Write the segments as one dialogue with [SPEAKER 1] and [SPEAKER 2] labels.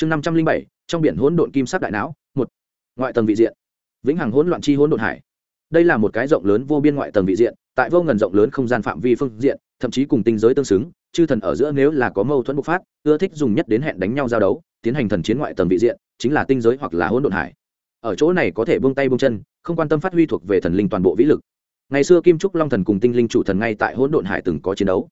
[SPEAKER 1] chương năm trăm linh bảy, trong biển hỗn độn kim sắc đại não, một. Ngoại tầng vị diện. Vĩnh hằng hỗn loạn chi hỗn độn hải. Đây là một cái rộng lớn vô biên ngoại tầng vị diện, tại vô ngần rộng lớn không gian phạm vi phương diện, thậm chí cùng tinh giới tương xứng, chư thần ở giữa nếu là có mâu thuẫn bộc phát, ưa thích dùng nhất đến hẹn đánh nhau giao đấu, tiến hành thần chiến ngoại tầng vị diện, chính là tinh giới hoặc là hỗn độn hải. Ở chỗ này có thể buông tay buông chân, không quan tâm phát huy thuộc về thần linh toàn bộ vĩ lực. Ngày xưa kim trúc long thần cùng tinh linh chủ thần ngay tại hỗn độn hải từng có chiến đấu.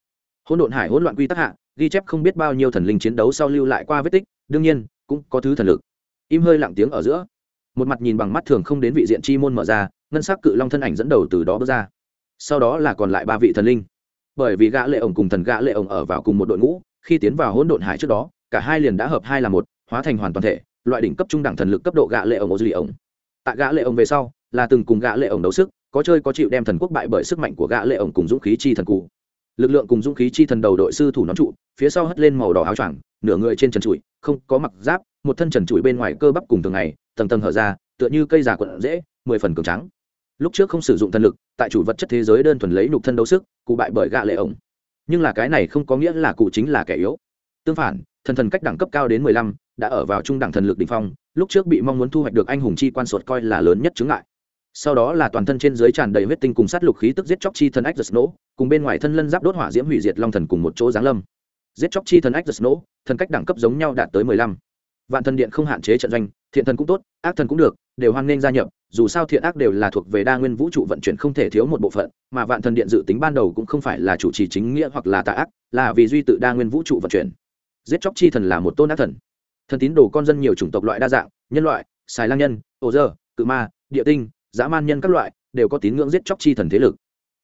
[SPEAKER 1] Hỗn độn hải hỗn loạn quy tắc hạ, ghi chép không biết bao nhiêu thần linh chiến đấu sau lưu lại qua vết tích đương nhiên, cũng có thứ thần lực. Im hơi lặng tiếng ở giữa. Một mặt nhìn bằng mắt thường không đến vị diện chi môn mở ra, ngân sắc cự long thân ảnh dẫn đầu từ đó bước ra. Sau đó là còn lại ba vị thần linh. Bởi vì gã lệ ổng cùng thần gã lệ ổng ở vào cùng một đội ngũ, khi tiến vào hỗn độn hải trước đó, cả hai liền đã hợp hai là một, hóa thành hoàn toàn thể, loại đỉnh cấp trung đẳng thần lực cấp độ gã lệ ổng ô dư ổng. Tại gã lệ ổng về sau, là từng cùng gã lệ ổng đấu sức, có chơi có chịu đem thần quốc bại bởi sức mạnh của gã lệ ổng cùng dũng khí chi thần cụ lực lượng cùng dũng khí chi thần đầu đội sư thủ nón trụ, phía sau hất lên màu đỏ áo choàng, nửa người trên trần trụi, không có mặc giáp, một thân trần trụi bên ngoài cơ bắp cùng thường ngày, tầng tầng hở ra, tựa như cây già quận dễ, mười phần cường trắng lúc trước không sử dụng thần lực, tại chủ vật chất thế giới đơn thuần lấy nhục thân đấu sức, cụ bại bởi gã lệ ổng. Nhưng là cái này không có nghĩa là cụ chính là kẻ yếu. Tương phản, thần thần cách đẳng cấp cao đến mười lăm, đã ở vào trung đẳng thần lực đỉnh phong, lúc trước bị mong muốn thu hoạch được anh hùng chi quan sột coi là lớn nhất chứng ngại sau đó là toàn thân trên dưới tràn đầy huyết tinh cùng sát lục khí tức giết chóc chi thần ách giật nổ, cùng bên ngoài thân lân giáp đốt hỏa diễm hủy diệt long thần cùng một chỗ giáng lâm. Giết chóc chi thần ách giật nổ, thần cách đẳng cấp giống nhau đạt tới mười lăm. Vạn thần điện không hạn chế trận doanh, thiện thần cũng tốt, ác thần cũng được, đều hoan nghênh gia nhập, dù sao thiện ác đều là thuộc về đa nguyên vũ trụ vận chuyển không thể thiếu một bộ phận, mà vạn thần điện dự tính ban đầu cũng không phải là chủ trì chính nghĩa hoặc là tà ác, là vì duy tự đa nguyên vũ trụ vận chuyển. Giết chóc chi thần là một tôn ác thần. Thần tín đồ con dân nhiều chủng tộc loại đa dạng, nhân loại, xài lang nhân, ổ dơ, cự ma, địa tinh dã man nhân các loại, đều có tín ngưỡng giết chóc chi thần thế lực.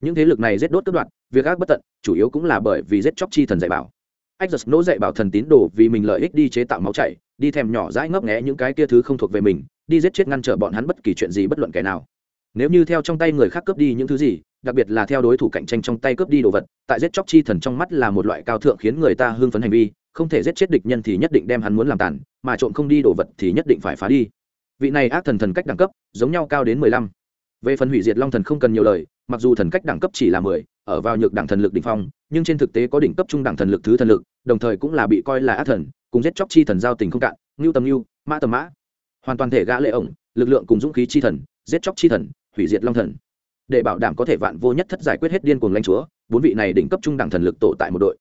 [SPEAKER 1] Những thế lực này giết đốt cướp đoạt, việc ác bất tận, chủ yếu cũng là bởi vì giết chóc chi thần dạy bảo. Ách giật nỗ dạy bảo thần tín đồ vì mình lợi ích đi chế tạo máu chảy, đi thèm nhỏ dãi ngấp nghẽ những cái kia thứ không thuộc về mình, đi giết chết ngăn trở bọn hắn bất kỳ chuyện gì bất luận kẻ nào. Nếu như theo trong tay người khác cướp đi những thứ gì, đặc biệt là theo đối thủ cạnh tranh trong tay cướp đi đồ vật, tại giết chóc chi thần trong mắt là một loại cao thượng khiến người ta hưng phấn hành vi, không thể giết chết địch nhân thì nhất định đem hắn muốn làm tàn, mà trộm không đi đồ vật thì nhất định phải phá đi vị này ác thần thần cách đẳng cấp, giống nhau cao đến mười lăm. Về phần hủy diệt long thần không cần nhiều lời, mặc dù thần cách đẳng cấp chỉ là mười, ở vào nhược đẳng thần lực đỉnh phong, nhưng trên thực tế có đỉnh cấp trung đẳng thần lực thứ thần lực, đồng thời cũng là bị coi là ác thần, cùng giết chóc chi thần giao tình không cạn, ngưu tầm ngưu, mã tầm mã. Hoàn toàn thể gã lệ ổng, lực lượng cùng dũng khí chi thần, giết chóc chi thần, hủy diệt long thần. Để bảo đảm có thể vạn vô nhất thất giải quyết hết điên cuồng lãnh chúa, bốn vị này đỉnh cấp trung đẳng thần lực tổ tại một đội.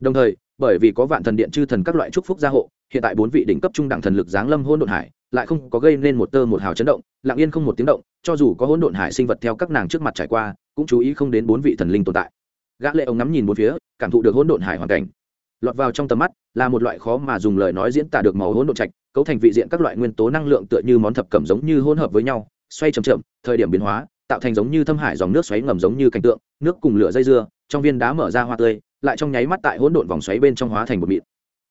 [SPEAKER 1] Đồng thời bởi vì có vạn thần điện chư thần các loại chúc phúc gia hộ, hiện tại bốn vị đỉnh cấp trung đẳng thần lực giáng lâm hôn độn hải, lại không có gây nên một tơ một hào chấn động, lặng yên không một tiếng động, cho dù có hỗn độn hải sinh vật theo các nàng trước mặt trải qua, cũng chú ý không đến bốn vị thần linh tồn tại. Gã lệ ông ngắm nhìn bốn phía, cảm thụ được hỗn độn hải hoàn cảnh. Lọt vào trong tầm mắt, là một loại khó mà dùng lời nói diễn tả được màu hỗn độn trạch, cấu thành vị diện các loại nguyên tố năng lượng tựa như món thập cẩm giống như hỗn hợp với nhau, xoay chậm chậm, thời điểm biến hóa, tạo thành giống như thâm hải dòng nước xoáy ngầm giống như cảnh tượng, nước cùng lửa dây dưa, trong viên đá mở ra hoa tươi lại trong nháy mắt tại hỗn độn vòng xoáy bên trong hóa thành một mịn.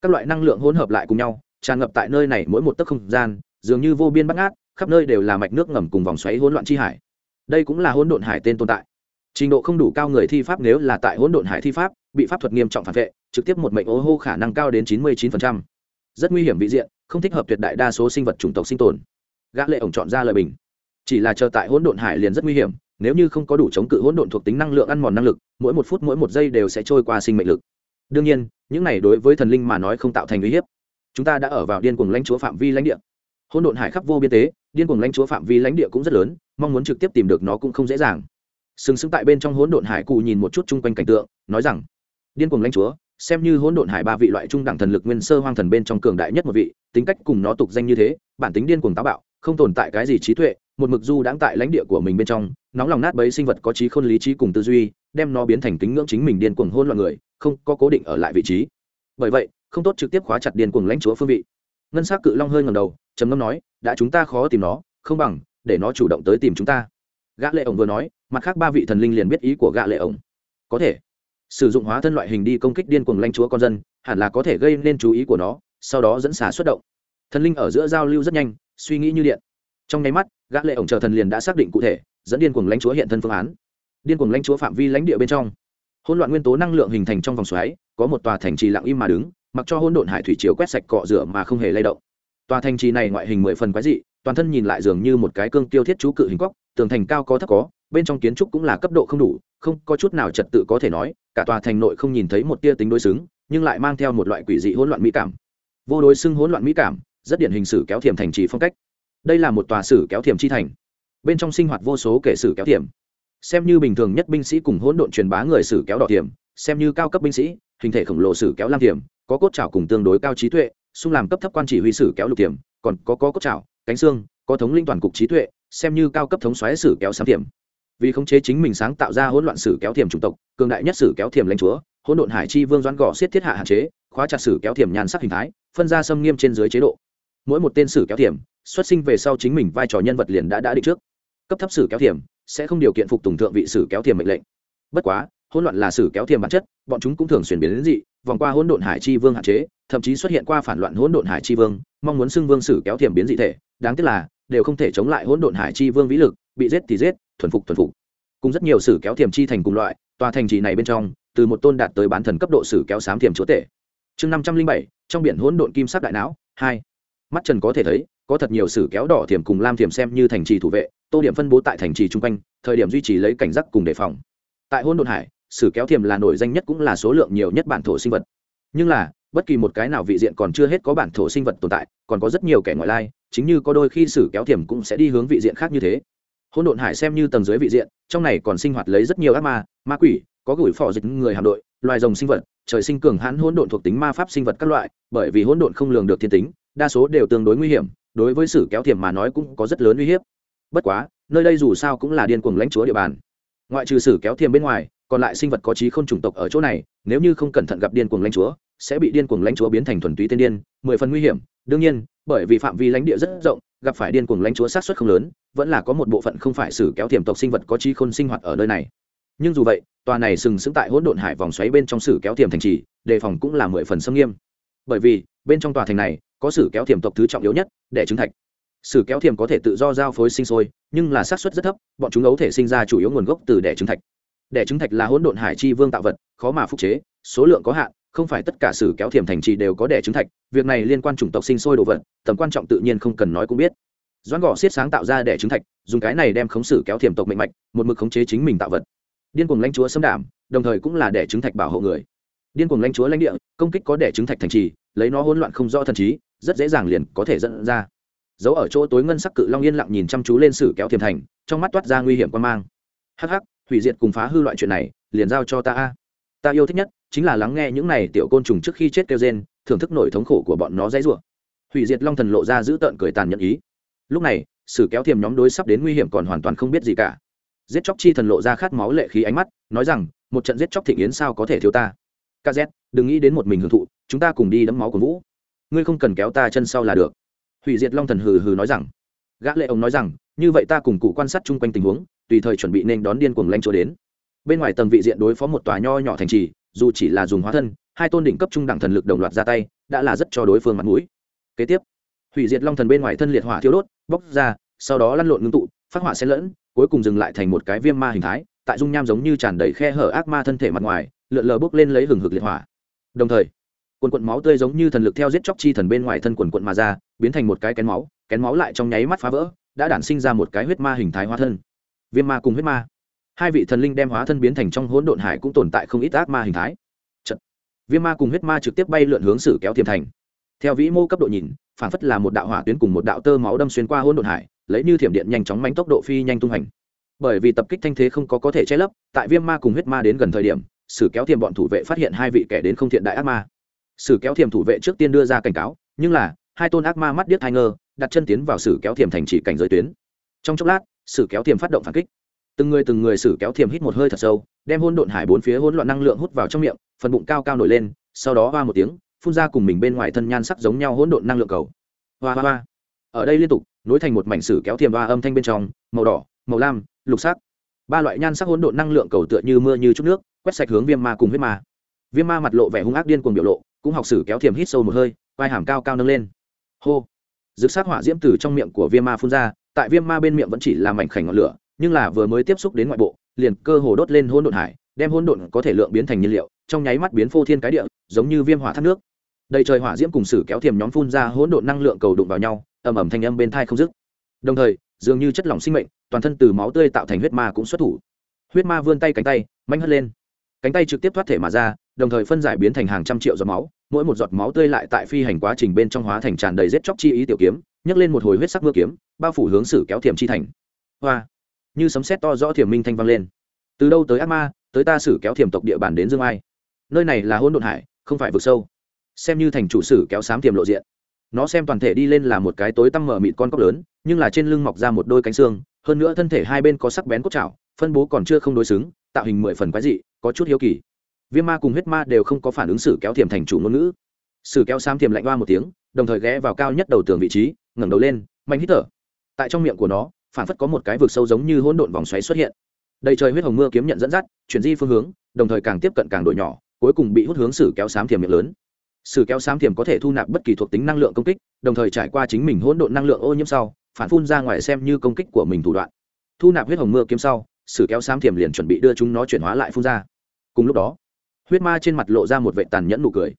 [SPEAKER 1] Các loại năng lượng hỗn hợp lại cùng nhau, tràn ngập tại nơi này mỗi một tấc không gian, dường như vô biên bắt ngát, khắp nơi đều là mạch nước ngầm cùng vòng xoáy hỗn loạn chi hải. Đây cũng là hỗn độn hải tên tồn tại. Trình độ không đủ cao người thi pháp nếu là tại hỗn độn hải thi pháp, bị pháp thuật nghiêm trọng phản vệ, trực tiếp một mệnh ô hô khả năng cao đến chín mươi 99%. rất nguy hiểm vị diện, không thích hợp tuyệt đại đa số sinh vật chủng tộc sinh tồn. Gã lệ ổng chọn ra lời bình chỉ là chờ tại hỗn độn hải liền rất nguy hiểm, nếu như không có đủ chống cự hỗn độn thuộc tính năng lượng ăn mòn năng lực, mỗi một phút mỗi một giây đều sẽ trôi qua sinh mệnh lực. Đương nhiên, những này đối với thần linh mà nói không tạo thành uy hiếp. Chúng ta đã ở vào điên cuồng lãnh chúa phạm vi lãnh địa. Hỗn độn hải khắp vô biên tế, điên cuồng lãnh chúa phạm vi lãnh địa cũng rất lớn, mong muốn trực tiếp tìm được nó cũng không dễ dàng. Sừng sững tại bên trong hỗn độn hải cụ nhìn một chút chung quanh cảnh tượng, nói rằng, điên cuồng lãnh chúa, xem như hỗn độn hải ba vị loại trung đẳng thần lực nguyên sơ hoang thần bên trong cường đại nhất một vị, tính cách cùng nó tục danh như thế, bản tính điên cuồng táo bạo, không tồn tại cái gì trí tuệ một mực du đãng tại lãnh địa của mình bên trong, nóng lòng nát bấy sinh vật có trí khôn lý trí cùng tư duy, đem nó biến thành kính ngưỡng chính mình điên cuồng hôn loạn người, không có cố định ở lại vị trí. Bởi vậy, không tốt trực tiếp khóa chặt điên cuồng lãnh chúa phương vị. Ngân s á c cự long hơi ngầm đầu, trầm ngâm nói, đã chúng ta khó tìm nó, không bằng để nó chủ động tới tìm chúng ta. Gã lệ ổng vừa nói, mặt khác ba vị thần linh liền biết ý của gã lệ ổng. Có thể. Sử dụng hóa thân loại hình đi công kích điên cuồng lãnh chúa con dân, hẳn là có thể gây nên chú ý của nó, sau đó dẫn xả xuất động. Thần linh ở giữa giao lưu rất nhanh, suy nghĩ như điện trong nháy mắt, gã lệ ổng chờ thần liền đã xác định cụ thể, dẫn điên cuồng lãnh chúa hiện thân phương án. Điên cuồng lãnh chúa phạm vi lãnh địa bên trong. Hỗn loạn nguyên tố năng lượng hình thành trong vòng xoáy, có một tòa thành trì lặng im mà đứng, mặc cho hỗn độn hải thủy chiều quét sạch cọ rửa mà không hề lay động. Tòa thành trì này ngoại hình mười phần quái dị, toàn thân nhìn lại dường như một cái cương tiêu thiết chú cự hình cóc, tường thành cao có thấp có, bên trong kiến trúc cũng là cấp độ không đủ, không có chút nào trật tự có thể nói, cả tòa thành nội không nhìn thấy một tia tính đối xứng, nhưng lại mang theo một loại quỷ dị hỗn loạn mỹ cảm. Vô đối xưng hỗn loạn mỹ cảm, rất điển hình sử kéo thiềm thành trì phong cách đây là một tòa sử kéo thiềm chi thành. Bên trong sinh hoạt vô số kể sử kéo thiềm xem như bình thường nhất binh sĩ cùng hỗn độn truyền bá người sử kéo đỏ thiềm xem như cao cấp binh sĩ hình thể khổng lồ sử kéo lam thiềm có cốt trào cùng tương đối cao trí tuệ xung làm cấp thấp quan chỉ huy sử kéo lục thiềm còn có, có cốt trào cánh xương có thống linh toàn cục trí tuệ xem như cao cấp thống xoáy sử kéo sáng thiềm vì khống chế chính mình sáng tạo ra hỗn loạn sử kéo thiềm chủng tộc cường đại nhất sử kéo thiềm lãnh chúa hỗn độn hải chi vương doãn gò xiết thiết hạ hạn chế khóa chặt sử kéo thiềm nhàn sắc hình thái phân ra xâm nghiêm trên dưới chế độ mỗi một tên sử kéo thiểm xuất sinh về sau chính mình vai trò nhân vật liền đã đã định trước. Cấp thấp sử kéo thiểm sẽ không điều kiện phục tùng thượng vị sử kéo thiểm mệnh lệnh. Bất quá, hỗn loạn là sử kéo thiểm bản chất, bọn chúng cũng thường xuyên biến đến dị, vòng qua hỗn độn hải chi vương hạn chế, thậm chí xuất hiện qua phản loạn hỗn độn hải chi vương, mong muốn xưng vương sử kéo thiểm biến dị thể, đáng tiếc là, đều không thể chống lại hỗn độn hải chi vương vĩ lực, bị giết thì giết, thuần phục thuần phục. Cùng rất nhiều sử kéo thiểm chi thành cùng loại, tòa thành trì này bên trong, từ một tôn đạt tới bán thần cấp độ sử kéo sám thiểm chúa tể. Chương năm trăm linh bảy, trong biển hỗn độn kim sắc đại não, hai mắt trần có thể thấy, có thật nhiều sử kéo đỏ thiềm cùng lam thiềm xem như thành trì thủ vệ, tô điểm phân bố tại thành trì chung quanh, thời điểm duy trì lấy cảnh giác cùng đề phòng. Tại hỗn độn hải, sử kéo thiềm là nổi danh nhất cũng là số lượng nhiều nhất bản thổ sinh vật. Nhưng là, bất kỳ một cái nào vị diện còn chưa hết có bản thổ sinh vật tồn tại, còn có rất nhiều kẻ ngoại lai, chính như có đôi khi sử kéo thiềm cũng sẽ đi hướng vị diện khác như thế. Hỗn độn hải xem như tầng dưới vị diện, trong này còn sinh hoạt lấy rất nhiều ác ma ma quỷ, có gửi phò dịch người hạm đội, loài rồng sinh vật, trời sinh cường hãn hỗn độn thuộc tính ma pháp sinh vật các loại, bởi vì hỗn độn không lường được thiên tính đa số đều tương đối nguy hiểm, đối với sử kéo thiềm mà nói cũng có rất lớn uy hiếp. Bất quá, nơi đây dù sao cũng là điên cuồng lãnh chúa địa bàn. Ngoại trừ sử kéo thiềm bên ngoài, còn lại sinh vật có trí không chủng tộc ở chỗ này, nếu như không cẩn thận gặp điên cuồng lãnh chúa, sẽ bị điên cuồng lãnh chúa biến thành thuần túy tiên điên, mười phần nguy hiểm. Đương nhiên, bởi vì phạm vi lãnh địa rất rộng, gặp phải điên cuồng lãnh chúa sát xuất không lớn, vẫn là có một bộ phận không phải sử kéo thiềm tộc sinh vật có trí khôn sinh hoạt ở nơi này. Nhưng dù vậy, tòa này sừng sững tại hỗn độn hải vòng xoáy bên trong sử kéo thiềm thành trì, đề phòng cũng là mười phần xâm nghiêm. Bởi vì, bên trong tòa thành này có sử kéo thiềm tộc thứ trọng yếu nhất, để trứng thạch. Sử kéo thiềm có thể tự do giao phối sinh sôi, nhưng là xác suất rất thấp, bọn chúng ấu thể sinh ra chủ yếu nguồn gốc từ đẻ trứng thạch. Đẻ trứng thạch là hỗn độn hải chi vương tạo vật, khó mà phục chế, số lượng có hạn, không phải tất cả sử kéo thiềm thành trì đều có đẻ trứng thạch, việc này liên quan chủng tộc sinh sôi đồ vật, tầm quan trọng tự nhiên không cần nói cũng biết. Doãn gò xiết sáng tạo ra đẻ trứng thạch, dùng cái này đem khống sử kéo thiềm tộc mạnh mạnh một mực khống chế chính mình tạo vật. Điên cuồng lãnh chúa xâm đảm đồng thời cũng là đẻ trứng thạch bảo hộ người. Điên cuồng lãnh chúa lãnh địa, công kích có đẻ trứng thạch thành trì, lấy nó hỗn loạn không rõ thần trí rất dễ dàng liền có thể dẫn ra. Giấu ở chỗ tối ngân sắc cự long yên lặng nhìn chăm chú lên sử kéo thiềm thành, trong mắt toát ra nguy hiểm quan mang. Hắc hắc, hủy diệt cùng phá hư loại chuyện này, liền giao cho ta a. Ta yêu thích nhất chính là lắng nghe những này tiểu côn trùng trước khi chết kêu rên, thưởng thức nổi thống khổ của bọn nó dãy rủa. Hủy diệt long thần lộ ra giữ tợn cười tàn nhẫn ý. Lúc này, sử kéo thiềm nhóm đối sắp đến nguy hiểm còn hoàn toàn không biết gì cả. Giết chóc chi thần lộ ra khát máu lệ khí ánh mắt, nói rằng, một trận giết chóc thịnh yến sao có thể thiếu ta? Kz đừng nghĩ đến một mình hưởng thụ, chúng ta cùng đi đấm máu của vũ ngươi không cần kéo ta chân sau là được. Hủy diệt long thần hừ hừ nói rằng. Gã lệ ông nói rằng, như vậy ta cùng cụ quan sát chung quanh tình huống, tùy thời chuẩn bị nên đón điên cuồng lanh chúa đến. Bên ngoài tầng vị diện đối phó một tòa nho nhỏ thành trì, dù chỉ là dùng hóa thân, hai tôn đỉnh cấp trung đẳng thần lực đồng loạt ra tay, đã là rất cho đối phương mặt mũi. Kế tiếp, hủy diệt long thần bên ngoài thân liệt hỏa thiêu đốt, bốc ra, sau đó lăn lộn ngưng tụ, phát hỏa xen lẫn, cuối cùng dừng lại thành một cái viêm ma hình thái, tại dung nham giống như tràn đầy khe hở ác ma thân thể mặt ngoài, lượn lờ bốc lên lấy hừng hực liệt hỏa. Đồng thời quần quận máu tươi giống như thần lực theo giết chóc chi thần bên ngoài thân quần quận mà ra, biến thành một cái kén máu kén máu lại trong nháy mắt phá vỡ, đã đản sinh ra một cái huyết ma hình thái hóa thân. Viêm ma cùng huyết ma. Hai vị thần linh đem hóa thân biến thành trong hỗn độn hải cũng tồn tại không ít ác ma hình thái. Chật. viêm ma cùng huyết ma trực tiếp bay lượn hướng sử kéo tiềm thành. Theo vĩ mô cấp độ nhìn, phản phất là một đạo hỏa tuyến cùng một đạo tơ máu đâm xuyên qua hỗn độn hải, lấy như thiểm điện nhanh chóng mánh tốc độ phi nhanh tung hành. Bởi vì tập kích thanh thế không có có thể che lấp, tại viêm ma cùng huyết ma đến gần thời điểm sử kéo tiềm bọn thủ vệ phát hiện hai vị kẻ đến không thiện đại ác ma sử kéo thiềm thủ vệ trước tiên đưa ra cảnh cáo, nhưng là, hai tôn ác ma mắt điếc hai ngơ đặt chân tiến vào sử kéo thiềm thành chỉ cảnh giới tuyến. Trong chốc lát, sử kéo thiềm phát động phản kích. Từng người từng người sử kéo thiềm hít một hơi thật sâu, đem hôn độn hải bốn phía hỗn loạn năng lượng hút vào trong miệng, phần bụng cao cao nổi lên, sau đó hoa một tiếng, phun ra cùng mình bên ngoài thân nhan sắc giống nhau hỗn độn năng lượng cầu. Hoa hoa hoa. Ở đây liên tục, nối thành một mảnh sử kéo thiềm hoa âm thanh bên trong, màu đỏ, màu lam, lục sắc. Ba loại nhan sắc hỗn độn năng lượng cầu tựa như mưa như chút nước, quét sạch hướng viêm ma cùng huyết ma. Viêm ma mặt lộ vẻ hung ác điên cuồng biểu lộ cũng học sử kéo thiềm hít sâu một hơi, vai hàm cao cao nâng lên. Hô. Rực sát hỏa diễm từ trong miệng của viêm ma phun ra, tại viêm ma bên miệng vẫn chỉ là mảnh khảnh ngọn lửa, nhưng là vừa mới tiếp xúc đến ngoại bộ, liền cơ hồ đốt lên hỗn độn hải, đem hỗn độn có thể lượng biến thành nhiên liệu, trong nháy mắt biến phô thiên cái địa, giống như viêm hỏa thác nước. Đầy trời hỏa diễm cùng sử kéo thiềm nhóm phun ra hỗn độn năng lượng cầu đụng vào nhau, ầm ầm thanh âm bên thai không dứt. Đồng thời, dường như chất lỏng sinh mệnh, toàn thân từ máu tươi tạo thành huyết ma cũng xuất thủ. Huyết ma vươn tay cánh tay manh hất lên cánh tay trực tiếp thoát thể mà ra, đồng thời phân giải biến thành hàng trăm triệu giọt máu, mỗi một giọt máu tươi lại tại phi hành quá trình bên trong hóa thành tràn đầy rết chóc chi ý tiểu kiếm, nhấc lên một hồi huyết sắc mưa kiếm, bao phủ hướng sử kéo thiểm chi thành. Hoa! Như sấm sét to rõ thiểm minh thanh vang lên. Từ đâu tới ác ma, tới ta sử kéo thiểm tộc địa bàn đến dương ai. Nơi này là hôn độn hải, không phải vực sâu. Xem như thành chủ sử kéo sám thiềm lộ diện. Nó xem toàn thể đi lên là một cái tối tăm mở mịt con cóc lớn, nhưng là trên lưng mọc ra một đôi cánh xương, hơn nữa thân thể hai bên có sắc bén cốt chảo phân bố còn chưa không đối xứng, tạo hình mười phần quái dị, có chút hiếu kỳ. Viêm ma cùng huyết ma đều không có phản ứng sử kéo thiềm thành chủ ngôn ngữ. Sử kéo sam thiềm lạnh hoa một tiếng, đồng thời ghé vào cao nhất đầu tường vị trí, ngẩng đầu lên, mạnh hít thở. Tại trong miệng của nó, phản phất có một cái vực sâu giống như hỗn độn vòng xoáy xuất hiện. Đầy trời huyết hồng mưa kiếm nhận dẫn dắt, chuyển di phương hướng, đồng thời càng tiếp cận càng đổi nhỏ, cuối cùng bị hút hướng sử kéo sám thiềm miệng lớn. Sử kéo sám thiềm có thể thu nạp bất kỳ thuộc tính năng lượng công kích, đồng thời trải qua chính mình hỗn độn năng lượng ô nhiễm sau, phản phun ra ngoài xem như công kích của mình thủ đoạn. Thu nạp huyết hồng mưa kiếm sau sử kéo sám thiềm liền chuẩn bị đưa chúng nó chuyển hóa lại phun ra. Cùng lúc đó, huyết ma trên mặt lộ ra một vệ tàn nhẫn nụ cười.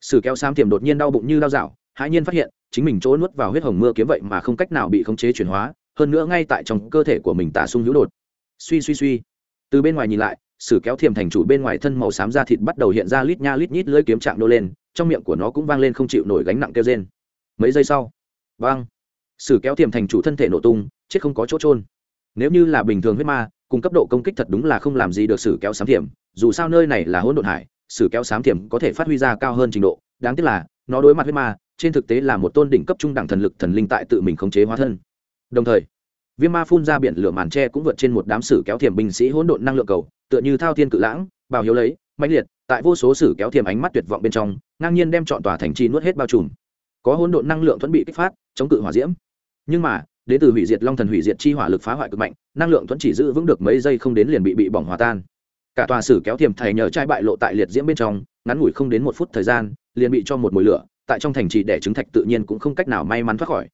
[SPEAKER 1] Sử kéo sám thiềm đột nhiên đau bụng như đau dạo, hãi nhiên phát hiện, chính mình chỗ nuốt vào huyết hồng mưa kiếm vậy mà không cách nào bị khống chế chuyển hóa, hơn nữa ngay tại trong cơ thể của mình tả sung hữu đột. Suy suy suy. Từ bên ngoài nhìn lại, sử kéo thiềm thành chủ bên ngoài thân màu xám da thịt bắt đầu hiện ra lít nha lít nhít lưỡi kiếm trạng nô lên, trong miệng của nó cũng vang lên không chịu nổi gánh nặng kêu trên mấy giây sau, vang. Sử kéo thiềm thành chủ thân thể nổ tung, chết không có chỗ trôn nếu như là bình thường huyết ma cùng cấp độ công kích thật đúng là không làm gì được sử kéo sám thiểm, dù sao nơi này là hỗn độn hải, sử kéo sám thiểm có thể phát huy ra cao hơn trình độ, đáng tiếc là, nó đối mặt với ma, trên thực tế là một tôn đỉnh cấp trung đẳng thần lực thần linh tại tự mình khống chế hóa thân. Đồng thời, viêm ma phun ra biển lửa màn tre cũng vượt trên một đám sử kéo thiểm binh sĩ hỗn độn năng lượng cầu, tựa như thao thiên cự lãng, bào hiếu lấy, mãnh liệt, tại vô số sử kéo thiểm ánh mắt tuyệt vọng bên trong, ngang nhiên đem chọn tòa thành trì nuốt hết bao trùm. Có hỗn độn năng lượng thuẫn bị kích phát, chống cự hỏa diễm. Nhưng mà đến từ hủy diệt long thần hủy diệt chi hỏa lực phá hoại cực mạnh, năng lượng thuẫn chỉ giữ vững được mấy giây không đến liền bị bị bỏng hòa tan. Cả tòa sử kéo thiềm thầy nhờ trai bại lộ tại liệt diễm bên trong, ngắn ngủi không đến một phút thời gian, liền bị cho một mùi lửa, tại trong thành trì để trứng thạch tự nhiên cũng không cách nào may mắn thoát khỏi.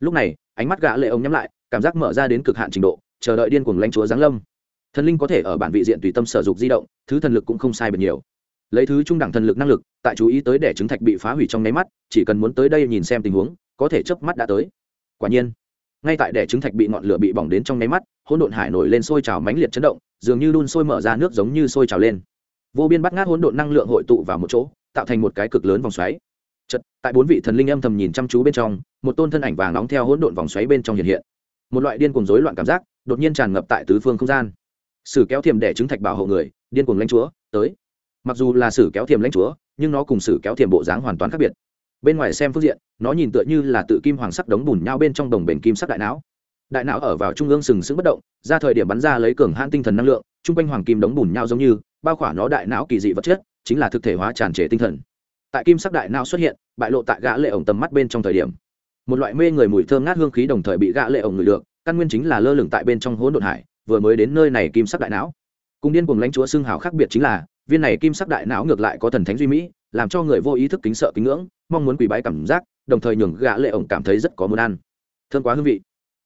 [SPEAKER 1] Lúc này, ánh mắt gã lệ ông nhắm lại, cảm giác mở ra đến cực hạn trình độ, chờ đợi điên cuồng lãnh chúa giáng lâm. Thần linh có thể ở bản vị diện tùy tâm sở dục di động, thứ thần lực cũng không sai biệt nhiều. Lấy thứ trung đẳng thần lực năng lực, tại chú ý tới để trứng thạch bị phá hủy trong nháy mắt, chỉ cần muốn tới đây nhìn xem tình huống, có thể chớp mắt đã tới. Quả nhiên ngay tại để trứng thạch bị ngọn lửa bị bỏng đến trong nháy mắt, hỗn độn hải nổi lên sôi trào mãnh liệt chấn động, dường như đun sôi mở ra nước giống như sôi trào lên. Vô biên bắt ngát hỗn độn năng lượng hội tụ vào một chỗ, tạo thành một cái cực lớn vòng xoáy. Chật tại bốn vị thần linh âm thầm nhìn chăm chú bên trong, một tôn thân ảnh vàng nóng theo hỗn độn vòng xoáy bên trong hiện hiện. Một loại điên cuồng rối loạn cảm giác, đột nhiên tràn ngập tại tứ phương không gian. Sử kéo thiềm để trứng thạch bảo hộ người, điên cuồng lãnh chúa, tới. Mặc dù là sử kéo thiềm lãnh chúa, nhưng nó cùng sử kéo thiềm bộ dáng hoàn toàn khác biệt bên ngoài xem phương diện, nó nhìn tựa như là tự kim hoàng sắc đống bùn nhau bên trong đồng bền kim sắc đại não. Đại não ở vào trung ương sừng sững bất động, ra thời điểm bắn ra lấy cường hãn tinh thần năng lượng, chung quanh hoàng kim đống bùn nhau giống như, bao khỏa nó đại não kỳ dị vật chất, chính là thực thể hóa tràn trề tinh thần. Tại kim sắc đại não xuất hiện, bại lộ tại gã lệ ổng tầm mắt bên trong thời điểm. Một loại mê người mùi thơm ngát hương khí đồng thời bị gã lệ ổng ngửi được, căn nguyên chính là lơ lửng tại bên trong hỗn độn hải, vừa mới đến nơi này kim sắc đại não. Cùng điên cuồng lãnh chúa xương hào khác biệt chính là, viên này kim sắc đại não ngược lại có thần thánh duy mỹ làm cho người vô ý thức kính sợ kính ngưỡng, mong muốn quỳ bái cảm giác, đồng thời nhường gã lệ ổng cảm thấy rất có muốn ăn. Thơm quá hương vị.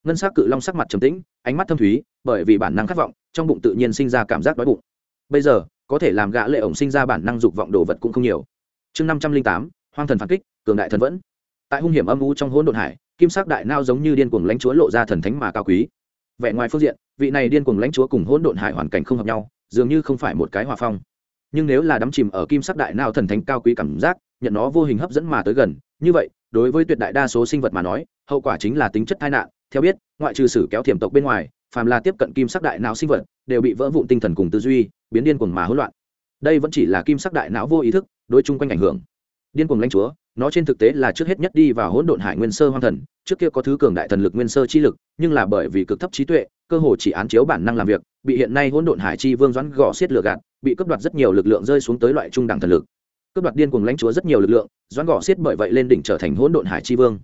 [SPEAKER 1] Ngân sắc cự long sắc mặt trầm tĩnh, ánh mắt thâm thúy, bởi vì bản năng khát vọng, trong bụng tự nhiên sinh ra cảm giác đói bụng. Bây giờ, có thể làm gã lệ ổng sinh ra bản năng dục vọng đồ vật cũng không nhiều. Chương năm trăm linh tám, hoang thần phản kích, cường đại thần vẫn. Tại hung hiểm âm u trong hỗn độn hải, kim sắc đại nao giống như điên cuồng lãnh chúa lộ ra thần thánh mà cao quý. Vẻ ngoài phương diện, vị này điên cuồng lãnh chúa cùng hỗn độn hải hoàn cảnh không hợp nhau, dường như không phải một cái hòa phong nhưng nếu là đắm chìm ở kim sắc đại nào thần thánh cao quý cảm giác, nhận nó vô hình hấp dẫn mà tới gần, như vậy, đối với tuyệt đại đa số sinh vật mà nói, hậu quả chính là tính chất tai nạn. Theo biết, ngoại trừ sử kéo thiểm tộc bên ngoài, phàm là tiếp cận kim sắc đại não sinh vật, đều bị vỡ vụn tinh thần cùng tư duy, biến điên cuồng mà hỗn loạn. Đây vẫn chỉ là kim sắc đại não vô ý thức, đối chung quanh ảnh hưởng. Điên cuồng lãnh chúa, nó trên thực tế là trước hết nhất đi vào hỗn độn hải nguyên sơ hoang thần, trước kia có thứ cường đại thần lực nguyên sơ chi lực, nhưng là bởi vì cực thấp trí tuệ, cơ hồ chỉ án chiếu bản năng làm việc, bị hiện nay hỗn độn hải chi vương doãn gò xiết lừa gạt bị cướp đoạt rất nhiều lực lượng rơi xuống tới loại trung đẳng thần lực. Cướp đoạt điên cuồng lãnh chúa rất nhiều lực lượng, doãn gò xiết bởi vậy lên đỉnh trở thành hỗn độn hải chi vương.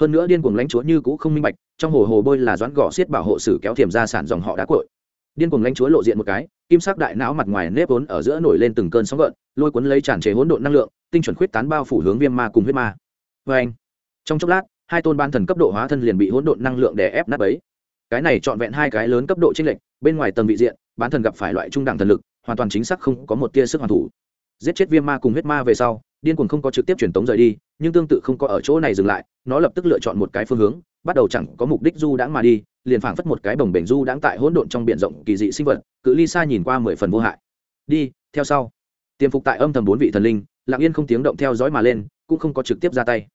[SPEAKER 1] Hơn nữa điên cuồng lãnh chúa như cũ không minh bạch, trong hồ hồ bôi là doãn gò xiết bảo hộ sử kéo thiềm ra sản dòng họ đá cội. Điên cuồng lãnh chúa lộ diện một cái, kim sắc đại não mặt ngoài nếp vốn ở giữa nổi lên từng cơn sóng gợn, lôi cuốn lấy tràn trề hỗn độn năng lượng, tinh chuẩn khuyết tán bao phủ hướng viêm ma cùng huyết ma. Vê anh, trong chốc lát, hai tôn ban thần cấp độ hóa thân liền bị hỗn độn năng lượng đè ép nát ấy. cái này trọn vẹn hai cái lớn cấp độ chênh lệch, bên ngoài tầng vị diện, bán thần gặp phải loại trung đẳng thần lực hoàn toàn chính xác không có một tia sức hoàn thủ. Giết chết viêm ma cùng huyết ma về sau, điên cuồng không có trực tiếp truyền tống rời đi, nhưng tương tự không có ở chỗ này dừng lại, nó lập tức lựa chọn một cái phương hướng, bắt đầu chẳng có mục đích du đãng mà đi, liền phảng phất một cái bồng bềnh du đãng tại hỗn độn trong biển rộng kỳ dị sinh vật, cự ly xa nhìn qua mười phần vô hại. Đi, theo sau. Tiềm phục tại âm thầm bốn vị thần linh, lặng yên không tiếng động theo dõi mà lên, cũng không có trực tiếp ra tay.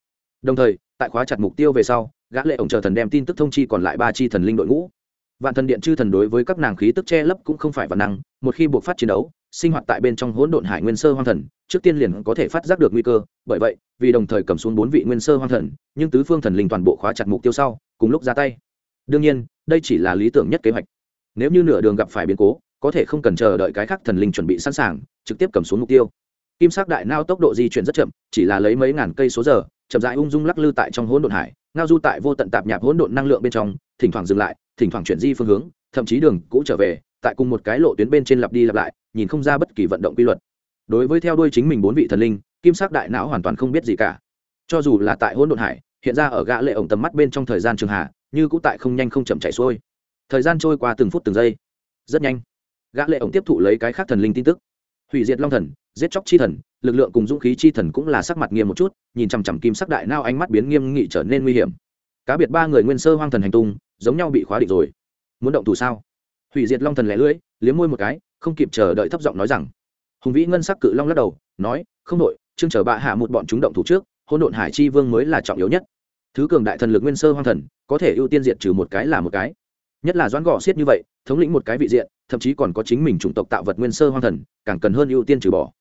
[SPEAKER 1] Đồng thời, tại khóa chặt mục tiêu về sau, gã lệ ổng chờ thần đem tin tức thông chi còn lại ba chi thần linh đội ngũ vạn thần điện chư thần đối với các nàng khí tức che lấp cũng không phải vạn năng, một khi buộc phát chiến đấu, sinh hoạt tại bên trong hỗn độn hải nguyên sơ hoang thần, trước tiên liền có thể phát giác được nguy cơ. Bởi vậy, vì đồng thời cầm xuống bốn vị nguyên sơ hoang thần, nhưng tứ phương thần linh toàn bộ khóa chặt mục tiêu sau, cùng lúc ra tay. Đương nhiên, đây chỉ là lý tưởng nhất kế hoạch. Nếu như nửa đường gặp phải biến cố, có thể không cần chờ đợi cái khác thần linh chuẩn bị sẵn sàng, trực tiếp cầm xuống mục tiêu. Kim sắc đại nao tốc độ di chuyển rất chậm, chỉ là lấy mấy ngàn cây số giờ, chậm rãi ung dung lắc lư tại trong hỗn độn hải, ngao du tại vô tận tạp nhạp hỗn độn năng lượng bên trong thỉnh thoảng dừng lại, thỉnh thoảng chuyển di phương hướng, thậm chí đường cũ trở về, tại cùng một cái lộ tuyến bên trên lặp đi lặp lại, nhìn không ra bất kỳ vận động quy luật. Đối với theo đuôi chính mình bốn vị thần linh, kim sắc đại não hoàn toàn không biết gì cả. Cho dù là tại hỗn độn hải, hiện ra ở gã lệ ổng tầm mắt bên trong thời gian trường hạ, như cũ tại không nhanh không chậm chạy xuôi. Thời gian trôi qua từng phút từng giây. Rất nhanh, gã lệ ổng tiếp thụ lấy cái khác thần linh tin tức. Hủy diệt long thần, giết chóc chi thần, lực lượng cùng dũng khí chi thần cũng là sắc mặt nghiêm một chút, nhìn chằm chằm kim sắc đại nao ánh mắt biến nghiêm nghị trở nên nguy hiểm cá biệt ba người nguyên sơ hoang thần hành tung, giống nhau bị khóa định rồi. Muốn động thủ sao? Hủy diệt long thần lẻ lưỡi, liếm môi một cái, không kịp chờ đợi thấp giọng nói rằng. Hùng vĩ ngân sắc cự long lắc đầu, nói, không đội chương chờ bạ hạ một bọn chúng động thủ trước hôn độn hải chi vương mới là trọng yếu nhất. Thứ cường đại thần lực nguyên sơ hoang thần, có thể ưu tiên diệt trừ một cái là một cái. Nhất là doãn gõ xiết như vậy, thống lĩnh một cái vị diện, thậm chí còn có chính mình chủng tộc tạo vật nguyên sơ hoang thần, càng cần hơn ưu tiên trừ bỏ.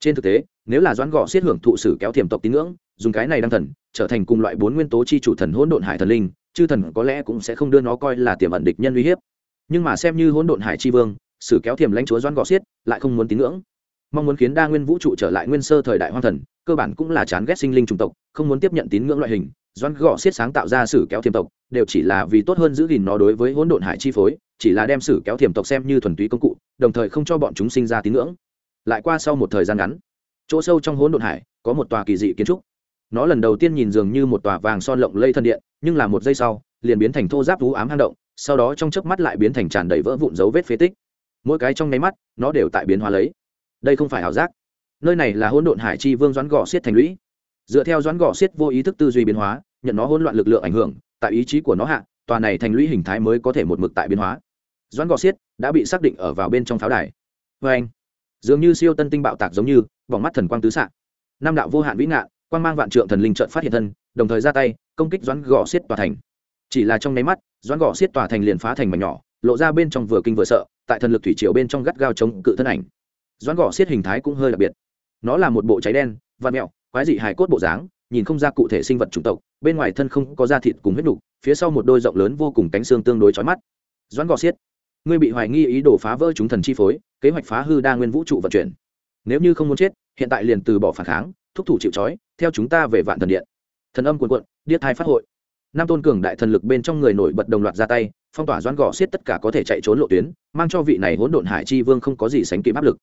[SPEAKER 1] Trên thực tế, nếu là doãn gõ xiết hưởng thụ sử kéo thiềm tộc tín ngưỡng dùng cái này đăng thần, trở thành cùng loại bốn nguyên tố chi chủ thần hỗn độn hải thần linh, chư thần có lẽ cũng sẽ không đưa nó coi là tiềm ẩn địch nhân uy hiếp. Nhưng mà xem như hỗn độn hải chi vương, sử kéo thiềm lãnh chúa doan gõ xiết, lại không muốn tín ngưỡng. Mong muốn khiến đa nguyên vũ trụ trở lại nguyên sơ thời đại hoang thần, cơ bản cũng là chán ghét sinh linh chủng tộc, không muốn tiếp nhận tín ngưỡng loại hình. Doan gõ xiết sáng tạo ra sử kéo thiềm tộc, đều chỉ là vì tốt hơn giữ gìn nó đối với hỗn độn hải chi phối, chỉ là đem sử kéo thiềm tộc xem như thuần túy công cụ, đồng thời không cho bọn chúng sinh ra tín ngưỡng. Lại qua sau một thời gian ngắn, chỗ sâu trong hỗn độn hải có một tòa kỳ dị kiến trúc nó lần đầu tiên nhìn dường như một tòa vàng son lộng lây thân điện, nhưng là một giây sau, liền biến thành thô giáp thú ám hang động, sau đó trong chớp mắt lại biến thành tràn đầy vỡ vụn dấu vết phế tích. Mỗi cái trong nháy mắt, nó đều tại biến hóa lấy. Đây không phải ảo giác. Nơi này là hỗn độn hải chi vương doãn gò xiết thành lũy. Dựa theo doãn gò xiết vô ý thức tư duy biến hóa, nhận nó hỗn loạn lực lượng ảnh hưởng, tại ý chí của nó hạ, tòa này thành lũy hình thái mới có thể một mực tại biến hóa. Doãn gò xiết đã bị xác định ở vào bên trong pháo đài. Vê anh dường như siêu tân tinh bạo tạc giống như vòng mắt thần quang tứ xạ. Năm đạo vô hạn vĩ ngạn quang mang vạn trượng thần linh trợn phát hiện thân đồng thời ra tay công kích doãn gò xiết tòa thành. Chỉ là trong nháy mắt doãn gò xiết tòa thành liền phá thành mảnh nhỏ lộ ra bên trong vừa kinh vừa sợ tại thần lực thủy triều bên trong gắt gao chống cự thân ảnh. Doãn gò xiết hình thái cũng hơi đặc biệt. Nó là một bộ cháy đen vạn mẹo quái dị hài cốt bộ dáng nhìn không ra cụ thể sinh vật chủng tộc bên ngoài thân không có da thịt cùng huyết đủ, phía sau một đôi rộng lớn vô cùng cánh xương tương đối chói mắt. Doãn gò xiết ngươi bị hoài nghi ý đồ phá vỡ chúng thần chi phối kế hoạch phá hư đa nguyên vũ trụ vận chuyển. Nếu như không muốn chết hiện tại liền từ bỏ phản kháng thúc thủ chịu trói, theo chúng ta về vạn thần điện. Thần âm cuồn cuộn, điếc thai phát hội. Nam tôn cường đại thần lực bên trong người nổi bật đồng loạt ra tay, phong tỏa doãn gò xiết tất cả có thể chạy trốn lộ tuyến, mang cho vị này hỗn độn hải chi vương không có gì sánh kịp áp lực.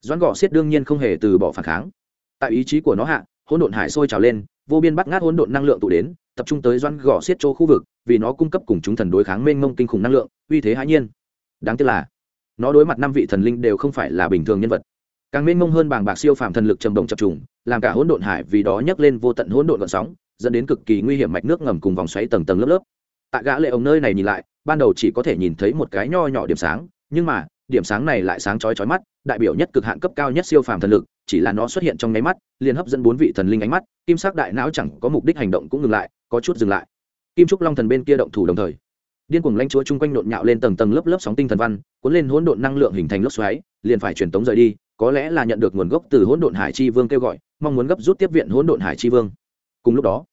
[SPEAKER 1] Doãn gò xiết đương nhiên không hề từ bỏ phản kháng. Tại ý chí của nó hạ, hỗn độn hải sôi trào lên, vô biên bắt ngát hỗn độn năng lượng tụ đến, tập trung tới doãn gò xiết chỗ khu vực, vì nó cung cấp cùng chúng thần đối kháng mênh mông kinh khủng năng lượng, uy thế hãi nhiên. Đáng tiếc là, nó đối mặt năm vị thần linh đều không phải là bình thường nhân vật càng mênh mông hơn bàng bạc siêu phàm thần lực trầm đồng chập trùng, làm cả hỗn độn hải vì đó nhấc lên vô tận hỗn độn gợn sóng, dẫn đến cực kỳ nguy hiểm mạch nước ngầm cùng vòng xoáy tầng tầng lớp lớp. Tại gã lệ ống nơi này nhìn lại, ban đầu chỉ có thể nhìn thấy một cái nho nhỏ điểm sáng, nhưng mà, điểm sáng này lại sáng chói chói mắt, đại biểu nhất cực hạn cấp cao nhất siêu phàm thần lực, chỉ là nó xuất hiện trong nháy mắt, liền hấp dẫn bốn vị thần linh ánh mắt, kim sắc đại não chẳng có mục đích hành động cũng ngừng lại, có chút dừng lại. Kim trúc long thần bên kia động thủ đồng thời, điên cuồng lãnh chúa chung quanh nộn nhạo lên tầng tầng lớp lớp sóng tinh thần văn, cuốn lên hỗn độn năng lượng hình thành lốc xoáy, liền phải truyền tống rời đi có lẽ là nhận được nguồn gốc từ hỗn độn hải chi vương kêu gọi, mong muốn gấp rút tiếp viện hỗn độn hải chi vương. Cùng lúc đó,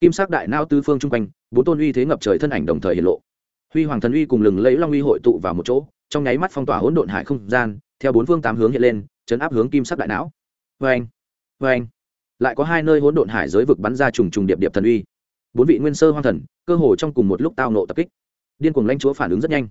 [SPEAKER 1] kim sắc đại nao tứ phương chung quanh, bốn tôn uy thế ngập trời thân ảnh đồng thời hiện lộ. Huy hoàng thần uy cùng lừng lấy long uy hội tụ vào một chỗ, trong nháy mắt phong tỏa hỗn độn hải không gian, theo bốn phương tám hướng hiện lên, chấn áp hướng kim sắc đại não vê anh vê anh lại có hai nơi hỗn độn hải giới vực bắn ra trùng trùng điệp điệp thần uy. Bốn vị nguyên sơ hoang thần, cơ hồ trong cùng một lúc tao nộ tập kích. Điên cuồng lãnh chúa phản ứng rất nhanh.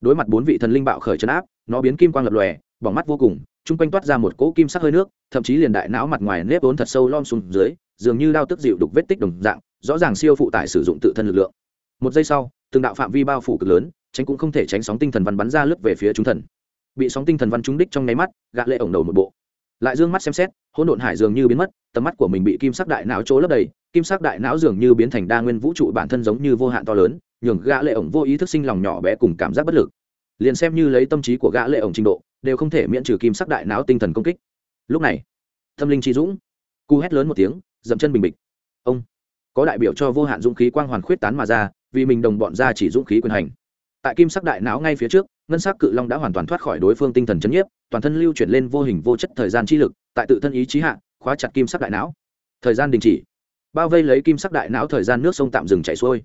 [SPEAKER 1] Đối mặt bốn vị thần linh bạo khởi chấn áp, nó biến kim quang lập lòe, bỏng mắt vô cùng chung quanh toát ra một cỗ kim sắc hơi nước, thậm chí liền đại não mặt ngoài nếp vốn thật sâu lom xuống dưới, dường như đao tức dịu đục vết tích đồng dạng, rõ ràng siêu phụ tải sử dụng tự thân lực lượng. Một giây sau, từng đạo phạm vi bao phủ cực lớn, tránh cũng không thể tránh sóng tinh thần văn bắn ra lướt về phía chúng thần. Bị sóng tinh thần văn trúng đích trong nháy mắt gạ lệ ổng đầu một bộ. Lại dương mắt xem xét, hỗn độn hải dường như biến mất, tầm mắt của mình bị kim sắc đại não chỗ lấp đầy, kim sắc đại não dường như biến thành đa nguyên vũ trụ bản thân giống như vô hạn to lớn, nhường gã lệ ổng vô ý thức sinh lòng nhỏ bé cùng cảm giác bất lực. Liền xem như lấy tâm trí của gã lệ ổng trình độ đều không thể miễn trừ kim sắc đại não tinh thần công kích. Lúc này tâm linh chi dũng, cu hét lớn một tiếng, dậm chân bình bịch. Ông, có đại biểu cho vô hạn dũng khí quang hoàn khuyết tán mà ra, vì mình đồng bọn ra chỉ dũng khí quyền hành. Tại kim sắc đại não ngay phía trước, ngân sắc cự long đã hoàn toàn thoát khỏi đối phương tinh thần chấn nhiếp, toàn thân lưu chuyển lên vô hình vô chất thời gian chi lực, tại tự thân ý chí hạ, khóa chặt kim sắc đại não. Thời gian đình chỉ. Bao vây lấy kim sắc đại não thời gian nước sông tạm dừng chảy xuôi.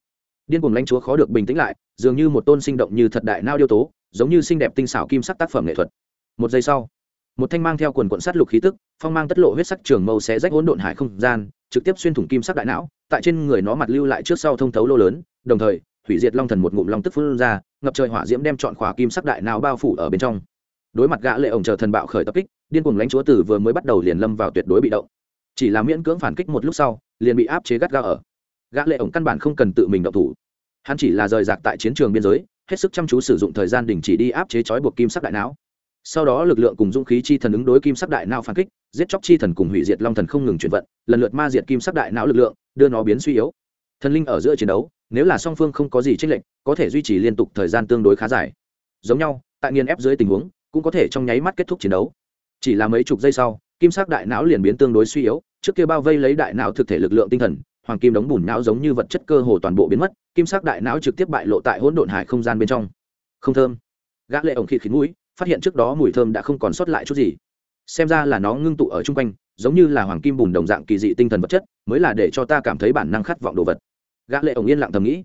[SPEAKER 1] Điên cuồng lãnh chúa khó được bình tĩnh lại, dường như một tôn sinh động như thật đại nao điêu tố, giống như xinh đẹp tinh xảo kim sắc tác phẩm nghệ thuật một giây sau, một thanh mang theo quần quận sát lục khí tức, phong mang tất lộ huyết sắc trường mâu xé rách hỗn độn hải không gian, trực tiếp xuyên thủng kim sắc đại não, tại trên người nó mặt lưu lại trước sau thông thấu lô lớn, đồng thời, hủy diệt long thần một ngụm long tức phun ra, ngập trời hỏa diễm đem chọn khỏa kim sắc đại não bao phủ ở bên trong. Đối mặt gã lệ ổng chờ thần bạo khởi tập kích, điên cuồng lãnh chúa tử vừa mới bắt đầu liền lâm vào tuyệt đối bị động. Chỉ là miễn cưỡng phản kích một lúc sau, liền bị áp chế gắt gao ở. Gã lệ ổng căn bản không cần tự mình động thủ. Hắn chỉ là rời rạc tại chiến trường biên giới, hết sức chăm chú sử dụng thời gian đình chỉ đi áp chế chói buộc kim sắc đại não sau đó lực lượng cùng dũng khí chi thần ứng đối kim sắc đại não phản kích, giết chóc chi thần cùng hủy diệt long thần không ngừng chuyển vận, lần lượt ma diệt kim sắc đại não lực lượng, đưa nó biến suy yếu. Thần linh ở giữa chiến đấu, nếu là song phương không có gì tranh lệch, có thể duy trì liên tục thời gian tương đối khá dài. Giống nhau, tại nghiền ép dưới tình huống, cũng có thể trong nháy mắt kết thúc chiến đấu. Chỉ là mấy chục giây sau, kim sắc đại não liền biến tương đối suy yếu, trước kia bao vây lấy đại não thực thể lực lượng tinh thần, hoàng kim đóng bùn não giống như vật chất cơ hồ toàn bộ biến mất, kim sắc đại não trực tiếp bại lộ tại hỗn độn hải không gian bên trong. Không thơm. Gã lệ ổng khịt khịt mũi phát hiện trước đó mùi thơm đã không còn sót lại chút gì. Xem ra là nó ngưng tụ ở chung quanh, giống như là hoàng kim bùn đồng dạng kỳ dị tinh thần vật chất, mới là để cho ta cảm thấy bản năng khát vọng đồ vật. Gã lệ ổng yên lặng thầm nghĩ.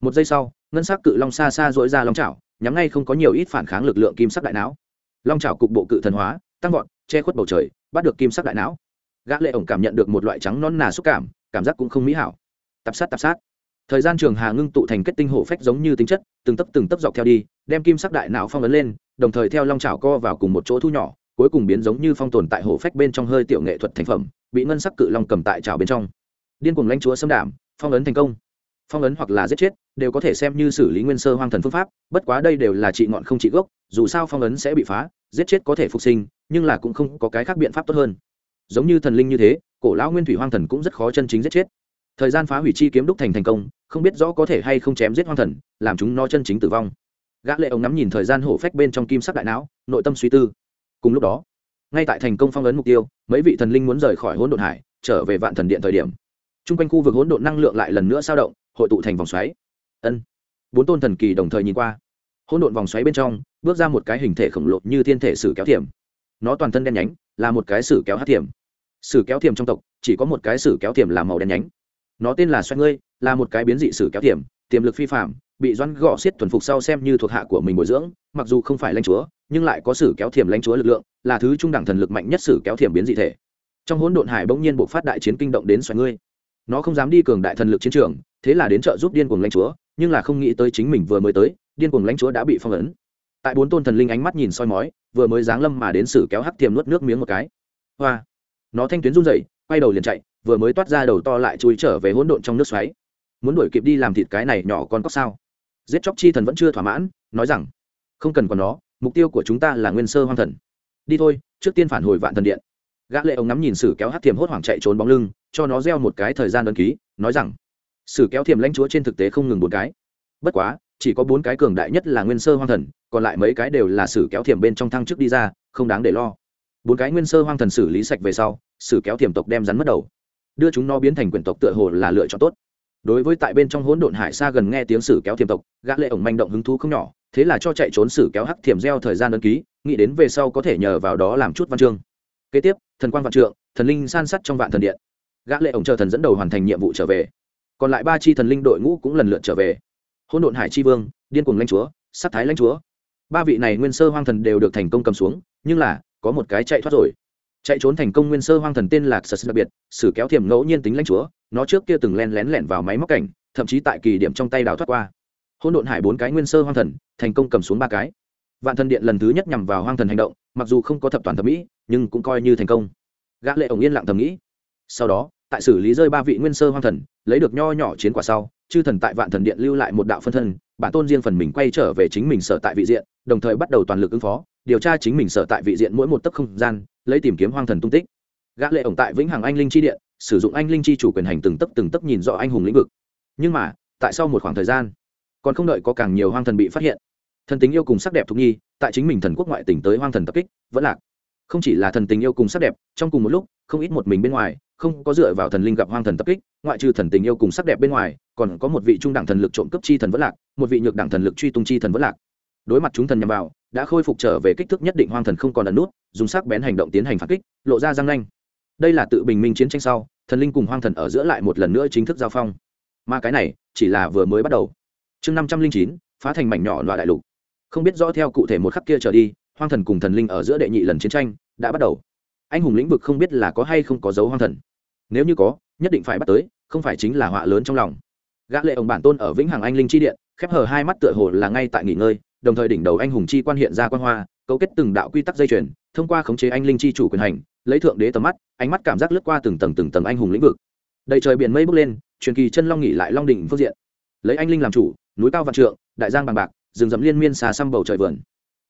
[SPEAKER 1] Một giây sau, ngân sắc cự long xa xa dỗi ra long chảo, nhắm ngay không có nhiều ít phản kháng lực lượng kim sắc đại não. Long chảo cục bộ cự thần hóa, tăng vọt, che khuất bầu trời, bắt được kim sắc đại não. Gã lệ ổng cảm nhận được một loại trắng non nà xúc cảm cảm giác cũng không mỹ hảo. Tập sát tập sát thời gian trường hà ngưng tụ thành kết tinh hổ phách giống như tính chất, từng tấp từng tấp dọc theo đi, đem kim sắc đại não phong ấn lên, đồng thời theo long trào co vào cùng một chỗ thu nhỏ, cuối cùng biến giống như phong tồn tại hổ phách bên trong hơi tiểu nghệ thuật thành phẩm, bị ngân sắc cự long cầm tại trào bên trong. Điên cuồng lãnh chúa xâm đảm phong ấn thành công. Phong ấn hoặc là giết chết, đều có thể xem như xử lý nguyên sơ hoang thần phương pháp, bất quá đây đều là trị ngọn không trị gốc, dù sao phong ấn sẽ bị phá, giết chết có thể phục sinh, nhưng là cũng không có cái khác biện pháp tốt hơn. Giống như thần linh như thế, cổ lão nguyên thủy hoang thần cũng rất khó chân chính giết chết thời gian phá hủy chi kiếm đúc thành thành công, không biết rõ có thể hay không chém giết hoang thần, làm chúng nó chân chính tử vong. Gã lệ ông nắm nhìn thời gian hổ phách bên trong kim sắc đại não, nội tâm suy tư. Cùng lúc đó, ngay tại thành công phong ấn mục tiêu, mấy vị thần linh muốn rời khỏi hỗn độn hải, trở về vạn thần điện thời điểm. Trung quanh khu vực hỗn độn năng lượng lại lần nữa sao động, hội tụ thành vòng xoáy. Ân. Bốn tôn thần kỳ đồng thời nhìn qua. Hỗn độn vòng xoáy bên trong, bước ra một cái hình thể khổng lồ như thiên thể sử kéo thiểm. Nó toàn thân đen nhánh, là một cái sử kéo hát thiểm. Sử kéo thiểm trong tộc, chỉ có một cái sử kéo thiểm là màu đen nhánh nó tên là xoay ngươi, là một cái biến dị sử kéo thiểm tiềm lực phi phạm bị doãn gõ xiết thuần phục sau xem như thuộc hạ của mình bồi dưỡng, mặc dù không phải lãnh chúa, nhưng lại có sử kéo thiểm lãnh chúa lực lượng, là thứ trung đẳng thần lực mạnh nhất sử kéo thiểm biến dị thể. Trong hỗn độn hải bỗng nhiên bộc phát đại chiến kinh động đến xoay ngươi. Nó không dám đi cường đại thần lực chiến trường, thế là đến trợ giúp điên cuồng lãnh chúa, nhưng là không nghĩ tới chính mình vừa mới tới, điên cuồng lãnh chúa đã bị phong ấn. Tại bốn tôn thần linh ánh mắt nhìn soi mói, vừa mới giáng lâm mà đến sử kéo hắc thiềm nuốt nước miếng một cái. Hoa! Nó thanh tuyến run rẩy, quay đầu liền chạy vừa mới toát ra đầu to lại chui trở về hỗn độn trong nước xoáy. Muốn đuổi kịp đi làm thịt cái này nhỏ con cóc sao? Giết chóc chi thần vẫn chưa thỏa mãn, nói rằng, không cần còn nó, mục tiêu của chúng ta là nguyên sơ hoang thần. Đi thôi, trước tiên phản hồi vạn thần điện. Gã lệ ông ngắm nhìn sử kéo hát thiềm hốt hoảng chạy trốn bóng lưng, cho nó gieo một cái thời gian đơn ký, nói rằng, sử kéo thiềm lãnh chúa trên thực tế không ngừng bốn cái. Bất quá, chỉ có bốn cái cường đại nhất là nguyên sơ hoang thần, còn lại mấy cái đều là sử kéo thiềm bên trong thăng trước đi ra, không đáng để lo. Bốn cái nguyên sơ hoang thần xử lý sạch về sau, sử kéo thiềm tộc đem rắn mất đầu đưa chúng nó biến thành quyền tộc tựa hồ là lựa chọn tốt. Đối với tại bên trong hỗn độn hải xa gần nghe tiếng sử kéo thiềm tộc, gã lệ ổng manh động hứng thú không nhỏ, thế là cho chạy trốn sử kéo hắc thiềm gieo thời gian đơn ký, nghĩ đến về sau có thể nhờ vào đó làm chút văn chương. Kế tiếp, thần quan vạn trượng, thần linh san sắt trong vạn thần điện. Gã lệ ổng chờ thần dẫn đầu hoàn thành nhiệm vụ trở về. Còn lại ba chi thần linh đội ngũ cũng lần lượt trở về. Hỗn độn hải chi vương, điên cuồng lãnh chúa, sát thái lãnh chúa. Ba vị này nguyên sơ hoang thần đều được thành công cầm xuống, nhưng là, có một cái chạy thoát rồi chạy trốn thành công nguyên sơ hoang thần tên là sật đặc biệt, sử kéo thiềm ngẫu nhiên tính lãnh chúa, nó trước kia từng len lén lẻn vào máy móc cảnh, thậm chí tại kỳ điểm trong tay đào thoát qua. Hỗn độn hải bốn cái nguyên sơ hoang thần, thành công cầm xuống ba cái. Vạn thần điện lần thứ nhất nhằm vào hoang thần hành động, mặc dù không có thập toàn thẩm mỹ, nhưng cũng coi như thành công. Gã lệ ổng yên lặng thầm nghĩ. Sau đó, tại xử lý rơi ba vị nguyên sơ hoang thần, lấy được nho nhỏ chiến quả sau, chư thần tại vạn thần điện lưu lại một đạo phân thân, bản tôn riêng phần mình quay trở về chính mình sở tại vị diện, đồng thời bắt đầu toàn lực ứng phó, điều tra chính mình sở tại vị diện mỗi một tấc không gian lấy tìm kiếm hoang thần tung tích. Gã lệ ổng tại vĩnh hằng anh linh chi điện, sử dụng anh linh chi chủ quyền hành từng tấc từng tấc nhìn rõ anh hùng lĩnh vực. Nhưng mà, tại sau một khoảng thời gian, còn không đợi có càng nhiều hoang thần bị phát hiện. Thần tình yêu cùng sắc đẹp thục nhi tại chính mình thần quốc ngoại tỉnh tới hoang thần tập kích, vẫn lạc. Không chỉ là thần tình yêu cùng sắc đẹp, trong cùng một lúc, không ít một mình bên ngoài, không có dựa vào thần linh gặp hoang thần tập kích, ngoại trừ thần tình yêu cùng sắc đẹp bên ngoài, còn có một vị trung đẳng thần lực trộm cấp chi thần vẫn lạc, một vị nhược đẳng thần lực truy tung chi thần vẫn lạc. Đối mặt chúng thần nhằm vào đã khôi phục trở về kích thước nhất định hoang thần không còn ẩn nút, dùng sắc bén hành động tiến hành phản kích, lộ ra răng nanh. Đây là tự bình minh chiến tranh sau, thần linh cùng hoang thần ở giữa lại một lần nữa chính thức giao phong. Mà cái này, chỉ là vừa mới bắt đầu. Chương năm trăm linh chín, phá thành mảnh nhỏ loại đại lục. Không biết rõ theo cụ thể một khắc kia trở đi, hoang thần cùng thần linh ở giữa đệ nhị lần chiến tranh đã bắt đầu. Anh hùng lĩnh vực không biết là có hay không có dấu hoang thần. Nếu như có, nhất định phải bắt tới, không phải chính là họa lớn trong lòng. Gã lệ ông bản tôn ở vĩnh hằng anh linh chi điện, khép hờ hai mắt tựa hồ là ngay tại nghỉ ngơi đồng thời đỉnh đầu anh hùng chi quan hiện ra quan hoa, cấu kết từng đạo quy tắc dây chuyền, thông qua khống chế anh linh chi chủ quyền hành, lấy thượng đế tầm mắt, ánh mắt cảm giác lướt qua từng tầng từng tầng anh hùng lĩnh vực. Đầy trời biển mây bốc lên, truyền kỳ chân long nghỉ lại long đỉnh phương diện. Lấy anh linh làm chủ, núi cao vạn trượng, đại giang bằng bạc, rừng rậm liên miên xà xăm bầu trời vườn.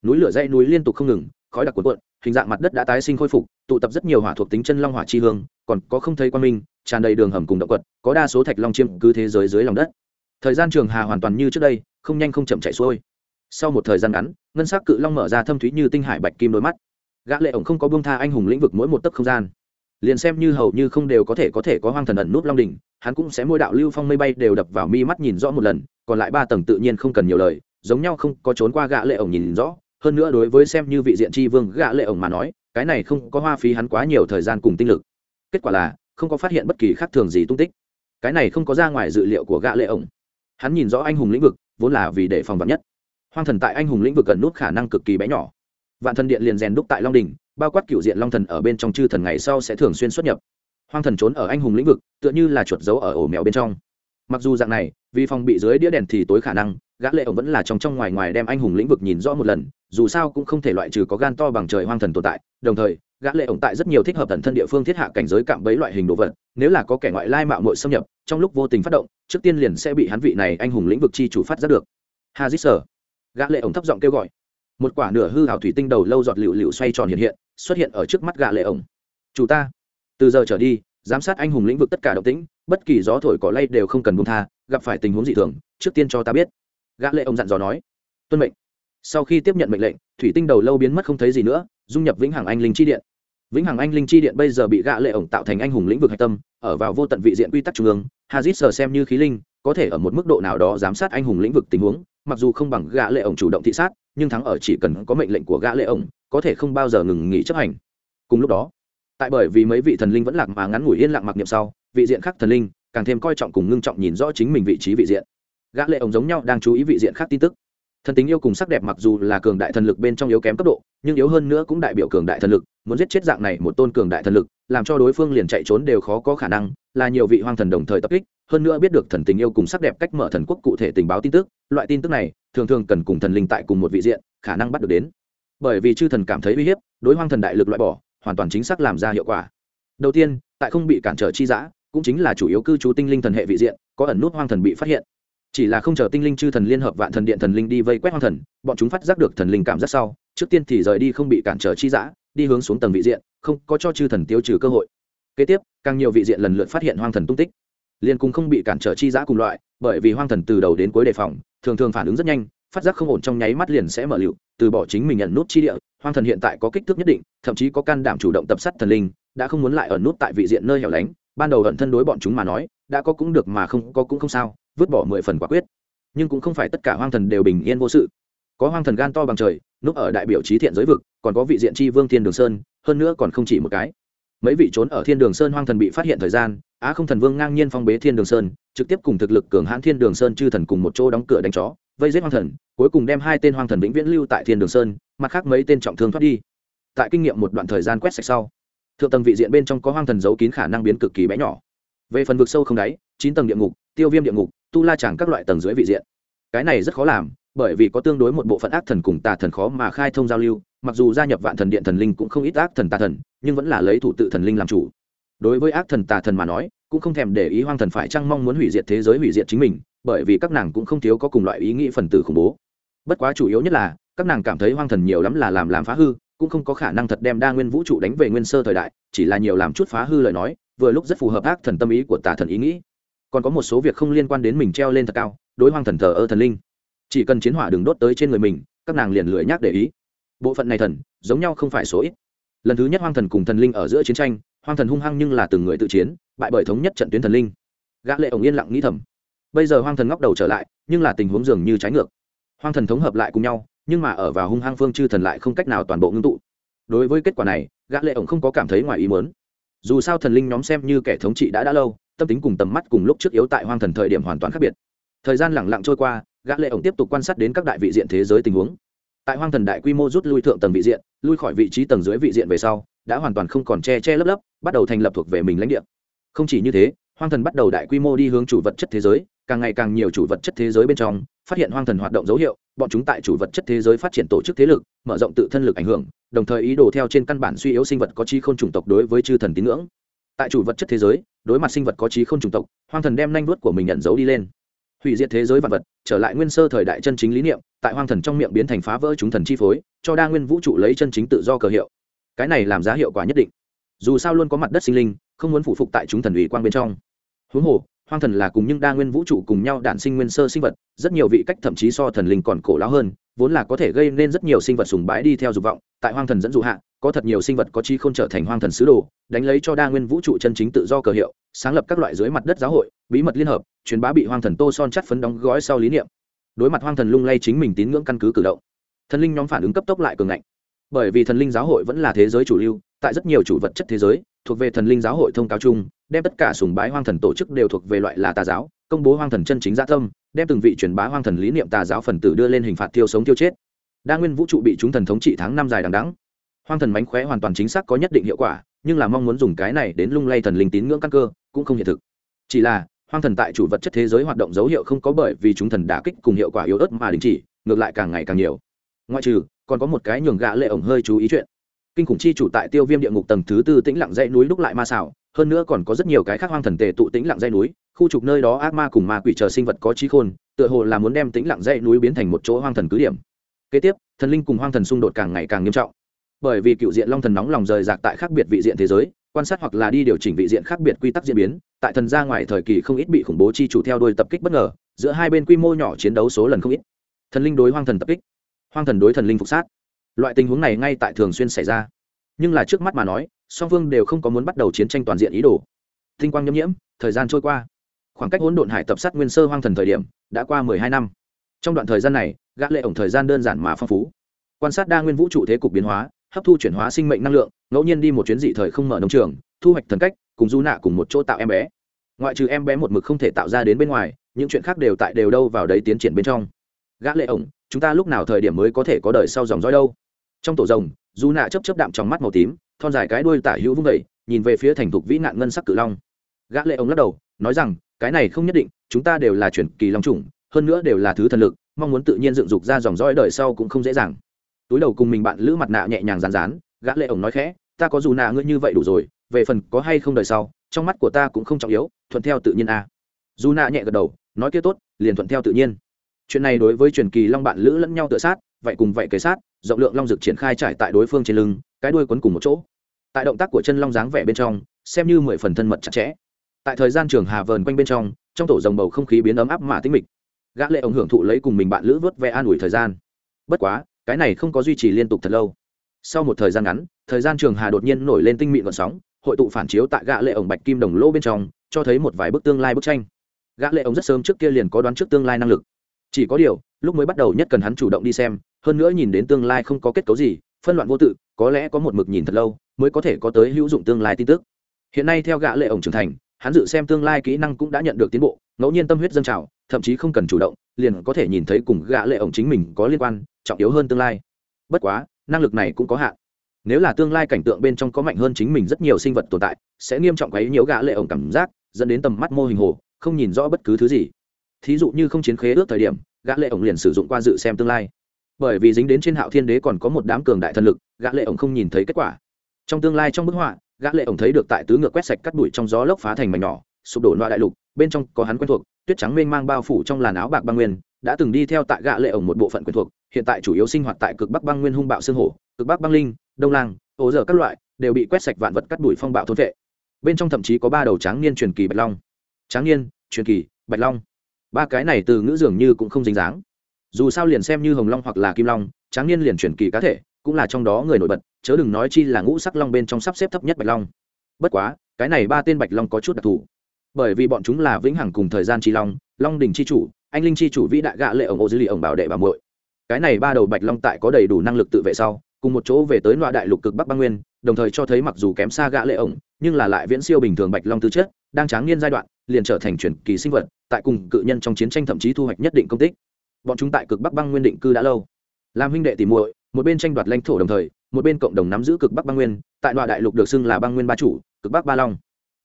[SPEAKER 1] Núi lửa dãy núi liên tục không ngừng, khói đặc cuộn cuộn, hình dạng mặt đất đã tái sinh khôi phục, tụ tập rất nhiều hỏa thuộc tính chân long hỏa chi hương, còn có không thấy quan minh, tràn đầy đường hầm cùng động quật, có đa số thạch long chiêm cứ thế giới dưới lòng đất. Thời gian trường hà hoàn toàn như trước đây, không nhanh không chậm chạy xuôi sau một thời gian ngắn, ngân sắc cự long mở ra thâm thúy như tinh hải bạch kim đôi mắt. Gã lệ ổng không có buông tha anh hùng lĩnh vực mỗi một tấc không gian. Liền xem như hầu như không đều có thể có thể có hoang thần ẩn nút long đỉnh, hắn cũng sẽ môi đạo lưu phong mây bay đều đập vào mi mắt nhìn rõ một lần, còn lại ba tầng tự nhiên không cần nhiều lời, giống nhau không có trốn qua gã lệ ổng nhìn rõ. Hơn nữa đối với xem như vị diện tri vương gã lệ ổng mà nói, cái này không có hoa phí hắn quá nhiều thời gian cùng tinh lực. Kết quả là, không có phát hiện bất kỳ khác thường gì tung tích. Cái này không có ra ngoài dự liệu của gã lệ ổng. Hắn nhìn rõ anh hùng lĩnh vực, vốn là vì để phòng vạn nhất hoang thần tại anh hùng lĩnh vực gần nút khả năng cực kỳ bé nhỏ. Vạn thần điện liền rèn đúc tại long đình, bao quát cựu diện long thần ở bên trong chư thần ngày sau sẽ thường xuyên xuất nhập. Hoang thần trốn ở anh hùng lĩnh vực, tựa như là chuột giấu ở ổ mèo bên trong. Mặc dù dạng này, vì phòng bị dưới đĩa đèn thì tối khả năng, gã lệ ổng vẫn là trong trong ngoài ngoài đem anh hùng lĩnh vực nhìn rõ một lần, dù sao cũng không thể loại trừ có gan to bằng trời hoang thần tồn tại. Đồng thời, gã lệ ổng tại rất nhiều thích hợp thần thân địa phương thiết hạ cảnh giới cạm bẫy loại hình đồ vật, nếu là có kẻ ngoại lai mạo muội xâm nhập, trong lúc vô tình phát động, trước tiên liền sẽ bị hắn vị này anh hùng lĩnh vực chi chủ phát giác được. Hazit gã lệ ổng thấp giọng kêu gọi. Một quả nửa hư hào thủy tinh đầu lâu giọt liều liều xoay tròn hiện hiện, xuất hiện ở trước mắt gã lệ ổng. Chủ ta. Từ giờ trở đi, giám sát anh hùng lĩnh vực tất cả động tĩnh, bất kỳ gió thổi cỏ lay đều không cần buông tha, gặp phải tình huống dị thường, trước tiên cho ta biết. Gã lệ ổng dặn dò nói. Tuân mệnh. Sau khi tiếp nhận mệnh lệnh, thủy tinh đầu lâu biến mất không thấy gì nữa, dung nhập vĩnh hằng anh linh chi điện. Vĩnh hằng anh linh chi điện bây giờ bị gã lệ ổng tạo thành anh hùng lĩnh vực hạch tâm, ở vào vô tận vị diện quy tắc trung ương hazit sờ xem như khí linh, có thể ở một mức độ nào đó giám sát anh hùng lĩnh vực tình huống mặc dù không bằng gã lệ ổng chủ động thị sát, nhưng thắng ở chỉ cần có mệnh lệnh của gã lệ ổng, có thể không bao giờ ngừng nghỉ chấp hành. Cùng lúc đó, tại bởi vì mấy vị thần linh vẫn lạc mà ngắn ngủi yên lặng mặc niệm sau, vị diện khác thần linh càng thêm coi trọng cùng ngưng trọng nhìn rõ chính mình vị trí vị diện. Gã lệ ổng giống nhau đang chú ý vị diện khác tin tức. Thần tính yêu cùng sắc đẹp mặc dù là cường đại thần lực bên trong yếu kém cấp độ, nhưng yếu hơn nữa cũng đại biểu cường đại thần lực, muốn giết chết dạng này một tôn cường đại thần lực, làm cho đối phương liền chạy trốn đều khó có khả năng, là nhiều vị hoang thần đồng thời tập kích hơn nữa biết được thần tình yêu cùng sắc đẹp cách mở thần quốc cụ thể tình báo tin tức, loại tin tức này, thường thường cần cùng thần linh tại cùng một vị diện, khả năng bắt được đến. Bởi vì chư thần cảm thấy uy hiếp, đối hoang thần đại lực loại bỏ, hoàn toàn chính xác làm ra hiệu quả. Đầu tiên, tại không bị cản trở chi giã, cũng chính là chủ yếu cư trú tinh linh thần hệ vị diện, có ẩn nút hoang thần bị phát hiện. Chỉ là không chờ tinh linh chư thần liên hợp vạn thần điện thần linh đi vây quét hoang thần, bọn chúng phát giác được thần linh cảm giác sau, trước tiên thì rời đi không bị cản trở chi giã, đi hướng xuống tầng vị diện, không có cho chư thần tiêu trừ cơ hội. Kế tiếp, càng nhiều vị diện lần lượt phát hiện hoang thần tung tích liền cùng không bị cản trở chi giã cùng loại, bởi vì hoang thần từ đầu đến cuối đề phòng, thường thường phản ứng rất nhanh, phát giác không ổn trong nháy mắt liền sẽ mở lựu, từ bỏ chính mình nhận nút chi địa, hoang thần hiện tại có kích thước nhất định, thậm chí có can đảm chủ động tập sát thần linh, đã không muốn lại ở nút tại vị diện nơi hẻo lánh, ban đầu ẩn thân đối bọn chúng mà nói, đã có cũng được mà không, có cũng không sao, vứt bỏ mười phần quả quyết. Nhưng cũng không phải tất cả hoang thần đều bình yên vô sự. Có hoang thần gan to bằng trời, núp ở đại biểu trí thiện giới vực, còn có vị diện tri vương thiên đường sơn, hơn nữa còn không chỉ một cái mấy vị trốn ở thiên đường sơn hoang thần bị phát hiện thời gian, á không thần vương ngang nhiên phong bế thiên đường sơn, trực tiếp cùng thực lực cường hãn thiên đường sơn chư thần cùng một chỗ đóng cửa đánh chó, vây giết hoang thần, cuối cùng đem hai tên hoang thần vĩnh viễn lưu tại thiên đường sơn, mặt khác mấy tên trọng thương thoát đi. Tại kinh nghiệm một đoạn thời gian quét sạch sau, thượng tầng vị diện bên trong có hoang thần giấu kín khả năng biến cực kỳ bé nhỏ. Về phần vực sâu không đáy, chín tầng địa ngục, tiêu viêm địa ngục, tu la chẳng các loại tầng dưới vị diện. Cái này rất khó làm, bởi vì có tương đối một bộ phận ác thần cùng tà thần khó mà khai thông giao lưu mặc dù gia nhập vạn thần điện thần linh cũng không ít ác thần tà thần, nhưng vẫn là lấy thủ tự thần linh làm chủ. Đối với ác thần tà thần mà nói, cũng không thèm để ý hoang thần phải chăng mong muốn hủy diệt thế giới hủy diệt chính mình, bởi vì các nàng cũng không thiếu có cùng loại ý nghĩ phần tử khủng bố. Bất quá chủ yếu nhất là, các nàng cảm thấy hoang thần nhiều lắm là làm làm phá hư, cũng không có khả năng thật đem đa nguyên vũ trụ đánh về nguyên sơ thời đại, chỉ là nhiều làm chút phá hư lời nói, vừa lúc rất phù hợp ác thần tâm ý của tà thần ý nghĩ. Còn có một số việc không liên quan đến mình treo lên thật cao, đối hoang thần thờ ơ thần linh. Chỉ cần chiến hỏa đừng đốt tới trên người mình, các nàng liền lười nhác để ý bộ phận này thần, giống nhau không phải số ít. Lần thứ nhất hoang thần cùng thần linh ở giữa chiến tranh, hoang thần hung hăng nhưng là từng người tự chiến, bại bởi thống nhất trận tuyến thần linh. Gã lệ ổng yên lặng nghĩ thầm. Bây giờ hoang thần ngóc đầu trở lại, nhưng là tình huống dường như trái ngược. Hoang thần thống hợp lại cùng nhau, nhưng mà ở vào hung hăng phương chư thần lại không cách nào toàn bộ ngưng tụ. Đối với kết quả này, gã lệ ổng không có cảm thấy ngoài ý muốn. Dù sao thần linh nhóm xem như kẻ thống trị đã đã lâu, tâm tính cùng tầm mắt cùng lúc trước yếu tại hoang thần thời điểm hoàn toàn khác biệt. Thời gian lặng lặng trôi qua, gã lệ ổng tiếp tục quan sát đến các đại vị diện thế giới tình huống tại hoang thần đại quy mô rút lui thượng tầng vị diện, lui khỏi vị trí tầng dưới vị diện về sau, đã hoàn toàn không còn che che lấp lấp, bắt đầu thành lập thuộc về mình lãnh địa. Không chỉ như thế, hoang thần bắt đầu đại quy mô đi hướng chủ vật chất thế giới, càng ngày càng nhiều chủ vật chất thế giới bên trong, phát hiện hoang thần hoạt động dấu hiệu, bọn chúng tại chủ vật chất thế giới phát triển tổ chức thế lực, mở rộng tự thân lực ảnh hưởng, đồng thời ý đồ theo trên căn bản suy yếu sinh vật có trí không chủng tộc đối với chư thần tín ngưỡng. Tại chủ vật chất thế giới, đối mặt sinh vật có trí không chủng tộc, hoang thần đem nanh vuốt của mình nhận dấu đi lên hủy diệt thế giới vật vật, trở lại nguyên sơ thời đại chân chính lý niệm, tại hoang thần trong miệng biến thành phá vỡ chúng thần chi phối, cho đa nguyên vũ trụ lấy chân chính tự do cờ hiệu. Cái này làm giá hiệu quả nhất định. Dù sao luôn có mặt đất sinh linh, không muốn phụ phục tại chúng thần ủy quang bên trong. Huống hồ, hoang thần là cùng nhưng đa nguyên vũ trụ cùng nhau đản sinh nguyên sơ sinh vật, rất nhiều vị cách thậm chí so thần linh còn cổ lão hơn vốn là có thể gây nên rất nhiều sinh vật sùng bái đi theo dục vọng, tại hoang thần dẫn dụ hạ, có thật nhiều sinh vật có chi không trở thành hoang thần sứ đồ, đánh lấy cho đa nguyên vũ trụ chân chính tự do cờ hiệu, sáng lập các loại dưới mặt đất giáo hội, bí mật liên hợp, truyền bá bị hoang thần tô son chắt phấn đóng gói sau lý niệm. Đối mặt hoang thần lung lay chính mình tín ngưỡng căn cứ cử động, thần linh nhóm phản ứng cấp tốc lại cường ngạnh. Bởi vì thần linh giáo hội vẫn là thế giới chủ lưu, tại rất nhiều chủ vật chất thế giới, thuộc về thần linh giáo hội thông cáo chung, đem tất cả sùng bái hoang thần tổ chức đều thuộc về loại là tà giáo, công bố hoang thần chân chính gia tâm đem từng vị truyền bá hoang thần lý niệm tà giáo phần tử đưa lên hình phạt tiêu sống tiêu chết. Đa nguyên vũ trụ bị chúng thần thống trị tháng năm dài đằng đắng hoang thần mánh khóe hoàn toàn chính xác có nhất định hiệu quả, nhưng là mong muốn dùng cái này đến lung lay thần linh tín ngưỡng căn cơ, cũng không hiện thực. Chỉ là, hoang thần tại chủ vật chất thế giới hoạt động dấu hiệu không có bởi vì chúng thần đả kích cùng hiệu quả yếu ớt mà đình chỉ, ngược lại càng ngày càng nhiều. Ngoại trừ, còn có một cái nhường gã lệ ổng hơi chú ý chuyện kinh khủng chi chủ tại tiêu viêm địa ngục tầng thứ tư tĩnh lặng dãy núi đúc lại ma xảo, hơn nữa còn có rất nhiều cái khác hoang thần tề tụ tĩnh lặng dãy núi, khu trục nơi đó ác ma cùng ma quỷ chờ sinh vật có trí khôn, tựa hồ là muốn đem tĩnh lặng dãy núi biến thành một chỗ hoang thần cứ điểm. Kế tiếp, thần linh cùng hoang thần xung đột càng ngày càng nghiêm trọng. Bởi vì cựu diện long thần nóng lòng rời rạc tại khác biệt vị diện thế giới, quan sát hoặc là đi điều chỉnh vị diện khác biệt quy tắc diễn biến, tại thần gia ngoài thời kỳ không ít bị khủng bố chi chủ theo đuôi tập kích bất ngờ, giữa hai bên quy mô nhỏ chiến đấu số lần không ít. Thần linh đối hoang thần tập kích, hoang thần đối thần linh phục sát loại tình huống này ngay tại thường xuyên xảy ra. Nhưng là trước mắt mà nói, song phương đều không có muốn bắt đầu chiến tranh toàn diện ý đồ. Tinh quang nhâm nhiễm, thời gian trôi qua. Khoảng cách hỗn độn hải tập sát nguyên sơ hoang thần thời điểm, đã qua mười hai năm. Trong đoạn thời gian này, gã lệ ổng thời gian đơn giản mà phong phú. Quan sát đa nguyên vũ trụ thế cục biến hóa, hấp thu chuyển hóa sinh mệnh năng lượng, ngẫu nhiên đi một chuyến dị thời không mở nông trường, thu hoạch thần cách, cùng du nạ cùng một chỗ tạo em bé. Ngoại trừ em bé một mực không thể tạo ra đến bên ngoài, những chuyện khác đều tại đều đâu vào đấy tiến triển bên trong. Gã lệ ổng, chúng ta lúc nào thời điểm mới có thể có đời sau dòng dõi đâu? Trong tổ rồng, dù nạ chấp chấp đạm trong mắt màu tím, thon dài cái đuôi tả hữu vung vẩy nhìn về phía thành thục vĩ nạn ngân sắc cự long. Gã lệ ông lắc đầu, nói rằng, cái này không nhất định, chúng ta đều là chuyển kỳ long chủng, hơn nữa đều là thứ thần lực, mong muốn tự nhiên dựng dục ra dòng dõi đời sau cũng không dễ dàng. Túi đầu cùng mình bạn lữ mặt nạ nhẹ nhàng rán rán gã lệ ổng nói khẽ, ta có dù nạ ngươi như vậy đủ rồi, về phần có hay không đời sau, trong mắt của ta cũng không trọng yếu, thuận theo tự nhiên a. À. dù nạ nhẹ gật đầu, nói kia tốt, liền thuận theo tự nhiên. Chuyện này đối với truyền kỳ long bạn lữ lẫn nhau tự sát vậy cùng vậy kế sát, rộng lượng long dực triển khai trải tại đối phương trên lưng, cái đuôi quấn cùng một chỗ. Tại động tác của chân long dáng vẻ bên trong, xem như mười phần thân mật chặt chẽ. Tại thời gian trường hà vờn quanh bên trong trong tổ dòng bầu không khí biến ấm áp mà tinh mịch. Gã lệ ổng hưởng thụ lấy cùng mình bạn lữ vớt ve an ủi thời gian. Bất quá, cái này không có duy trì liên tục thật lâu. Sau một thời gian ngắn, thời gian trường hà đột nhiên nổi lên tinh mịn gợn sóng, hội tụ phản chiếu tại gã lệ ổng bạch kim đồng lô bên trong, cho thấy một vài bức tương lai bức tranh. Gã lệ ổng rất sớm trước kia liền có đoán trước tương lai năng lực. Chỉ có điều, lúc mới bắt đầu nhất cần hắn chủ động đi xem hơn nữa nhìn đến tương lai không có kết cấu gì, phân loạn vô tự, có lẽ có một mực nhìn thật lâu mới có thể có tới hữu dụng tương lai tin tức. Hiện nay theo gã lệ ổng trưởng thành, hắn dự xem tương lai kỹ năng cũng đã nhận được tiến bộ, ngẫu nhiên tâm huyết dâng trào, thậm chí không cần chủ động, liền có thể nhìn thấy cùng gã lệ ổng chính mình có liên quan, trọng yếu hơn tương lai. Bất quá, năng lực này cũng có hạn. Nếu là tương lai cảnh tượng bên trong có mạnh hơn chính mình rất nhiều sinh vật tồn tại, sẽ nghiêm trọng quấy nhiễu gã lệ ổng cảm giác, dẫn đến tầm mắt mô hình hồ, không nhìn rõ bất cứ thứ gì. Thí dụ như không chiến khế ước thời điểm, gã lệ ổng liền sử dụng qua dự xem tương lai bởi vì dính đến trên hạo thiên đế còn có một đám cường đại thần lực, gã lệ ổng không nhìn thấy kết quả. Trong tương lai trong bức họa, gã lệ ổng thấy được tại tứ ngựa quét sạch cắt bụi trong gió lốc phá thành mảnh nhỏ, sụp đổ loa đại lục, bên trong có hắn quen thuộc, tuyết trắng mênh mang bao phủ trong làn áo bạc băng nguyên, đã từng đi theo tại gã lệ ổng một bộ phận quen thuộc, hiện tại chủ yếu sinh hoạt tại cực bắc băng nguyên hung bạo xương hổ, cực bắc băng linh, đông lang, ố dở các loại, đều bị quét sạch vạn vật cắt đuổi phong bạo thôn vệ. Bên trong thậm chí có ba đầu tráng niên truyền kỳ bạch long. Tráng niên, truyền kỳ, bạch long. Ba cái này từ ngữ dường như cũng không dính dáng dù sao liền xem như hồng long hoặc là kim long, tráng niên liền chuyển kỳ cá thể, cũng là trong đó người nổi bật, chớ đừng nói chi là ngũ sắc long bên trong sắp xếp thấp nhất bạch long. Bất quá, cái này ba tên bạch long có chút đặc thù. Bởi vì bọn chúng là vĩnh hằng cùng thời gian chi long long đình chi chủ, anh linh chi chủ vĩ đại gạ lệ ổng ô dư lì ổng bảo đệ bà muội. Cái này ba đầu bạch long tại có đầy đủ năng lực tự vệ sau, cùng một chỗ về tới loại đại lục cực bắc băng nguyên, đồng thời cho thấy mặc dù kém xa gã lệ ổng, nhưng là lại viễn siêu bình thường bạch long tư chất, đang tráng niên giai đoạn, liền trở thành truyền kỳ sinh vật, tại cùng cự nhân trong chiến tranh thậm chí thu hoạch nhất định công tích bọn chúng tại cực bắc băng nguyên định cư đã lâu. Làm huynh đệ tìm muội, một bên tranh đoạt lãnh thổ đồng thời, một bên cộng đồng nắm giữ cực bắc băng nguyên, tại đoạn đại lục được xưng là băng nguyên ba chủ, cực bắc ba long.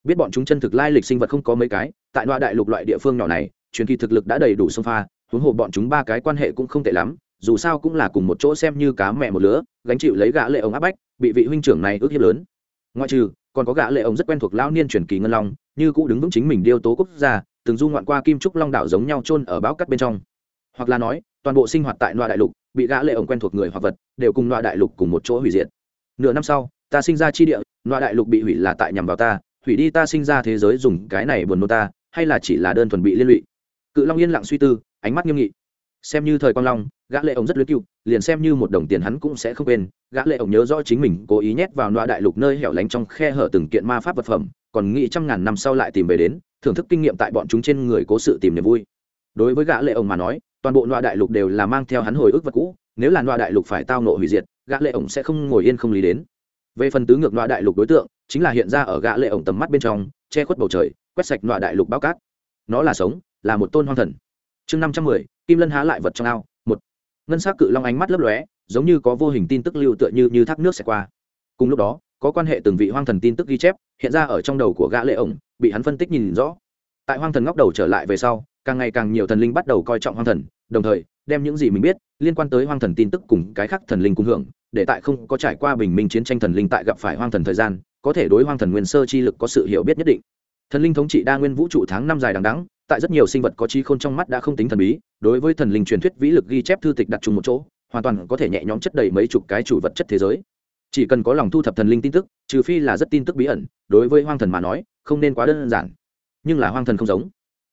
[SPEAKER 1] Biết bọn chúng chân thực lai lịch sinh vật không có mấy cái, tại đoạn đại lục loại địa phương nhỏ này, truyền kỳ thực lực đã đầy đủ sông pha, huống hồ bọn chúng ba cái quan hệ cũng không tệ lắm, dù sao cũng là cùng một chỗ xem như cá mẹ một lứa, gánh chịu lấy gã lệ ống áp bách, bị vị huynh trưởng này ước hiếp lớn. Ngoại trừ, còn có gã lệ ống rất quen thuộc lão niên truyền kỳ ngân long, như cũ đứng vững chính mình điêu tố quốc gia, từng du ngoạn qua kim trúc long đảo giống nhau chôn ở bão cắt bên trong hoặc là nói, toàn bộ sinh hoạt tại loa đại lục, bị gã lệ ổng quen thuộc người hoặc vật, đều cùng loa đại lục cùng một chỗ hủy diệt. Nửa năm sau, ta sinh ra chi địa, loa đại lục bị hủy là tại nhằm vào ta, hủy đi ta sinh ra thế giới dùng cái này buồn nô ta, hay là chỉ là đơn thuần bị liên lụy? Cự long yên lặng suy tư, ánh mắt nghiêm nghị. Xem như thời quang long, gã lệ ổng rất luyến cựu liền xem như một đồng tiền hắn cũng sẽ không quên, gã lệ ổng nhớ rõ chính mình cố ý nhét vào loa đại lục nơi hẻo lánh trong khe hở từng kiện ma pháp vật phẩm, còn nghĩ trăm ngàn năm sau lại tìm về đến, thưởng thức kinh nghiệm tại bọn chúng trên người cố sự tìm niềm vui. Đối với gã lệ ổng mà nói toàn bộ loa đại lục đều là mang theo hắn hồi ức vật cũ, nếu là loa đại lục phải tao nộ hủy diệt, gã lệ ổng sẽ không ngồi yên không lý đến. Về phần tứ ngược loa đại lục đối tượng, chính là hiện ra ở gã lệ ổng tầm mắt bên trong, che khuất bầu trời, quét sạch loa đại lục bao cát. Nó là sống, là một tôn hoang thần. Chương năm trăm mười, kim lân há lại vật trong ao, một. Ngân sắc cự long ánh mắt lấp lóe, giống như có vô hình tin tức lưu tựa như như thác nước sẽ qua. Cùng lúc đó, có quan hệ từng vị hoang thần tin tức ghi chép, hiện ra ở trong đầu của gã lệ ổng, bị hắn phân tích nhìn rõ. Tại hoang thần ngóc đầu trở lại về sau càng ngày càng nhiều thần linh bắt đầu coi trọng hoang thần, đồng thời, đem những gì mình biết liên quan tới hoang thần tin tức cùng cái khác thần linh cùng hưởng, để tại không có trải qua bình minh chiến tranh thần linh tại gặp phải hoang thần thời gian, có thể đối hoang thần nguyên sơ chi lực có sự hiểu biết nhất định. Thần linh thống trị đa nguyên vũ trụ tháng năm dài đằng đắng tại rất nhiều sinh vật có trí khôn trong mắt đã không tính thần bí, đối với thần linh truyền thuyết vĩ lực ghi chép thư tịch đặt chung một chỗ, hoàn toàn có thể nhẹ nhõm chất đầy mấy chục cái chủ vật chất thế giới. Chỉ cần có lòng thu thập thần linh tin tức, trừ phi là rất tin tức bí ẩn, đối với hoang thần mà nói, không nên quá đơn giản. Nhưng là hoang thần không giống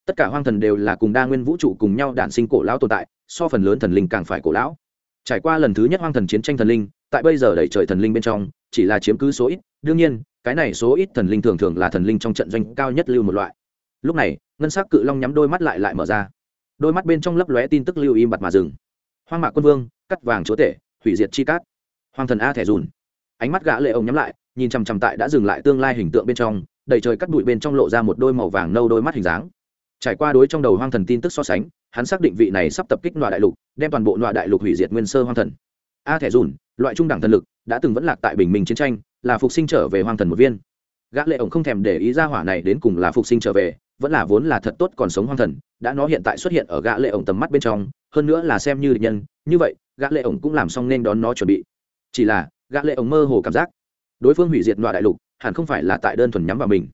[SPEAKER 1] tất cả hoang thần đều là cùng đa nguyên vũ trụ cùng nhau đản sinh cổ lão tồn tại, so phần lớn thần linh càng phải cổ lão. Trải qua lần thứ nhất hoang thần chiến tranh thần linh, tại bây giờ đẩy trời thần linh bên trong, chỉ là chiếm cứ số ít. Đương nhiên, cái này số ít thần linh thường thường là thần linh trong trận doanh cao nhất lưu một loại. Lúc này, ngân s ắ c cự long nhắm đôi mắt lại lại mở ra. Đôi mắt bên trong lấp lóe tin tức lưu im bặt mà dừng. Hoang mạc quân vương, cắt vàng chúa tể, hủy diệt chi cát. Hoàng thần a thẻ dùn. Ánh mắt gã lệ ông nhắm lại, nhìn chằm chằm tại đã dừng lại tương lai hình tượng bên trong, đầy trời cắt bụi bên trong lộ ra một đôi màu vàng nâu đôi mắt hình dáng trải qua đối trong đầu hoang thần tin tức so sánh, hắn xác định vị này sắp tập kích loại đại lục, đem toàn bộ loại đại lục hủy diệt nguyên sơ hoang thần. A thẻ dùn, loại trung đẳng thần lực, đã từng vẫn lạc tại bình minh chiến tranh, là phục sinh trở về hoang thần một viên. Gã lệ ổng không thèm để ý ra hỏa này đến cùng là phục sinh trở về, vẫn là vốn là thật tốt còn sống hoang thần, đã nó hiện tại xuất hiện ở gã lệ ổng tầm mắt bên trong, hơn nữa là xem như địch nhân, như vậy, gã lệ ổng cũng làm xong nên đón nó chuẩn bị. Chỉ là, gã lệ ổng mơ hồ cảm giác, đối phương hủy diệt loại đại lục, hẳn không phải là tại đơn thuần nhắm vào mình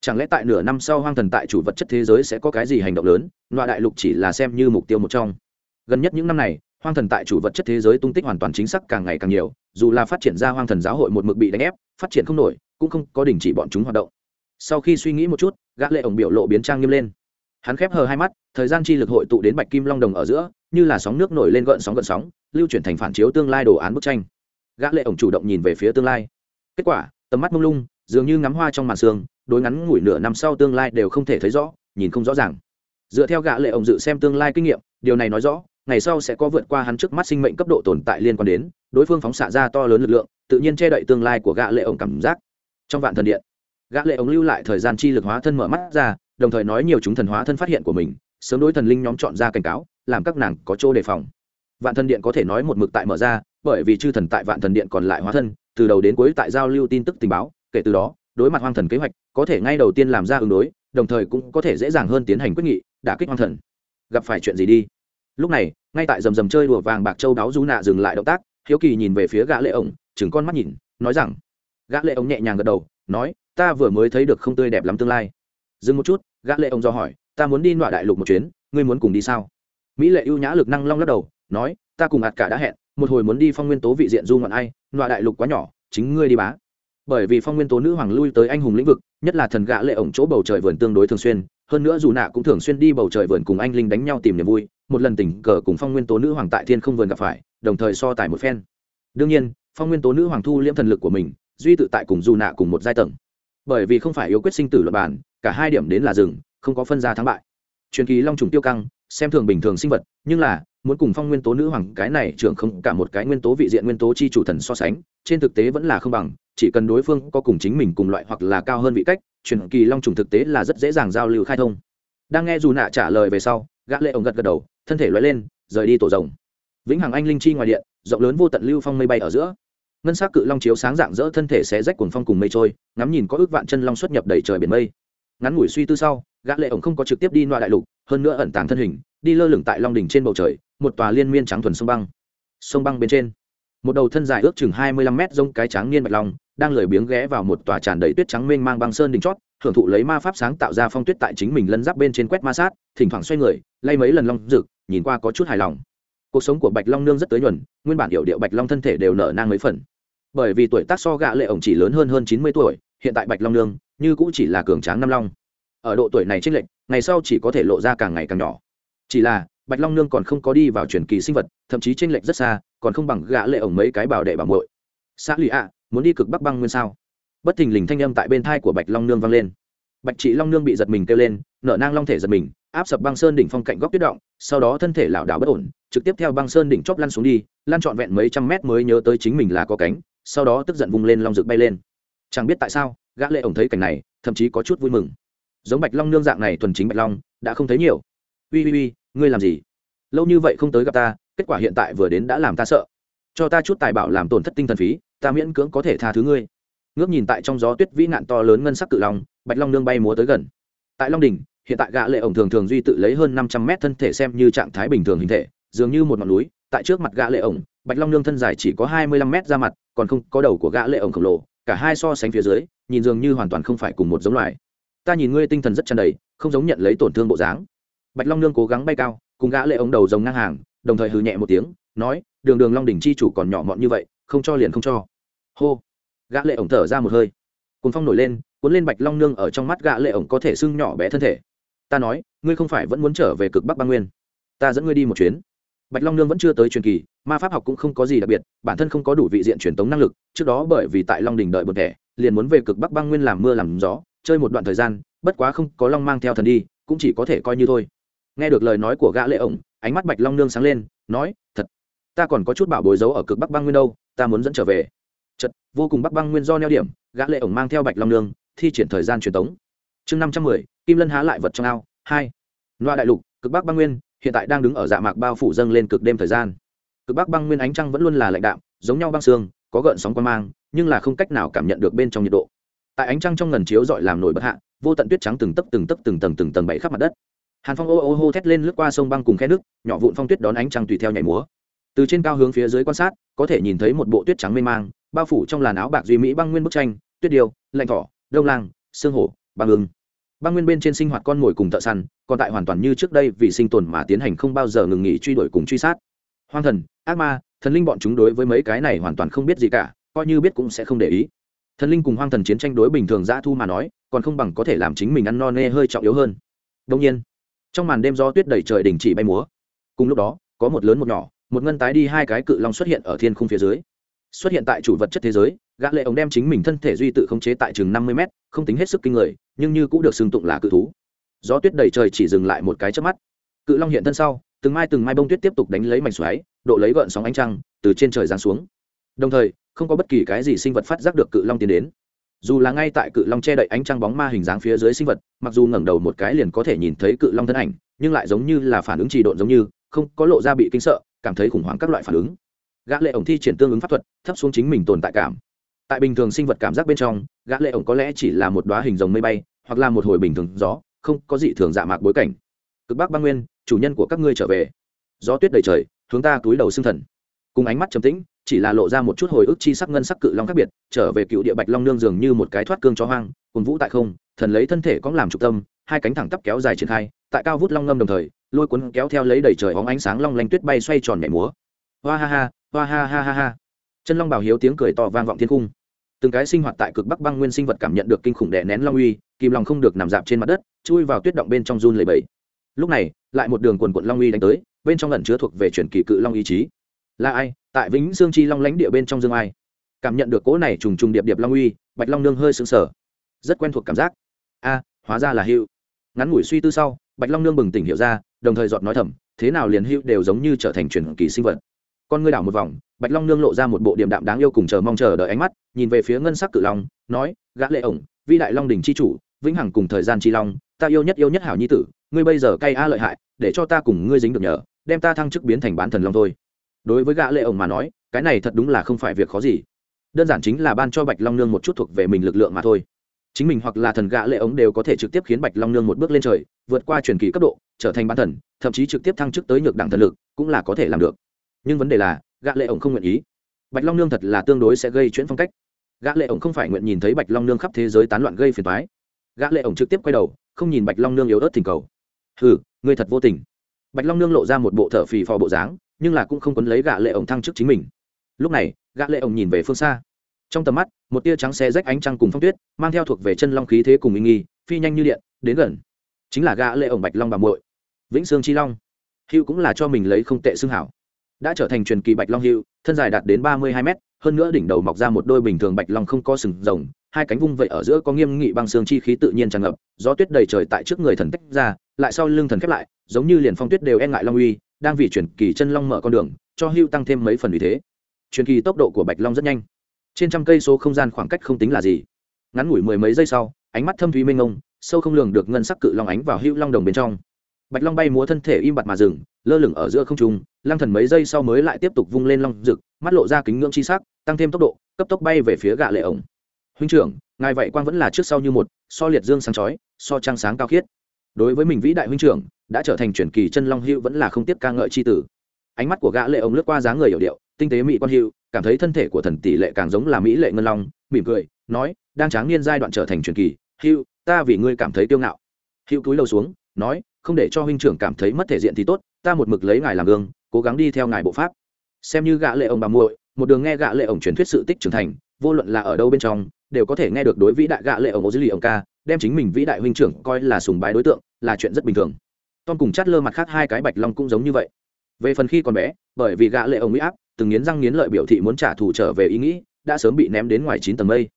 [SPEAKER 1] chẳng lẽ tại nửa năm sau hoang thần tại chủ vật chất thế giới sẽ có cái gì hành động lớn? Loại đại lục chỉ là xem như mục tiêu một trong. Gần nhất những năm này, hoang thần tại chủ vật chất thế giới tung tích hoàn toàn chính xác càng ngày càng nhiều, dù là phát triển ra hoang thần giáo hội một mực bị đánh ép, phát triển không nổi, cũng không có đình chỉ bọn chúng hoạt động. Sau khi suy nghĩ một chút, gã lệ ổng biểu lộ biến trang nghiêm lên. Hắn khép hờ hai mắt, thời gian chi lực hội tụ đến bạch kim long đồng ở giữa, như là sóng nước nổi lên gợn sóng gợn sóng, lưu chuyển thành phản chiếu tương lai đồ án bức tranh. Gã lệ ổng chủ động nhìn về phía tương lai. Kết quả, tầm mắt mông lung dường như ngắm hoa trong màn sương, đối ngắn ngủi nửa năm sau tương lai đều không thể thấy rõ, nhìn không rõ ràng. Dựa theo gã lệ ổng dự xem tương lai kinh nghiệm, điều này nói rõ, ngày sau sẽ có vượt qua hắn trước mắt sinh mệnh cấp độ tồn tại liên quan đến, đối phương phóng xạ ra to lớn lực lượng, tự nhiên che đậy tương lai của gã lệ ổng cảm giác. Trong vạn thần điện, gã lệ ông lưu lại thời gian chi lực hóa thân mở mắt ra, đồng thời nói nhiều chúng thần hóa thân phát hiện của mình, sớm đối thần linh nhóm chọn ra cảnh cáo, làm các nàng có chỗ đề phòng. Vạn thần điện có thể nói một mực tại mở ra, bởi vì chư thần tại vạn thần điện còn lại hóa thân, từ đầu đến cuối tại giao lưu tin tức tình báo kể từ đó, đối mặt hoang thần kế hoạch, có thể ngay đầu tiên làm ra ứng đối, đồng thời cũng có thể dễ dàng hơn tiến hành quyết nghị, đả kích hoang thần. Gặp phải chuyện gì đi? Lúc này, ngay tại rầm rầm chơi đùa vàng bạc châu đáo du nạ dừng lại động tác, hiếu kỳ nhìn về phía gã lệ ổng chừng con mắt nhìn, nói rằng, gã lệ ổng nhẹ nhàng gật đầu, nói, ta vừa mới thấy được không tươi đẹp lắm tương lai. Dừng một chút, gã lệ ông do hỏi, ta muốn đi nọa đại lục một chuyến, ngươi muốn cùng đi sao? Mỹ lệ ưu nhã lực năng long lắc đầu, nói, ta cùng ạt cả đã hẹn, một hồi muốn đi phong nguyên tố vị diện du ngoạn ai, nọa đại lục quá nhỏ, chính ngươi đi bá bởi vì phong nguyên tố nữ hoàng lui tới anh hùng lĩnh vực, nhất là thần gã lệ ổng chỗ bầu trời vườn tương đối thường xuyên, hơn nữa dù nạ cũng thường xuyên đi bầu trời vườn cùng anh linh đánh nhau tìm niềm vui, một lần tình cờ cùng phong nguyên tố nữ hoàng tại thiên không vườn gặp phải, đồng thời so tài một phen. Đương nhiên, phong nguyên tố nữ hoàng thu liễm thần lực của mình, duy tự tại cùng dù nạ cùng một giai tầng. Bởi vì không phải yếu quyết sinh tử luật bản cả hai điểm đến là rừng, không có phân ra thắng bại. Truyền kỳ long trùng tiêu căng, xem thường bình thường sinh vật, nhưng là muốn cùng phong nguyên tố nữ hoàng, cái này trưởng không, cả một cái nguyên tố vị diện nguyên tố chi chủ thần so sánh, trên thực tế vẫn là không bằng, chỉ cần đối phương có cùng chính mình cùng loại hoặc là cao hơn vị cách, truyền kỳ long trùng thực tế là rất dễ dàng giao lưu khai thông. Đang nghe dù nạ trả lời về sau, gã lệ ổng gật gật đầu, thân thể lói lên, rời đi tổ rồng. Vĩnh hằng anh linh chi ngoài điện, rộng lớn vô tận lưu phong mây bay ở giữa. Ngân sắc cự long chiếu sáng dạng dỡ thân thể xé rách cuồng phong cùng mây trôi, ngắm nhìn có ước vạn chân long xuất nhập đầy trời biển mây. Ngắn ngủi suy tư sau, gã lệ ổng không có trực tiếp đi noa đại lục, hơn nữa ẩn tàng thân hình đi lơ lửng tại long đỉnh trên bầu trời, một tòa liên miên trắng thuần sông băng. Sông băng bên trên, một đầu thân dài ước chừng hai mươi lăm mét giống cái trắng niên bạch long, đang lười biếng ghé vào một tòa tràn đầy tuyết trắng mênh mang băng sơn đỉnh chót, hưởng thụ lấy ma pháp sáng tạo ra phong tuyết tại chính mình lân giáp bên trên quét ma sát, thỉnh thoảng xoay người, lay mấy lần long rực, nhìn qua có chút hài lòng. Cuộc sống của bạch long nương rất tới nhuần, nguyên bản điệu điệu bạch long thân thể đều nở nang mấy phần. Bởi vì tuổi tác so gạ lệ ổng chỉ lớn hơn hơn chín mươi tuổi, hiện tại bạch long nương như cũng chỉ là cường tráng năm long. Ở độ tuổi này trích lệnh ngày sau chỉ có thể lộ ra càng ngày càng nhỏ chỉ là, bạch long nương còn không có đi vào truyền kỳ sinh vật, thậm chí tranh lệch rất xa, còn không bằng gã lệ ổng mấy cái bảo đệ bảo muội. Xã lụy ạ, muốn đi cực bắc băng nguyên sao? Bất thình lình thanh âm tại bên thai của bạch long nương vang lên. Bạch trị long nương bị giật mình kêu lên, nở nang long thể giật mình, áp sập băng sơn đỉnh phong cạnh góc tuyết động, sau đó thân thể lảo đảo bất ổn, trực tiếp theo băng sơn đỉnh chóp lăn xuống đi lan trọn vẹn mấy trăm mét mới nhớ tới chính mình là có cánh, sau đó tức giận vung lên long rực bay lên. Chẳng biết tại sao, gã lệ ổng thấy cảnh này, thậm chí có chút vui mừng. Giống bạch long nương dạng này thuần chính bạch long, đã không thấy nhiều uy uy uy, ngươi làm gì? Lâu như vậy không tới gặp ta, kết quả hiện tại vừa đến đã làm ta sợ. Cho ta chút tài bảo làm tổn thất tinh thần phí, ta miễn cưỡng có thể tha thứ ngươi. Ngước nhìn tại trong gió tuyết vĩ nạn to lớn ngân sắc cự long, bạch long nương bay múa tới gần. Tại long đình hiện tại gã lệ ổng thường thường duy tự lấy hơn năm trăm mét thân thể xem như trạng thái bình thường hình thể, dường như một ngọn núi, tại trước mặt gã lệ ổng, bạch long nương thân dài chỉ có hai mươi lăm mét ra mặt, còn không có đầu của gã lệ ổng khổng lồ, cả hai so sánh phía dưới, nhìn dường như hoàn toàn không phải cùng một giống loài. Ta nhìn ngươi tinh thần rất tràn đầy, không giống nhận lấy tổn thương bộ dáng bạch long nương cố gắng bay cao, cùng gã lệ ống đầu rồng ngang hàng, đồng thời hừ nhẹ một tiếng, nói, đường đường long đỉnh chi chủ còn nhỏ mọn như vậy, không cho liền không cho. Hô. Gã lệ ống thở ra một hơi. Cuốn phong nổi lên, cuốn lên bạch long nương ở trong mắt gã lệ ống có thể sưng nhỏ bé thân thể. Ta nói, ngươi không phải vẫn muốn trở về cực bắc băng nguyên. Ta dẫn ngươi đi một chuyến. Bạch long nương vẫn chưa tới truyền kỳ, ma pháp học cũng không có gì đặc biệt, bản thân không có đủ vị diện truyền tống năng lực, trước đó bởi vì tại long đỉnh đợi một thẻ, liền muốn về cực bắc băng nguyên làm mưa làm gió, chơi một đoạn thời gian, bất quá không có long mang theo thần đi, cũng chỉ có thể coi như thôi nghe được lời nói của gã lệ ổng, ánh mắt bạch long nương sáng lên, nói, thật, ta còn có chút bảo bối giấu ở cực bắc băng nguyên đâu, ta muốn dẫn trở về. Chật vô cùng bắc băng nguyên do neo điểm, gã lệ ổng mang theo bạch long nương, thi triển thời gian truyền tống. Chương năm trăm mười, kim lân há lại vật trong ao, hai. Loa đại lục, cực bắc băng nguyên, hiện tại đang đứng ở dạ mạc bao phủ dâng lên cực đêm thời gian. Cực bắc băng nguyên ánh trăng vẫn luôn là lạnh đạm, giống nhau băng xương có gợn sóng quan mang, nhưng là không cách nào cảm nhận được bên trong nhiệt độ. Tại ánh trăng trong ngần chiếu dọi làm nổi bất hạ, vô tận tuyết trắng từng tấc từng tấc từng tầng từng tầng bảy khắp mặt đất hàn phong ô ô hô thét lên lướt qua sông băng cùng khe nước, nhỏ vụn phong tuyết đón ánh trăng tùy theo nhảy múa. Từ trên cao hướng phía dưới quan sát, có thể nhìn thấy một bộ tuyết trắng mê mang, bao phủ trong làn áo bạc duy mỹ băng nguyên bức tranh, tuyết điêu, lạnh thỏ, đông lang, sương hổ, băng ưng. Băng nguyên bên trên sinh hoạt con mồi cùng thợ săn, còn tại hoàn toàn như trước đây vì sinh tồn mà tiến hành không bao giờ ngừng nghỉ truy đuổi cùng truy sát. Hoang thần, ác ma, thần linh bọn chúng đối với mấy cái này hoàn toàn không biết gì cả, coi như biết cũng sẽ không để ý. Thần linh cùng hoang thần chiến tranh đối bình thường dã thu mà nói, còn không bằng có thể làm chính mình ăn no nê hơi trọng yếu hơn. Đông nhiên trong màn đêm gió tuyết đẩy trời đình chỉ bay múa. Cùng lúc đó, có một lớn một nhỏ, một ngân tái đi hai cái cự long xuất hiện ở thiên khung phía dưới. Xuất hiện tại chủ vật chất thế giới, gã lệ ống đem chính mình thân thể duy tự khống chế tại chừng năm mươi mét, không tính hết sức kinh người, nhưng như cũng được xưng tụng là cự thú. Gió tuyết đầy trời chỉ dừng lại một cái chớp mắt. Cự long hiện thân sau, từng mai từng mai bông tuyết tiếp tục đánh lấy mảnh xoáy, độ lấy gợn sóng ánh trăng, từ trên trời giáng xuống. Đồng thời, không có bất kỳ cái gì sinh vật phát giác được cự long tiến đến dù là ngay tại cự long che đậy ánh trăng bóng ma hình dáng phía dưới sinh vật, mặc dù ngẩng đầu một cái liền có thể nhìn thấy cự long thân ảnh, nhưng lại giống như là phản ứng trì độn giống như, không có lộ ra bị kinh sợ, cảm thấy khủng hoảng các loại phản ứng. Gã lệ ổng thi triển tương ứng pháp thuật, thấp xuống chính mình tồn tại cảm. Tại bình thường sinh vật cảm giác bên trong, gã lệ ổng có lẽ chỉ là một đóa hình rồng mây bay, hoặc là một hồi bình thường gió, không có gì thường dạ mạc bối cảnh. Cực bắc băng nguyên, chủ nhân của các ngươi trở về. Gió tuyết đầy trời, hướng ta túi đầu xương thần. Cùng ánh mắt trầm tĩnh chỉ là lộ ra một chút hồi ức chi sắc ngân sắc cự long khác biệt, trở về cựu địa bạch long nương dường như một cái thoát cương cho hoang cồn vũ tại không, thần lấy thân thể cóng làm trục tâm, hai cánh thẳng tắp kéo dài triển khai, tại cao vút long ngâm đồng thời, lôi cuốn kéo theo lấy đầy trời hóng ánh sáng long lanh tuyết bay xoay tròn mẹ múa. Hoa ha ha, hoa ha ha ha ha. Chân long bảo hiếu tiếng cười to vang vọng thiên cung. Từng cái sinh hoạt tại cực bắc băng nguyên sinh vật cảm nhận được kinh khủng đè nén long uy, kìm lòng không được nằm dạp trên mặt đất, chui vào tuyết động bên trong run lầy bẫy lúc này, lại một đường quần quận long uy đánh tới, bên trong lần chứa thuộc về chuyển kỳ cự long ý chí là ai? Tại vĩnh dương chi long lánh địa bên trong dương ai. Cảm nhận được cỗ này trùng trùng điệp điệp long uy, bạch long nương hơi sững sờ. Rất quen thuộc cảm giác. A, hóa ra là hữu. Ngắn ngủi suy tư sau, bạch long nương bừng tỉnh hiểu ra, đồng thời giọt nói thầm, thế nào liền hữu đều giống như trở thành truyền kỳ sinh vật. Con ngươi đảo một vòng, bạch long nương lộ ra một bộ điểm đạm đáng yêu cùng chờ mong chờ đợi ánh mắt, nhìn về phía ngân sắc cự long, nói, gã lệ ổng vi đại long đỉnh chi chủ, vĩnh hằng cùng thời gian chi long, ta yêu nhất yêu nhất hảo nhi tử, ngươi bây giờ cay a lợi hại, để cho ta cùng ngươi dính được nhờ, đem ta thăng chức biến thành bán thần long thôi đối với gã lệ ổng mà nói, cái này thật đúng là không phải việc khó gì. Đơn giản chính là ban cho bạch long nương một chút thuộc về mình lực lượng mà thôi. Chính mình hoặc là thần gã lệ ống đều có thể trực tiếp khiến bạch long nương một bước lên trời, vượt qua truyền kỳ cấp độ, trở thành bán thần, thậm chí trực tiếp thăng chức tới nhược đẳng thần lực, cũng là có thể làm được. Nhưng vấn đề là, gã lệ ổng không nguyện ý. Bạch long nương thật là tương đối sẽ gây chuyện phong cách. Gã lệ ổng không phải nguyện nhìn thấy bạch long nương khắp thế giới tán loạn gây phiền toái. Gã lệ ổng trực tiếp quay đầu, không nhìn bạch long nương yếu ớt thỉnh cầu. Hừ, ngươi thật vô tình. Bạch long nương lộ ra một bộ thở phì phò bộ dáng nhưng là cũng không quấn lấy gã lệ ổng thăng chức chính mình. Lúc này, gã lệ ổng nhìn về phương xa. Trong tầm mắt, một tia trắng xe rách ánh trăng cùng phong tuyết, mang theo thuộc về chân long khí thế cùng uy nghi, phi nhanh như điện, đến gần. Chính là gã lệ ổng bạch long bà muội, vĩnh sương chi long. Hưu cũng là cho mình lấy không tệ xương hảo. Đã trở thành truyền kỳ bạch long hưu, thân dài đạt đến ba mươi hai mét, hơn nữa đỉnh đầu mọc ra một đôi bình thường bạch long không có sừng rồng, hai cánh vung vậy ở giữa có nghiêm nghị băng xương chi khí tự nhiên tràn ngập, gió tuyết đầy trời tại trước người thần tách ra, lại sau lưng thần khép lại, giống như liền phong tuyết đều e ngại long uy đang vì truyền kỳ chân long mở con đường, cho hưu tăng thêm mấy phần vì thế. Truyền kỳ tốc độ của bạch long rất nhanh. Trên trăm cây số không gian khoảng cách không tính là gì. Ngắn ngủi mười mấy giây sau, ánh mắt thâm thúy mênh ngông sâu không lường được ngân sắc cự long ánh vào hưu long đồng bên trong. Bạch long bay múa thân thể im bặt mà dừng, lơ lửng ở giữa không trung lang thần mấy giây sau mới lại tiếp tục vung lên long rực, mắt lộ ra kính ngưỡng chi sắc, tăng thêm tốc độ, cấp tốc bay về phía gạ lệ ổng. Huynh trưởng, ngài vậy quang vẫn là trước sau như một, so liệt dương sáng chói, so trăng sáng cao khiết đối với mình vĩ đại huynh trưởng, đã trở thành truyền kỳ chân long hữu vẫn là không tiếc ca ngợi chi tử. Ánh mắt của gã lệ ông lướt qua dáng người hiểu điệu, tinh tế mỹ quan hữu, cảm thấy thân thể của thần tỷ lệ càng giống là mỹ lệ ngân long, mỉm cười, nói, đang tráng niên giai đoạn trở thành truyền kỳ, hữu, ta vì ngươi cảm thấy kiêu ngạo. Hữu cúi lâu xuống, nói, không để cho huynh trưởng cảm thấy mất thể diện thì tốt, ta một mực lấy ngài làm gương, cố gắng đi theo ngài bộ pháp. Xem như gã lệ ông bà muội, một đường nghe gã lệ ông truyền thuyết sự tích trưởng thành, vô luận là ở đâu bên trong, đều có thể nghe được đối vĩ đại gã lệ ông ô dư lì ông ca, đem chính mình vĩ đại huynh trưởng coi là sùng bái đối tượng là chuyện rất bình thường. Tom cùng chát lơ mặt khác hai cái bạch long cũng giống như vậy. Về phần khi còn bé, bởi vì gã lệ ổng mỹ áp từng nghiến răng nghiến lợi biểu thị muốn trả thù trở về ý nghĩ, đã sớm bị ném đến ngoài chín tầng mây.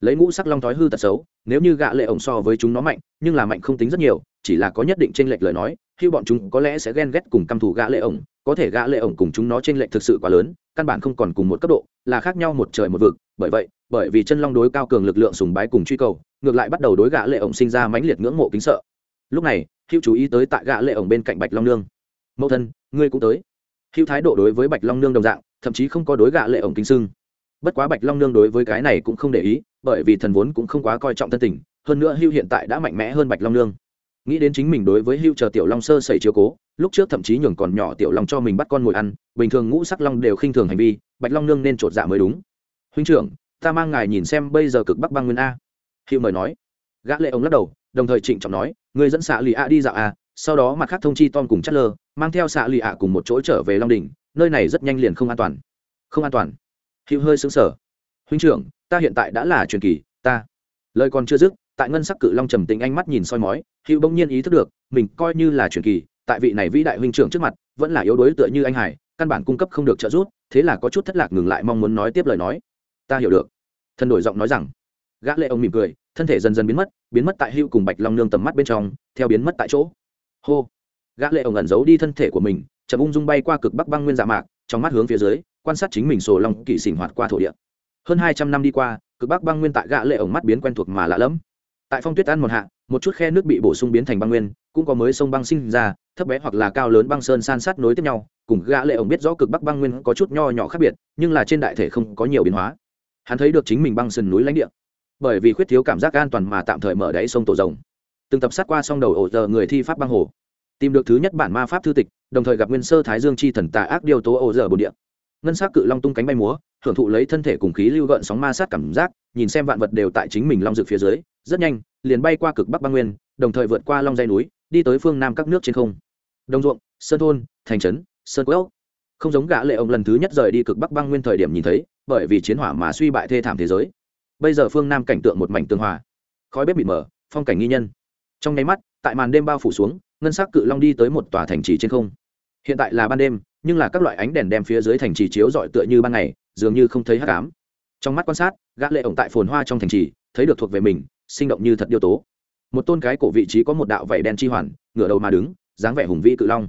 [SPEAKER 1] Lấy ngũ sắc long thói hư tật xấu, nếu như gã lệ ổng so với chúng nó mạnh, nhưng là mạnh không tính rất nhiều, chỉ là có nhất định trên lệch lời nói khi bọn chúng có lẽ sẽ ghen ghét cùng căm thù gã lệ ổng có thể gã lệ ổng cùng chúng nó trên lệch thực sự quá lớn, căn bản không còn cùng một cấp độ, là khác nhau một trời một vực, bởi vậy, bởi vì chân long đối cao cường lực lượng sùng bái cùng truy cầu, ngược lại bắt đầu đối gã lệ ổng sinh ra mãnh liệt ngưỡng mộ kính sợ lúc này, hữu chú ý tới tại gã lệ ổng bên cạnh bạch long nương. Mẫu thân, ngươi cũng tới. Hữu thái độ đối với bạch long nương đồng dạng, thậm chí không có đối gã lệ ổng kính sưng. Bất quá bạch long nương đối với cái này cũng không để ý, bởi vì thần vốn cũng không quá coi trọng thân tình, hơn nữa hữu hiện tại đã mạnh mẽ hơn bạch long nương. Nghĩ đến chính mình đối với hữu chờ tiểu long sơ sẩy chiếu cố, lúc trước thậm chí nhường còn nhỏ tiểu long cho mình bắt con ngồi ăn, bình thường ngũ sắc long đều khinh thường hành vi, bạch long nương nên trột dạ mới đúng. Huynh trưởng, ta mang ngài nhìn xem bây giờ cực bắc băng nguyên a. Hữu mời nói. Gã lệ ông lắc đầu đồng thời trịnh trọng nói người dẫn xạ lì ạ đi dạo a sau đó mặt khác thông chi tom cùng chất lơ mang theo xạ lì ạ cùng một chỗ trở về long đình nơi này rất nhanh liền không an toàn. Không an toàn? Hữu hơi sững sờ. Huynh trưởng, ta hiện tại đã là truyền kỳ, ta lời còn chưa dứt, tại ngân sắc cự long trầm tính ánh mắt nhìn soi mói, hữu bỗng nhiên ý thức được, mình coi như là truyền kỳ, tại vị này vĩ đại huynh trưởng trước mặt, vẫn là yếu đuối tựa như anh hải, căn bản cung cấp không được trợ giúp, thế là có chút thất lạc ngừng lại mong muốn nói tiếp lời nói. Ta hiểu được. Thân đổi giọng nói rằng gã lệ ông mỉm cười, thân thể dần dần biến mất biến mất tại hưu cùng bạch long nương tầm mắt bên trong, theo biến mất tại chỗ. Hô! Gã lệ ông ẩn giấu đi thân thể của mình, chậm ung dung bay qua cực bắc băng nguyên dạ mạc, trong mắt hướng phía dưới, quan sát chính mình sổ long kỵ sỉnh hoạt qua thổ địa. Hơn hai trăm năm đi qua, cực bắc băng nguyên tại gã lệ ông mắt biến quen thuộc mà lạ lẫm. Tại phong tuyết ăn một hạ, một chút khe nước bị bổ sung biến thành băng nguyên, cũng có mới sông băng sinh ra, thấp bé hoặc là cao lớn băng sơn san sát nối tiếp nhau, cùng gã lệ ổng biết rõ cực bắc băng nguyên có chút nho nhỏ khác biệt, nhưng là trên đại thể không có nhiều biến hóa. Hắn thấy được chính mình băng sườn núi lãnh địa bởi vì khuyết thiếu cảm giác an toàn mà tạm thời mở đáy sông tổ rồng. Từng tập sát qua song đầu ổ giờ người thi pháp băng hồ. Tìm được thứ nhất bản ma pháp thư tịch, đồng thời gặp nguyên sơ thái dương chi thần tà ác điều tố ổ giờ bồn địa. Ngân s á c cự long tung cánh bay múa, hưởng thụ lấy thân thể cùng khí lưu gợn sóng ma sát cảm giác, nhìn xem vạn vật đều tại chính mình long rực phía dưới, rất nhanh, liền bay qua cực bắc băng nguyên, đồng thời vượt qua long dây núi, đi tới phương nam các nước trên không. Đồng ruộng, sơn thôn, thành trấn, sơn quốc không giống gã lệ ông lần thứ nhất rời đi cực bắc băng nguyên thời điểm nhìn thấy, bởi vì chiến hỏa mà suy bại thê thảm thế giới bây giờ phương nam cảnh tượng một mảnh tương hòa, khói bếp bị mở, phong cảnh nghi nhân. Trong nháy mắt, tại màn đêm bao phủ xuống, ngân s ắ c cự long đi tới một tòa thành trì trên không. Hiện tại là ban đêm, nhưng là các loại ánh đèn đem phía dưới thành trì chiếu rọi tựa như ban ngày, dường như không thấy hát cám trong mắt quan sát, gã lệ ổng tại phồn hoa trong thành trì, thấy được thuộc về mình, sinh động như thật điêu tố. Một tôn cái cổ vị trí có một đạo vảy đen chi hoàn, ngửa đầu mà đứng, dáng vẻ hùng vĩ cự long.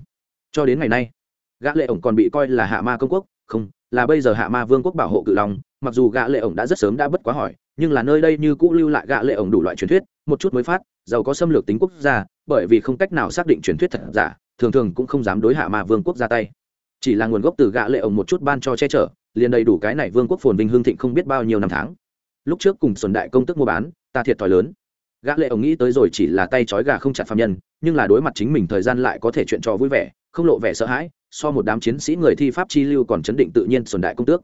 [SPEAKER 1] Cho đến ngày nay, gã lệ ổng còn bị coi là hạ ma công quốc, không, là bây giờ hạ ma vương quốc bảo hộ cự long mặc dù gã lệ ổng đã rất sớm đã bất quá hỏi, nhưng là nơi đây như cũ lưu lại gã lệ ổng đủ loại truyền thuyết, một chút mới phát, giàu có xâm lược tính quốc gia, bởi vì không cách nào xác định truyền thuyết thật giả, thường thường cũng không dám đối hạ ma vương quốc ra tay. Chỉ là nguồn gốc từ gã lệ ổng một chút ban cho che chở, liền đầy đủ cái này vương quốc phồn vinh hương thịnh không biết bao nhiêu năm tháng. Lúc trước cùng xuân đại công tức mua bán, ta thiệt thòi lớn. Gã lệ ổng nghĩ tới rồi chỉ là tay trói gà không chặt phàm nhân, nhưng là đối mặt chính mình thời gian lại có thể chuyện trò vui vẻ, không lộ vẻ sợ hãi, so một đám chiến sĩ người thi pháp chi lưu còn chấn định tự nhiên xuân đại công tước.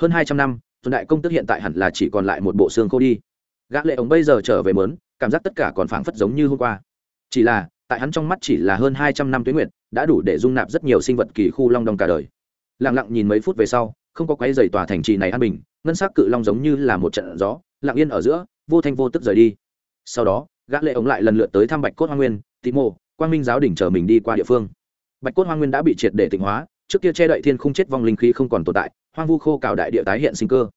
[SPEAKER 1] Hơn hai trăm năm tuần đại công tức hiện tại hẳn là chỉ còn lại một bộ xương khô đi. Gã lệ ổng bây giờ trở về mớn, cảm giác tất cả còn phảng phất giống như hôm qua. Chỉ là, tại hắn trong mắt chỉ là hơn hai trăm năm tuế nguyện đã đủ để dung nạp rất nhiều sinh vật kỳ khu long đông cả đời. Lặng lặng nhìn mấy phút về sau, không có quấy rầy tòa thành trì này an bình, ngân sắc cự long giống như là một trận gió, lặng yên ở giữa, vô thanh vô tức rời đi. Sau đó, gã lệ ống lại lần lượt tới thăm bạch cốt hoa nguyên timo quang minh giáo đỉnh chờ mình đi qua địa phương. Bạch cốt hoa nguyên đã bị triệt để tịnh hóa, trước kia che đậy thiên không chết vong linh khí không còn tồn tại hoang vu khô cạo đại địa tái hiện sinh cơ.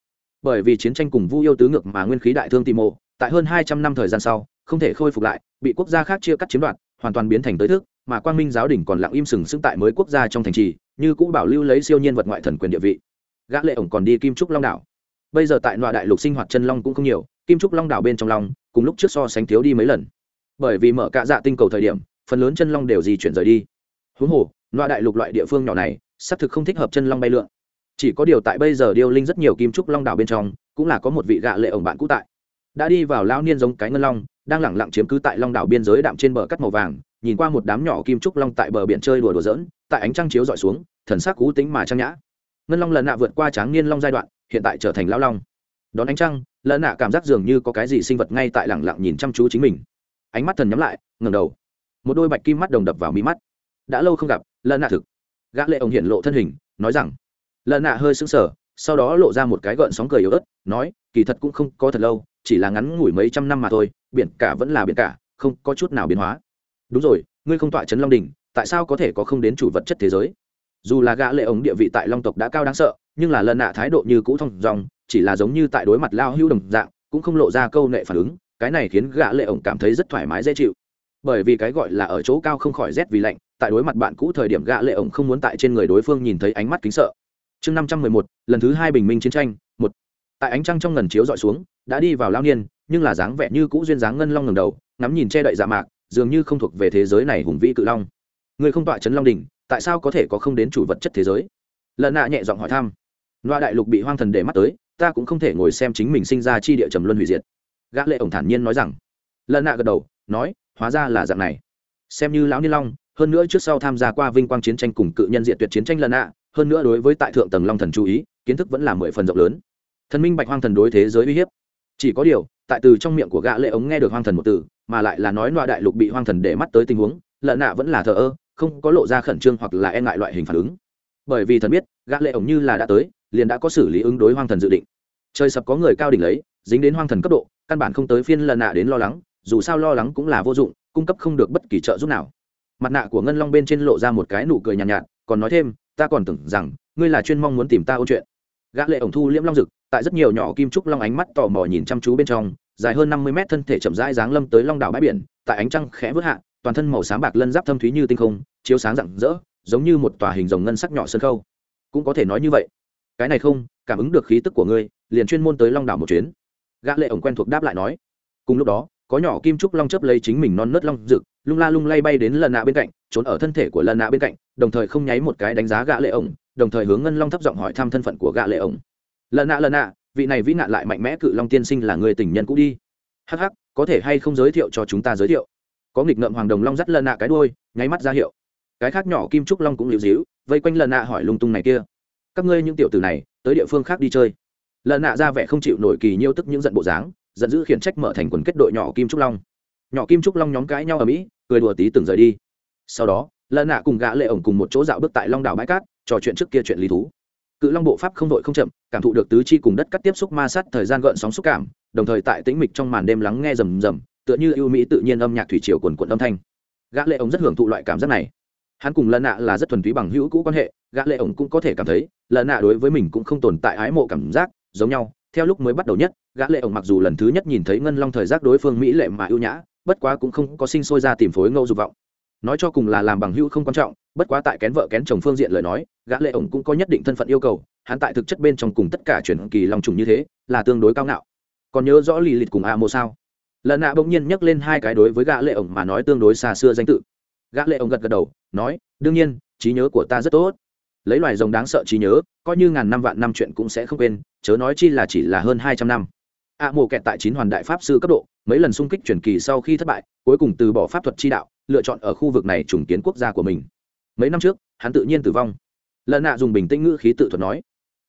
[SPEAKER 1] Bởi vì chiến tranh cùng vu yêu tứ ngược mà nguyên khí đại thương timo tại hơn hai trăm năm thời gian sau, không thể khôi phục lại, bị quốc gia khác chia cắt chiếm đoạt, hoàn toàn biến thành tới thức, mà quang minh giáo đỉnh còn lặng im sừng sững tại mới quốc gia trong thành trì, như cũ bảo lưu lấy siêu nhiên vật ngoại thần quyền địa vị. Gã lệ ổng còn đi kim trúc long đảo. Bây giờ tại nọa đại lục sinh hoạt chân long cũng không nhiều, kim trúc long đảo bên trong long, cùng lúc trước so sánh thiếu đi mấy lần. Bởi vì mở cạ dạ tinh cầu thời điểm, phần lớn chân long đều di chuyển rời đi. Huống hồ, nọa đại lục loại địa phương nhỏ này, xác thực không thích hợp chân long bay lượn chỉ có điều tại bây giờ điêu linh rất nhiều kim trúc long đảo bên trong, cũng là có một vị gạ lệ ổng bạn cũ tại. Đã đi vào lao niên giống cái ngân long, đang lẳng lặng chiếm cứ tại long đảo biên giới đạm trên bờ cắt màu vàng, nhìn qua một đám nhỏ kim trúc long tại bờ biển chơi đùa đùa dỡn tại ánh trăng chiếu dọi xuống, thần sắc cú tính mà trang nhã. Ngân long lần nạ vượt qua tráng niên long giai đoạn, hiện tại trở thành lão long. Đón ánh trăng, lần nạ cảm giác dường như có cái gì sinh vật ngay tại lẳng lặng nhìn chăm chú chính mình. Ánh mắt thần nhắm lại ngầm đầu. Một đôi bạch kim mắt đồng đập vào mi mắt. Đã lâu không gặp, lần nạ thực. Gã lệ ông hiện lộ thân hình, nói rằng lần nạ hơi sững sờ, sau đó lộ ra một cái gợn sóng cười yếu ớt, nói, kỳ thật cũng không có thật lâu, chỉ là ngắn ngủi mấy trăm năm mà thôi, biển cả vẫn là biển cả, không có chút nào biến hóa. Đúng rồi, ngươi không tọa trấn long đình tại sao có thể có không đến chủ vật chất thế giới? Dù là gã lệ ống địa vị tại long tộc đã cao đáng sợ, nhưng là lần nạ thái độ như cũ thông dòng, chỉ là giống như tại đối mặt lao hưu đồng dạng, cũng không lộ ra câu nệ phản ứng, cái này khiến gã lệ ống cảm thấy rất thoải mái dễ chịu. Bởi vì cái gọi là ở chỗ cao không khỏi rét vì lạnh, tại đối mặt bạn cũ thời điểm gã lệ ống không muốn tại trên người đối phương nhìn thấy ánh mắt kính sợ chương năm trăm mười một, lần thứ hai bình minh chiến tranh, một. Tại ánh trăng trong ngần chiếu dọi xuống, đã đi vào lao niên, nhưng là dáng vẻ như cũ duyên dáng ngân long ngầm đầu, ngắm nhìn che đậy dạ mạc, dường như không thuộc về thế giới này hùng vĩ cự long. Người không tọa Trấn long đỉnh, tại sao có thể có không đến chủ vật chất thế giới? Lợn nạ nhẹ giọng hỏi thăm. Loa đại lục bị hoang thần để mắt tới, ta cũng không thể ngồi xem chính mình sinh ra chi địa trầm luân hủy diệt. Gã lệ ổng thản nhiên nói rằng. Lợn nạ gật đầu, nói, hóa ra là dạng này. Xem như lão niên long, hơn nữa trước sau tham gia qua vinh quang chiến tranh cùng cự nhân diện tuyệt chiến tranh lợn nạ hơn nữa đối với tại thượng tầng long thần chú ý kiến thức vẫn là mười phần rộng lớn. Thần minh bạch hoang thần đối thế giới uy hiếp. Chỉ có điều tại từ trong miệng của gã lệ ống nghe được hoang thần một từ mà lại là nói loa đại lục bị hoang thần để mắt tới tình huống lợn nạ vẫn là thờ ơ không có lộ ra khẩn trương hoặc là e ngại loại hình phản ứng. Bởi vì thần biết gã lệ ống như là đã tới liền đã có xử lý ứng đối hoang thần dự định. Trời sập có người cao đỉnh lấy dính đến hoang thần cấp độ căn bản không tới phiên lần nạ đến lo lắng dù sao lo lắng cũng là vô dụng cung cấp không được bất kỳ trợ giúp nào. Mặt nạ của ngân long bên trên lộ ra một cái nụ cười nhàn nhạt, nhạt còn nói thêm ta còn tưởng rằng, ngươi là chuyên mong muốn tìm ta ôn chuyện. Gã lệ ổng thu liễm long dực tại rất nhiều nhỏ kim trúc long ánh mắt tò mò nhìn chăm chú bên trong, dài hơn năm mươi mét thân thể chậm rãi dáng lâm tới long đảo bãi biển, tại ánh trăng khẽ vút hạ, toàn thân màu sáng bạc lân giáp thâm thúy như tinh không, chiếu sáng rạng rỡ, giống như một tòa hình rồng ngân sắc nhỏ sân khâu. Cũng có thể nói như vậy. Cái này không, cảm ứng được khí tức của ngươi, liền chuyên môn tới long đảo một chuyến. Gã lệ ổng quen thuộc đáp lại nói. Cùng lúc đó, có nhỏ kim trúc long chớp lấy chính mình non nớt long rực, lung la lung lay bay đến lần nạ bên cạnh trốn ở thân thể của lần nạ bên cạnh, đồng thời không nháy một cái đánh giá gã lệ ổng, đồng thời hướng ngân long thấp giọng hỏi thăm thân phận của gã lệ ổng. Lần nạ lần nạ, vị này vĩ nạn lại mạnh mẽ cự long tiên sinh là người tình nhân cũ đi. Hắc hắc, có thể hay không giới thiệu cho chúng ta giới thiệu? Có nghịch ngợm hoàng đồng long dắt lần nạ cái đuôi, nháy mắt ra hiệu. Cái khác nhỏ kim trúc long cũng liều díu vây quanh lần nạ hỏi lung tung này kia. Các ngươi những tiểu tử này, tới địa phương khác đi chơi. Lần nạ ra vẻ không chịu nổi kỳ nhiêu tức những giận bộ dáng, giận dữ khiển trách mở thành quần kết đội nhỏ kim trúc long. Nhỏ kim trúc long nhóm cãi nhau ở mỹ cười đùa tí từng rời đi sau đó lần nạ cùng gã lệ ổng cùng một chỗ dạo bước tại long đảo bãi cát, trò chuyện trước kia chuyện lý thú. Cự long bộ pháp không đội không chậm, cảm thụ được tứ chi cùng đất cắt tiếp xúc ma sát thời gian gợn sóng xúc cảm, đồng thời tại tĩnh mịch trong màn đêm lắng nghe rầm rầm, tựa như ưu mỹ tự nhiên âm nhạc thủy triều quần cuộn âm thanh. Gã lệ ổng rất hưởng thụ loại cảm giác này. Hắn cùng lần nạ là rất thuần túy bằng hữu cũ quan hệ, gã lệ ổng cũng có thể cảm thấy lần nạ đối với mình cũng không tồn tại ái mộ cảm giác, giống nhau. Theo lúc mới bắt đầu nhất, gã lệ ổng mặc dù lần thứ nhất nhìn thấy ngân long thời giác đối phương mỹ lệ mà ưu nhã, bất quá cũng không có sinh sôi ra tìm phối ngẫu dục vọng nói cho cùng là làm bằng hữu không quan trọng, bất quá tại kén vợ kén chồng phương diện lời nói, gã lệ ổng cũng có nhất định thân phận yêu cầu, hắn tại thực chất bên trong cùng tất cả chuyển kỳ long trùng như thế, là tương đối cao ngạo. Còn nhớ rõ lì lịt cùng a mô sao? Lần nạ bỗng nhiên nhắc lên hai cái đối với gã lệ ổng mà nói tương đối xa xưa danh tự. Gã lệ ổng gật gật đầu, nói, đương nhiên, trí nhớ của ta rất tốt. Lấy loài rồng đáng sợ trí nhớ, coi như ngàn năm vạn năm chuyện cũng sẽ không quên, chớ nói chi là chỉ là hơn hai trăm năm. A mô kẹt tại chín hoàn đại pháp sư cấp độ, mấy lần xung kích chuyển kỳ sau khi thất bại, cuối cùng từ bỏ pháp thuật chi đạo lựa chọn ở khu vực này trùng kiến quốc gia của mình. Mấy năm trước, hắn tự nhiên tử vong. Lần nạ dùng bình tĩnh ngữ khí tự thuật nói.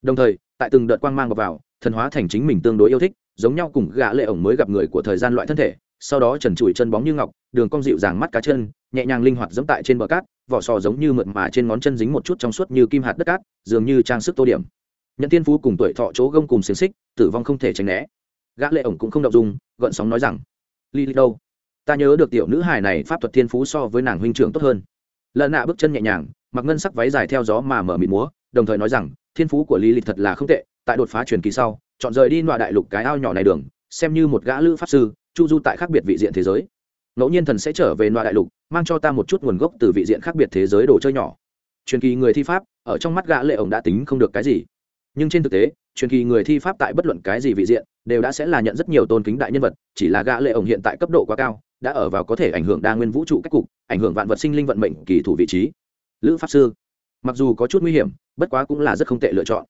[SPEAKER 1] Đồng thời, tại từng đợt quang mang vào, thần hóa thành chính mình tương đối yêu thích, giống nhau cùng gã lệ ổng mới gặp người của thời gian loại thân thể, sau đó trần trụi chân bóng như ngọc, đường cong dịu dàng mắt cá chân, nhẹ nhàng linh hoạt dẫm tại trên bờ cát, vỏ sò giống như mượt mà trên ngón chân dính một chút trong suốt như kim hạt đất cát, dường như trang sức tô điểm. Nhận tiên phú cùng tuổi thọ chỗ gông cùng xiềng xích, tử vong không thể tránh né. Gã lệ ổng cũng không động dung, gợn sóng nói rằng ly đâu? Ta nhớ được tiểu nữ hài này pháp thuật thiên phú so với nàng huynh trưởng tốt hơn. Lần nạ bước chân nhẹ nhàng, mặc ngân sắc váy dài theo gió mà mở mịt múa, đồng thời nói rằng, thiên phú của lý lịch thật là không tệ, tại đột phá truyền kỳ sau, chọn rời đi nọa đại lục cái ao nhỏ này đường, xem như một gã lữ pháp sư, chu du tại khác biệt vị diện thế giới. Ngẫu nhiên thần sẽ trở về nọa đại lục, mang cho ta một chút nguồn gốc từ vị diện khác biệt thế giới đồ chơi nhỏ. Truyền kỳ người thi pháp, ở trong mắt gã lệ ổng đã tính không được cái gì. Nhưng trên thực tế, truyền kỳ người thi pháp tại bất luận cái gì vị diện, đều đã sẽ là nhận rất nhiều tôn kính đại nhân vật, chỉ là gã lệ ổng hiện tại cấp độ quá cao đã ở vào có thể ảnh hưởng đa nguyên vũ trụ cách cục, ảnh hưởng vạn vật sinh linh vận mệnh kỳ thủ vị trí. Lữ pháp sư, mặc dù có chút nguy hiểm, bất quá cũng là rất không tệ lựa chọn.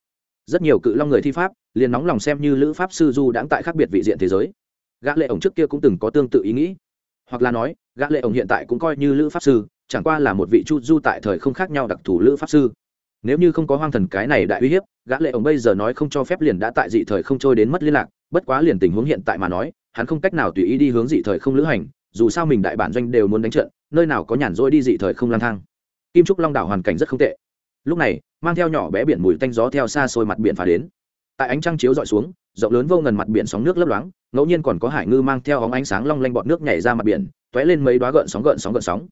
[SPEAKER 1] Rất nhiều cự long người thi pháp, liền nóng lòng xem như lữ pháp sư du đãng tại khác biệt vị diện thế giới. Gã lệ ổng trước kia cũng từng có tương tự ý nghĩ. Hoặc là nói, gã lệ ổng hiện tại cũng coi như lữ pháp sư, chẳng qua là một vị chu du tại thời không khác nhau đặc thù lữ pháp sư. Nếu như không có hoang thần cái này đại uy hiếp, gã lệ ổng bây giờ nói không cho phép liền đã tại dị thời không trôi đến mất liên lạc, bất quá liền tình huống hiện tại mà nói, hắn không cách nào tùy ý đi hướng dị thời không lữ hành dù sao mình đại bản doanh đều muốn đánh trận, nơi nào có nhàn rỗi đi dị thời không lang thang. Kim trúc long đảo hoàn cảnh rất không tệ. Lúc này, mang theo nhỏ bé biển mùi tanh gió theo xa xôi mặt biển phá đến. Tại ánh trăng chiếu dọi xuống, rộng lớn vô ngần mặt biển sóng nước lấp loáng, ngẫu nhiên còn có hải ngư mang theo óng ánh sáng long lanh bọt nước nhảy ra mặt biển t ó é lên mấy đoá gợn sóng gợn sóng gợn sóng.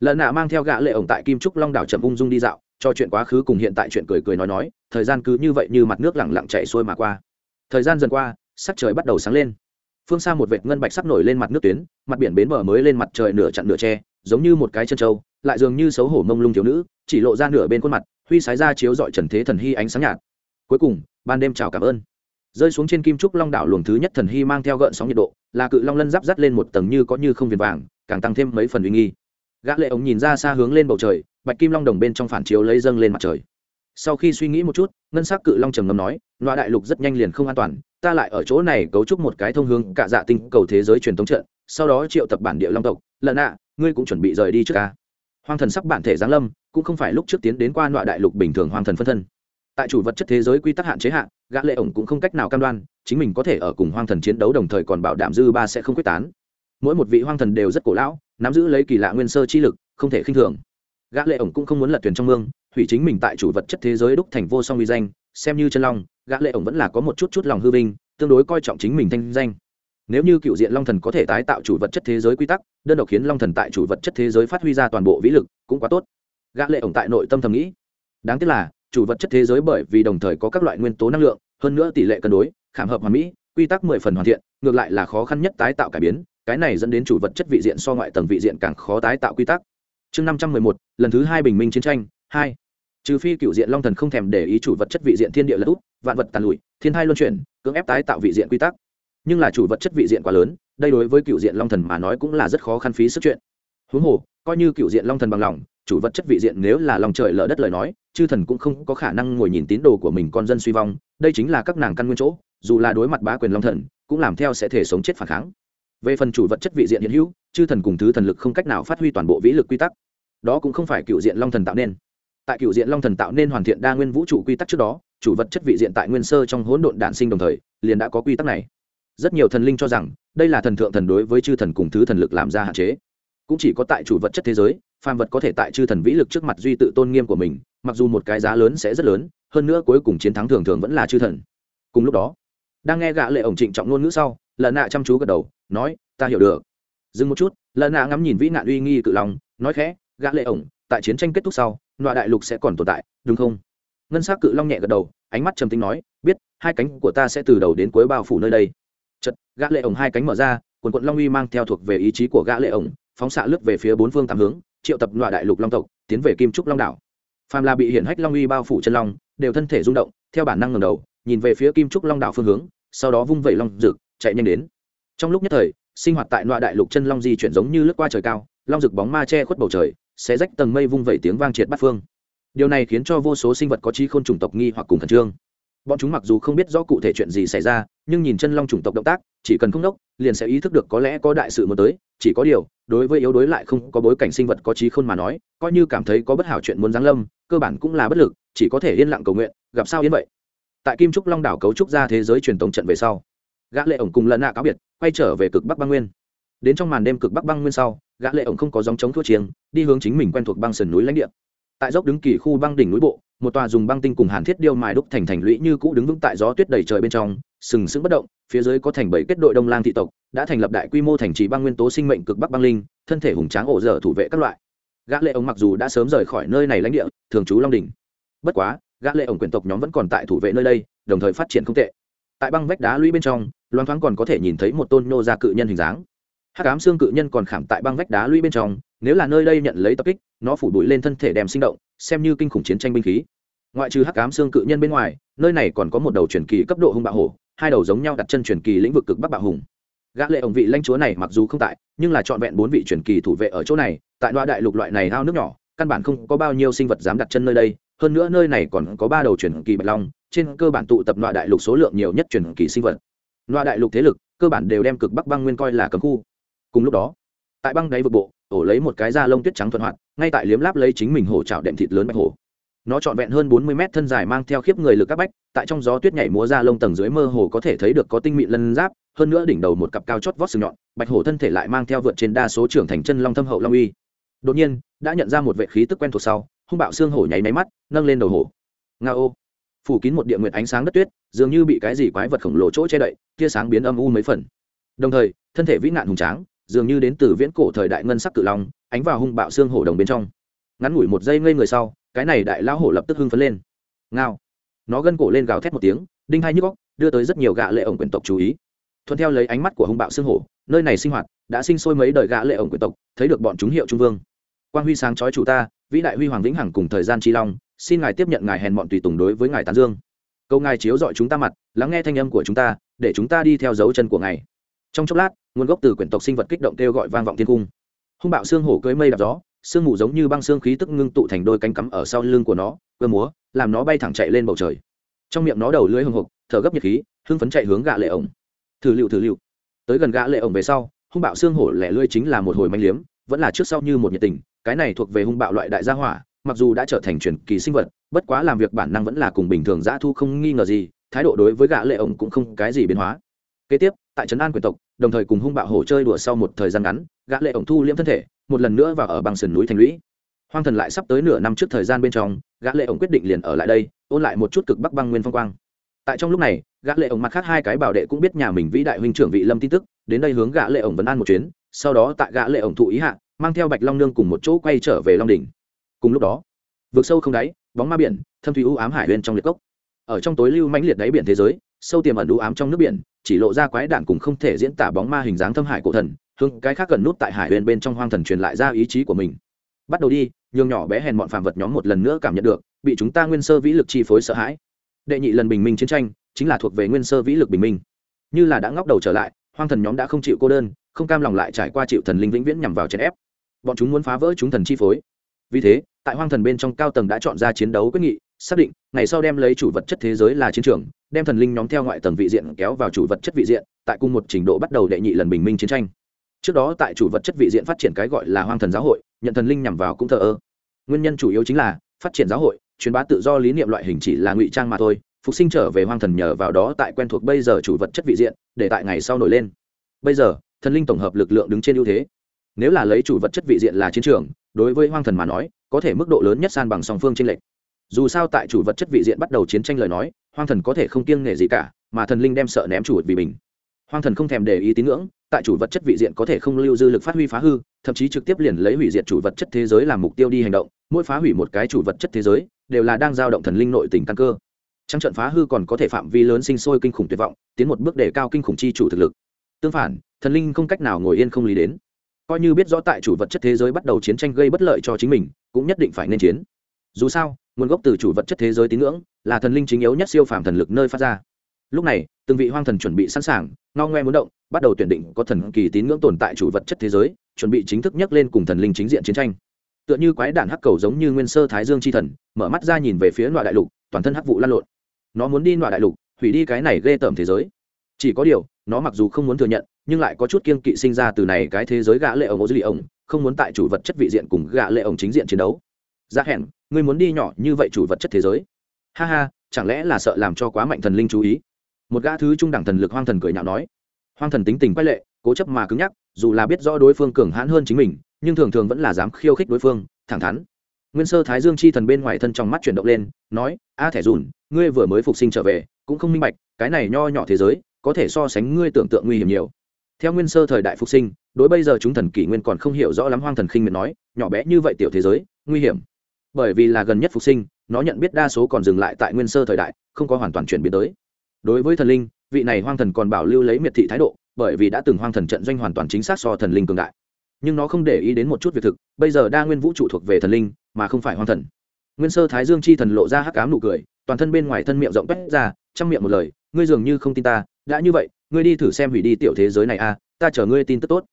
[SPEAKER 1] Lần nạ mang theo gã lệ ổng tại kim trúc long đảo chậm ung dung đi dạo, cho chuyện quá khứ cùng hiện tại chuyện cười cười nói nói, thời gian cứ như vậy như mặt nước lẳng lặng chạy xuôi mà qua. Thời gian dần qua, sắc trời bắt đầu sáng lên phương xa một vệt ngân bạch sắp nổi lên mặt nước tuyến, mặt biển bến bờ mới lên mặt trời nửa chặn nửa tre giống như một cái chân trâu lại dường như xấu hổ mông lung thiếu nữ, chỉ lộ ra nửa bên khuôn mặt, huy sái ra chiếu dọi trần thế thần hy ánh sáng nhạt. Cuối cùng, ban đêm chào cảm ơn. Rơi xuống trên kim trúc long đảo luồng thứ nhất thần hy mang theo gợn sóng nhiệt độ, là cự long lân giáp dắt lên một tầng như có như không viền vàng, càng tăng thêm mấy phần uy nghi. Gã lệ ống nhìn ra xa hướng lên bầu trời, bạch kim long đồng bên trong phản chiếu lấy dâng lên mặt trời sau khi suy nghĩ một chút, ngân sắc cự long trầm ngâm nói loại đại lục rất nhanh liền không an toàn, ta lại ở chỗ này cấu trúc một cái thông hướng cả dạ tinh cầu thế giới truyền thống trận, sau đó triệu tập bản địa long tộc. Lần ạ, ngươi cũng chuẩn bị rời đi trước ca. Hoang thần sắc bản thể giáng lâm, cũng không phải lúc trước tiến đến qua loại đại lục bình thường hoang thần phân thân. Tại chủ vật chất thế giới quy tắc hạn chế hạn gã lệ ổng cũng không cách nào cam đoan, chính mình có thể ở cùng hoang thần chiến đấu đồng thời còn bảo đảm dư ba sẽ không quyết tán. Mỗi một vị hoang thần đều rất cổ lão, nắm giữ lấy kỳ lạ nguyên sơ chi lực, không thể khinh thường. Gã lệ ổng cũng không muốn lật thuyền trong mương hủy chính mình tại chủ vật chất thế giới đúc thành vô song uy danh, xem như chân long, gã lệ ổng vẫn là có một chút chút lòng hư vinh, tương đối coi trọng chính mình thanh danh. Nếu như cựu diện long thần có thể tái tạo chủ vật chất thế giới quy tắc, đơn độc khiến long thần tại chủ vật chất thế giới phát huy ra toàn bộ vĩ lực, cũng quá tốt. Gã lệ ổng tại nội tâm thầm nghĩ. Đáng tiếc là, chủ vật chất thế giới bởi vì đồng thời có các loại nguyên tố năng lượng, hơn nữa tỷ lệ cân đối, khảm hợp hoàn mỹ, quy tắc mười phần hoàn thiện, ngược lại là khó khăn nhất tái tạo cải biến, cái này dẫn đến chủ vật chất vị diện so ngoại tầng vị diện càng khó tái tạo quy tắc. Chương năm trăm mười một, lần thứ hai bình minh chiến tranh, hai trừ phi cựu diện long thần không thèm để ý chủ vật chất vị diện thiên địa lật út, vạn vật tàn lụi, thiên thai luân chuyển, cưỡng ép tái tạo vị diện quy tắc. Nhưng là chủ vật chất vị diện quá lớn, đây đối với cựu diện long thần mà nói cũng là rất khó khăn phí sức chuyện. Huống hồ, coi như cựu diện long thần bằng lòng, chủ vật chất vị diện nếu là lòng trời lở đất lời nói, chư thần cũng không có khả năng ngồi nhìn tín đồ của mình con dân suy vong, đây chính là các nàng căn nguyên chỗ, dù là đối mặt bá quyền long thần, cũng làm theo sẽ thể sống chết phản kháng. Về phần chủ vật chất vị diện hiện hữu, chư thần cùng thứ thần lực không cách nào phát huy toàn bộ vĩ lực quy tắc. Đó cũng không phải cựu diện long thần tạo nên tại cựu diện long thần tạo nên hoàn thiện đa nguyên vũ trụ quy tắc trước đó, chủ vật chất vị diện tại nguyên sơ trong hỗn độn đản sinh đồng thời, liền đã có quy tắc này. Rất nhiều thần linh cho rằng, đây là thần thượng thần đối với chư thần cùng thứ thần lực làm ra hạn chế. Cũng chỉ có tại chủ vật chất thế giới, phàm vật có thể tại chư thần vĩ lực trước mặt duy tự tôn nghiêm của mình, mặc dù một cái giá lớn sẽ rất lớn, hơn nữa cuối cùng chiến thắng thường thường vẫn là chư thần. Cùng lúc đó, đang nghe gã lệ ổng trịnh trọng ngôn ngữ sau lần nạ chăm chú gật đầu, nói, ta hiểu được. Dừng một chút lần nạ ngắm nhìn vĩ nạn uy nghi cự lòng nói khẽ, gã lệ ổng, tại chiến tranh kết thúc sau loại đại lục sẽ còn tồn tại, đúng không? Ngân sắc cự long nhẹ gật đầu, ánh mắt trầm tính nói, biết, hai cánh của ta sẽ từ đầu đến cuối bao phủ nơi đây. Chật gã lệ ổng hai cánh mở ra, quần quận long uy mang theo thuộc về ý chí của gã lệ ổng, phóng xạ lướt về phía bốn phương tám hướng, triệu tập loại đại lục long tộc, tiến về kim trúc long đảo. Phàm là bị hiển hách long uy bao phủ chân long, đều thân thể rung động, theo bản năng ngẩng đầu, nhìn về phía kim trúc long đảo phương hướng, sau đó vung vẩy long rực chạy nhanh đến. Trong lúc nhất thời, sinh hoạt tại loại đại lục chân long di chuyển giống như lướt qua trời cao, long rực bóng ma che khuất bầu trời sẽ rách tầng mây vung vẩy tiếng vang triệt bát phương. Điều này khiến cho vô số sinh vật có trí khôn chủng tộc nghi hoặc cùng khẩn trương. Bọn chúng mặc dù không biết rõ cụ thể chuyện gì xảy ra, nhưng nhìn chân long chủng tộc động tác, chỉ cần không đốc liền sẽ ý thức được có lẽ có đại sự muốn tới, chỉ có điều, đối với yếu đối lại không có bối cảnh sinh vật có trí khôn mà nói, coi như cảm thấy có bất hảo chuyện muốn giáng lâm, cơ bản cũng là bất lực, chỉ có thể yên lặng cầu nguyện, gặp sao yên vậy. Tại kim trúc long đảo cấu trúc ra thế giới truyền thống trận về sau, gã lệ ổng cùng lần nạ cáo biệt, quay trở về cực bắc băng nguyên đến trong màn đêm cực bắc băng nguyên sau, gã lệ ổng không có dòng chống thua chiêng, đi hướng chính mình quen thuộc băng sườn núi lãnh địa. Tại dốc đứng kỳ khu băng đỉnh núi bộ, một tòa dùng băng tinh cùng hàn thiết điêu mài đúc thành thành lũy như cũ đứng vững tại gió tuyết đầy trời bên trong, sừng sững bất động, phía dưới có thành bảy kết đội đông lang thị tộc, đã thành lập đại quy mô thành trì băng nguyên tố sinh mệnh cực bắc băng linh, thân thể hùng tráng ổ dở thủ vệ các loại. Gã lệ ổng mặc dù đã sớm rời khỏi nơi này lãnh địa, thường trú long đỉnh. Bất quá, gã lệ ổng quyền tộc nhóm vẫn còn tại thủ vệ nơi đây, đồng thời phát triển không tệ. Tại băng vách đá lũy bên trong loan thoáng còn có thể nhìn thấy một tôn nô gia cự nhân hình dáng hắc ám xương cự nhân còn khảm tại băng vách đá lũy bên trong, nếu là nơi đây nhận lấy tập kích, nó phủ bụi lên thân thể đem sinh động, xem như kinh khủng chiến tranh binh khí. Ngoại trừ hắc ám xương cự nhân bên ngoài, nơi này còn có một đầu truyền kỳ cấp độ hung bạo hổ, hai đầu giống nhau đặt chân truyền kỳ lĩnh vực cực bắc bạo hùng. Gã lệ ổng vị lãnh chúa này mặc dù không tại, nhưng là chọn vẹn bốn vị truyền kỳ thủ vệ ở chỗ này, tại đoạ đại lục loại này ao nước nhỏ, căn bản không có bao nhiêu sinh vật dám đặt chân nơi đây, hơn nữa nơi này còn có ba đầu truyền kỳ bạch long, trên cơ bản tụ tập đoạ đại lục số lượng nhiều nhất truyền kỳ sinh vật. Đoạ đại lục thế lực, cơ bản đều đem cực bắc băng nguyên coi là cấm khu cùng lúc đó, tại băng đáy vực bộ, ổ lấy một cái da lông tuyết trắng thuận hoạt, ngay tại liếm láp lấy chính mình hổ trào đệm thịt lớn bạch hổ. Nó trọn vẹn hơn bốn mươi mét thân dài mang theo khiếp người lực các bách, tại trong gió tuyết nhảy múa da lông tầng dưới mơ hồ có thể thấy được có tinh mịn lân giáp, hơn nữa đỉnh đầu một cặp cao chót vót sừng nhọn, bạch hổ thân thể lại mang theo vượt trên đa số trưởng thành chân long thâm hậu long uy. Đột nhiên, đã nhận ra một vệ khí tức quen thuộc sau, hung bạo xương hổ nháy máy mắt, nâng lên đầu hổ. Nga ô. Phủ kín một địa nguyệt ánh sáng đất tuyết, dường như bị cái gì quái vật khổng lồ chỗ che đậy, tia sáng biến âm u mấy phần. Đồng thời, thân thể vĩ nạn hùng tráng dường như đến từ viễn cổ thời đại ngân sắc cự long, ánh vào hung bạo xương hổ đồng bên trong. Ngắn ngủi một giây ngây người sau, cái này đại lão hổ lập tức hưng phấn lên. Ngao. Nó gân cổ lên gào thét một tiếng, đinh hai nhức góc đưa tới rất nhiều gạ lệ ổng quyền tộc chú ý. Thuận theo lấy ánh mắt của hung bạo xương hổ, nơi này sinh hoạt đã sinh sôi mấy đời gạ lệ ổng quyền tộc, thấy được bọn chúng hiệu trung vương. Quang huy sáng chói chủ ta, vĩ đại huy hoàng vĩnh hằng cùng thời gian chi long, xin ngài tiếp nhận ngài hèn bọn tùy tùng đối với ngài tán dương. Câu ngài chiếu dọi chúng ta mặt, lắng nghe thanh âm của chúng ta, để chúng ta đi theo dấu chân của ngài. Trong chốc lát nguồn gốc từ quyển tộc sinh vật kích động kêu gọi vang vọng thiên cung. Hung bạo xương hổ cưới mây đạp gió sương mù giống như băng xương khí tức ngưng tụ thành đôi cánh cắm ở sau lưng của nó, cơ múa, làm nó bay thẳng chạy lên bầu trời. Trong miệng nó đầu lưỡi hưng hục thở gấp nhiệt khí, hưng phấn chạy hướng gạ lệ ổng. Thử liệu thử liệu. Tới gần gã lệ ổng về sau, hung bạo xương hổ lẻ lưỡi chính là một hồi manh liếm, vẫn là trước sau như một nhiệt tình, cái này thuộc về hung bạo loại đại gia hỏa, mặc dù đã trở thành truyền kỳ sinh vật, bất quá làm việc bản năng vẫn là cùng bình thường dã thu không nghi ngờ gì, thái độ đối với gã lệ ổng cũng không cái gì biến hóa. Kế tiếp tại trấn an quyền tộc, đồng thời cùng hung bạo hổ chơi đùa sau một thời gian ngắn, gã lệ ổng thu liễm thân thể, một lần nữa vào ở bằng sườn núi thành lũy. Hoang thần lại sắp tới nửa năm trước thời gian bên trong, gã lệ ổng quyết định liền ở lại đây, ôn lại một chút cực bắc băng nguyên phong quang. Tại trong lúc này, gã lệ ổng mặt khác hai cái bảo đệ cũng biết nhà mình vĩ đại huynh trưởng vị lâm tin tức, đến đây hướng gã lệ ổng vấn an một chuyến, sau đó tại gã lệ ổng thụ ý hạ, mang theo bạch long nương cùng một chỗ quay trở về long đỉnh. Cùng lúc đó vượt sâu không đáy, bóng ma biển, thâm thủy u ám hải bên trong liệt cốc. Ở trong tối lưu mãnh liệt đáy biển thế giới, sâu tiềm ẩn u ám trong nước biển chỉ lộ ra quái đản cùng không thể diễn tả bóng ma hình dáng thâm hải cổ thần, hướng cái khác gần nút tại hải huyền bên trong hoang thần truyền lại ra ý chí của mình. Bắt đầu đi, nhường nhỏ bé hèn bọn phàm vật nhóm một lần nữa cảm nhận được, bị chúng ta nguyên sơ vĩ lực chi phối sợ hãi. Đệ nhị lần bình minh chiến tranh, chính là thuộc về nguyên sơ vĩ lực bình minh. Như là đã ngóc đầu trở lại, hoang thần nhóm đã không chịu cô đơn, không cam lòng lại trải qua chịu thần linh vĩnh viễn nhằm vào chèn ép. Bọn chúng muốn phá vỡ chúng thần chi phối. Vì thế, tại hoang thần bên trong cao tầng đã chọn ra chiến đấu quyết nghị xác định, ngày sau đem lấy chủ vật chất thế giới là chiến trường, đem thần linh nhóm theo ngoại tầng vị diện kéo vào chủ vật chất vị diện, tại cùng một trình độ bắt đầu đệ nhị lần bình minh chiến tranh. Trước đó tại chủ vật chất vị diện phát triển cái gọi là hoang thần giáo hội, nhận thần linh nhằm vào cũng thờ ơ. Nguyên nhân chủ yếu chính là, phát triển giáo hội, truyền bá tự do lý niệm loại hình chỉ là ngụy trang mà thôi, phục sinh trở về hoang thần nhờ vào đó tại quen thuộc bây giờ chủ vật chất vị diện, để tại ngày sau nổi lên. Bây giờ, thần linh tổng hợp lực lượng đứng trên ưu thế. Nếu là lấy chủ vật chất vị diện là chiến trường, đối với hoang thần mà nói, có thể mức độ lớn nhất san bằng song phương tranh lệch dù sao tại chủ vật chất vị diện bắt đầu chiến tranh lời nói, hoang thần có thể không kiêng nghề gì cả, mà thần linh đem sợ ném chủ vì mình. Hoang thần không thèm để ý tín ngưỡng, tại chủ vật chất vị diện có thể không lưu dư lực phát huy phá hư, thậm chí trực tiếp liền lấy hủy diệt chủ vật chất thế giới làm mục tiêu đi hành động, mỗi phá hủy một cái chủ vật chất thế giới, đều là đang giao động thần linh nội tình căn cơ. Trắng trận phá hư còn có thể phạm vi lớn sinh sôi kinh khủng tuyệt vọng, tiến một bước để cao kinh khủng chi chủ thực lực. Tương phản, thần linh không cách nào ngồi yên không lý đến. Coi như biết rõ tại chủ vật chất thế giới bắt đầu chiến tranh gây bất lợi cho chính mình, cũng nhất định phải nên chiến. Dù sao nguồn gốc từ chủ vật chất thế giới tín ngưỡng, là thần linh chính yếu nhất siêu phàm thần lực nơi phát ra. Lúc này, từng vị hoang thần chuẩn bị sẵn sàng no ngoe muốn động, bắt đầu tuyển định có thần kỳ tín ngưỡng tồn tại chủ vật chất thế giới, chuẩn bị chính thức nhắc lên cùng thần linh chính diện chiến tranh. Tựa như quái đản hắc cầu giống như nguyên sơ thái dương c h i thần, mở mắt ra nhìn về phía loại đại lục, toàn thân hắc vụ lan lộn. Nó muốn đi loại đại lục, hủy đi cái này ghê tởm thế giới. Chỉ có điều, nó mặc dù không muốn thừa nhận, nhưng lại có chút kiên kỵ sinh ra từ này cái thế giới gã lệ ổng ô dư lì ổng không muốn tại chủ vật chất vị diện cùng gã lệ ổng chính diện chiến đấu ra hẹn, ngươi muốn đi nhỏ như vậy chủ vật chất thế giới. Ha ha, chẳng lẽ là sợ làm cho quá mạnh thần linh chú ý? Một gã thứ trung đẳng thần lực hoang thần cười nhạo nói. Hoang thần tính tình quay lệ, cố chấp mà cứng nhắc, dù là biết rõ đối phương cường hãn hơn chính mình, nhưng thường thường vẫn là dám khiêu khích đối phương, thẳng thắn. Nguyên sơ thái dương chi thần bên ngoài thân trong mắt chuyển động lên, nói, a thẻ dùn, ngươi vừa mới phục sinh trở về, cũng không minh bạch, cái này nho nhỏ thế giới, có thể so sánh ngươi tưởng tượng nguy hiểm nhiều. Theo nguyên sơ thời đại phục sinh, đối bây giờ chúng thần kỷ nguyên còn không hiểu rõ lắm hoang thần khinh miệt nói, nhỏ bé như vậy tiểu thế giới, nguy hiểm bởi vì là gần nhất phục sinh nó nhận biết đa số còn dừng lại tại nguyên sơ thời đại không có hoàn toàn chuyển biến tới. Đối với thần linh vị này hoang thần còn bảo lưu lấy miệt thị thái độ bởi vì đã từng hoang thần trận doanh hoàn toàn chính xác so thần linh cường đại. Nhưng nó không để ý đến một chút việc thực bây giờ đa nguyên vũ trụ thuộc về thần linh mà không phải hoang thần. Nguyên sơ thái dương chi thần lộ ra hắc cám nụ cười toàn thân bên ngoài thân miệng rộng quét ra chăm miệng một lời ngươi dường như không tin ta đã như vậy ngươi đi thử xem hủy đi tiểu thế giới này a à, ta chờ ngươi tin tức tốt.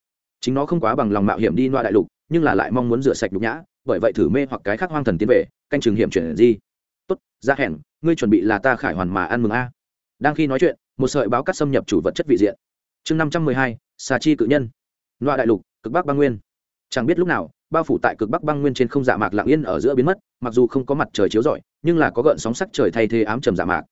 [SPEAKER 1] Chính nó không quá bằng lòng mạo hiểm đi loa đại lục nhưng là lại mong muốn rửa sạch nhục nhã bởi vậy thử mê hoặc cái khác hoang thần tiến về, canh trường hiểm chuyển gì. Tốt dạ ra hẹn ngươi chuẩn bị là ta khải hoàn mà ăn mừng a. Đang khi nói chuyện, một sợi báo cắt xâm nhập chủ vật chất vị diện. Chương năm trăm mười hai, xà chi cự nhân. Loa đại lục, cực bắc băng nguyên. Chẳng biết lúc nào, bao phủ tại cực bắc băng nguyên trên không dạ mạc lạng yên ở giữa biến mất, mặc dù không có mặt trời chiếu rọi, nhưng là có gợn sóng sắc trời thay thế ám trầm dạ mạc.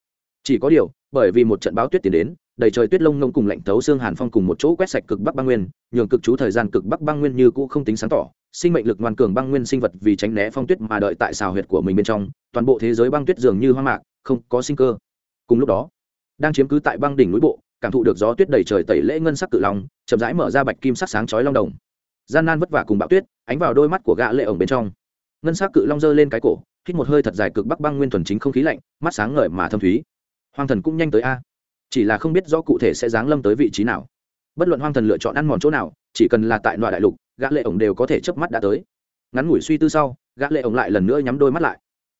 [SPEAKER 1] Chỉ có điều, bởi vì một trận báo tuyết tiến đến, đầy trời tuyết lông ngông cùng lạnh thấu xương hàn phong cùng một chỗ quét sạch cực bắc băng nguyên, nhường cực chú thời gian cực bắc băng nguyên như cũ không tính sáng tỏ sinh mệnh lực ngoan cường băng nguyên sinh vật vì tránh né phong tuyết mà đợi tại xào huyệt của mình bên trong, toàn bộ thế giới băng tuyết dường như hoang mạc, không có sinh cơ. Cùng lúc đó, đang chiếm cứ tại băng đỉnh núi bộ, cảm thụ được gió tuyết đầy trời tẩy lễ ngân sắc cự long, chậm rãi mở ra bạch kim sắc sáng chói long đồng. Gian nan vất vả cùng bão tuyết, ánh vào đôi mắt của gã lệ ổng bên trong. Ngân sắc cự long giơ lên cái cổ, hít một hơi thật dài cực bắc băng nguyên thuần chính không khí lạnh, mắt sáng ngời mà thâm thúy. Hoàng thần cũng nhanh tới a. Chỉ là không biết rõ cụ thể sẽ giáng lâm tới vị trí nào. Bất luận hoàng thần lựa chọn ăn mòn chỗ nào chỉ cần là tại nội đại lục, gã lệ ổng đều có thể chớp mắt đã tới. Ngắn ngủi suy tư sau, gã lệ ổng lại lần nữa nhắm đôi mắt lại.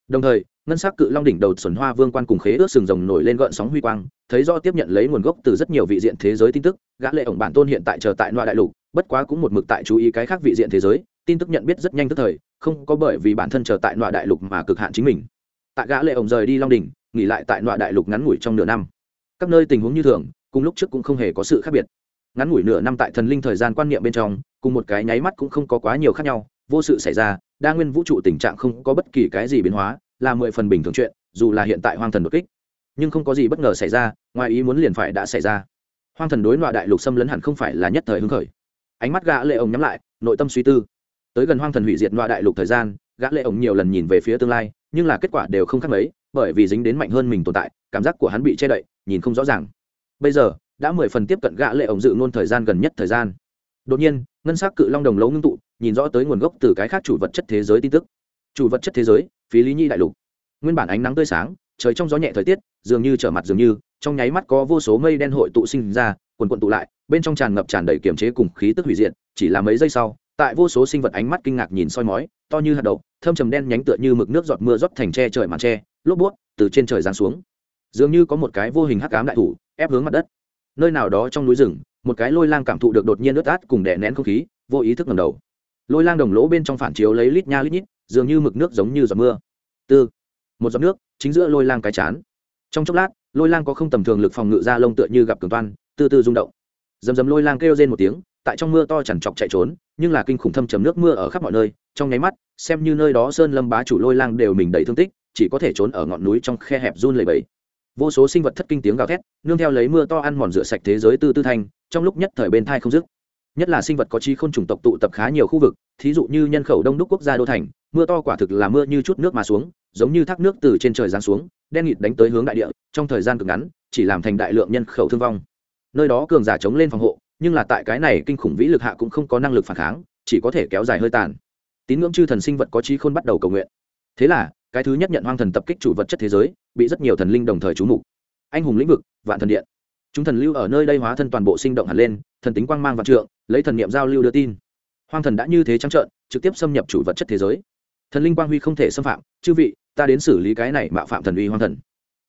[SPEAKER 1] Đồng thời, ngân sắc cự long đỉnh đầu xuẩn hoa vương quan cùng khế ước sừng rồng nổi lên gợn sóng huy quang, thấy rõ tiếp nhận lấy nguồn gốc từ rất nhiều vị diện thế giới tin tức, gã lệ ổng bản tôn hiện tại chờ tại nội đại lục, bất quá cũng một mực tại chú ý cái khác vị diện thế giới, tin tức nhận biết rất nhanh tức thời, không có bởi vì bản thân chờ tại nội đại lục mà cực hạn chính mình. Tại gã lệ ổng rời đi long đỉnh, nghỉ lại tại nội đại lục ngắn ngủi trong nửa năm. Các nơi tình huống như thường, cùng lúc trước cũng không hề có sự khác biệt ngắn ngủi nửa năm tại thần linh thời gian quan niệm bên trong, cùng một cái nháy mắt cũng không có quá nhiều khác nhau, vô sự xảy ra, đa nguyên vũ trụ tình trạng không có bất kỳ cái gì biến hóa, là mười phần bình thường chuyện, dù là hiện tại hoang thần đột kích. Nhưng không có gì bất ngờ xảy ra, ngoài ý muốn liền phải đã xảy ra. Hoang thần đối loại đại lục xâm lấn hẳn không phải là nhất thời hứng khởi. Ánh mắt gã lệ ổng nhắm lại, nội tâm suy tư. Tới gần hoang thần hủy diệt loại đại lục thời gian, gã lệ ổng nhiều lần nhìn về phía tương lai, nhưng là kết quả đều không khác mấy, bởi vì dính đến mạnh hơn mình tồn tại, cảm giác của hắn bị che đậy, nhìn không rõ ràng. Bây giờ đã mười phần tiếp cận gã lệ ổng dự ngôn thời gian gần nhất thời gian. Đột nhiên, ngân sắc cự long đồng lấu ngưng tụ, nhìn rõ tới nguồn gốc từ cái khác chủ vật chất thế giới tin tức. Chủ vật chất thế giới, phí lý nhi đại lục. Nguyên bản ánh nắng tươi sáng, trời trong gió nhẹ thời tiết, dường như trở mặt dường như, trong nháy mắt có vô số mây đen hội tụ sinh ra, quần cuộn tụ lại, bên trong tràn ngập tràn đầy kiềm chế cùng khí tức hủy diệt, chỉ là mấy giây sau, tại vô số sinh vật ánh mắt kinh ngạc nhìn soi mói, to như hạt đậu, thâm trầm đen nhánh tựa như mực nước giọt mưa rót thành tre trời màn tre, lốp buốt, từ trên trời giáng xuống. Dường như có một cái vô hình hắc ám đại thủ, ép hướng mặt đất nơi nào đó trong núi rừng, một cái lôi lang cảm thụ được đột nhiên ướt át cùng đè nén không khí, vô ý thức ngầm đầu. Lôi lang đồng lỗ bên trong phản chiếu lấy lít nha lít nhít, dường như mực nước giống như giọt mưa. Tư, một giọt nước, chính giữa lôi lang cái chán. Trong chốc lát, lôi lang có không tầm thường lực phòng ngự ra lông tựa như gặp cường toan, từ từ rung động. Dầm dầm lôi lang kêu rên một tiếng, tại trong mưa to chẳng chọc chạy trốn, nhưng là kinh khủng thâm trầm nước mưa ở khắp mọi nơi, trong nháy mắt, xem như nơi đó sơn lâm bá chủ lôi lang đều mình đầy thương tích, chỉ có thể trốn ở ngọn núi trong khe hẹp run lầy bầy vô số sinh vật thất kinh tiếng gào thét, nương theo lấy mưa to ăn mòn rửa sạch thế giới tư tư thanh, trong lúc nhất thời bên thai không dứt. Nhất là sinh vật có trí khôn chủng tộc tụ tập khá nhiều khu vực, thí dụ như nhân khẩu đông đúc quốc gia đô thành, mưa to quả thực là mưa như chút nước mà xuống, giống như thác nước từ trên trời giáng xuống, đen nghịt đánh tới hướng đại địa, trong thời gian cực ngắn, chỉ làm thành đại lượng nhân khẩu thương vong. Nơi đó cường giả chống lên phòng hộ, nhưng là tại cái này kinh khủng vĩ lực hạ cũng không có năng lực phản kháng, chỉ có thể kéo dài hơi tàn. Tín ngưỡng chư thần sinh vật có trí khôn bắt đầu cầu nguyện. Thế là cái thứ nhất nhận hoang thần tập kích chủ vật chất thế giới, bị rất nhiều thần linh đồng thời trú mục. Anh hùng lĩnh vực, vạn thần điện. Chúng thần lưu ở nơi đây hóa thân toàn bộ sinh động hẳn lên, thần tính quang mang vạn trượng, lấy thần niệm giao lưu đưa tin. Hoang thần đã như thế trắng trợn, trực tiếp xâm nhập chủ vật chất thế giới. Thần linh quang huy không thể xâm phạm, chư vị, ta đến xử lý cái này mạo phạm thần uy hoang thần.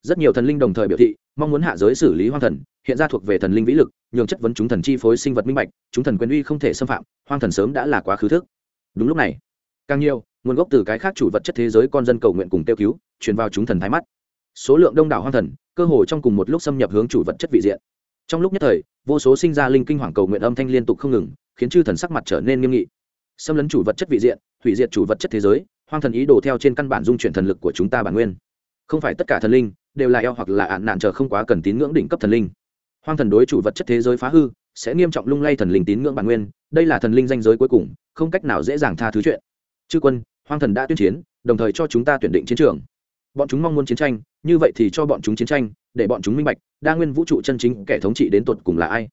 [SPEAKER 1] Rất nhiều thần linh đồng thời biểu thị, mong muốn hạ giới xử lý hoang thần, hiện ra thuộc về thần linh vĩ lực, nhường chất vấn chúng thần chi phối sinh vật minh bạch, chúng thần quyền uy không thể xâm phạm, hoang thần sớm đã là quá khứ thức. Đúng lúc này, càng nhiều nguồn gốc từ cái khác chủ vật chất thế giới con dân cầu nguyện cùng tiêu cứu, truyền vào chúng thần thái mắt. Số lượng đông đảo hoang thần, cơ hồ trong cùng một lúc xâm nhập hướng chủ vật chất vị diện. Trong lúc nhất thời, vô số sinh ra linh kinh hoàng cầu nguyện âm thanh liên tục không ngừng, khiến chư thần sắc mặt trở nên nghiêm nghị. Xâm lấn chủ vật chất vị diện, hủy diệt chủ vật chất thế giới, hoang thần ý đồ theo trên căn bản dung chuyển thần lực của chúng ta bản nguyên. Không phải tất cả thần linh đều là eo hoặc là ạn nạn chờ không quá cần tín ngưỡng đỉnh cấp thần linh. Hoang thần đối chủ vật chất thế giới phá hư, sẽ nghiêm trọng lung lay thần linh tín ngưỡng bản nguyên, đây là thần linh danh giới cuối cùng, không cách nào dễ dàng tha thứ chuyện chư quân, hoang thần đã tuyên chiến, đồng thời cho chúng ta tuyển định chiến trường. Bọn chúng mong muốn chiến tranh, như vậy thì cho bọn chúng chiến tranh, để bọn chúng minh bạch, đa nguyên vũ trụ chân chính kẻ thống trị đến tột cùng là ai.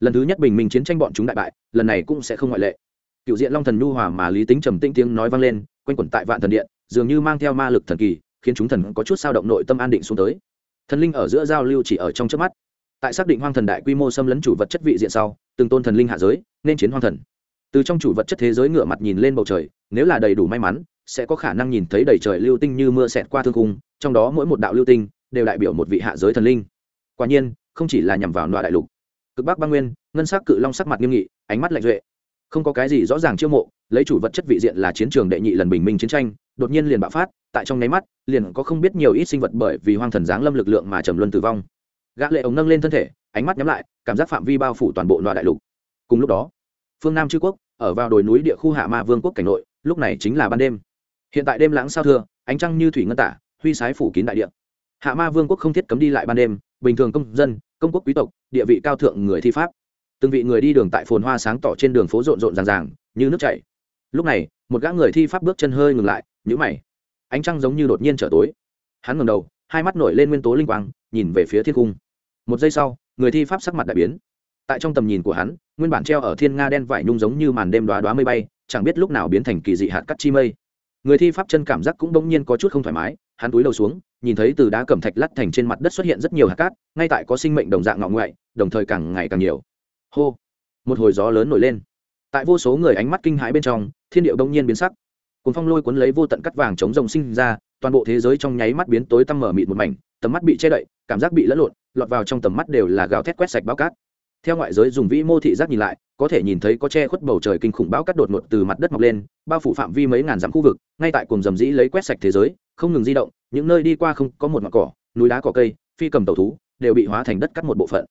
[SPEAKER 1] Lần thứ nhất bình minh chiến tranh bọn chúng đại bại, lần này cũng sẽ không ngoại lệ. Cựu diện long thần nhu hòa mà lý tính trầm tĩnh tiếng nói vang lên, quanh quẩn tại vạn thần điện, dường như mang theo ma lực thần kỳ, khiến chúng thần có chút sao động nội tâm an định xuống tới. Thần linh ở giữa giao lưu chỉ ở trong trước mắt. Tại xác định hoang thần đại quy mô xâm lấn chủ vật chất vị diện sau, từng tôn thần linh hạ giới, nên chiến hoang thần từ trong chủ vật chất thế giới ngửa mặt nhìn lên bầu trời, nếu là đầy đủ may mắn, sẽ có khả năng nhìn thấy đầy trời lưu tinh như mưa xẹt qua thương cung trong đó mỗi một đạo lưu tinh đều đại biểu một vị hạ giới thần linh. Quả nhiên, không chỉ là nhằm vào nọa đại lục. Cực bắc băng nguyên, ngân sắc cự long sắc mặt nghiêm nghị, ánh mắt lạnh duệ không có cái gì rõ ràng chiêu mộ, lấy chủ vật chất vị diện là chiến trường đệ nhị lần bình minh chiến tranh, đột nhiên liền bạo phát, tại trong nháy mắt, liền có không biết nhiều ít sinh vật bởi vì hoang thần giáng lâm lực lượng mà trầm luân tử vong. Gã lệ ống nâng lên thân thể, ánh mắt nhắm lại, cảm giác phạm vi bao phủ toàn bộ nọa đại lục. Cùng lúc đó phương nam chư quốc, ở vào đồi núi địa khu hạ ma vương quốc cảnh nội, lúc này chính là ban đêm. Hiện tại đêm lãng sao thưa, ánh trăng như thủy ngân tả, huy sái phủ kín đại địa. Hạ ma vương quốc không thiết cấm đi lại ban đêm, bình thường công dân, công quốc quý tộc, địa vị cao thượng người thi pháp. Từng vị người đi đường tại phồn hoa sáng tỏ trên đường phố rộn rộn ràng ràng, như nước chảy. Lúc này, một gã người thi pháp bước chân hơi ngừng lại nhữ mày. Ánh trăng giống như đột nhiên trở tối. Hắn ngầm đầu, hai mắt nổi lên nguyên tố linh quang, nhìn về phía thiên cung. Một giây sau, người thi pháp sắc mặt đại biến tại trong tầm nhìn của hắn, nguyên bản treo ở thiên nga đen vải nhung giống như màn đêm đoá đoá mây bay, chẳng biết lúc nào biến thành kỳ dị hạt cắt chi mây. Người thi pháp chân cảm giác cũng bỗng nhiên có chút không thoải mái, hắn túi đầu xuống, nhìn thấy từ đá cẩm thạch lắt thành trên mặt đất xuất hiện rất nhiều hạt cát, ngay tại có sinh mệnh đồng dạng ngọ ngoại, đồng thời càng ngày càng nhiều. Hô! Một hồi gió lớn nổi lên. Tại vô số người ánh mắt kinh hãi bên trong, thiên điệu đông nhiên biến sắc. Cùng phong lôi cuốn lấy vô tận cắt vàng chống rồng sinh ra, toàn bộ thế giới trong nháy mắt biến tối tăm mở mịt một mảnh, tầm mắt bị che đậy, cảm giác bị lẫn lộn, lọt vào trong tầm mắt đều là gào thét quét sạch bao cát theo ngoại giới dùng vĩ mô thị giác nhìn lại, có thể nhìn thấy có che khuất bầu trời kinh khủng bão cắt đột ngột từ mặt đất mọc lên, bao phủ phạm vi mấy ngàn dặm khu vực, ngay tại cùng dầm dĩ lấy quét sạch thế giới, không ngừng di động, những nơi đi qua không có một mặt cỏ, núi đá, cỏ cây, phi cầm tàu thú, đều bị hóa thành đất cắt một bộ phận.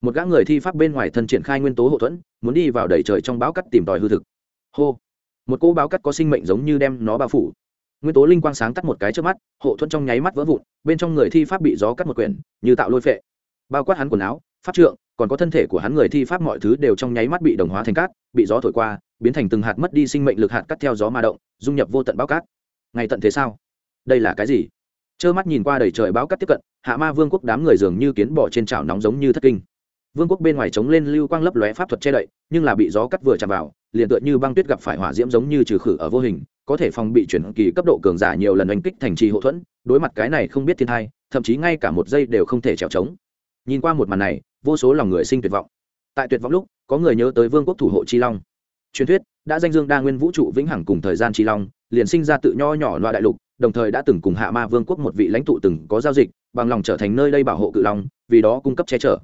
[SPEAKER 1] Một gã người thi pháp bên ngoài thân triển khai nguyên tố hậu thuẫn, muốn đi vào đầy trời trong bão cắt tìm tòi hư thực. Hô! Một cỗ bão cắt có sinh mệnh giống như đem nó bao phủ. Nguyên tố linh quang sáng tắt một cái trước mắt hộ thuẫn trong nháy mắt vỡ vụn, bên trong người thi pháp bị gió cắt một quyển, như tạo lôi phệ. Bao quát hắn quần áo pháp trượng, còn có thân thể của hắn người thi pháp mọi thứ đều trong nháy mắt bị đồng hóa thành cát, bị gió thổi qua, biến thành từng hạt mất đi sinh mệnh lực hạt cắt theo gió ma động, dung nhập vô tận bao cát. Ngay tận thế sao? Đây là cái gì? Trơ mắt nhìn qua đầy trời báo cát tiếp cận, hạ ma vương quốc đám người dường như kiến bỏ trên chảo nóng giống như thất kinh. Vương quốc bên ngoài chống lên lưu quang lấp lóe pháp thuật che đậy, nhưng là bị gió cắt vừa chạm vào, liền tựa như băng tuyết gặp phải hỏa diễm giống như trừ khử ở vô hình, có thể phòng bị chuyển kỳ cấp độ cường giả nhiều lần đánh kích thành trì hậu thuẫn, đối mặt cái này không biết thiên thai thậm chí ngay cả một giây đều không thể trèo trống. Nhìn qua một màn này vô số lòng người sinh tuyệt vọng. Tại tuyệt vọng lúc, có người nhớ tới vương quốc thủ hộ chi long. Truyền thuyết, đã danh dương đa nguyên vũ trụ vĩnh hằng cùng thời gian chi long, liền sinh ra tự nho nhỏ loa đại lục, đồng thời đã từng cùng hạ ma vương quốc một vị lãnh tụ từng có giao dịch, bằng lòng trở thành nơi đây bảo hộ cự long, vì đó cung cấp che chở.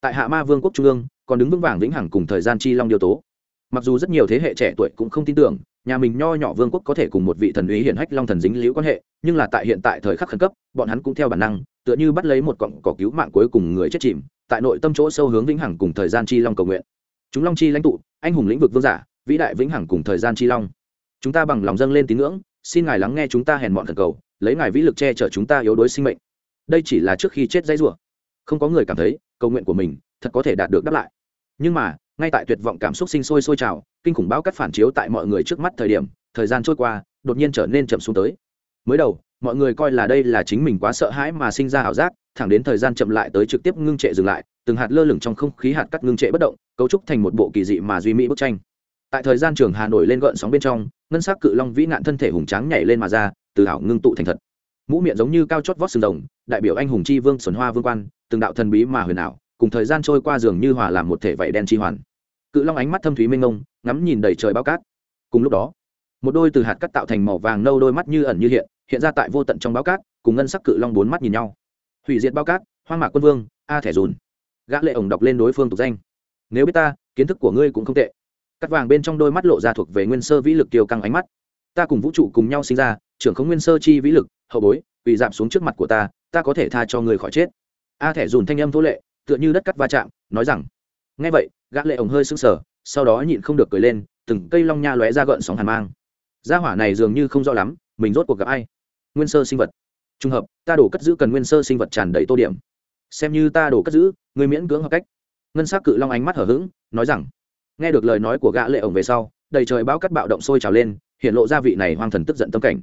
[SPEAKER 1] Tại hạ ma vương quốc trung ương, còn đứng vững vàng vĩnh hằng cùng thời gian chi long điều tố. Mặc dù rất nhiều thế hệ trẻ tuổi cũng không tin tưởng, nhà mình nho nhỏ vương quốc có thể cùng một vị thần úy hiển hách long thần dính liễu quan hệ, nhưng là tại hiện tại thời khắc khẩn cấp, bọn hắn cũng theo bản năng tựa như bắt lấy một cọng cỏ cứu mạng cuối cùng người chết chìm, tại nội tâm chỗ sâu hướng vĩnh hằng cùng thời gian chi long cầu nguyện. Chúng long chi lãnh tụ, anh hùng lĩnh vực vương giả, vĩ đại vĩnh hằng cùng thời gian chi long. Chúng ta bằng lòng dâng lên tín ngưỡng, xin ngài lắng nghe chúng ta hèn mọn thần cầu, lấy ngài vĩ lực che chở chúng ta yếu đuối sinh mệnh. Đây chỉ là trước khi chết dãy rủa. Không có người cảm thấy, cầu nguyện của mình thật có thể đạt được đáp lại. Nhưng mà, ngay tại tuyệt vọng cảm xúc sinh sôi sôi trào, kinh khủng bão cắt phản chiếu tại mọi người trước mắt thời điểm, thời gian trôi qua, đột nhiên trở nên chậm xuống tới. Mới đầu mọi người coi là đây là chính mình quá sợ hãi mà sinh ra ảo giác, thẳng đến thời gian chậm lại tới trực tiếp ngưng trệ dừng lại, từng hạt lơ lửng trong không khí hạt cắt ngưng trệ bất động, cấu trúc thành một bộ kỳ dị mà duy mỹ bức tranh. Tại thời gian trường hà nổi lên gợn sóng bên trong, ngân sắc cự long vĩ nạn thân thể hùng tráng nhảy lên mà ra, từ ảo ngưng tụ thành thật. Mũ miệng giống như cao chót vót sừng rồng đại biểu anh hùng chi vương, xuân hoa vương quan, từng đạo thần bí mà huyền ảo, cùng thời gian trôi qua dường như hòa làm một thể vậy đen chi hoàn. Cự long ánh mắt thâm thúy mênh mông, ngắm nhìn đầy trời bao cát. Cùng lúc đó, một đôi từ hạt cắt tạo thành màu vàng nâu đôi mắt như ẩn như hiện hiện ra tại vô tận trong bao cát, cùng ngân sắc cự long bốn mắt nhìn nhau. Hủy diệt bao cát, hoang mạc quân vương, a thẻ dùn. Gã lệ ổng đọc lên đối phương tục danh. Nếu biết ta, kiến thức của ngươi cũng không tệ. Cắt vàng bên trong đôi mắt lộ ra thuộc về nguyên sơ vĩ lực kiều căng ánh mắt. Ta cùng vũ trụ cùng nhau sinh ra, trưởng không nguyên sơ chi vĩ lực, hậu bối bị giảm xuống trước mặt của ta ta có thể tha cho người khỏi chết. A thẻ dùn thanh âm thô lệ, tựa như đất cắt va chạm, nói rằng, nghe vậy, gã lệ ổng hơi sững sờ, sau đó nhịn không được cười lên, từng cây long nha lóe ra gợn sóng hàn mang. Gia hỏa này dường như không rõ lắm, mình rốt cuộc gặp ai nguyên sơ sinh vật. Trùng hợp, ta đổ cất giữ cần nguyên sơ sinh vật tràn đầy tô điểm. Xem như ta đổ cất giữ người miễn cưỡng hợp cách. Ngân s á c cự long ánh mắt hở h ữ g nói rằng, nghe được lời nói của gã lệ ổng về sau, đầy trời bão cắt bạo động sôi trào lên, hiện lộ ra vị này hoang thần tức giận tâm cảnh.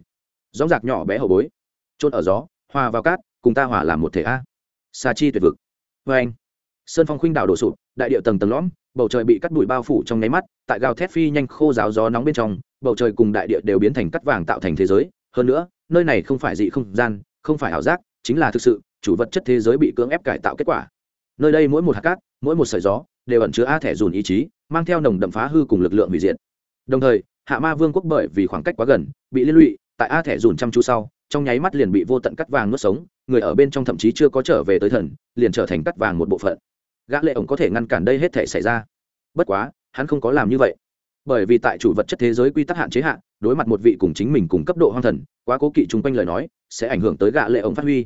[SPEAKER 1] Gióng giạc nhỏ bé hậu bối trôn ở gió, hòa vào cát, cùng ta hòa làm một thể a. Sa chi tuyệt vực. Vê anh, sơn phong khuynh đảo đổ sụp, đại điệu tầng tầng lõm, bầu trời bị cắt bụi bao phủ trong nháy mắt, tại gào thét phi nhanh khô ráo gió nóng bên trong, bầu trời cùng đại địa đều biến thành cắt vàng tạo thành thế giới. Hơn nữa nơi này không phải dị không gian, không phải ảo giác, chính là thực sự, chủ vật chất thế giới bị cưỡng ép cải tạo kết quả. Nơi đây mỗi một hạt cát, mỗi một sợi gió, đều ẩn chứa a thẻ dùn ý chí, mang theo nồng đậm phá hư cùng lực lượng hủy diệt. Đồng thời, hạ ma vương quốc bởi vì khoảng cách quá gần, bị liên lụy, tại a thẻ dùn chăm chú sau, trong nháy mắt liền bị vô tận cắt vàng nuốt sống, người ở bên trong thậm chí chưa có trở về tới thần, liền trở thành cắt vàng một bộ phận. Gã lệ ổng có thể ngăn cản đây hết thể xảy ra. Bất quá, hắn không có làm như vậy. Bởi vì tại chủ vật chất thế giới quy tắc hạn chế hạn đối mặt một vị cùng chính mình cùng cấp độ hoang thần, quá cố kỵ chung quanh lời nói, sẽ ảnh hưởng tới gã lệ ổng phát huy.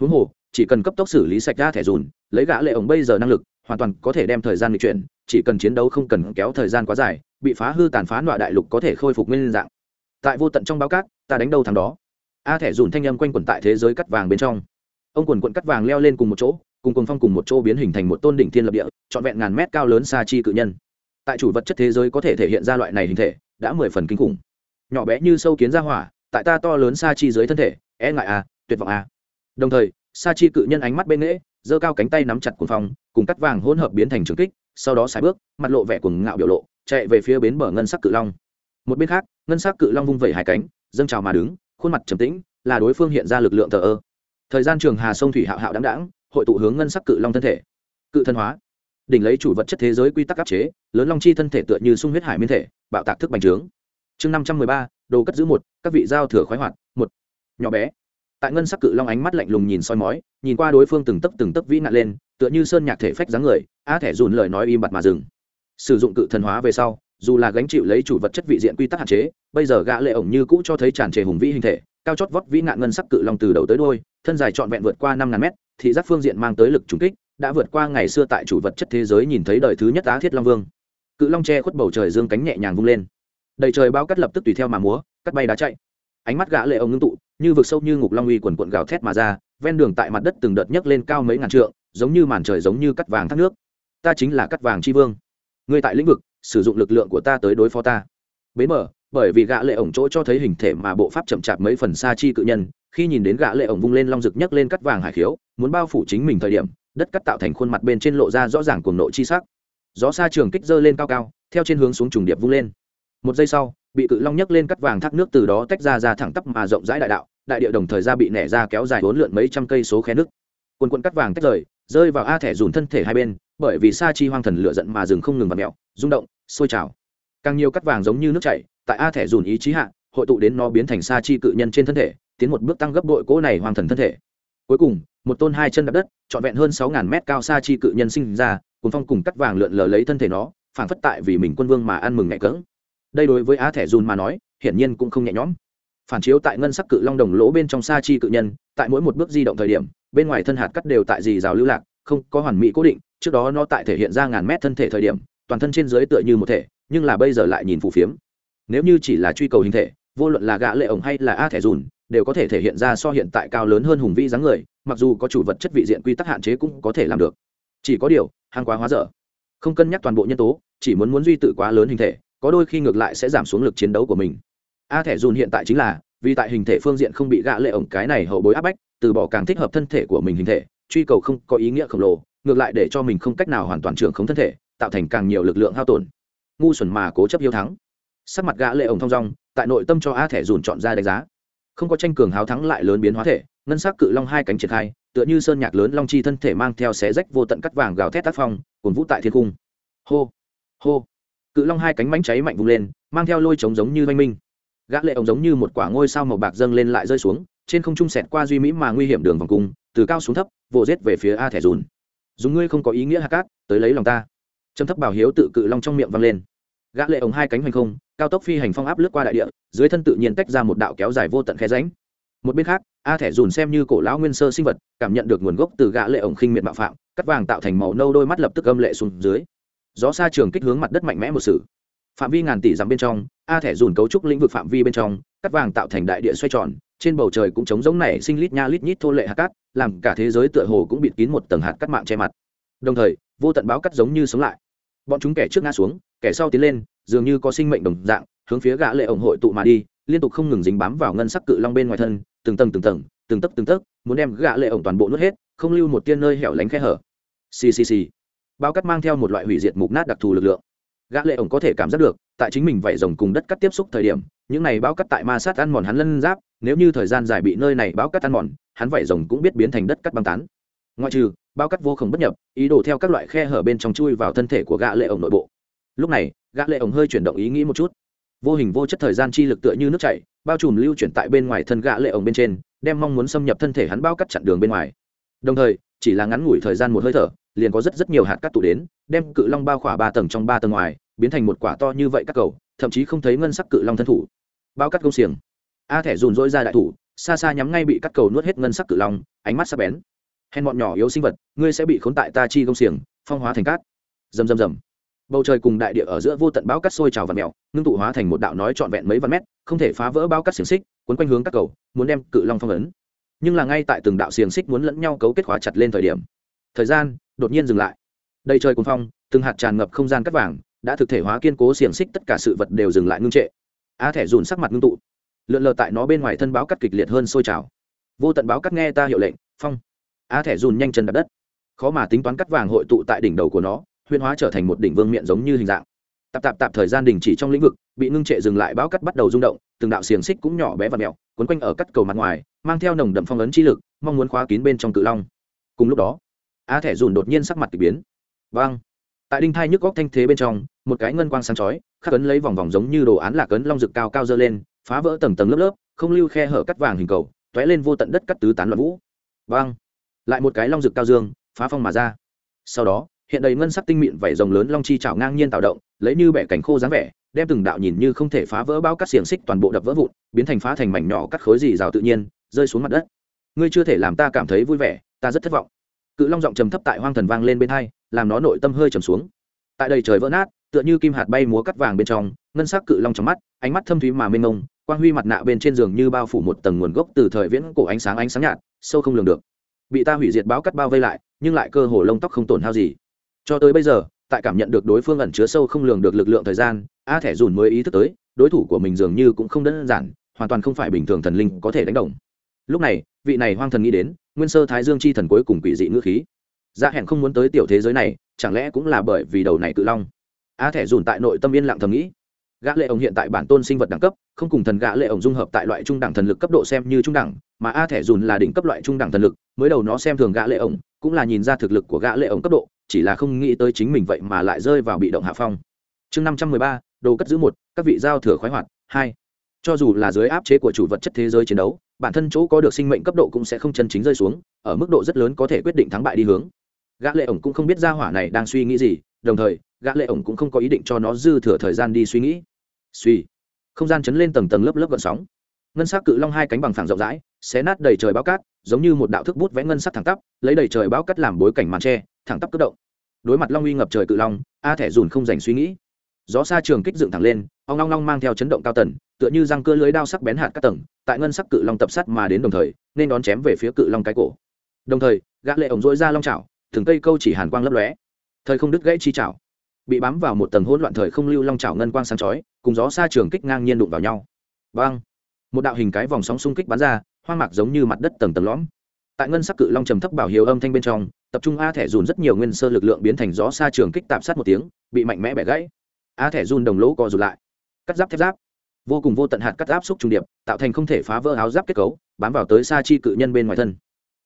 [SPEAKER 1] Huống hồ, chỉ cần cấp tốc xử lý sạch ra thẻ dùn, lấy gã lệ ổng bây giờ năng lực, hoàn toàn có thể đem thời gian lịch chuyển, chỉ cần chiến đấu không cần kéo thời gian quá dài, bị phá hư tàn phá nọa đại lục có thể khôi phục nguyên dạng. Tại vô tận trong báo cát, ta đánh đâu thằng đó? A thẻ dùn thanh âm quanh quẩn tại thế giới cắt vàng bên trong. Ông quần quận cắt vàng leo lên cùng một chỗ, cùng cùng phong cùng một chỗ biến hình thành một tôn đỉnh thiên lập địa, trọn vẹn ngàn mét cao lớn xa chi cự nhân. Tại chủ vật chất thế giới có thể thể hiện ra loại này hình thể, đã mười phần kinh khủng nhỏ bé như sâu kiến ra hỏa tại ta to lớn xa chi dưới thân thể e ngại à, tuyệt vọng à. đồng thời sa chi cự nhân ánh mắt bên nghễ giơ cao cánh tay nắm chặt cuồng phong cùng cắt vàng hỗn hợp biến thành trường kích sau đó xài bước mặt lộ vẻ cuồng ngạo biểu lộ chạy về phía bến bờ ngân sắc cự long. Một bên khác ngân sắc cự long vung vẩy hai cánh dâng trào mà đứng khuôn mặt trầm tĩnh là đối phương hiện ra lực lượng thờ ơ. Thời gian trường hà sông thủy hạo hạo đáng đáng hội tụ hướng ngân sắc cự long thân thể. Cự thân hóa. Đỉnh lấy chủ vật chất thế giới quy tắc áp chế lớn long chi thân thể tựa như sung huyết hải miên thể bạo tạc thức bành trướng chương năm trăm mười ba, đồ cất giữ một, các vị giao thừa khoái hoạt, một. Nhỏ bé. Tại ngân sắc cự long ánh mắt lạnh lùng nhìn soi mói, nhìn qua đối phương từng tấc từng tấc vĩ nạn lên, tựa như sơn nhạc thể phách dáng người, á thẻ dùn lời nói im bặt mà dừng. Sử dụng cự thần hóa về sau, dù là gánh chịu lấy chủ vật chất vị diện quy tắc hạn chế, bây giờ gã lệ ổng như cũ cho thấy tràn trề hùng vĩ hình thể, cao chót vót vĩ nạn ngân sắc cự long từ đầu tới đuôi, thân dài trọn vẹn vượt qua năm ngàn mét, thị giác phương diện mang tới lực trùng kích, đã vượt qua ngày xưa tại chủ vật chất thế giới nhìn thấy đời thứ nhất á thiết long vương. Cự long che khuất bầu trời dương cánh nhẹ nhàng vung lên đầy trời bao cắt lập tức tùy theo mà múa, cắt bay đá chạy. Ánh mắt gã lệ ông ngưng tụ, như vực sâu như ngục long uy quần cuộn gào thét mà ra, ven đường tại mặt đất từng đợt nhấc lên cao mấy ngàn trượng, giống như màn trời giống như cắt vàng thác nước. Ta chính là cắt vàng chi vương. Ngươi tại lĩnh vực, sử dụng lực lượng của ta tới đối phó ta. Bế mở, bởi vì gã lệ ổng chỗ cho thấy hình thể mà bộ pháp chậm chạp mấy phần xa chi cự nhân, khi nhìn đến gã lệ ổng vung lên long rực nhấc lên cắt vàng hải khiếu, muốn bao phủ chính mình thời điểm, đất cắt tạo thành khuôn mặt bên trên lộ ra rõ ràng cuồng nộ chi sắc. Gió xa trường kích dơ lên cao cao, theo trên hướng xuống trùng điệp vung lên một giây sau, bị cự long nhấc lên cắt vàng thác nước từ đó tách ra ra thẳng tắp mà rộng rãi đại đạo, đại địa đồng thời ra bị nẻ ra kéo dài bốn lượn mấy trăm cây số khe nước. Quần quần cắt vàng tách rời, rơi vào a thẻ dùn thân thể hai bên, bởi vì sa chi hoang thần lửa giận mà rừng không ngừng và mẹo rung động, sôi trào. Càng nhiều cắt vàng giống như nước chảy, tại a thẻ dùn ý chí hạ, hội tụ đến nó biến thành sa chi cự nhân trên thân thể, tiến một bước tăng gấp đội cỗ này hoang thần thân thể. Cuối cùng, một tôn hai chân đập đất, trọn vẹn hơn sáu ngàn mét cao sa chi cự nhân sinh ra cùng phong cùng cắt vàng lượn lờ lấy thân thể nó phản phất tại vì mình quân vương mà ăn mừng nhẹ cỡng đây đối với á thẻ dùn mà nói, hiển nhiên cũng không nhẹ nhõm. Phản chiếu tại ngân sắc cự long đồng lỗ bên trong sa chi cự nhân, tại mỗi một bước di động thời điểm, bên ngoài thân hạt cắt đều tại dì rào lưu lạc, không có hoàn mỹ cố định, trước đó nó tại thể hiện ra ngàn mét thân thể thời điểm, toàn thân trên dưới tựa như một thể, nhưng là bây giờ lại nhìn phù phiếm. Nếu như chỉ là truy cầu hình thể, vô luận là gã lệ ổng hay là a thẻ dùn, đều có thể thể hiện ra so hiện tại cao lớn hơn hùng vĩ dáng người, mặc dù có chủ vật chất vị diện quy tắc hạn chế cũng có thể làm được. Chỉ có điều, hàng quá hóa dở. Không cân nhắc toàn bộ nhân tố, chỉ muốn muốn duy tự quá lớn hình thể có đôi khi ngược lại sẽ giảm xuống lực chiến đấu của mình. A thẻ dùn hiện tại chính là, vì tại hình thể phương diện không bị gã lệ ổng cái này hậu bối áp bách, từ bỏ càng thích hợp thân thể của mình hình thể, truy cầu không có ý nghĩa khổng lồ, ngược lại để cho mình không cách nào hoàn toàn trưởng không thân thể, tạo thành càng nhiều lực lượng hao tổn. Ngu xuẩn mà cố chấp hiếu thắng. Sắc mặt gã lệ ổng thong dong, tại nội tâm cho a thẻ dùn chọn ra đánh giá. Không có tranh cường háo thắng lại lớn biến hóa thể, ngân sắc cự long hai cánh triển khai, tựa như sơn nhạc lớn long chi thân thể mang theo xé rách vô tận cắt vàng gào thét tác phong cuồn vũ tại thiên cung. Hô hô cự long hai cánh mánh cháy mạnh vung lên, mang theo lôi trống giống như oanh minh. Gã lệ ổng giống như một quả ngôi sao màu bạc dâng lên lại rơi xuống, trên không trung sẹt qua duy mỹ mà nguy hiểm đường vòng cung, từ cao xuống thấp, vồ giết về phía a thẻ dùn. Dùng ngươi không có ý nghĩa hạ cát, tới lấy lòng ta. Trầm thấp bảo hiếu tự cự long trong miệng vang lên. Gã lệ ổng hai cánh hoành không, cao tốc phi hành phong áp lướt qua đại địa, dưới thân tự nhiên tách ra một đạo kéo dài vô tận khe rãnh. Một bên khác, a thẻ dùn xem như cổ lão nguyên sơ sinh vật, cảm nhận được nguồn gốc từ gã lệ ổng khinh miệt bạo phạm, cắt vàng tạo thành màu nâu đôi mắt lập tức âm lệ xuống dưới gió xa trường kích hướng mặt đất mạnh mẽ một sự. Phạm vi ngàn tỷ dặm bên trong, a thẻ dùn cấu trúc lĩnh vực phạm vi bên trong, cắt vàng tạo thành đại địa xoay tròn, trên bầu trời cũng chống giống này sinh lít nha lít nhít thô lệ hạt cát, làm cả thế giới tựa hồ cũng bịt kín một tầng hạt cắt mạng che mặt. Đồng thời, vô tận báo cắt giống như sống lại. Bọn chúng kẻ trước ngã xuống, kẻ sau tiến lên, dường như có sinh mệnh đồng dạng, hướng phía gã lệ ổng hội tụ mà đi, liên tục không ngừng dính bám vào ngân sắc cự long bên ngoài thân, từng tầng từng tầng, từng tấc từng tấc, muốn đem gã lệ ổng toàn bộ nuốt hết, không lưu một tia nơi hẻo lánh khe hở. Xì xì xì bao cắt mang theo một loại hủy diệt mục nát đặc thù lực lượng. Gã lệ ổng có thể cảm giác được, tại chính mình vảy rồng cùng đất cắt tiếp xúc thời điểm, những này bao cắt tại ma sát ăn mòn hắn lân giáp, nếu như thời gian dài bị nơi này bao cắt ăn mòn, hắn vảy rồng cũng biết biến thành đất cắt băng tán. Ngoại trừ, bao cắt vô khổng bất nhập, ý đồ theo các loại khe hở bên trong chui vào thân thể của gã lệ ổng nội bộ. Lúc này, gã lệ ổng hơi chuyển động ý nghĩ một chút. Vô hình vô chất thời gian chi lực tựa như nước chảy, bao trùm lưu chuyển tại bên ngoài thân gã lệ ổng bên trên, đem mong muốn xâm nhập thân thể hắn bao cắt chặn đường bên ngoài. Đồng thời chỉ là ngắn ngủi thời gian một hơi thở, liền có rất rất nhiều hạt cắt tụ đến, đem cự long bao khỏa ba tầng trong ba tầng ngoài, biến thành một quả to như vậy các cầu, thậm chí không thấy ngân sắc cự long thân thủ. Bao cắt công xiềng. A thẻ dùn dỗi ra đại thủ, xa xa nhắm ngay bị cắt cầu nuốt hết ngân sắc cự long, ánh mắt sắc bén. Hèn bọn nhỏ yếu sinh vật, ngươi sẽ bị khốn tại ta chi công xiềng, phong hóa thành cát. Rầm rầm rầm. Bầu trời cùng đại địa ở giữa vô tận bão cắt sôi trào và mèo, ngưng tụ hóa thành một đạo nói trọn vẹn mấy vạn mét, không thể phá vỡ bao cắt xiềng xích, quấn quanh hướng các cầu, muốn đem cự long phong ấn nhưng là ngay tại từng đạo xiềng xích muốn lẫn nhau cấu kết khóa chặt lên thời điểm, thời gian đột nhiên dừng lại. Đầy trời cuồng phong, từng hạt tràn ngập không gian cắt vàng, đã thực thể hóa kiên cố xiềng xích, tất cả sự vật đều dừng lại ngưng trệ. A thẻ dùn sắc mặt ngưng tụ, lượn lờ tại nó bên ngoài thân báo cắt kịch liệt hơn sôi trào. Vô tận báo cắt nghe ta hiệu lệnh, phong. A thẻ dùn nhanh chân đặt đất. Khó mà tính toán cắt vàng hội tụ tại đỉnh đầu của nó huyên hóa trở thành một đỉnh vương miệng giống như hình dạng tạp tạp tạp thời gian đình chỉ trong lĩnh vực, bị ngưng trệ dừng lại bão cắt bắt đầu rung động, từng đạo xiềng xích cũng nhỏ bé và mẹo, quấn quanh ở cắt cầu mặt ngoài, mang theo nồng đậm phong ấn chi lực, mong muốn khóa kín bên trong cự long. Cùng lúc đó, a thẻ dùn đột nhiên sắc mặt k ỳ biến. Vang tại đinh thai nhức góc thanh thế bên trong, một cái ngân quang sáng chói, khắc ấn lấy vòng vòng giống như đồ án lạc ấn long rực cao cao dơ lên, phá vỡ tầng tầng lớp lớp, không lưu khe hở cắt vàng hình cầu t ó é lên vô tận đất cắt tứ tán loạn vũ. Vang lại một cái long rực cao dương, phá phong mà ra. Sau đó, hiện đầy ngân sắc tinh mịn vảy rồng lớn long chi chảo ngang nhiên tạo động lấy như bẻ cành khô dáng vẻ, đem từng đạo nhìn như không thể phá vỡ bao cắt xiềng xích toàn bộ đập vỡ vụn, biến thành phá thành mảnh nhỏ cắt khối dì rào tự nhiên, rơi xuống mặt đất. Ngươi chưa thể làm ta cảm thấy vui vẻ, ta rất thất vọng. Cự long giọng trầm thấp tại hoang thần vang lên bên hai, làm nó nội tâm hơi trầm xuống. Tại đầy trời vỡ nát, tựa như kim hạt bay múa cắt vàng bên trong, ngân sắc cự long trong mắt, ánh mắt thâm thúy mà mênh mông, quang huy mặt nạ bên trên giường như bao phủ một tầng nguồn gốc từ thời viễn cổ ánh sáng ánh sáng nhạt, sâu không lường được. Bị ta hủy diệt báo cắt bao vây lại, nhưng lại cơ hồ lông tóc không tổn hao gì. Cho tới bây giờ tại cảm nhận được đối phương ẩn chứa sâu không lường được lực lượng thời gian, a thẻ dùn mới ý thức tới, đối thủ của mình dường như cũng không đơn giản, hoàn toàn không phải bình thường thần linh có thể đánh đồng. Lúc này, vị này hoang thần nghĩ đến, nguyên sơ thái dương chi thần cuối cùng quỷ dị ngữ khí. Dạ hẹn không muốn tới tiểu thế giới này, chẳng lẽ cũng là bởi vì đầu này cự long? A thẻ dùn tại nội tâm yên lặng thầm nghĩ. Gã lệ ổng hiện tại bản tôn sinh vật đẳng cấp, không cùng thần gã lệ ổng dung hợp tại loại trung đẳng thần lực cấp độ xem như trung đẳng, mà a thẻ dùn là đỉnh cấp loại trung đẳng thần lực, mới đầu nó xem thường gã lệ ổng cũng là nhìn ra thực lực của gã lệ ổng cấp độ, chỉ là không nghĩ tới chính mình vậy mà lại rơi vào bị động hạ phong. Chương năm trăm mười ba, đồ cất giữ một, các vị giao thừa khoái hoạt, hai. Cho dù là dưới áp chế của chủ vật chất thế giới chiến đấu, bản thân chỗ có được sinh mệnh cấp độ cũng sẽ không chân chính rơi xuống, ở mức độ rất lớn có thể quyết định thắng bại đi hướng. Gã lệ ổng cũng không biết gia hỏa này đang suy nghĩ gì, đồng thời, gã lệ ổng cũng không có ý định cho nó dư thừa thời gian đi suy nghĩ. Suy. Không gian chấn lên tầng tầng lớp lớp gợn sóng. Ngân sắc cự long hai cánh bằng phẳng rộng rãi xé nát đầy trời báo cát, giống như một đạo thức bút vẽ ngân sắc thẳng tắp, lấy đầy trời báo cát làm bối cảnh màn tre, thẳng tắp cất động. Đối mặt long uy ngập trời cự long, a thẻ dùn không dành suy nghĩ. Gió xa trường kích dựng thẳng lên, ong long long mang theo chấn động cao tần, tựa như răng cưa lưới đao sắc bén hạt các tầng, tại ngân sắc cự long tập sắt mà đến đồng thời, nên đón chém về phía cự long cái cổ. Đồng thời, gã lệ ổng dỗi ra long chảo thường cây câu chỉ hàn quang lấp lóe. Thời không đứt gãy chi chảo. Bị bám vào một tầng hỗn loạn thời không lưu long chảo ngân quang sáng chói, cùng gió xa trường kích ngang nhiên đụng vào nhau. Băng một đạo hình cái vòng sóng xung kích bắn ra hoang mạc giống như mặt đất tầng tầng lõm. Tại ngân sắc cự long trầm thấp bảo hiếu âm thanh bên trong, tập trung a thẻ dùn rất nhiều nguyên sơ lực lượng biến thành gió xa trường kích tạm sát một tiếng, bị mạnh mẽ bẻ gãy. A thẻ dùn đồng lỗ co rụt lại. Cắt giáp thép giáp. Vô cùng vô tận hạt cắt áp xúc trung điệp, tạo thành không thể phá vỡ áo giáp kết cấu, bám vào tới xa chi cự nhân bên ngoài thân.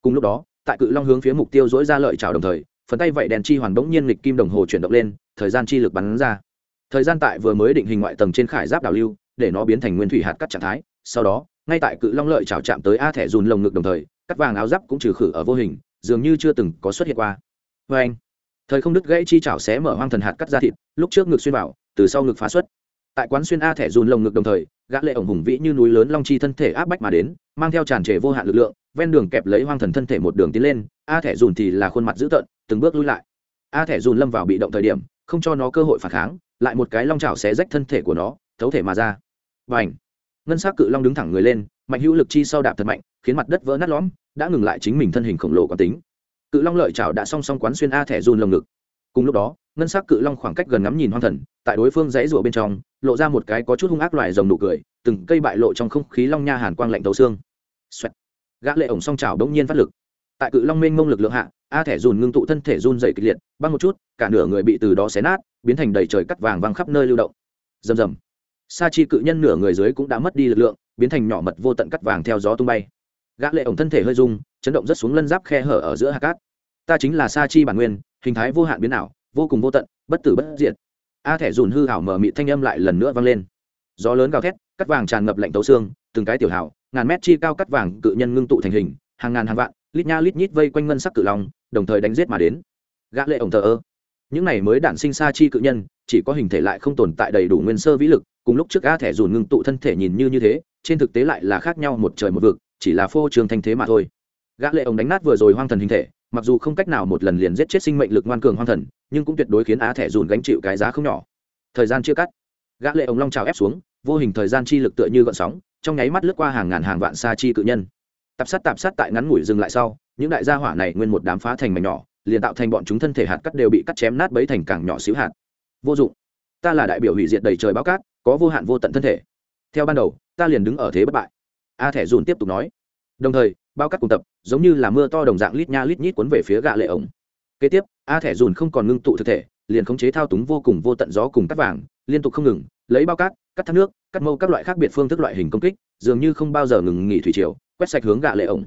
[SPEAKER 1] Cùng lúc đó, tại cự long hướng phía mục tiêu dỗi ra lợi trào đồng thời, phần tay vậy đèn chi hoàn bỗng nhiên lịch kim đồng hồ chuyển động lên, thời gian chi lực bắn ra. Thời gian tại vừa mới định hình ngoại tầng trên khải giáp đảo lưu, để nó biến thành nguyên thủy hạt cắt trạng thái, sau đó ngay tại cự long lợi chảo chạm tới a thẻ dùn lồng ngực đồng thời, cắt vàng áo giáp cũng trừ khử ở vô hình, dường như chưa từng có xuất hiện qua. Vê anh, thời không đứt gãy chi chảo xé mở hoang thần hạt cắt ra thịt, lúc trước ngực xuyên vào, từ sau ngực phá xuất. Tại quán xuyên a thẻ dùn lồng ngực đồng thời, gã lệ ổng hùng vĩ như núi lớn long chi thân thể áp bách mà đến, mang theo tràn trề vô hạn lực lượng, ven đường kẹp lấy hoang thần thân thể một đường tiến lên, a thẻ dùn thì là khuôn mặt dữ tợn, từng bước lui lại. A thẻ dùn lâm vào bị động thời điểm, không cho nó cơ hội phản kháng, lại một cái long chảo xé rách thân thể của nó, thấu thể mà ra. Và ảnh ngân sắc cự long đứng thẳng người lên, mạnh hữu lực chi sau đạp thật mạnh, khiến mặt đất vỡ nát lõm, đã ngừng lại chính mình thân hình khổng lồ quán tính. Cự long lợi chảo đã song song quán xuyên a thẻ run lồng ngực. Cùng lúc đó, ngân sắc cự long khoảng cách gần ngắm nhìn hoang thần, tại đối phương dãy rủa bên trong, lộ ra một cái có chút hung ác loài rồng nụ cười, từng cây bại lộ trong không khí long nha hàn quang lạnh tấu xương. Xoẹt. gã lệ ổng song chảo đống nhiên phát lực. Tại cự long mênh mông lực lượng hạ, a thẻ dùn ngưng tụ thân thể run dày kịch liệt, băng một chút, cả nửa người bị từ đó xé nát, biến thành đầy trời cắt vàng văng khắp nơi lưu động. Rầm rầm sa chi cự nhân nửa người dưới cũng đã mất đi lực lượng, biến thành nhỏ mật vô tận cắt vàng theo gió tung bay. Gã lệ ổng thân thể hơi rung, chấn động rất xuống lân giáp khe hở ở giữa hạt cát. Ta chính là sa chi bản nguyên, hình thái vô hạn biến ảo, vô cùng vô tận, bất tử bất diệt. A thẻ dùn hư hảo mở mị thanh âm lại lần nữa vang lên. Gió lớn gào thét, cắt vàng tràn ngập lạnh tấu xương, từng cái tiểu hảo ngàn mét chi cao cắt vàng cự nhân ngưng tụ thành hình, hàng ngàn hàng vạn, lít nha lít nhít vây quanh ngân sắc cự long, đồng thời đánh giết mà đến. Gã lệ ổng thờ ơ. Những này mới đản sinh sa chi cự nhân chỉ có hình thể lại không tồn tại đầy đủ nguyên sơ vĩ lực, cùng lúc trước a thẻ dùn ngưng tụ thân thể nhìn như như thế, trên thực tế lại là khác nhau một trời một vực, chỉ là phô trường thanh thế mà thôi. Gã lệ ổng đánh nát vừa rồi hoang thần hình thể, mặc dù không cách nào một lần liền giết chết sinh mệnh lực ngoan cường hoang thần, nhưng cũng tuyệt đối khiến á thẻ dùn gánh chịu cái giá không nhỏ. Thời gian chia cắt. Gã lệ ống long trào ép xuống, vô hình thời gian chi lực tựa như gợn sóng, trong nháy mắt lướt qua hàng ngàn hàng vạn xa chi cự nhân. Tạp sát tạp sát tại ngắn ngủi dừng lại sau, những đại gia hỏa này nguyên một đám phá thành mảnh nhỏ, liền tạo thành bọn chúng thân thể hạt cắt đều bị cắt chém nát bấy thành càng nhỏ xíu hạt vô dụng. Ta là đại biểu hủy diệt đầy trời báo cát, có vô hạn vô tận thân thể. Theo ban đầu, ta liền đứng ở thế bất bại. A thẻ dùn tiếp tục nói. Đồng thời bao cát cùng tập, giống như là mưa to đồng dạng lít nha lít nhít cuốn về phía gạ lệ ổng. Kế tiếp, a thẻ dùn không còn ngưng tụ thực thể, liền khống chế thao túng vô cùng vô tận gió cùng cắt vàng, liên tục không ngừng, lấy bao cát, cắt thác nước, cắt mâu các loại khác biệt phương thức loại hình công kích, dường như không bao giờ ngừng nghỉ thủy triều, quét sạch hướng gạ lệ ổng.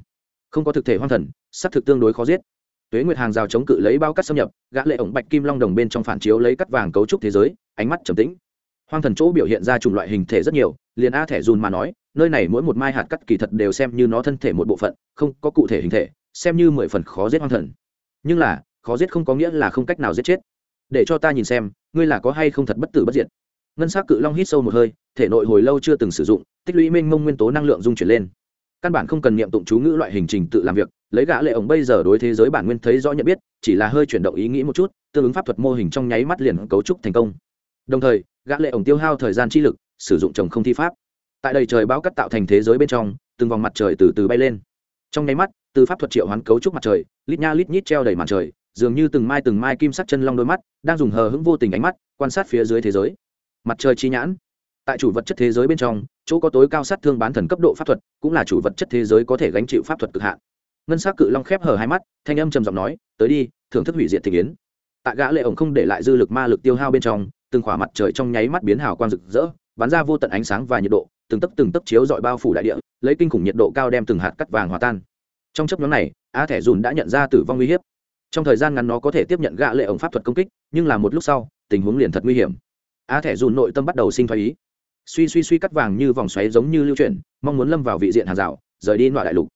[SPEAKER 1] Không có thực thể hoang thần sắc thực tương đối khó giết tuế nguyệt hàng rào chống cự lấy bao cắt xâm nhập, gã lệ ổng bạch kim long đồng bên trong phản chiếu lấy cắt vàng cấu trúc thế giới, ánh mắt trầm tĩnh. Hoang thần chỗ biểu hiện ra chủng loại hình thể rất nhiều, liền a thẻ dùn mà nói, nơi này mỗi một mai hạt cắt kỳ thật đều xem như nó thân thể một bộ phận, không có cụ thể hình thể, xem như mười phần khó giết hoang thần. Nhưng là, khó giết không có nghĩa là không cách nào giết chết. Để cho ta nhìn xem, ngươi là có hay không thật bất tử bất diệt. Ngân s c cự long hít sâu một hơi, thể nội hồi lâu chưa từng sử dụng, tích lũy minh mông nguyên tố năng lượng dung chuyển lên. Căn bản không cần n i ệ m tụng chú ngữ loại hình trình tự làm việc lấy gã lệ ổng bây giờ đối thế giới bản nguyên thấy rõ nhận biết, chỉ là hơi chuyển động ý nghĩ một chút, tương ứng pháp thuật mô hình trong nháy mắt liền cấu trúc thành công. Đồng thời, gã lệ ổng tiêu hao thời gian chi lực, sử dụng trồng không thi pháp. Tại đầy trời báo cắt tạo thành thế giới bên trong, từng vòng mặt trời từ từ bay lên. Trong nháy mắt, từ pháp thuật triệu hoán cấu trúc mặt trời, lít nha lít nhít treo đầy mặt trời, dường như từng mai từng mai kim sắc chân long đôi mắt, đang dùng hờ hững vô tình ánh mắt, quan sát phía dưới thế giới. Mặt trời chi nhãn. Tại chủ vật chất thế giới bên trong, chỗ có tối cao sát thương bán thần cấp độ pháp thuật, cũng là chủ vật chất thế giới có thể gánh chịu pháp thuật cực hạn ngân s á c cự long khép hờ hai mắt, thanh âm trầm giọng nói, tới đi, thưởng thức hủy diệt thị kiến tại gã lệ ổng không để lại dư lực ma lực tiêu hao bên trong, từng khỏa mặt trời trong nháy mắt biến hào quang rực rỡ, bắn ra vô tận ánh sáng và nhiệt độ, từng tấc từng tấc chiếu dọi bao phủ đại địa, lấy kinh khủng nhiệt độ cao đem từng hạt cắt vàng hòa tan. Trong chấp nhóm này, a thẻ dùn đã nhận ra tử vong uy hiếp. Trong thời gian ngắn nó có thể tiếp nhận gã lệ ổng pháp thuật công kích, nhưng là một lúc sau, tình huống liền thật nguy hiểm. A thẻ dùn nội tâm bắt đầu sinh thoái ý. Suy suy suy cắt vàng như vòng xoáy giống như lưu chuyển, mong muốn lâm vào vị diện hàng rào, rời đi loại đại lục.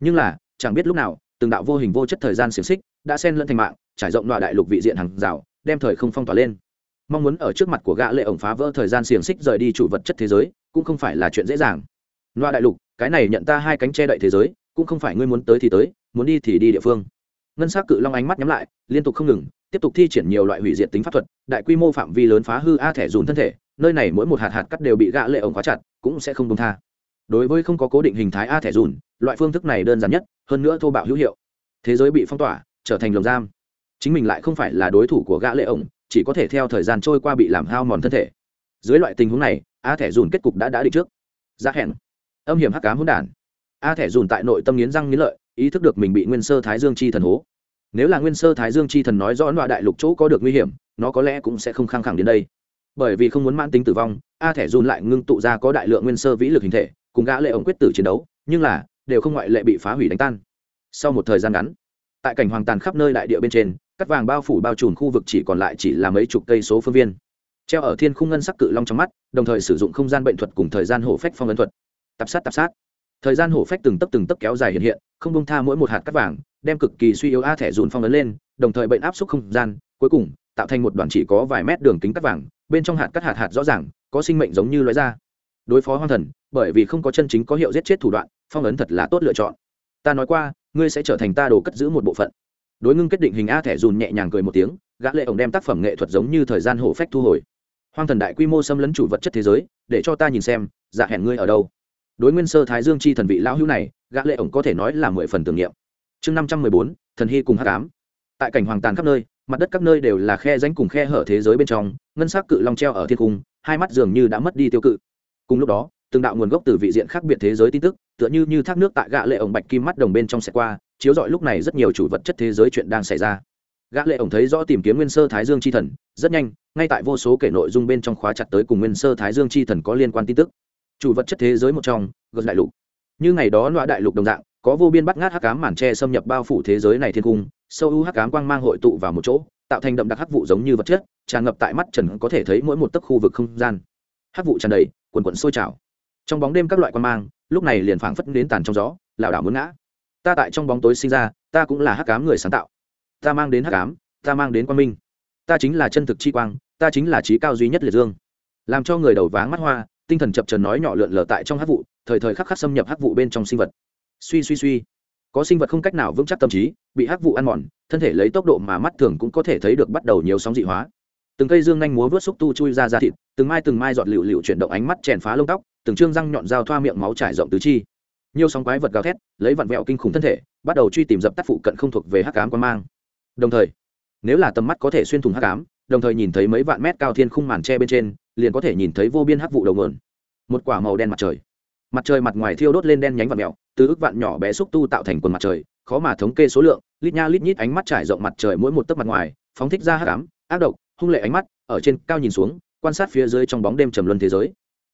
[SPEAKER 1] Nhưng là chẳng biết lúc nào, từng đạo vô hình vô chất thời gian xiềng xích đã xen lẫn thành mạng, trải rộng loại đại lục vị diện hàng rào, đem thời không phong tỏa lên. Mong muốn ở trước mặt của gã lệ ổng phá vỡ thời gian xiềng xích rời đi chủ vật chất thế giới, cũng không phải là chuyện dễ dàng. Loa đại lục, cái này nhận ta hai cánh che đậy thế giới, cũng không phải ngươi muốn tới thì tới, muốn đi thì đi địa phương. Ngân s á c cự long ánh mắt nhắm lại, liên tục không ngừng, tiếp tục thi triển nhiều loại hủy diệt tính pháp thuật, đại quy mô phạm vi lớn phá hư a thẻ dùn thân thể, nơi này mỗi một hạt hạt cắt đều bị gã lệ ổng khóa chặt, cũng sẽ không công tha. Đối với không có cố định hình thái a thẻ dùn, loại phương thức này đơn giản nhất hơn nữa thô bạo hữu hiệu. Thế giới bị phong tỏa, trở thành lồng giam. Chính mình lại không phải là đối thủ của gã lệ ổng, chỉ có thể theo thời gian trôi qua bị làm hao mòn thân thể. Dưới loại tình huống này, a thẻ dùn kết cục đã đã định trước. Giá hẹn. Âm hiểm hắc cám hỗn đản. A thẻ dùn tại nội tâm nghiến răng nghiến lợi, ý thức được mình bị nguyên sơ thái dương chi thần hố. Nếu là nguyên sơ thái dương chi thần nói rõ loại đại lục chỗ có được nguy hiểm, nó có lẽ cũng sẽ không khăng khẳng đến đây. Bởi vì không muốn mãn tính tử vong, a thẻ dùn lại ngưng tụ ra có đại lượng nguyên sơ vĩ lực hình thể, cùng gã lệ ổng quyết tử chiến đấu, nhưng là đều không ngoại lệ bị phá hủy đánh tan. Sau một thời gian ngắn, tại cảnh hoàng tàn khắp nơi đại địa bên trên, cắt vàng bao phủ bao trùm khu vực chỉ còn lại chỉ là mấy chục cây số phương viên. Treo ở thiên khung ngân sắc cự long trong mắt, đồng thời sử dụng không gian bệnh thuật cùng thời gian hổ phách phong ấn thuật. Tập sát tập sát. Thời gian hổ phách từng tấc từng tấc kéo dài hiện hiện, không bông tha mỗi một hạt cắt vàng, đem cực kỳ suy yếu a thẻ dùn phong ấn lên, đồng thời bệnh áp suất không gian, cuối cùng, tạo thành một đoạn chỉ có vài mét đường kính cắt vàng, bên trong hạt cắt hạt hạt rõ ràng, có sinh mệnh giống như lóe ra. Đối phó hoang thần, bởi vì không có chân chính có hiệu giết chết thủ đoạn phong ấn thật là tốt lựa chọn. Ta nói qua, ngươi sẽ trở thành ta đồ cất giữ một bộ phận. Đối ngưng kết định hình a thẻ dùn nhẹ nhàng cười một tiếng, gã lệ ổng đem tác phẩm nghệ thuật giống như thời gian hổ phách thu hồi. Hoang thần đại quy mô xâm lấn chủ vật chất thế giới, để cho ta nhìn xem dạ hẹn ngươi ở đâu. Đối nguyên sơ thái dương chi thần vị lão hữu này, gã lệ ổng có thể nói là mười phần tưởng niệm. Chương năm trăm mười bốn, thần hy cùng hắc ám. Tại cảnh hoàng tàn khắp nơi, mặt đất các nơi đều là khe rãnh cùng khe hở thế giới bên trong, ngân sắc cự long treo ở thiên cung, hai mắt dường như đã mất đi tiêu cự. Cùng lúc đó, từng đạo nguồn gốc từ vị diện khác biệt thế giới tin tức tựa như như thác nước tại gã lệ ổng bạch kim mắt đồng bên trong sẽ qua, chiếu rọi lúc này rất nhiều chủ vật chất thế giới chuyện đang xảy ra. Gã lệ ổng thấy rõ tìm kiếm nguyên sơ thái dương chi thần, rất nhanh, ngay tại vô số kể nội dung bên trong khóa chặt tới cùng nguyên sơ thái dương chi thần có liên quan tin tức. Chủ vật chất thế giới một trong gần đại lục. Như ngày đó loại đại lục đồng dạng, có vô biên bắt ngát hắc ám màn che xâm nhập bao phủ thế giới này thiên cung, sâu u hắc ám quang mang hội tụ vào một chỗ, tạo thành đậm đặc hắc vụ giống như vật chất, tràn ngập tại mắt trần có thể thấy mỗi một tấc khu vực không gian. Hắc vụ tràn đầy cuồn cuộn sôi trào. Trong bóng đêm các loại quang mang lúc này liền phảng phất đến tàn trong gió, lảo đảo muốn ngã. Ta tại trong bóng tối sinh ra, ta cũng là hắc ám người sáng tạo. Ta mang đến hắc ám, ta mang đến quang minh. Ta chính là chân thực chi quang, ta chính là trí cao duy nhất liệt dương. Làm cho người đầu váng mắt hoa, tinh thần chập trần nói nhỏ lượn lờ tại trong hắc vụ, thời thời khắc khắc xâm nhập hắc vụ bên trong sinh vật. Suy suy suy. Có sinh vật không cách nào vững chắc tâm trí, bị hắc vụ ăn mòn, thân thể lấy tốc độ mà mắt thường cũng có thể thấy được bắt đầu nhiều sóng dị hóa. Từng cây dương nhanh múa vớt xúc tu chui ra ra thịt từng mai từng mai giọt lựu lựu chuyển động ánh mắt chèn phá lông tóc, từng trương răng nhọn dao thoa miệng máu trải rộng tứ chi. Nhiều sóng quái vật gào thét, lấy vặn vẹo kinh khủng thân thể, bắt đầu truy tìm dập tắt phụ cận không thuộc về hắc cám quan mang. Đồng thời, nếu là tầm mắt có thể xuyên thủng hắc cám đồng thời nhìn thấy mấy vạn mét cao thiên khung màn tre bên trên, liền có thể nhìn thấy vô biên hắc vụ đầu mượn một quả màu đen mặt trời. Mặt trời mặt ngoài thiêu đốt lên đen nhánh vặn mèo từ ức vạn nhỏ bé xúc tu tạo thành quần mặt trời, khó mà thống kê số lượng, lít nha lít nhít ánh mắt trải rộng mặt trời mỗi một tấc mặt ngoài, phóng thích ra hắc ám, ác độc, hung lệ ánh mắt, ở trên cao nhìn xuống quan sát phía dưới trong bóng đêm trầm luân thế giới.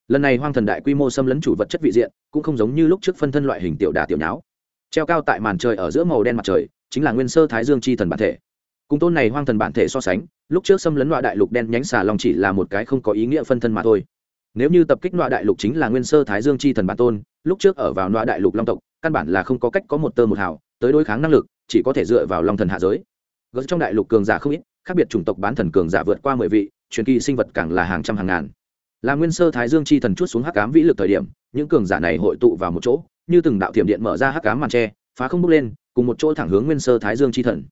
[SPEAKER 1] Lần này hoang thần đại quy mô xâm lấn chủ vật chất vị diện, cũng không giống như lúc trước phân thân loại hình tiểu đà tiểu nháo. Treo cao tại màn trời ở giữa màu đen mặt trời, chính là nguyên sơ thái dương chi thần bản thể. Cùng tôn này hoang thần bản thể so sánh, lúc trước xâm lấn loại đại lục đen nhánh xà long chỉ là một cái không có ý nghĩa phân thân mà thôi. Nếu như tập kích loại đại lục chính là nguyên sơ thái dương chi thần bản tôn, lúc trước ở vào loại đại lục long tộc, căn bản là không có cách có một tơ một hào, tới đối kháng năng lực, chỉ có thể dựa vào long thần hạ giới. Gớt trong đại lục cường giả không ít khác biệt chủng tộc bán thần cường giả vượt qua mười vị, truyền kỳ sinh vật càng là hàng trăm hàng ngàn. Là nguyên sơ thái dương chi thần chút xuống hắc cám vĩ lực thời điểm, những cường giả này hội tụ vào một chỗ, như từng đạo thiểm điện mở ra hắc cám màn tre phá không bước lên, cùng một chỗ thẳng hướng nguyên sơ thái dương chi thần.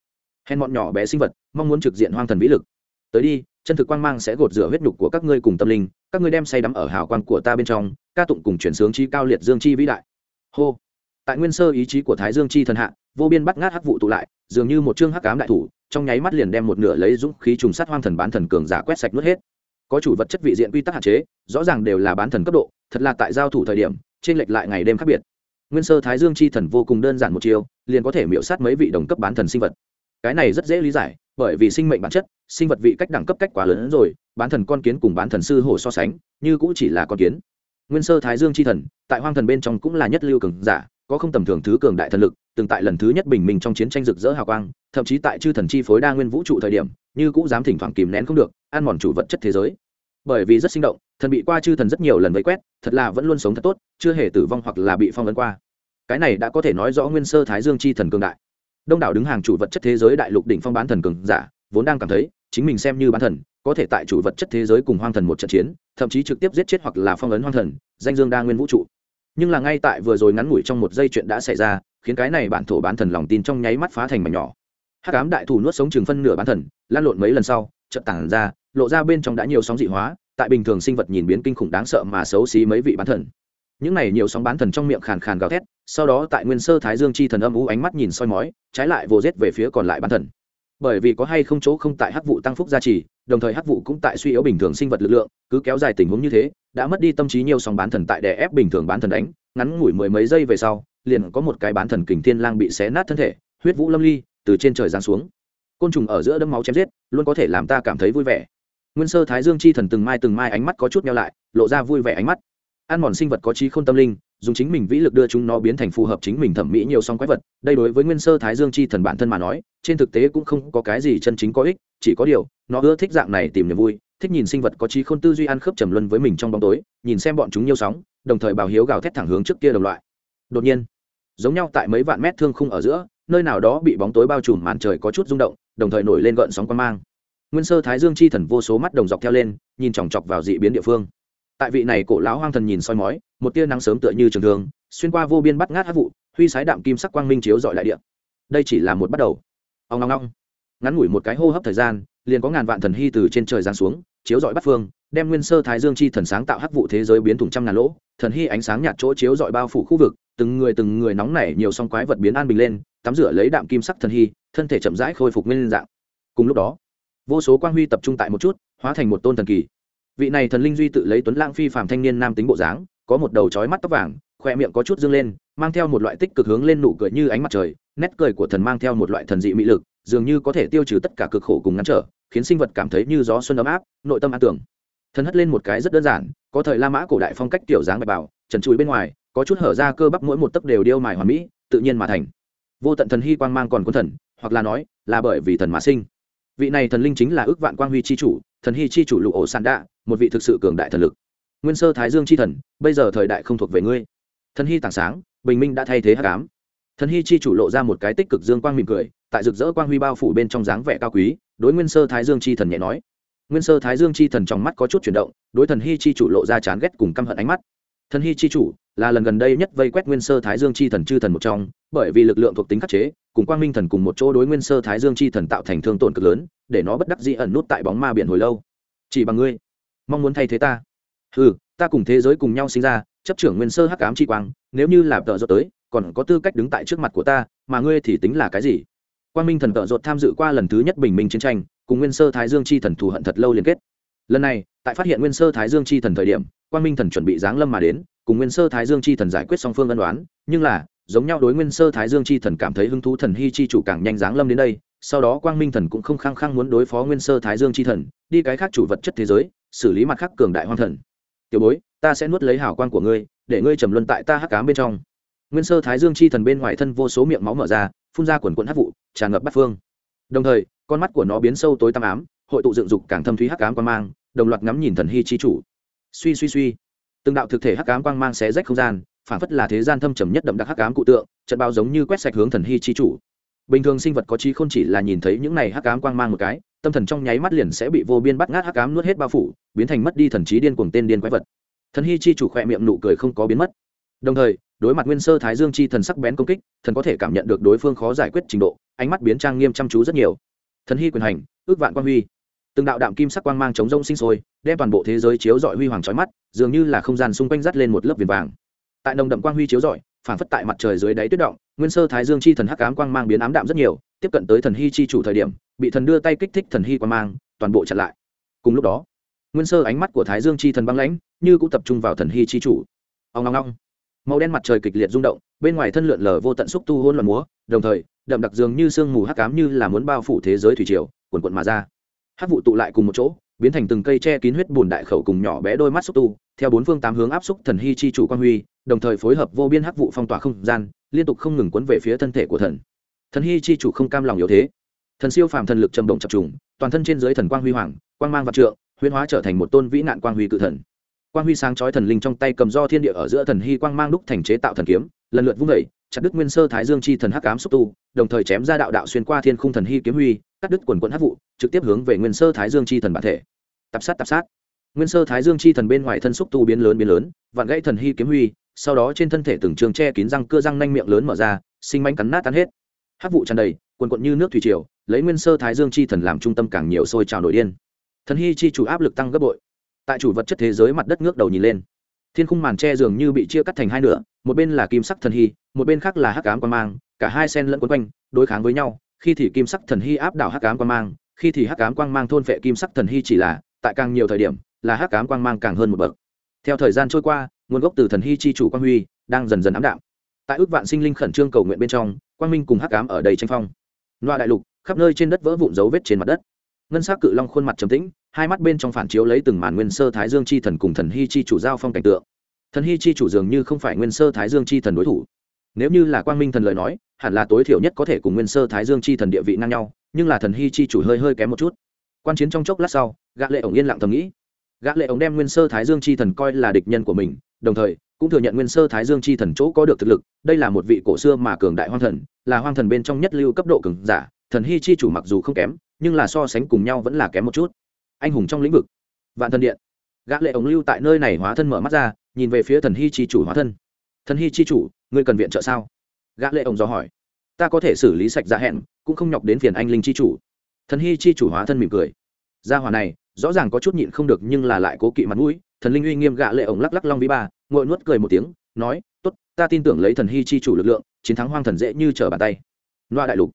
[SPEAKER 1] Hèn bọn nhỏ bé sinh vật, mong muốn trực diện hoang thần vĩ lực. Tới đi, chân thực quang mang sẽ gột rửa huyết nhục của các ngươi cùng tâm linh, các ngươi đem say đắm ở hào quang của ta bên trong, ca tụng cùng chuyển sướng chi cao liệt dương chi vĩ đại. Hô. Tại nguyên sơ ý chí của thái dương chi thần hạ, vô biên bắt ngát hắc vụ tụ lại, dường như một chương hắc cám đại thủ trong nháy mắt liền đem một nửa lấy dũng khí trùng sát hoang thần bán thần cường giả quét sạch nuốt hết. Có chủ vật chất vị diện quy tắc hạn chế, rõ ràng đều là bán thần cấp độ, thật là tại giao thủ thời điểm, trên lệch lại ngày đêm khác biệt. Nguyên sơ thái dương chi thần vô cùng đơn giản một chiều liền có thể miễu sát mấy vị đồng cấp bán thần sinh vật. Cái này rất dễ lý giải, bởi vì sinh mệnh bản chất, sinh vật vị cách đẳng cấp cách quá lớn hơn rồi, bán thần con kiến cùng bán thần sư hổ so sánh, như cũng chỉ là con kiến. Nguyên sơ thái dương chi thần, tại hoang thần bên trong cũng là nhất lưu cường giả có không tầm thường thứ cường đại thần lực, từng tại lần thứ nhất bình minh trong chiến tranh rực rỡ hào quang, thậm chí tại chư thần chi phối đa nguyên vũ trụ thời điểm, như cũng dám thỉnh thoảng kìm nén không được, ăn mòn chủ vật chất thế giới. Bởi vì rất sinh động, thần bị qua chư thần rất nhiều lần vây quét, thật là vẫn luôn sống thật tốt, chưa hề tử vong hoặc là bị phong ấn qua. Cái này đã có thể nói rõ nguyên sơ thái dương chi thần cường đại. Đông đảo đứng hàng chủ vật chất thế giới đại lục đỉnh phong bán thần cường giả, vốn đang cảm thấy, chính mình xem như bán thần, có thể tại chủ vật chất thế giới cùng hoang thần một trận chiến, thậm chí trực tiếp giết chết hoặc là phong ấn hoang thần, danh dương đa nguyên vũ trụ nhưng là ngay tại vừa rồi ngắn ngủi trong một giây chuyện đã xảy ra, khiến cái này bản thổ bán thần lòng tin trong nháy mắt phá thành mảnh nhỏ. Hắc ám đại thủ nuốt sống chừng phân nửa bán thần, lan lộn mấy lần sau, chợt tản ra, lộ ra bên trong đã nhiều sóng dị hóa, tại bình thường sinh vật nhìn biến kinh khủng đáng sợ mà xấu xí mấy vị bán thần. Những này nhiều sóng bán thần trong miệng khàn khàn gào thét, sau đó tại nguyên sơ thái dương chi thần âm ú ánh mắt nhìn soi mói, trái lại vô rết về phía còn lại bán thần. Bởi vì có hay không chỗ không tại hắc vụ tăng phúc gia trì đồng thời hắc vụ cũng tại suy yếu bình thường sinh vật lực lượng, cứ kéo dài tình huống như thế, đã mất đi tâm trí nhiều sóng bán thần tại đè ép bình thường bán thần đánh, ngắn ngủi mười mấy giây về sau, liền có một cái bán thần kình thiên lang bị xé nát thân thể, huyết vũ lâm ly, từ trên trời giáng xuống. Côn trùng ở giữa đâm máu chém giết, luôn có thể làm ta cảm thấy vui vẻ. Nguyên sơ thái dương chi thần từng mai từng mai ánh mắt có chút nhau lại, lộ ra vui vẻ ánh mắt. Ăn mòn sinh vật có trí không tâm linh dùng chính mình vĩ lực đưa chúng nó biến thành phù hợp chính mình thẩm mỹ nhiều song quái vật. Đây đối với nguyên sơ thái dương chi thần bản thân mà nói, trên thực tế cũng không có cái gì chân chính có ích, chỉ có điều, nó ưa thích dạng này tìm niềm vui, thích nhìn sinh vật có trí khôn tư duy ăn khớp trầm luân với mình trong bóng tối, nhìn xem bọn chúng nhiều sóng, đồng thời bào hiếu gào thét thẳng hướng trước kia đồng loại. Đột nhiên, giống nhau tại mấy vạn mét thương khung ở giữa, nơi nào đó bị bóng tối bao trùm màn trời có chút rung động, đồng thời nổi lên gợn sóng quan mang. Nguyên sơ thái dương chi thần vô số mắt đồng dọc theo lên, nhìn chòng chọc vào dị biến địa phương. Tại vị này cổ lão hoang thần nhìn soi mói một tia nắng sớm tựa như trường thường xuyên qua vô biên bắt ngát hát vụ, huy sái đạm kim sắc quang minh chiếu dọi lại địa. Đây chỉ là một bắt đầu. Ông ngong ngong ngắn ngủi một cái hô hấp thời gian, liền có ngàn vạn thần hy từ trên trời giáng xuống, chiếu dọi bắt phương, đem nguyên sơ thái dương chi thần sáng tạo hắc vụ thế giới biến thủng trăm ngàn lỗ, thần hy ánh sáng nhạt chỗ chiếu dọi bao phủ khu vực, từng người từng người nóng nảy nhiều song quái vật biến an bình lên, tắm rửa lấy đạm kim sắc thần hy, thân thể chậm rãi khôi phục nguyên dạng. Cùng lúc đó, vô số quang huy tập trung tại một chút, hóa thành một tôn thần kỳ. Vị này thần linh duy tự lấy tuấn lãng phi phàm thanh niên nam tính bộ dáng có một đầu trói mắt tóc vàng khoe miệng có chút dương lên, mang theo một loại tích cực hướng lên nụ cười như ánh mặt trời, nét cười của thần mang theo một loại thần dị mỹ lực, dường như có thể tiêu trừ tất cả cực khổ cùng ngăn trở, khiến sinh vật cảm thấy như gió xuân ấm áp, nội tâm an tưởng. Thần hất lên một cái rất đơn giản, có thời la mã cổ đại phong cách kiểu dáng bạch bảo trần trụi bên ngoài, có chút hở ra cơ bắp mỗi một tấc đều điêu mài hoàn mỹ, tự nhiên mà thành. Vô tận thần hy quang mang còn quân thần, hoặc là nói, là bởi vì thần mà sinh. Vị này thần linh chính là ước vạn quang huy c h i chủ, thần hy c h i chủ lụ ổ sàn đạ, một vị thực sự cường đại thần lực nguyên sơ thái dương c h i thần, bây giờ thời đại không thuộc về ngươi. Thần hy tảng sáng, bình minh đã thay thế hát cám thần hy c h i chủ lộ ra một cái tích cực dương quang mỉm cười, tại rực rỡ quang huy bao phủ bên trong dáng vẻ cao quý, đối nguyên sơ thái dương c h i thần nhẹ nói. Nguyên sơ thái dương c h i thần trong mắt có chút chuyển động, đối thần hy c h i chủ lộ ra chán ghét cùng căm hận ánh mắt. Thần hy c h i chủ là lần gần đây nhất vây quét nguyên sơ thái dương c h i thần chư thần một trong, bởi vì lực lượng thuộc tính khắc chế, cùng quang minh thần cùng một chỗ đối nguyên sơ thái dương chi thần tạo thành thương tổn cực lớn, để nó bất đắc dĩ ẩn nút tại bóng ma biển hồi lâu. Chỉ bằng ngươi, mong muốn thay thế ta ừ ta cùng thế giới cùng nhau sinh ra, chấp trưởng nguyên sơ hắc ám chi quang, nếu như là tợ dột tới, còn có tư cách đứng tại trước mặt của ta, mà ngươi thì tính là cái gì? Quang minh thần tợ dột tham dự qua lần thứ nhất bình minh chiến tranh, cùng nguyên sơ thái dương chi thần thù hận thật lâu liên kết. Lần này, tại phát hiện nguyên sơ thái dương chi thần thời điểm, quang minh thần chuẩn bị giáng lâm mà đến, cùng nguyên sơ thái dương chi thần giải quyết song phương ân đoán nhưng là, giống nhau đối nguyên sơ thái dương chi thần cảm thấy hứng thú thần hy chi chủ càng nhanh giáng lâm đến đây, sau đó quang minh thần cũng không khăng khăng muốn đối phó nguyên sơ thái dương chi thần, đi cái khác chủ vật chất thế giới, xử lý mặt khác cường đại hoang thần tiểu bối, ta sẽ nuốt lấy hào quang của ngươi, để ngươi trầm luân tại ta hắc cám bên trong. Nguyên sơ thái dương chi thần bên ngoài thân vô số miệng máu mở ra, phun ra quần quận hắc vụ, tràn ngập bắt phương. Đồng thời, con mắt của nó biến sâu tối tăm ám, hội tụ dựng dục càng thâm thúy hắc cám quan mang, đồng loạt ngắm nhìn thần hy chi chủ. Suy suy suy. Từng đạo thực thể hắc cám quang mang xé rách không gian, phản phất là thế gian thâm trầm nhất đậm đặc hắc ám cụ tượng, trận bao giống như quét sạch hướng thần hy chi chủ. Bình thường sinh vật có trí không chỉ là nhìn thấy những này hắc ám quang mang một cái tâm thần trong nháy mắt liền sẽ bị vô biên bắt ngát hắc ám nuốt hết bao phủ, biến thành mất đi thần trí điên cuồng tên điên quái vật. Thần hy chi chủ khỏe miệng nụ cười không có biến mất. Đồng thời, đối mặt nguyên sơ thái dương chi thần sắc bén công kích, thần có thể cảm nhận được đối phương khó giải quyết trình độ, ánh mắt biến trang nghiêm chăm chú rất nhiều. Thần hy quyền hành, ước vạn quang huy. Từng đạo đạm kim sắc quang mang chống rông sinh sôi, đem toàn bộ thế giới chiếu dọi huy hoàng trói mắt, dường như là không gian xung quanh dắt lên một lớp viền vàng. Tại nồng đậm quang huy chiếu rọi phản phất tại mặt trời dưới đáy tuyết động, nguyên sơ thái dương chi thần hắc ám quang mang biến ám đạm rất nhiều, tiếp cận tới thần hy chi chủ thời điểm, bị thần đưa tay kích thích thần hy quang mang, toàn bộ chặn lại. Cùng lúc đó, nguyên sơ ánh mắt của thái dương chi thần băng lãnh, như cũng tập trung vào thần hy chi chủ. Ông ngong ngong màu đen mặt trời kịch liệt rung động, bên ngoài thân lượn lờ vô tận xúc tu hôn loạn múa, đồng thời, đậm đặc dường như sương mù hắc ám như là muốn bao phủ thế giới thủy triều quần quận mà ra. Hắc vụ tụ lại cùng một chỗ biến thành từng cây che kín huyết bùn đại khẩu cùng nhỏ bé đôi mắt xúc tu, theo bốn phương tám hướng áp xúc thần hy chi chủ quan huy, đồng thời phối hợp vô biên hắc vụ phong tỏa không gian, liên tục không ngừng quấn về phía thân thể của thần. Thần hy chi chủ không cam lòng yếu thế. Thần siêu phàm thần lực trầm động chập trùng, toàn thân trên dưới thần quang huy hoàng, quang mang vạn trượng, huyễn hóa trở thành một tôn vĩ nạn quang huy cự thần. Quang huy sáng chói thần linh trong tay cầm do thiên địa ở giữa thần hy quang mang đúc thành chế tạo thần kiếm, lần lượt vung vẩy chặt đứt nguyên sơ thái dương chi thần hắc ám xúc tu, đồng thời chém ra đạo đạo xuyên qua thiên khung thần hy kiếm huy cắt đứt quần quận hát vụ, trực tiếp hướng về nguyên sơ thái dương chi thần bản thể. Tập sát tập sát. Nguyên sơ thái dương chi thần bên ngoài thân xúc tu biến lớn biến lớn, vạn gãy thần hy kiếm huy, sau đó trên thân thể từng trường che kín răng, cưa răng nanh miệng lớn mở ra, sinh mánh cắn nát tan hết. Hát vụ tràn đầy, quần quận như nước thủy triều, lấy nguyên sơ thái dương chi thần làm trung tâm càng nhiều sôi trào nổi điên. Thần hy chi chủ áp lực tăng gấp bội. Tại chủ vật chất thế giới mặt đất ngước đầu nhìn lên. Thiên khung màn tre dường như bị chia cắt thành hai nửa, một bên là kim sắc thần hy, một bên khác là hắc ám quan mang, cả hai sen lẫn quấn quanh, đối kháng với nhau khi thì kim sắc thần hy áp đảo hắc ám quan mang, khi thì hắc ám quang mang thôn phệ kim sắc thần hy chỉ là, tại càng nhiều thời điểm, là hắc ám quang mang càng hơn một bậc. Theo thời gian trôi qua, nguồn gốc từ thần hy chi chủ quang huy đang dần dần ám đạm. Tại ước vạn sinh linh khẩn trương cầu nguyện bên trong, quang minh cùng hắc ám ở đầy tranh phong. Loa đại lục, khắp nơi trên đất vỡ vụn dấu vết trên mặt đất. Ngân s á c cự long khuôn mặt trầm tĩnh, hai mắt bên trong phản chiếu lấy từng màn nguyên sơ thái dương chi thần cùng thần hy chi chủ giao phong cảnh tượng. Thần hy chi chủ dường như không phải nguyên sơ thái dương chi thần đối thủ nếu như là quang minh thần lời nói, hẳn là tối thiểu nhất có thể cùng nguyên sơ thái dương chi thần địa vị ngang nhau, nhưng là thần hy chi chủ hơi hơi kém một chút. Quan chiến trong chốc lát sau, gã lệ ổng yên lặng thầm nghĩ. Gã lệ ổng đem nguyên sơ thái dương chi thần coi là địch nhân của mình, đồng thời cũng thừa nhận nguyên sơ thái dương chi thần chỗ có được thực lực, đây là một vị cổ xưa mà cường đại hoang thần, là hoang thần bên trong nhất lưu cấp độ cường giả, thần hy chi chủ mặc dù không kém, nhưng là so sánh cùng nhau vẫn là kém một chút. Anh hùng trong lĩnh vực, vạn thần điện. Gã lệ ổng lưu tại nơi này hóa thân mở mắt ra, nhìn về phía thần hy chi chủ hóa thân. Thần hy chi chủ ngươi cần viện trợ sao? Gã lệ ổng do hỏi. Ta có thể xử lý sạch ra hẹn, cũng không nhọc đến phiền anh linh chi chủ. Thần hy chi chủ hóa thân mỉm cười. Gia hỏa này, rõ ràng có chút nhịn không được nhưng là lại cố kỵ mặt mũi. Thần linh uy nghiêm gã lệ ổng lắc lắc long vĩ ba, ngồi nuốt cười một tiếng, nói, tốt, ta tin tưởng lấy thần hy chi chủ lực lượng, chiến thắng hoang thần dễ như trở bàn tay. Loa đại lục.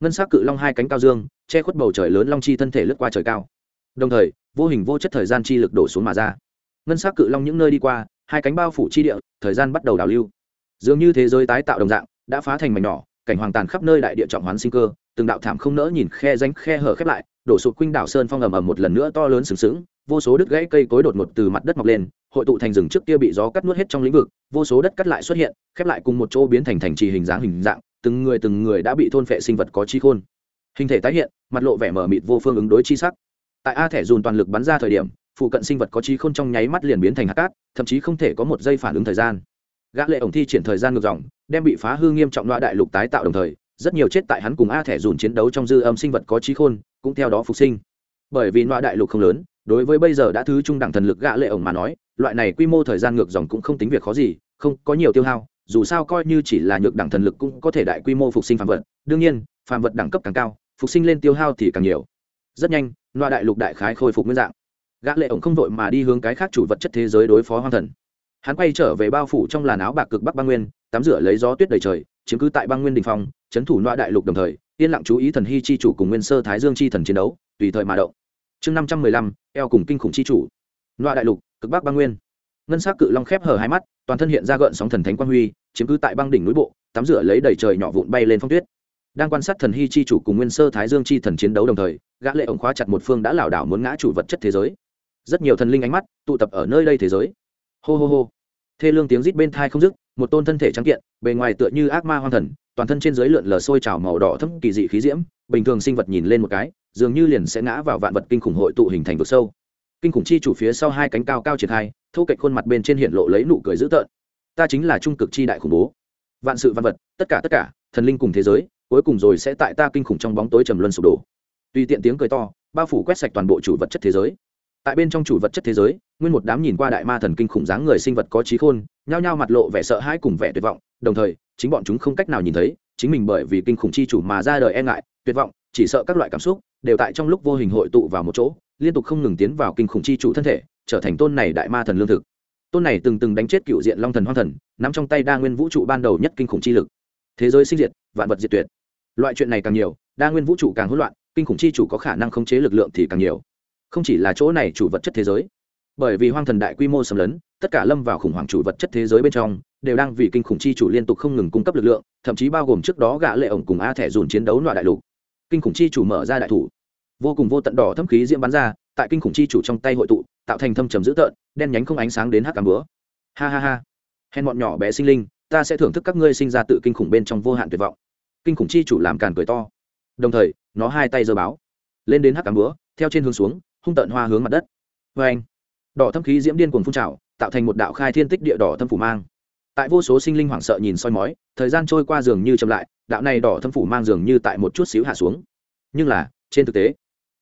[SPEAKER 1] Ngân sắc cự long hai cánh cao dương, che khuất bầu trời lớn long chi thân thể lướt qua trời cao. Đồng thời, vô hình vô chất thời gian chi lực đổ xuống mà ra. Ngân sắc cự long những nơi đi qua, hai cánh bao phủ chi địa, thời gian bắt đầu đảo lưu dường như thế giới tái tạo đồng dạng, đã phá thành mảnh nhỏ, cảnh hoàng tàn khắp nơi đại địa trọng hoán sinh cơ, từng đạo thảm không nỡ nhìn khe ránh khe hở khép lại, đổ sụt khuynh đảo sơn phong ầm ầm một lần nữa to lớn sừng sững, vô số đứt gãy cây cối đột ngột từ mặt đất mọc lên, hội tụ thành rừng trước kia bị gió cắt nuốt hết trong lĩnh vực, vô số đất cắt lại xuất hiện, khép lại cùng một chỗ biến thành thành trì hình dáng hình dạng, từng người từng người đã bị thôn phệ sinh vật có chi khôn. Hình thể tái hiện, mặt lộ vẻ mở mịt vô phương ứng đối chi sắc. Tại a thẻ dùn toàn lực bắn ra thời điểm, phụ cận sinh vật có chi khôn trong nháy mắt liền biến thành hạt cát, thậm chí không thể có một giây phản ứng thời gian gã lệ ổng thi triển thời gian ngược dòng, đem bị phá hư nghiêm trọng loại đại lục tái tạo đồng thời, rất nhiều chết tại hắn cùng a thẻ dùn chiến đấu trong dư âm sinh vật có trí khôn, cũng theo đó phục sinh. Bởi vì loại đại lục không lớn, đối với bây giờ đã thứ trung đẳng thần lực gã lệ ổng mà nói, loại này quy mô thời gian ngược dòng cũng không tính việc khó gì, không có nhiều tiêu hao, dù sao coi như chỉ là nhược đẳng thần lực cũng có thể đại quy mô phục sinh phàm vật. Đương nhiên, phàm vật đẳng cấp càng cao, phục sinh lên tiêu hao thì càng nhiều. Rất nhanh loại đại lục đại khái khôi phục nguyên dạng. Gã lệ ổng không vội mà đi hướng cái khác chủ vật chất thế giới đối phó hoang thần hắn quay trở về bao phủ trong làn áo bạc cực bắc băng nguyên, tắm rửa lấy gió tuyết đầy trời, chiếm cứ tại băng nguyên đình phong, chấn thủ loại đại lục đồng thời, yên lặng chú ý thần hy chi chủ cùng nguyên sơ thái dương chi thần chiến đấu, tùy thời mà động. Chương năm trăm mười lăm, eo cùng kinh khủng chi chủ. Loại đại lục, cực bắc băng nguyên. Ngân s á c cự long khép hở hai mắt, toàn thân hiện ra gợn sóng thần thánh quang huy, chiếm cứ tại băng đỉnh núi bộ, tắm rửa lấy đầy trời nhỏ vụn bay lên phong tuyết. Đang quan sát thần hy chi chủ cùng nguyên sơ thái dương chi thần chiến đấu đồng thời, gã lệ ổng khóa chặt một phương đã lảo đảo muốn ngã chủ vật chất thế giới. Rất nhiều thần linh ánh mắt tụ tập ở nơi đây thế giới. Hô hô hô thê lương tiếng rít bên thai không dứt, một tôn thân thể trắng kiện, bề ngoài tựa như ác ma hoang thần, toàn thân trên dưới lượn lờ sôi trào màu đỏ thâm kỳ dị khí diễm, bình thường sinh vật nhìn lên một cái, dường như liền sẽ ngã vào vạn vật kinh khủng hội tụ hình thành vực sâu. Kinh khủng chi chủ phía sau hai cánh cao cao triển khai thu cạnh khuôn mặt bên trên hiện lộ lấy nụ cười dữ tợn. Ta chính là trung cực chi đại khủng bố. Vạn sự vạn vật, tất cả tất cả, thần linh cùng thế giới, cuối cùng rồi sẽ tại ta kinh khủng trong bóng tối trầm luân sụp đổ. Tùy tiện tiếng cười to, bao phủ quét sạch toàn bộ chủ vật chất thế giới tại bên trong chủ vật chất thế giới, nguyên một đám nhìn qua đại ma thần kinh khủng dáng người sinh vật có trí khôn, nhao nhao mặt lộ vẻ sợ hãi cùng vẻ tuyệt vọng, đồng thời, chính bọn chúng không cách nào nhìn thấy, chính mình bởi vì kinh khủng chi chủ mà ra đời e ngại, tuyệt vọng, chỉ sợ các loại cảm xúc đều tại trong lúc vô hình hội tụ vào một chỗ, liên tục không ngừng tiến vào kinh khủng chi chủ thân thể, trở thành tôn này đại ma thần lương thực. Tôn này từng từng đánh chết cựu diện long thần hoang thần, nắm trong tay đa nguyên vũ trụ ban đầu nhất kinh khủng chi lực. Thế giới sinh diệt, vạn vật diệt tuyệt. Loại chuyện này càng nhiều, đa nguyên vũ trụ càng hỗn loạn, kinh khủng chi chủ có khả năng khống chế lực lượng thì càng nhiều không chỉ là chỗ này chủ vật chất thế giới, bởi vì hoang thần đại quy mô xâm lấn, tất cả lâm vào khủng hoảng chủ vật chất thế giới bên trong, đều đang vì kinh khủng chi chủ liên tục không ngừng cung cấp lực lượng, thậm chí bao gồm trước đó gã lệ ổng cùng a thẻ dùn chiến đấu loại đại lục. Kinh khủng chi chủ mở ra đại thủ. Vô cùng vô tận đỏ thâm khí diễm bắn ra, tại kinh khủng chi chủ trong tay hội tụ, tạo thành thâm trầm dữ tợn, đen nhánh không ánh sáng đến hắc cám bữa ha ha ha. Hèn bọn nhỏ bé sinh linh, ta sẽ thưởng thức các ngươi sinh ra tự kinh khủng bên trong vô hạn tuyệt vọng. Kinh khủng chi chủ làm càn cười to. Đồng thời, nó hai tay giơ báo. Lên đến hắc cám bữa theo trên hướng xuống hung tợn hoa hướng mặt đất. Vê anh, đỏ thâm khí diễm điên cuồng phun trào, tạo thành một đạo khai thiên tích địa đỏ thâm phủ mang. Tại vô số sinh linh hoảng sợ nhìn soi mói, thời gian trôi qua dường như chậm lại, đạo này đỏ thâm phủ mang dường như tại một chút xíu hạ xuống. Nhưng là, trên thực tế,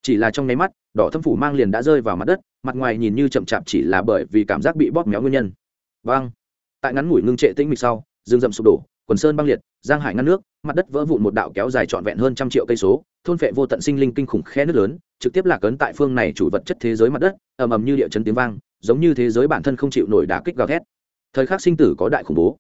[SPEAKER 1] chỉ là trong nháy mắt, đỏ thâm phủ mang liền đã rơi vào mặt đất, mặt ngoài nhìn như chậm chạp chỉ là bởi vì cảm giác bị bóp méo nguyên nhân. Vâng. Tại ngắn ngủi ngưng trệ tĩnh mịch sau rừng rậm sụp đổ quần sơn băng liệt, giang hải ngăn nước, mặt đất vỡ vụn một đạo kéo dài trọn vẹn hơn trăm triệu cây số, thôn phệ vô tận sinh linh kinh khủng khe nước lớn, trực tiếp lạc ấn tại phương này chủ vật chất thế giới mặt đất, ầm ầm như địa chấn tiếng vang, giống như thế giới bản thân không chịu nổi đả kích gào thét. Thời khắc sinh tử có đại khủng bố.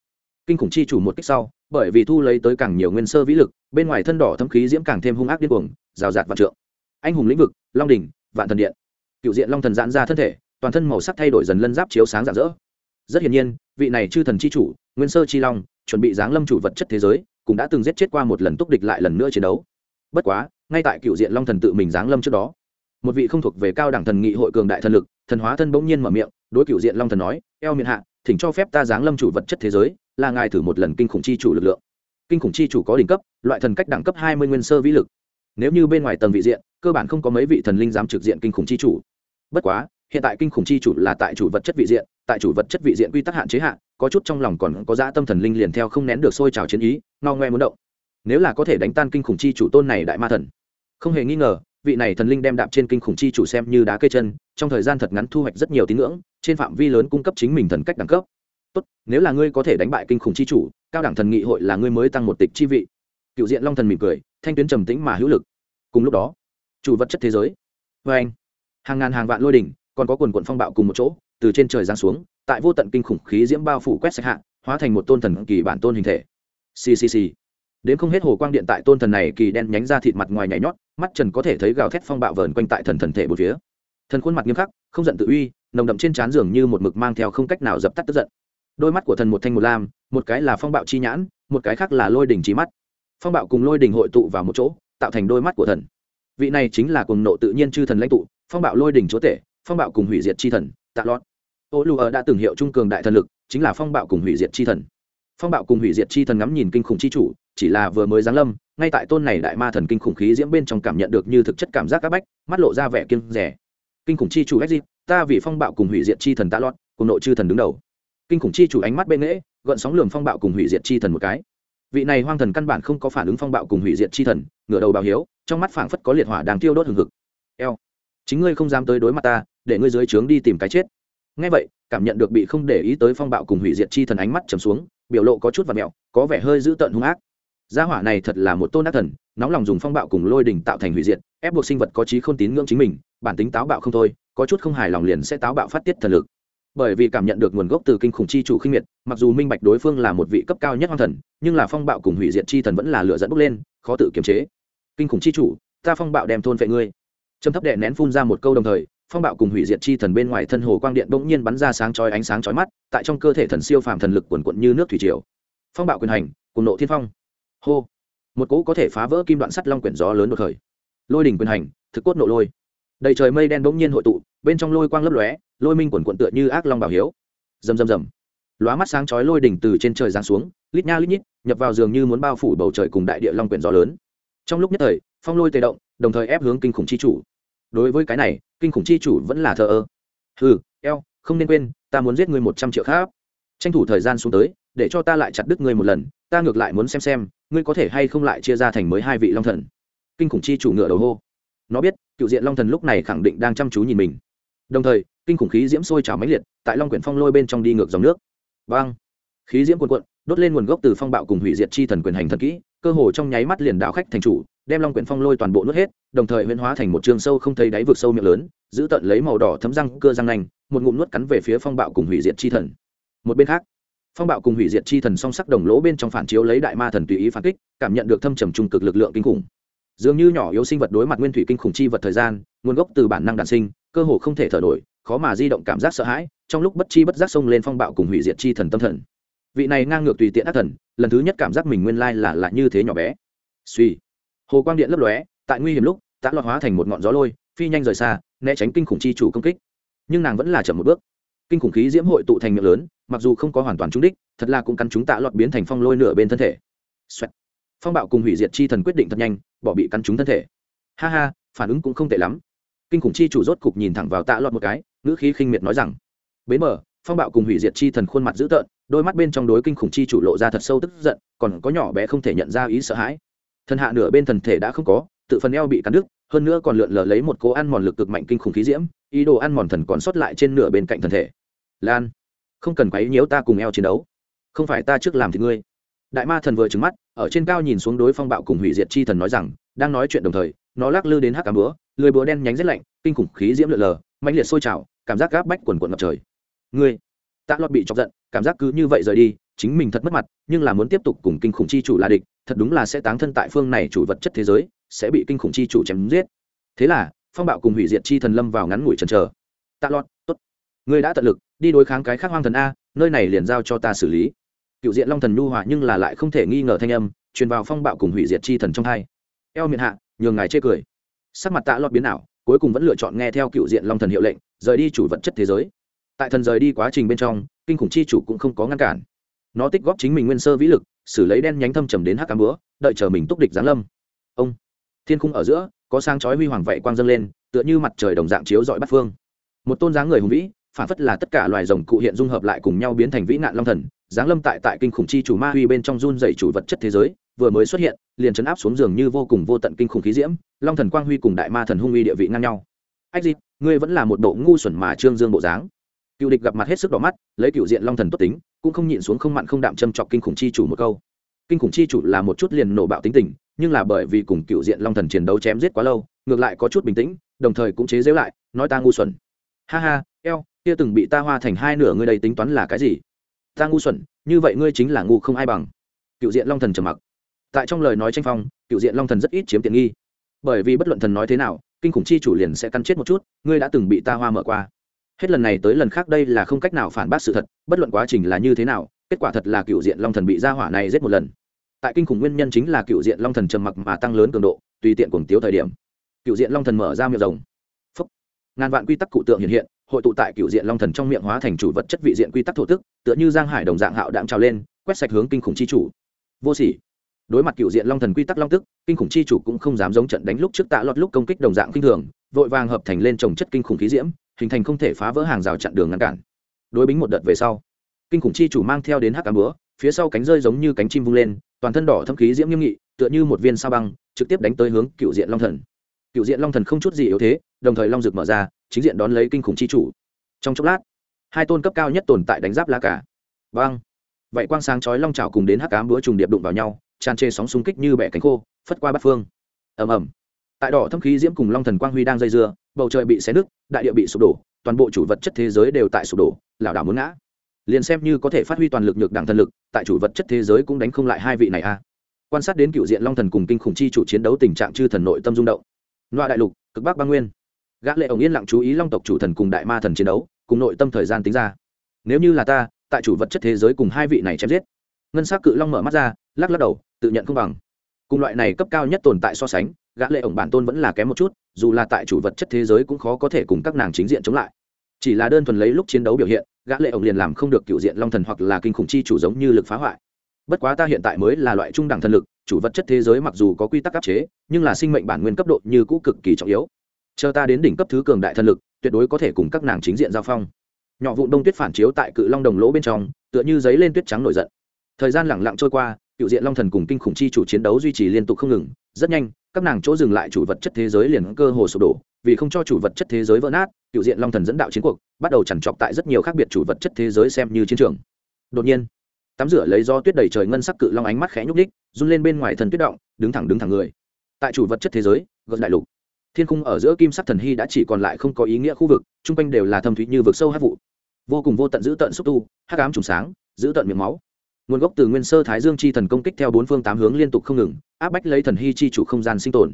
[SPEAKER 1] Kinh khủng chi chủ một kích sau, bởi vì thu lấy tới càng nhiều nguyên sơ vĩ lực, bên ngoài thân đỏ thâm khí diễm càng thêm hung ác điên cuồng, rào rạt vạn trượng. Anh hùng lĩnh vực, long đỉnh, vạn thần điện. Cựu diện long thần giãn ra thân thể, toàn thân màu sắc thay đổi dần lân giáp chiếu sáng rạng rỡ. Rất hiển nhiên, vị này chư thần chi chủ, nguyên sơ chi long chuẩn bị giáng lâm chủ vật chất thế giới, cũng đã từng giết chết qua một lần túc địch lại lần nữa chiến đấu. Bất quá, ngay tại cựu diện long thần tự mình giáng lâm trước đó, một vị không thuộc về cao đẳng thần nghị hội cường đại thần lực, thần hóa thân bỗng nhiên mở miệng, đối cựu diện long thần nói, eo miệng hạ, thỉnh cho phép ta giáng lâm chủ vật chất thế giới, là ngài thử một lần kinh khủng chi chủ lực lượng. Kinh khủng chi chủ có đỉnh cấp, loại thần cách đẳng cấp hai mươi nguyên sơ vĩ lực. Nếu như bên ngoài tầng vị diện, cơ bản không có mấy vị thần linh dám trực diện kinh khủng chi chủ. Bất quá, hiện tại kinh khủng chi chủ là tại chủ vật chất vị diện, tại chủ vật chất vị diện quy tắc hạn chế hạn có chút trong lòng còn có dã tâm thần linh liền theo không nén được sôi trào chiến ý, ngao ngoe muốn động. Nếu là có thể đánh tan kinh khủng chi chủ tôn này đại ma thần, không hề nghi ngờ, vị này thần linh đem đạp trên kinh khủng chi chủ xem như đá cây chân, trong thời gian thật ngắn thu hoạch rất nhiều tín ngưỡng, trên phạm vi lớn cung cấp chính mình thần cách đẳng cấp. Tốt, nếu là ngươi có thể đánh bại kinh khủng chi chủ, cao đẳng thần nghị hội là ngươi mới tăng một tịch chi vị. Cựu diện long thần mỉm cười, thanh tuyến trầm tĩnh mà hữu lực. Cùng lúc đó, chủ vật chất thế giới. Vê anh hàng ngàn hàng vạn lôi đỉnh, còn có quần quần phong bạo cùng một chỗ từ trên trời giáng xuống, tại vô tận kinh khủng khí diễm bao phủ quét sạch hạ, hóa thành một tôn thần kỳ bản tôn hình thể. Ccc đến không hết hồ quang điện tại tôn thần này kỳ đen nhánh ra thịt mặt ngoài nhảy nhót, mắt trần có thể thấy gào thét phong bạo vờn quanh tại thần thần thể một phía. Thần khuôn mặt nghiêm khắc, không giận tự uy, nồng đậm trên trán giường như một mực mang theo không cách nào dập tắt tức giận. Đôi mắt của thần một thanh một lam, một cái là phong bạo chi nhãn, một cái khác là lôi đỉnh trí mắt. Phong bạo cùng lôi đỉnh hội tụ vào một chỗ, tạo thành đôi mắt của thần. Vị này chính là cùng nộ tự nhiên chư thần lãnh tụ, phong bạo lôi đỉnh chúa tể, phong bạo cùng hủy diệt chi thần tạ lót. Ô lù ở đã từng hiệu trung cường đại thần lực, chính là phong bạo cùng hủy diệt chi thần. Phong bạo cùng hủy diệt chi thần ngắm nhìn kinh khủng chi chủ, chỉ là vừa mới giáng lâm, ngay tại tôn này đại ma thần kinh khủng khí diễm bên trong cảm nhận được như thực chất cảm giác các bách, mắt lộ ra vẻ kiên rẻ. Kinh khủng chi chủ exit ta vì phong bạo cùng hủy diệt chi thần tạ lót, cùng nội chư thần đứng đầu. Kinh khủng chi chủ ánh mắt bên nghễ, gợn sóng lường phong bạo cùng hủy diệt chi thần một cái. Vị này hoang thần căn bản không có phản ứng phong bạo cùng hủy diệt chi thần, ngửa đầu bào hiếu, trong mắt phảng phất có liệt hỏa đang tiêu đốt hừng hực. Eo, chính ngươi không dám tới đối mặt ta để ngươi dưới trướng đi tìm cái chết. Ngay vậy, cảm nhận được bị không để ý tới phong bạo cùng hủy diệt chi thần ánh mắt trầm xuống, biểu lộ có chút và mẹo, có vẻ hơi dữ tợn hung ác. Gia hỏa này thật là một tôn ác thần, nóng lòng dùng phong bạo cùng lôi đình tạo thành hủy diệt, ép buộc sinh vật có trí không tín ngưỡng chính mình, bản tính táo bạo không thôi, có chút không hài lòng liền sẽ táo bạo phát tiết thần lực. Bởi vì cảm nhận được nguồn gốc từ kinh khủng chi chủ khinh miệt, mặc dù minh bạch đối phương là một vị cấp cao nhất hoang thần, nhưng là phong bạo cùng hủy diệt chi thần vẫn là lựa dẫn bốc lên, khó tự kiềm chế. Kinh khủng chi chủ, ta phong bạo đem thôn vệ ngươi. Trầm thấp đệ nén phun ra một câu đồng thời phong bạo cùng hủy diệt chi thần bên ngoài thân hồ quang điện bỗng nhiên bắn ra sáng chói ánh sáng chói mắt, tại trong cơ thể thần siêu phàm thần lực quần quận như nước thủy triều. Phong bạo quyền hành cùng nộ thiên phong. Hô. Một cỗ có thể phá vỡ kim đoạn sắt long quyển gió lớn đột khởi. Lôi đỉnh quyền hành, thực cốt nộ lôi. Đầy trời mây đen bỗng nhiên hội tụ, bên trong lôi quang lấp lóe, lôi minh quần quận tựa như ác long bảo hiếu. Rầm rầm rầm. Lóa mắt sáng chói lôi đỉnh từ trên trời giáng xuống, lít nha lít nhít, nhập vào giường như muốn bao phủ bầu trời cùng đại địa long quyển gió lớn. Trong lúc nhất thời, phong lôi tê động, đồng thời ép hướng kinh khủng chi chủ đối với cái này kinh khủng chi chủ vẫn là thờ ơ. Ừ eo không nên quên ta muốn giết ngươi một trăm triệu khác. Tranh thủ thời gian xuống tới để cho ta lại chặt đứt ngươi một lần ta ngược lại muốn xem xem ngươi có thể hay không lại chia ra thành mới hai vị long thần. Kinh khủng chi chủ ngựa đầu hô. Nó biết cựu diện long thần lúc này khẳng định đang chăm chú nhìn mình. Đồng thời kinh khủng khí diễm sôi trào máy liệt tại long quyển phong lôi bên trong đi ngược dòng nước. Băng, khí diễm cuồn cuộn đốt lên nguồn gốc từ phong bạo cùng hủy diệt chi thần quyền hành thần kỹ cơ hồ trong nháy mắt liền đạo khách thành chủ đem long quyển phong lôi toàn bộ nuốt hết đồng thời huyễn hóa thành một trường sâu không thấy đáy vực sâu miệng lớn giữ tận lấy màu đỏ thấm răng cơ răng nành, một ngụm nuốt cắn về phía phong bạo cùng hủy diệt chi thần. Một bên khác phong bạo cùng hủy diệt chi thần song sắc đồng lỗ bên trong phản chiếu lấy đại ma thần tùy ý phản kích cảm nhận được thâm trầm trung cực lực lượng kinh khủng. Dường như nhỏ yếu sinh vật đối mặt nguyên thủy kinh khủng chi vật thời gian nguồn gốc từ bản năng đản sinh cơ hồ không thể thở nổi khó mà di động cảm giác sợ hãi trong lúc bất chi bất giác xông lên phong bạo cùng hủy diệt chi thần tâm thần vị này ngang ngược tùy tiện ác thần, lần thứ nhất cảm giác mình nguyên lai là là như thế nhỏ bé. Suy hồ quang điện lấp lóe, tại nguy hiểm lúc tạ loạn hóa thành một ngọn gió lôi, phi nhanh rời xa, né tránh kinh khủng chi chủ công kích. Nhưng nàng vẫn là chậm một bước. Kinh khủng khí diễm hội tụ thành miệng lớn, mặc dù không có hoàn toàn trúng đích, thật là cũng căn chúng tạ lọt biến thành phong lôi nửa bên thân thể. Xoẹt. phong bạo cùng hủy diệt chi thần quyết định thật nhanh, bỏ bị cắn trúng thân thể. Ha ha, phản ứng cũng không tệ lắm. Kinh khủng chi chủ rốt cục nhìn thẳng vào tạ lọt một cái, ngữ khí khinh miệt nói rằng bến mờ, phong bạo cùng hủy diệt chi thần khuôn mặt dữ tợn đôi mắt bên trong đối kinh khủng chi chủ lộ ra thật sâu tức giận, còn có nhỏ bé không thể nhận ra ý sợ hãi. Thần hạ nửa bên thần thể đã không có, tự phần eo bị cắn đứt, hơn nữa còn lượn lờ lấy một cố ăn mòn lực cực mạnh kinh khủng khí diễm, ý đồ ăn mòn thần còn sót lại trên nửa bên cạnh thần thể. Lan, không cần quấy nhiễu ta cùng eo chiến đấu. Không phải ta trước làm thì ngươi. Đại ma thần vừa trứng mắt, ở trên cao nhìn xuống đối phong bạo cùng hủy diệt chi thần nói rằng, đang nói chuyện đồng thời, nó lắc lư đến hắc cá búa, lười búa đen nhánh rét lạnh, kinh khủng khí diễm lượn lờ mạnh liệt sôi trào, cảm giác gáp bách quần quần ngập trời. Ngươi tạ lọt bị chọc giận, cảm giác cứ như vậy rời đi, chính mình thật mất mặt, nhưng là muốn tiếp tục cùng kinh khủng chi chủ là địch, thật đúng là sẽ táng thân tại phương này chủ vật chất thế giới, sẽ bị kinh khủng chi chủ chém giết. Thế là, phong bạo cùng hủy diệt chi thần lâm vào ngắn ngủi trần trờ tạ lọt, tốt, ngươi đã tận lực, đi đối kháng cái khác hoang thần a, nơi này liền giao cho ta xử lý. Cựu diện long thần nhu hòa nhưng là lại không thể nghi ngờ thanh âm, truyền vào phong bạo cùng hủy diệt chi thần trong hai. Eo miệng hạ, nhường ngài chê cười. Sắc mặt tạ lọt biến ảo, cuối cùng vẫn lựa chọn nghe theo cựu diện long thần hiệu lệnh, rời đi chủ vật chất thế giới tại thần rời đi quá trình bên trong, kinh khủng chi chủ cũng không có ngăn cản. Nó tích góp chính mình nguyên sơ vĩ lực, xử lấy đen nhánh thâm trầm đến hắc cám búa, đợi chờ mình túc địch giáng lâm. Ông, thiên khung ở giữa, có sang chói huy hoàng vậy quang dâng lên, tựa như mặt trời đồng dạng chiếu dọi bắt phương. Một tôn dáng người hùng vĩ, phản phất là tất cả loài rồng cụ hiện dung hợp lại cùng nhau biến thành vĩ nạn long thần, giáng lâm tại tại kinh khủng chi chủ ma huy bên trong run dày chủ vật chất thế giới, vừa mới xuất hiện, liền chấn áp xuống giường như vô cùng vô tận kinh khủng khí diễm, long thần quang huy cùng đại ma thần hung uy địa vị ngang nhau. Ách dịp ngươi vẫn là một bộ ngu xuẩn mà trương dương bộ dáng cựu địch gặp mặt hết sức đỏ mắt, lấy cựu diện long thần tốt tính, cũng không nhịn xuống không mặn không đạm châm chọc kinh khủng chi chủ một câu. Kinh khủng chi chủ là một chút liền nổ bạo tính tình, nhưng là bởi vì cùng cựu diện long thần chiến đấu chém giết quá lâu, ngược lại có chút bình tĩnh, đồng thời cũng chế giễu lại, nói ta ngu xuẩn. Ha ha, eo, kia từng bị ta hoa thành hai nửa ngươi đây tính toán là cái gì? Ta ngu xuẩn, như vậy ngươi chính là ngu không ai bằng. Cựu diện long thần trầm mặc. Tại trong lời nói tranh phong, cựu diện long thần rất ít chiếm tiện nghi. Bởi vì bất luận thần nói thế nào, kinh khủng chi chủ liền sẽ căn chết một chút, ngươi đã từng bị ta hoa mở qua hết lần này tới lần khác đây là không cách nào phản bác sự thật, bất luận quá trình là như thế nào, kết quả thật là cựu diện long thần bị gia hỏa này giết một lần. Tại kinh khủng nguyên nhân chính là cựu diện long thần trầm mặc mà tăng lớn cường độ, tùy tiện cuồng tiếu thời điểm. Cựu diện long thần mở ra miệng rồng. Phúc. ngàn vạn quy tắc cụ tượng hiện hiện, hội tụ tại cựu diện long thần trong miệng hóa thành chủ vật chất vị diện quy tắc thổ tức, tựa như giang hải đồng dạng hạo đạm trào lên, quét sạch hướng kinh khủng chi chủ. Vô sỉ. Đối mặt cựu diện long thần quy tắc long tức, kinh khủng chi chủ cũng không dám giống trận đánh lúc trước tạ lọt lúc công kích đồng dạng kinh thường, vội vàng hợp thành lên trồng chất kinh khủng khí diễm hình thành không thể phá vỡ hàng rào chặn đường ngăn cản. Đối bính một đợt về sau, kinh khủng chi chủ mang theo đến hắc cá búa, phía sau cánh rơi giống như cánh chim vung lên, toàn thân đỏ thâm khí diễm nghiêm nghị, tựa như một viên sao băng, trực tiếp đánh tới hướng cựu diện long thần. Cựu diện long thần không chút gì yếu thế, đồng thời long rực mở ra, chính diện đón lấy kinh khủng chi chủ. Trong chốc lát, hai tôn cấp cao nhất tồn tại đánh giáp lá cả băng vậy quang sáng chói long trào cùng đến hắc cám búa trùng điệp đụng vào nhau, tràn trề sóng xung kích như bẻ cánh khô, phất qua bát phương. Ầm ầm tại đỏ thâm khí diễm cùng long thần quang huy đang dây dưa, bầu trời bị xé nứt, đại địa bị sụp đổ, toàn bộ chủ vật chất thế giới đều tại sụp đổ, lảo đảo muốn ngã. Liền xem như có thể phát huy toàn lực nhược đảng thần lực, tại chủ vật chất thế giới cũng đánh không lại hai vị này a. Quan sát đến cựu diện long thần cùng kinh khủng chi chủ chiến đấu tình trạng chư thần nội tâm rung động. Loa đại lục, cực bắc băng nguyên. Gã lệ ổng yên lặng chú ý long tộc chủ thần cùng đại ma thần chiến đấu, cùng nội tâm thời gian tính ra. Nếu như là ta, tại chủ vật chất thế giới cùng hai vị này chém giết. Ngân sắc cự long mở mắt ra, lắc lắc đầu, tự nhận không bằng cùng loại này cấp cao nhất tồn tại so sánh, gã lệ ổng bản tôn vẫn là kém một chút, dù là tại chủ vật chất thế giới cũng khó có thể cùng các nàng chính diện chống lại. Chỉ là đơn thuần lấy lúc chiến đấu biểu hiện, gã lệ ổng liền làm không được cựu diện long thần hoặc là kinh khủng chi chủ giống như lực phá hoại. Bất quá ta hiện tại mới là loại trung đẳng thần lực, chủ vật chất thế giới mặc dù có quy tắc áp chế, nhưng là sinh mệnh bản nguyên cấp độ như cũ cực kỳ trọng yếu. Chờ ta đến đỉnh cấp thứ cường đại thần lực, tuyệt đối có thể cùng các nàng chính diện giao phong. Nhỏ vụn đông tuyết phản chiếu tại cự long đồng lỗ bên trong, tựa như giấy lên tuyết trắng nổi giận. Thời gian lẳng lặng trôi qua cựu diện long thần cùng kinh khủng chi chủ chiến đấu duy trì liên tục không ngừng, rất nhanh, các nàng chỗ dừng lại chủ vật chất thế giới liền cơ hồ sụp đổ. Vì không cho chủ vật chất thế giới vỡ nát, cựu diện long thần dẫn đạo chiến cuộc, bắt đầu chằn trọc tại rất nhiều khác biệt chủ vật chất thế giới xem như chiến trường. Đột nhiên, tắm rửa lấy do tuyết đầy trời ngân sắc cự long ánh mắt khẽ nhúc đích run lên bên ngoài thần tuyết động, đứng thẳng đứng thẳng người. Tại chủ vật chất thế giới gần đại lục. Thiên cung ở giữa kim sắc thần hy đã chỉ còn lại không có ý nghĩa khu vực, chung quanh đều là thâm thúy như vực sâu hát vụ. Vô cùng vô tận giữ tận xúc tu, hắc ám trùng sáng giữ tận miệng máu nguồn gốc từ nguyên sơ thái dương chi thần công kích theo bốn phương tám hướng liên tục không ngừng, áp bách lấy thần hy chi chủ không gian sinh tồn.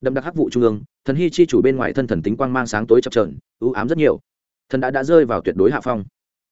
[SPEAKER 1] Đậm đặc hắc vụ trung ương, thần hy chi chủ bên ngoài thân thần tính quang mang sáng tối chập trờn ưu ám rất nhiều. Thần đã đã rơi vào tuyệt đối hạ phong.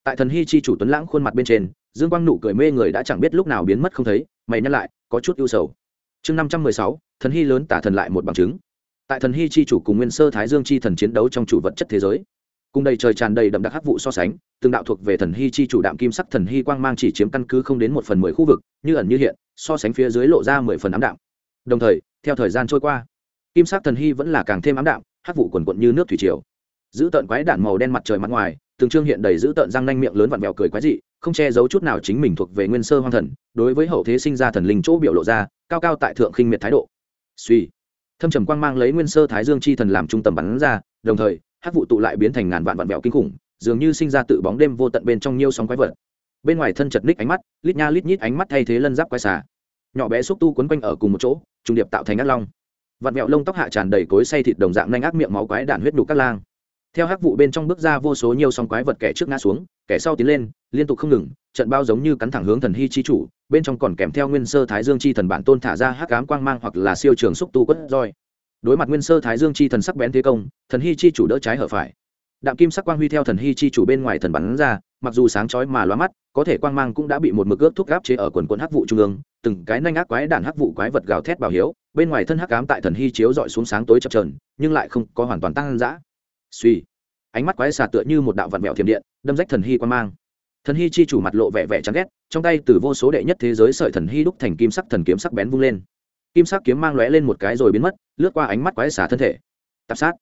[SPEAKER 1] Tại thần hy chi chủ tuấn lãng khuôn mặt bên trên, dương quang nụ cười mê người đã chẳng biết lúc nào biến mất không thấy, mày nhắc lại, có chút ưu sầu. Chương năm trăm mười sáu, thần hy lớn tả thần lại một bằng chứng. Tại thần hy chi chủ cùng nguyên sơ thái dương chi thần chiến đấu trong chủ vật chất thế giới cùng đầy trời tràn đầy đậm đặc hắc vụ so sánh, từng đạo thuộc về thần hy chi chủ đạm kim sắc thần hy quang mang chỉ chiếm căn cứ không đến một phần mười khu vực, như ẩn như hiện, so sánh phía dưới lộ ra mười phần ám đạm. Đồng thời, theo thời gian trôi qua, kim sắc thần hy vẫn là càng thêm ám đạm, hắc vụ quần quận như nước thủy triều. Giữ tợn quái đạn màu đen mặt trời mặt ngoài, từng trương hiện đầy giữ tợn răng nanh miệng lớn vặn vẹo cười quái dị, không che giấu chút nào chính mình thuộc về nguyên sơ hoang thần, đối với hậu thế sinh ra thần linh chỗ biểu lộ ra, cao cao tại thượng khinh miệt thái độ. Suy. Thâm trầm quang mang lấy nguyên sơ thái dương chi thần làm trung tâm bắn ra, đồng thời hắc vụ tụ lại biến thành ngàn vạn vạn vẹo kinh khủng, dường như sinh ra tự bóng đêm vô tận bên trong nhiêu sóng quái vật. Bên ngoài thân chật ních ánh mắt, lít nha lít nhít ánh mắt thay thế lân giáp quái xà. Nhỏ bé xúc tu quấn quanh ở cùng một chỗ, trùng điệp tạo thành ác long. Vạn vẹo lông tóc hạ tràn đầy cối say thịt đồng dạng nhanh ác miệng máu quái đạn huyết đục các lang. Theo hắc vụ bên trong bước ra vô số nhiều sóng quái vật kẻ trước ngã xuống, kẻ sau tiến lên, liên tục không ngừng, trận bao giống như cắn thẳng hướng thần hy chi chủ, bên trong còn kèm theo nguyên sơ thái dương chi thần bản tôn thả ra hắc ám quang mang hoặc là siêu trường xúc tu quất roi đối mặt nguyên sơ thái dương chi thần sắc bén thế công, thần hy chi chủ đỡ trái hở phải. Đạm kim sắc quang huy theo thần hy chi chủ bên ngoài thần bắn ra, mặc dù sáng chói mà lóa mắt, có thể quang mang cũng đã bị một mực ướp thuốc gáp chế ở quần quần hắc vụ trung ương, từng cái nanh ác quái đạn hắc vụ quái vật gào thét bảo hiếu, bên ngoài thân hắc ám tại thần hy chiếu dọi xuống sáng tối chập trờn nhưng lại không có hoàn toàn tăng dã. Suy ánh mắt quái xà tựa như một đạo vạn vẹo thiểm điện, đâm rách thần hy quang mang. Thần hy chi chủ mặt lộ vẻ vẻ chán ghét, trong tay từ vô số đệ nhất thế giới sợi thần hy đúc thành kim sắc thần kiếm sắc bén vung lên kim sắc kiếm mang lóe lên một cái rồi biến mất, lướt qua ánh mắt quái xà thân thể. Tạp sát.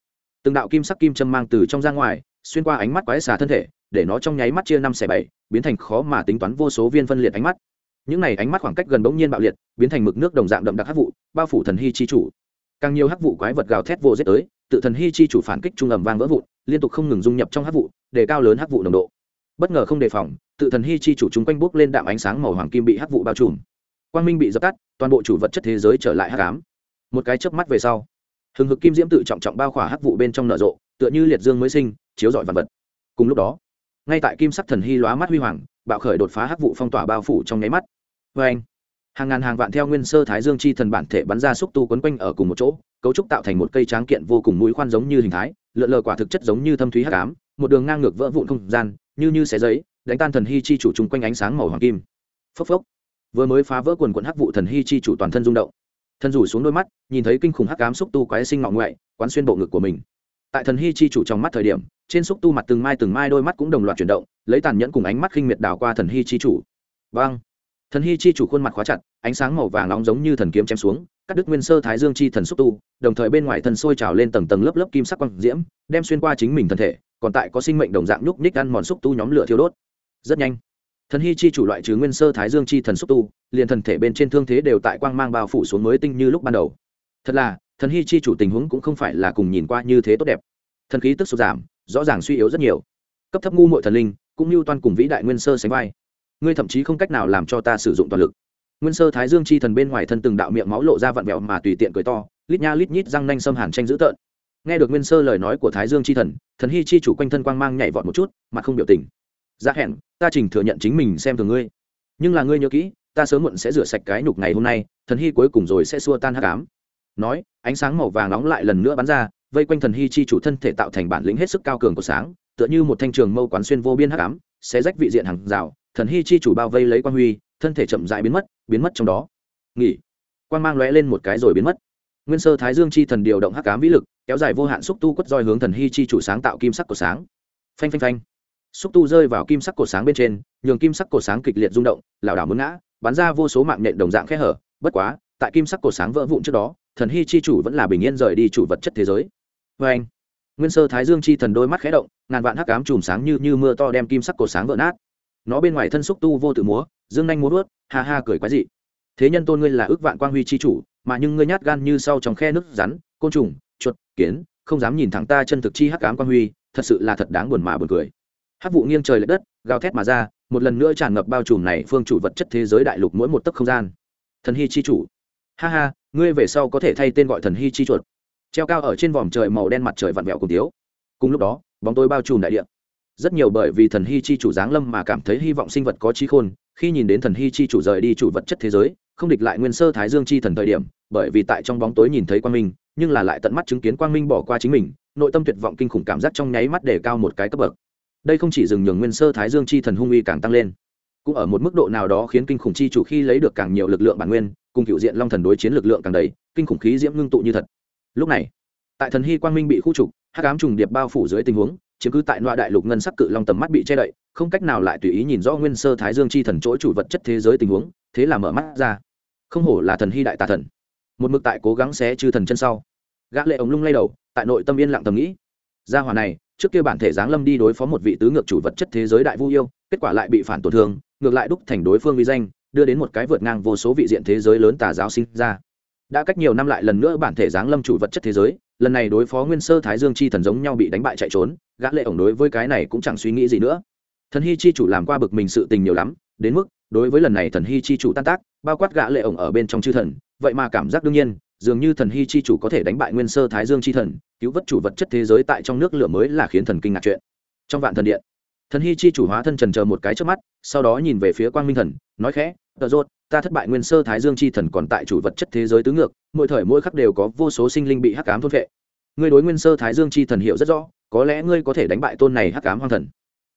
[SPEAKER 1] Từng đạo kim sắc kim châm mang từ trong ra ngoài, xuyên qua ánh mắt quái xà thân thể, để nó trong nháy mắt chia năm xẻ bảy, biến thành khó mà tính toán vô số viên phân liệt ánh mắt. Những này ánh mắt khoảng cách gần bỗng nhiên bạo liệt, biến thành mực nước đồng dạng đậm đặc hắc vụ, bao phủ thần hy chi chủ. Càng nhiều hắc vụ quái vật gào thét vô giết tới, tự thần hy chi chủ phản kích trung ầm vang vỡ vụn, liên tục không ngừng dung nhập trong hắc vụ, để cao lớn hắc vụ nồng độ. Bất ngờ không đề phòng, tự thần hy chi chủ chúng quanh bốc lên đạm ánh sáng màu hoàng kim bị hắc vụ bao trùm quang minh bị dập tắt, toàn bộ chủ vật chất thế giới trở lại hắc ám. Một cái chớp mắt về sau, hừng hực kim diễm tự trọng trọng bao khỏa hắc vụ bên trong nở rộ, tựa như liệt dương mới sinh, chiếu rọi vật vật. Cùng lúc đó, ngay tại kim sắc thần hy lóa mắt huy hoàng, bạo khởi đột phá hắc vụ phong tỏa bao phủ trong nháy mắt. Vê anh, hàng ngàn hàng vạn theo nguyên sơ thái dương chi thần bản thể bắn ra xúc tu quấn quanh ở cùng một chỗ, cấu trúc tạo thành một cây tráng kiện vô cùng mũi khoan giống như hình thái, lượn lờ quả thực chất giống như thâm thúy hắc ám, một đường ngang ngược vỡ vụn không gian, như như xé giấy, đánh tan thần hy chi chủ chung quanh ánh sáng màu hoàng kim. Phốc phốc vừa mới phá vỡ quần quần hắc vụ thần hy chi chủ toàn thân rung động. Thân rủ xuống đôi mắt, nhìn thấy kinh khủng hắc cám xúc tu quái sinh ngọ ngoại, quán xuyên bộ ngực của mình. Tại thần hy chi chủ trong mắt thời điểm, trên xúc tu mặt từng mai từng mai đôi mắt cũng đồng loạt chuyển động, lấy tàn nhẫn cùng ánh mắt khinh miệt đào qua thần hy chi chủ. Vang thần hy chi chủ khuôn mặt khóa chặt, ánh sáng màu vàng nóng giống như thần kiếm chém xuống, cắt đứt nguyên sơ thái dương chi thần xúc tu, đồng thời bên ngoài thân sôi trào lên tầng tầng lớp lớp kim sắc quang diễm, đem xuyên qua chính mình thân thể, còn tại có sinh mệnh đồng dạng nhúc nhích ăn mòn xúc tu nhóm lửa thiêu đốt. Rất nhanh thần hy chi chủ loại trừ nguyên sơ thái dương chi thần xúc tu, liền thần thể bên trên thương thế đều tại quang mang bao phủ xuống mới tinh như lúc ban đầu. Thật là, thần hy chi chủ tình huống cũng không phải là cùng nhìn qua như thế tốt đẹp. Thần khí tức sụt giảm, rõ ràng suy yếu rất nhiều. Cấp thấp ngu mội thần linh, cũng như toàn cùng vĩ đại nguyên sơ sánh vai. Ngươi thậm chí không cách nào làm cho ta sử dụng toàn lực. Nguyên sơ thái dương chi thần bên ngoài thân từng đạo miệng máu lộ ra vặn vẹo mà tùy tiện cười to, lít nha lít nhít răng nanh xâm hàn tranh dữ tợn. Nghe được nguyên sơ lời nói của thái dương chi thần thần hy chi chủ quanh thân quang mang nhảy vọt một chút mà không biểu tình ra dạ hẹn, ta trình thừa nhận chính mình xem thường ngươi. Nhưng là ngươi nhớ kỹ, ta sớm muộn sẽ rửa sạch cái nhục ngày hôm nay, thần hy cuối cùng rồi sẽ xua tan hắc ám. Nói, ánh sáng màu vàng nóng lại lần nữa bắn ra, vây quanh thần hy chi chủ thân thể tạo thành bản lĩnh hết sức cao cường của sáng, tựa như một thanh trường mâu quán xuyên vô biên hắc ám sẽ rách vị diện hàng rào, thần hy chi chủ bao vây lấy quan huy, thân thể chậm dại biến mất biến mất trong đó. Nghỉ. Quan mang lóe lên một cái rồi biến mất. Nguyên sơ thái dương chi thần điều động hắc ám vĩ lực, kéo dài vô hạn xúc tu quất roi hướng thần hy chi chủ sáng tạo kim sắc của sáng. Phanh phanh phanh xúc tu rơi vào kim sắc cổ sáng bên trên, nhường kim sắc cổ sáng kịch liệt rung động, lảo đảo muốn ngã, bắn ra vô số mạng nhện đồng dạng khe hở. Bất quá, tại kim sắc cổ sáng vỡ vụn trước đó, thần hy chi chủ vẫn là bình yên rời đi chủ vật chất thế giới. Vê anh, nguyên sơ thái dương chi thần đôi mắt khé động, ngàn vạn hắc ám chùm sáng như như mưa to đem kim sắc cổ sáng vỡ nát. Nó bên ngoài thân xúc tu vô tự múa, dương nhanh múa vớt ha ha cười quái dị. Thế nhân tôn ngươi là ước vạn quang huy chi chủ, mà nhưng ngươi nhát gan như sau trong khe nước rắn, côn trùng, chuột, kiến, không dám nhìn thẳng ta chân thực chi hắc ám quang huy, thật sự là thật đáng buồn mà buồn cười. Hát vụ nghiêng trời l ệ đất, gào thét mà ra, một lần nữa tràn ngập bao trùm này phương chủ vật chất thế giới đại lục mỗi một tấc không gian. Thần hy chi chủ. Ha ha, ngươi về sau có thể thay tên gọi thần hy chi chuột. Treo cao ở trên vòm trời màu đen mặt trời vặn vẹo cùng tiếu. Cùng lúc đó, bóng tối bao trùm đại địa. Rất nhiều bởi vì thần hy chi chủ giáng lâm mà cảm thấy hy vọng sinh vật có trí khôn, khi nhìn đến thần hy chi chủ rời đi chủ vật chất thế giới, không địch lại nguyên sơ thái dương chi thần thời điểm, bởi vì tại trong bóng tối nhìn thấy quang minh, nhưng là lại tận mắt chứng kiến quang minh bỏ qua chính mình, nội tâm tuyệt vọng kinh khủng cảm giác trong nháy mắt để cao một cái cấp bậc đây không chỉ dừng nhường nguyên sơ thái dương chi thần hung uy càng tăng lên, cũng ở một mức độ nào đó khiến kinh khủng chi chủ khi lấy được càng nhiều lực lượng bản nguyên, cùng cựu diện long thần đối chiến lực lượng càng đầy, kinh khủng khí diễm ngưng tụ như thật. Lúc này, tại thần hy quang minh bị khu trục, hắc ám trùng điệp bao phủ dưới tình huống, chiếm cứ tại loại đại lục ngân sắc cự long tầm mắt bị che đậy, không cách nào lại tùy ý nhìn rõ nguyên sơ thái dương chi thần chỗ chủ vật chất thế giới tình huống, thế là mở mắt ra. Không hổ là thần hy đại tà thần. Một mực tại cố gắng xé chư thần chân sau, gã lệ ống lung lay đầu, tại nội tâm yên lặng tầm nghĩ, gia hỏa này trước kia bản thể giáng lâm đi đối phó một vị tứ ngược chủ vật chất thế giới đại vu yêu, kết quả lại bị phản tổn thương, ngược lại đúc thành đối phương vi danh, đưa đến một cái vượt ngang vô số vị diện thế giới lớn tà giáo sinh ra. Đã cách nhiều năm lại lần nữa bản thể giáng lâm chủ vật chất thế giới, lần này đối phó nguyên sơ thái dương chi thần giống nhau bị đánh bại chạy trốn, gã lệ ổng đối với cái này cũng chẳng suy nghĩ gì nữa. Thần hy chi chủ làm qua bực mình sự tình nhiều lắm, đến mức đối với lần này thần hy chi chủ tan tác, bao quát gã lệ ổng ở bên trong chư thần, vậy mà cảm giác đương nhiên dường như thần hy chi chủ có thể đánh bại nguyên sơ thái dương chi thần, cứu vớt chủ vật chất thế giới tại trong nước lửa mới là khiến thần kinh ngạc chuyện. Trong vạn thần điện, thần hy chi chủ hóa thân trần chờ một cái trước mắt, sau đó nhìn về phía quang minh thần, nói khẽ tờ rốt, ta thất bại nguyên sơ thái dương chi thần còn tại chủ vật chất thế giới tứ ngược, mỗi thời mỗi khắc đều có vô số sinh linh bị hắc ám thôn vệ ngươi đối nguyên sơ thái dương chi thần hiểu rất rõ, có lẽ ngươi có thể đánh bại tôn này hắc ám hoang thần.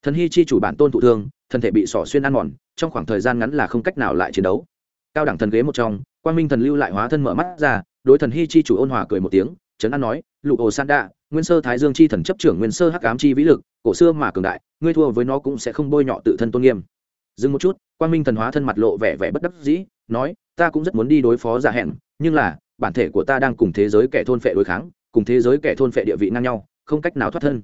[SPEAKER 1] Thần hy chi chủ bản tôn thụ thương, thân thể bị sỏ xuyên ăn mòn, trong khoảng thời gian ngắn là không cách nào lại chiến đấu. Cao đẳng thần ghế một trong, quang minh thần lưu lại hóa thân mở mắt ra đối thần hy chi chủ ôn hòa cười một tiếng, trấn an nói lụ ồ san đa, nguyên sơ thái dương chi thần chấp trưởng nguyên sơ hắc ám chi vĩ lực, cổ xưa mà cường đại, ngươi thua với nó cũng sẽ không bôi nhọ tự thân tôn nghiêm. Dừng một chút Quan minh thần hóa thân mặt lộ vẻ vẻ bất đắc dĩ, nói, ta cũng rất muốn đi đối phó giả hẹn, nhưng là, bản thể của ta đang cùng thế giới kẻ thôn phệ đối kháng, cùng thế giới kẻ thôn phệ địa vị ngang nhau, không cách nào thoát thân.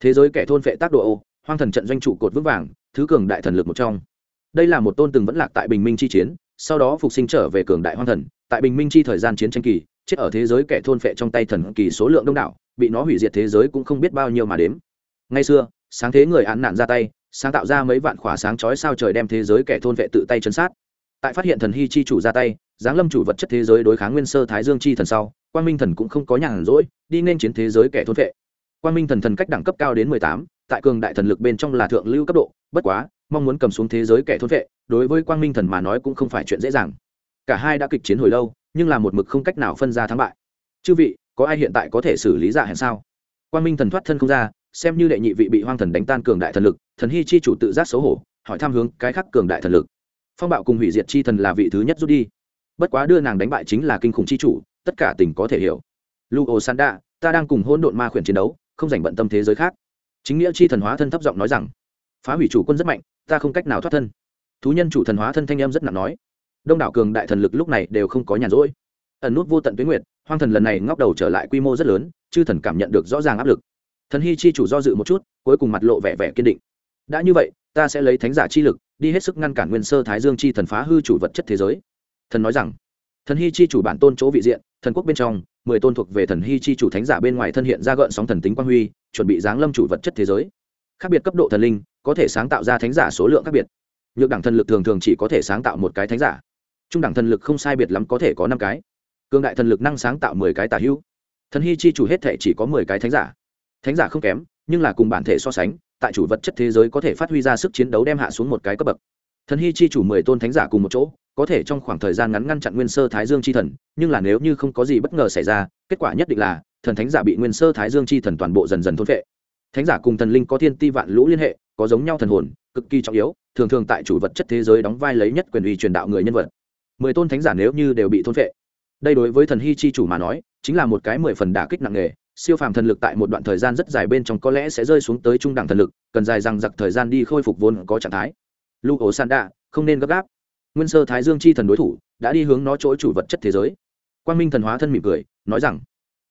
[SPEAKER 1] Thế giới kẻ thôn phệ tác độ ô, hoang thần trận doanh trụ cột vững vàng, thứ cường đại thần lực một trong. Đây là một tôn từng vẫn lạc tại bình minh chi chiến, sau đó phục sinh trở về cường đại hoang thần tại bình minh chi thời gian chiến tranh kỳ, chết ở thế giới kẻ thôn phệ trong tay thần kỳ số lượng đông đảo, bị nó hủy diệt thế giới cũng không biết bao nhiêu mà đếm. Ngay xưa, sáng thế người án nạn ra tay, sáng tạo ra mấy vạn khỏa sáng chói sao trời đem thế giới kẻ thôn vệ tự tay chấn sát. Tại phát hiện thần hy chi chủ ra tay, giáng lâm chủ vật chất thế giới đối kháng nguyên sơ thái dương chi thần sau, quang minh thần cũng không có nhàn rỗi, đi nên chiến thế giới kẻ thôn vệ quang minh thần thần cách đẳng cấp cao đến mười tám, tại cường đại thần lực bên trong là thượng lưu cấp độ, bất quá, mong muốn cầm xuống thế giới kẻ thôn vệ đối với quang minh thần mà nói cũng không phải chuyện dễ dàng cả hai đã kịch chiến hồi lâu, nhưng là một mực không cách nào phân ra thắng bại. Chư vị, có ai hiện tại có thể xử lý dạ hẹn sao? Quan minh thần thoát thân không ra, xem như đệ nhị vị bị hoang thần đánh tan cường đại thần lực, thần hy chi chủ tự giác xấu hổ, hỏi tham hướng cái khắc cường đại thần lực. Phong bạo cùng hủy diệt chi thần là vị thứ nhất rút đi. Bất quá đưa nàng đánh bại chính là kinh khủng chi chủ, tất cả tình có thể hiểu. Lu ô sanda, ta đang cùng hôn độn ma khuyển chiến đấu, không dành bận tâm thế giới khác. Chính nghĩa chi thần hóa thân thấp giọng nói rằng, phá hủy chủ quân rất mạnh, ta không cách nào thoát thân. Thú nhân chủ thần hóa thân thanh em rất nặng nói đông đảo cường đại thần lực lúc này đều không có nhàn rỗi. Ẩn nút vô tận tuyến nguyệt, hoang thần lần này ngóc đầu trở lại quy mô rất lớn, chư thần cảm nhận được rõ ràng áp lực. Thần hy chi chủ do dự một chút, cuối cùng mặt lộ vẻ vẻ kiên định. Đã như vậy, ta sẽ lấy thánh giả chi lực, đi hết sức ngăn cản nguyên sơ thái dương chi thần phá hư chủ vật chất thế giới. Thần nói rằng, thần hy chi chủ bản tôn chỗ vị diện, thần quốc bên trong, mười tôn thuộc về thần hy chi chủ thánh giả bên ngoài thân hiện ra gợn sóng thần tính quang huy, chuẩn bị giáng lâm chủ vật chất thế giới. Khác biệt cấp độ thần linh, có thể sáng tạo ra thánh giả số lượng khác biệt. Nhược đẳng thần lực thường thường chỉ có thể sáng tạo một cái thánh giả trung đẳng thần lực không sai biệt lắm có thể có năm cái. Cương đại thần lực năng sáng tạo mười cái tả hữu. Thần hy chi chủ hết thể chỉ có mười cái thánh giả. Thánh giả không kém, nhưng là cùng bản thể so sánh, tại chủ vật chất thế giới có thể phát huy ra sức chiến đấu đem hạ xuống một cái cấp bậc. Thần hy chi chủ mười tôn thánh giả cùng một chỗ, có thể trong khoảng thời gian ngắn ngăn chặn nguyên sơ thái dương chi thần, nhưng là nếu như không có gì bất ngờ xảy ra, kết quả nhất định là, thần thánh giả bị nguyên sơ thái dương chi thần toàn bộ dần dần thôn vệ thánh giả cùng thần linh có thiên ti vạn lũ liên hệ, có giống nhau thần hồn, cực kỳ trọng yếu, thường thường tại chủ vật chất thế giới đóng vai lấy nhất quyền uy truyền đạo người nhân vật mười tôn thánh giả nếu như đều bị thôn phệ, đây đối với thần hy chi chủ mà nói chính là một cái mười phần đả kích nặng nề siêu phàm thần lực tại một đoạn thời gian rất dài bên trong có lẽ sẽ rơi xuống tới trung đẳng thần lực cần dài rằng giặc thời gian đi khôi phục vốn có trạng thái. Lu ổ san đạ không nên gấp gáp. Nguyên sơ thái dương chi thần đối thủ đã đi hướng nó chỗ chủ vật chất thế giới. Quang minh thần hóa thân mỉm cười nói rằng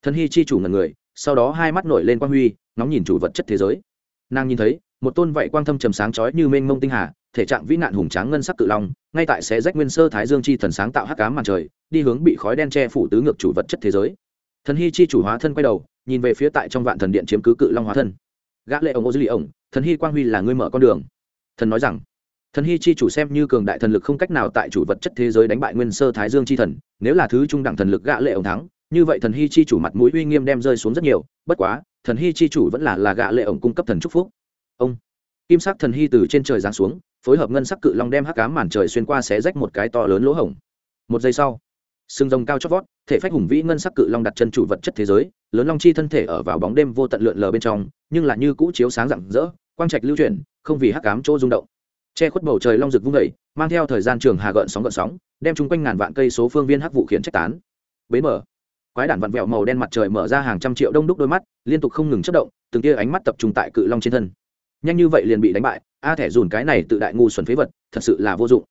[SPEAKER 1] thần hy chi chủ ngần người sau đó hai mắt nổi lên quang huy ngóng nhìn chủ vật chất thế giới. Nàng nhìn thấy một tôn vậy quang thâm trầm sáng chói như mênh mông tinh hà, thể trạng vĩ nạn hùng tráng ngân sắc cự long, ngay tại xé rách nguyên sơ thái dương chi thần sáng tạo hắc cám màn trời, đi hướng bị khói đen che phủ tứ ngược chủ vật chất thế giới. Thần hy chi chủ hóa thân quay đầu, nhìn về phía tại trong vạn thần điện chiếm cứ cự long hóa thân. Gã lệ ông ô dư lì ổng thần hy quang huy là ngươi mở con đường. Thần nói rằng, thần hy chi chủ xem như cường đại thần lực không cách nào tại chủ vật chất thế giới đánh bại nguyên sơ thái dương chi thần, nếu là thứ trung đẳng thần lực gã lệ ổng thắng, như vậy thần hy chi chủ mặt mũi uy nghiêm đem rơi xuống rất nhiều, bất quá, thần hy chi chủ vẫn là là gã lệ ổng cung cấp thần chúc phúc ông. Kim sắc thần hy từ trên trời giáng xuống, phối hợp ngân sắc cự long đem hắc cám màn trời xuyên qua xé rách một cái to lớn lỗ hổng. Một giây sau, sừng rồng cao chót vót, thể phách hùng vĩ ngân sắc cự long đặt chân chủ vật chất thế giới, lớn long chi thân thể ở vào bóng đêm vô tận lượn lờ bên trong, nhưng là như cũ chiếu sáng rạng rỡ, quang trạch lưu chuyển, không vì hắc cám chỗ rung động. Che khuất bầu trời long rực vung vẩy mang theo thời gian trường hà gợn sóng gợn sóng, đem chung quanh ngàn vạn cây số phương viên hắc vụ khiến trách tán. Bến mở. Quái đản vặn vẹo màu đen mặt trời mở ra hàng trăm triệu đông đúc đôi mắt, liên tục không ngừng chất động, từng tia ánh mắt tập trung tại cự long trên thân nhanh như vậy liền bị đánh bại, a thẻ dùn cái này tự đại ngu xuẩn phế vật, thật sự là vô dụng.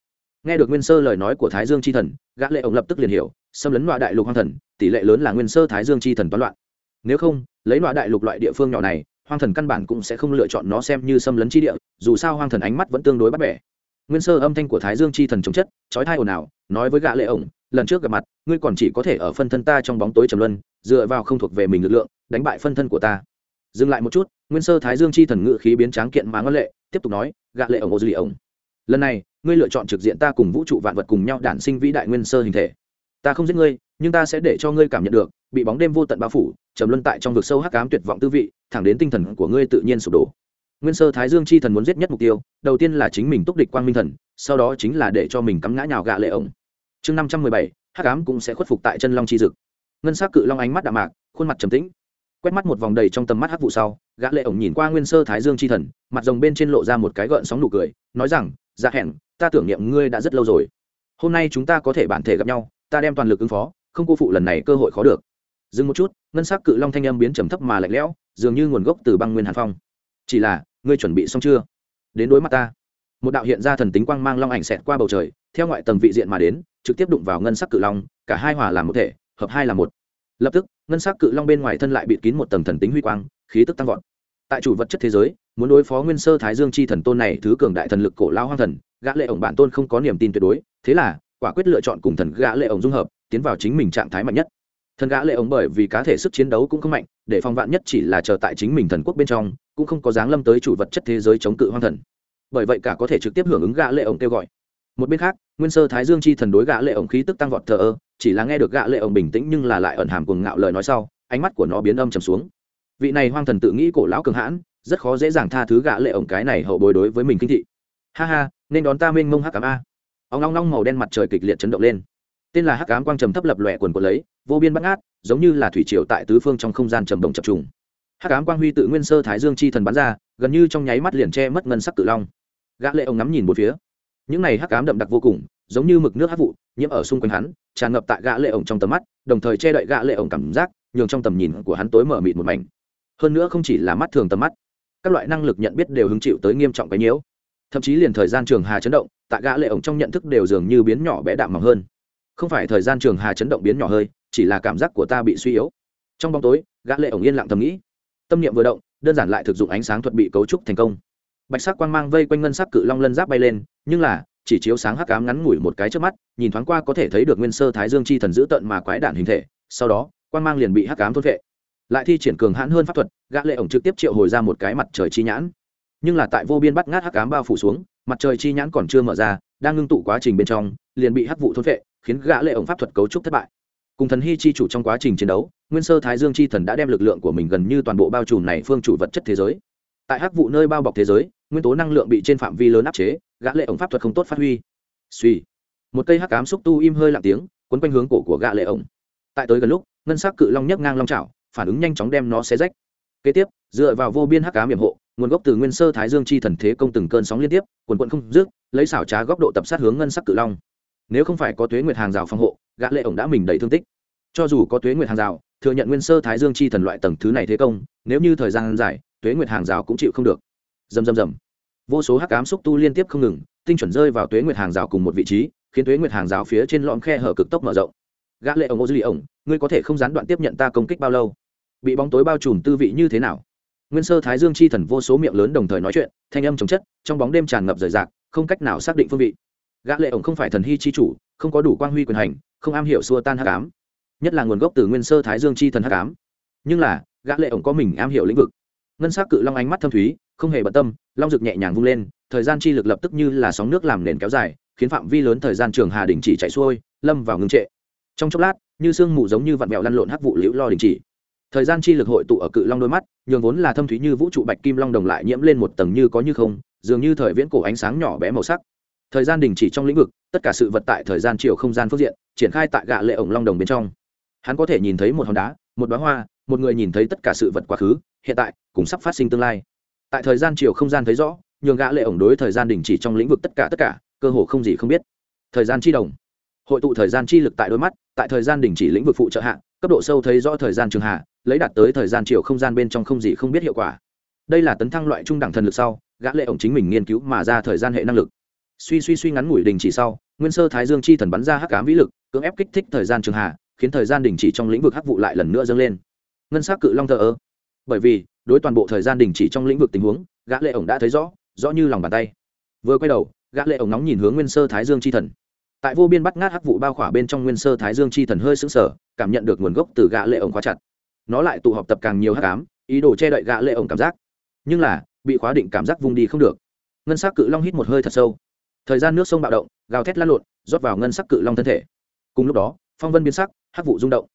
[SPEAKER 1] Nghe được nguyên sơ lời nói của thái dương c h i thần, gã lệ ông lập tức liền hiểu, xâm lấn loại đại lục hoang thần, tỷ lệ lớn là nguyên sơ thái dương c h i thần toán loạn. Nếu không, lấy loại đại lục loại địa phương nhỏ này, hoang thần căn bản cũng sẽ không lựa chọn nó xem như xâm lấn chi địa, dù sao hoang thần ánh mắt vẫn tương đối bắt bẻ. Nguyên sơ âm thanh của thái dương chi thần chống chất trói thai ồn ào, nói với gã lệ ổng lần trước gặp mặt, ngươi còn chỉ có thể ở phân thân ta trong bóng tối trầm luân, dựa vào không thuộc về mình lực lượng, đánh bại phân thân của ta. Dừng lại một chút nguyên sơ thái dương chi thần ngự khí biến tráng kiện mà ngân lệ, tiếp tục nói, gạ lệ ổng ô dư ổng. Lần này, ngươi lựa chọn trực diện ta cùng vũ trụ vạn vật cùng nhau đản sinh vĩ đại nguyên sơ hình thể. Ta không giết ngươi, nhưng ta sẽ để cho ngươi cảm nhận được, bị bóng đêm vô tận bao phủ, trầm luân tại trong vực sâu hắc ám tuyệt vọng tư vị, thẳng đến tinh thần của ngươi tự nhiên sụp đổ. Nguyên sơ thái dương chi thần muốn giết nhất mục tiêu, đầu tiên là chính mình túc địch quang minh thần, sau đó chính là để cho mình cắm ngã nhào gạ lệ ổng. Chương năm trăm mười bảy, hắc ám cũng sẽ khuất phục tại chân long chi dực. Ngân s á c cự long ánh mắt đạm mạc, khuôn mặt trầm tĩnh quét mắt một vòng đầy trong tầm mắt hắc vụ sau, gã lệ ổng nhìn qua nguyên sơ thái dương chi thần, mặt rồng bên trên lộ ra một cái gợn sóng nụ cười, nói rằng dạ hẹn, ta tưởng niệm ngươi đã rất lâu rồi. Hôm nay chúng ta có thể bản thể gặp nhau, ta đem toàn lực ứng phó, không cô phụ lần này cơ hội khó được. Dừng một chút, ngân sắc cự long thanh âm biến trầm thấp mà lạnh lẽo, dường như nguồn gốc từ băng nguyên hàn phong. Chỉ là, ngươi chuẩn bị xong chưa? Đến đối mặt ta. Một đạo hiện ra thần tính quang mang long ảnh xẹt qua bầu trời, theo ngoại tầng vị diện mà đến, trực tiếp đụng vào ngân sắc cự long, cả hai hòa làm một thể, hợp hai là một lập tức, ngân sắc cự long bên ngoài thân lại bịt kín một tầng thần tính huy quang, khí tức tăng vọt. Tại chủ vật chất thế giới, muốn đối phó nguyên sơ thái dương chi thần tôn này, thứ cường đại thần lực cổ lao hoang thần, gã lệ ổng bản tôn không có niềm tin tuyệt đối. Thế là, quả quyết lựa chọn cùng thần gã lệ ổng dung hợp, tiến vào chính mình trạng thái mạnh nhất. Thần gã lệ ổng bởi vì cá thể sức chiến đấu cũng không mạnh, để phòng vạn nhất chỉ là chờ tại chính mình thần quốc bên trong, cũng không có dáng lâm tới chủ vật chất thế giới chống cự hoang thần. Bởi vậy cả có thể trực tiếp hưởng ứng gã lệ ổng kêu gọi. Một bên khác, nguyên sơ thái dương chi thần đối gã lệ ổng khí tức tăng vọt thờ ơ chỉ là nghe được gã lệ ổng bình tĩnh nhưng là lại ẩn hàm cuồng ngạo lời nói sau, ánh mắt của nó biến âm trầm xuống. Vị này hoang thần tự nghĩ cổ lão cường hãn, rất khó dễ dàng tha thứ gã lệ ổng cái này hậu bối đối với mình kinh thị. Ha ha, nên đón ta mênh mông hắc ám a. Ông long long màu đen mặt trời kịch liệt chấn động lên. Tên là hắc ám quang trầm thấp lập lòe quần quần lấy, vô biên bắt ngát, giống như là thủy triều tại tứ phương trong không gian trầm động chập trùng. Hắc ám quang huy tự nguyên sơ thái dương chi thần bắn ra, gần như trong nháy mắt liền che mất ngân sắc cự long. Gã lệ ông ngắm nhìn một phía. Những này hắc ám đậm đặc vô cùng giống như mực nước hát vụ, nhiễm ở xung quanh hắn, tràn ngập tại gã lệ ổng trong tầm mắt, đồng thời che đậy gã lệ ổng cảm giác, nhường trong tầm nhìn của hắn tối mở mịt một mảnh. Hơn nữa không chỉ là mắt thường tầm mắt, các loại năng lực nhận biết đều hứng chịu tới nghiêm trọng cái nhiễu. Thậm chí liền thời gian trường hà chấn động, tại gã lệ ổng trong nhận thức đều dường như biến nhỏ bé đạm mỏng hơn. Không phải thời gian trường hà chấn động biến nhỏ hơi, chỉ là cảm giác của ta bị suy yếu. Trong bóng tối, gã lệ ổng yên lặng thầm nghĩ. Tâm niệm vừa động, đơn giản lại thực dụng ánh sáng thuật bị cấu trúc thành công. Bạch sắc quang mang vây quanh ngân sắc cự long lân giáp bay lên, nhưng là chỉ chiếu sáng hắc ám ngắn ngủi một cái trước mắt, nhìn thoáng qua có thể thấy được nguyên sơ thái dương chi thần giữ tận mà quái đản hình thể, sau đó, quang mang liền bị hắc ám thôn vệ lại thi triển cường hãn hơn pháp thuật, gã lệ ổng trực tiếp triệu hồi ra một cái mặt trời chi nhãn. Nhưng là tại vô biên bắt ngát hắc ám bao phủ xuống, mặt trời chi nhãn còn chưa mở ra, đang ngưng tụ quá trình bên trong, liền bị hắc vụ thôn vệ khiến gã lệ ổng pháp thuật cấu trúc thất bại. Cùng thần hy chi chủ trong quá trình chiến đấu, nguyên sơ thái dương chi thần đã đem lực lượng của mình gần như toàn bộ bao trùm này phương chủ vật chất thế giới. Tại hắc vụ nơi bao bọc thế giới nguyên tố năng lượng bị trên phạm vi lớn áp chế, gã lệ ổng pháp thuật không tốt phát huy. Suy. Một cây hắc ám xúc tu im hơi lặng tiếng, quấn quanh hướng cổ của gã lệ ổng. Tại tới gần lúc, ngân sắc cự long nhấc ngang long chảo, phản ứng nhanh chóng đem nó xé rách. Kế tiếp, dựa vào vô biên hắc ám hiểm hộ, nguồn gốc từ nguyên sơ thái dương chi thần thế công từng cơn sóng liên tiếp cuồn cuộn không dứt, lấy xảo trá góc độ tập sát hướng ngân sắc cự long. Nếu không phải có tuế nguyệt hàng rào phòng hộ, gã lệ ổng đã mình đầy thương tích. Cho dù có tuế nguyệt hàng rào, thừa nhận nguyên sơ thái dương chi thần loại tầng thứ này thế công, nếu như thời gian dài, tuế nguyệt hàng rào cũng chịu không được dầm dầm dầm vô số hắc ám xúc tu liên tiếp không ngừng, tinh chuẩn rơi vào tuế nguyệt hàng rào cùng một vị trí, khiến tuế nguyệt hàng rào phía trên lõm khe hở cực tốc mở rộng. Gã lệ ổng, ô dư lì ổng, ngươi có thể không gián đoạn tiếp nhận ta công kích bao lâu? Bị bóng tối bao trùm tư vị như thế nào? Nguyên sơ thái dương chi thần vô số miệng lớn đồng thời nói chuyện, thanh âm chống chất, trong bóng đêm tràn ngập rời rạc, không cách nào xác định phương vị. Gã lệ ổng không phải thần hy chi chủ, không có đủ quang huy quyền hành, không am hiểu xua tan hắc ám. Nhất là nguồn gốc từ nguyên sơ thái dương chi thần hắc ám. Nhưng là, gã lệ ổng có mình am hiểu lĩnh vực. Ngân sắc cự long ánh mắt thâm thúy không hề bận tâm, long rực nhẹ nhàng vung lên, thời gian chi lực lập tức như là sóng nước làm nền kéo dài, khiến phạm vi lớn thời gian trường hà đình chỉ chạy xuôi, lâm vào ngưng trệ. Trong chốc lát, như sương mù giống như vặn mẹo lăn lộn hắc vụ liễu lo đình chỉ. Thời gian chi lực hội tụ ở cự long đôi mắt, nhường vốn là thâm thúy như vũ trụ bạch kim long đồng lại nhiễm lên một tầng như có như không, dường như thời viễn cổ ánh sáng nhỏ bé màu sắc. Thời gian đình chỉ trong lĩnh vực, tất cả sự vật tại thời gian chiều không gian phương diện, triển khai tại gạ lệ ổng long đồng bên trong. Hắn có thể nhìn thấy một hòn đá, một đoá hoa, một người nhìn thấy tất cả sự vật quá khứ, hiện tại, cùng sắp phát sinh tương lai tại thời gian chiều không gian thấy rõ, nhường gã lệ ổng đối thời gian đình chỉ trong lĩnh vực tất cả tất cả, cơ hồ không gì không biết. Thời gian chi đồng. Hội tụ thời gian chi lực tại đôi mắt, tại thời gian đình chỉ lĩnh vực phụ trợ hạ, cấp độ sâu thấy rõ thời gian trường hạ, lấy đạt tới thời gian chiều không gian bên trong không gì không biết hiệu quả. Đây là tấn thăng loại trung đẳng thần lực sau, gã lệ ổng chính mình nghiên cứu mà ra thời gian hệ năng lực. Suy suy suy ngắn ngủi đình chỉ sau, nguyên sơ thái dương chi thần bắn ra hắc ám vĩ lực, cưỡng ép kích thích thời gian trường hạ, khiến thời gian đình chỉ trong lĩnh vực hắc vụ lại lần nữa dâng lên. Ngân sắc cự long thờ ơ bởi vì, đối toàn bộ thời gian đình chỉ trong lĩnh vực tình huống, gã lệ ổng đã thấy rõ rõ như lòng bàn tay. Vừa quay đầu, gã lệ ổng nóng nhìn hướng nguyên sơ thái dương chi thần. Tại vô biên bắt ngát hắc vụ bao khỏa bên trong nguyên sơ thái dương chi thần hơi sững sờ, cảm nhận được nguồn gốc từ gã lệ ổng khóa chặt. Nó lại tụ họp tập càng nhiều hắc ám, ý đồ che đậy gã lệ ổng cảm giác. Nhưng là, bị khóa định cảm giác vùng đi không được. Ngân sắc cự long hít một hơi thật sâu. Thời gian nước sông bạo động, gào thét lăn lộn, rót vào ngân sắc cự long thân thể. Cùng lúc đó, phong vân biến sắc, hắc vụ rung động.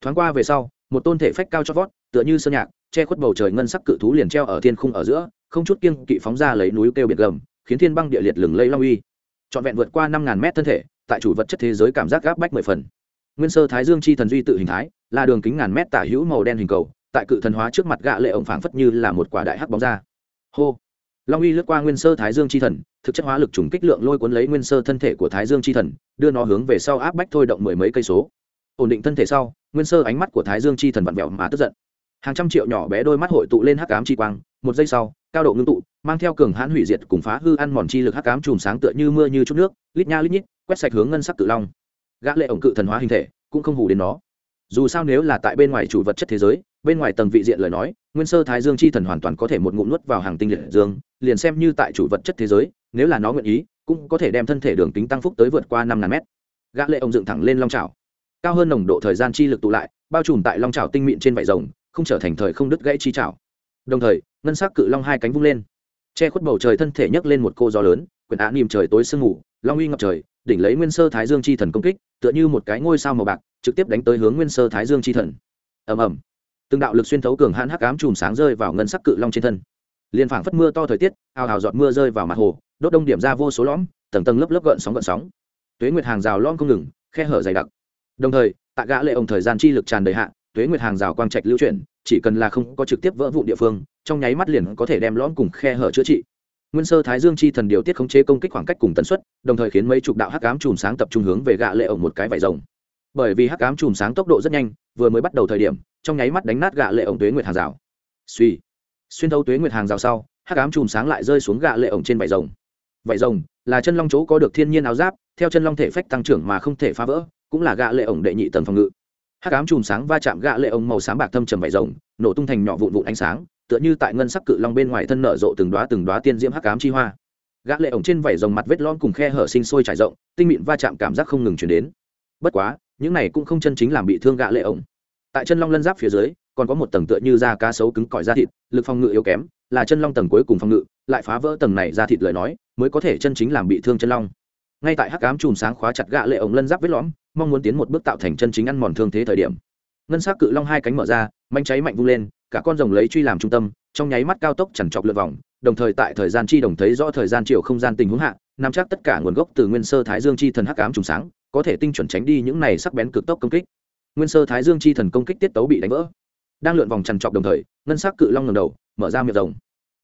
[SPEAKER 1] Thoáng qua về sau một tôn thể phách cao chót vót, tựa như sơn nhạc, che khuất bầu trời ngân sắc cự thú liền treo ở thiên khung ở giữa, không chút kiêng kỵ phóng ra lấy núi kêu biệt gầm, khiến thiên băng địa liệt lừng lây long uy. Trọn vẹn vượt qua năm ngàn mét thân thể, tại chủ vật chất thế giới cảm giác gáp bách mười phần. Nguyên sơ thái dương chi thần duy tự hình thái, là đường kính ngàn mét tả hữu màu đen hình cầu, tại cự thần hóa trước mặt gạ lệ ổng phảng phất như là một quả đại hắc bóng ra. Hô! Long uy lướt qua nguyên sơ thái dương chi thần, thực chất hóa lực trùng kích lượng lôi cuốn lấy nguyên sơ thân thể của thái dương chi thần, đưa nó hướng về sau áp bách thôi động mười mấy cây số ổn định thân thể sau, nguyên sơ ánh mắt của thái dương chi thần vặn vẹo mà tức giận. Hàng trăm triệu nhỏ bé đôi mắt hội tụ lên hắc ám chi quang, một giây sau, cao độ ngưng tụ, mang theo cường hãn hủy diệt cùng phá hư ăn mòn chi lực hắc ám chùm sáng tựa như mưa như chút nước, lít nha lít nhít, quét sạch hướng ngân sắc cự long. Gã lệ ổng cự thần hóa hình thể, cũng không hù đến nó. Dù sao nếu là tại bên ngoài chủ vật chất thế giới, bên ngoài tầng vị diện lời nói, nguyên sơ thái dương chi thần hoàn toàn có thể một ngụm nuốt vào hàng tinh liệt dương, liền xem như tại chủ vật chất thế giới, nếu là nó nguyện ý, cũng có thể đem thân thể đường tính tăng phúc tới vượt qua năm ngàn mét. Gã lệ ổng dựng thẳng lên long trào cao hơn nồng độ thời gian chi lực tụ lại, bao trùm tại long trào tinh mịn trên vảy rồng, không trở thành thời không đứt gãy chi trào đồng thời, ngân sắc cự long hai cánh vung lên. Che khuất bầu trời thân thể nhấc lên một cô gió lớn quyển á niềm trời tối sương mù, long uy ngập trời, đỉnh lấy nguyên sơ thái dương chi thần công kích, tựa như một cái ngôi sao màu bạc, trực tiếp đánh tới hướng nguyên sơ thái dương chi thần. Ầm ầm. Từng đạo lực xuyên thấu cường hãn hắc ám chùm sáng rơi vào ngân sắc cự long trên thân. Liền phảng phất mưa to thời tiết ào ào giọt mưa rơi vào mặt hồ, đốt đông điểm ra vô số lõm, tầng tầng lớp lớp gợn sóng gợn sóng. Tuế nguyệt hàng rào lõm không ngừng, khe hở dày đặc đồng thời tạ gã lệ ông thời gian chi lực tràn đầy hạn, tuế nguyệt hàng rào quang trạch lưu chuyển chỉ cần là không có trực tiếp vỡ vụ địa phương trong nháy mắt liền có thể đem lõm cùng khe hở chữa trị. Nguyên sơ thái dương chi thần điều tiết khống chế công kích khoảng cách cùng tần suất đồng thời khiến mấy chục đạo hắc ám chùm sáng tập trung hướng về gã lệ ổng một cái vải rồng. Bởi vì hắc ám chùm sáng tốc độ rất nhanh vừa mới bắt đầu thời điểm trong nháy mắt đánh nát gã lệ ổng tuế nguyệt hàng rào. Suy xuyên thấu tuế nguyệt hàng rào sau hắc ám chùm sáng lại rơi xuống gã lệ ổng trên vải rồng. Vải rồng là chân long chỗ có được thiên nhiên áo giáp theo chân long thể phách tăng trưởng mà không thể phá vỡ cũng là gã lệ ổng đệ nhị tầng phòng ngự. Hắc ám chùm sáng va chạm gã lệ ổng màu sáng bạc thâm trầm vải rồng, nổ tung thành nhỏ vụn vụn ánh sáng, tựa như tại ngân sắc cự long bên ngoài thân nở rộ từng đóa từng đóa tiên diễm hắc ám chi hoa. Gã lệ ổng trên vảy rồng mặt vết lõm cùng khe hở sinh sôi trải rộng, tinh mịn va chạm cảm giác không ngừng truyền đến. Bất quá, những này cũng không chân chính làm bị thương gã lệ ổng. Tại chân long lân giáp phía dưới, còn có một tầng tựa như da cá sấu cứng cỏi da thịt, lực phòng ngự yếu kém, là chân long tầng cuối cùng phòng ngự, lại phá vỡ tầng này da thịt lời nói, mới có thể chân chính làm bị thương chân long. Ngay tại hắc ám chùm sáng khóa chặt gã lệ ổng lân giáp vết lõm mong muốn tiến một bước tạo thành chân chính ăn mòn thương thế thời điểm. Ngân sắc cự long hai cánh mở ra manh cháy mạnh vung lên, cả con rồng lấy truy làm trung tâm, trong nháy mắt cao tốc chẳng chọc lượt vòng, đồng thời tại thời gian chi đồng thấy rõ thời gian chiều không gian tình huống hạ, nắm chắc tất cả nguồn gốc từ nguyên sơ thái dương chi thần hắc ám trùng sáng, có thể tinh chuẩn tránh đi những này sắc bén cực tốc công kích. Nguyên sơ thái dương chi thần công kích tiết tấu bị đánh vỡ. Đang lượn vòng chằn trọc đồng thời, ngân sắc cự long ngầm đầu, mở ra miệng rồng.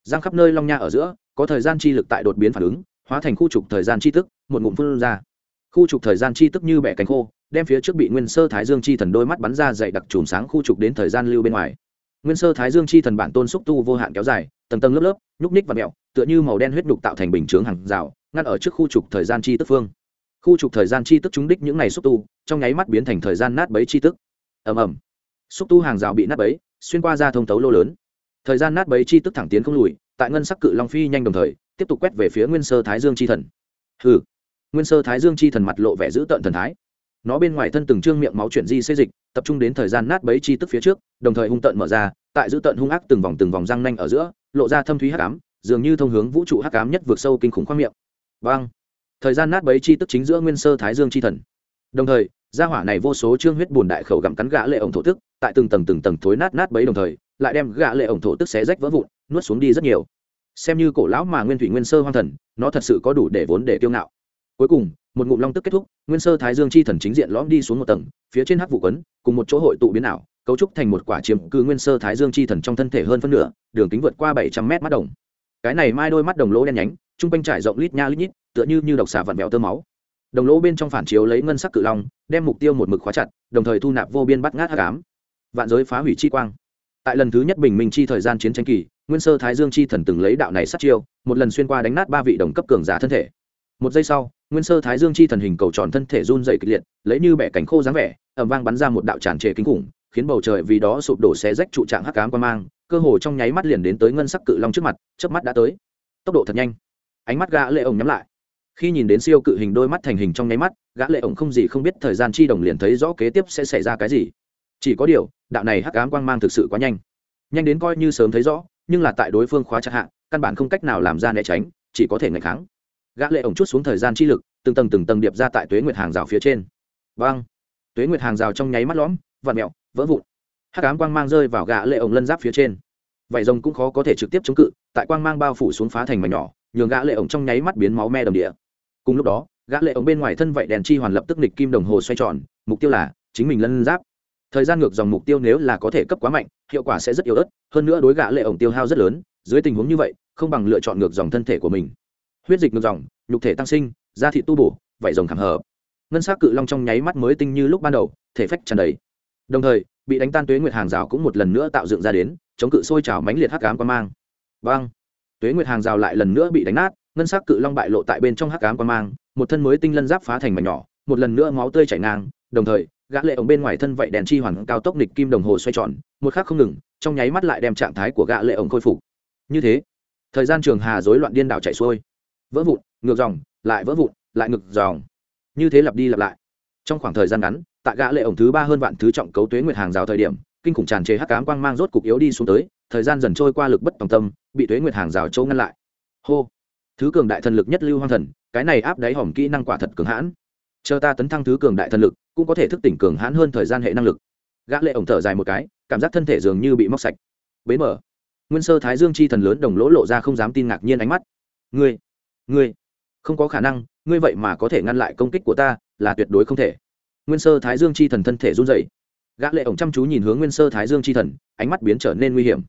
[SPEAKER 1] Giang khắp nơi long nha ở giữa, có thời gian chi lực tại đột biến phản ứng, hóa thành khu trục thời gian chi tức một ngụm phun ra khu trục thời gian chi tức như bẻ cánh khô, đem phía trước bị nguyên sơ thái dương chi thần đôi mắt bắn ra dày đặc chùm sáng khu trục đến thời gian lưu bên ngoài. Nguyên sơ thái dương chi thần bản tôn xúc tu vô hạn kéo dài, tầng tầng lớp lớp, nhúc ních và mẹo, tựa như màu đen huyết đục tạo thành bình chướng hàng rào, ngăn ở trước khu trục thời gian chi tức phương. Khu trục thời gian chi tức trúng đích những ngày xúc tu, trong nháy mắt biến thành thời gian nát bấy chi tức. Ầm ầm. Xúc tu hàng rào bị nát bấy, xuyên qua ra thông tấu lô lớn. Thời gian nát bấy chi tức thẳng tiến không lùi, tại ngân sắc cự long phi nhanh đồng thời, tiếp tục quét về phía nguyên sơ thái dương chi thần. Hừ nguyên sơ thái dương chi thần mặt lộ vẻ giữ tợn thần thái. Nó bên ngoài thân từng trương miệng máu chuyển di xây dịch, tập trung đến thời gian nát bấy chi tức phía trước, đồng thời hung tợn mở ra, tại giữ tợn hung ác từng vòng từng vòng răng nanh ở giữa, lộ ra thâm thúy hắc ám, dường như thông hướng vũ trụ hắc ám nhất vượt sâu kinh khủng khoang miệng. Vang thời gian nát bấy chi tức chính giữa nguyên sơ thái dương chi thần. Đồng thời, gia hỏa này vô số trương huyết bùn đại khẩu gặm cắn gã lệ ổng thổ tức, tại từng tầng từng tầng thối nát nát bấy đồng thời, lại đem gã lệ ổng thổ tức xé rách vỡ vụn, nuốt xuống đi rất nhiều. Xem như cổ lão mà nguyên thủy nguyên sơ hoang thần, nó thật sự có đủ để vốn để tiêu ngạo cuối cùng, một ngụm long tức kết thúc, nguyên sơ thái dương chi thần chính diện lõm đi xuống một tầng, phía trên hắc vụ quấn, cùng một chỗ hội tụ biến ảo, cấu trúc thành một quả chiếm cư nguyên sơ thái dương chi thần trong thân thể hơn phân nửa, đường kính vượt qua bảy trăm mét mắt đồng. Cái này mai đôi mắt đồng lỗ đen nhánh, trung quanh trải rộng lít nha lít nhít, tựa như như độc xà vặn vẹo tơ máu. Đồng lỗ bên trong phản chiếu lấy ngân sắc cự long, đem mục tiêu một mực khóa chặt, đồng thời thu nạp vô biên bắt ngát hắc ám. Vạn giới phá hủy chi quang. Tại lần thứ nhất bình minh chi thời gian chiến tranh kỳ, nguyên sơ thái dương chi thần từng lấy đạo này sát chiêu, một lần xuyên qua đánh nát ba vị đồng cấp cường giả thân thể một giây sau, nguyên sơ thái dương chi thần hình cầu tròn thân thể run dày kịch liệt, lấy như bẻ cánh khô dáng vẻ ẩm vang bắn ra một đạo tràn trề kinh khủng, khiến bầu trời vì đó sụp đổ xé rách trụ trạng hắc cám qua mang, cơ hồ trong nháy mắt liền đến tới ngân sắc cự long trước mặt, chớp mắt đã tới. Tốc độ thật nhanh. Ánh mắt gã lệ ổng nhắm lại. Khi nhìn đến siêu cự hình đôi mắt thành hình trong nháy mắt, gã lệ ổng không gì không biết thời gian chi đồng liền thấy rõ kế tiếp sẽ xảy ra cái gì. Chỉ có điều, đạo này hắc ám quang mang thực sự quá nhanh. Nhanh đến coi như sớm thấy rõ, nhưng là tại đối phương khóa chặt hạ, căn bản không cách nào làm ra né tránh, chỉ có thể ngạch kháng gã lệ ổng chút xuống thời gian chi lực, từng tầng từng tầng điệp ra tại tuế nguyệt hàng rào phía trên. Băng tuế nguyệt hàng rào trong nháy mắt lõm, vặn mèo vỡ vụn. Hắc ám quang mang rơi vào gã lệ ổng lân giáp phía trên. Vậy rồng cũng khó có thể trực tiếp chống cự, tại quang mang bao phủ xuống phá thành mảnh nhỏ, nhường gã lệ ổng trong nháy mắt biến máu me đầm địa. Cùng lúc đó, gã lệ ổng bên ngoài thân vậy đèn chi hoàn lập tức nghịch kim đồng hồ xoay tròn, mục tiêu là chính mình lân giáp. Thời gian ngược dòng mục tiêu nếu là có thể cấp quá mạnh, hiệu quả sẽ rất yếu ớt, hơn nữa đối gã lệ ổng tiêu hao rất lớn, dưới tình huống như vậy, không bằng lựa chọn ngược dòng thân thể của mình huyết dịch ngược dòng, nhục thể tăng sinh, da thị tu bổ, vảy rồng khảm hợp. Ngân s á c cự long trong nháy mắt mới tinh như lúc ban đầu, thể phách tràn đầy. Đồng thời, bị đánh tan tuế nguyệt hàng rào cũng một lần nữa tạo dựng ra đến, chống cự sôi trào mãnh liệt hắc ám quan mang. Vang tuế nguyệt hàng rào lại lần nữa bị đánh nát, ngân s á c cự long bại lộ tại bên trong hắc ám quan mang, một thân mới tinh lân giáp phá thành mảnh nhỏ, một lần nữa máu tươi chảy ngang, đồng thời, gã lệ ổng bên ngoài thân vậy đèn chi hoàn cao tốc nịch kim đồng hồ xoay tròn, một khắc không ngừng, trong nháy mắt lại đem trạng thái của gã lệ ổng khôi phục. Như thế, thời gian trường hà rối loạn điên đảo chạy xuôi vỡ vụn, ngược dòng, lại vỡ vụn, lại ngược dòng. Như thế lặp đi lặp lại. Trong khoảng thời gian ngắn, tại gã lệ ổng thứ ba hơn vạn thứ trọng cấu tuế nguyệt hàng rào thời điểm, kinh khủng tràn trề hắc ám quang mang rốt cục yếu đi xuống tới, thời gian dần trôi qua lực bất tòng tâm, bị tuế nguyệt hàng rào châu ngăn lại. Hô. Thứ cường đại thần lực nhất lưu hoang thần, cái này áp đáy hỏng kỹ năng quả thật cường hãn. Chờ ta tấn thăng thứ cường đại thần lực, cũng có thể thức tỉnh cường hãn hơn thời gian hệ năng lực. Gã lệ ổng thở dài một cái, cảm giác thân thể dường như bị móc sạch. Bế mở. Nguyên sơ thái dương chi thần lớn đồng lỗ lộ ra không dám tin ngạc nhiên ánh mắt. Ngươi ngươi không có khả năng, ngươi vậy mà có thể ngăn lại công kích của ta, là tuyệt đối không thể. Nguyên sơ thái dương chi thần thân thể run rẩy. Gã lệ ổng chăm chú nhìn hướng nguyên sơ thái dương chi thần, ánh mắt biến trở nên nguy hiểm.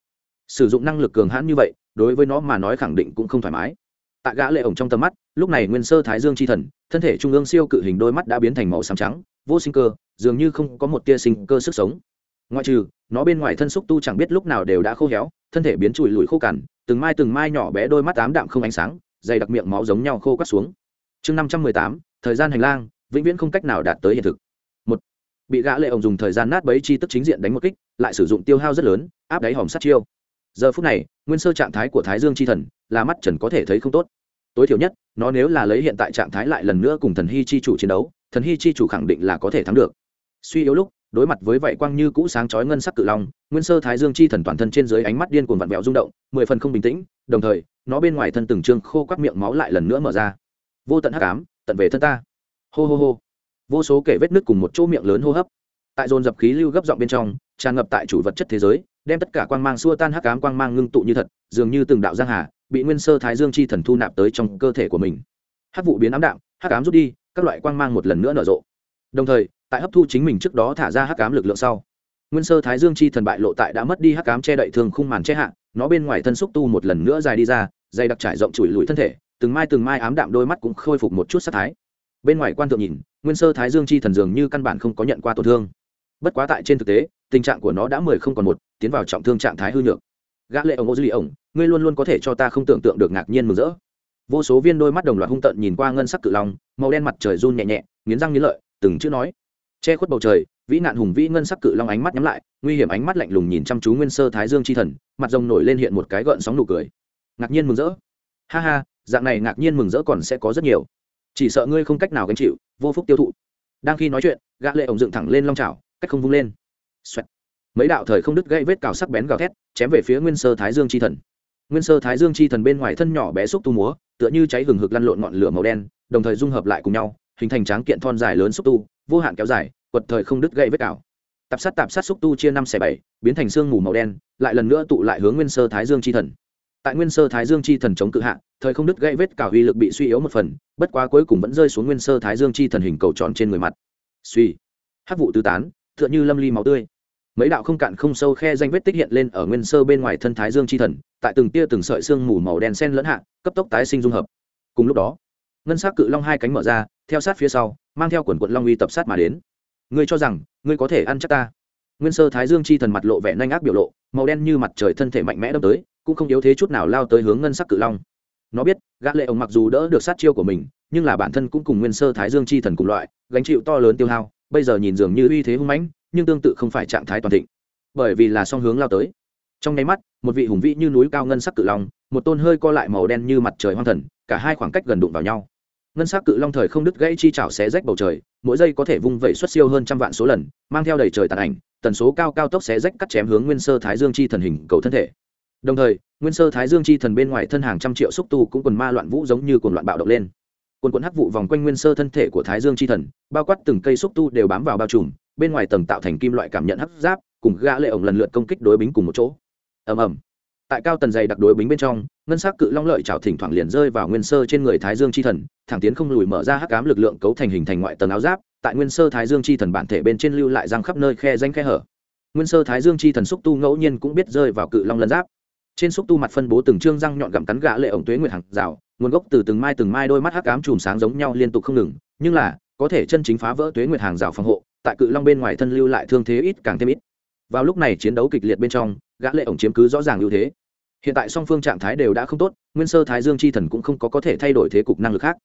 [SPEAKER 1] Sử dụng năng lực cường hãn như vậy, đối với nó mà nói khẳng định cũng không thoải mái. Tại gã lệ ổng trong tầm mắt, lúc này nguyên sơ thái dương chi thần, thân thể trung ương siêu cự hình đôi mắt đã biến thành màu xám trắng, vô sinh cơ, dường như không có một tia sinh cơ sức sống. Ngoại trừ, nó bên ngoài thân xúc tu chẳng biết lúc nào đều đã khô héo, thân thể biến trụi lùi khô cằn, từng mai từng mai nhỏ bé đôi mắt ám đạm không ánh sáng dày đặc miệng máu giống nhau khô cắt xuống. Chương năm trăm mười tám, thời gian hành lang, vĩnh viễn không cách nào đạt tới hiện thực. Một, bị gã lệ ổng dùng thời gian nát bấy chi tức chính diện đánh một kích, lại sử dụng tiêu hao rất lớn, áp đáy hòm sát chiêu. Giờ phút này, nguyên sơ trạng thái của thái dương chi thần là mắt trần có thể thấy không tốt. Tối thiểu nhất, nó nếu là lấy hiện tại trạng thái lại lần nữa cùng thần hy chi chủ chiến đấu, thần hy chi chủ khẳng định là có thể thắng được. Suy yếu lúc đối mặt với vậy quang như cũ sáng chói ngân sắc cự long, nguyên sơ thái dương chi thần toàn thân trên dưới ánh mắt điên cuồng vặn vẹo rung động, mười phần không bình tĩnh, đồng thời, nó bên ngoài thân từng trương khô quắc miệng máu lại lần nữa mở ra. Vô tận hắc ám, tận về thân ta. Hô hô hô. Vô số kể vết nứt cùng một chỗ miệng lớn hô hấp. Tại dồn dập khí lưu gấp giọng bên trong, tràn ngập tại chủ vật chất thế giới, đem tất cả quang mang xua tan hắc ám quang mang ngưng tụ như thật, dường như từng đạo giang hà, bị nguyên sơ thái dương chi thần thu nạp tới trong cơ thể của mình. Hắc vụ biến ám đạm, hắc ám rút đi, các loại quang mang một lần nữa nở rộ. Đồng thời tại hấp thu chính mình trước đó thả ra hắc ám lực lượng sau. Nguyên sơ thái dương chi thần bại lộ tại đã mất đi hắc ám che đậy thường khung màn che hạ, nó bên ngoài thân xúc tu một lần nữa dài đi ra, dày đặc trải rộng chùi lùi thân thể, từng mai từng mai ám đạm đôi mắt cũng khôi phục một chút sắc thái. Bên ngoài quan thượng nhìn, nguyên sơ thái dương chi thần dường như căn bản không có nhận qua tổn thương. Bất quá tại trên thực tế, tình trạng của nó đã mười không còn một, tiến vào trọng thương trạng thái hư nhược. Gã lệ ổng ô dư lì ổng ngươi luôn luôn có thể cho ta không tưởng tượng được ngạc nhiên mừng rỡ. Vô số viên đôi mắt đồng loạt hung tợn nhìn qua ngân sắc cự long, màu đen mặt trời run nhẹ nhẹ, nghiến răng nghiến lợi, từng chữ nói che khuất bầu trời, vĩ nạn hùng vĩ ngân sắc cự long ánh mắt nhắm lại, nguy hiểm ánh mắt lạnh lùng nhìn chăm chú nguyên sơ thái dương chi thần, mặt rồng nổi lên hiện một cái gợn sóng nụ cười. Ngạc nhiên mừng rỡ. Ha ha, dạng này ngạc nhiên mừng rỡ còn sẽ có rất nhiều. Chỉ sợ ngươi không cách nào gánh chịu, vô phúc tiêu thụ. Đang khi nói chuyện, gã lệ ổng dựng thẳng lên long chảo, cách không vung lên. Xoẹt. mấy đạo thời không đứt gây vết cào sắc bén gào thét, chém về phía nguyên sơ thái dương chi thần. Nguyên sơ thái dương chi thần bên ngoài thân nhỏ bé xúc tu múa, tựa như cháy hừng hực lăn lộn ngọn lửa màu đen, đồng thời dung hợp lại cùng nhau hình thành tráng kiện thon dài lớn xúc tu, vô hạn kéo dài, quật thời không đứt gãy vết cào. Tạp sát tạp sát xúc tu chia năm xẻ bảy, biến thành xương mù màu đen, lại lần nữa tụ lại hướng nguyên sơ thái dương chi thần. Tại nguyên sơ thái dương chi thần chống cự hạ, thời không đứt gãy vết cào uy lực bị suy yếu một phần, bất quá cuối cùng vẫn rơi xuống nguyên sơ thái dương chi thần hình cầu tròn trên người mặt. Suy. Hát vụ tứ tán, tựa như lâm ly máu tươi. Mấy đạo không cạn không sâu khe danh vết tích hiện lên ở nguyên sơ bên ngoài thân thái dương chi thần, tại từng tia từng sợi xương mù màu đen sen lẫn hạ, cấp tốc tái sinh dung hợp. Cùng lúc đó, ngân s á c cự long hai cánh mở ra theo sát phía sau, mang theo quần quận long uy tập sát mà đến. Ngươi cho rằng, ngươi có thể ăn chắc ta? Nguyên sơ thái dương chi thần mặt lộ vẻ nhanh ác biểu lộ, màu đen như mặt trời thân thể mạnh mẽ đâm tới, cũng không yếu thế chút nào lao tới hướng ngân sắc cự long. Nó biết, gã lệ ổng mặc dù đỡ được sát chiêu của mình, nhưng là bản thân cũng cùng nguyên sơ thái dương chi thần cùng loại, gánh chịu to lớn tiêu hao, bây giờ nhìn dường như uy thế hung mãnh, nhưng tương tự không phải trạng thái toàn thịnh. Bởi vì là song hướng lao tới. Trong nháy mắt, một vị hùng vĩ như núi cao ngân sắc cự long, một tôn hơi co lại màu đen như mặt trời hoang thần, cả hai khoảng cách gần đụng vào nhau ngân sắc cự long thời không đứt gãy chi chảo xé rách bầu trời, mỗi giây có thể vung vẩy xuất siêu hơn trăm vạn số lần, mang theo đầy trời tàn ảnh, tần số cao cao tốc xé rách cắt chém hướng nguyên sơ thái dương chi thần hình cầu thân thể. Đồng thời, nguyên sơ thái dương chi thần bên ngoài thân hàng trăm triệu xúc tu cũng quần ma loạn vũ giống như quần loạn bạo động lên. Quần quần hắc vụ vòng quanh nguyên sơ thân thể của thái dương chi thần, bao quát từng cây xúc tu đều bám vào bao trùm, bên ngoài tầng tạo thành kim loại cảm nhận hấp giáp, cùng gã lệ ổng lần lượt công kích đối bính cùng một chỗ. Ầm ầm tại cao tần dày đặc đối bính bên trong, ngân sắc cự long lợi trào thỉnh thoảng liền rơi vào nguyên sơ trên người thái dương chi thần, thẳng tiến không lùi mở ra hắc ám lực lượng cấu thành hình thành ngoại tầng áo giáp, tại nguyên sơ thái dương chi thần bản thể bên trên lưu lại răng khắp nơi khe danh khe hở. Nguyên sơ thái dương chi thần xúc tu ngẫu nhiên cũng biết rơi vào cự long lân giáp. Trên xúc tu mặt phân bố từng trương răng nhọn gặm cắn gã lệ ổng tuế nguyệt hàng rào, nguồn gốc từ từng mai từng mai đôi mắt hắc ám chùm sáng giống nhau liên tục không ngừng, nhưng là, có thể chân chính phá vỡ tuế nguyệt hàng rào phòng hộ, tại cự long bên ngoài thân lưu lại thương thế ít càng thêm ít. Vào lúc này chiến đấu kịch liệt bên trong gã lệ ổng chiếm cứ rõ ràng ưu thế. Hiện tại song phương trạng thái đều đã không tốt, nguyên sơ thái dương chi thần cũng không có có thể thay đổi thế cục năng lực khác.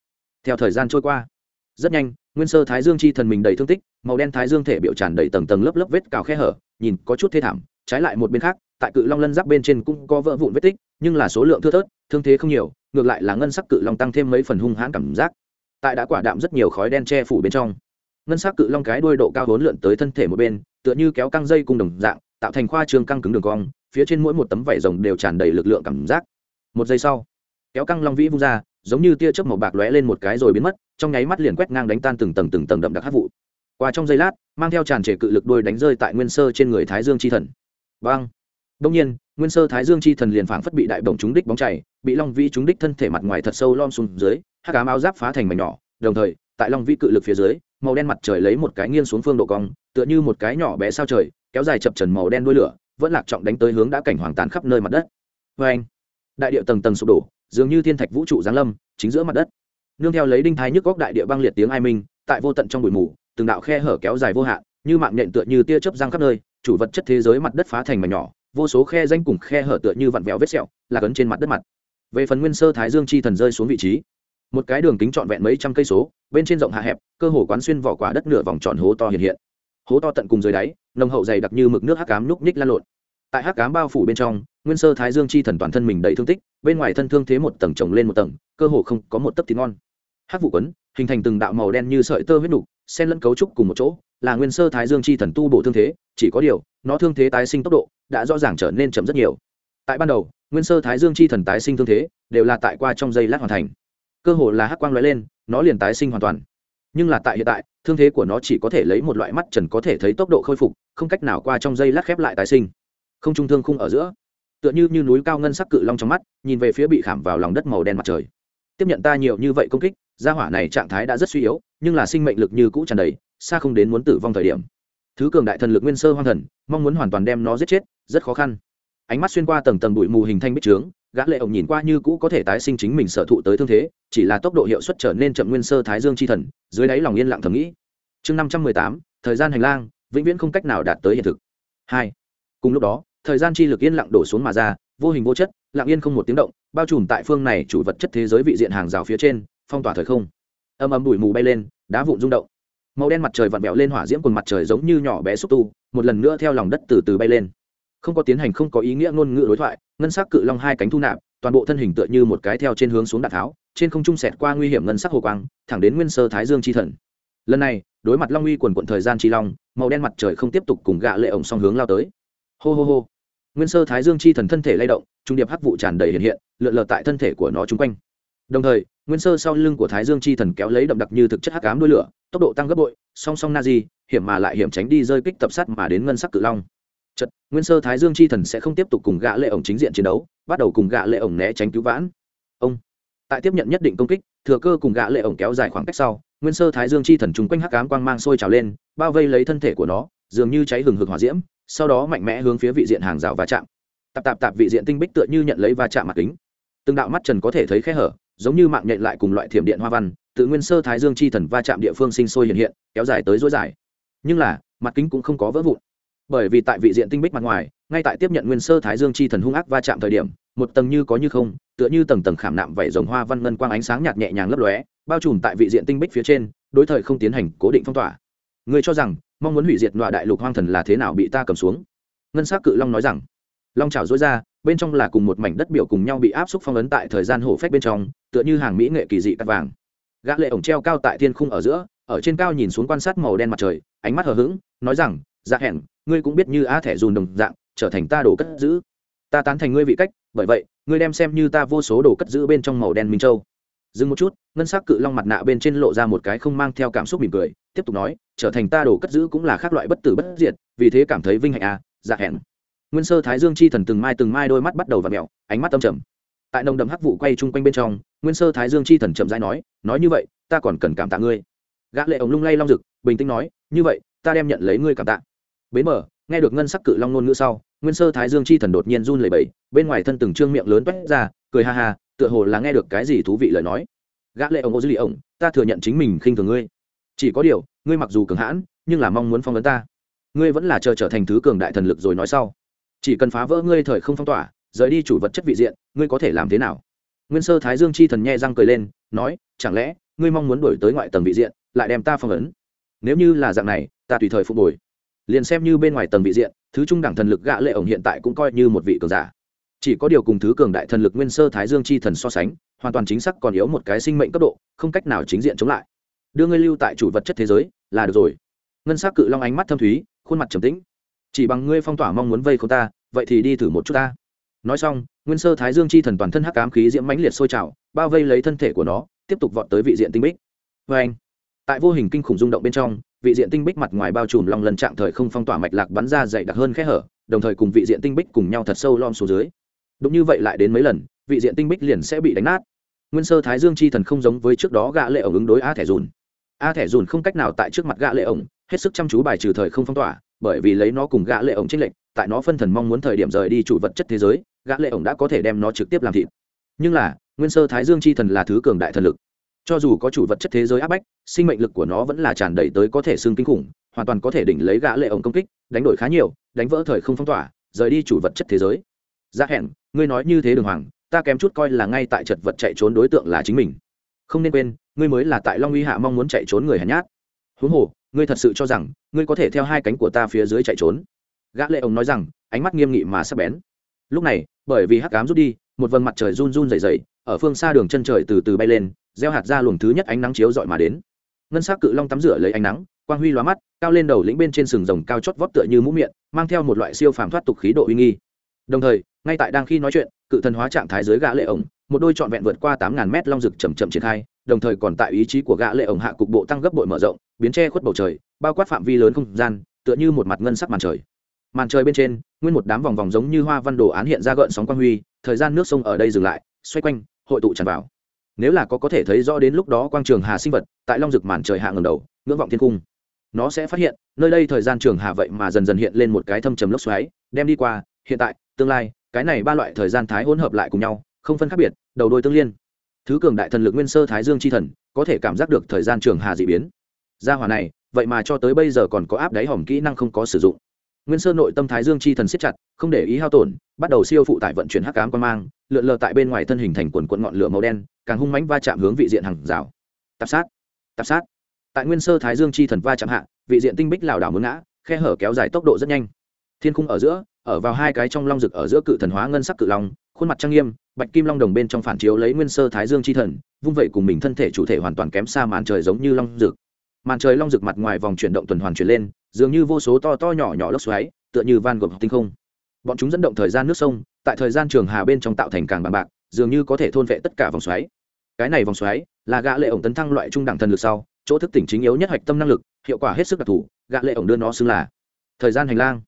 [SPEAKER 1] Theo thời gian trôi qua, rất nhanh, nguyên sơ thái dương chi thần mình đầy thương tích, màu đen thái dương thể biểu tràn đầy tầng tầng lớp lớp vết cào khe hở, nhìn có chút thê thảm, trái lại một bên khác, tại cự long lân giáp bên trên cũng có vỡ vụn vết tích, nhưng là số lượng thưa thớt, thương thế không nhiều, ngược lại là ngân sắc cự long tăng thêm mấy phần hung hãn cảm giác. Tại đã quả đạm rất nhiều khói đen che phủ bên trong, ngân sắc cự long cái đuôi độ cao vốn lượn tới thân thể một bên, tựa như kéo căng dây cung đồng dạng tạo thành khoa trường căng cứng đường cong, phía trên mỗi một tấm vảy rồng đều tràn đầy lực lượng cảm giác. Một giây sau, kéo căng long vĩ vung ra, giống như tia chớp màu bạc lóe lên một cái rồi biến mất, trong nháy mắt liền quét ngang đánh tan từng tầng từng tầng đậm đặc hát vụ. Qua trong giây lát, mang theo tràn trề cự lực đuôi đánh rơi tại nguyên sơ trên người thái dương chi thần. Vang đông nhiên, nguyên sơ thái dương chi thần liền phảng phất bị đại bổng trúng đích bóng chảy, bị long vĩ trúng đích thân thể mặt ngoài thật sâu lom xuống dưới, hắc ám áo giáp phá thành mảnh nhỏ, đồng thời, tại long vĩ cự lực phía dưới, màu đen mặt trời lấy một cái nghiêng xuống phương độ cong, tựa như một cái nhỏ bé sao trời kéo dài chập trần màu đen đuôi lửa, vẫn lạc trọng đánh tới hướng đã cảnh hoàng tàn khắp nơi mặt đất. Vê anh, đại địa tầng tầng sụp đổ, dường như thiên thạch vũ trụ giáng lâm, chính giữa mặt đất. Nương theo lấy đinh thái nhức góc đại địa băng liệt tiếng ai minh, tại vô tận trong bụi mù, từng đạo khe hở kéo dài vô hạn, như mạng nhện tựa như tia chớp giang khắp nơi, chủ vật chất thế giới mặt đất phá thành mảnh nhỏ, vô số khe danh cùng khe hở tựa như vặn vẹo vết sẹo là cấn trên mặt đất mặt. Về phần nguyên sơ thái dương chi thần rơi xuống vị trí, một cái đường kính trọn vẹn mấy trăm cây số, bên trên rộng hạ hẹp, cơ hồ quán xuyên vỏ quả đất nửa vòng tròn hố to hiện hiện. Hố to tận cùng dưới đáy nồng hậu dày đặc như mực nước hắc cám núc ních lan lộn. Tại hắc cám bao phủ bên trong, nguyên sơ thái dương chi thần toàn thân mình đầy thương tích, bên ngoài thân thương thế một tầng trồng lên một tầng, cơ hồ không có một tấc thịt ngon. Hắc vụ quấn, hình thành từng đạo màu đen như sợi tơ huyết nục, xen lẫn cấu trúc cùng một chỗ, là nguyên sơ thái dương chi thần tu bổ thương thế, chỉ có điều, nó thương thế tái sinh tốc độ đã rõ ràng trở nên chậm rất nhiều. Tại ban đầu, nguyên sơ thái dương chi thần tái sinh thương thế đều là tại qua trong giây lát hoàn thành. Cơ hồ là hắc quang lóe lên, nó liền tái sinh hoàn toàn nhưng là tại hiện tại, thương thế của nó chỉ có thể lấy một loại mắt trần có thể thấy tốc độ khôi phục, không cách nào qua trong dây lát khép lại tái sinh. Không trung thương khung ở giữa, tựa như như núi cao ngân sắc cự long trong mắt, nhìn về phía bị khảm vào lòng đất màu đen mặt trời. Tiếp nhận ta nhiều như vậy công kích, gia hỏa này trạng thái đã rất suy yếu, nhưng là sinh mệnh lực như cũ tràn đầy, xa không đến muốn tử vong thời điểm. Thứ cường đại thần lực nguyên sơ hoang thần, mong muốn hoàn toàn đem nó giết chết, rất khó khăn. Ánh mắt xuyên qua tầng tầng bụi mù hình thanh bích trướng gã lệ ổng nhìn qua như cũ có thể tái sinh chính mình sở thụ tới thương thế, chỉ là tốc độ hiệu suất trở nên chậm nguyên sơ thái dương chi thần, dưới đáy lòng yên lặng thầm nghĩ. Chương năm trăm mười tám, thời gian hành lang, vĩnh viễn không cách nào đạt tới hiện thực. Hai, cùng lúc đó, thời gian chi lực yên lặng đổ xuống mà ra, vô hình vô chất, lặng yên không một tiếng động, bao trùm tại phương này chủ vật chất thế giới vị diện hàng rào phía trên, phong tỏa thời không. Âm âm bụi mù bay lên, đá vụn rung động. Màu đen mặt trời vặn vẹo lên hỏa diễm quần mặt trời giống như nhỏ bé xúc tu, một lần nữa theo lòng đất từ từ bay lên không có tiến hành không có ý nghĩa ngôn ngữ đối thoại, ngân sắc cự long hai cánh thu nạp, toàn bộ thân hình tựa như một cái theo trên hướng xuống đạn tháo, trên không trung sẹt qua nguy hiểm ngân sắc hồ quang, thẳng đến nguyên sơ thái dương chi thần. Lần này, đối mặt long uy quần quận thời gian chi long, màu đen mặt trời không tiếp tục cùng gạ lệ ổng song hướng lao tới. Hô hô hô. Nguyên sơ thái dương chi thần thân thể lay động, trung điệp hắc vụ tràn đầy hiện hiện, lượn lờ tại thân thể của nó chung quanh. Đồng thời, nguyên sơ sau lưng của thái dương chi thần kéo lấy đậm đặc như thực chất hắc ám đuôi lửa, tốc độ tăng gấp bội, song song na di, hiểm mà lại hiểm tránh đi rơi kích tập sát mà đến ngân sắc cự long chật, nguyên sơ thái dương chi thần sẽ không tiếp tục cùng gã lệ ổng chính diện chiến đấu, bắt đầu cùng gã lệ ổng né tránh cứu vãn. Ông, tại tiếp nhận nhất định công kích, thừa cơ cùng gã lệ ổng kéo dài khoảng cách sau, nguyên sơ thái dương chi thần trùng quanh hắc ám quang mang sôi trào lên, bao vây lấy thân thể của nó, dường như cháy hừng hực hỏa diễm, sau đó mạnh mẽ hướng phía vị diện hàng rào va chạm. Tạp tạp tạp vị diện tinh bích tựa như nhận lấy va chạm mặt kính. Từng đạo mắt trần có thể thấy khe hở, giống như mạng nhện lại cùng loại thiểm điện hoa văn, tự nguyên sơ thái dương chi thần va chạm địa phương sinh sôi hiện hiện, kéo dài tới dối dài. Nhưng là, mặt kính cũng không có vỡ vụn bởi vì tại vị diện tinh bích mặt ngoài, ngay tại tiếp nhận nguyên sơ thái dương chi thần hung ác va chạm thời điểm, một tầng như có như không, tựa như tầng tầng khảm nạm vảy rồng hoa văn ngân quang ánh sáng nhạt nhẹ nhàng lấp lóe, bao trùm tại vị diện tinh bích phía trên, đối thời không tiến hành cố định phong tỏa. Người cho rằng, mong muốn hủy diệt loại đại lục hoang thần là thế nào bị ta cầm xuống? Ngân s á c cự long nói rằng, long trào dối ra, bên trong là cùng một mảnh đất biểu cùng nhau bị áp xúc phong ấn tại thời gian hổ phách bên trong, tựa như hàng mỹ nghệ kỳ dị cắt vàng. Gã lệ ổng treo cao tại thiên khung ở giữa, ở trên cao nhìn xuống quan sát màu đen mặt trời, ánh mắt hờ hững, nói rằng dạ hẹn, ngươi cũng biết như a thẻ dùn đồng dạng, trở thành ta đồ cất giữ. Ta tán thành ngươi vị cách, bởi vậy, ngươi đem xem như ta vô số đồ cất giữ bên trong màu đen minh châu. Dừng một chút, ngân s ắ c cự long mặt nạ bên trên lộ ra một cái không mang theo cảm xúc mỉm cười, tiếp tục nói, trở thành ta đồ cất giữ cũng là khác loại bất tử bất diệt, vì thế cảm thấy vinh hạnh à dạ hẹn. Nguyên sơ thái dương chi thần từng mai từng mai đôi mắt bắt đầu và mẹo ánh mắt âm trầm. Tại nồng đầm hắc vụ quay chung quanh bên trong, nguyên sơ thái dương chi thần chậm rãi nói nói như vậy, ta còn cần cảm tạ ngươi. Gã lệ ống lung lay long rực, bình tĩnh nói, như vậy ta đem nhận lấy ngươi cảm tạ. Bến mở, nghe được ngân sắc cự long ngôn ngữ sau, nguyên sơ thái dương chi thần đột nhiên run lẩy bẩy, bên ngoài thân từng trương miệng lớn toét ra, cười ha ha, tựa hồ là nghe được cái gì thú vị lời nói. Gã lệ ông ô dư lì ổng ta thừa nhận chính mình khinh thường ngươi. Chỉ có điều, ngươi mặc dù cường hãn, nhưng là mong muốn phong vấn ta. Ngươi vẫn là chờ trở thành thứ cường đại thần lực rồi nói sau. Chỉ cần phá vỡ ngươi thời không phong tỏa, rời đi chủ vật chất vị diện, ngươi có thể làm thế nào? Nguyên sơ thái dương chi thần nhe răng cười lên, nói, chẳng lẽ, ngươi mong muốn đổi tới ngoại tầng vị diện, lại đem ta phong ấn? Nếu như là dạng này ta tùy thời phục hồi. Liền xem như bên ngoài tầng vị diện, thứ trung đẳng thần lực gạ lệ ổng hiện tại cũng coi như một vị cường giả. Chỉ có điều cùng thứ cường đại thần lực nguyên sơ thái dương chi thần so sánh, hoàn toàn chính xác còn yếu một cái sinh mệnh cấp độ, không cách nào chính diện chống lại. Đưa ngươi lưu tại chủ vật chất thế giới, là được rồi. Ngân s c cự long ánh mắt thâm thúy, khuôn mặt trầm tĩnh. Chỉ bằng ngươi phong tỏa mong muốn vây không ta, vậy thì đi thử một chút ta. Nói xong, nguyên sơ thái dương chi thần toàn thân hắc cám khí diễm mãnh liệt sôi trào, bao vây lấy thân thể của nó, tiếp tục vọt tới vị diện tinh bích. Vê anh tại vô hình kinh khủng rung động bên trong vị diện tinh bích mặt ngoài bao trùm long lần trạng thời không phong tỏa mạch lạc bắn ra dày đặc hơn khe hở, đồng thời cùng vị diện tinh bích cùng nhau thật sâu lom xuống dưới. Đúng như vậy lại đến mấy lần, vị diện tinh bích liền sẽ bị đánh nát. Nguyên sơ thái dương chi thần không giống với trước đó gã lệ ổng ứng đối a thẻ dùn. A thẻ dùn không cách nào tại trước mặt gã lệ ổng, hết sức chăm chú bài trừ thời không phong tỏa, bởi vì lấy nó cùng gã lệ ổng trích lệnh tại nó phân thần mong muốn thời điểm rời đi chủ vật chất thế giới, gã lệ ổng đã có thể đem nó trực tiếp làm thịt. Nhưng là, nguyên sơ thái dương chi thần là thứ cường đại thần lực cho dù có chủ vật chất thế giới áp bách, sinh mệnh lực của nó vẫn là tràn đầy tới có thể xương kinh khủng, hoàn toàn có thể đỉnh lấy gã lệ ổng công kích, đánh đổi khá nhiều, đánh vỡ thời không phong tỏa, rời đi chủ vật chất thế giới. Ra hẹn, ngươi nói như thế đường hoàng, ta kém chút coi là ngay tại chật vật chạy trốn đối tượng là chính mình. Không nên quên, ngươi mới là tại long uy hạ mong muốn chạy trốn người hèn nhát. Huống hồ, ngươi thật sự cho rằng, ngươi có thể theo hai cánh của ta phía dưới chạy trốn? Gã lệ ông nói rằng, ánh mắt nghiêm nghị mà sắc bén. Lúc này, bởi vì hắc ám rút đi, một vầng mặt trời run run rẩy rẩy, ở phương xa đường chân trời từ từ bay lên gieo hạt ra luồng thứ nhất ánh nắng chiếu rọi mà đến. Ngân sắc cự long tắm rửa lấy ánh nắng, quang huy lóa mắt, cao lên đầu lĩnh bên trên sừng rồng cao chót vót tựa như mũ miệng, mang theo một loại siêu phàm thoát tục khí độ uy nghi. Đồng thời, ngay tại đang khi nói chuyện, cự thần hóa trạng thái dưới gã lệ ổng, một đôi trọn vẹn vượt qua tám ngàn mét long rực chậm chậm triển khai, đồng thời còn tại ý chí của gã lệ ổng hạ cục bộ tăng gấp bội mở rộng, biến che khuất bầu trời, bao quát phạm vi lớn không gian, tựa như một mặt ngân sắc màn trời. Màn trời bên trên, nguyên một đám vòng vòng giống như hoa văn đồ án hiện ra gợn sóng quang huy, thời gian nước sông ở đây dừng lại, xoay quanh, hội tụ tràn vào nếu là có có thể thấy rõ đến lúc đó quang trường hà sinh vật, tại long rực màn trời hạ ngầm đầu, ngưỡng vọng thiên cung. Nó sẽ phát hiện, nơi đây thời gian trường hà vậy mà dần dần hiện lên một cái thâm trầm lốc xoáy, đem đi qua, hiện tại, tương lai, cái này ba loại thời gian thái hỗn hợp lại cùng nhau, không phân khác biệt, đầu đôi tương liên. Thứ cường đại thần lực nguyên sơ thái dương chi thần, có thể cảm giác được thời gian trường hà dị biến. Gia hỏa này, vậy mà cho tới bây giờ còn có áp đáy hỏng kỹ năng không có sử dụng. Nguyên sơ nội tâm thái dương chi thần siết chặt, không để ý hao tổn, bắt đầu siêu phụ tải vận chuyển hắc cám quan mang, lượn lờ tại bên ngoài thân hình thành quần quận ngọn lửa màu đen càng hung mãnh va chạm hướng vị diện hàng rào. Tạp sát tạp sát. Tại nguyên sơ thái dương chi thần va chạm hạ, vị diện tinh bích lảo đảo mướn ngã, khe hở kéo dài tốc độ rất nhanh. Thiên khung ở giữa, ở vào hai cái trong long rực ở giữa cự thần hóa ngân sắc cự long, khuôn mặt trang nghiêm, bạch kim long đồng bên trong phản chiếu lấy nguyên sơ thái dương chi thần, vung vậy cùng mình thân thể chủ thể hoàn toàn kém xa màn trời giống như long rực. Màn trời long rực mặt ngoài vòng chuyển động tuần hoàn chuyển lên, dường như vô số to to nhỏ nhỏ lốc xoáy, tựa như van gộp tinh không. Bọn chúng dẫn động thời gian nước sông, tại thời gian trường hà bên trong tạo thành càng bằng bạc, dường như có thể thôn vệ tất cả vòng xoáy cái này vòng xoáy là gã lệ ổng tấn thăng loại trung đẳng thần lực sau, chỗ thức tỉnh chính yếu nhất hoạch tâm năng lực, hiệu quả hết sức đặc thù, gã lệ ổng đưa nó xưng là thời gian hành lang.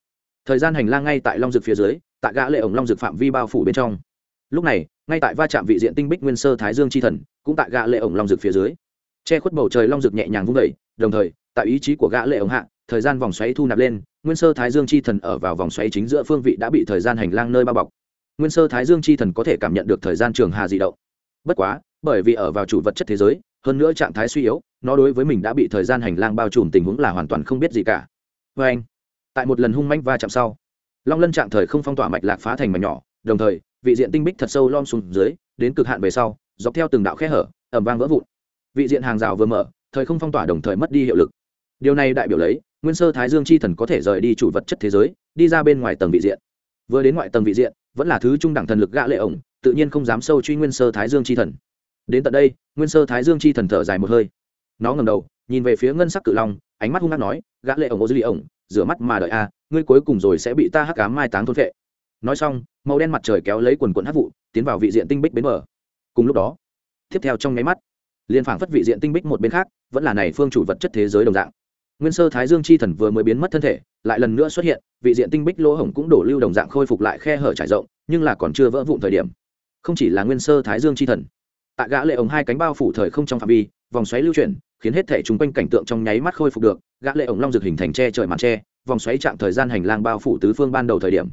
[SPEAKER 1] Thời gian hành lang ngay tại long dực phía dưới, tại gã lệ ổng long dực phạm vi bao phủ bên trong. Lúc này, ngay tại va chạm vị diện tinh bích nguyên sơ thái dương chi thần, cũng tại gã lệ ổng long dực phía dưới. Che khuất bầu trời long dực nhẹ nhàng vung đẩy đồng thời, tại ý chí của gã lệ ổng hạ, thời gian vòng xoáy thu nạp lên, nguyên sơ thái dương chi thần ở vào vòng xoáy chính giữa phương vị đã bị thời gian hành lang nơi bao bọc. Nguyên sơ thái dương chi thần có thể cảm nhận được thời gian trường hà dị động. Bất quá bởi vì ở vào chủ vật chất thế giới, hơn nữa trạng thái suy yếu, nó đối với mình đã bị thời gian hành lang bao trùm tình huống là hoàn toàn không biết gì cả. Vê anh, tại một lần hung manh va chạm sau, long lân trạng thời không phong tỏa mạch lạc phá thành mạch nhỏ, đồng thời, vị diện tinh bích thật sâu lom xuống dưới, đến cực hạn về sau, dọc theo từng đạo khe hở ẩm vang vỡ vụn. Vị diện hàng rào vừa mở, thời không phong tỏa đồng thời mất đi hiệu lực. Điều này đại biểu lấy, nguyên sơ thái dương chi thần có thể rời đi chủ vật chất thế giới, đi ra bên ngoài tầng vị diện. Vừa đến ngoại tầng vị diện, vẫn là thứ trung đẳng thần lực gã lệ ổng, tự nhiên không dám sâu truy nguyên sơ thái dương chi thần đến tận đây, nguyên sơ thái dương chi thần thở dài một hơi. Nó ngầm đầu, nhìn về phía ngân sắc cự long, ánh mắt hung hăng nói, gã lệ ổng ô dư lì ổng, rửa mắt mà đợi a, ngươi cuối cùng rồi sẽ bị ta hắc cám mai táng thôn phệ. nói xong, màu đen mặt trời kéo lấy quần quần hắc vụ, tiến vào vị diện tinh bích bến mở cùng lúc đó, tiếp theo trong nháy mắt liên phảng phất vị diện tinh bích một bên khác, vẫn là này phương chủ vật chất thế giới đồng dạng. Nguyên sơ thái dương chi thần vừa mới biến mất thân thể, lại lần nữa xuất hiện, vị diện tinh bích lỗ hổng cũng đổ lưu đồng dạng khôi phục lại khe hở trải rộng, nhưng là còn chưa vỡ vụn thời điểm. Không chỉ là nguyên sơ thái dương chi thần tại gã lệ ổng hai cánh bao phủ thời không trong phạm vi, vòng xoáy lưu chuyển, khiến hết thể chúng quanh cảnh tượng trong nháy mắt khôi phục được. Gã lệ ổng long dược hình thành che trời màn che vòng xoáy chạm thời gian hành lang bao phủ tứ phương ban đầu thời điểm.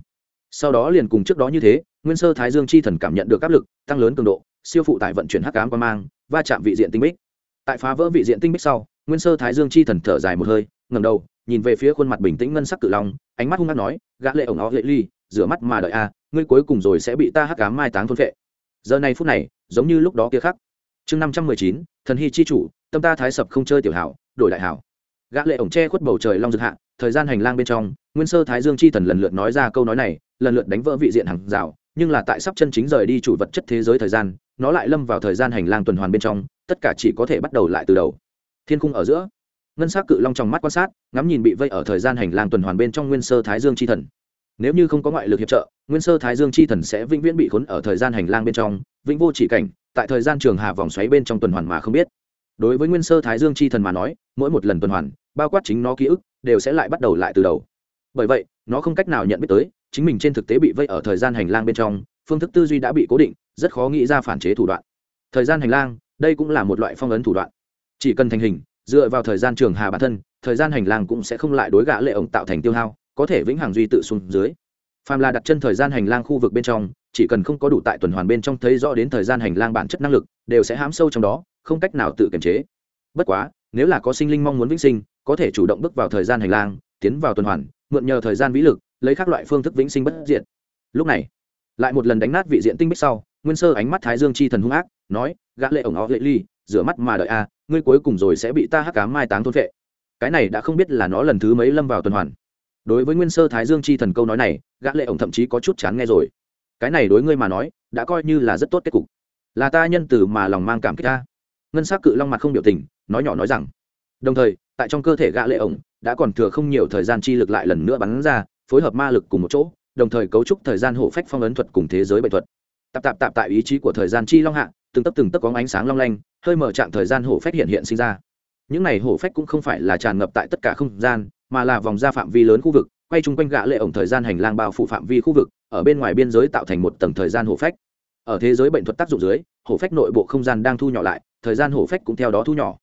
[SPEAKER 1] Sau đó liền cùng trước đó như thế, nguyên sơ thái dương chi thần cảm nhận được áp lực, tăng lớn cường độ, siêu phụ tải vận chuyển hắc ám qua mang, va chạm vị diện tinh bích. Tại phá vỡ vị diện tinh bích sau, nguyên sơ thái dương chi thần thở dài một hơi, ngẩng đầu, nhìn về phía khuôn mặt bình tĩnh ngân sắc cự long, ánh mắt hung hăng nói, gã lệ ổng ó lệ ly, rửa mắt mà đợi a, ngươi cuối cùng rồi sẽ bị ta hắc ám mai táng thôn phệ giờ này phút này, giống như lúc đó kia khác chương năm trăm mười chín, thần hy chi chủ, tâm ta thái sập không chơi tiểu hảo, đổi đại hảo. Gã lệ ổng che khuất bầu trời long dực hạ, thời gian hành lang bên trong, nguyên sơ thái dương chi thần lần lượt nói ra câu nói này, lần lượt đánh vỡ vị diện hàng rào, nhưng là tại sắp chân chính rời đi chủ vật chất thế giới thời gian, nó lại lâm vào thời gian hành lang tuần hoàn bên trong, tất cả chỉ có thể bắt đầu lại từ đầu. Thiên cung ở giữa, ngân s á c cự long trong mắt quan sát, ngắm nhìn bị vây ở thời gian hành lang tuần hoàn bên trong nguyên sơ thái dương c h i thần nếu như không có ngoại lực hiệp trợ, nguyên sơ thái dương Chi thần sẽ vĩnh viễn bị khốn ở thời gian hành lang bên trong, vĩnh vô chỉ cảnh, tại thời gian trường hà vòng xoáy bên trong tuần hoàn mà không biết. Đối với nguyên sơ thái dương Chi thần mà nói, mỗi một lần tuần hoàn, bao quát chính nó ký ức, đều sẽ lại bắt đầu lại từ đầu. Bởi vậy, nó không cách nào nhận biết tới, chính mình trên thực tế bị vây ở thời gian hành lang bên trong, phương thức tư duy đã bị cố định, rất khó nghĩ ra phản chế thủ đoạn. Thời gian hành lang, đây cũng là một loại phong ấn thủ đoạn. Chỉ cần thành hình, dựa vào thời gian trường hà bản thân, thời gian hành lang cũng sẽ không lại đối gã lệ ổng tạo thành tiêu hao có thể vĩnh hằng duy tự xuống dưới. Phàm là đặt chân thời gian hành lang khu vực bên trong, chỉ cần không có đủ tại tuần hoàn bên trong thấy rõ đến thời gian hành lang bản chất năng lực, đều sẽ hãm sâu trong đó, không cách nào tự kiềm chế. Bất quá, nếu là có sinh linh mong muốn vĩnh sinh, có thể chủ động bước vào thời gian hành lang, tiến vào tuần hoàn, mượn nhờ thời gian vĩ lực, lấy các loại phương thức vĩnh sinh bất diệt. Lúc này, lại một lần đánh nát vị diện tinh bích sau, nguyên sơ ánh mắt thái dương chi thần hung ác, nói, gã lệ ổng ó lệ ly, rửa mắt mà đợi a, ngươi cuối cùng rồi sẽ bị ta hắc cám mai táng thôn vệ cái này đã không biết là nó lần thứ mấy lâm vào tuần hoàn đối với nguyên sơ thái dương chi thần câu nói này, gã lệ ổng thậm chí có chút chán nghe rồi. Cái này đối ngươi mà nói, đã coi như là rất tốt kết cục. Là ta nhân từ mà lòng mang cảm kích ta. Ngân sắc cự long mặt không biểu tình, nói nhỏ nói rằng. Đồng thời, tại trong cơ thể gã lệ ổng, đã còn thừa không nhiều thời gian chi lực lại lần nữa bắn ra, phối hợp ma lực cùng một chỗ, đồng thời cấu trúc thời gian hộ phách phong ấn thuật cùng thế giới bệnh thuật. Tạp tạp tạp tại ý chí của thời gian chi long hạ, từng tấp từng tấp có ánh sáng long lanh, hơi mở trạng thời gian hổ phách hiện hiện sinh ra những này hổ phách cũng không phải là tràn ngập tại tất cả không gian mà là vòng ra phạm vi lớn khu vực quay chung quanh gã lệ ổng thời gian hành lang bao phủ phạm vi khu vực ở bên ngoài biên giới tạo thành một tầng thời gian hổ phách. Ở thế giới bệnh thuật tác dụng dưới hổ phách nội bộ không gian đang thu nhỏ lại thời gian hổ phách cũng theo đó thu nhỏ.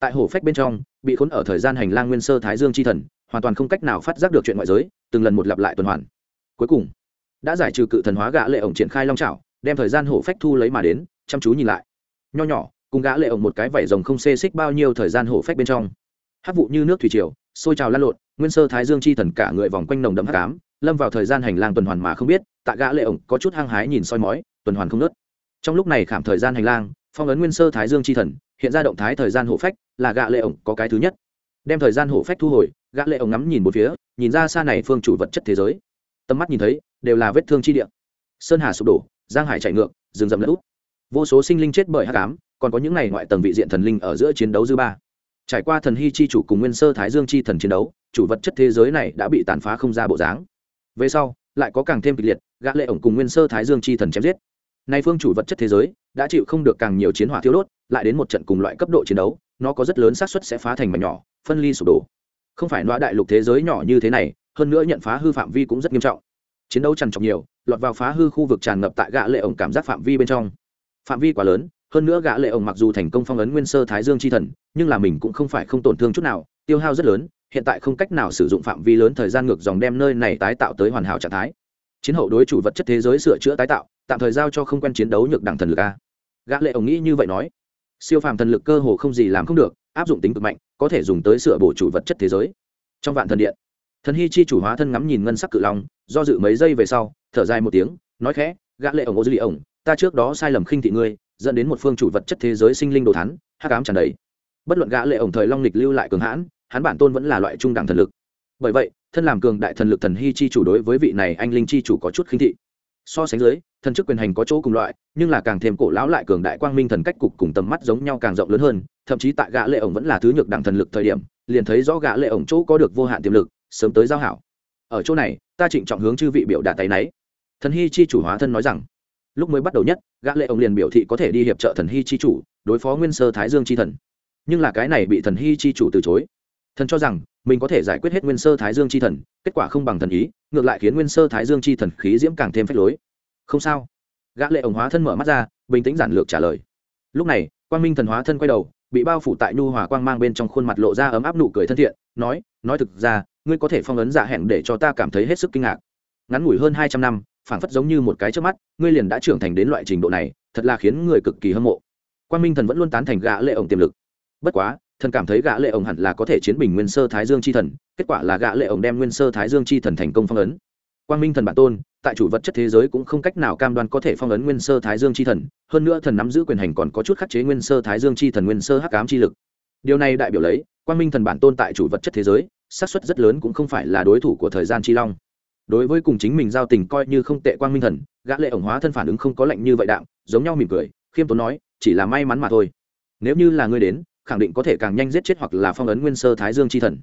[SPEAKER 1] Tại hổ phách bên trong bị khốn ở thời gian hành lang nguyên sơ thái dương chi thần hoàn toàn không cách nào phát giác được chuyện ngoại giới từng lần một lặp lại tuần hoàn. Cuối cùng đã giải trừ cự thần hóa gã lệ ổng triển khai long chảo, đem thời gian hổ phách thu lấy mà đến chăm chú nhìn lại. Nho nhỏ cùng gã lệ ổng một cái vảy rồng không xê xích bao nhiêu thời gian hổ phách bên trong. Hắc vụ như nước thủy triều, sôi trào lan lộn, nguyên sơ thái dương chi thần cả người vòng quanh nồng đậm hắc ám, lâm vào thời gian hành lang tuần hoàn mà không biết, tạ gã lệ ổng có chút hăng hái nhìn soi mói, tuần hoàn không nứt trong lúc này khảm thời gian hành lang, phong ấn nguyên sơ thái dương chi thần, hiện ra động thái thời gian hổ phách, là gã lệ ổng có cái thứ nhất. Đem thời gian hổ phách thu hồi, gã lệ ổng ngắm nhìn một phía, nhìn ra xa này phương chủ vật chất thế giới. Tầm mắt nhìn thấy, đều là vết thương chi địa. Sơn hà sụp đổ, giang hải chảy ngược, rừng rậm lũ vô số sinh linh chết bởi hắc ám còn có những ngày ngoại tầng vị diện thần linh ở giữa chiến đấu dư ba. Trải qua thần hy chi chủ cùng nguyên sơ thái dương chi thần chiến đấu, chủ vật chất thế giới này đã bị tàn phá không ra bộ dáng. Về sau, lại có càng thêm kịch liệt, gã lệ ổng cùng nguyên sơ thái dương chi thần chém giết. Nay phương chủ vật chất thế giới đã chịu không được càng nhiều chiến hỏa thiếu đốt, lại đến một trận cùng loại cấp độ chiến đấu, nó có rất lớn xác suất sẽ phá thành mảnh nhỏ, phân ly sụp đổ. Không phải nói đại lục thế giới nhỏ như thế này, hơn nữa nhận phá hư phạm vi cũng rất nghiêm trọng. Chiến đấu trằn trọc nhiều, lọt vào phá hư khu vực tràn ngập tại gã lệ ổng cảm giác phạm vi bên trong. Phạm vi quá lớn hơn nữa gã lệ ổng mặc dù thành công phong ấn nguyên sơ thái dương chi thần, nhưng là mình cũng không phải không tổn thương chút nào, tiêu hao rất lớn, hiện tại không cách nào sử dụng phạm vi lớn thời gian ngược dòng đem nơi này tái tạo tới hoàn hảo trạng thái. Chiến hậu đối chủ vật chất thế giới sửa chữa tái tạo, tạm thời giao cho không quen chiến đấu nhược đẳng thần lực a. Gã lệ ổng nghĩ như vậy nói. Siêu phàm thần lực cơ hồ không gì làm không được, áp dụng tính cực mạnh, có thể dùng tới sửa bổ chủ vật chất thế giới. Trong vạn thần điện, thần hy chi chủ hóa thân ngắm nhìn ngân sắc cự long, do dự mấy giây về sau, thở dài một tiếng, nói khẽ, gã lệ ổng, ô dư lì ổng, ta trước đó sai lầm khinh thị ngươi dẫn đến một phương chủ vật chất thế giới sinh linh đồ thán, hắc ám tràn đầy. Bất luận gã lệ ổng thời long lịch lưu lại cường hãn, hắn bản tôn vẫn là loại trung đẳng thần lực. Bởi vậy, thân làm cường đại thần lực thần hy chi chủ đối với vị này anh linh chi chủ có chút khinh thị. So sánh dưới, thần chức quyền hành có chỗ cùng loại, nhưng là càng thêm cổ lão lại cường đại quang minh thần cách cục cùng tầm mắt giống nhau càng rộng lớn hơn, thậm chí tại gã lệ ổng vẫn là thứ nhược đẳng thần lực thời điểm, liền thấy rõ gã lệ ổng chỗ có được vô hạn tiềm lực, sớm tới giao hảo. Ở chỗ này, ta trịnh trọng hướng chư vị biểu đạt tay nấy thần hy chi chủ hóa thân nói rằng lúc mới bắt đầu nhất, gã lệ ông liền biểu thị có thể đi hiệp trợ thần hy chi chủ, đối phó nguyên sơ thái dương chi thần. Nhưng là cái này bị thần hy chi chủ từ chối. Thần cho rằng, mình có thể giải quyết hết nguyên sơ thái dương chi thần, kết quả không bằng thần ý, ngược lại khiến nguyên sơ thái dương chi thần khí diễm càng thêm phách lối. Không sao. Gã lệ ổng hóa thân mở mắt ra, bình tĩnh giản lược trả lời. Lúc này, quang minh thần hóa thân quay đầu, bị bao phủ tại nhu hòa quang mang bên trong khuôn mặt lộ ra ấm áp nụ cười thân thiện, nói nói thực ra, ngươi có thể phong ấn dạ hẹn để cho ta cảm thấy hết sức kinh ngạc. Ngắn ngủi hơn hai trăm năm phảng phất giống như một cái trước mắt, ngươi liền đã trưởng thành đến loại trình độ này, thật là khiến người cực kỳ hâm mộ. Quan minh thần vẫn luôn tán thành gã lệ ổng tiềm lực. Bất quá, thần cảm thấy gã lệ ổng hẳn là có thể chiến bình nguyên sơ thái dương chi thần, kết quả là gã lệ ổng đem nguyên sơ thái dương chi thần thành công phong ấn. Quang minh thần bản tôn, tại chủ vật chất thế giới cũng không cách nào cam đoan có thể phong ấn nguyên sơ thái dương chi thần, hơn nữa thần nắm giữ quyền hành còn có chút khắc chế nguyên sơ thái dương chi thần nguyên sơ hắc ám chi lực. Điều này đại biểu lấy, quang minh thần bản tôn tại chủ vật chất thế giới, xác suất rất lớn cũng không phải là đối thủ của thời gian chi long đối với cùng chính mình giao tình coi như không tệ quang minh thần, gã lệ ổng hóa thân phản ứng không có lạnh như vậy đạm, giống nhau mỉm cười, khiêm tốn nói, chỉ là may mắn mà thôi. Nếu như là ngươi đến, khẳng định có thể càng nhanh giết chết hoặc là phong ấn nguyên sơ thái dương chi thần.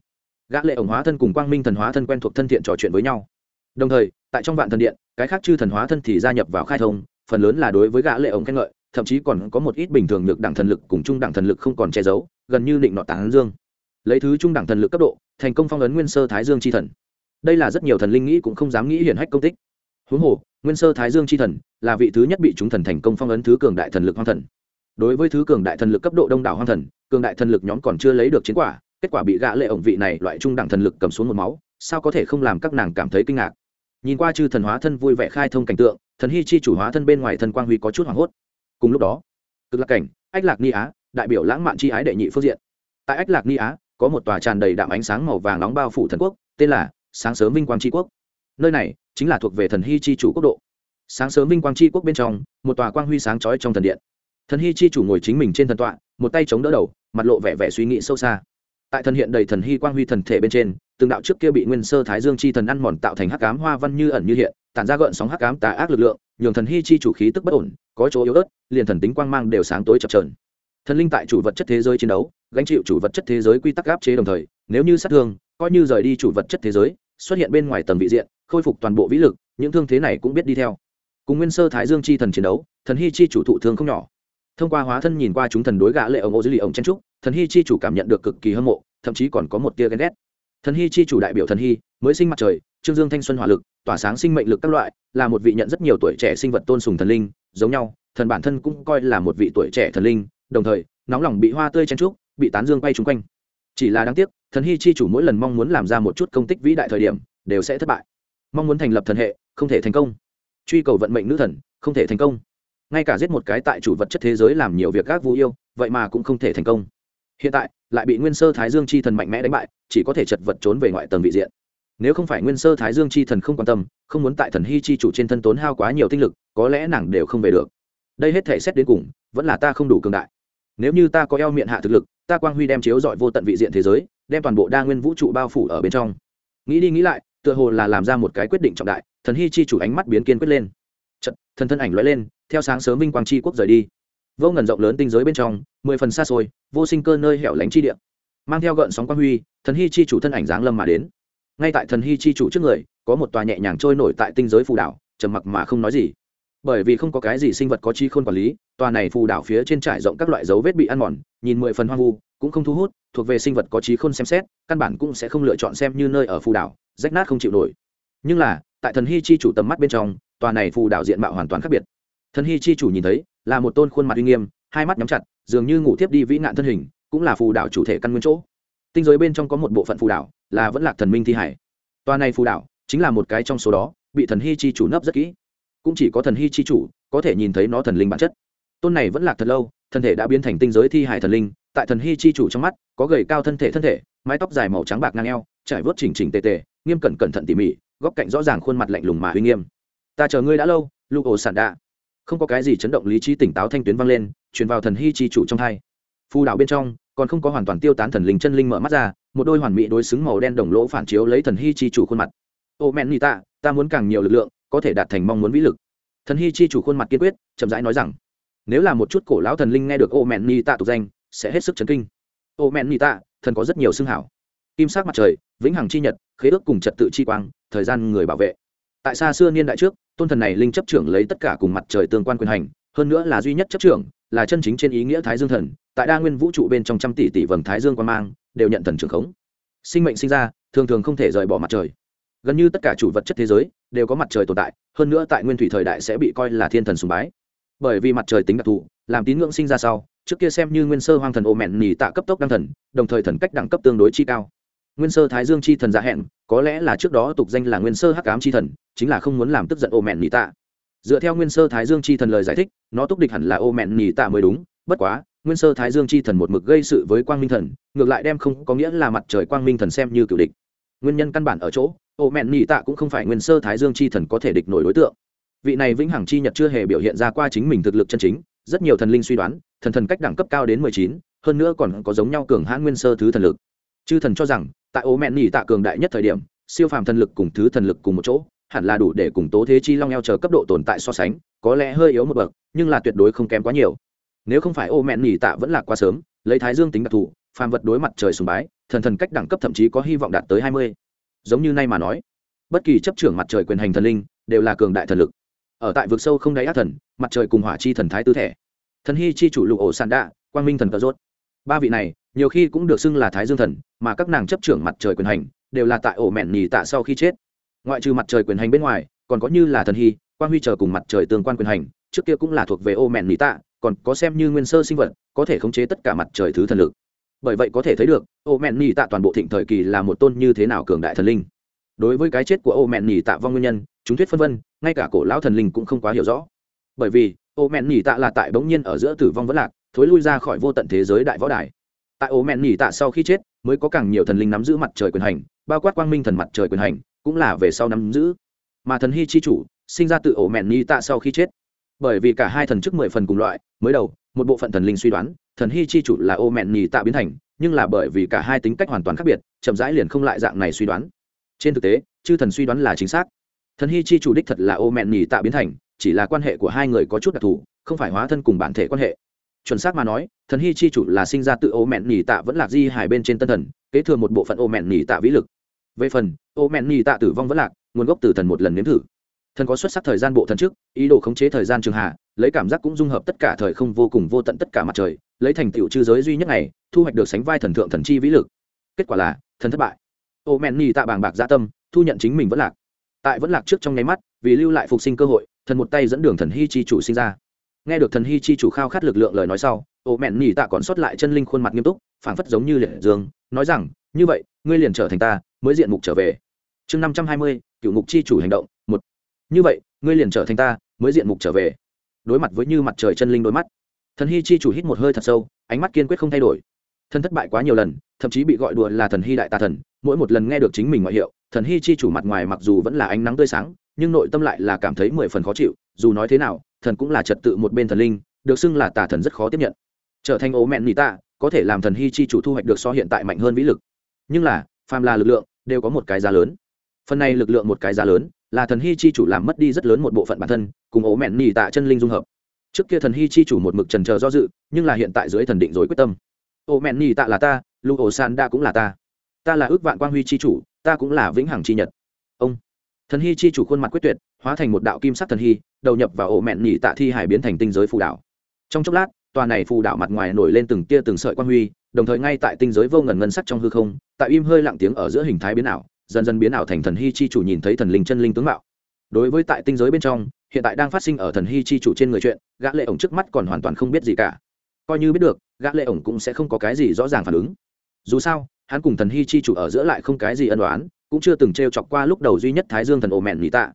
[SPEAKER 1] Gã lệ ổng hóa thân cùng quang minh thần hóa thân quen thuộc thân thiện trò chuyện với nhau. Đồng thời, tại trong vạn thần điện, cái khác chư thần hóa thân thì gia nhập vào khai thông, phần lớn là đối với gã lệ ổng khen ngợi, thậm chí còn có một ít bình thường nhược đẳng thần lực cùng trung đẳng thần lực không còn che giấu, gần như định nọ tán dương. Lấy thứ trung đẳng thần lực cấp độ, thành công phong ấn nguyên sơ thái dương chi thần đây là rất nhiều thần linh nghĩ cũng không dám nghĩ hiển hách công tích. Huống hồ, nguyên sơ thái dương chi thần là vị thứ nhất bị chúng thần thành công phong ấn thứ cường đại thần lực hoang thần. Đối với thứ cường đại thần lực cấp độ đông đảo hoang thần, cường đại thần lực nhóm còn chưa lấy được chiến quả, kết quả bị gã lệ ổng vị này loại trung đẳng thần lực cầm xuống một máu, sao có thể không làm các nàng cảm thấy kinh ngạc? Nhìn qua chư thần hóa thân vui vẻ khai thông cảnh tượng, thần hy chi chủ hóa thân bên ngoài thần quang huy có chút hoảng hốt. Cùng lúc đó, cực lạc cảnh, ách lạc ni á, đại biểu lãng mạn chi ái đệ nhị phương diện. Tại ách lạc ni á, có một tòa tràn đầy đạm ánh sáng màu vàng nóng bao phủ thần quốc, tên là sáng sớm vinh quang tri quốc. Nơi này chính là thuộc về thần hy chi chủ quốc độ. Sáng sớm vinh quang tri quốc bên trong, một tòa quang huy sáng chói trong thần điện. Thần hy chi chủ ngồi chính mình trên thần tọa, một tay chống đỡ đầu, mặt lộ vẻ vẻ suy nghĩ sâu xa. Tại thần hiện đầy thần hy quang huy thần thể bên trên, từng đạo trước kia bị nguyên sơ thái dương chi thần ăn mòn tạo thành hắc cám hoa văn như ẩn như hiện, tản ra gợn sóng hắc cám tà ác lực lượng, nhường thần hy chi chủ khí tức bất ổn, có chỗ yếu ớt, liền thần tính quang mang đều sáng tối chập trờn thần linh tại chủ vật chất thế giới chiến đấu, gánh chịu chủ vật chất thế giới quy tắc áp chế đồng thời, nếu như sát thương coi như rời đi chủ vật chất thế giới, xuất hiện bên ngoài tầng vị diện, khôi phục toàn bộ vĩ lực, những thương thế này cũng biết đi theo. Cùng nguyên sơ thái dương chi thần chiến đấu, thần hy chi chủ thụ thương không nhỏ. Thông qua hóa thân nhìn qua chúng thần đối gã lệ ông ô dưới lì ông chen trúc thần hy chi chủ cảm nhận được cực kỳ hâm mộ, thậm chí còn có một tia ghen ghét. Thần hy chi chủ đại biểu thần hy, mới sinh mặt trời, trương dương thanh xuân hỏa lực, tỏa sáng sinh mệnh lực các loại, là một vị nhận rất nhiều tuổi trẻ sinh vật tôn sùng thần linh, giống nhau, thần bản thân cũng coi là một vị tuổi trẻ thần linh, đồng thời, nóng lòng bị hoa tươi chen trúc bị tán dương bay chung quanh chỉ là đáng tiếc, thần hy chi chủ mỗi lần mong muốn làm ra một chút công tích vĩ đại thời điểm, đều sẽ thất bại. Mong muốn thành lập thần hệ, không thể thành công. Truy cầu vận mệnh nữ thần, không thể thành công. Ngay cả giết một cái tại chủ vật chất thế giới làm nhiều việc gác vũ yêu, vậy mà cũng không thể thành công. Hiện tại, lại bị nguyên sơ thái dương chi thần mạnh mẽ đánh bại, chỉ có thể chật vật trốn về ngoại tầng vị diện. Nếu không phải nguyên sơ thái dương chi thần không quan tâm, không muốn tại thần hy chi chủ trên thân tốn hao quá nhiều tinh lực, có lẽ nàng đều không về được. Đây hết thể xét đến cùng, vẫn là ta không đủ cường đại. Nếu như ta có eo miệng hạ thực lực ta quang huy đem chiếu dọi vô tận vị diện thế giới đem toàn bộ đa nguyên vũ trụ bao phủ ở bên trong. Nghĩ đi nghĩ lại tựa hồ là làm ra một cái quyết định trọng đại thần hy chi chủ ánh mắt biến kiên quyết lên. Chật, thần thân ảnh lóe lên theo sáng sớm vinh quang chi quốc rời đi. Vô ngần rộng lớn tinh giới bên trong mười phần xa xôi vô sinh cơ nơi hẻo lánh chi địa. Mang theo gợn sóng quang huy thần hy chi chủ thân ảnh giáng lâm mà đến. Ngay tại thần hy chi chủ trước người có một tòa nhẹ nhàng trôi nổi tại tinh giới phù đảo trầm mặc mà không nói gì bởi vì không có cái gì sinh vật có chi khôn quản lý, tòa này phù đảo phía trên trải rộng các loại dấu vết bị ăn mòn, nhìn mười phần hoang vu, cũng không thu hút, thuộc về sinh vật có trí khôn xem xét, căn bản cũng sẽ không lựa chọn xem như nơi ở phù đảo, rách nát không chịu nổi. Nhưng là, tại thần hy chi chủ tầm mắt bên trong, tòa này phù đảo diện mạo hoàn toàn khác biệt. Thần hy chi chủ nhìn thấy, là một tôn khuôn mặt uy nghiêm, hai mắt nhắm chặt, dường như ngủ tiếp đi vĩ nạn thân hình, cũng là phù đảo chủ thể căn nguyên chỗ. Tinh giới bên trong có một bộ phận phù đảo, là vẫn lạc thần minh thi hải. Tòa này phù đảo chính là một cái trong số đó, bị thần hy chi chủ nấp rất kỹ cũng chỉ có thần hy chi chủ, có thể nhìn thấy nó thần linh bản chất. Tôn này vẫn lạc thật lâu, thân thể đã biến thành tinh giới thi hải thần linh, tại thần hy chi chủ trong mắt, có gầy cao thân thể thân thể, mái tóc dài màu trắng bạc ngang eo, trải vớt chỉnh chỉnh tề tề, nghiêm cẩn cẩn thận tỉ mỉ, góc cạnh rõ ràng khuôn mặt lạnh lùng mà uy nghiêm. Ta chờ ngươi đã lâu, lục ổ sản đạ. Không có cái gì chấn động lý trí tỉnh táo thanh tuyến vang lên, truyền vào thần hy chi chủ trong hai. Phù đạo bên trong, còn không có hoàn toàn tiêu tán thần linh chân linh mở mắt ra, một đôi hoàn mỹ đối xứng màu đen đồng lỗ phản chiếu lấy thần hy chi chủ khuôn mặt. Ô mẹn nị ta ta muốn càng nhiều lực lượng có thể đạt thành mong muốn vĩ lực. Thần hy chi chủ khuôn mặt kiên quyết, chậm rãi nói rằng, nếu là một chút cổ lão thần linh nghe được ô mẹn ni tạ tục danh, sẽ hết sức chấn kinh. Ô mẹn ni tạ thần có rất nhiều xưng hảo. Kim sắc mặt trời, vĩnh hằng chi nhật, khế ước cùng trật tự chi quang, thời gian người bảo vệ. Tại xa xưa niên đại trước, tôn thần này linh chấp trưởng lấy tất cả cùng mặt trời tương quan quyền hành, hơn nữa là duy nhất chấp trưởng, là chân chính trên ý nghĩa thái dương thần. Tại đa nguyên vũ trụ bên trong trăm tỷ tỷ vầng thái dương quan mang, đều nhận thần trưởng khống. Sinh mệnh sinh ra, thường thường không thể rời bỏ mặt trời gần như tất cả chủ vật chất thế giới đều có mặt trời tồn tại, hơn nữa tại nguyên thủy thời đại sẽ bị coi là thiên thần sùng bái. Bởi vì mặt trời tính đặc thù, làm tín ngưỡng sinh ra sau, trước kia xem như nguyên sơ hoang thần ô mẹn nỉ tạ cấp tốc đăng thần, đồng thời thần cách đẳng cấp tương đối chi cao. Nguyên sơ thái dương chi thần dạ hẹn, có lẽ là trước đó tục danh là nguyên sơ hắc ám chi thần, chính là không muốn làm tức giận ô mẹn nỉ tạ. Dựa theo nguyên sơ thái dương chi thần lời giải thích, nó túc địch hẳn là ô mẹn nỉ tạ mới đúng, bất quá, nguyên sơ thái dương chi thần một mực gây sự với quang minh thần, ngược lại đem không có nghĩa là mặt trời quang minh thần xem như cựu địch nguyên nhân căn bản ở chỗ, ô mẹn nhị tạ cũng không phải nguyên sơ thái dương chi thần có thể địch nổi đối tượng. Vị này vĩnh hằng chi nhật chưa hề biểu hiện ra qua chính mình thực lực chân chính, rất nhiều thần linh suy đoán, thần thần cách đẳng cấp cao đến mười chín, hơn nữa còn có giống nhau cường hãn nguyên sơ thứ thần lực. Chư thần cho rằng, tại ô mẹn nhị tạ cường đại nhất thời điểm, siêu phàm thần lực cùng thứ thần lực cùng một chỗ, hẳn là đủ để cùng tố thế chi long eo chờ cấp độ tồn tại so sánh, có lẽ hơi yếu một bậc, nhưng là tuyệt đối không kém quá nhiều. Nếu không phải ô mẹn nhị tạ vẫn là quá sớm, lấy thái dương tính đặc thù phàm vật đối mặt trời sùng bái, thần thần cách đẳng cấp thậm chí có hy vọng đạt tới hai mươi. Giống như nay mà nói, bất kỳ chấp trưởng mặt trời quyền hành thần linh, đều là cường đại thần lực. Ở tại vực sâu không đáy ác thần, mặt trời cùng hỏa chi thần thái tư thể. Thần hy chi chủ lục ổ sàn đạ, quang minh thần cờ rốt. Ba vị này, nhiều khi cũng được xưng là thái dương thần, mà các nàng chấp trưởng mặt trời quyền hành, đều là tại ổ mẹn nhì tạ sau khi chết. Ngoại trừ mặt trời quyền hành bên ngoài, còn có như là thần hy quang huy chờ cùng mặt trời tương quan quyền hành, trước kia cũng là thuộc về ô mẹn nhì tạ, còn có xem như nguyên sơ sinh vật, có thể khống chế tất cả mặt trời thứ thần lực bởi vậy có thể thấy được, ô mẹn nhì tạ toàn bộ thịnh thời kỳ là một tôn như thế nào cường đại thần linh. Đối với cái chết của ô mẹn nhì tạ vong nguyên nhân, chúng thuyết phân vân, ngay cả cổ lão thần linh cũng không quá hiểu rõ. Bởi vì, ô mẹn nhì tạ là tại bỗng nhiên ở giữa tử vong vẫn lạc, thối lui ra khỏi vô tận thế giới đại võ đài. Tại ô mẹn nhì tạ sau khi chết, mới có càng nhiều thần linh nắm giữ mặt trời quyền hành, bao quát quang minh thần mặt trời quyền hành, cũng là về sau nắm giữ. Mà thần hy chi chủ, sinh ra từ ổ mẹn nhì tạ sau khi chết bởi vì cả hai thần chức mười phần cùng loại, mới đầu, một bộ phận thần linh suy đoán, thần hy chi chủ là ô mẹn nhì tạ biến thành, nhưng là bởi vì cả hai tính cách hoàn toàn khác biệt, chậm rãi liền không lại dạng này suy đoán. Trên thực tế, chư thần suy đoán là chính xác. Thần hy chi chủ đích thật là ô mẹn nhì tạ biến thành, chỉ là quan hệ của hai người có chút đặc thù, không phải hóa thân cùng bản thể quan hệ. Chuẩn xác mà nói, thần hy chi chủ là sinh ra tự ô mẹn nhì tạ vẫn lạc di hài bên trên tân thần, kế thừa một bộ phận ô mẹn nhì tạ vĩ lực. Về phần, ô mẹn nhì tạ tử vong vẫn lạc, nguồn gốc từ thần một lần nếm thử thần có xuất sắc thời gian bộ thần trước, ý đồ khống chế thời gian trường hạ, lấy cảm giác cũng dung hợp tất cả thời không vô cùng vô tận tất cả mặt trời, lấy thành tựu chư giới duy nhất này, thu hoạch được sánh vai thần thượng thần chi vĩ lực. Kết quả là, thần thất bại. Ô men nhì tạ bàng bạc gia tâm, thu nhận chính mình vẫn lạc. Tại vẫn lạc trước trong nháy mắt, vì lưu lại phục sinh cơ hội, thần một tay dẫn đường thần hy chi chủ sinh ra. Nghe được thần hy chi chủ khao khát lực lượng lời nói sau, ô mẹn nhì tạ còn sót lại chân linh khuôn mặt nghiêm túc, phảng phất giống như liệt dương, nói rằng, như vậy, ngươi liền trở thành ta, mới diện mục trở về. Chương năm trăm hai mươi, cựu ngục chi chủ hành động, một như vậy, ngươi liền trở thành ta, mới diện mục trở về. Đối mặt với như mặt trời chân linh đôi mắt, thần hy chi chủ hít một hơi thật sâu, ánh mắt kiên quyết không thay đổi. Thân thất bại quá nhiều lần, thậm chí bị gọi đùa là thần hy đại tà thần, mỗi một lần nghe được chính mình ngoại hiệu, thần hy chi chủ mặt ngoài mặc dù vẫn là ánh nắng tươi sáng, nhưng nội tâm lại là cảm thấy mười phần khó chịu, dù nói thế nào, thần cũng là trật tự một bên thần linh, được xưng là tà thần rất khó tiếp nhận. Trở thành ố mẹn nỉ tạ, có thể làm thần hy chi chủ thu hoạch được so hiện tại mạnh hơn vĩ lực. Nhưng là, phàm là lực lượng, đều có một cái giá lớn. Phần này lực lượng một cái giá lớn là thần hy chi chủ làm mất đi rất lớn một bộ phận bản thân, cùng ố mẹn nỉ tạ chân linh dung hợp. Trước kia thần hy chi chủ một mực trần chờ do dự, nhưng là hiện tại dưới thần định rồi quyết tâm. Ố mẹn nỉ tạ là ta, lu ổ san đa cũng là ta. Ta là ước vạn quang huy chi chủ, ta cũng là vĩnh hằng chi nhật. Ông. Thần hy chi chủ khuôn mặt quyết tuyệt, hóa thành một đạo kim sắc thần hy, đầu nhập vào ổ mẹn nhị tạ thi hải biến thành tinh giới phù đảo. Trong chốc lát, tòa này phù đảo mặt ngoài nổi lên từng tia từng sợi quang huy, đồng thời ngay tại tinh giới vô ngần ngân sắc trong hư không, tại im hơi lặng tiếng ở giữa hình thái biến ảo dần dần biến ảo thành thần hy chi chủ nhìn thấy thần linh chân linh tướng mạo. Đối với tại tinh giới bên trong, hiện tại đang phát sinh ở thần hy chi chủ trên người chuyện, gã lệ ổng trước mắt còn hoàn toàn không biết gì cả. Coi như biết được, gã lệ ổng cũng sẽ không có cái gì rõ ràng phản ứng. Dù sao, hắn cùng thần hy chi chủ ở giữa lại không cái gì ân đoán cũng chưa từng t r e o chọc qua lúc đầu duy nhất thái dương thần ổ mẹn nhị tạ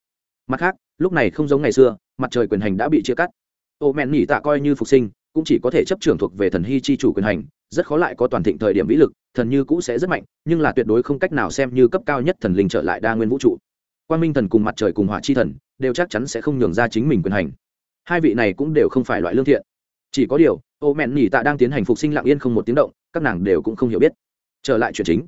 [SPEAKER 1] mặt khác, lúc này không giống ngày xưa, mặt trời quyền hành đã bị chia cắt. Ổ mẹn nhị tạ coi như phục sinh, cũng chỉ có thể chấp trưởng thuộc về thần hy chi chủ quyền hành rất khó lại có toàn thịnh thời điểm vĩ lực, thần như cũ sẽ rất mạnh, nhưng là tuyệt đối không cách nào xem như cấp cao nhất thần linh trở lại đa nguyên vũ trụ. Quan minh thần cùng mặt trời cùng hỏa chi thần, đều chắc chắn sẽ không nhường ra chính mình quyền hành. Hai vị này cũng đều không phải loại lương thiện. Chỉ có điều, ô mẹn nhị tạ đang tiến hành phục sinh lặng yên không một tiếng động, các nàng đều cũng không hiểu biết. Trở lại chuyện chính.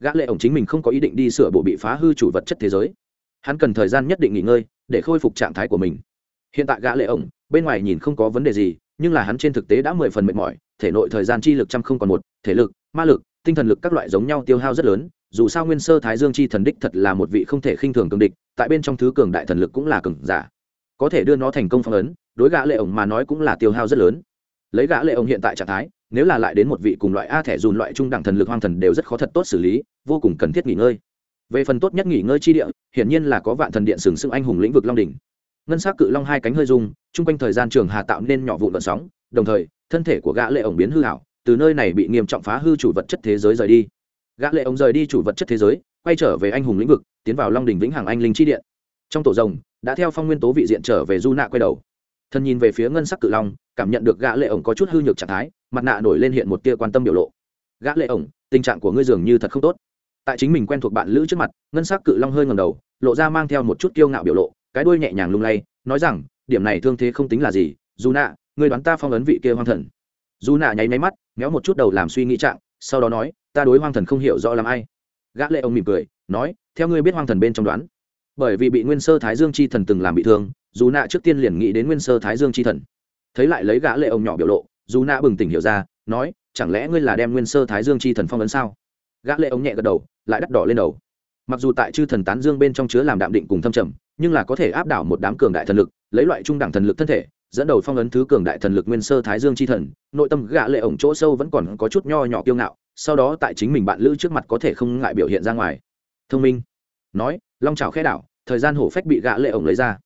[SPEAKER 1] Gã lệ ổng chính mình không có ý định đi sửa bộ bị phá hư chủ vật chất thế giới. Hắn cần thời gian nhất định nghỉ ngơi, để khôi phục trạng thái của mình. Hiện tại gã lệ ổng, bên ngoài nhìn không có vấn đề gì nhưng là hắn trên thực tế đã mười phần mệt mỏi, thể nội thời gian chi lực trăm không còn một, thể lực, ma lực, tinh thần lực các loại giống nhau tiêu hao rất lớn, dù sao nguyên sơ thái dương chi thần đích thật là một vị không thể khinh thường cường địch, tại bên trong thứ cường đại thần lực cũng là cường giả. Có thể đưa nó thành công phong ấn, đối gã lệ ổng mà nói cũng là tiêu hao rất lớn. Lấy gã lệ ổng hiện tại trạng thái, nếu là lại đến một vị cùng loại a thẻ dùn loại trung đẳng thần lực hoang thần đều rất khó thật tốt xử lý, vô cùng cần thiết nghỉ ngơi. Về phần tốt nhất nghỉ ngơi chi địa, hiển nhiên là có vạn thần điện sừng sững anh hùng lĩnh vực long đỉnh ngân s á c cự long hai cánh hơi rung, chung quanh thời gian trường hà tạo nên nhỏ vụn vận sóng, đồng thời, thân thể của gã lệ ổng biến hư hảo từ nơi này bị nghiêm trọng phá hư chủ vật chất thế giới rời đi. Gã lệ ổng rời đi chủ vật chất thế giới, quay trở về anh hùng lĩnh vực, tiến vào long đỉnh vĩnh hằng anh linh chi điện. Trong tổ rồng, đã theo phong nguyên tố vị diện trở về du nạ quay đầu. Thân nhìn về phía ngân sắc cự long, cảm nhận được gã lệ ổng có chút hư nhược trạng thái, mặt nạ nổi lên hiện một tia quan tâm biểu lộ. Gã lệ ổng, tình trạng của ngươi dường như thật không tốt. Tại chính mình quen thuộc bạn lữ trước mặt, ngân sắc cự long hơi ngẩng đầu, lộ ra mang theo một chút kiêu ngạo biểu lộ cái đuôi nhẹ nhàng lung lay, nói rằng, điểm này thương thế không tính là gì, dù nạ, ngươi đoán ta phong ấn vị kia hoang thần. Dù nạ nháy máy mắt, méo một chút đầu làm suy nghĩ trạng, sau đó nói, ta đối hoang thần không hiểu rõ làm ai. Gã lệ ông mỉm cười, nói, theo ngươi biết hoang thần bên trong đoán, bởi vì bị nguyên sơ thái dương chi thần từng làm bị thương, dù nạ trước tiên liền nghĩ đến nguyên sơ thái dương chi thần. Thấy lại lấy gã lệ ông nhỏ biểu lộ, dù nạ bừng tỉnh hiểu ra, nói, chẳng lẽ ngươi là đem nguyên sơ thái dương chi thần phong ấn sao? Gã lệ ông nhẹ gật đầu, lại đắt đỏ lên đầu. Mặc dù tại chư thần tán dương bên trong chứa làm đạm định cùng thâm trầm nhưng là có thể áp đảo một đám cường đại thần lực, lấy loại trung đẳng thần lực thân thể, dẫn đầu phong ấn thứ cường đại thần lực nguyên sơ thái dương chi thần, nội tâm gã lệ ổng chỗ sâu vẫn còn có chút nho nhỏ kiêu ngạo, sau đó tại chính mình bạn lữ trước mặt có thể không ngại biểu hiện ra ngoài. Thông minh. Nói, long trào khe đảo, thời gian hổ phách bị gã lệ ổng lấy ra.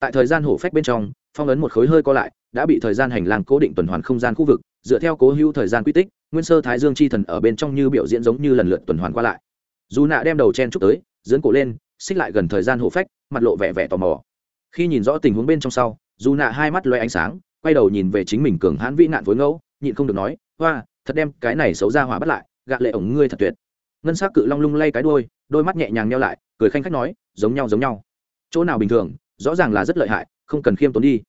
[SPEAKER 1] Tại thời gian hổ phách bên trong, phong ấn một khối hơi co lại, đã bị thời gian hành lang cố định tuần hoàn không gian khu vực, dựa theo cố hữu thời gian quy tích, nguyên sơ thái dương chi thần ở bên trong như biểu diễn giống như lần lượt tuần hoàn qua lại. Dù nạ đem đầu chen chúc tới dưỡng cổ lên xích lại gần thời gian hổ phách, mặt lộ vẻ vẻ tò mò. Khi nhìn rõ tình huống bên trong sau, dù nạ hai mắt loay ánh sáng, quay đầu nhìn về chính mình cường hãn vĩ nạn với ngẫu, nhịn không được nói, hoa, thật đem cái này xấu ra hỏa bắt lại, gạ lệ ổng ngươi thật tuyệt. Ngân s á c cự long lung lay cái đôi đôi mắt nhẹ nhàng nhau lại, cười khanh khách nói, giống nhau giống nhau. Chỗ nào bình thường, rõ ràng là rất lợi hại, không cần khiêm tốn đi.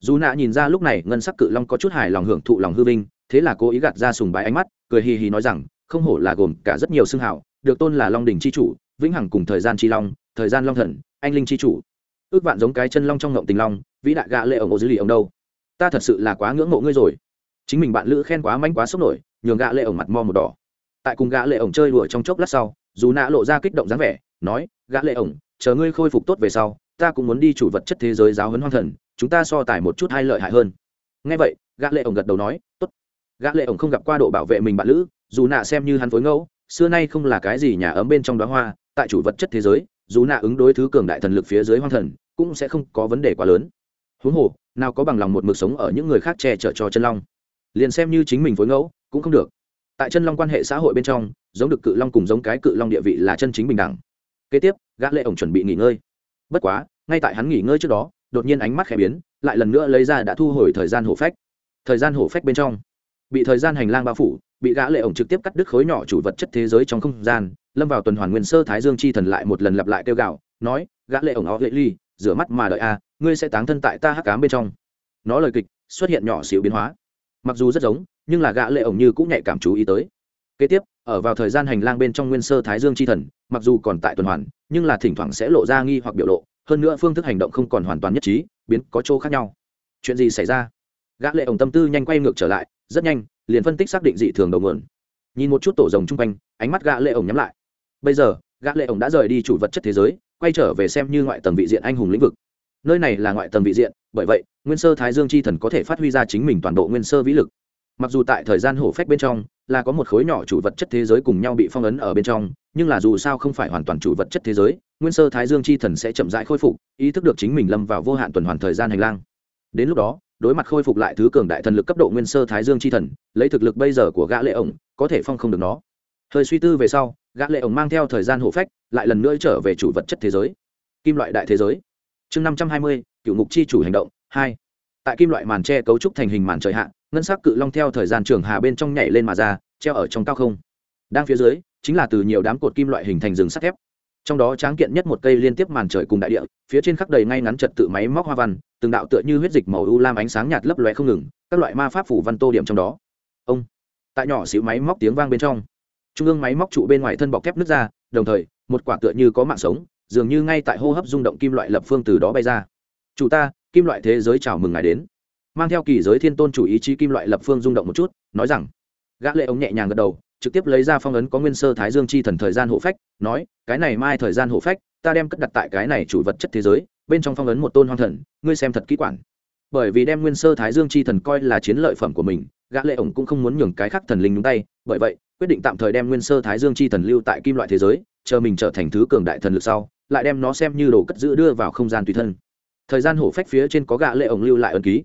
[SPEAKER 1] Dù nạ nhìn ra lúc này ngân sắc cự long có chút hài lòng hưởng thụ lòng hư vinh, thế là cố ý gạt ra sùng bái ánh mắt, cười hì hì nói rằng, không hổ là gồm cả rất nhiều xương hảo được tôn là long đình c h i chủ vĩnh hằng cùng thời gian chi long, thời gian long thần, anh linh chi chủ. Ước vạn giống cái chân long trong ngộng tình long, vĩ đại gạ lệ ổng ô dư lì ông đâu? Ta thật sự là quá ngưỡng mộ ngươi rồi. Chính mình bạn lữ khen quá manh quá sốc nổi, nhường gạ lệ ổng mặt mo một đỏ. Tại cùng gã lệ ổng chơi đùa trong chốc lát sau, dù nạ lộ ra kích động dáng vẻ, nói, gã lệ ổng, chờ ngươi khôi phục tốt về sau, ta cũng muốn đi chủ vật chất thế giới giáo huấn hoang thần, chúng ta so tài một chút hay lợi hại hơn. Nghe vậy, gã lệ ổng gật đầu nói, tốt. Gã lệ ổng không gặp qua độ bảo vệ mình bạn lữ, dù nạ xem như hắn phối ngẫu, xưa nay không là cái gì nhà ấm bên trong đóa hoa tại chủ vật chất thế giới, dù nạ ứng đối thứ cường đại thần lực phía dưới hoang thần, cũng sẽ không có vấn đề quá lớn. Huống hồ, nào có bằng lòng một mực sống ở những người khác che chở cho chân long. Liền xem như chính mình phối ngẫu, cũng không được. Tại chân long quan hệ xã hội bên trong, giống được cự long cùng giống cái cự long địa vị là chân chính bình đẳng. Kế tiếp, gã lệ ổng chuẩn bị nghỉ ngơi. Bất quá, ngay tại hắn nghỉ ngơi trước đó, đột nhiên ánh mắt khẽ biến, lại lần nữa lấy ra đã thu hồi thời gian hổ phách. Thời gian hổ phách bên trong, bị thời gian hành lang bao phủ, bị gã lệ ổng trực tiếp cắt đứt khối nhỏ chủ vật chất thế giới trong không gian lâm vào tuần hoàn nguyên sơ thái dương chi thần lại một lần lặp lại kêu gào, nói, gã lệ ổng ó lệ ly, rửa mắt mà đợi a, ngươi sẽ táng thân tại ta hắc cám bên trong. Nó lời kịch xuất hiện nhỏ xíu biến hóa. Mặc dù rất giống, nhưng là gã lệ ổng như cũng nhạy cảm chú ý tới. Kế tiếp, ở vào thời gian hành lang bên trong nguyên sơ thái dương chi thần, mặc dù còn tại tuần hoàn, nhưng là thỉnh thoảng sẽ lộ ra nghi hoặc biểu lộ, hơn nữa phương thức hành động không còn hoàn toàn nhất trí, biến có chỗ khác nhau. Chuyện gì xảy ra? Gã lệ ổng tâm tư nhanh quay ngược trở lại, rất nhanh, liền phân tích xác định dị thường đầu nguồn. Nhìn một chút tổ rồng trung quanh, ánh mắt gã lệ ổng nhắm lại bây giờ, gã lệ ổng đã rời đi chủ vật chất thế giới, quay trở về xem như ngoại tầng vị diện anh hùng lĩnh vực. Nơi này là ngoại tầng vị diện, bởi vậy, nguyên sơ thái dương chi thần có thể phát huy ra chính mình toàn bộ nguyên sơ vĩ lực. Mặc dù tại thời gian hổ phách bên trong, là có một khối nhỏ chủ vật chất thế giới cùng nhau bị phong ấn ở bên trong, nhưng là dù sao không phải hoàn toàn chủ vật chất thế giới, nguyên sơ thái dương chi thần sẽ chậm rãi khôi phục, ý thức được chính mình lâm vào vô hạn tuần hoàn thời gian hành lang. Đến lúc đó, đối mặt khôi phục lại thứ cường đại thần lực cấp độ nguyên sơ thái dương chi thần, lấy thực lực bây giờ của gã lệ ổng, có thể phong không được nó thời suy tư về sau, gã lệ ổng mang theo thời gian hổ phách, lại lần nữa trở về chủ vật chất thế giới. Kim loại đại thế giới. Chương năm trăm hai mươi, cựu ngục chi chủ hành động, hai. Tại kim loại màn tre cấu trúc thành hình màn trời hạ, ngân sắc cự long theo thời gian trường hà bên trong nhảy lên mà ra, treo ở trong cao không. Đang phía dưới, chính là từ nhiều đám cột kim loại hình thành rừng sắt thép. Trong đó tráng kiện nhất một cây liên tiếp màn trời cùng đại địa, phía trên khắc đầy ngay ngắn trật tự máy móc hoa văn, từng đạo tựa như huyết dịch màu u lam ánh sáng nhạt lấp lóe không ngừng, các loại ma pháp phủ văn tô điểm trong đó. Ông, tại nhỏ xíu máy móc tiếng vang bên trong trung ương máy móc trụ bên ngoài thân bọc thép nứt ra, đồng thời, một quả tựa như có mạng sống, dường như ngay tại hô hấp rung động kim loại lập phương từ đó bay ra. Chủ ta, kim loại thế giới chào mừng ngài đến. Mang theo kỳ giới thiên tôn chủ ý chí kim loại lập phương rung động một chút, nói rằng. Gã lệ ống nhẹ nhàng gật đầu, trực tiếp lấy ra phong ấn có nguyên sơ thái dương chi thần thời gian hộ phách, nói, cái này mai thời gian hộ phách, ta đem cất đặt tại cái này chủ vật chất thế giới, bên trong phong ấn một tôn hoang thần, ngươi xem thật kỹ quản. Bởi vì đem nguyên sơ thái dương chi thần coi là chiến lợi phẩm của mình gã lệ ổng cũng không muốn nhường cái khác thần linh nhúng tay, bởi vậy, quyết định tạm thời đem nguyên sơ thái dương chi thần lưu tại kim loại thế giới, chờ mình trở thành thứ cường đại thần lực sau, lại đem nó xem như đồ cất giữ đưa vào không gian tùy thân. Thời gian hổ phách phía trên có gã lệ ổng lưu lại ấn ký.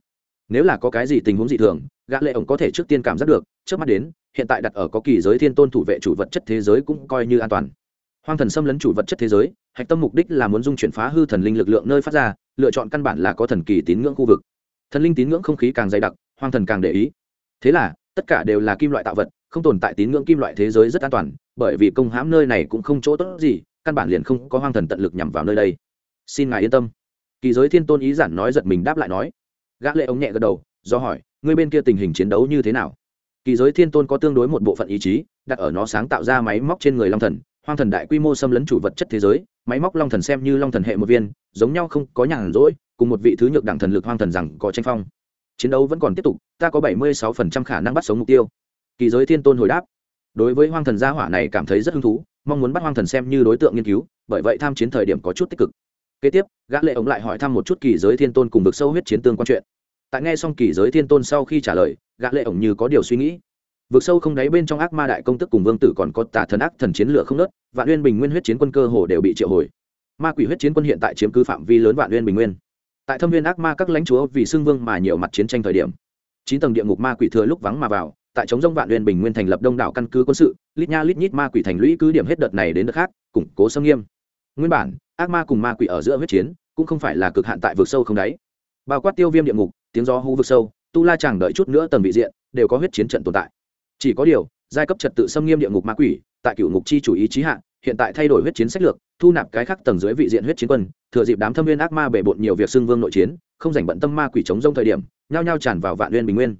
[SPEAKER 1] Nếu là có cái gì tình huống dị thường, gã lệ ổng có thể trước tiên cảm giác được, trước mắt đến, hiện tại đặt ở có kỳ giới thiên tôn thủ vệ chủ vật chất thế giới cũng coi như an toàn. Hoang thần xâm lấn chủ vật chất thế giới, hạch tâm mục đích là muốn dung chuyển phá hư thần linh lực lượng nơi phát ra, lựa chọn căn bản là có thần kỳ tín ngưỡng khu vực. Thần linh tín ngưỡng không khí càng dày đặc, hoang thần càng để ý thế là, tất cả đều là kim loại tạo vật, không tồn tại tín ngưỡng kim loại thế giới rất an toàn, bởi vì công hãm nơi này cũng không chỗ tốt gì, căn bản liền không có hoang thần tận lực nhằm vào nơi đây. Xin ngài yên tâm. Kỳ giới thiên tôn ý giản nói giật mình đáp lại nói. Gã lệ ống nhẹ gật đầu, do hỏi, ngươi bên kia tình hình chiến đấu như thế nào? Kỳ giới thiên tôn có tương đối một bộ phận ý chí, đặt ở nó sáng tạo ra máy móc trên người long thần, hoang thần đại quy mô xâm lấn chủ vật chất thế giới, máy móc long thần xem như long thần hệ một viên, giống nhau không có nhàn rỗi, cùng một vị thứ nhược đẳng thần lực hoang thần rằng có tranh phong chiến đấu vẫn còn tiếp tục, ta có bảy mươi sáu phần trăm khả năng bắt sống mục tiêu. Kỳ giới thiên tôn hồi đáp. Đối với hoang thần gia hỏa này cảm thấy rất hứng thú, mong muốn bắt hoang thần xem như đối tượng nghiên cứu, bởi vậy tham chiến thời điểm có chút tích cực. Kế tiếp, gã lệ ống lại hỏi thăm một chút kỳ giới thiên tôn cùng vực sâu huyết chiến tương quan chuyện. Tại nghe xong kỳ giới thiên tôn sau khi trả lời, gã lệ ống như có điều suy nghĩ. Vực sâu không đáy bên trong ác ma đại công tức cùng vương tử còn có tà thần ác thần chiến lửa không nớt, vạn uyên bình nguyên huyết chiến quân cơ hồ đều bị triệu hồi. Ma quỷ huyết chiến quân hiện tại chiếm cứ phạm vi lớn vạn uyên bình nguyên tại thâm viên ác ma các lãnh chúa vì xưng vương mà nhiều mặt chiến tranh thời điểm. Chín tầng địa ngục ma quỷ thừa lúc vắng mà vào, tại chống rông vạn uyên bình nguyên thành lập đông đảo căn cứ quân sự, lít nha lít nhít ma quỷ thành lũy cứ điểm hết đợt này đến đợt khác, củng cố xâm nghiêm. Nguyên bản, ác ma cùng ma quỷ ở giữa huyết chiến, cũng không phải là cực hạn tại vực sâu không đáy. Bao quát tiêu viêm địa ngục, tiếng gió hú vực sâu, tu la chẳng đợi chút nữa tầng vị diện, đều có huyết chiến trận tồn tại. Chỉ có điều, giai cấp trật tự xâm nghiêm địa ngục ma quỷ, tại cựu ngục chi chủ ý chí hạn hiện tại thay đổi huyết chiến sách lược, thu nạp cái khác tầng dưới vị diện huyết chiến quân, thừa dịp đám thâm viên ác ma bể bộn nhiều việc xưng vương nội chiến, không dành bận tâm ma quỷ chống rông thời điểm, nhao nhao tràn vào vạn nguyên bình nguyên.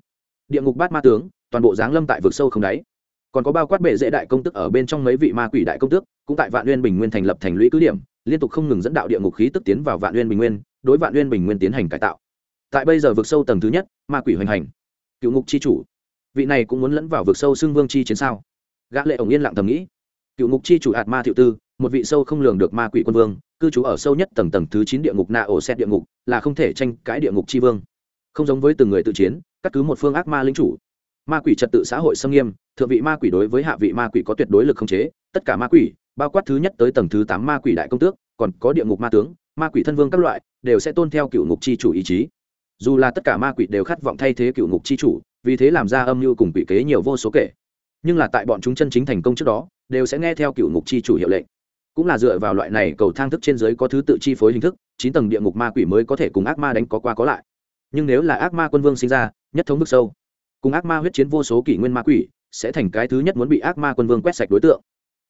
[SPEAKER 1] Địa ngục bát ma tướng, toàn bộ giáng lâm tại vực sâu không đáy. Còn có bao quát bệ dễ đại công tức ở bên trong mấy vị ma quỷ đại công tước cũng tại vạn nguyên bình nguyên thành lập thành lũy cứ điểm, liên tục không ngừng dẫn đạo địa ngục khí tức tiến vào vạn nguyên bình nguyên, đối vạn nguyên bình nguyên tiến hành cải tạo. Tại bây giờ vực sâu tầng thứ nhất, ma quỷ hoành hành. Cựu ngục chi chủ. Vị này cũng muốn lẫn vào vực sâu xưng vương chi chiến sao? Gã lệ ổng yên lặng thầm nghĩ cựu ngục chi chủ hạt ma thiệu tư, một vị sâu không lường được ma quỷ quân vương, cư trú ở sâu nhất tầng tầng thứ chín địa ngục na ổ xét địa ngục, là không thể tranh cãi địa ngục chi vương. Không giống với từng người tự chiến, cắt cứ một phương ác ma lính chủ. Ma quỷ trật tự xã hội xâm nghiêm, thượng vị ma quỷ đối với hạ vị ma quỷ có tuyệt đối lực không chế, tất cả ma quỷ, bao quát thứ nhất tới tầng thứ tám ma quỷ đại công tước, còn có địa ngục ma tướng, ma quỷ thân vương các loại, đều sẽ tôn theo cựu ngục chi chủ ý chí. Dù là tất cả ma quỷ đều khát vọng thay thế cựu ngục chi chủ, vì thế làm ra âm mưu cùng quỷ kế nhiều vô số kể nhưng là tại bọn chúng chân chính thành công trước đó, đều sẽ nghe theo cựu ngục chi chủ hiệu lệnh. Cũng là dựa vào loại này cầu thang thức trên dưới có thứ tự chi phối hình thức, chín tầng địa ngục ma quỷ mới có thể cùng ác ma đánh có qua có lại. Nhưng nếu là ác ma quân vương sinh ra, nhất thống vực sâu, cùng ác ma huyết chiến vô số kỷ nguyên ma quỷ, sẽ thành cái thứ nhất muốn bị ác ma quân vương quét sạch đối tượng.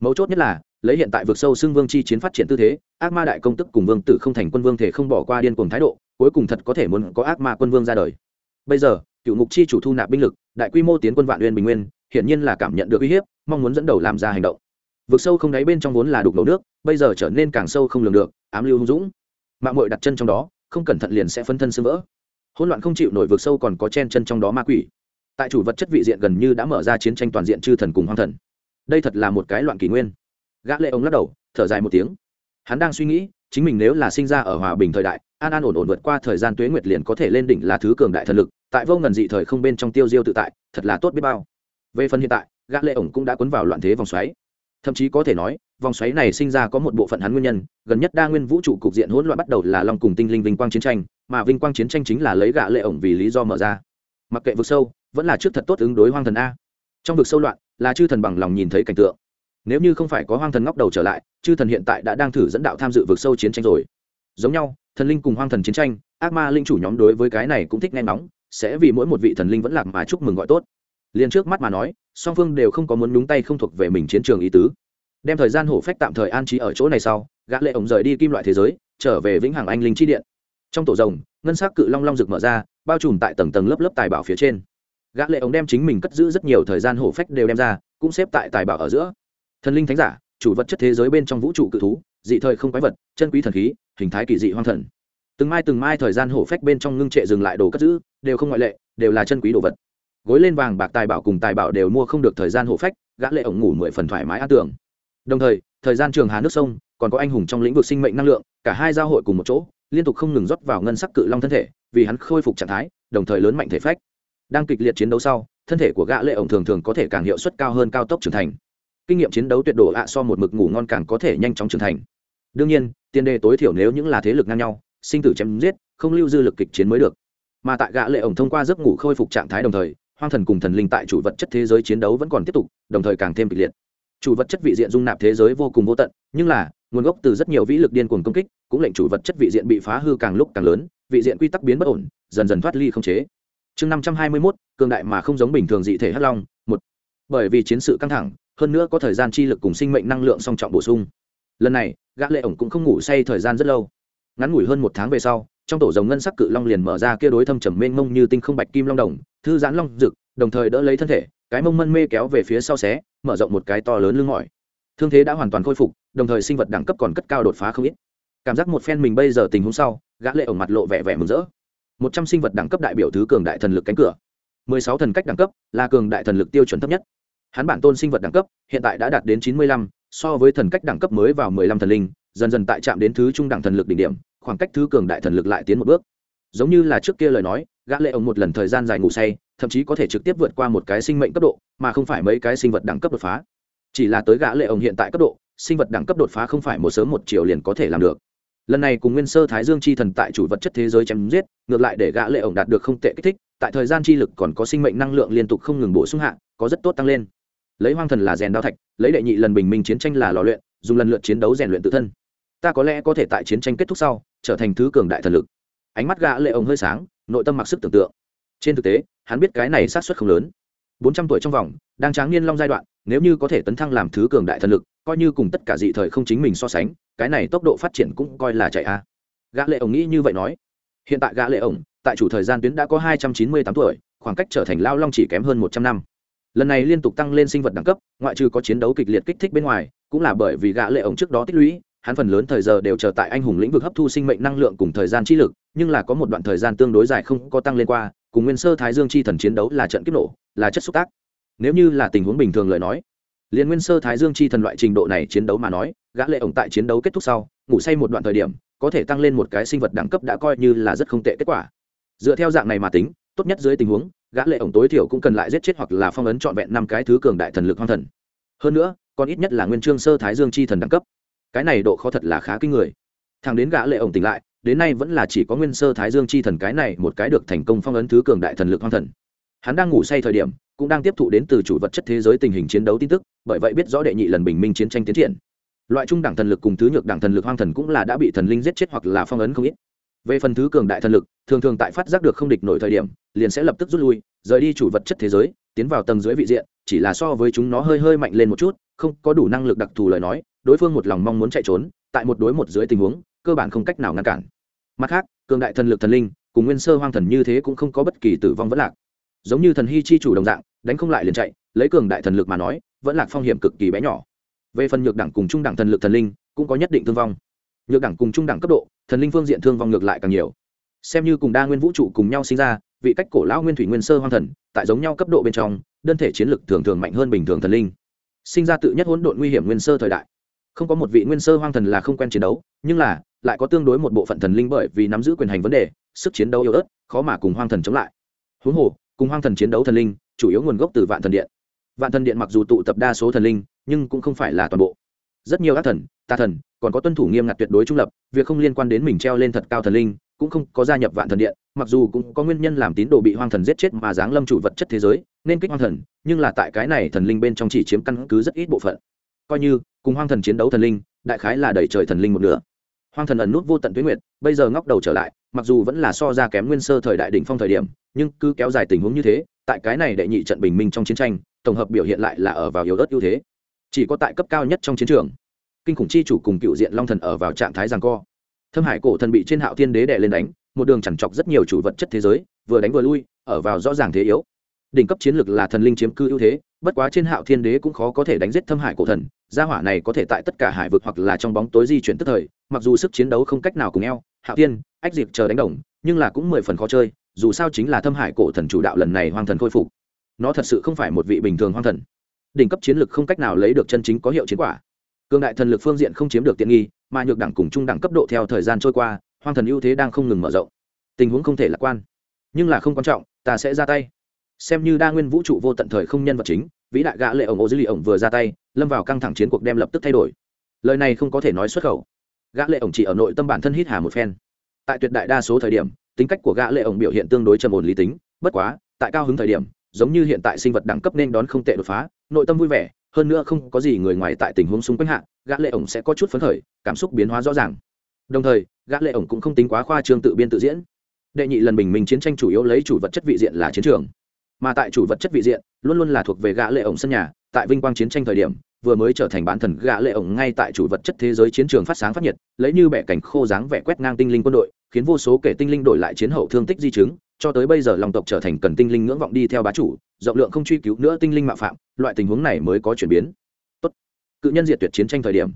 [SPEAKER 1] Mấu chốt nhất là, lấy hiện tại vực sâu xưng vương chi chiến phát triển tư thế, ác ma đại công tức cùng vương tử không thành quân vương thể không bỏ qua điên cuồng thái độ, cuối cùng thật có thể muốn có ác ma quân vương ra đời. Bây giờ, cựu ngục chi chủ thu nạp binh lực, đại quy mô tiến quân vạn uyên bình nguyên hiển nhiên là cảm nhận được uy hiếp, mong muốn dẫn đầu làm ra hành động. Vực sâu không đáy bên trong vốn là đục ngầu nước, bây giờ trở nên càng sâu không lường được, ám lưu hung dũng. Mạng mội đặt chân trong đó, không cẩn thận liền sẽ phân thân sưng vỡ. Hỗn loạn không chịu nổi vực sâu còn có chen chân trong đó ma quỷ. Tại chủ vật chất vị diện gần như đã mở ra chiến tranh toàn diện chư thần cùng hoang thần. Đây thật là một cái loạn kỷ nguyên. Gã lệ ông lắc đầu, thở dài một tiếng. Hắn đang suy nghĩ, chính mình nếu là sinh ra ở hòa bình thời đại, an an ổn ổn vượt qua thời gian tuế nguyệt liền có thể lên đỉnh là thứ cường đại thần lực, tại vô ngần dị thời không bên trong tiêu diêu tự tại, thật là tốt biết bao về phần hiện tại, gã lệ ổng cũng đã cuốn vào loạn thế vòng xoáy. Thậm chí có thể nói, vòng xoáy này sinh ra có một bộ phận hắn nguyên nhân, gần nhất đa nguyên vũ trụ cục diện hỗn loạn bắt đầu là long cùng tinh linh vinh quang chiến tranh, mà vinh quang chiến tranh chính là lấy gã lệ ổng vì lý do mở ra. Mặc kệ vực sâu, vẫn là trước thật tốt ứng đối hoang thần a. Trong vực sâu loạn, là chư thần bằng lòng nhìn thấy cảnh tượng. Nếu như không phải có hoang thần ngóc đầu trở lại, chư thần hiện tại đã đang thử dẫn đạo tham dự vực sâu chiến tranh rồi. Giống nhau, thần linh cùng hoang thần chiến tranh, ác ma linh chủ nhóm đối với cái này cũng thích nghe nóng sẽ vì mỗi một vị thần linh vẫn lạc mà chúc mừng gọi tốt liền trước mắt mà nói, song phương đều không có muốn nhúng tay không thuộc về mình chiến trường ý tứ. Đem thời gian hổ phách tạm thời an trí ở chỗ này sau, gã lệ ổng rời đi kim loại thế giới, trở về vĩnh hằng anh linh chi điện. Trong tổ rồng, ngân sắc cự long long rực mở ra, bao trùm tại tầng tầng lớp lớp tài bảo phía trên. Gã lệ ổng đem chính mình cất giữ rất nhiều thời gian hổ phách đều đem ra, cũng xếp tại tài bảo ở giữa. Thần linh thánh giả, chủ vật chất thế giới bên trong vũ trụ cự thú, dị thời không quái vật, chân quý thần khí, hình thái kỳ dị hoang thần. Từng mai từng mai thời gian hổ phách bên trong ngưng trệ dừng lại đồ cất giữ, đều không ngoại lệ, đều là chân quý đồ vật gối lên vàng bạc tài bảo cùng tài bảo đều mua không được thời gian hổ phách, gã lệ ổng ngủ mười phần thoải mái an tưởng đồng thời thời gian trường hà nước sông, còn có anh hùng trong lĩnh vực sinh mệnh năng lượng, cả hai giao hội cùng một chỗ, liên tục không ngừng rót vào ngân sắc cự long thân thể, vì hắn khôi phục trạng thái, đồng thời lớn mạnh thể phách. Đang kịch liệt chiến đấu sau, thân thể của gã lệ ổng thường thường có thể càng hiệu suất cao hơn cao tốc trưởng thành. Kinh nghiệm chiến đấu tuyệt độ ạ so một mực ngủ ngon càng có thể nhanh chóng trưởng thành. Đương nhiên, tiền đề tối thiểu nếu những là thế lực ngang nhau, sinh tử chém giết, không lưu dư lực kịch chiến mới được. Mà tại gã lệ ổng thông qua giấc ngủ khôi phục trạng thái đồng thời hoang thần cùng thần linh tại chủ vật chất thế giới chiến đấu vẫn còn tiếp tục, đồng thời càng thêm kịch liệt. Chủ vật chất vị diện dung nạp thế giới vô cùng vô tận, nhưng là, nguồn gốc từ rất nhiều vĩ lực điên cuồng công kích, cũng lệnh chủ vật chất vị diện bị phá hư càng lúc càng lớn, vị diện quy tắc biến bất ổn, dần dần thoát ly không chế. Chương năm trăm hai mươi mốt, cường đại mà không giống bình thường dị thể hắc long, một. Bởi vì chiến sự căng thẳng, hơn nữa có thời gian chi lực cùng sinh mệnh năng lượng song trọng bổ sung. Lần này, gã lệ ổng cũng không ngủ say thời gian rất lâu. Ngắn ngủi hơn một tháng về sau, trong tổ rồng ngân sắc cự long liền mở ra kia đối thâm trầm mênh mông như tinh không bạch kim long đồng thư giãn long rực, đồng thời đỡ lấy thân thể, cái mông mân mê kéo về phía sau xé, mở rộng một cái to lớn lưng mỏi. Thương thế đã hoàn toàn khôi phục, đồng thời sinh vật đẳng cấp còn cất cao đột phá không ít. Cảm giác một phen mình bây giờ tình huống sau, gã lệ ổng mặt lộ vẻ vẻ mừng rỡ. Một trăm sinh vật đẳng cấp đại biểu thứ cường đại thần lực cánh cửa. Mười sáu thần cách đẳng cấp là cường đại thần lực tiêu chuẩn thấp nhất. Hắn bản tôn sinh vật đẳng cấp hiện tại đã đạt đến chín mươi lăm, so với thần cách đẳng cấp mới vào mười lăm thần linh, dần dần tại chạm đến thứ trung đẳng thần lực đỉnh điểm, khoảng cách thứ cường đại thần lực lại tiến một bước. Giống như là trước kia lời nói gã lệ ổng một lần thời gian dài ngủ say, thậm chí có thể trực tiếp vượt qua một cái sinh mệnh cấp độ, mà không phải mấy cái sinh vật đẳng cấp đột phá. Chỉ là tới gã lệ ổng hiện tại cấp độ, sinh vật đẳng cấp đột phá không phải một sớm một chiều liền có thể làm được. Lần này cùng nguyên sơ thái dương chi thần tại chủ vật chất thế giới chém giết, ngược lại để gã lệ ổng đạt được không tệ kích thích, tại thời gian chi lực còn có sinh mệnh năng lượng liên tục không ngừng bổ sung hạ, có rất tốt tăng lên. Lấy hoang thần là rèn đao thạch, lấy đệ nhị lần bình minh chiến tranh là lò luyện, dùng lần lượt chiến đấu rèn luyện tự thân. Ta có lẽ có thể tại chiến tranh kết thúc sau, trở thành thứ cường đại thần lực. Ánh mắt gã lệ ổng hơi sáng nội tâm mặc sức tưởng tượng. Trên thực tế, hắn biết cái này sát suất không lớn. Bốn trăm tuổi trong vòng, đang tráng niên long giai đoạn, nếu như có thể tấn thăng làm thứ cường đại thần lực, coi như cùng tất cả dị thời không chính mình so sánh, cái này tốc độ phát triển cũng coi là chạy a. Gã lệ ổng nghĩ như vậy nói. Hiện tại gã lệ ổng, tại chủ thời gian tuyến đã có hai trăm chín mươi tám tuổi, khoảng cách trở thành lao long chỉ kém hơn một trăm năm. Lần này liên tục tăng lên sinh vật đẳng cấp, ngoại trừ có chiến đấu kịch liệt kích thích bên ngoài, cũng là bởi vì gã lệ ổng trước đó tích lũy hắn phần lớn thời giờ đều chờ tại anh hùng lĩnh vực hấp thu sinh mệnh năng lượng cùng thời gian chi lực, nhưng là có một đoạn thời gian tương đối dài không có tăng lên qua, cùng nguyên sơ thái dương chi thần chiến đấu là trận kích nổ, là chất xúc tác. Nếu như là tình huống bình thường lời nói, liền nguyên sơ thái dương chi thần loại trình độ này chiến đấu mà nói, gã lệ ổng tại chiến đấu kết thúc sau, ngủ say một đoạn thời điểm, có thể tăng lên một cái sinh vật đẳng cấp đã coi như là rất không tệ kết quả. Dựa theo dạng này mà tính, tốt nhất dưới tình huống, gã lệ ổng tối thiểu cũng cần lại giết chết hoặc là phong ấn trọn vẹn năm cái thứ cường đại thần lực hoang thần. Hơn nữa, còn ít nhất là nguyên trương sơ thái dương chi thần đẳng cấp cái này độ khó thật là khá kinh người. Thằng đến gã lệ ổng tỉnh lại, đến nay vẫn là chỉ có nguyên sơ thái dương chi thần cái này một cái được thành công phong ấn thứ cường đại thần lực hoang thần. Hắn đang ngủ say thời điểm, cũng đang tiếp thụ đến từ chủ vật chất thế giới tình hình chiến đấu tin tức, bởi vậy biết rõ đệ nhị lần bình minh chiến tranh tiến triển. Loại trung đẳng thần lực cùng thứ nhược đẳng thần lực hoang thần cũng là đã bị thần linh giết chết hoặc là phong ấn không ít. Về phần thứ cường đại thần lực, thường thường tại phát giác được không địch nổi thời điểm, liền sẽ lập tức rút lui, rời đi chủ vật chất thế giới, tiến vào tầng dưới vị diện, chỉ là so với chúng nó hơi hơi mạnh lên một chút, không có đủ năng lực đặc thù lời nói đối phương một lòng mong muốn chạy trốn, tại một đối một dưới tình huống, cơ bản không cách nào ngăn cản. Mặt khác, cường đại thần lực thần linh, cùng nguyên sơ hoang thần như thế cũng không có bất kỳ tử vong vẫn lạc. Giống như thần hy chi chủ đồng dạng, đánh không lại liền chạy, lấy cường đại thần lực mà nói, vẫn lạc phong hiểm cực kỳ bé nhỏ. Về phần nhược đẳng cùng trung đẳng thần lực thần linh, cũng có nhất định thương vong. Nhược đẳng cùng trung đẳng cấp độ, thần linh phương diện thương vong ngược lại càng nhiều. Xem như cùng đa nguyên vũ trụ cùng nhau sinh ra, vị cách cổ lão nguyên thủy nguyên sơ hoang thần, tại giống nhau cấp độ bên trong, đơn thể chiến lực thường thường mạnh hơn bình thường thần linh. Sinh ra tự nhất hỗn độn nguy hiểm nguyên sơ thời đại không có một vị nguyên sơ hoang thần là không quen chiến đấu, nhưng là, lại có tương đối một bộ phận thần linh bởi vì nắm giữ quyền hành vấn đề, sức chiến đấu yếu ớt, khó mà cùng hoang thần chống lại. Huống hồ, cùng hoang thần chiến đấu thần linh, chủ yếu nguồn gốc từ vạn thần điện. Vạn thần điện mặc dù tụ tập đa số thần linh, nhưng cũng không phải là toàn bộ. Rất nhiều ác thần, tà thần, còn có tuân thủ nghiêm ngặt tuyệt đối trung lập, việc không liên quan đến mình treo lên thật cao thần linh, cũng không có gia nhập vạn thần điện, mặc dù cũng có nguyên nhân làm tín đồ bị hoang thần giết chết mà giáng lâm chủ vật chất thế giới, nên kích hoang thần, nhưng là tại cái này thần linh bên trong chỉ chiếm căn cứ rất ít bộ phận. Coi như cùng hoang thần chiến đấu thần linh, đại khái là đẩy trời thần linh một nửa. Hoang thần ẩn nút vô tận tuyến nguyệt, bây giờ ngóc đầu trở lại, mặc dù vẫn là so ra kém nguyên sơ thời đại đỉnh phong thời điểm, nhưng cứ kéo dài tình huống như thế, tại cái này đệ nhị trận bình minh trong chiến tranh, tổng hợp biểu hiện lại là ở vào yếu ớt ưu thế. Chỉ có tại cấp cao nhất trong chiến trường, kinh khủng chi chủ cùng cựu diện long thần ở vào trạng thái giằng co. Thâm hải cổ thần bị trên hạo thiên đế đè lên đánh, một đường chẳng chọc rất nhiều chủ vật chất thế giới, vừa đánh vừa lui, ở vào rõ ràng thế yếu. Đỉnh cấp chiến lược là thần linh chiếm cư ưu thế bất quá trên hạo thiên đế cũng khó có thể đánh giết thâm hải cổ thần, gia hỏa này có thể tại tất cả hải vực hoặc là trong bóng tối di chuyển tức thời, mặc dù sức chiến đấu không cách nào cùng eo, hạo thiên, ách diệp chờ đánh đồng, nhưng là cũng mười phần khó chơi, dù sao chính là thâm hải cổ thần chủ đạo lần này hoang thần khôi phục. Nó thật sự không phải một vị bình thường hoang thần. Đỉnh cấp chiến lược không cách nào lấy được chân chính có hiệu chiến quả. Cường đại thần lực phương diện không chiếm được tiện nghi, mà nhược đẳng cùng trung đẳng cấp độ theo thời gian trôi qua, hoang thần ưu thế đang không ngừng mở rộng. Tình huống không thể lạc quan, nhưng là không quan trọng, ta sẽ ra tay xem như đa nguyên vũ trụ vô tận thời không nhân vật chính, vĩ đại gã lệ ổng ô dư lì ổng vừa ra tay, lâm vào căng thẳng chiến cuộc đem lập tức thay đổi. Lời này không có thể nói xuất khẩu. Gã lệ ổng chỉ ở nội tâm bản thân hít hà một phen. Tại tuyệt đại đa số thời điểm, tính cách của gã lệ ổng biểu hiện tương đối trầm ổn lý tính, bất quá, tại cao hứng thời điểm, giống như hiện tại sinh vật đẳng cấp nên đón không tệ đột phá, nội tâm vui vẻ, hơn nữa không có gì người ngoài tại tình huống xung quanh hạ, gã lệ ổng sẽ có chút phấn khởi, cảm xúc biến hóa rõ ràng. Đồng thời, gã lệ ổng cũng không tính quá khoa trương tự biên tự diễn. Đệ nhị lần bình minh chiến tranh chủ yếu lấy chủ vật chất vị diện là chiến trường mà tại chủ vật chất vị diện, luôn luôn là thuộc về gã lệ ổng sân nhà, tại vinh quang chiến tranh thời điểm, vừa mới trở thành bán thần gã lệ ổng ngay tại chủ vật chất thế giới chiến trường phát sáng phát nhiệt, lấy như bẻ cảnh khô dáng vẻ quét ngang tinh linh quân đội, khiến vô số kẻ tinh linh đổi lại chiến hậu thương tích di chứng, cho tới bây giờ lòng tộc trở thành cần tinh linh ngưỡng vọng đi theo bá chủ, rộng lượng không truy cứu nữa tinh linh mạo phạm, loại tình huống này mới có chuyển biến. Tốt. Cự nhân diệt tuyệt chiến tranh thời điểm.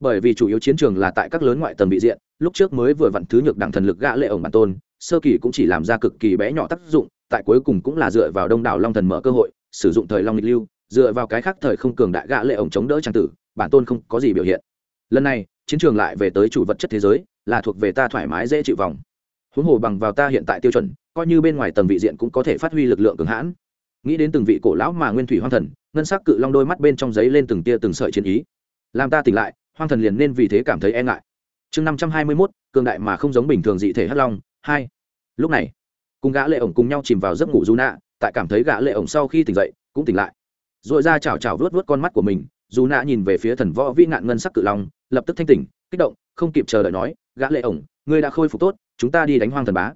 [SPEAKER 1] Bởi vì chủ yếu chiến trường là tại các lớn ngoại tầng bị diện, lúc trước mới vừa vặn thứ nhược đẳng thần lực gã lệ ổng bản tôn, sơ kỳ cũng chỉ làm ra cực kỳ bé nhỏ tác dụng tại cuối cùng cũng là dựa vào đông đảo long thần mở cơ hội, sử dụng thời long lịch lưu, dựa vào cái khác thời không cường đại gã lệ ổng chống đỡ trang tử, bản tôn không có gì biểu hiện. Lần này, chiến trường lại về tới chủ vật chất thế giới, là thuộc về ta thoải mái dễ chịu vòng. Huống hồ bằng vào ta hiện tại tiêu chuẩn, coi như bên ngoài tầng vị diện cũng có thể phát huy lực lượng cường hãn. Nghĩ đến từng vị cổ lão mà nguyên thủy hoang thần, ngân sắc cự long đôi mắt bên trong giấy lên từng tia từng sợi chiến ý. Làm ta tỉnh lại, hoang thần liền nên vì thế cảm thấy e ngại. Chương năm trăm hai mươi mốt, cường đại mà không giống bình thường dị thể hắc long, hai. Lúc này cùng gã lệ ổng cùng nhau chìm vào giấc ngủ du nạ, tại cảm thấy gã lệ ổng sau khi tỉnh dậy, cũng tỉnh lại. Rồi ra chào chào vớt vớt con mắt của mình dù nạ nhìn về phía thần võ vĩ ngạn ngân sắc cự long, lập tức thanh tỉnh, kích động, không kịp chờ đợi nói, gã lệ ổng, ngươi đã khôi phục tốt, chúng ta đi đánh hoang thần bá.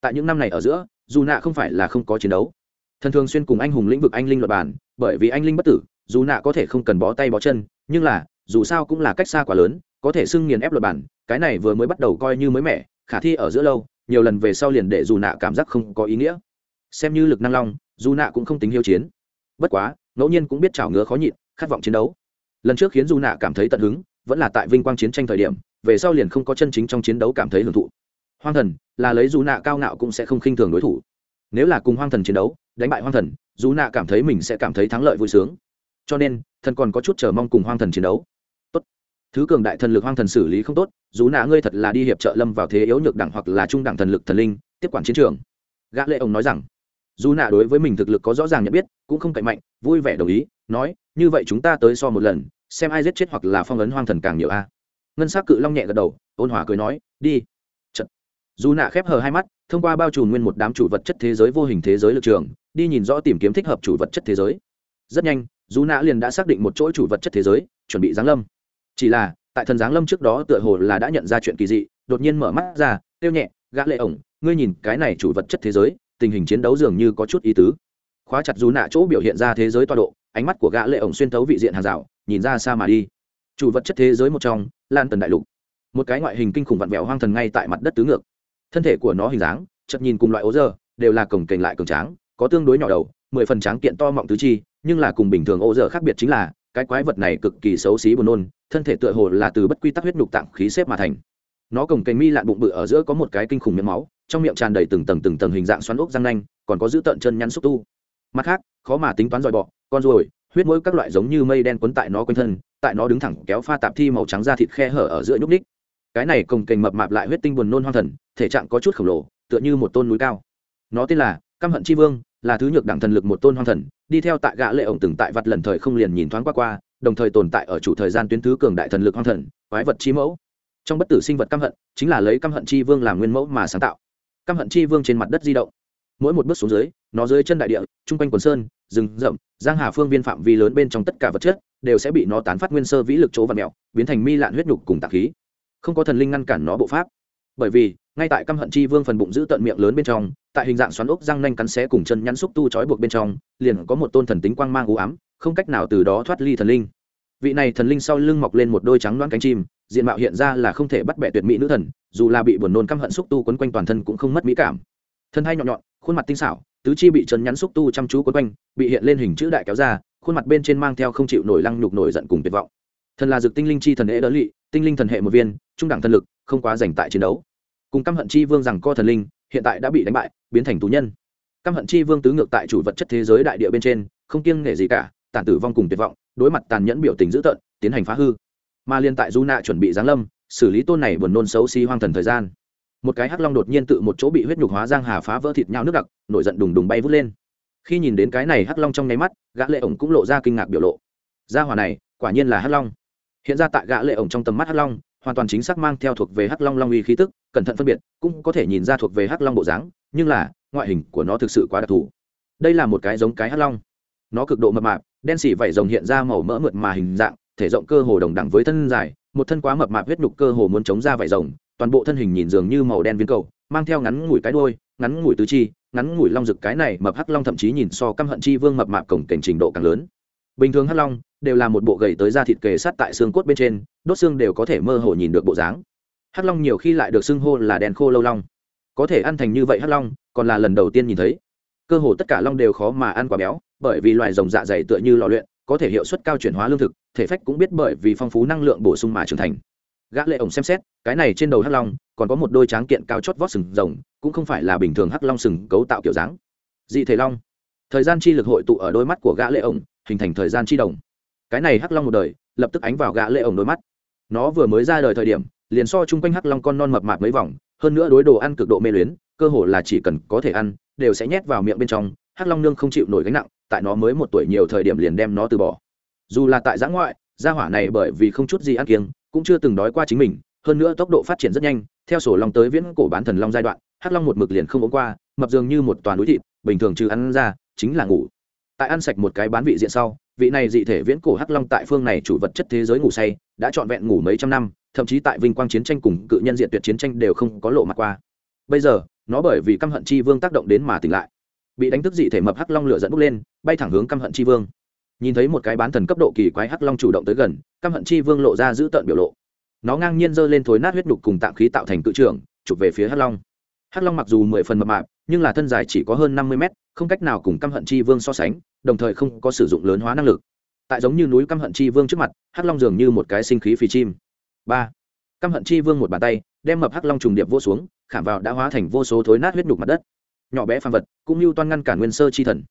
[SPEAKER 1] Tại những năm này ở giữa dù nạ không phải là không có chiến đấu. Thần thường xuyên cùng anh hùng lĩnh vực anh linh luật bản, bởi vì anh linh bất tử dù nạ có thể không cần bó tay bó chân, nhưng là, dù sao cũng là cách xa quá lớn, có thể xưng nghiền ép luật bản, cái này vừa mới bắt đầu coi như mới mẻ, khả thi ở giữa lâu nhiều lần về sau liền để dù nạ cảm giác không có ý nghĩa. Xem như lực năng long, dù nạ cũng không tính hiếu chiến. Bất quá, ngẫu nhiên cũng biết chảo ngứa khó nhịn, khát vọng chiến đấu. Lần trước khiến dù nạ cảm thấy tận hứng, vẫn là tại vinh quang chiến tranh thời điểm, về sau liền không có chân chính trong chiến đấu cảm thấy hưởng thụ. Hoang thần, là lấy dù nạ cao ngạo cũng sẽ không khinh thường đối thủ. Nếu là cùng hoang thần chiến đấu, đánh bại hoang thần, dù nạ cảm thấy mình sẽ cảm thấy thắng lợi vui sướng. Cho nên, thần còn có chút chờ mong cùng hoang thần chiến đấu thứ cường đại thần lực hoang thần xử lý không tốt, dù nạ ngươi thật là đi hiệp trợ lâm vào thế yếu nhược đẳng hoặc là trung đẳng thần lực thần linh, tiếp quản chiến trường. Gã lệ ông nói rằng, dù nạ đối với mình thực lực có rõ ràng nhận biết, cũng không cậy mạnh, vui vẻ đồng ý, nói, như vậy chúng ta tới so một lần, xem ai giết chết hoặc là phong ấn hoang thần càng nhiều a. Ngân s á c cự long nhẹ gật đầu, ôn hòa cười nói, đi. Chật. dù nạ khép hờ hai mắt, thông qua bao trùm nguyên một đám chủ vật chất thế giới vô hình thế giới lực trường, đi nhìn rõ tìm kiếm thích hợp chủ vật chất thế giới. Rất nhanh, dù nạ liền đã xác định một chỗ chủ vật chất thế giới, chuẩn bị giáng lâm chỉ là, tại thần giáng lâm trước đó tựa hồ là đã nhận ra chuyện kỳ dị, đột nhiên mở mắt ra tiêu nhẹ, gã lệ ổng, ngươi nhìn cái này chủ vật chất thế giới, tình hình chiến đấu dường như có chút ý tứ. Khóa chặt dù nạ chỗ biểu hiện ra thế giới toa độ, ánh mắt của gã lệ ổng xuyên thấu vị diện hàng rào, nhìn ra xa mà đi. Chủ vật chất thế giới một trong, lan tần đại lục. Một cái ngoại hình kinh khủng vặn vẹo hoang thần ngay tại mặt đất tứ ngược. Thân thể của nó hình dáng chật nhìn cùng loại ố dơ, đều là cổng kềnh lại cường tráng, có tương đối nhỏ đầu, mười phần tráng kiện to mọng tứ chi, nhưng là cùng bình thường ố dơ khác biệt chính là cái quái vật này cực kỳ xấu xí buồn nôn, thân thể tựa hồ là từ bất quy tắc huyết nhục tạng khí xếp mà thành. Nó cổng kềnh mi lạn bụng bự ở giữa có một cái kinh khủng miếng máu, trong miệng tràn đầy từng tầng từng tầng hình dạng xoắn ốc răng nanh, còn có giữ tợn chân nhăn xúc tu. Mặt khác, khó mà tính toán dòi bọ, con ruồi, huyết mỗi các loại giống như mây đen quấn tại nó quanh thân, tại nó đứng thẳng kéo pha tạp thi màu trắng ra thịt khe hở ở giữa nhúc ních cái này cồng kềnh mập mạp lại huyết tinh buồn nôn hoang thần, thể trạng có chút khổng lồ, tựa như một tôn núi cao. Nó tên là căm hận chi vương là thứ nhược đẳng thần lực một tôn hoang thần đi theo tại gã lệ ổng từng tại vặt lần thời không liền nhìn thoáng qua qua đồng thời tồn tại ở chủ thời gian tuyến thứ cường đại thần lực hoang thần quái vật chi mẫu. Trong bất tử sinh vật căm hận chính là lấy căm hận chi vương làm nguyên mẫu mà sáng tạo. Căm hận chi vương trên mặt đất di động. Mỗi một bước xuống dưới nó dưới chân đại địa trung quanh quần sơn rừng rậm giang hà phương viên phạm vi lớn bên trong tất cả vật chất đều sẽ bị nó tán phát nguyên sơ vĩ lực chỗ và mèo, biến thành mi lạn huyết nhục cùng tạc khí. Không có thần linh ngăn cản nó bộ pháp. Bởi vì ngay tại căm hận chi vương phần bụng giữ tận miệng lớn bên trong tại hình dạng xoắn ốc răng nanh cắn xé cùng chân nhắn xúc tu trói buộc bên trong, liền có một tôn thần tính quang mang u ám, không cách nào từ đó thoát ly thần linh. Vị này thần linh sau lưng mọc lên một đôi trắng đoán cánh chim, diện mạo hiện ra là không thể bắt bẻ tuyệt mỹ nữ thần, dù là bị buồn nôn căm hận xúc tu quấn quanh toàn thân cũng không mất mỹ cảm. Thân hai nhọn nhọn, khuôn mặt tinh xảo, tứ chi bị chân nhắn xúc tu chăm chú quấn quanh, bị hiện lên hình chữ đại kéo ra, khuôn mặt bên trên mang theo không chịu nổi lăng nhục nổi giận cùng tuyệt vọng. Thần là dược tinh linh chi thần hệ đỡ lị, tinh linh thần hệ một viên, trung đẳng thần lực, không quá dành tại chiến đấu. Cùng căm hận chi vương rằng co thần linh hiện tại đã bị đánh bại, biến thành tù nhân. Căm hận chi vương tứ ngược tại chủ vật chất thế giới đại địa bên trên, không kiêng nể gì cả tàn tử vong cùng tuyệt vọng, đối mặt tàn nhẫn biểu tình dữ tợn, tiến hành phá hư. Mà liên tại du nạ chuẩn bị giáng lâm, xử lý tôn này buồn nôn xấu xí hoang thần thời gian. Một cái hắc long đột nhiên tự một chỗ bị huyết nhục hóa giang hà phá vỡ thịt nhau nước đặc, nổi giận đùng đùng bay vút lên. Khi nhìn đến cái này hắc long trong nháy mắt, gã lệ ổng cũng lộ ra kinh ngạc biểu lộ. Gia hỏa này, quả nhiên là hắc long. Hiện ra tại gã lệ ổng trong tầm mắt hắc long hoàn toàn chính xác mang theo thuộc về hắc long long uy khí tức, cẩn thận phân biệt, cũng có thể nhìn ra thuộc về hắc long bộ dáng, nhưng là, ngoại hình của nó thực sự quá đặc thù. Đây là một cái giống cái hắc long. Nó cực độ mập mạp, đen xỉ vảy rồng hiện ra màu mỡ mượt mà hình dạng, thể rộng cơ hồ đồng đẳng với thân dài, một thân quá mập mạp huyết nhục cơ hồ muốn chống ra vảy rồng, toàn bộ thân hình nhìn dường như màu đen viên cầu, mang theo ngắn ngủi cái đôi ngắn ngủi tứ chi, ngắn ngủi long rực cái này mập hắc long thậm chí nhìn so căm hận chi vương mập mạp cổng cảnh trình độ càng lớn bình thường hắc long đều là một bộ gầy tới da thịt kề sát tại xương cốt bên trên, đốt xương đều có thể mơ hồ nhìn được bộ dáng. Hắc long nhiều khi lại được xưng hô là đèn khô lâu long. Có thể ăn thành như vậy hắc long, còn là lần đầu tiên nhìn thấy. Cơ hồ tất cả long đều khó mà ăn quả béo, bởi vì loài rồng dạ dày tựa như lò luyện, có thể hiệu suất cao chuyển hóa lương thực, thể phách cũng biết bởi vì phong phú năng lượng bổ sung mà trưởng thành. Gã lệ ổng xem xét, cái này trên đầu hắc long còn có một đôi tráng kiện cao chót vót sừng rồng, cũng không phải là bình thường hắc long sừng cấu tạo kiểu dáng. Dị thể long. Thời gian chi lực hội tụ ở đôi mắt của gã lệ ổng hình thành thời gian chi đồng. Cái này hắc long một đời, lập tức ánh vào gã lệ ổng đôi mắt. Nó vừa mới ra đời thời điểm, liền so chung quanh hắc long con non mập mạp mấy vòng, hơn nữa đối đồ ăn cực độ mê luyến, cơ hồ là chỉ cần có thể ăn, đều sẽ nhét vào miệng bên trong, hắc long nương không chịu nổi gánh nặng, tại nó mới một tuổi nhiều thời điểm liền đem nó từ bỏ. Dù là tại giã ngoại, gia hỏa này bởi vì không chút gì ăn kiêng, cũng chưa từng đói qua chính mình, hơn nữa tốc độ phát triển rất nhanh, theo sổ long tới viễn cổ bán thần long giai đoạn, hắc long một mực liền không ống qua, mập dường như một toàn núi thịt, bình thường trừ ăn ra, chính là ngủ tại ăn sạch một cái bán vị diện sau, vị này dị thể viễn cổ hắc long tại phương này chủ vật chất thế giới ngủ say, đã trọn vẹn ngủ mấy trăm năm, thậm chí tại vinh quang chiến tranh cùng cự nhân diện tuyệt chiến tranh đều không có lộ mặt qua. Bây giờ, nó bởi vì căm hận chi vương tác động đến mà tỉnh lại. Bị đánh thức dị thể mập hắc long lửa dẫn bốc lên, bay thẳng hướng căm hận chi vương. Nhìn thấy một cái bán thần cấp độ kỳ quái hắc long chủ động tới gần, căm hận chi vương lộ ra giữ tợn biểu lộ. Nó ngang nhiên giơ lên thối nát huyết đục cùng tạm khí tạo thành cự trưởng chụp về phía hắc long. Hắc long mặc dù mười phần mập mạp nhưng là thân dài chỉ có hơn năm mươi mét, không cách nào cùng căm hận chi vương so sánh, đồng thời không có sử dụng lớn hóa năng lực. Tại giống như núi căm hận chi vương trước mặt, hắc long dường như một cái sinh khí phì chim. Ba. Căm hận chi vương một bàn tay, đem mập hắc long trùng điệp vô xuống, khảm vào đã hóa thành vô số thối nát huyết đục mặt đất. Nhỏ bé phàm vật, cũng như toan ngăn cản nguyên sơ chi thần.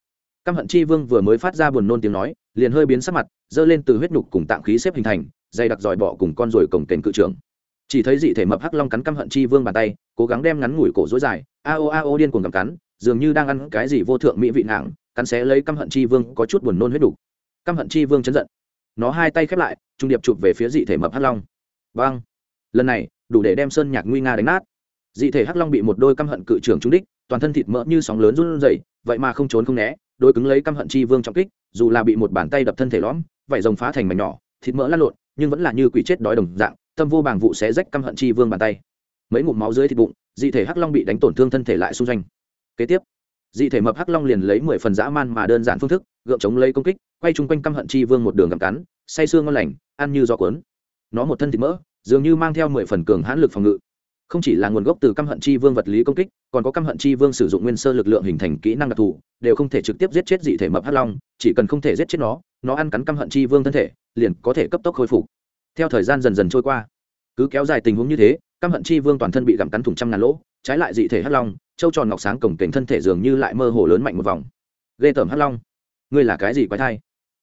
[SPEAKER 1] Căm hận chi vương vừa mới phát ra buồn nôn tiếng nói, liền hơi biến sắc mặt, giơ lên từ huyết nhục cùng tạm khí xếp hình thành, dày đặc dòi bọ cùng con ruồi cổng kềnh cự trưởng chỉ thấy dị thể mập hắc long cắn căm hận chi vương bàn tay, cố gắng đem ngắn ngủi cổ dối dài. A o a o điên cuồng cầm cắn, dường như đang ăn cái gì vô thượng mỹ vị nặng, cắn xé lấy căm hận chi vương có chút buồn nôn huyết đủ căm hận chi vương chấn giận. Nó hai tay khép lại, trung điệp chụp về phía dị thể mập hắc long. Vang lần này, đủ để đem sơn nhạc nguy nga đánh nát. Dị thể hắc long bị một đôi căm hận cự trưởng trúng đích, toàn thân thịt mỡ như sóng lớn run rẩy, vậy mà không trốn không né đôi cứng lấy căm hận chi vương trọng kích, dù là bị một bàn tay đập thân thể lõm vảy rồng phá thành mảnh nhỏ, thịt mỡ lăn lộn, nhưng vẫn là như quỷ chết đói đồng dạng tâm vô bàng vụ xé rách căm hận chi vương bàn tay. Mấy ngụm máu dưới thịt bụng, dị thể hắc long bị đánh tổn thương thân thể lại xung doanh kế tiếp, dị thể mập hắc long liền lấy mười phần dã man mà đơn giản phương thức, gượng chống lấy công kích, quay chung quanh căm hận chi vương một đường gặm cắn, say sương ngon lành, ăn như gió cuốn. Nó một thân thịt mỡ, dường như mang theo mười phần cường hãn lực phòng ngự. Không chỉ là nguồn gốc từ căm hận chi vương vật lý công kích, còn có căm hận chi vương sử dụng nguyên sơ lực lượng hình thành kỹ năng đặc thù, đều không thể trực tiếp giết chết dị thể mập hắc long, chỉ cần không thể giết chết nó nó ăn cắn căm hận chi vương thân thể, liền có thể cấp tốc khôi phục theo thời gian dần dần trôi qua, cứ kéo dài tình huống như thế, căm hận chi vương toàn thân bị gặm cắn thủng trăm ngàn lỗ, trái lại dị thể hắc long, châu tròn ngọc sáng cổng kềnh thân thể dường như lại mơ hồ lớn mạnh một vòng. Ghê tởm hắc long, ngươi là cái gì quái thai?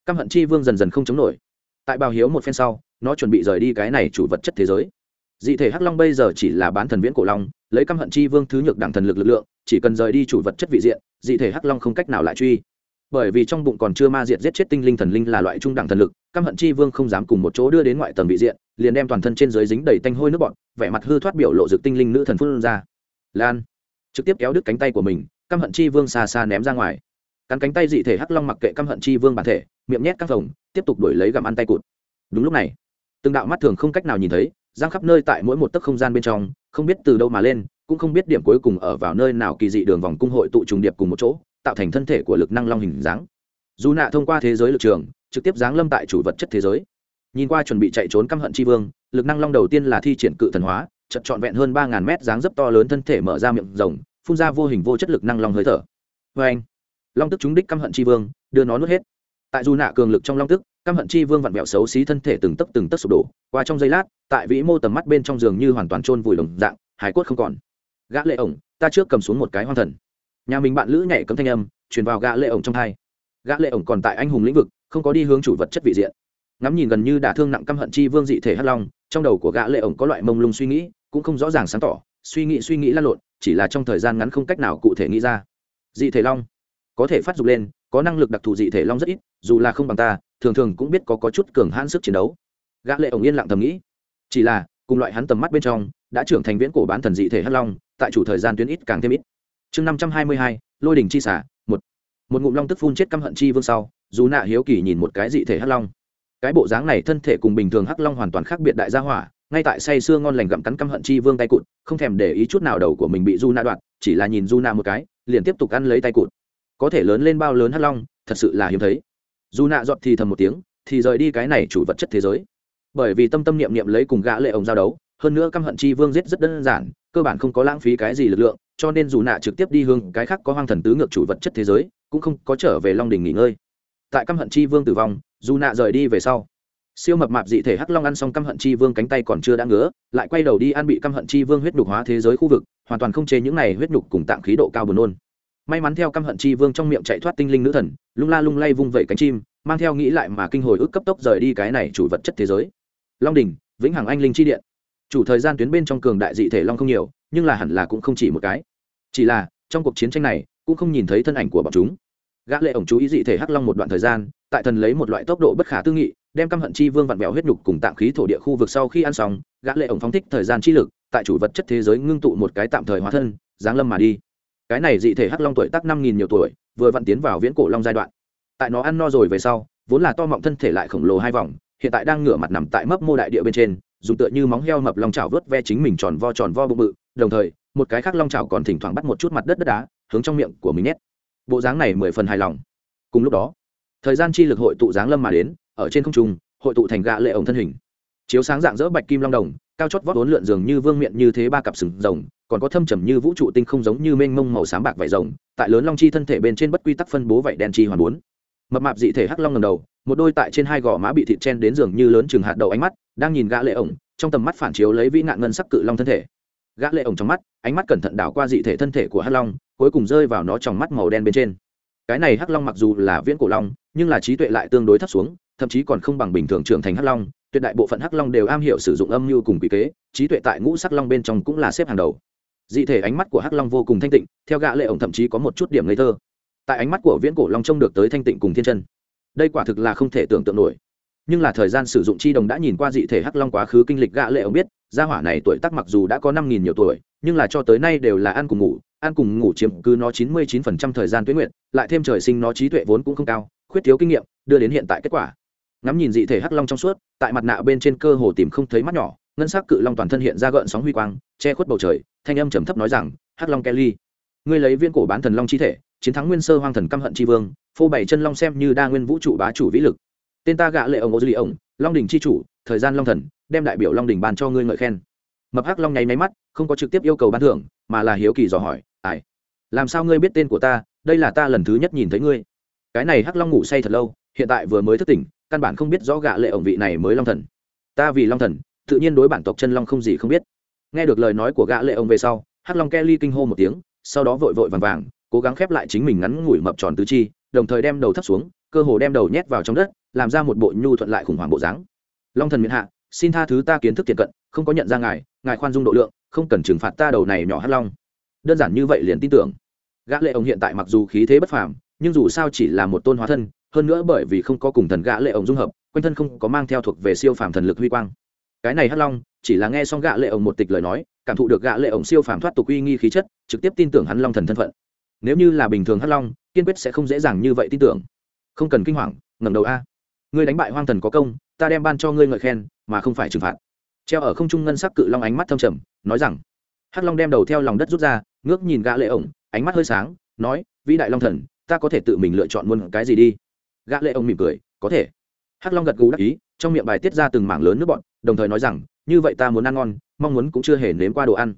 [SPEAKER 1] Căm hận chi vương dần dần không chống nổi. Tại bào hiếu một phen sau, nó chuẩn bị rời đi cái này chủ vật chất thế giới. Dị thể hắc long bây giờ chỉ là bán thần viễn cổ long, lấy căm hận chi vương thứ nhược đẳng thần lực lực lượng, chỉ cần rời đi chủ vật chất vị diện, dị thể hắc long không cách nào lại truy bởi vì trong bụng còn chưa ma diện giết chết tinh linh thần linh là loại trung đẳng thần lực, căm hận chi vương không dám cùng một chỗ đưa đến ngoại tầng vị diện, liền đem toàn thân trên dưới dính đầy tanh hôi nước bọn vẻ mặt hư thoát biểu lộ dực tinh linh nữ thần phương ra. Lan, trực tiếp kéo đứt cánh tay của mình, căm hận chi vương xa xa ném ra ngoài. Cắn cánh tay dị thể hắc long mặc kệ căm hận chi vương bản thể, miệng nhét các vòng, tiếp tục đuổi lấy gặm ăn tay cụt. Đúng lúc này, từng đạo mắt thường không cách nào nhìn thấy, giang khắp nơi tại mỗi một tấc không gian bên trong, không biết từ đâu mà lên, cũng không biết điểm cuối cùng ở vào nơi nào kỳ dị đường vòng cung hội tụ trùng điệp cùng một chỗ tạo thành thân thể của lực năng long hình dáng. Dù nạ thông qua thế giới lực trường, trực tiếp giáng lâm tại chủ vật chất thế giới. Nhìn qua chuẩn bị chạy trốn căm hận tri vương, lực năng long đầu tiên là thi triển cự thần hóa, chật trọn vẹn hơn ba ngàn mét dáng dấp to lớn thân thể mở ra miệng rồng, phun ra vô hình vô chất lực năng long hơi thở. Vê anh, long tức chúng đích căm hận tri vương, đưa nó nuốt hết. Tại dù nạ cường lực trong long tức, căm hận chi vương vặn vẹo xấu xí thân thể từng tấc từng tấc sụp đổ, qua trong giây lát, tại vĩ mô tầm mắt bên trong giường như hoàn toàn trôn vùi lồng dạng hải cốt không còn. Gã lệ ổng, ta trước cầm xuống một cái hoang thần nhà mình bạn lữ nhảy cấm thanh âm truyền vào gã lệ ổng trong hai gã lệ ổng còn tại anh hùng lĩnh vực không có đi hướng chủ vật chất vị diện. Ngắm nhìn gần như đả thương nặng căm hận chi vương dị thể hắc long trong đầu của gã lệ ổng có loại mông lung suy nghĩ cũng không rõ ràng sáng tỏ suy nghĩ suy nghĩ lan lộn chỉ là trong thời gian ngắn không cách nào cụ thể nghĩ ra. Dị thể long có thể phát dục lên có năng lực đặc thù dị thể long rất ít dù là không bằng ta thường thường cũng biết có, có chút cường hãn sức chiến đấu. Gã lệ ổng yên lặng thầm nghĩ. Chỉ là cùng loại hắn tầm mắt bên trong đã trưởng thành viễn cổ bán thần dị thể hắc long tại chủ thời gian tuyến ít càng thêm ít chương năm trăm hai mươi hai, lôi đỉnh chi xả, một. Một ngụm long tức phun chết căm hận chi vương sau, dù nạ hiếu kỳ nhìn một cái dị thể hắc long. Cái bộ dáng này thân thể cùng bình thường hắc long hoàn toàn khác biệt đại gia hỏa, ngay tại say sưa ngon lành gặm cắn căm hận chi vương tay cụt, không thèm để ý chút nào đầu của mình bị du na đoạt, chỉ là nhìn du na một cái, liền tiếp tục ăn lấy tay cụt. Có thể lớn lên bao lớn hắc long, thật sự là hiếm thấy. Du na dọn thì thầm một tiếng, thì rời đi cái này chủ vật chất thế giới. Bởi vì tâm tâm niệm niệm lấy cùng gã lệ ổng giao đấu, hơn nữa căm hận chi vương giết rất đơn giản, cơ bản không có lãng phí cái gì lực lượng cho nên dù nạ trực tiếp đi hướng cái khác có hoang thần tứ ngược chủ vật chất thế giới, cũng không có trở về long đình nghỉ ngơi. Tại căm hận chi vương tử vong, dù nạ rời đi về sau, siêu mập mạp dị thể hắc long ăn xong căm hận chi vương cánh tay còn chưa đã ngứa, lại quay đầu đi ăn bị căm hận chi vương huyết nhục hóa thế giới khu vực, hoàn toàn không chế những này huyết nhục cùng tạng khí độ cao buồn nôn. May mắn theo căm hận chi vương trong miệng chạy thoát tinh linh nữ thần, lung la lung lay vung vẩy cánh chim, mang theo nghĩ lại mà kinh hồi ức cấp tốc rời đi cái này chủ vật chất thế giới. Long đình, vĩnh hằng anh linh chi điện chủ thời gian tuyến bên trong cường đại dị thể long không nhiều, nhưng là hẳn là cũng không chỉ một cái. Chỉ là, trong cuộc chiến tranh này, cũng không nhìn thấy thân ảnh của bọn chúng. Gã lệ ổng chú ý dị thể hắc long một đoạn thời gian, tại thần lấy một loại tốc độ bất khả tư nghị, đem căm hận chi vương vặn vẹo huyết nhục cùng tạng khí thổ địa khu vực sau khi ăn xong, gã lệ ổng phóng thích thời gian chi lực, tại chủ vật chất thế giới ngưng tụ một cái tạm thời hóa thân, giáng lâm mà đi. Cái này dị thể hắc long tuổi tác năm nghìn nhiều tuổi, vừa vặn tiến vào viễn cổ long giai đoạn. Tại nó ăn no rồi về sau, vốn là to mọng thân thể lại khổng lồ hai vòng, hiện tại đang ngửa mặt nằm tại mấp mô đại địa bên trên dùng tựa như móng heo mập long chảo vớt ve chính mình tròn vo tròn vo bụng bự, đồng thời, một cái khác long chảo còn thỉnh thoảng bắt một chút mặt đất đất đá, hướng trong miệng của mình nhét. Bộ dáng này mười phần hài lòng. Cùng lúc đó, thời gian chi lực hội tụ dáng lâm mà đến, ở trên không trung, hội tụ thành gạ lệ ổng thân hình. Chiếu sáng dạng dỡ bạch kim long đồng, cao chót vót vốn lượn dường như vương miện như thế ba cặp sừng rồng, còn có thâm trầm như vũ trụ tinh không giống như mênh mông màu sáng bạc vải rồng, tại lớn long chi thân thể bên trên bất quy tắc phân bố vảy đen chi hoàn bốn. Mập mạp dị thể hắc long ngầm đầu, một đôi tại trên hai gò má bị thịt chen đến giường như lớn chừng hạt đầu ánh mắt đang nhìn gã lệ ổng, trong tầm mắt phản chiếu lấy vĩ nạn ngân sắc cự long thân thể. Gã lệ ổng trong mắt, ánh mắt cẩn thận đảo qua dị thể thân thể của hắc long, cuối cùng rơi vào nó trong mắt màu đen bên trên. Cái này hắc long mặc dù là viễn cổ long, nhưng là trí tuệ lại tương đối thấp xuống, thậm chí còn không bằng bình thường trưởng thành hắc long, tuyệt đại bộ phận hắc long đều am hiểu sử dụng âm mưu cùng quỷ kế, trí tuệ tại ngũ sắc long bên trong cũng là xếp hàng đầu. Dị thể ánh mắt của hắc long vô cùng thanh tịnh, theo gã lệ ổng thậm chí có một chút điểm ngây thơ. Tại ánh mắt của viễn cổ long trông được tới thanh tịnh cùng thiên chân. Đây quả thực là không thể tưởng tượng nổi nhưng là thời gian sử dụng chi đồng đã nhìn qua dị thể hắc long quá khứ kinh lịch gã lệ ông biết, gia hỏa này tuổi tác mặc dù đã có năm nghìn nhiều tuổi, nhưng là cho tới nay đều là ăn cùng ngủ, ăn cùng ngủ chiếm cứ nó chín mươi chín phần trăm thời gian tuyến nguyện lại thêm trời sinh nó trí tuệ vốn cũng không cao, khuyết thiếu kinh nghiệm, đưa đến hiện tại kết quả. Ngắm nhìn dị thể hắc long trong suốt, tại mặt nạ bên trên cơ hồ tìm không thấy mắt nhỏ, ngân sắc cự long toàn thân hiện ra gợn sóng huy quang, che khuất bầu trời, thanh âm trầm thấp nói rằng, hắc long kelly, ngươi lấy viên cổ bán thần long chi thể, chiến thắng nguyên sơ hoang thần căm hận chi vương, phô bảy chân long xem như đa nguyên vũ trụ bá chủ vĩ lực tên ta gạ lệ ông ô duy ông, long đình chi chủ, thời gian long thần, đem đại biểu long đình ban cho ngươi ngợi khen. Mập hắc long nháy máy mắt, không có trực tiếp yêu cầu ban thưởng, mà là hiếu kỳ dò hỏi, ai? Làm sao ngươi biết tên của ta? Đây là ta lần thứ nhất nhìn thấy ngươi. Cái này hắc long ngủ say thật lâu, hiện tại vừa mới thức tỉnh, căn bản không biết rõ gạ lệ ổng vị này mới long thần. Ta vì long thần, tự nhiên đối bản tộc chân long không gì không biết. Nghe được lời nói của gã lệ ông về sau, hắc long kelly kinh hô một tiếng, sau đó vội vội vàng vàng, cố gắng khép lại chính mình ngắn ngủi mập tròn tứ chi, đồng thời đem đầu thấp xuống cơ hồ đem đầu nhét vào trong đất, làm ra một bộ nhu thuận lại khủng hoảng bộ dáng. Long thần miễn hạ, xin tha thứ ta kiến thức thiện cận, không có nhận ra ngài ngài khoan dung độ lượng, không cần trừng phạt ta đầu này nhỏ Hát long. Đơn giản như vậy liền tin tưởng. Gã lệ ông hiện tại mặc dù khí thế bất phàm, nhưng dù sao chỉ là một tôn hóa thân, hơn nữa bởi vì không có cùng thần gã lệ ông dung hợp, quanh thân không có mang theo thuộc về siêu phàm thần lực huy quang. Cái này hắc long, chỉ là nghe xong gã lệ ông một tịch lời nói, cảm thụ được gã lệ ông siêu phàm thoát tục uy nghi khí chất, trực tiếp tin tưởng hắn long thần thân phận. Nếu như là bình thường hắc long, kiên quyết sẽ không dễ dàng như vậy tin tưởng không cần kinh hoàng, ngẩng đầu a. Ngươi đánh bại hoang thần có công, ta đem ban cho ngươi ngợi khen, mà không phải trừng phạt. Treo ở không trung ngân sắc cự long ánh mắt thâm trầm, nói rằng, hắc long đem đầu theo lòng đất rút ra, ngước nhìn gã lệ ổng, ánh mắt hơi sáng, nói, vĩ đại long thần, ta có thể tự mình lựa chọn muốn cái gì đi? Gã lệ ổng mỉm cười, có thể. Hắc long gật gù đáp ý, trong miệng bài tiết ra từng mảng lớn nước bọt, đồng thời nói rằng, như vậy ta muốn ăn ngon, mong muốn cũng chưa hề nếm qua đồ ăn.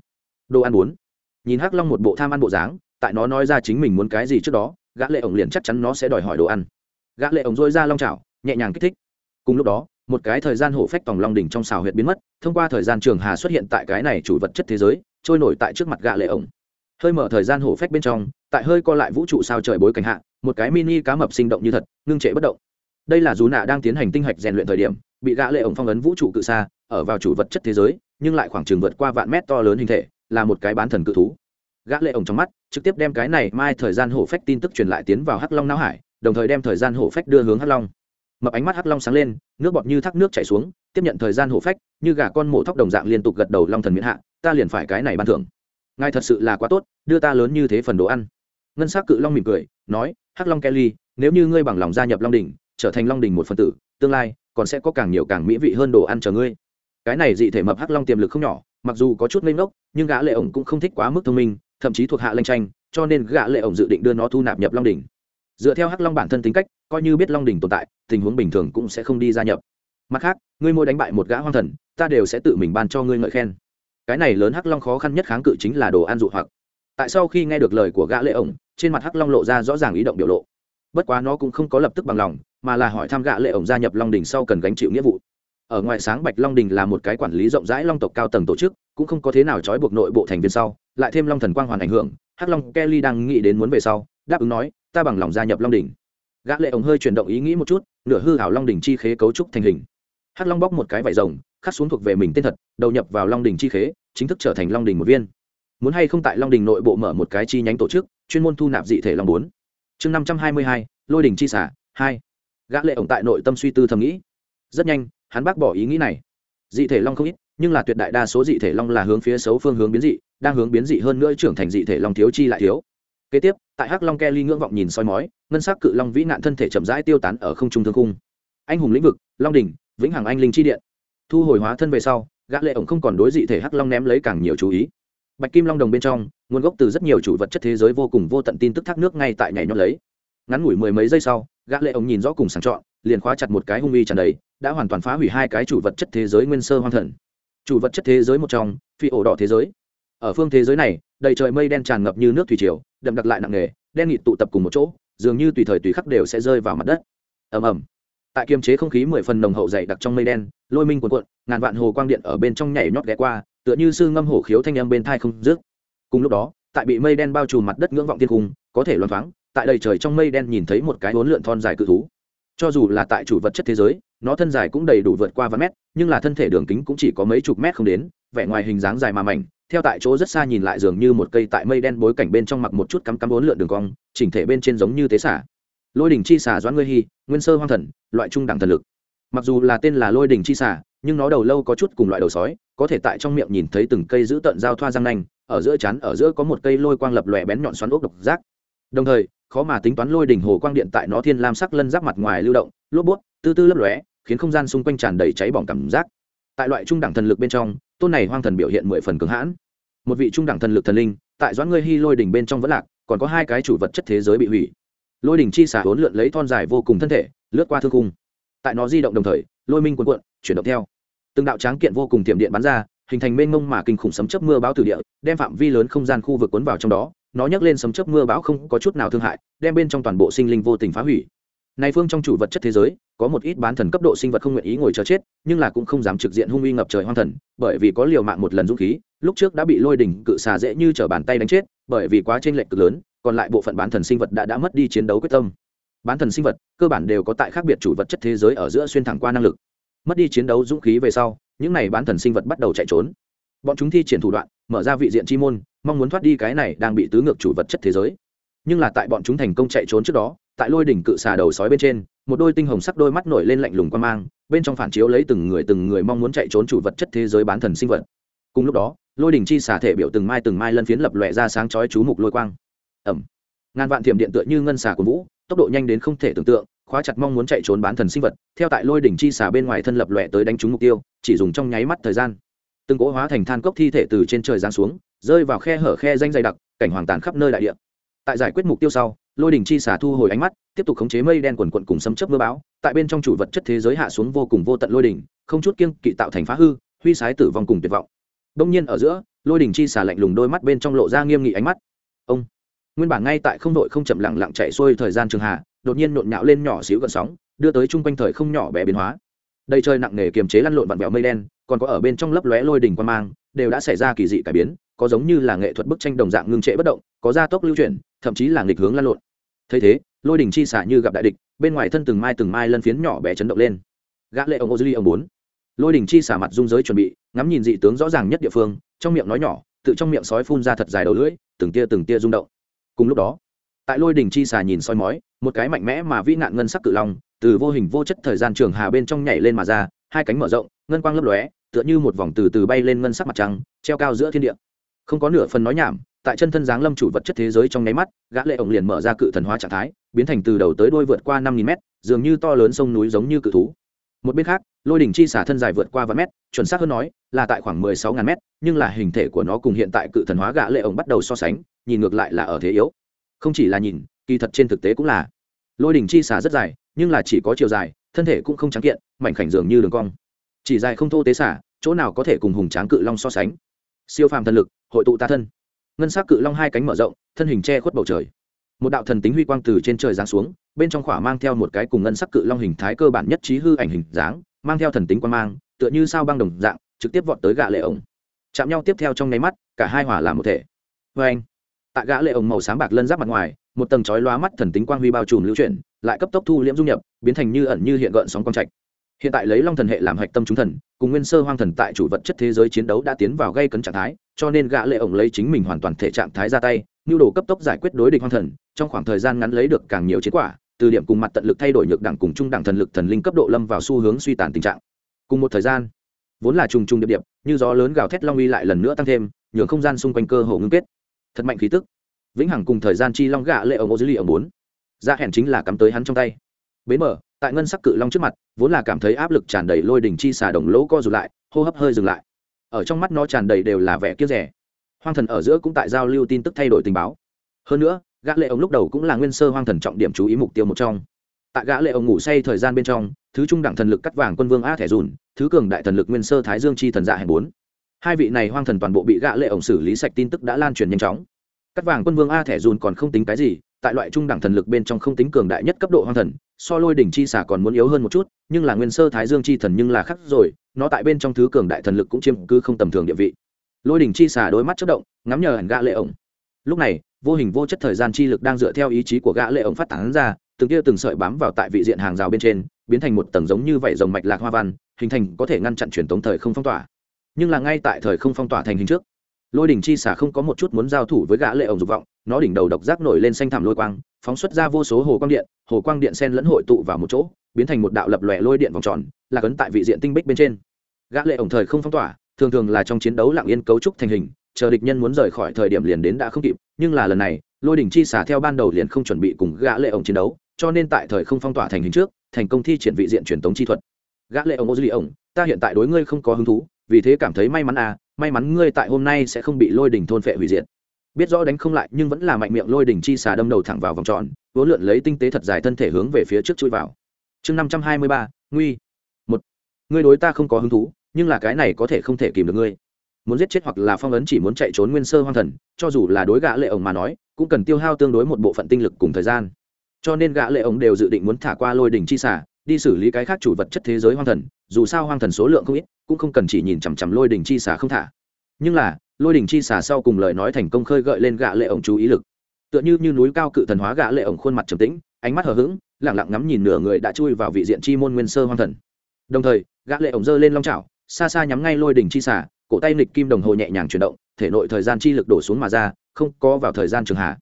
[SPEAKER 1] Đồ ăn muốn nhìn hắc long một bộ tham ăn bộ dáng, tại nó nói ra chính mình muốn cái gì trước đó, gã lệ ổng liền chắc chắn nó sẽ đòi hỏi đồ ăn gã lệ ổng dôi ra long chảo, nhẹ nhàng kích thích. Cùng lúc đó, một cái thời gian hổ phách tòng long đỉnh trong xào huyệt biến mất, thông qua thời gian trường hà xuất hiện tại cái này chủ vật chất thế giới, trôi nổi tại trước mặt gã lệ ổng. Hơi mở thời gian hổ phách bên trong, tại hơi co lại vũ trụ sao trời bối cảnh hạ, một cái mini cá mập sinh động như thật, ngưng trệ bất động. Đây là dù nạ đang tiến hành tinh hạch rèn luyện thời điểm, bị gã lệ ổng phong ấn vũ trụ cự xa ở vào chủ vật chất thế giới, nhưng lại khoảng trường vượt qua vạn mét to lớn hình thể, là một cái bán thần cự thú. Gã lệ ổng trong mắt, trực tiếp đem cái này mai thời gian hổ phách tin tức truyền lại tiến vào hắc long não hải đồng thời đem thời gian hổ phách đưa hướng hắc long. Mập ánh mắt hắc long sáng lên, nước bọt như thác nước chảy xuống, tiếp nhận thời gian hổ phách, như gà con mổ thóc đồng dạng liên tục gật đầu long thần miễn hạ, ta liền phải cái này ban thưởng. Ngài thật sự là quá tốt, đưa ta lớn như thế phần đồ ăn. Ngân s á c cự long mỉm cười, nói, hắc long kelly, nếu như ngươi bằng lòng gia nhập long đình trở thành long đình một phần tử, tương lai, còn sẽ có càng nhiều càng mỹ vị hơn đồ ăn chờ ngươi. Cái này dị thể mập hắc long tiềm lực không nhỏ, mặc dù có chút lên ngốc, nhưng gã lệ ổng cũng không thích quá mức thông minh, thậm chí thuộc hạ lanh tranh cho nên gã lệ ổng dự định đưa nó thu nạp nhập long đỉnh dựa theo hắc long bản thân tính cách, coi như biết long đỉnh tồn tại, tình huống bình thường cũng sẽ không đi gia nhập. Mặt khác, ngươi mỗi đánh bại một gã hoang thần, ta đều sẽ tự mình ban cho ngươi ngợi khen. Cái này lớn hắc long khó khăn nhất kháng cự chính là đồ ăn dụ hoặc. Tại sau khi nghe được lời của gã lệ ổng, trên mặt hắc long lộ ra rõ ràng ý động biểu lộ. Bất quá nó cũng không có lập tức bằng lòng, mà là hỏi thăm gã lệ ổng gia nhập long đình sau cần gánh chịu nghĩa vụ. Ở ngoài sáng, bạch long đình là một cái quản lý rộng rãi long tộc cao tầng tổ chức, cũng không có thế nào trói buộc nội bộ thành viên sau, lại thêm long thần quang hoàn ảnh hưởng, hắc long kelly đang nghĩ đến muốn về sau, đáp ứng nói ta bằng lòng gia nhập long Đỉnh. gã lệ ổng hơi chuyển động ý nghĩ một chút, nửa hư hảo long Đỉnh chi khế cấu trúc thành hình. Hắc long bóc một cái vải rồng, khắc xuống thuộc về mình tên thật, đầu nhập vào long Đỉnh chi khế, chính thức trở thành long Đỉnh một viên. Muốn hay không tại long Đỉnh nội bộ mở một cái chi nhánh tổ chức, chuyên môn thu nạp dị thể long bốn. Chương năm trăm hai mươi hai, lôi đỉnh chi xả, hai. Gã lệ ổng tại nội tâm suy tư thầm nghĩ. Rất nhanh, hắn bác bỏ ý nghĩ này. Dị thể long không ít, nhưng là tuyệt đại đa số dị thể long là hướng phía xấu phương hướng biến dị, đang hướng biến dị hơn nữa trưởng thành dị thể long thiếu chi lại thiếu kế tiếp, tại hắc long kelly ngưỡng vọng nhìn soi mói, ngân sắc cự long vĩ nạn thân thể chậm rãi tiêu tán ở không trung thương cung anh hùng lĩnh vực, long đỉnh, vĩnh hằng anh linh chi điện. Thu hồi hóa thân về sau, gã lệ ổng không còn đối dị thể hắc long ném lấy càng nhiều chú ý. Bạch kim long đồng bên trong, nguồn gốc từ rất nhiều chủ vật chất thế giới vô cùng vô tận tin tức thác nước ngay tại nhảy nhót lấy. Ngắn ngủi mười mấy giây sau, gã lệ ổng nhìn rõ cùng sàng chọn, liền khóa chặt một cái hung uy tràn đầy, đã hoàn toàn phá hủy hai cái chủ vật chất thế giới nguyên sơ hoang thần. Chủ vật chất thế giới một trong, phi ổ đỏ thế giới ở phương thế giới này, đầy trời mây đen tràn ngập như nước thủy triều, đậm đặc lại nặng nề, đen nghịt tụ tập cùng một chỗ, dường như tùy thời tùy khắc đều sẽ rơi vào mặt đất. Ầm ầm. Tại kiềm chế không khí mười phần nồng hậu dày đặc trong mây đen, lôi minh cuộn cuộn, ngàn vạn hồ quang điện ở bên trong nhảy nhót ghé qua, tựa như sư ngâm hổ khiếu thanh âm bên thai không dứt. Cùng lúc đó, tại bị mây đen bao trùm mặt đất ngưỡng vọng thiên cung, có thể loan thoáng, tại đầy trời trong mây đen nhìn thấy một cái bốn lượn thon dài cự thú. Cho dù là tại chủ vật chất thế giới, nó thân dài cũng đầy đủ vượt qua vài mét, nhưng là thân thể đường kính cũng chỉ có mấy chục mét không đến, vẻ ngoài hình dáng dài mà mảnh theo tại chỗ rất xa nhìn lại dường như một cây tại mây đen bối cảnh bên trong mặc một chút cắm cắm bốn lượn đường cong, chỉnh thể bên trên giống như tế xả. Lôi đỉnh chi xả doãn ngươi hy, nguyên sơ hoang thần, loại trung đẳng thần lực. Mặc dù là tên là lôi đỉnh chi xả, nhưng nó đầu lâu có chút cùng loại đầu sói, có thể tại trong miệng nhìn thấy từng cây giữ tận giao thoa răng nanh, ở giữa chắn, ở giữa có một cây lôi quang lập lòe bén nhọn xoắn ốc độc giác. Đồng thời, khó mà tính toán lôi đỉnh hồ quang điện tại nó thiên lam sắc lân giáp mặt ngoài lưu động, lốp bút, tư tư lấp lóe, khiến không gian xung quanh tràn đầy cháy bỏng cảm giác. Tại loại trung đẳng thần lực bên trong, tôn này hoang thần biểu hiện mười phần cứng hãn một vị trung đẳng thần lực thần linh, tại doãn ngươi hy lôi đỉnh bên trong vẫn lạc, còn có hai cái chủ vật chất thế giới bị hủy. Lôi đỉnh chi xả hốn lượn lấy thon dài vô cùng thân thể, lướt qua thương cung tại nó di động đồng thời, lôi minh cuộn cuộn, chuyển động theo. Từng đạo tráng kiện vô cùng tiệm điện bắn ra, hình thành mênh mông mà kinh khủng sấm chớp mưa bão từ địa, đem phạm vi lớn không gian khu vực cuốn vào trong đó, nó nhấc lên sấm chớp mưa bão không có chút nào thương hại, đem bên trong toàn bộ sinh linh vô tình phá hủy này phương trong chủ vật chất thế giới, có một ít bán thần cấp độ sinh vật không nguyện ý ngồi chờ chết, nhưng là cũng không dám trực diện hung uy ngập trời hoang thần, bởi vì có liều mạng một lần dũng khí, lúc trước đã bị lôi đỉnh cự xà dễ như trở bàn tay đánh chết, bởi vì quá chênh lệch cực lớn, còn lại bộ phận bán thần sinh vật đã đã mất đi chiến đấu quyết tâm. Bán thần sinh vật, cơ bản đều có tại khác biệt chủ vật chất thế giới ở giữa xuyên thẳng qua năng lực. Mất đi chiến đấu dũng khí về sau, những này bán thần sinh vật bắt đầu chạy trốn. Bọn chúng thi triển thủ đoạn, mở ra vị diện chi môn, mong muốn thoát đi cái này đang bị tứ ngược chủ vật chất thế giới. Nhưng là tại bọn chúng thành công chạy trốn trước đó tại lôi đỉnh cự xà đầu sói bên trên, một đôi tinh hồng sắc đôi mắt nổi lên lạnh lùng quan mang, bên trong phản chiếu lấy từng người từng người mong muốn chạy trốn chủ vật chất thế giới bán thần sinh vật. Cùng lúc đó, lôi đỉnh chi xà thể biểu từng mai từng mai lân phiến lập lòe ra sáng chói chú mục lôi quang. Ẩm ngàn vạn thiểm điện tựa như ngân xà của vũ, tốc độ nhanh đến không thể tưởng tượng, khóa chặt mong muốn chạy trốn bán thần sinh vật, theo tại lôi đỉnh chi xà bên ngoài thân lập lòe tới đánh trúng mục tiêu, chỉ dùng trong nháy mắt thời gian. Từng cỗ hóa thành than cốc thi thể từ trên trời giáng xuống, rơi vào khe hở khe danh dày đặc, cảnh hoàng tàn khắp nơi đại địa. Tại giải quyết mục tiêu sau lôi đỉnh chi xả thu hồi ánh mắt, tiếp tục khống chế mây đen quần quận cùng xâm chớp mưa bão, tại bên trong chủ vật chất thế giới hạ xuống vô cùng vô tận lôi đỉnh, không chút kiêng kỵ tạo thành phá hư, huy sái tử vong cùng tuyệt vọng. Đông nhiên ở giữa, lôi đỉnh chi xả lạnh lùng đôi mắt bên trong lộ ra nghiêm nghị ánh mắt. Ông! Nguyên bản ngay tại không đội không chậm lặng lặng chạy xuôi thời gian trường hạ, đột nhiên nộn nhạo lên nhỏ xíu gần sóng, đưa tới chung quanh thời không nhỏ bé biến hóa. Đây chơi nặng nề kiềm chế lăn lộn vặn vẹo mây đen, còn có ở bên trong lấp lóe lôi đỉnh quan mang, đều đã xảy ra kỳ dị cải biến có giống như là nghệ thuật bức tranh đồng dạng ngưng trệ bất động, có gia tốc lưu chuyển, thậm chí là nghịch hướng lan lộn. Thấy thế, lôi đỉnh chi xả như gặp đại địch, bên ngoài thân từng mai từng mai lân phiến nhỏ bé chấn động lên. Gã lệ ông ozili ông bốn. Lôi đỉnh chi xả mặt dung giới chuẩn bị, ngắm nhìn dị tướng rõ ràng nhất địa phương, trong miệng nói nhỏ, tự trong miệng sói phun ra thật dài đầu lưỡi, từng tia từng tia rung động. Cùng lúc đó, tại lôi đỉnh chi xà nhìn soi mói, một cái mạnh mẽ mà vĩ nạn ngân sắc cự long, từ vô hình vô chất thời gian trường hà bên trong nhảy lên mà ra, hai cánh mở rộng, ngân quang lấp lóe, tựa như một vòng từ từ bay lên ngân sắc mặt trăng, treo cao giữa thiên địa không có nửa phần nói nhảm, tại chân thân giáng lâm chủ vật chất thế giới trong nháy mắt, gã lệ ổng liền mở ra cự thần hóa trạng thái, biến thành từ đầu tới đuôi vượt qua năm nghìn mét, dường như to lớn sông núi giống như cự thú. Một bên khác, lôi đỉnh chi xả thân dài vượt qua vạn mét, chuẩn xác hơn nói, là tại khoảng mười sáu ngàn mét, nhưng là hình thể của nó cùng hiện tại cự thần hóa gã lệ ổng bắt đầu so sánh, nhìn ngược lại là ở thế yếu. Không chỉ là nhìn, kỳ thật trên thực tế cũng là. Lôi đỉnh chi xả rất dài, nhưng là chỉ có chiều dài, thân thể cũng không trắng kiện, mảnh khảnh dường như đường cong. Chỉ dài không thô tế xả chỗ nào có thể cùng hùng tráng cự long so sánh? Siêu phàm thần lực, hội tụ ta thân. Ngân s ắ c cự long hai cánh mở rộng, thân hình che khuất bầu trời. Một đạo thần tính huy quang từ trên trời giáng xuống, bên trong khỏa mang theo một cái cùng ngân sắc cự long hình thái cơ bản nhất trí hư ảnh hình dáng, mang theo thần tính quan mang, tựa như sao băng đồng dạng, trực tiếp vọt tới gã lệ ổng. Chạm nhau tiếp theo trong nháy mắt, cả hai hỏa làm một thể. Vê anh, tại gã lệ ổng màu sáng bạc lân giáp mặt ngoài, một tầng chói lóa mắt thần tính quang huy bao trùm lưu chuyển, lại cấp tốc thu liễm dung nhập, biến thành như ẩn như hiện gợn sóng quang trạch hiện tại lấy long thần hệ làm hạch tâm chúng thần, cùng nguyên sơ hoang thần tại chủ vật chất thế giới chiến đấu đã tiến vào gây cấn trạng thái, cho nên gã lệ ổng lấy chính mình hoàn toàn thể trạng thái ra tay, nhu đồ cấp tốc giải quyết đối địch hoang thần, trong khoảng thời gian ngắn lấy được càng nhiều chiến quả, từ điểm cùng mặt tận lực thay đổi nhược đẳng cùng trung đẳng thần lực thần linh cấp độ lâm vào xu hướng suy tàn tình trạng. Cùng một thời gian, vốn là trùng trùng điệp điệp, như gió lớn gào thét long uy lại lần nữa tăng thêm, nhường không gian xung quanh cơ hồ ngưng kết. Thật mạnh khí tức. Vĩnh hằng cùng thời gian chi long gã lệ ổng ô dưới lì ổng bốn. Dạ ra hẹn chính là cắm tới hắn trong tay. Bế mở tại ngân sắc cự long trước mặt, vốn là cảm thấy áp lực tràn đầy lôi đỉnh chi xà đồng lỗ co rụt lại, hô hấp hơi dừng lại. Ở trong mắt nó tràn đầy đều là vẻ kiếp rẻ. Hoang thần ở giữa cũng tại giao lưu tin tức thay đổi tình báo. Hơn nữa, gã lệ ông lúc đầu cũng là nguyên sơ hoang thần trọng điểm chú ý mục tiêu một trong. Tại gã lệ ông ngủ say thời gian bên trong, thứ trung đẳng thần lực cắt vàng quân vương a thẻ dùn, thứ cường đại thần lực nguyên sơ thái dương chi thần dạ hành bốn. Hai vị này hoang thần toàn bộ bị gã lệ ông xử lý sạch tin tức đã lan truyền nhanh chóng. Cắt vàng quân vương a thẻ dùn còn không tính cái gì, tại loại trung đẳng thần lực bên trong không tính cường đại nhất cấp độ hoang thần so lôi đỉnh chi xả còn muốn yếu hơn một chút, nhưng là nguyên sơ thái dương chi thần nhưng là khắc rồi, nó tại bên trong thứ cường đại thần lực cũng chiếm cứ không tầm thường địa vị. Lôi đỉnh chi xả đôi mắt chất động, ngắm nhờ hẳn gã lệ ổng. Lúc này, vô hình vô chất thời gian chi lực đang dựa theo ý chí của gã lệ ổng phát tán ra, từng kia từng sợi bám vào tại vị diện hàng rào bên trên, biến thành một tầng giống như vậy rồng mạch lạc hoa văn, hình thành có thể ngăn chặn truyền tống thời không phong tỏa. Nhưng là ngay tại thời không phong tỏa thành hình trước lôi đỉnh chi xả không có một chút muốn giao thủ với gã lệ ổng dục vọng, nó đỉnh đầu độc giác nổi lên xanh thảm lôi quang, phóng xuất ra vô số hồ quang điện, hồ quang điện sen lẫn hội tụ vào một chỗ, biến thành một đạo lập lòe lôi điện vòng tròn là cấn tại vị diện tinh bích bên trên. Gã lệ ổng thời không phong tỏa, thường thường là trong chiến đấu lặng yên cấu trúc thành hình, chờ địch nhân muốn rời khỏi thời điểm liền đến đã không kịp, nhưng là lần này, lôi đỉnh chi xả theo ban đầu liền không chuẩn bị cùng gã lệ ổng chiến đấu, cho nên tại thời không phong tỏa thành hình trước, thành công thi triển vị diện truyền tống chi thuật. Gã lệ ổng ô dư ổng, ta hiện tại đối ngươi không có hứng thú, vì thế cảm thấy may mắn à may mắn ngươi tại hôm nay sẽ không bị lôi đỉnh thôn phệ hủy diệt. Biết rõ đánh không lại, nhưng vẫn là mạnh miệng lôi đỉnh chi xà đâm đầu thẳng vào vòng tròn, vốn lượn lấy tinh tế thật dài thân thể hướng về phía trước chui vào. Chương năm trăm hai mươi ba, nguy. Một, ngươi đối ta không có hứng thú, nhưng là cái này có thể không thể kìm được ngươi. Muốn giết chết hoặc là phong ấn chỉ muốn chạy trốn nguyên sơ hoang thần, cho dù là đối gã lệ ổng mà nói, cũng cần tiêu hao tương đối một bộ phận tinh lực cùng thời gian. Cho nên gã lệ ổng đều dự định muốn thả qua lôi đỉnh chi xà đi xử lý cái khác chủ vật chất thế giới hoang thần, dù sao hoang thần số lượng không ít, cũng không cần chỉ nhìn chằm chằm lôi đỉnh chi xà không thả. Nhưng là, lôi đỉnh chi xà sau cùng lời nói thành công khơi gợi lên gã lệ ổng chú ý lực. Tựa như như núi cao cự thần hóa gã lệ ổng khuôn mặt trầm tĩnh, ánh mắt hờ hững, lặng lặng ngắm nhìn nửa người đã chui vào vị diện chi môn nguyên sơ hoang thần. Đồng thời, gã lệ ổng giơ lên long chảo, xa xa nhắm ngay lôi đỉnh chi xà, cổ tay nghịch kim đồng hồ nhẹ nhàng chuyển động, thể nội thời gian chi lực đổ xuống mà ra, không có vào thời gian trường hạ.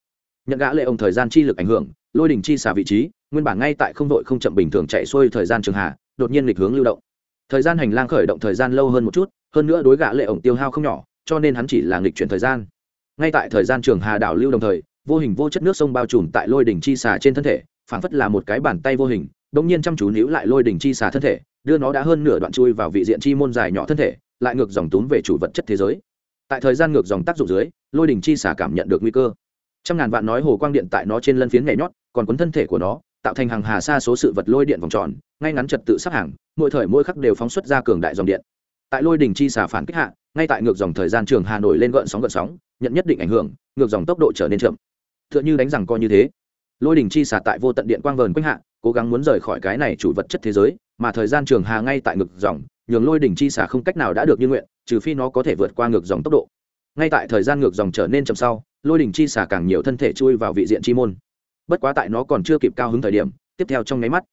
[SPEAKER 1] Nhận gã lệ ổng thời gian chi lực ảnh hưởng, lôi đỉnh chi xà vị trí nguyên bản ngay tại không đội không chậm bình thường chạy xuôi thời gian trường hạ đột nhiên lịch hướng lưu động. Thời gian hành lang khởi động thời gian lâu hơn một chút, hơn nữa đối gã lệ ổng tiêu hao không nhỏ, cho nên hắn chỉ là nghịch chuyển thời gian. Ngay tại thời gian trường hà đảo lưu đồng thời, vô hình vô chất nước sông bao trùm tại lôi đỉnh chi xà trên thân thể, phảng phất là một cái bàn tay vô hình đống nhiên chăm chú níu lại lôi đỉnh chi xà thân thể, đưa nó đã hơn nửa đoạn chui vào vị diện chi môn dài nhỏ thân thể, lại ngược dòng túm về chủ vật chất thế giới. Tại thời gian ngược dòng tác dụng dưới, lôi đỉnh chi xà cảm nhận được nguy cơ. Trăm ngàn vạn nói hồ quang điện tại nó trên lân phiến nhảy nhót, còn cuốn thân thể của nó tạo thành hàng hà xa số sự vật lôi điện vòng tròn, ngay ngắn trật tự sắp hàng, mỗi thời mỗi khắc đều phóng xuất ra cường đại dòng điện. Tại lôi đỉnh chi xả phản kích hạ, ngay tại ngược dòng thời gian trường hà nội lên gợn sóng gợn sóng, nhận nhất định ảnh hưởng, ngược dòng tốc độ trở nên chậm. T h ư ợ n h ư đánh rằng coi như thế. Lôi đỉnh chi xả tại vô tận điện quang vờn quanh hạ, cố gắng muốn rời khỏi cái này chủ vật chất thế giới, mà thời gian trường hà ngay tại ngược dòng, nhường lôi đỉnh chi xả không cách nào đã được như nguyện, trừ phi nó có thể vượt qua ngược dòng tốc độ. Ngay tại thời gian ngược dòng trở nên chậm sau, lôi đỉnh chi xả càng nhiều thân thể chui vào vị diện chi môn bất quá tại nó còn chưa kịp cao hứng thời điểm, tiếp theo trong nháy mắt,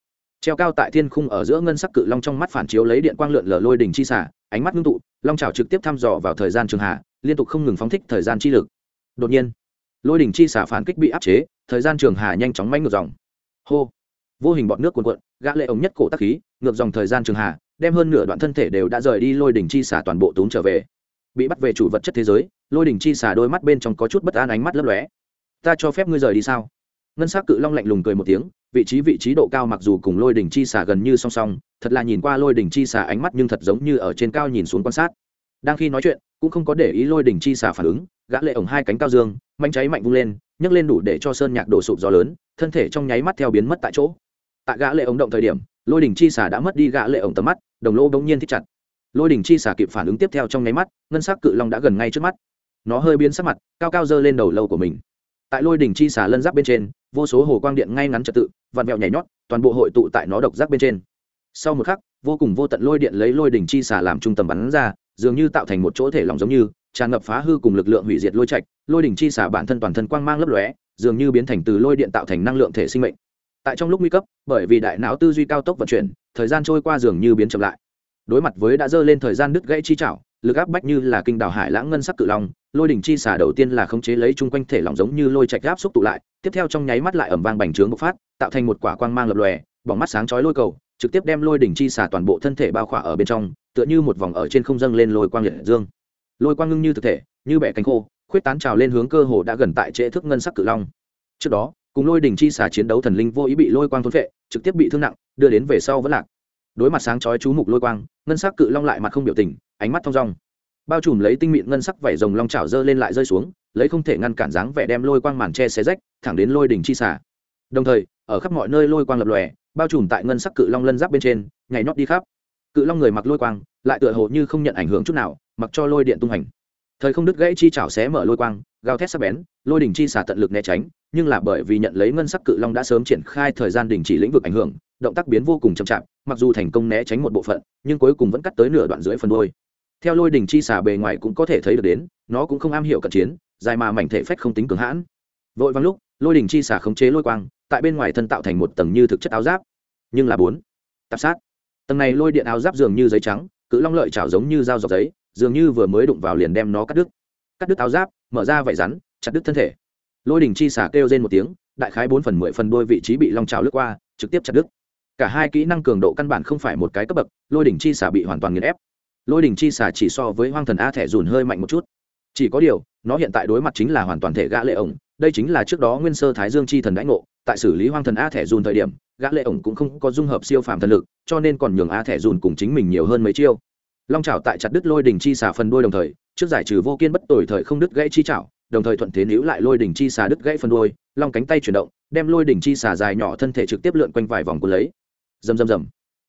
[SPEAKER 1] treo cao tại thiên khung ở giữa ngân sắc cự long trong mắt phản chiếu lấy điện quang lượn lờ lôi đỉnh chi xả, ánh mắt ngưng tụ, long trào trực tiếp thăm dò vào thời gian trường hạ, liên tục không ngừng phóng thích thời gian chi lực. Đột nhiên, lôi đỉnh chi xả phản kích bị áp chế, thời gian trường hạ nhanh chóng manh ngược dòng. Hô! Vô hình bọn nước cuồn cuộn, gã lệ ống nhất cổ tắc khí, ngược dòng thời gian trường hạ, đem hơn nửa đoạn thân thể đều đã rời đi lôi đỉnh chi xả toàn bộ tốn trở về. Bị bắt về chủ vật chất thế giới, lôi đỉnh chi xả đôi mắt bên trong có chút bất an ánh mắt lấp lóe. Ta cho phép ngươi rời đi sao? Ngân sắc cự long lạnh lùng cười một tiếng, vị trí vị trí độ cao mặc dù cùng lôi đỉnh chi xả gần như song song, thật là nhìn qua lôi đỉnh chi xà ánh mắt nhưng thật giống như ở trên cao nhìn xuống quan sát. Đang khi nói chuyện, cũng không có để ý lôi đỉnh chi xà phản ứng, gã lệ ổng hai cánh cao dương, manh cháy mạnh vung lên, nhấc lên đủ để cho sơn nhạc đổ sụp gió lớn, thân thể trong nháy mắt theo biến mất tại chỗ. Tại gã lệ ổng động thời điểm, lôi đỉnh chi xà đã mất đi gã lệ ổng tầm mắt, đồng lô bỗng nhiên thích chặt. Lôi đỉnh chi xà kịp phản ứng tiếp theo trong nháy mắt, ngân sắc cự long đã gần ngay trước mắt. Nó hơi biến sắc mặt, cao cao dơ lên đầu lâu của mình tại lôi đỉnh chi xà lân giáp bên trên, vô số hồ quang điện ngay ngắn trật tự, vặn vẹo nhảy nhót, toàn bộ hội tụ tại nó độc giác bên trên. Sau một khắc, vô cùng vô tận lôi điện lấy lôi đỉnh chi xà làm trung tâm bắn ra, dường như tạo thành một chỗ thể lỏng giống như, tràn ngập phá hư cùng lực lượng hủy diệt lôi trạch, lôi đỉnh chi xả bản thân toàn thân quang mang lấp lóe, dường như biến thành từ lôi điện tạo thành năng lượng thể sinh mệnh. Tại trong lúc nguy cấp, bởi vì đại não tư duy cao tốc vận chuyển, thời gian trôi qua dường như biến chậm lại. Đối mặt với đã dơ lên thời gian đứt gãy chi chảo lực áp bách như là kinh đảo hải lãng ngân sắc cự long lôi đỉnh chi xả đầu tiên là khống chế lấy chung quanh thể lỏng giống như lôi trạch áp xúc tụ lại, tiếp theo trong nháy mắt lại ẩm vang bành trướng bộc phát, tạo thành một quả quang mang lập lòe bỏng mắt sáng chói lôi cầu, trực tiếp đem lôi đỉnh chi xả toàn bộ thân thể bao khỏa ở bên trong, tựa như một vòng ở trên không dâng lên lôi quang liệt dương. Lôi quang ngưng như thực thể, như bẻ cánh khô, khuyết tán trào lên hướng cơ hồ đã gần tại trễ thức ngân sắc cự long. Trước đó, cùng lôi đỉnh chi xả chiến đấu thần linh vô ý bị lôi quang thôn phệ, trực tiếp bị thương nặng, đưa đến về sau vẫn lạc. Đối mặt sáng chói chú mục lôi quang, ngân sắc cự long lại mặt không biểu tình, ánh mắt thong dong bao trùm lấy tinh mịn ngân sắc vảy rồng long chảo dơ lên lại rơi xuống, lấy không thể ngăn cản dáng vẻ đem lôi quang màn che xé rách, thẳng đến lôi đỉnh chi xả đồng thời, ở khắp mọi nơi lôi quang lập lòe, bao trùm tại ngân sắc cự long lân giáp bên trên, nhảy nhót đi khắp. Cự long người mặc lôi quang, lại tựa hồ như không nhận ảnh hưởng chút nào, mặc cho lôi điện tung hành. Thời không đứt gãy chi chảo xé mở lôi quang, gào thét sắc bén, lôi đỉnh chi xả tận lực né tránh, nhưng là bởi vì nhận lấy ngân sắc cự long đã sớm triển khai thời gian đình chỉ lĩnh vực ảnh hưởng, động tác biến vô cùng chậm chạp, mặc dù thành công né tránh một bộ phận, nhưng cuối cùng vẫn cắt tới nửa đoạn dưới phần đôi theo lôi đỉnh chi xả bề ngoài cũng có thể thấy được đến, nó cũng không am hiểu cận chiến, dài mà mảnh thể phách không tính cường hãn. Vội vắng lúc, lôi đỉnh chi xả khống chế lôi quang, tại bên ngoài thân tạo thành một tầng như thực chất áo giáp. Nhưng là bốn, tạp sát. Tầng này lôi điện áo giáp dường như giấy trắng, cự long lợi chảo giống như dao dọc giấy, dường như vừa mới đụng vào liền đem nó cắt đứt. Cắt đứt áo giáp, mở ra vải rắn, chặt đứt thân thể. Lôi đình chi xả kêu trên một tiếng, đại khái bốn phần mười phần đôi vị trí bị long trào lướt qua, trực tiếp chặt đứt. Cả hai kỹ năng cường độ căn bản không phải một cái cấp bậc, lôi đỉnh chi xả bị hoàn toàn nghiền ép lôi đỉnh chi xà chỉ so với hoang thần a thẻ dùn hơi mạnh một chút. Chỉ có điều, nó hiện tại đối mặt chính là hoàn toàn thể gã lệ ổng, đây chính là trước đó nguyên sơ thái dương chi thần đãi ngộ, tại xử lý hoang thần a thẻ dùn thời điểm, gã lệ ổng cũng không có dung hợp siêu phàm thần lực, cho nên còn nhường a thẻ dùn cùng chính mình nhiều hơn mấy chiêu. Long chảo tại chặt đứt lôi đỉnh chi xà phần đuôi đồng thời, trước giải trừ vô kiên bất tồi thời không đứt gãy chi chảo đồng thời thuận thế níu lại lôi đỉnh chi xà đứt gãy phần đuôi, long cánh tay chuyển động, đem lôi đỉnh chi xà dài nhỏ thân thể trực tiếp lượn quanh vài vòng cuốn lấy. Rầm rầm rầm.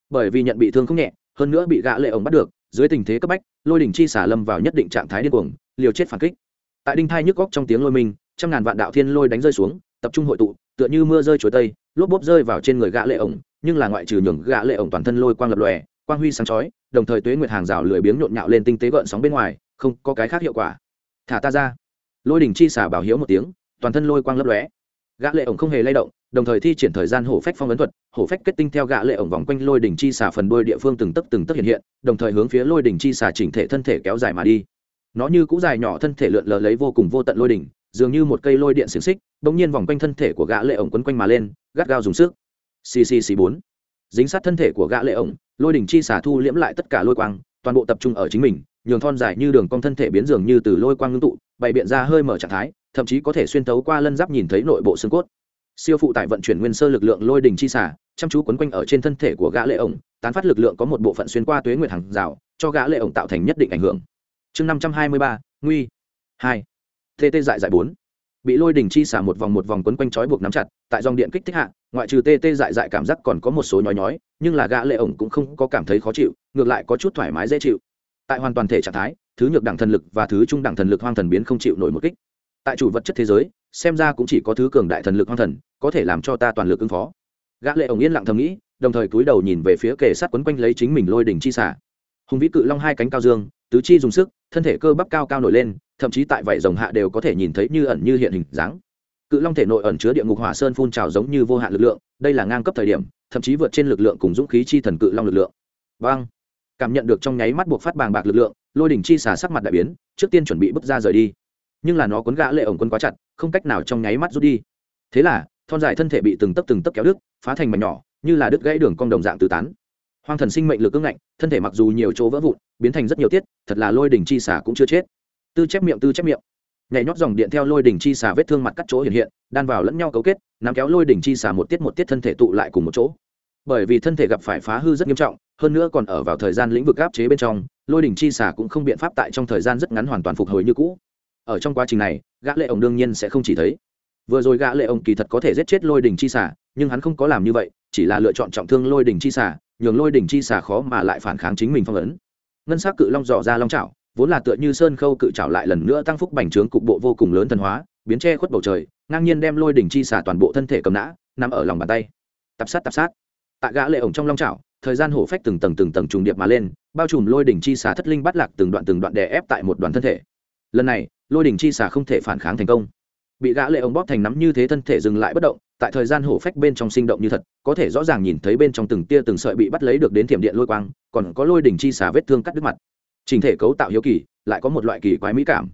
[SPEAKER 1] Bởi vì nhận bị thương không nhẹ, hơn nữa bị gã lệ ổng bắt được dưới tình thế cấp bách, lôi đỉnh chi xả lâm vào nhất định trạng thái điên cuồng, liều chết phản kích. Tại đinh thai nhức góc trong tiếng lôi mình, trăm ngàn vạn đạo thiên lôi đánh rơi xuống, tập trung hội tụ, tựa như mưa rơi chuối tây, lốp bốp rơi vào trên người gã lệ ổng, nhưng là ngoại trừ nhường gã lệ ổng toàn thân lôi quang lập lòe, quang huy sáng chói, đồng thời tuế nguyệt hàng rào lười biếng nhộn nhạo lên tinh tế gợn sóng bên ngoài, không có cái khác hiệu quả. Thả ta ra. Lôi đỉnh chi xả bảo hiếu một tiếng, toàn thân lôi quang lấp lóe. Gã lệ ổng không hề lay động đồng thời thi triển thời gian hổ phách phong ấn thuật, hổ phách kết tinh theo gã lệ ổng vòng quanh lôi đỉnh chi xả phần đuôi địa phương từng tấc từng tấc hiện hiện, đồng thời hướng phía lôi đỉnh chi xả chỉnh thể thân thể kéo dài mà đi. Nó như cũ dài nhỏ thân thể lượn lờ lấy vô cùng vô tận lôi đỉnh, dường như một cây lôi điện xiềng xích, bỗng nhiên vòng quanh thân thể của gã lệ ổng quấn quanh mà lên, gắt gao dùng sức. Ccc bốn. Dính sát thân thể của gã lệ ổng, lôi đỉnh chi xả thu liễm lại tất cả lôi quang, toàn bộ tập trung ở chính mình, nhường thon dài như đường cong thân thể biến dường như từ lôi quang ngưng tụ, bày biện ra hơi mở trạng thái, thậm chí có thể xuyên tấu qua lân giáp nhìn thấy nội bộ xương cốt siêu phụ tải vận chuyển nguyên sơ lực lượng lôi đỉnh chi xả chăm chú quấn quanh ở trên thân thể của gã lệ ổng, tán phát lực lượng có một bộ phận xuyên qua tuế nguyệt hàng rào, cho gã lệ ổng tạo thành nhất định ảnh hưởng. Chương năm trăm hai mươi ba, nguy. Hai. Tt dại dại bốn. Bị lôi đỉnh chi xả một vòng một vòng quấn quanh trói buộc nắm chặt, tại dòng điện kích thích hạ, ngoại trừ tê tê dại dại cảm giác còn có một số nhói nhói, nhưng là gã lệ ổng cũng không có cảm thấy khó chịu, ngược lại có chút thoải mái dễ chịu. Tại hoàn toàn thể trạng thái, thứ nhược đẳng thần lực và thứ trung đẳng thần lực hoang thần biến không chịu nổi một kích. Tại chủ vật chất thế giới xem ra cũng chỉ có thứ cường đại thần lực hoang thần, có thể làm cho ta toàn lực ứng phó. Gã lệ ổng yên lặng thầm nghĩ, đồng thời cúi đầu nhìn về phía kề sát quấn quanh lấy chính mình lôi đỉnh chi xả hùng vĩ cự long hai cánh cao dương, tứ chi dùng sức, thân thể cơ bắp cao cao nổi lên, thậm chí tại vảy rồng hạ đều có thể nhìn thấy như ẩn như hiện hình dáng. Cự long thể nội ẩn chứa địa ngục hỏa sơn phun trào giống như vô hạn lực lượng, đây là ngang cấp thời điểm, thậm chí vượt trên lực lượng cùng dũng khí chi thần cự long lực lượng. Vang cảm nhận được trong nháy mắt buộc phát bàng bạc lực lượng, lôi đỉnh chi xả sắc mặt đại biến, trước tiên chuẩn bị bước ra rời đi. Nhưng là nó cuốn gã lệ ổng quân quá chặt không cách nào trong nháy mắt rút đi. Thế là, thon dài thân thể bị từng tấc từng tấc kéo đứt, phá thành mảnh nhỏ, như là đứt gãy đường cong đồng dạng tứ tán. Hoang thần sinh mệnh lực cứng ngạnh, thân thể mặc dù nhiều chỗ vỡ vụn, biến thành rất nhiều tiết, thật là lôi đỉnh chi xà cũng chưa chết. Tư chép miệng, tư chép miệng. Nhảy nhót dòng điện theo lôi đỉnh chi xà vết thương mặt cắt chỗ hiện hiện, đan vào lẫn nhau cấu kết, nắm kéo lôi đỉnh chi xà một tiết một tiết thân thể tụ lại cùng một chỗ. Bởi vì thân thể gặp phải phá hư rất nghiêm trọng, hơn nữa còn ở vào thời gian lĩnh vực áp chế bên trong, lôi đỉnh chi xả cũng không biện pháp tại trong thời gian rất ngắn hoàn toàn phục hồi như cũ ở trong quá trình này, gã lệ ổng đương nhiên sẽ không chỉ thấy. Vừa rồi gã lệ ổng kỳ thật có thể giết chết lôi đỉnh chi xả nhưng hắn không có làm như vậy, chỉ là lựa chọn trọng thương lôi đỉnh chi xả nhường lôi đỉnh chi xả khó mà lại phản kháng chính mình phong ấn. Ngân sắc cự long dò ra long chảo, vốn là tựa như sơn khâu cự trảo lại lần nữa tăng phúc bành trướng cục bộ vô cùng lớn thần hóa, biến che khuất bầu trời, ngang nhiên đem lôi đỉnh chi xả toàn bộ thân thể cầm nã, nằm ở lòng bàn tay. Tập sát tập sát. Tại gã lệ ổng trong long chảo, thời gian hổ phách từng tầng từng tầng trùng điệp mà lên, bao trùm lôi đỉnh chi xà thất linh bắt lạc từng đoạn từng đoạn đè ép tại một đoàn thân thể lần này, lôi đỉnh chi xà không thể phản kháng thành công. Bị gã lệ ống bóp thành nắm như thế thân thể dừng lại bất động, tại thời gian hổ phách bên trong sinh động như thật, có thể rõ ràng nhìn thấy bên trong từng tia từng sợi bị bắt lấy được đến thiểm điện lôi quang, còn có lôi đỉnh chi xà vết thương cắt đứt mặt. Trình thể cấu tạo hiếu kỳ, lại có một loại kỳ quái mỹ cảm.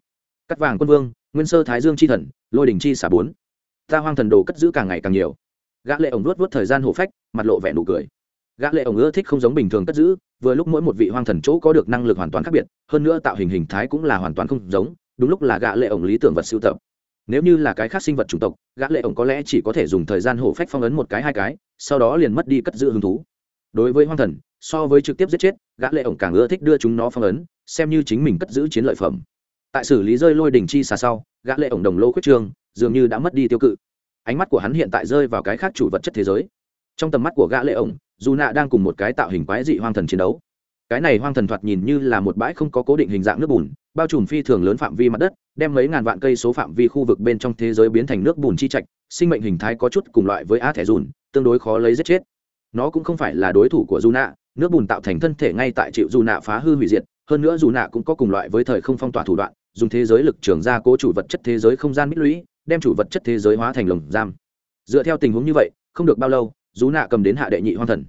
[SPEAKER 1] Cắt vàng quân vương, nguyên sơ thái dương chi thần, lôi đỉnh chi xà bốn. Ta hoang thần đồ cất giữ càng ngày càng nhiều. Gã lệ ổng nuốt nuốt thời gian hổ phách, mặt lộ vẻ nụ cười gã lệ ổng ưa thích không giống bình thường cất giữ, vừa lúc mỗi một vị hoang thần chỗ có được năng lực hoàn toàn khác biệt, hơn nữa tạo hình hình thái cũng là hoàn toàn không giống, đúng lúc là gã lệ ổng lý tưởng vật siêu tập. Nếu như là cái khác sinh vật chủng tộc, gã lệ ổng có lẽ chỉ có thể dùng thời gian hổ phách phong ấn một cái, hai cái, sau đó liền mất đi cất giữ hứng thú. Đối với hoang thần, so với trực tiếp giết chết, gã lệ ổng càng ưa thích đưa chúng nó phong ấn, xem như chính mình cất giữ chiến lợi phẩm. Tại xử lý rơi lôi đỉnh chi xà sau, gã lệ ổng đồng lô khuyết trương, dường như đã mất đi tiêu cự. Ánh mắt của hắn hiện tại rơi vào cái khác chủ vật chất thế giới trong tầm mắt của gã lệ ổng, dù nạ đang cùng một cái tạo hình quái dị hoang thần chiến đấu. Cái này hoang thần thoạt nhìn như là một bãi không có cố định hình dạng nước bùn, bao trùm phi thường lớn phạm vi mặt đất, đem mấy ngàn vạn cây số phạm vi khu vực bên trong thế giới biến thành nước bùn chi trạch, sinh mệnh hình thái có chút cùng loại với á thẻ dùn, tương đối khó lấy giết chết. Nó cũng không phải là đối thủ của dù nạ, nước bùn tạo thành thân thể ngay tại chịu dù nạ phá hư hủy diệt, hơn nữa dù nạ cũng có cùng loại với thời không phong tỏa thủ đoạn, dùng thế giới lực trường ra cố chủ vật chất thế giới không gian mít lũy, đem chủ vật chất thế giới hóa thành lồng giam. Dựa theo tình huống như vậy, không được bao lâu dù nạ cầm đến hạ đệ nhị hoang thần.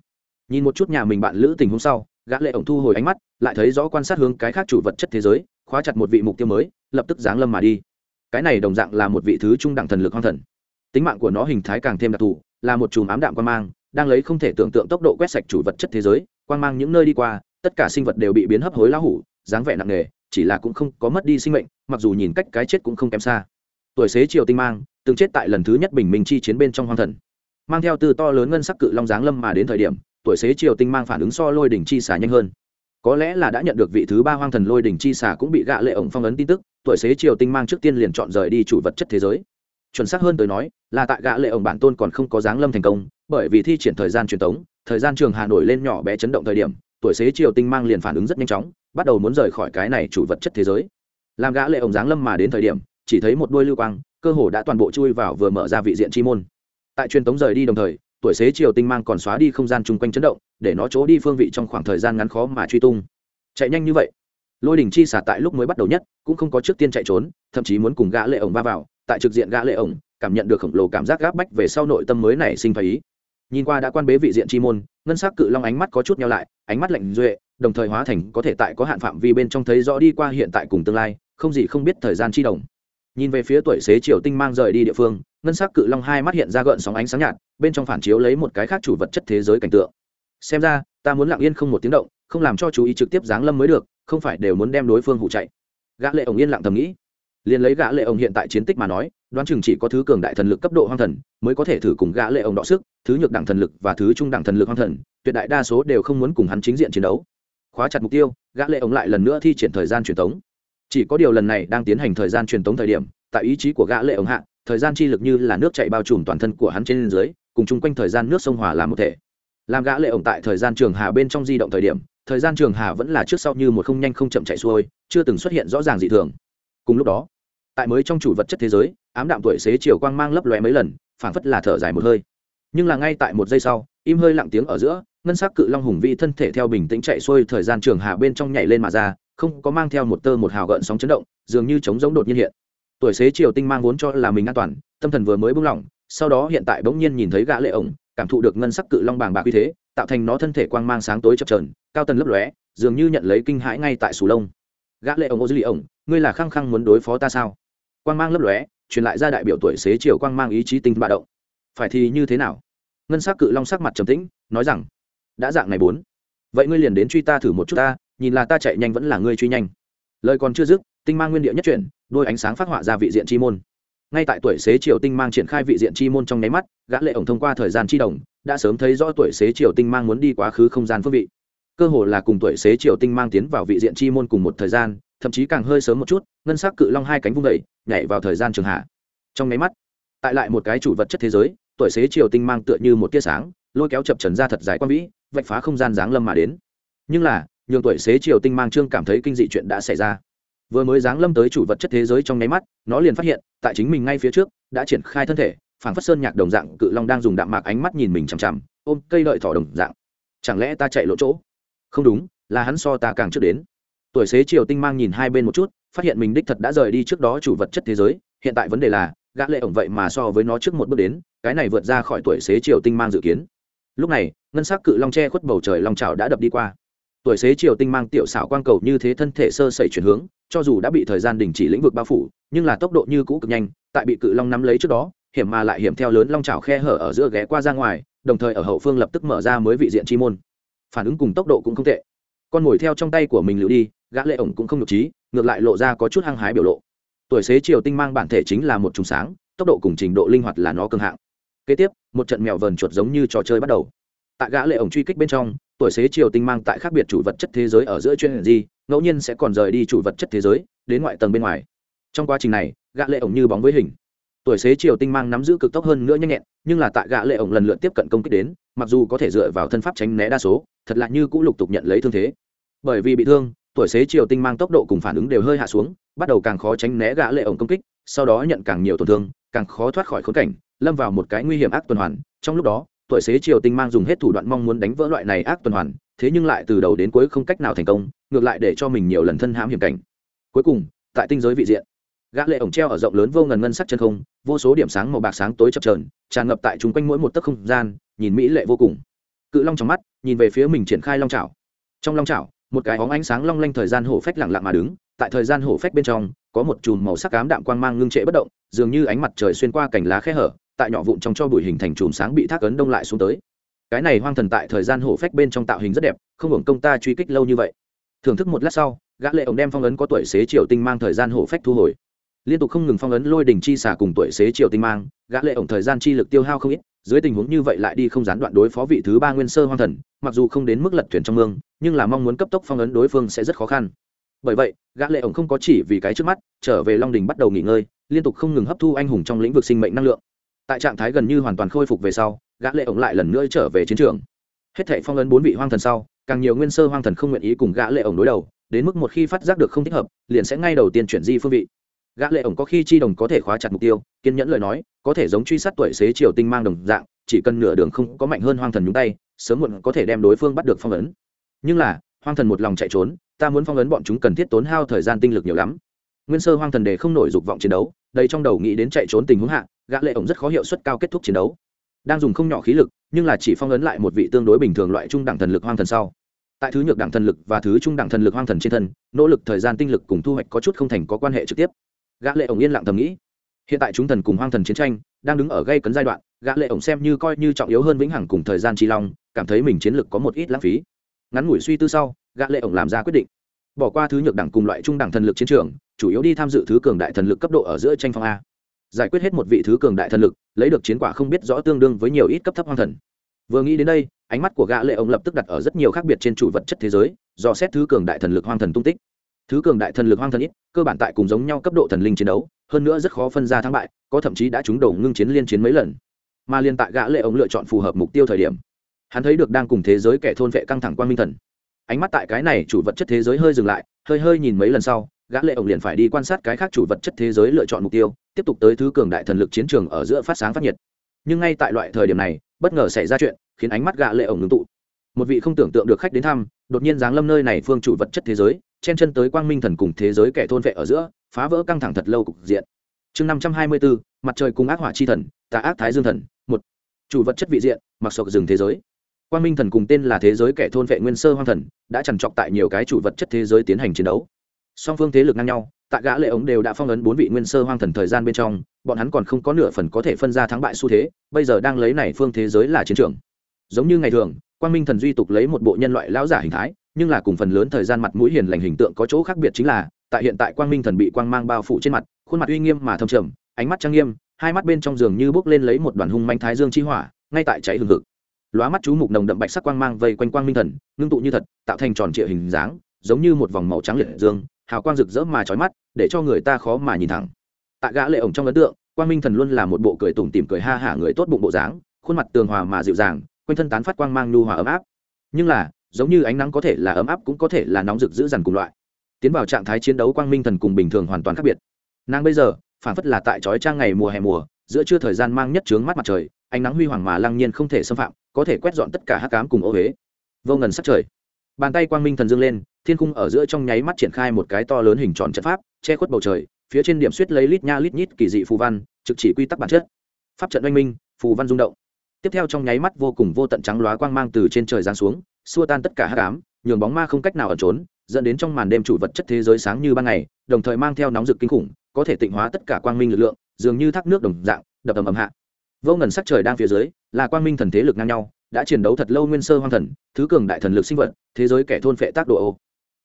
[SPEAKER 1] Nhìn một chút nhà mình bạn lữ tình hôm sau, gã lệ ổng thu hồi ánh mắt, lại thấy rõ quan sát hướng cái khác chủ vật chất thế giới, khóa chặt một vị mục tiêu mới, lập tức giáng lâm mà đi. Cái này đồng dạng là một vị thứ trung đẳng thần lực hoang thần. Tính mạng của nó hình thái càng thêm đặc thù, là một chùm ám đạm quan mang, đang lấy không thể tưởng tượng tốc độ quét sạch chủ vật chất thế giới quan mang những nơi đi qua, tất cả sinh vật đều bị biến hấp hối lão hủ, dáng vẻ nặng nề, chỉ là cũng không có mất đi sinh mệnh, mặc dù nhìn cách cái chết cũng không kém xa. Tuổi xế chiều tinh mang, từng chết tại lần thứ nhất bình minh chi chiến bên trong hoang thần mang theo từ to lớn ngân sắc cự long giáng lâm mà đến thời điểm, tuổi xế triều tinh mang phản ứng so lôi đỉnh chi xà nhanh hơn. Có lẽ là đã nhận được vị thứ ba hoang thần lôi đỉnh chi xà cũng bị gạ lệ ổng phong ấn tin tức, tuổi xế triều tinh mang trước tiên liền chọn rời đi chủ vật chất thế giới. Chuẩn xác hơn tới nói, là tại gạ lệ ổng bản tôn còn không có giáng lâm thành công, bởi vì thi triển thời gian truyền tống, thời gian trường hà nổi lên nhỏ bé chấn động thời điểm, tuổi xế triều tinh mang liền phản ứng rất nhanh chóng, bắt đầu muốn rời khỏi cái này chủ vật chất thế giới. Làm gã lệ ổng giáng lâm mà đến thời điểm, chỉ thấy một đôi lưu quang, cơ hồ đã toàn bộ chui vào vừa mở ra vị diện chi môn tại truyền tống rời đi đồng thời, tuổi xế chiều tinh mang còn xóa đi không gian chung quanh chấn động, để nó chỗ đi phương vị trong khoảng thời gian ngắn khó mà truy tung. Chạy nhanh như vậy. Lôi đình chi xả tại lúc mới bắt đầu nhất, cũng không có trước tiên chạy trốn, thậm chí muốn cùng gã lệ ổng va vào. Tại trực diện gã lệ ổng, cảm nhận được khổng lồ cảm giác gáp bách về sau nội tâm mới nảy sinh phải ý. Nhìn qua đã quan bế vị diện chi môn, ngân sắc cự long ánh mắt có chút nhau lại, ánh mắt lạnh duệ, đồng thời hóa thành có thể tại có hạn phạm vi bên trong thấy rõ đi qua hiện tại cùng tương lai, không gì không biết thời gian chi đồng nhìn về phía tuổi xế chiều tinh mang rời đi địa phương, ngân sắc cự long hai mắt hiện ra gợn sóng ánh sáng nhạt, bên trong phản chiếu lấy một cái khác chủ vật chất thế giới cảnh tượng. Xem ra, ta muốn lặng yên không một tiếng động, không làm cho chú ý trực tiếp giáng lâm mới được, không phải đều muốn đem đối phương hụ chạy. Gã lệ ổng yên lặng thầm nghĩ. Liền lấy gã lệ ổng hiện tại chiến tích mà nói, đoán chừng chỉ có thứ cường đại thần lực cấp độ hoang thần mới có thể thử cùng gã lệ ổng đọ sức, thứ nhược đẳng thần lực và thứ trung đẳng thần lực hoang thần, tuyệt đại đa số đều không muốn cùng hắn chính diện chiến đấu. Khóa chặt mục tiêu, gã lệ ổng lại lần nữa thi triển thời gian truyền tống chỉ có điều lần này đang tiến hành thời gian truyền tống thời điểm, tại ý chí của gã lệ ống hạ, thời gian chi lực như là nước chảy bao trùm toàn thân của hắn trên dưới, cùng chung quanh thời gian nước sông hòa làm một thể. Làm gã lệ ổng tại thời gian trường hà bên trong di động thời điểm, thời gian trường hà vẫn là trước sau như một không nhanh không chậm chạy xuôi, chưa từng xuất hiện rõ ràng dị thường. Cùng lúc đó, tại mới trong chủ vật chất thế giới, ám đạm tuổi xế chiều quang mang lấp lóe mấy lần, phảng phất là thở dài một hơi. Nhưng là ngay tại một giây sau, im hơi lặng tiếng ở giữa, ngân sắc cự long hùng vĩ thân thể theo bình tĩnh chạy xuôi thời gian trường hà bên trong nhảy lên mà ra không có mang theo một tơ một hào gợn sóng chấn động, dường như trống giống đột nhiên hiện. Tuổi xế chiều tinh mang vốn cho là mình an toàn, tâm thần vừa mới buông lỏng, sau đó hiện tại bỗng nhiên nhìn thấy gã lệ ổng, cảm thụ được ngân sắc cự long bàng bạc uy thế, tạo thành nó thân thể quang mang sáng tối chập chờn, cao tần lấp lóe, dường như nhận lấy kinh hãi ngay tại sù lông. Gã lệ ổng ô dư lì ổng, ngươi là khăng khăng muốn đối phó ta sao? Quang mang lấp lóe, truyền lại ra đại biểu tuổi xế chiều quang mang ý chí tinh bạo động. Phải thì như thế nào? Ngân sắc cự long sắc mặt trầm tĩnh, nói rằng, đã dạng này bốn, vậy ngươi liền đến truy ta thử một chút ta nhìn là ta chạy nhanh vẫn là ngươi truy nhanh. Lời còn chưa dứt tinh mang nguyên địa nhất chuyển đôi ánh sáng phát họa ra vị diện chi môn. Ngay tại tuổi xế triều tinh mang triển khai vị diện chi môn trong nháy mắt gã lệ ổng thông qua thời gian chi đồng đã sớm thấy rõ tuổi xế triều tinh mang muốn đi quá khứ không gian phương vị. Cơ hồ là cùng tuổi xế triều tinh mang tiến vào vị diện chi môn cùng một thời gian thậm chí càng hơi sớm một chút ngân sắc cự long hai cánh vung đẩy, nhảy vào thời gian trường hạ. Trong nháy mắt tại lại một cái chủ vật chất thế giới tuổi xế triều tinh mang tựa như một tia sáng lôi kéo chập trần ra thật dài quan vĩ vạch phá không gian giáng lâm mà đến. Nhưng là nhường tuổi xế chiều tinh mang trương cảm thấy kinh dị chuyện đã xảy ra. Vừa mới giáng lâm tới chủ vật chất thế giới trong nháy mắt, nó liền phát hiện, tại chính mình ngay phía trước, đã triển khai thân thể, phảng phất sơn nhạc đồng dạng, cự long đang dùng đạm mạc ánh mắt nhìn mình chằm chằm, ôm cây lợi thỏ đồng dạng. Chẳng lẽ ta chạy lộ chỗ? Không đúng, là hắn so ta càng trước đến. Tuổi xế chiều tinh mang nhìn hai bên một chút, phát hiện mình đích thật đã rời đi trước đó chủ vật chất thế giới, hiện tại vấn đề là, gã lệ ổng vậy mà so với nó trước một bước đến, cái này vượt ra khỏi tuổi xế chiều tinh mang dự kiến. Lúc này, ngân sắc cự long che khuất bầu trời long trào đã đập đi qua tuổi xế triều tinh mang tiểu xảo quang cầu như thế thân thể sơ sẩy chuyển hướng, cho dù đã bị thời gian đình chỉ lĩnh vực bao phủ, nhưng là tốc độ như cũ cực nhanh, tại bị cự long nắm lấy trước đó, hiểm mà lại hiểm theo lớn long trào khe hở ở giữa ghé qua ra ngoài, đồng thời ở hậu phương lập tức mở ra mới vị diện chi môn. Phản ứng cùng tốc độ cũng không tệ. Con ngồi theo trong tay của mình lựu đi, gã lệ ổng cũng không nhục trí, ngược lại lộ ra có chút hăng hái biểu lộ. Tuổi xế triều tinh mang bản thể chính là một trùng sáng, tốc độ cùng trình độ linh hoạt là nó cường hạng. Kế tiếp, một trận mèo vờn chuột giống như trò chơi bắt đầu. Tại gã lệ ổng truy kích bên trong tuổi xế chiều tinh mang tại khác biệt chủ vật chất thế giới ở giữa chuyên gì ngẫu nhiên sẽ còn rời đi chủ vật chất thế giới, đến ngoại tầng bên ngoài. Trong quá trình này, gã lệ ổng như bóng với hình. Tuổi xế chiều tinh mang nắm giữ cực tốc hơn nữa nhanh nhẹn, nhưng là tại gã lệ ổng lần lượt tiếp cận công kích đến, mặc dù có thể dựa vào thân pháp tránh né đa số, thật là như cũ lục tục nhận lấy thương thế. Bởi vì bị thương, tuổi xế chiều tinh mang tốc độ cùng phản ứng đều hơi hạ xuống, bắt đầu càng khó tránh né gã lệ ổng công kích, sau đó nhận càng nhiều tổn thương, càng khó thoát khỏi khốn cảnh, lâm vào một cái nguy hiểm ác tuần hoàn. Trong lúc đó tuổi xế triều tinh mang dùng hết thủ đoạn mong muốn đánh vỡ loại này ác tuần hoàn, thế nhưng lại từ đầu đến cuối không cách nào thành công, ngược lại để cho mình nhiều lần thân hãm hiểm cảnh. Cuối cùng, tại tinh giới vị diện, gã lệ ổng treo ở rộng lớn vô ngần ngân sắc chân không, vô số điểm sáng màu bạc sáng tối chập chờn, tràn ngập tại chúng quanh mỗi một tấc không gian, nhìn mỹ lệ vô cùng. Cự long trong mắt, nhìn về phía mình triển khai long chảo. Trong long chảo, một cái óng ánh sáng long lanh thời gian hổ phách lặng lặng mà đứng, tại thời gian hổ phách bên trong, có một chùm màu sắc cám đạm quang mang ngưng trệ bất động, dường như ánh mặt trời xuyên qua cành lá khe hở tại nhỏ vụn trong cho bụi hình thành chùm sáng bị thác ấn đông lại xuống tới. Cái này hoang thần tại thời gian hổ phách bên trong tạo hình rất đẹp, không hưởng công ta truy kích lâu như vậy. Thưởng thức một lát sau, gã lệ ổng đem phong ấn có tuổi xế triều tinh mang thời gian hổ phách thu hồi. Liên tục không ngừng phong ấn lôi đỉnh chi xả cùng tuổi xế triều tinh mang, gã lệ ổng thời gian chi lực tiêu hao không ít, dưới tình huống như vậy lại đi không gián đoạn đối phó vị thứ ba nguyên sơ hoang thần, mặc dù không đến mức lật thuyền trong mương, nhưng là mong muốn cấp tốc phong ấn đối phương sẽ rất khó khăn. Bởi vậy, gã lệ ổng không có chỉ vì cái trước mắt, trở về long đỉnh bắt đầu nghỉ ngơi, liên tục không ngừng hấp thu anh hùng trong lĩnh vực sinh mệnh năng lượng tại trạng thái gần như hoàn toàn khôi phục về sau, gã lệ ổng lại lần nữa trở về chiến trường. Hết thảy phong ấn bốn vị hoang thần sau, càng nhiều nguyên sơ hoang thần không nguyện ý cùng gã lệ ổng đối đầu, đến mức một khi phát giác được không thích hợp, liền sẽ ngay đầu tiên chuyển di phương vị. Gã lệ ổng có khi chi đồng có thể khóa chặt mục tiêu, kiên nhẫn lời nói, có thể giống truy sát tuổi xế triều tinh mang đồng dạng, chỉ cần nửa đường không có mạnh hơn hoang thần nhúng tay, sớm muộn có thể đem đối phương bắt được phong ấn. Nhưng là, hoang thần một lòng chạy trốn, ta muốn phong ấn bọn chúng cần thiết tốn hao thời gian tinh lực nhiều lắm. Nguyên sơ hoang thần đề không nổi dục vọng chiến đấu đây trong đầu nghĩ đến chạy trốn tình huống hạ, gã lệ ổng rất khó hiệu suất cao kết thúc chiến đấu. Đang dùng không nhỏ khí lực, nhưng là chỉ phong ấn lại một vị tương đối bình thường loại trung đẳng thần lực hoang thần sau. Tại thứ nhược đẳng thần lực và thứ trung đẳng thần lực hoang thần trên thân, nỗ lực, thời gian, tinh lực cùng thu hoạch có chút không thành có quan hệ trực tiếp. Gã lệ ổng yên lặng thầm nghĩ. Hiện tại chúng thần cùng hoang thần chiến tranh đang đứng ở gây cấn giai đoạn, gã lệ ổng xem như coi như trọng yếu hơn vĩnh hằng cùng thời gian chi long, cảm thấy mình chiến lực có một ít lãng phí. Ngắn ngủi suy tư sau, gã lệ ổng làm ra quyết định bỏ qua thứ nhược đẳng cùng loại trung đẳng thần lực chiến trường, chủ yếu đi tham dự thứ cường đại thần lực cấp độ ở giữa tranh phong a. Giải quyết hết một vị thứ cường đại thần lực, lấy được chiến quả không biết rõ tương đương với nhiều ít cấp thấp hoang thần. Vừa nghĩ đến đây, ánh mắt của gã lệ ông lập tức đặt ở rất nhiều khác biệt trên chủ vật chất thế giới do xét thứ cường đại thần lực hoang thần tung tích. Thứ cường đại thần lực hoang thần ít, cơ bản tại cùng giống nhau cấp độ thần linh chiến đấu, hơn nữa rất khó phân ra thắng bại, có thậm chí đã trúng đầu ngưng chiến liên chiến mấy lần. Mà liên tại gã lệ ông lựa chọn phù hợp mục tiêu thời điểm, hắn thấy được đang cùng thế giới kẻ thôn vệ căng thẳng quan minh thần ánh mắt tại cái này chủ vật chất thế giới hơi dừng lại, hơi hơi nhìn mấy lần sau, gã lệ ổng liền phải đi quan sát cái khác chủ vật chất thế giới lựa chọn mục tiêu, tiếp tục tới thứ cường đại thần lực chiến trường ở giữa phát sáng phát nhiệt. Nhưng ngay tại loại thời điểm này, bất ngờ xảy ra chuyện, khiến ánh mắt gã lệ ổng ngưng tụ. Một vị không tưởng tượng được khách đến thăm, đột nhiên giáng lâm nơi này phương chủ vật chất thế giới, chen chân tới quang minh thần cùng thế giới kẻ thôn vệ ở giữa, phá vỡ căng thẳng thật lâu cục diện. Chương năm trăm hai mươi bốn mặt trời cùng ác hỏa chi thần, tà ác thái dương thần, một. Chủ vật chất vị diện, mặc sộc rừng thế giới quang minh thần cùng tên là thế giới kẻ thôn vệ nguyên sơ hoang thần đã trằn trọc tại nhiều cái chủ vật chất thế giới tiến hành chiến đấu. Song phương thế lực ngang nhau, tại gã lệ ống đều đã phong ấn bốn vị nguyên sơ hoang thần thời gian bên trong, bọn hắn còn không có nửa phần có thể phân ra thắng bại xu thế, bây giờ đang lấy này phương thế giới là chiến trường. Giống như ngày thường, quang minh thần duy tục lấy một bộ nhân loại lão giả hình thái, nhưng là cùng phần lớn thời gian mặt mũi hiền lành hình tượng có chỗ khác biệt chính là, tại hiện tại quang minh thần bị quang mang bao phủ trên mặt, khuôn mặt uy nghiêm mà thâm trầm, ánh mắt trang nghiêm, hai mắt bên trong giường như bước lên lấy một đoàn hung manh thái dương chi hỏa, ngay tại cháy hừng hực lóa mắt chú mục nồng đậm bạch sắc quang mang vây quanh quang minh thần, ngưng tụ như thật, tạo thành tròn trịa hình dáng, giống như một vòng màu trắng liệt dương, hào quang rực rỡ mà trói mắt, để cho người ta khó mà nhìn thẳng. Tại gã lệ ổng trong ấn tượng, quang minh thần luôn là một bộ cười tủm tỉm cười ha hả người tốt bụng bộ dáng, khuôn mặt tường hòa mà dịu dàng, quanh thân tán phát quang mang nhu hòa ấm áp. Nhưng là, giống như ánh nắng có thể là ấm áp cũng có thể là nóng rực dữ dằn cùng loại. Tiến vào trạng thái chiến đấu quang minh thần cùng bình thường hoàn toàn khác biệt. Nàng bây giờ phản phất là tại trói trang ngày mùa hè mùa, giữa trưa thời gian mang nhất trướng mắt mặt trời, ánh nắng huy hoàng mà lăng nhiên không thể xâm phạm có thể quét dọn tất cả hắc cám cùng ô huế. Vô ngần sắc trời. Bàn tay quang minh thần dương lên, thiên cung ở giữa trong nháy mắt triển khai một cái to lớn hình tròn trận pháp, che khuất bầu trời, phía trên điểm suýt lấy lít nha lít nhít kỳ dị phù văn, trực chỉ quy tắc bản chất. Pháp trận oanh minh, phù văn rung động. Tiếp theo trong nháy mắt vô cùng vô tận trắng loá quang mang từ trên trời giáng xuống, xua tan tất cả hắc ám, nhường bóng ma không cách nào ẩn trốn, dẫn đến trong màn đêm chủ vật chất thế giới sáng như ban ngày, đồng thời mang theo nóng rực kinh khủng, có thể tịnh hóa tất cả quang minh lực lượng, dường như thác nước đồng dạng, đập ầm ầm hạ vô ngần sắc trời đang phía dưới, là quang minh thần thế lực ngang nhau, đã chiến đấu thật lâu nguyên sơ hoang thần, thứ cường đại thần lực sinh vật, thế giới kẻ thôn phệ tác độ ô.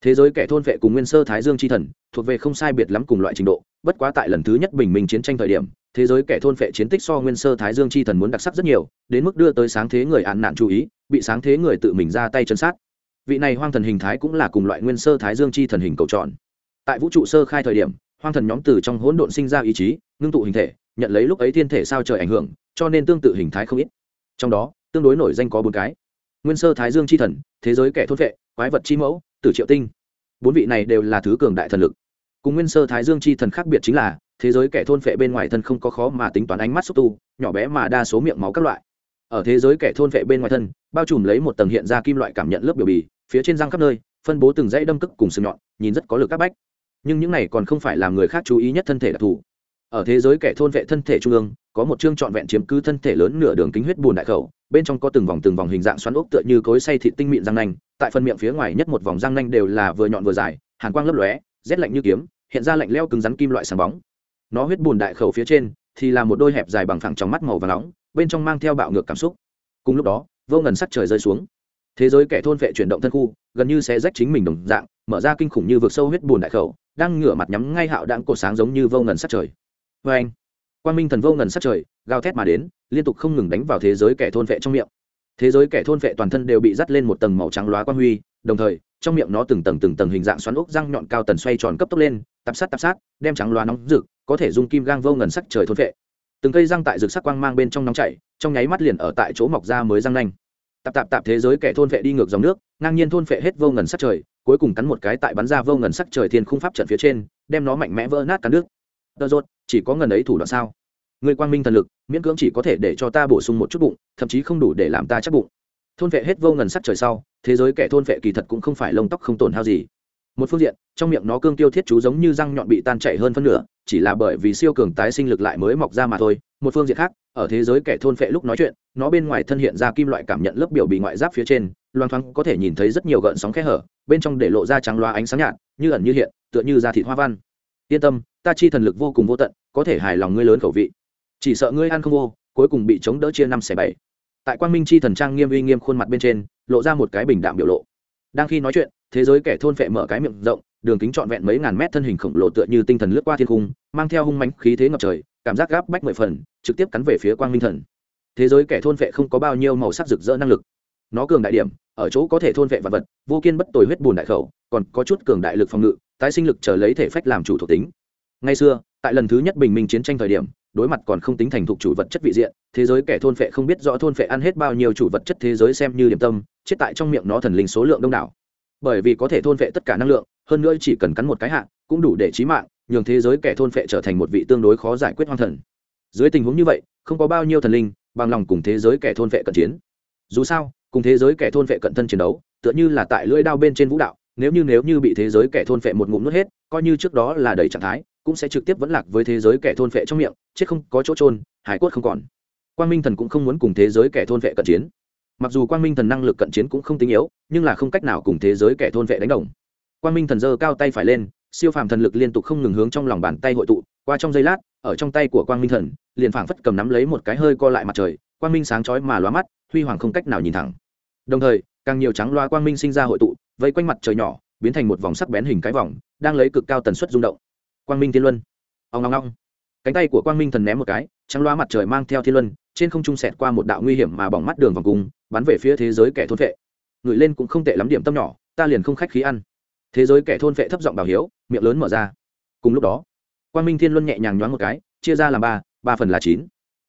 [SPEAKER 1] Thế giới kẻ thôn phệ cùng nguyên sơ thái dương chi thần, thuộc về không sai biệt lắm cùng loại trình độ, bất quá tại lần thứ nhất bình minh chiến tranh thời điểm, thế giới kẻ thôn phệ chiến tích so nguyên sơ thái dương chi thần muốn đặc sắc rất nhiều, đến mức đưa tới sáng thế người án nạn chú ý, bị sáng thế người tự mình ra tay chân sát. Vị này hoang thần hình thái cũng là cùng loại nguyên sơ thái dương chi thần hình cầu tròn tại vũ trụ sơ khai thời điểm, hoang thần nhóm từ trong hỗn độn sinh ra ý chí, ngưng tụ hình thể nhận lấy lúc ấy thiên thể sao trời ảnh hưởng, cho nên tương tự hình thái không ít. Trong đó, tương đối nổi danh có bốn cái. Nguyên sơ thái dương chi thần, thế giới kẻ thôn vệ, quái vật chi mẫu, tử triệu tinh. Bốn vị này đều là thứ cường đại thần lực. Cùng nguyên sơ thái dương chi thần khác biệt chính là, thế giới kẻ thôn vệ bên ngoài thân không có khó mà tính toán ánh mắt xúc tu, nhỏ bé mà đa số miệng máu các loại. Ở thế giới kẻ thôn vệ bên ngoài thân, bao trùm lấy một tầng hiện ra kim loại cảm nhận lớp biểu bì, phía trên răng khắp nơi, phân bố từng dãy đâm cức cùng sừng nhọn, nhìn rất có lực các bách. Nhưng những này còn không phải làm người khác chú ý nhất thân thể đặc thù ở thế giới kẻ thôn vệ thân thể trung ương, có một chương trọn vẹn chiếm cứ thân thể lớn nửa đường kính huyết bùn đại khẩu, bên trong có từng vòng từng vòng hình dạng xoắn ốc tựa như cối say thịt tinh mịn răng nanh, tại phần miệng phía ngoài nhất một vòng răng nanh đều là vừa nhọn vừa dài, hàn quang lấp lóe, rét lạnh như kiếm, hiện ra lạnh leo cứng rắn kim loại sáng bóng. Nó huyết bùn đại khẩu phía trên thì là một đôi hẹp dài bằng phẳng trong mắt màu và nóng, bên trong mang theo bạo ngược cảm xúc. Cùng lúc đó, vô ngần sắc trời rơi xuống. Thế giới kẻ thôn vệ chuyển động thân khu, gần như sẽ rách chính mình đồng dạng, mở ra kinh khủng như vực sâu huyết bùn đại khẩu, đang ngửa mặt nhắm ngay hạo đạn cổ sáng giống như vô ngần sắc trời vê anh Quan minh thần vô ngần sát trời, gào thét mà đến, liên tục không ngừng đánh vào thế giới kẻ thôn vệ trong miệng. Thế giới kẻ thôn vệ toàn thân đều bị dắt lên một tầng màu trắng loá quang huy, đồng thời, trong miệng nó từng tầng từng tầng hình dạng xoắn ốc răng nhọn cao tần xoay tròn cấp tốc lên, tạp sát tạp sát, đem trắng loá nóng rực, có thể dung kim gang vô ngần sắc trời thôn vệ. Từng cây răng tại rực sắc quang mang bên trong nóng chảy, trong nháy mắt liền ở tại chỗ mọc ra mới răng nanh. Tạp tạp tạp thế giới kẻ thôn vệ đi ngược dòng nước, ngang nhiên thôn vệ hết vô ngần sắc trời, cuối cùng cắn một cái tại bắn ra vô ngần sắc trời thiên khung pháp trận phía trên, đem nó mạnh mẽ vỡ nát cắn nước tơ rốt, chỉ có ngần ấy thủ đoạn sao? Người quang minh thần lực, miễn cưỡng chỉ có thể để cho ta bổ sung một chút bụng, thậm chí không đủ để làm ta chắc bụng. Thôn vệ hết vô ngần sắc trời sau, thế giới kẻ thôn vệ kỳ thật cũng không phải lông tóc không tổn hao gì. Một phương diện, trong miệng nó cương tiêu thiết chú giống như răng nhọn bị tan chảy hơn phân nửa, chỉ là bởi vì siêu cường tái sinh lực lại mới mọc ra mà thôi. Một phương diện khác, ở thế giới kẻ thôn phệ lúc nói chuyện, nó bên ngoài thân hiện ra kim loại cảm nhận lớp biểu bị ngoại giáp phía trên, loang thoáng có thể nhìn thấy rất nhiều gợn sóng khe hở, bên trong để lộ ra trắng loa ánh sáng nhạt, như ẩn như hiện, tựa như da thịt hoa văn yên tâm, ta chi thần lực vô cùng vô tận, có thể hài lòng ngươi lớn khẩu vị. Chỉ sợ ngươi ăn không vô, cuối cùng bị chống đỡ chia năm xẻ bảy. Tại quang minh chi thần trang nghiêm uy nghiêm khuôn mặt bên trên, lộ ra một cái bình đạm biểu lộ. Đang khi nói chuyện, thế giới kẻ thôn phệ mở cái miệng rộng, đường kính trọn vẹn mấy ngàn mét thân hình khổng lồ tựa như tinh thần lướt qua thiên cung, mang theo hung mánh khí thế ngập trời, cảm giác gáp bách mười phần, trực tiếp cắn về phía quang minh thần. Thế giới kẻ thôn vệ không có bao nhiêu màu sắc rực rỡ năng lực. Nó cường đại điểm, ở chỗ có thể thôn vệ vật vật, vô kiên bất tồi huyết bùn đại khẩu, còn có chút cường đại lực phòng ngự tái sinh lực trở lấy thể phách làm chủ thuộc tính. Ngay xưa, tại lần thứ nhất bình minh chiến tranh thời điểm, đối mặt còn không tính thành thục chủ vật chất vị diện, thế giới kẻ thôn phệ không biết rõ thôn phệ ăn hết bao nhiêu chủ vật chất thế giới xem như điểm tâm, chết tại trong miệng nó thần linh số lượng đông đảo. Bởi vì có thể thôn phệ tất cả năng lượng, hơn nữa chỉ cần cắn một cái hạ, cũng đủ để trí mạng, nhường thế giới kẻ thôn phệ trở thành một vị tương đối khó giải quyết hoang thần. Dưới tình huống như vậy, không có bao nhiêu thần linh, bằng lòng cùng thế giới kẻ thôn phệ cận chiến. Dù sao, cùng thế giới kẻ thôn phệ cận thân chiến đấu, tựa như là tại lưỡi đao bên trên vũ đạo nếu như nếu như bị thế giới kẻ thôn phệ một ngụm nuốt hết, coi như trước đó là đầy trạng thái, cũng sẽ trực tiếp vẫn lạc với thế giới kẻ thôn phệ trong miệng, chết không có chỗ trôn hải cốt không còn. Quang minh thần cũng không muốn cùng thế giới kẻ thôn phệ cận chiến. Mặc dù quang minh thần năng lực cận chiến cũng không tinh yếu, nhưng là không cách nào cùng thế giới kẻ thôn vệ đánh đồng. Quang minh thần giơ cao tay phải lên, siêu phàm thần lực liên tục không ngừng hướng trong lòng bàn tay hội tụ, qua trong giây lát, ở trong tay của quang minh thần, liền phảng phất cầm nắm lấy một cái hơi co lại mặt trời, quang minh sáng chói mà lóa mắt, huy hoàng không cách nào nhìn thẳng. Đồng thời, càng nhiều trắng loa quang minh sinh ra hội tụ vây quanh mặt trời nhỏ, biến thành một vòng sắc bén hình cái vòng, đang lấy cực cao tần suất rung động. Quang minh thiên luân. Ông ngong ngong cánh tay của quang minh thần ném một cái, trắng loa mặt trời mang theo thiên luân, trên không trung sẹt qua một đạo nguy hiểm mà bỏng mắt đường vòng cung, bắn về phía thế giới kẻ thôn vệ ngửi lên cũng không tệ lắm điểm tâm nhỏ, ta liền không khách khí ăn. Thế giới kẻ thôn vệ thấp giọng bảo hiếu, miệng lớn mở ra. Cùng lúc đó, quang minh thiên luân nhẹ nhàng nhoáng một cái, chia ra làm ba ba phần là chín.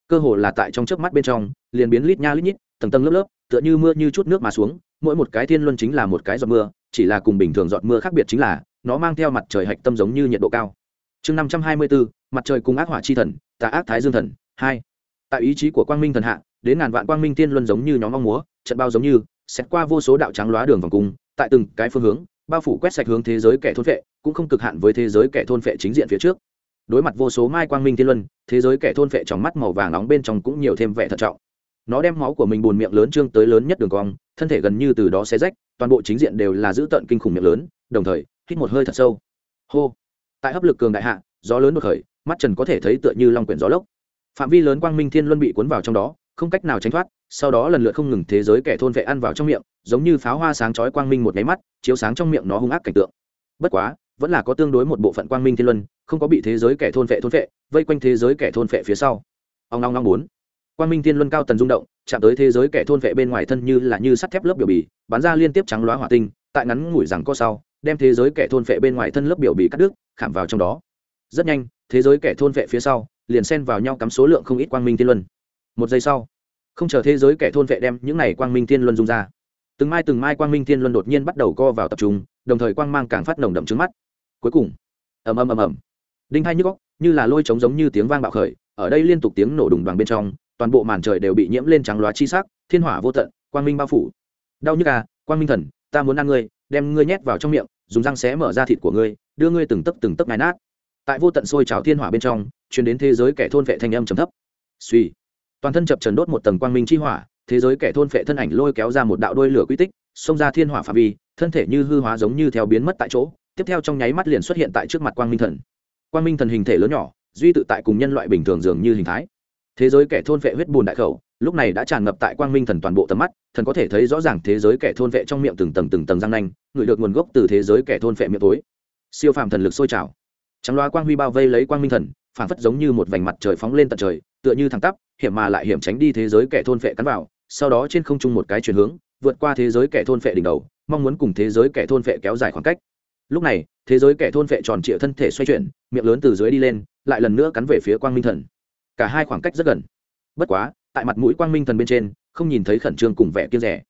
[SPEAKER 1] Cơ hồ là tại trong chớp mắt bên trong, liền biến lít nha lít nhít, tầng tầng lớp lớp, tựa như mưa như chút nước mà xuống mỗi một cái thiên luân chính là một cái giọt mưa, chỉ là cùng bình thường giọt mưa khác biệt chính là, nó mang theo mặt trời hạch tâm giống như nhiệt độ cao. Chương năm trăm hai mươi bốn mặt trời cùng ác hỏa chi thần, tà ác thái dương thần, hai. Tại ý chí của quang minh thần hạ, đến ngàn vạn quang minh Thiên luân giống như nhóm mong múa, trận bao giống như xét qua vô số đạo trắng lóa đường vòng cung, tại từng cái phương hướng, bao phủ quét sạch hướng thế giới kẻ thôn vệ cũng không cực hạn với thế giới kẻ thôn vệ chính diện phía trước. Đối mặt vô số mai quang minh Thiên luân, thế giới kẻ thôn vệ trong mắt màu vàng nóng bên trong cũng nhiều thêm vẻ thận trọng nó đem máu của mình bùn miệng lớn trương tới lớn nhất đường cong, thân thể gần như từ đó xé rách, toàn bộ chính diện đều là giữ tận kinh khủng miệng lớn, đồng thời, hít một hơi thật sâu. Hô. Tại hấp lực cường đại hạ, gió lớn đột khởi, mắt trần có thể thấy tựa như long quyển gió lốc. Phạm vi lớn quang minh thiên luân bị cuốn vào trong đó, không cách nào tránh thoát, sau đó lần lượt không ngừng thế giới kẻ thôn vệ ăn vào trong miệng, giống như pháo hoa sáng chói quang minh một nháy mắt, chiếu sáng trong miệng nó hung ác cảnh tượng. Bất quá, vẫn là có tương đối một bộ phận quang minh thiên luân, không có bị thế giới kẻ thôn vệ thôn vệ, vây quanh thế giới kẻ thôn vệ phía sau. Ông long long bốn quang minh thiên luân cao tần rung động, chạm tới thế giới kẻ thôn vệ bên ngoài thân như là như sắt thép lớp biểu bì, bắn ra liên tiếp trắng loá hỏa tinh, tại ngắn ngủi rằng có sau, đem thế giới kẻ thôn vệ bên ngoài thân lớp biểu bì cắt đứt, khảm vào trong đó. Rất nhanh, thế giới kẻ thôn vệ phía sau, liền xen vào nhau cắm số lượng không ít quang minh thiên luân. Một giây sau, không chờ thế giới kẻ thôn vệ đem những này quang minh thiên luân dung ra, từng mai từng mai quang minh thiên luân đột nhiên bắt đầu co vào tập trung, đồng thời quang mang càng phát nồng đậm trứng mắt. Cuối cùng, ầm ầm ầm ầm. Đinh hai nhức góc như là lôi trống giống như tiếng vang bạo khởi, ở đây liên tục tiếng nổ đùng đoàn bên trong toàn bộ màn trời đều bị nhiễm lên trắng loá chi sắc, thiên hỏa vô tận, quang minh bao phủ. Đau nhức à quang minh thần, ta muốn ăn ngươi, đem ngươi nhét vào trong miệng, dùng răng xé mở ra thịt của ngươi, đưa ngươi từng tấc từng tấc ngài nát. Tại vô tận sôi trào thiên hỏa bên trong, truyền đến thế giới kẻ thôn vệ thanh âm trầm thấp. Suy. Toàn thân chập chấn đốt một tầng quang minh chi hỏa, thế giới kẻ thôn vệ thân ảnh lôi kéo ra một đạo đôi lửa quy tích, xông ra thiên hỏa phạm vi, thân thể như hư hóa giống như theo biến mất tại chỗ, tiếp theo trong nháy mắt liền xuất hiện tại trước mặt quang minh thần. Quang minh thần hình thể lớn nhỏ, duy tự tại cùng nhân loại bình thường dường như hình thái thế giới kẻ thôn vệ huyết bùn đại khẩu, lúc này đã tràn ngập tại quang minh thần toàn bộ tầm mắt, thần có thể thấy rõ ràng thế giới kẻ thôn vệ trong miệng từng tầng từng tầng răng nanh ngửi được nguồn gốc từ thế giới kẻ thôn vệ miệng tối. Siêu phàm thần lực sôi trào. Trắng loa quang huy bao vây lấy quang minh thần phản phất giống như một vành mặt trời phóng lên tận trời, tựa như thẳng tắp, hiểm mà lại hiểm tránh đi thế giới kẻ thôn vệ cắn vào, sau đó trên không trung một cái chuyển hướng, vượt qua thế giới kẻ thôn vệ đỉnh đầu, mong muốn cùng thế giới kẻ thôn vệ kéo dài khoảng cách. Lúc này, thế giới kẻ thôn vệ tròn trịa thân thể xoay chuyển, miệng lớn từ dưới đi lên, lại lần nữa cắn về phía quang minh thần cả hai khoảng cách rất gần. Bất quá, tại mặt mũi quang minh thần bên trên, không nhìn thấy khẩn trương cùng vẻ kia rẻ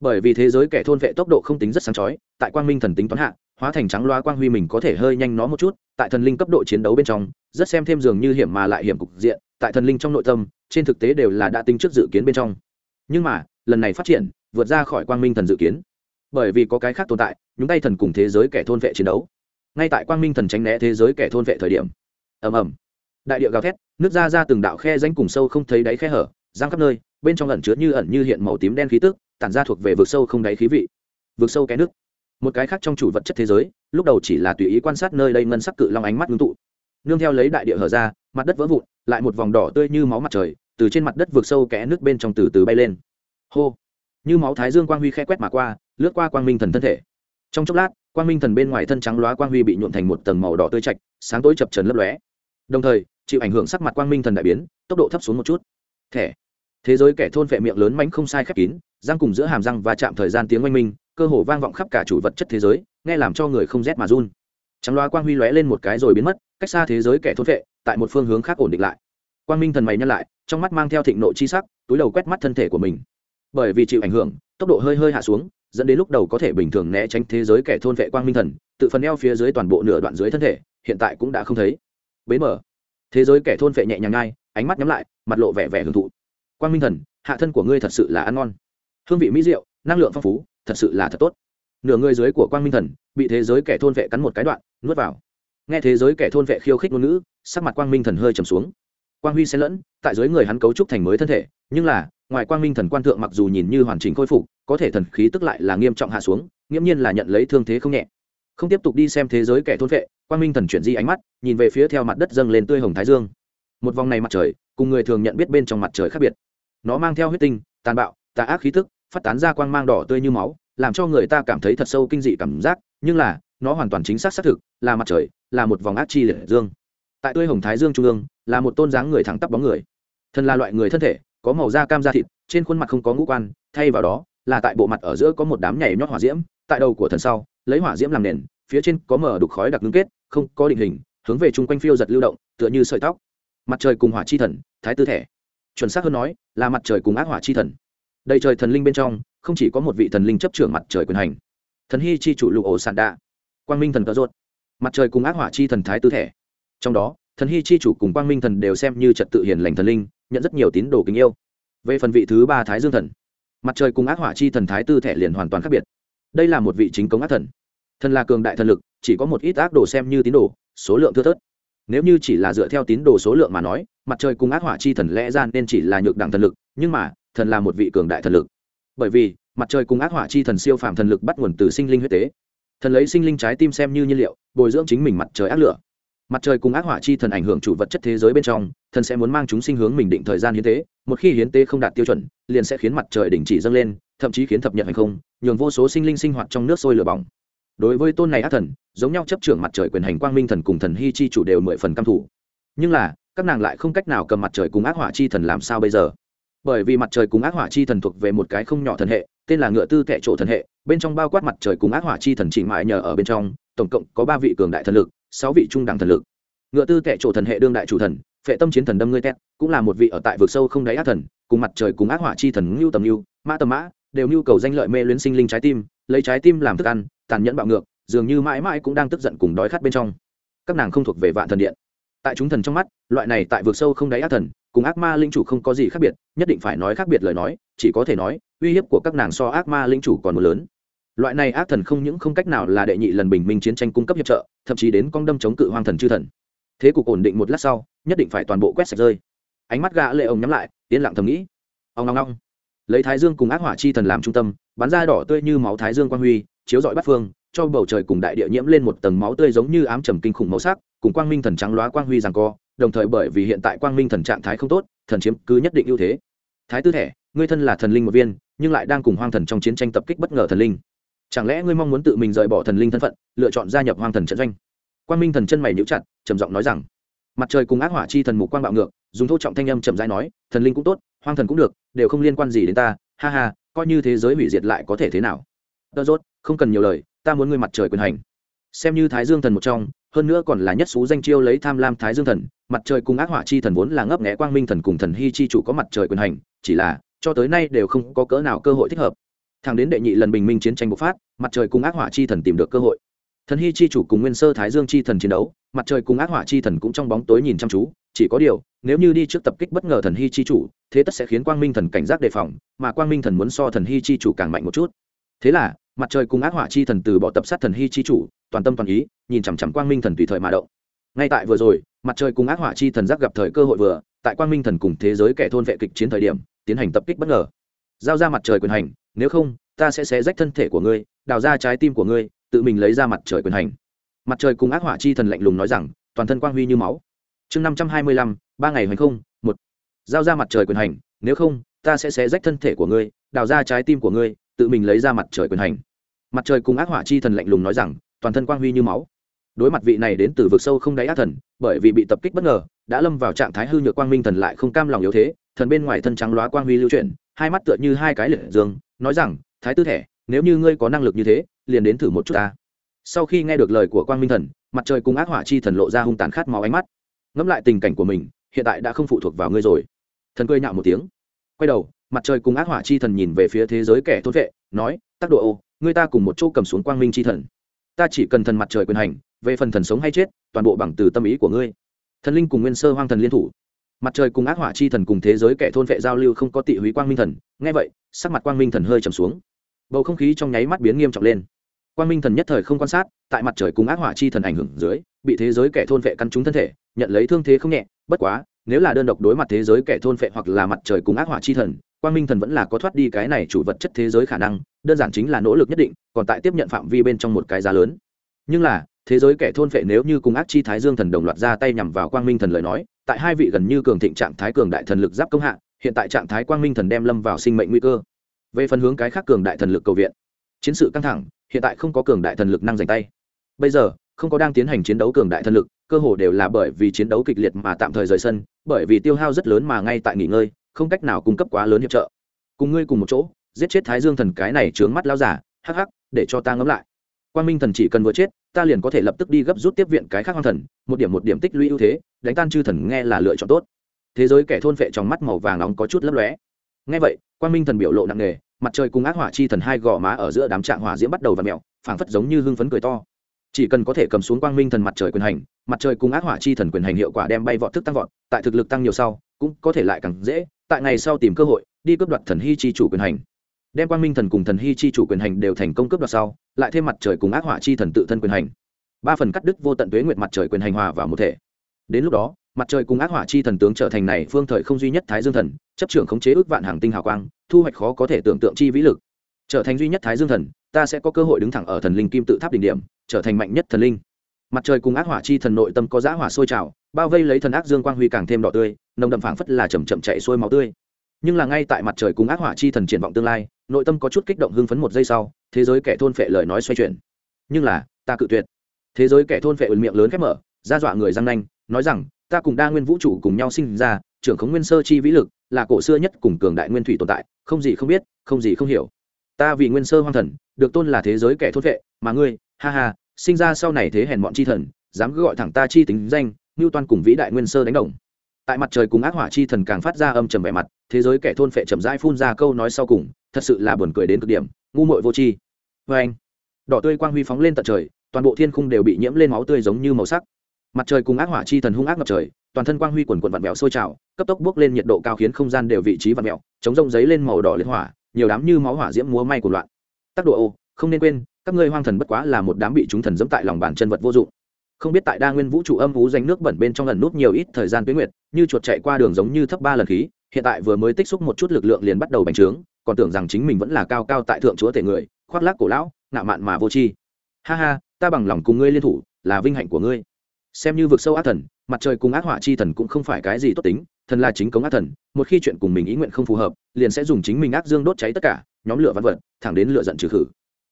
[SPEAKER 1] bởi vì thế giới kẻ thôn vệ tốc độ không tính rất sáng chói, tại quang minh thần tính toán hạ, hóa thành trắng loa quang huy mình có thể hơi nhanh nó một chút, tại thần linh cấp độ chiến đấu bên trong, rất xem thêm dường như hiểm mà lại hiểm cục diện, tại thần linh trong nội tâm, trên thực tế đều là đã tính trước dự kiến bên trong. Nhưng mà, lần này phát triển, vượt ra khỏi quang minh thần dự kiến. Bởi vì có cái khác tồn tại, nhúng tay thần cùng thế giới kẻ thôn vệ chiến đấu. Ngay tại quang minh thần tránh né thế giới kẻ thôn vệ thời điểm. Ầm ầm đại địa gào thét, nước ra ra từng đạo khe danh cùng sâu không thấy đáy khe hở, giang khắp nơi, bên trong ẩn chứa như ẩn như hiện màu tím đen khí tức, tản ra thuộc về vực sâu không đáy khí vị. Vực sâu cái nước. Một cái khác trong chủ vật chất thế giới, lúc đầu chỉ là tùy ý quan sát nơi đây ngân sắc cự long ánh mắt ngưng tụ. Nương theo lấy đại địa hở ra, mặt đất vỡ vụn, lại một vòng đỏ tươi như máu mặt trời, từ trên mặt đất vượt sâu kẽ nước bên trong từ từ bay lên. Hô. Như máu thái dương quang huy khe quét mà qua, lướt qua quang minh thần thân thể. Trong chốc lát, quang minh thần bên ngoài thân trắng loá quang huy bị nhuộn thành một tầng màu đỏ tươi chạch sáng tối chập trần lấp lóe. Đồng thời chịu ảnh hưởng sắc mặt quang minh thần đại biến, tốc độ thấp xuống một chút. Thẻ. Thế giới kẻ thôn vệ miệng lớn mánh không sai khép kín, răng cùng giữa hàm răng và chạm thời gian tiếng oanh minh, cơ hồ vang vọng khắp cả chủ vật chất thế giới, nghe làm cho người không rét mà run. Trắng loa quang huy lóe lên một cái rồi biến mất, cách xa thế giới kẻ thôn vệ tại một phương hướng khác ổn định lại. Quang minh thần mày nhăn lại, trong mắt mang theo thịnh nộ chi sắc, túi đầu quét mắt thân thể của mình. Bởi vì chịu ảnh hưởng, tốc độ hơi hơi hạ xuống, dẫn đến lúc đầu có thể bình thường né tránh thế giới kẻ thôn vệ quang minh thần, tự phần eo phía dưới toàn bộ nửa đoạn dưới thân thể, hiện tại cũng đã không thấy. Bế mở thế giới kẻ thôn vệ nhẹ nhàng ngay ánh mắt nhắm lại, mặt lộ vẻ vẻ hưởng thụ. Quang minh thần, hạ thân của ngươi thật sự là ăn ngon. Hương vị mỹ rượu năng lượng phong phú, thật sự là thật tốt. Nửa người dưới của quang minh thần, bị thế giới kẻ thôn vệ cắn một cái đoạn, nuốt vào. Nghe thế giới kẻ thôn vệ khiêu khích ngôn ngữ, sắc mặt quang minh thần hơi trầm xuống. Quang huy xen lẫn, tại dưới người hắn cấu trúc thành mới thân thể, nhưng là, ngoài quang minh thần quan thượng mặc dù nhìn như hoàn chỉnh khôi phục, có thể thần khí tức lại là nghiêm trọng hạ xuống, nghiễm nhiên là nhận lấy thương thế không nhẹ không tiếp tục đi xem thế giới kẻ thôn vệ, quang minh thần chuyển di ánh mắt, nhìn về phía theo mặt đất dâng lên tươi hồng thái dương. Một vòng này mặt trời, cùng người thường nhận biết bên trong mặt trời khác biệt. Nó mang theo huyết tinh, tàn bạo, tà ác khí tức, phát tán ra quang mang đỏ tươi như máu, làm cho người ta cảm thấy thật sâu kinh dị cảm giác, nhưng là, nó hoàn toàn chính xác xác thực, là mặt trời, là một vòng ác chi liệt dương. Tại tươi hồng thái dương trung ương, là một tôn dáng người thẳng tắp bóng người. Thần là loại người thân thể, có màu da cam da thịt, trên khuôn mặt không có ngũ quan, thay vào đó, là tại bộ mặt ở giữa có một đám nhảy nhót hỏa diễm, tại đầu của thần sau lấy hỏa diễm làm nền, phía trên có mở đục khói đặc ngưng kết, không có định hình, hướng về chung quanh phiêu giật lưu động, tựa như sợi tóc. Mặt trời cùng hỏa chi thần, thái tư thể. Chuẩn xác hơn nói, là mặt trời cùng ác hỏa chi thần. Đầy trời thần linh bên trong, không chỉ có một vị thần linh chấp trưởng mặt trời quyền hành. Thần hy chi chủ lục ổ sàn đạ. Quang minh thần cờ rốt. Mặt trời cùng ác hỏa chi thần thái tư thể. Trong đó, thần hy chi chủ cùng quang minh thần đều xem như trật tự hiền lành thần linh, nhận rất nhiều tín đồ kính yêu. Về phần vị thứ ba thái dương thần, mặt trời cùng ác hỏa chi thần thái tư thể liền hoàn toàn khác biệt đây là một vị chính công ác thần. Thần là cường đại thần lực, chỉ có một ít ác đồ xem như tín đồ, số lượng thưa thớt. Nếu như chỉ là dựa theo tín đồ số lượng mà nói, mặt trời cùng ác hỏa chi thần lẽ ra nên chỉ là nhược đẳng thần lực, nhưng mà, thần là một vị cường đại thần lực. Bởi vì, mặt trời cùng ác hỏa chi thần siêu phàm thần lực bắt nguồn từ sinh linh huyết tế. Thần lấy sinh linh trái tim xem như nhiên liệu, bồi dưỡng chính mình mặt trời ác lửa. Mặt trời cùng ác hỏa chi thần ảnh hưởng chủ vật chất thế giới bên trong, thần sẽ muốn mang chúng sinh hướng mình định thời gian hiến tế một khi hiến tế không đạt tiêu chuẩn, liền sẽ khiến mặt trời đình chỉ dâng lên, thậm chí khiến thập nhật hành không, nhường vô số sinh linh sinh hoạt trong nước sôi lửa bỏng. Đối với tôn này ác thần, giống nhau chấp trưởng mặt trời quyền hành quang minh thần cùng thần hy chi chủ đều mười phần căm thủ nhưng là, các nàng lại không cách nào cầm mặt trời cùng ác hỏa chi thần làm sao bây giờ? Bởi vì mặt trời cùng ác hỏa chi thần thuộc về một cái không nhỏ thần hệ, tên là ngựa tư tệ trộ thần hệ, bên trong bao quát mặt trời cùng ác hỏa chi thần chỉ mại nhờ ở bên trong, tổng cộng có ba vị cường đại thần lực, sáu vị trung đẳng thần lực. Ngựa tư tệ trộ thần hệ đương đại chủ thần phệ tâm chiến thần đâm ngươi tét, cũng là một vị ở tại vực sâu không đáy ác thần, cùng mặt trời cùng ác hỏa chi thần ngưu tầm ngưu, mã tầm mã, đều nhu cầu danh lợi mê luyến sinh linh trái tim, lấy trái tim làm thức ăn, tàn nhẫn bạo ngược, dường như mãi mãi cũng đang tức giận cùng đói khát bên trong. Các nàng không thuộc về vạn thần điện. Tại chúng thần trong mắt, loại này tại vực sâu không đáy ác thần, cùng ác ma linh chủ không có gì khác biệt, nhất định phải nói khác biệt lời nói, chỉ có thể nói, uy hiếp của các nàng so ác ma linh chủ còn một lớn. Loại này ác thần không những không cách nào là đệ nhị lần bình minh chiến tranh cung cấp hiệp trợ, thậm chí đến con đâm chống cự hoang thần chư thần thế cục ổn định một lát sau, nhất định phải toàn bộ quét sạch rơi. Ánh mắt gã lệ ông nhắm lại, yên lặng thầm nghĩ. Ông ngong ngong lấy thái dương cùng ác hỏa chi thần làm trung tâm, bắn ra đỏ tươi như máu thái dương quang huy, chiếu rọi bát phương, cho bầu trời cùng đại địa nhiễm lên một tầng máu tươi giống như ám trầm kinh khủng màu sắc, cùng quang minh thần trắng loá quang huy giằng co, đồng thời bởi vì hiện tại quang minh thần trạng thái không tốt, thần chiếm cứ nhất định ưu thế. Thái tư thể ngươi thân là thần linh một viên, nhưng lại đang cùng hoang thần trong chiến tranh tập kích bất ngờ thần linh. Chẳng lẽ ngươi mong muốn tự mình rời bỏ thần linh thân phận, lựa chọn gia nhập hoang thần trận doanh? Quang minh thần chân mày nhíu chặt trầm giọng nói rằng, mặt trời cùng ác hỏa chi thần mục quang bạo ngược, dùng thô trọng thanh âm chậm rãi nói, thần linh cũng tốt, hoang thần cũng được, đều không liên quan gì đến ta, ha ha, coi như thế giới hủy diệt lại có thể thế nào? Tớ rốt, không cần nhiều lời, ta muốn ngươi mặt trời quyền hành. Xem như thái dương thần một trong, hơn nữa còn là nhất xú danh chiêu lấy tham lam thái dương thần, mặt trời cùng ác hỏa chi thần vốn là ngấp nghẽ quang minh thần cùng thần hy chi chủ có mặt trời quyền hành, chỉ là, cho tới nay đều không có cỡ nào cơ hội thích hợp. Thẳng đến đệ nhị lần bình minh chiến tranh bộc phát, mặt trời cùng ác hỏa chi thần tìm được cơ hội thần hy chi chủ cùng nguyên sơ thái dương chi thần chiến đấu, mặt trời cùng ác hỏa chi thần cũng trong bóng tối nhìn chăm chú, chỉ có điều, nếu như đi trước tập kích bất ngờ thần hy chi chủ, thế tất sẽ khiến quang minh thần cảnh giác đề phòng, mà quang minh thần muốn so thần hy chi chủ càng mạnh một chút. Thế là, mặt trời cùng ác hỏa chi thần từ bỏ tập sát thần hy chi chủ, toàn tâm toàn ý, nhìn chằm chằm quang minh thần tùy thời mà động. Ngay tại vừa rồi, mặt trời cùng ác hỏa chi thần giác gặp thời cơ hội vừa, tại quang minh thần cùng thế giới kẻ thôn vệ kịch chiến thời điểm, tiến hành tập kích bất ngờ. Giao ra mặt trời quyền hành, nếu không, ta sẽ xé rách thân thể của ngươi, đào ra trái tim của ngươi tự mình lấy ra mặt trời quyền hành. Mặt trời cùng ác hỏa chi thần lạnh lùng nói rằng, toàn thân quang huy như máu. Chương năm trăm hai mươi lăm, ba ngày hoành không, một. Giao ra mặt trời quyền hành, nếu không, ta sẽ xé rách thân thể của ngươi, đào ra trái tim của ngươi, tự mình lấy ra mặt trời quyền hành. Mặt trời cùng ác hỏa chi thần lạnh lùng nói rằng, toàn thân quang huy như máu. Đối mặt vị này đến từ vực sâu không đáy ác thần, bởi vì bị tập kích bất ngờ, đã lâm vào trạng thái hư nhược quang minh thần lại không cam lòng yếu thế, thần bên ngoài thân trắng loá quang huy lưu chuyển, hai mắt tựa như hai cái liệt dương, nói rằng, thái tư thẻ nếu như ngươi có năng lực như thế liền đến thử một chút ta. Sau khi nghe được lời của quang minh thần, mặt trời cùng ác hỏa chi thần lộ ra hung tàn khát máu ánh mắt. Ngẫm lại tình cảnh của mình, hiện tại đã không phụ thuộc vào ngươi rồi. Thần cười nhạo một tiếng. Quay đầu, mặt trời cùng ác hỏa chi thần nhìn về phía thế giới kẻ thốt vệ, nói tác độ ô ngươi ta cùng một chỗ cầm xuống quang minh chi thần. Ta chỉ cần thần mặt trời quyền hành, về phần thần sống hay chết, toàn bộ bằng từ tâm ý của ngươi. Thần linh cùng nguyên sơ hoang thần liên thủ. Mặt trời cùng ác hỏa chi thần cùng thế giới kẻ thôn vệ giao lưu không có tị húy quang minh thần. Nghe vậy, sắc mặt quang minh thần hơi trầm xuống bầu không khí trong nháy mắt biến nghiêm trọng lên. Quang minh thần nhất thời không quan sát, tại mặt trời cùng ác hỏa chi thần ảnh hưởng dưới, bị thế giới kẻ thôn vệ căn trúng thân thể, nhận lấy thương thế không nhẹ, bất quá, nếu là đơn độc đối mặt thế giới kẻ thôn vệ hoặc là mặt trời cùng ác hỏa chi thần, quang minh thần vẫn là có thoát đi cái này chủ vật chất thế giới khả năng, đơn giản chính là nỗ lực nhất định, còn tại tiếp nhận phạm vi bên trong một cái giá lớn. Nhưng là, thế giới kẻ thôn vệ nếu như cùng ác chi thái dương thần đồng loạt ra tay nhằm vào quang minh thần lời nói, tại hai vị gần như cường thịnh trạng thái cường đại thần lực giáp công hạ, hiện tại trạng thái quang minh thần đem lâm vào sinh mệnh nguy cơ về phần hướng cái khác cường đại thần lực cầu viện, chiến sự căng thẳng, hiện tại không có cường đại thần lực năng giành tay. Bây giờ, không có đang tiến hành chiến đấu cường đại thần lực, cơ hồ đều là bởi vì chiến đấu kịch liệt mà tạm thời rời sân, bởi vì tiêu hao rất lớn mà ngay tại nghỉ ngơi, không cách nào cung cấp quá lớn hiệp trợ. Cùng ngươi cùng một chỗ, giết chết thái dương thần cái này trướng mắt lao giả, hắc hắc, để cho ta ngẫm lại. Quan minh thần chỉ cần vừa chết, ta liền có thể lập tức đi gấp rút tiếp viện cái khác hoang thần, một điểm một điểm tích lũy ưu thế, đánh tan chư thần nghe là lựa chọn tốt. Thế giới kẻ thôn phệ trong mắt màu vàng nóng có chút lấp lóe nghe vậy quan minh thần biểu lộ nặng nề, mặt trời cùng ác hỏa chi thần hai gò má ở giữa đám trạng hỏa diễm bắt đầu và mẹo phảng phất giống như hưng phấn cười to. Chỉ cần có thể cầm xuống quang minh thần mặt trời quyền hành, mặt trời cùng ác hỏa chi thần quyền hành hiệu quả đem bay vọt thức tăng vọt, tại thực lực tăng nhiều sau, cũng có thể lại càng dễ, tại ngày sau tìm cơ hội, đi cướp đoạt thần hy chi chủ quyền hành. Đem quang minh thần cùng thần hy chi chủ quyền hành đều thành công cướp đoạt sau, lại thêm mặt trời cùng ác hỏa chi thần tự thân quyền hành. Ba phần cắt đứt vô tận tuế nguyệt mặt trời quyền hành hòa vào một thể. Đến lúc đó mặt trời cùng ác hỏa chi thần tướng trở thành này phương thời không duy nhất thái dương thần, chấp trưởng khống chế ước vạn hàng tinh hào quang, thu hoạch khó có thể tưởng tượng chi vĩ lực. Trở thành duy nhất thái dương thần, ta sẽ có cơ hội đứng thẳng ở thần linh kim tự tháp đỉnh điểm, trở thành mạnh nhất thần linh. Mặt trời cùng ác hỏa chi thần nội tâm có giã hỏa sôi trào, bao vây lấy thần ác dương quang huy càng thêm đỏ tươi, nồng đậm phảng phất là chầm chậm chạy sôi máu tươi. Nhưng là ngay tại mặt trời cùng ác hỏa chi thần triển vọng tương lai, nội tâm có chút kích động hưng phấn một giây sau, thế giới kẻ thôn phệ lời nói xoay chuyển. Nhưng là, ta cự tuyệt. Thế giới kẻ thôn phệ ẩn miệng lớn khép mở, ra dọa người răng nanh, nói rằng ta cùng đa nguyên vũ trụ cùng nhau sinh ra, trưởng khống nguyên sơ chi vĩ lực, là cổ xưa nhất cùng cường đại nguyên thủy tồn tại, không gì không biết, không gì không hiểu. Ta vì nguyên sơ hoang thần, được tôn là thế giới kẻ thốt vệ, mà ngươi, ha ha, sinh ra sau này thế hèn bọn chi thần, dám cứ gọi thẳng ta chi tính danh, ngưu toan cùng vĩ đại nguyên sơ đánh đồng. Tại mặt trời cùng ác hỏa chi thần càng phát ra âm trầm vẻ mặt, thế giới kẻ thôn phệ chậm rãi phun ra câu nói sau cùng, thật sự là buồn cười đến cực điểm, ngu muội vô tri. Vê anh đỏ tươi quang huy phóng lên tận trời, toàn bộ thiên khung đều bị nhiễm lên máu tươi giống như màu sắc mặt trời cùng ác hỏa chi thần hung ác ngập trời, toàn thân quang huy quần quần vặn vẹo sôi trào, cấp tốc bước lên nhiệt độ cao khiến không gian đều vị trí vặn vẹo, chống rông giấy lên màu đỏ liệt hỏa, nhiều đám như máu hỏa diễm múa may của loạn. Tác độ ô, không nên quên, các ngươi hoang thần bất quá là một đám bị chúng thần dẫm tại lòng bàn chân vật vô dụng. Không biết tại đa nguyên vũ trụ âm vú danh nước bẩn bên trong lần nút nhiều ít thời gian tuyến nguyệt, như chuột chạy qua đường giống như thấp ba lần khí, hiện tại vừa mới tích xúc một chút lực lượng liền bắt đầu bành trướng, còn tưởng rằng chính mình vẫn là cao cao tại thượng chúa thể người, khoác lác cổ lão, ngạo mạn mà vô tri. Ha ha, ta bằng lòng cùng ngươi liên thủ, là vinh hạnh của ngươi xem như vực sâu ác thần, mặt trời cùng ác hỏa chi thần cũng không phải cái gì tốt tính, thần là chính cống ác thần, một khi chuyện cùng mình ý nguyện không phù hợp, liền sẽ dùng chính mình ác dương đốt cháy tất cả, nhóm lửa văn vật, thẳng đến lửa giận trừ khử.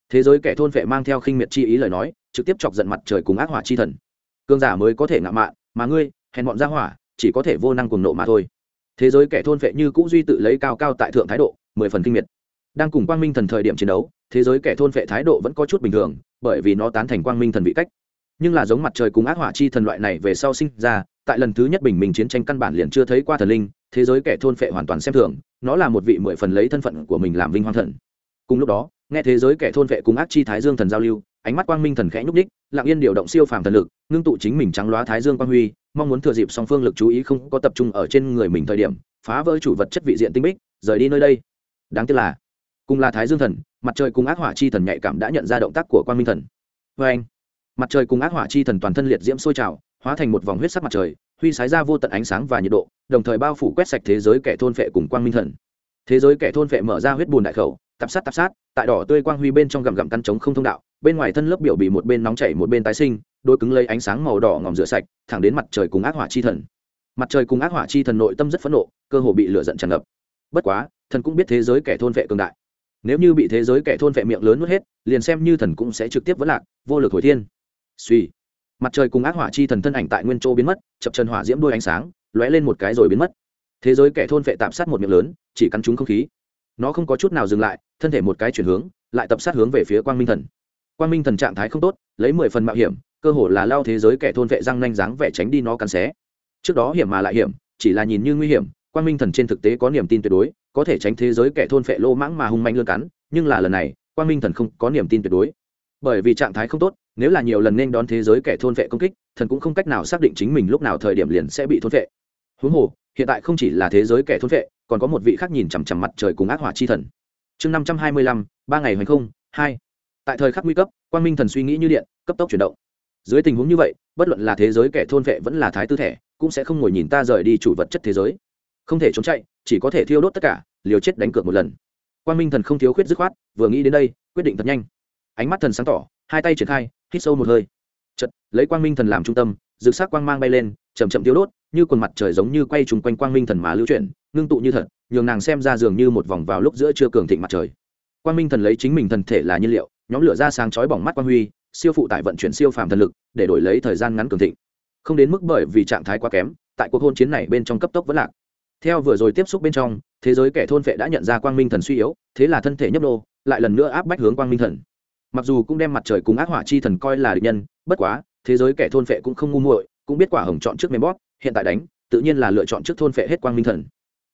[SPEAKER 1] Thế giới kẻ thôn vệ mang theo khinh miệt chi ý lời nói, trực tiếp chọc giận mặt trời cùng ác hỏa chi thần. Cương giả mới có thể ngạo mạn, mà ngươi, hèn bọn ra hỏa, chỉ có thể vô năng cùng nộ mà thôi. Thế giới kẻ thôn vệ như cũ duy tự lấy cao cao tại thượng thái độ, mười phần kinh miệt. Đang cùng quang minh thần thời điểm chiến đấu, thế giới kẻ thôn vệ thái độ vẫn có chút bình thường, bởi vì nó tán thành quang minh thần vị cách nhưng là giống mặt trời cùng ác hỏa chi thần loại này về sau sinh ra, tại lần thứ nhất bình minh chiến tranh căn bản liền chưa thấy qua thần linh, thế giới kẻ thôn phệ hoàn toàn xem thường, nó là một vị mười phần lấy thân phận của mình làm vinh hoang thần. Cùng lúc đó, nghe thế giới kẻ thôn phệ cùng ác chi thái dương thần giao lưu, ánh mắt quang minh thần khẽ nhúc đích lặng yên điều động siêu phàm thần lực, ngưng tụ chính mình trắng loá thái dương quang huy, mong muốn thừa dịp song phương lực chú ý không có tập trung ở trên người mình thời điểm, phá vỡ chủ vật chất vị diện tinh bích, rời đi nơi đây. Đáng tiếc là, cùng là thái dương thần, mặt trời cùng ác hỏa chi thần nhạy cảm đã nhận ra động tác của quang minh thần. Vê anh mặt trời cùng ác hỏa chi thần toàn thân liệt diễm sôi trào, hóa thành một vòng huyết sắc mặt trời, huy sái ra vô tận ánh sáng và nhiệt độ, đồng thời bao phủ quét sạch thế giới kẻ thôn phệ cùng quang minh thần. Thế giới kẻ thôn phệ mở ra huyết bùn đại khẩu, tạp sát tạp sát, tại đỏ tươi quang huy bên trong gặm gặm căn trống không thông đạo, bên ngoài thân lớp biểu bị một bên nóng chảy một bên tái sinh, đôi cứng lấy ánh sáng màu đỏ ngòm rửa sạch, thẳng đến mặt trời cùng ác hỏa chi thần. Mặt trời cùng ác hỏa chi thần nội tâm rất phẫn nộ, cơ hồ bị lửa giận tràn ngập. Bất quá, thần cũng biết thế giới kẻ thôn phệ cường đại. Nếu như bị thế giới kẻ thôn phệ miệng lớn nuốt hết, liền xem như thần cũng sẽ trực tiếp vẫn lạc, vô lực hồi thiên suy. Mặt trời cùng ác hỏa chi thần thân ảnh tại nguyên châu biến mất, chập chân hỏa diễm đôi ánh sáng, lóe lên một cái rồi biến mất. Thế giới kẻ thôn vệ tạm sát một miệng lớn, chỉ cắn trúng không khí. Nó không có chút nào dừng lại, thân thể một cái chuyển hướng, lại tập sát hướng về phía quang minh thần. Quang minh thần trạng thái không tốt, lấy mười phần mạo hiểm, cơ hồ là lao thế giới kẻ thôn vệ răng nanh dáng vẻ tránh đi nó cắn xé. Trước đó hiểm mà lại hiểm, chỉ là nhìn như nguy hiểm, quang minh thần trên thực tế có niềm tin tuyệt đối, có thể tránh thế giới kẻ thôn phệ lô mãng mà hung manh lươn cắn, nhưng là lần này, quang minh thần không có niềm tin tuyệt đối. Bởi vì trạng thái không tốt nếu là nhiều lần nên đón thế giới kẻ thôn vệ công kích thần cũng không cách nào xác định chính mình lúc nào thời điểm liền sẽ bị thôn vệ. Huống hồ hiện tại không chỉ là thế giới kẻ thôn vệ còn có một vị khác nhìn chằm chằm mặt trời cùng ác hỏa chi thần. Chương năm trăm hai mươi lăm ba ngày hoành không hai. Tại thời khắc nguy cấp quang minh thần suy nghĩ như điện cấp tốc chuyển động. Dưới tình huống như vậy bất luận là thế giới kẻ thôn vệ vẫn là thái tư Thể, cũng sẽ không ngồi nhìn ta rời đi chủ vật chất thế giới. Không thể trốn chạy chỉ có thể thiêu đốt tất cả liều chết đánh cược một lần. Quang minh thần không thiếu khuyết dứt khoát vừa nghĩ đến đây quyết định thật nhanh. Ánh mắt thần sáng tỏ hai tay triển khai hít sâu một hơi. Chật lấy quang minh thần làm trung tâm, rực sắc quang mang bay lên chầm chậm tiêu đốt, như quần mặt trời giống như quay trùng quanh quang minh thần mà lưu chuyển, ngưng tụ như thật, nhường nàng xem ra dường như một vòng vào lúc giữa trưa cường thịnh mặt trời. Quang minh thần lấy chính mình thần thể là nhiên liệu, nhóm lửa ra sáng chói bỏng mắt quang huy, siêu phụ tải vận chuyển siêu phàm thần lực, để đổi lấy thời gian ngắn cường thịnh. Không đến mức bởi vì trạng thái quá kém, tại cuộc hôn chiến này bên trong cấp tốc vẫn lạc. Theo vừa rồi tiếp xúc bên trong, thế giới kẻ thôn vệ đã nhận ra quang minh thần suy yếu, thế là thân thể nhấp nô, lại lần nữa áp bách hướng quang minh thần mặc dù cũng đem mặt trời cùng ác hỏa chi thần coi là địch nhân, bất quá, thế giới kẻ thôn vệ cũng không ngu muội, cũng biết quả hồng chọn trước mềm bót hiện tại đánh, tự nhiên là lựa chọn trước thôn vệ hết quang minh thần.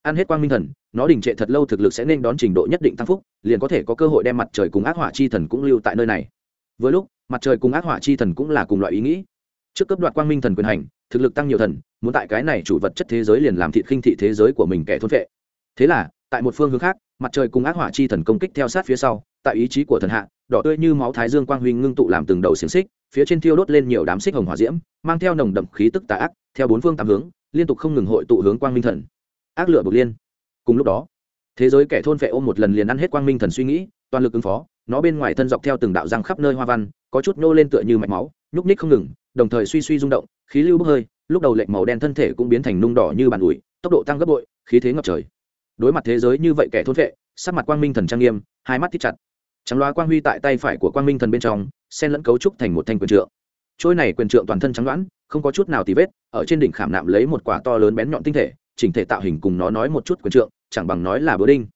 [SPEAKER 1] Ăn hết quang minh thần, nó đình trệ thật lâu thực lực sẽ nên đón trình độ nhất định tăng phúc, liền có thể có cơ hội đem mặt trời cùng ác hỏa chi thần cũng lưu tại nơi này. Với lúc, mặt trời cùng ác hỏa chi thần cũng là cùng loại ý nghĩ. Trước cấp đoạt quang minh thần quyền hành, thực lực tăng nhiều thần, muốn tại cái này chủ vật chất thế giới liền làm thị khinh thị thế giới của mình kẻ thôn vệ thế là tại một phương hướng khác, mặt trời cùng ác hỏa chi thần công kích theo sát phía sau, tại ý chí của thần hạ, đỏ tươi như máu thái dương quang huy ngưng tụ làm từng đầu xiềng xích, phía trên thiêu đốt lên nhiều đám xích hồng hỏa diễm, mang theo nồng đậm khí tức tà ác, theo bốn phương tám hướng, liên tục không ngừng hội tụ hướng quang minh thần. Ác lửa bực liên. Cùng lúc đó, thế giới kẻ thôn vệ ôm một lần liền ăn hết quang minh thần suy nghĩ, toàn lực ứng phó, nó bên ngoài thân dọc theo từng đạo răng khắp nơi hoa văn, có chút nô lên tựa như mạch máu, nhúc ních không ngừng, đồng thời suy suy rung động, khí lưu bốc hơi, lúc đầu lệnh màu đen thân thể cũng biến thành nung đỏ như bàn ủi, tốc độ tăng gấp bội, khí thế ngập trời đối mặt thế giới như vậy kẻ thốt vệ, sắc mặt quang minh thần trang nghiêm, hai mắt thích chặt. Trắng loa quang huy tại tay phải của quang minh thần bên trong sen lẫn cấu trúc thành một thanh quyền trượng. Trôi này quyền trượng toàn thân trắng đoán không có chút nào tì vết, ở trên đỉnh khảm nạm lấy một quả to lớn bén nhọn tinh thể, chỉnh thể tạo hình cùng nó nói một chút quyền trượng, chẳng bằng nói là búa đinh.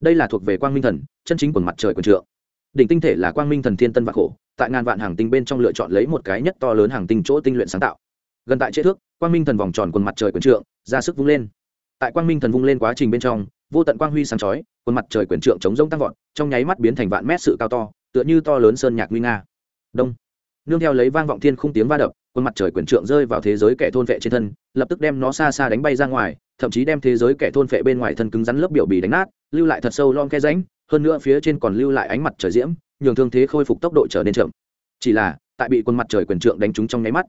[SPEAKER 1] Đây là thuộc về quang minh thần, chân chính quần mặt trời quyền trượng. Đỉnh tinh thể là quang minh thần thiên tân và khổ, tại ngàn vạn hàng tinh bên trong lựa chọn lấy một cái nhất to lớn hàng tinh chỗ tinh luyện sáng tạo. Gần tại chế thước, quang minh thần vòng tròn quần mặt trời quyền trượng, ra sức vung lên tại quang minh thần vung lên quá trình bên trong, vô tận quang huy sáng chói quần mặt trời quyền trượng chống rông tăng vọt, trong nháy mắt biến thành vạn mét sự cao to, tựa như to lớn sơn nhạc nguy nga. Đông. Nương theo lấy vang vọng thiên không tiếng va đập quần mặt trời quyền trượng rơi vào thế giới kẻ thôn vệ trên thân, lập tức đem nó xa xa đánh bay ra ngoài, thậm chí đem thế giới kẻ thôn vệ bên ngoài thân cứng rắn lớp biểu bì đánh nát, lưu lại thật sâu lon khe ránh hơn nữa phía trên còn lưu lại ánh mặt trời diễm, nhường thương thế khôi phục tốc độ trở nên chậm. Chỉ là, tại bị quân mặt trời quyền trượng đánh trúng trong nháy mắt,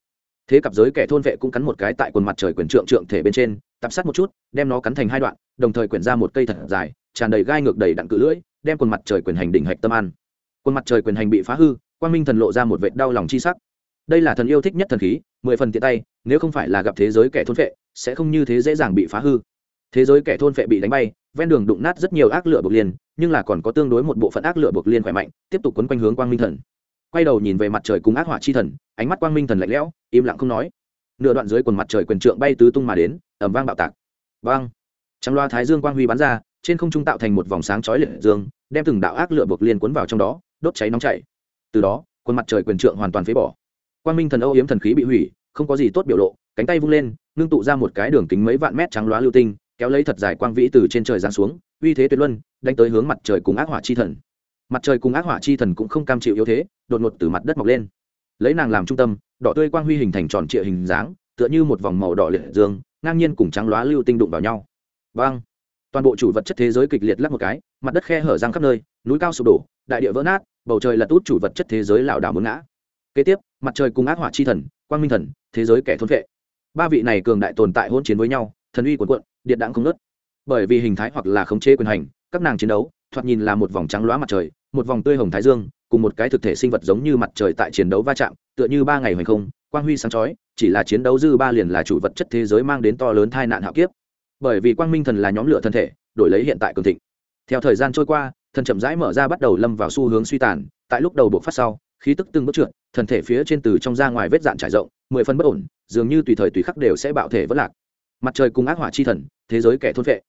[SPEAKER 1] thế cặp giới kẻ thôn vệ cũng cắn một cái tại quần mặt trời quyền trượng trượng thể bên trên tập sát một chút đem nó cắn thành hai đoạn đồng thời quyển ra một cây thật dài tràn đầy gai ngược đầy đặn cự lưỡi đem quần mặt trời quyền hành đỉnh hạch tâm ăn. Quần mặt trời quyền hành bị phá hư quang minh thần lộ ra một vệt đau lòng chi sắc. Đây là thần yêu thích nhất thần khí mười phần tiện tay nếu không phải là gặp thế giới kẻ thôn phệ, sẽ không như thế dễ dàng bị phá hư. Thế giới kẻ thôn phệ bị đánh bay ven đường đụng nát rất nhiều ác lửa bộc liên nhưng là còn có tương đối một bộ phận ác lửa bộc liên khỏe mạnh tiếp tục quấn quanh hướng quang minh thần. Quay đầu nhìn về mặt trời cùng ác hỏa chi thần ánh mắt quang minh thần lạnh lẽo im lặng không nói nửa đoạn dưới quần mặt trời quyền trượng bay tứ tung mà đến ẩm vang bạo tạc. Vang! Trắng loa thái dương quang huy bắn ra, trên không trung tạo thành một vòng sáng chói liệt dương, đem từng đạo ác lửa buộc liên cuốn vào trong đó, đốt cháy nóng chảy. Từ đó, quần mặt trời quyền trượng hoàn toàn phế bỏ. Quang minh thần âu yếm thần khí bị hủy, không có gì tốt biểu lộ, cánh tay vung lên, ngưng tụ ra một cái đường kính mấy vạn mét trắng loá lưu tinh, kéo lấy thật dài quang vĩ từ trên trời giáng xuống, uy thế tuyệt luân, đánh tới hướng mặt trời cùng ác hỏa chi thần. Mặt trời cùng ác hỏa chi thần cũng không cam chịu yếu thế, đột ngột từ mặt đất mọc lên. Lấy nàng làm trung tâm đỏ tươi quang huy hình thành tròn trịa hình dáng tựa như một vòng màu đỏ liệt dương ngang nhiên cùng trắng loá lưu tinh đụng vào nhau. Vang toàn bộ chủ vật chất thế giới kịch liệt lắc một cái mặt đất khe hở răng khắp nơi núi cao sụp đổ đại địa vỡ nát bầu trời lật út chủ vật chất thế giới lảo đảo muốn ngã. Kế tiếp mặt trời cùng ác hỏa chi thần quang minh thần thế giới kẻ thôn vệ. Ba vị này cường đại tồn tại hôn chiến với nhau thần uy cuồn cuộn, điện đãng không nớt bởi vì hình thái hoặc là khống chế quyền hành các nàng chiến đấu thoạt nhìn là một vòng trắng loá mặt trời một vòng tươi hồng thái dương cùng một cái thực thể sinh vật giống như mặt trời tại chiến đấu va chạm, tựa như ba ngày hoành không, quang huy sáng chói, chỉ là chiến đấu dư ba liền là chủ vật chất thế giới mang đến to lớn tai nạn hạo kiếp. Bởi vì quang minh thần là nhóm lửa thân thể, đổi lấy hiện tại cường thịnh. Theo thời gian trôi qua, thần chậm rãi mở ra bắt đầu lâm vào xu hướng suy tàn, tại lúc đầu buộc phát sau, khí tức từng bước trượt thần thể phía trên từ trong ra ngoài vết dạn trải rộng, mười phân bất ổn, dường như tùy thời tùy khắc đều sẽ bạo thể vỡ lạc. Mặt trời cùng ác hỏa chi thần, thế giới kẻ thôn vệ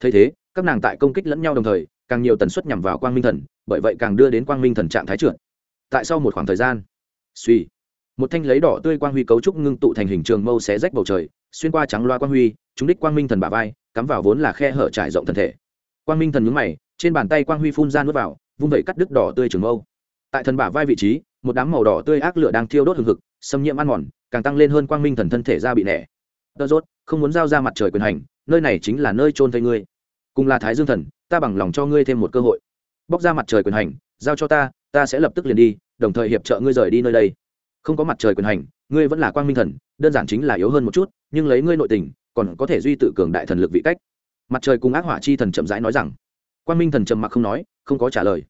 [SPEAKER 1] thấy thế, các nàng tại công kích lẫn nhau đồng thời, càng nhiều tần suất nhằm vào quang minh thần bởi vậy càng đưa đến quang minh thần trạng thái trượt. Tại sau một khoảng thời gian, suy, một thanh lấy đỏ tươi quang huy cấu trúc ngưng tụ thành hình trường mâu xé rách bầu trời, xuyên qua trắng loa quang huy chúng đích quang minh thần bả vai, cắm vào vốn là khe hở trải rộng thân thể. Quang minh thần nhúng mày, trên bàn tay quang huy phun ra nước vào, vung vẩy cắt đứt đỏ tươi trường mâu. Tại thần bả vai vị trí, một đám màu đỏ tươi ác lửa đang thiêu đốt hừng hực, xâm nhiễm ăn mòn, càng tăng lên hơn quang minh thần thân thể ra bị nẻ. Tơ rốt, không muốn giao ra mặt trời quyền hành, nơi này chính là nơi trôn thây ngươi. Cùng là thái dương thần, ta bằng lòng cho ngươi thêm một cơ hội bóc ra mặt trời quyền hành, giao cho ta ta sẽ lập tức liền đi, đồng thời hiệp trợ ngươi rời đi nơi đây. Không có mặt trời quyền hành, ngươi vẫn là quang minh thần, đơn giản chính là yếu hơn một chút, nhưng lấy ngươi nội tình, còn có thể duy tự cường đại thần lực vị cách. Mặt trời cùng ác hỏa chi thần chậm rãi nói rằng. Quang minh thần trầm mặc không nói, không có trả lời.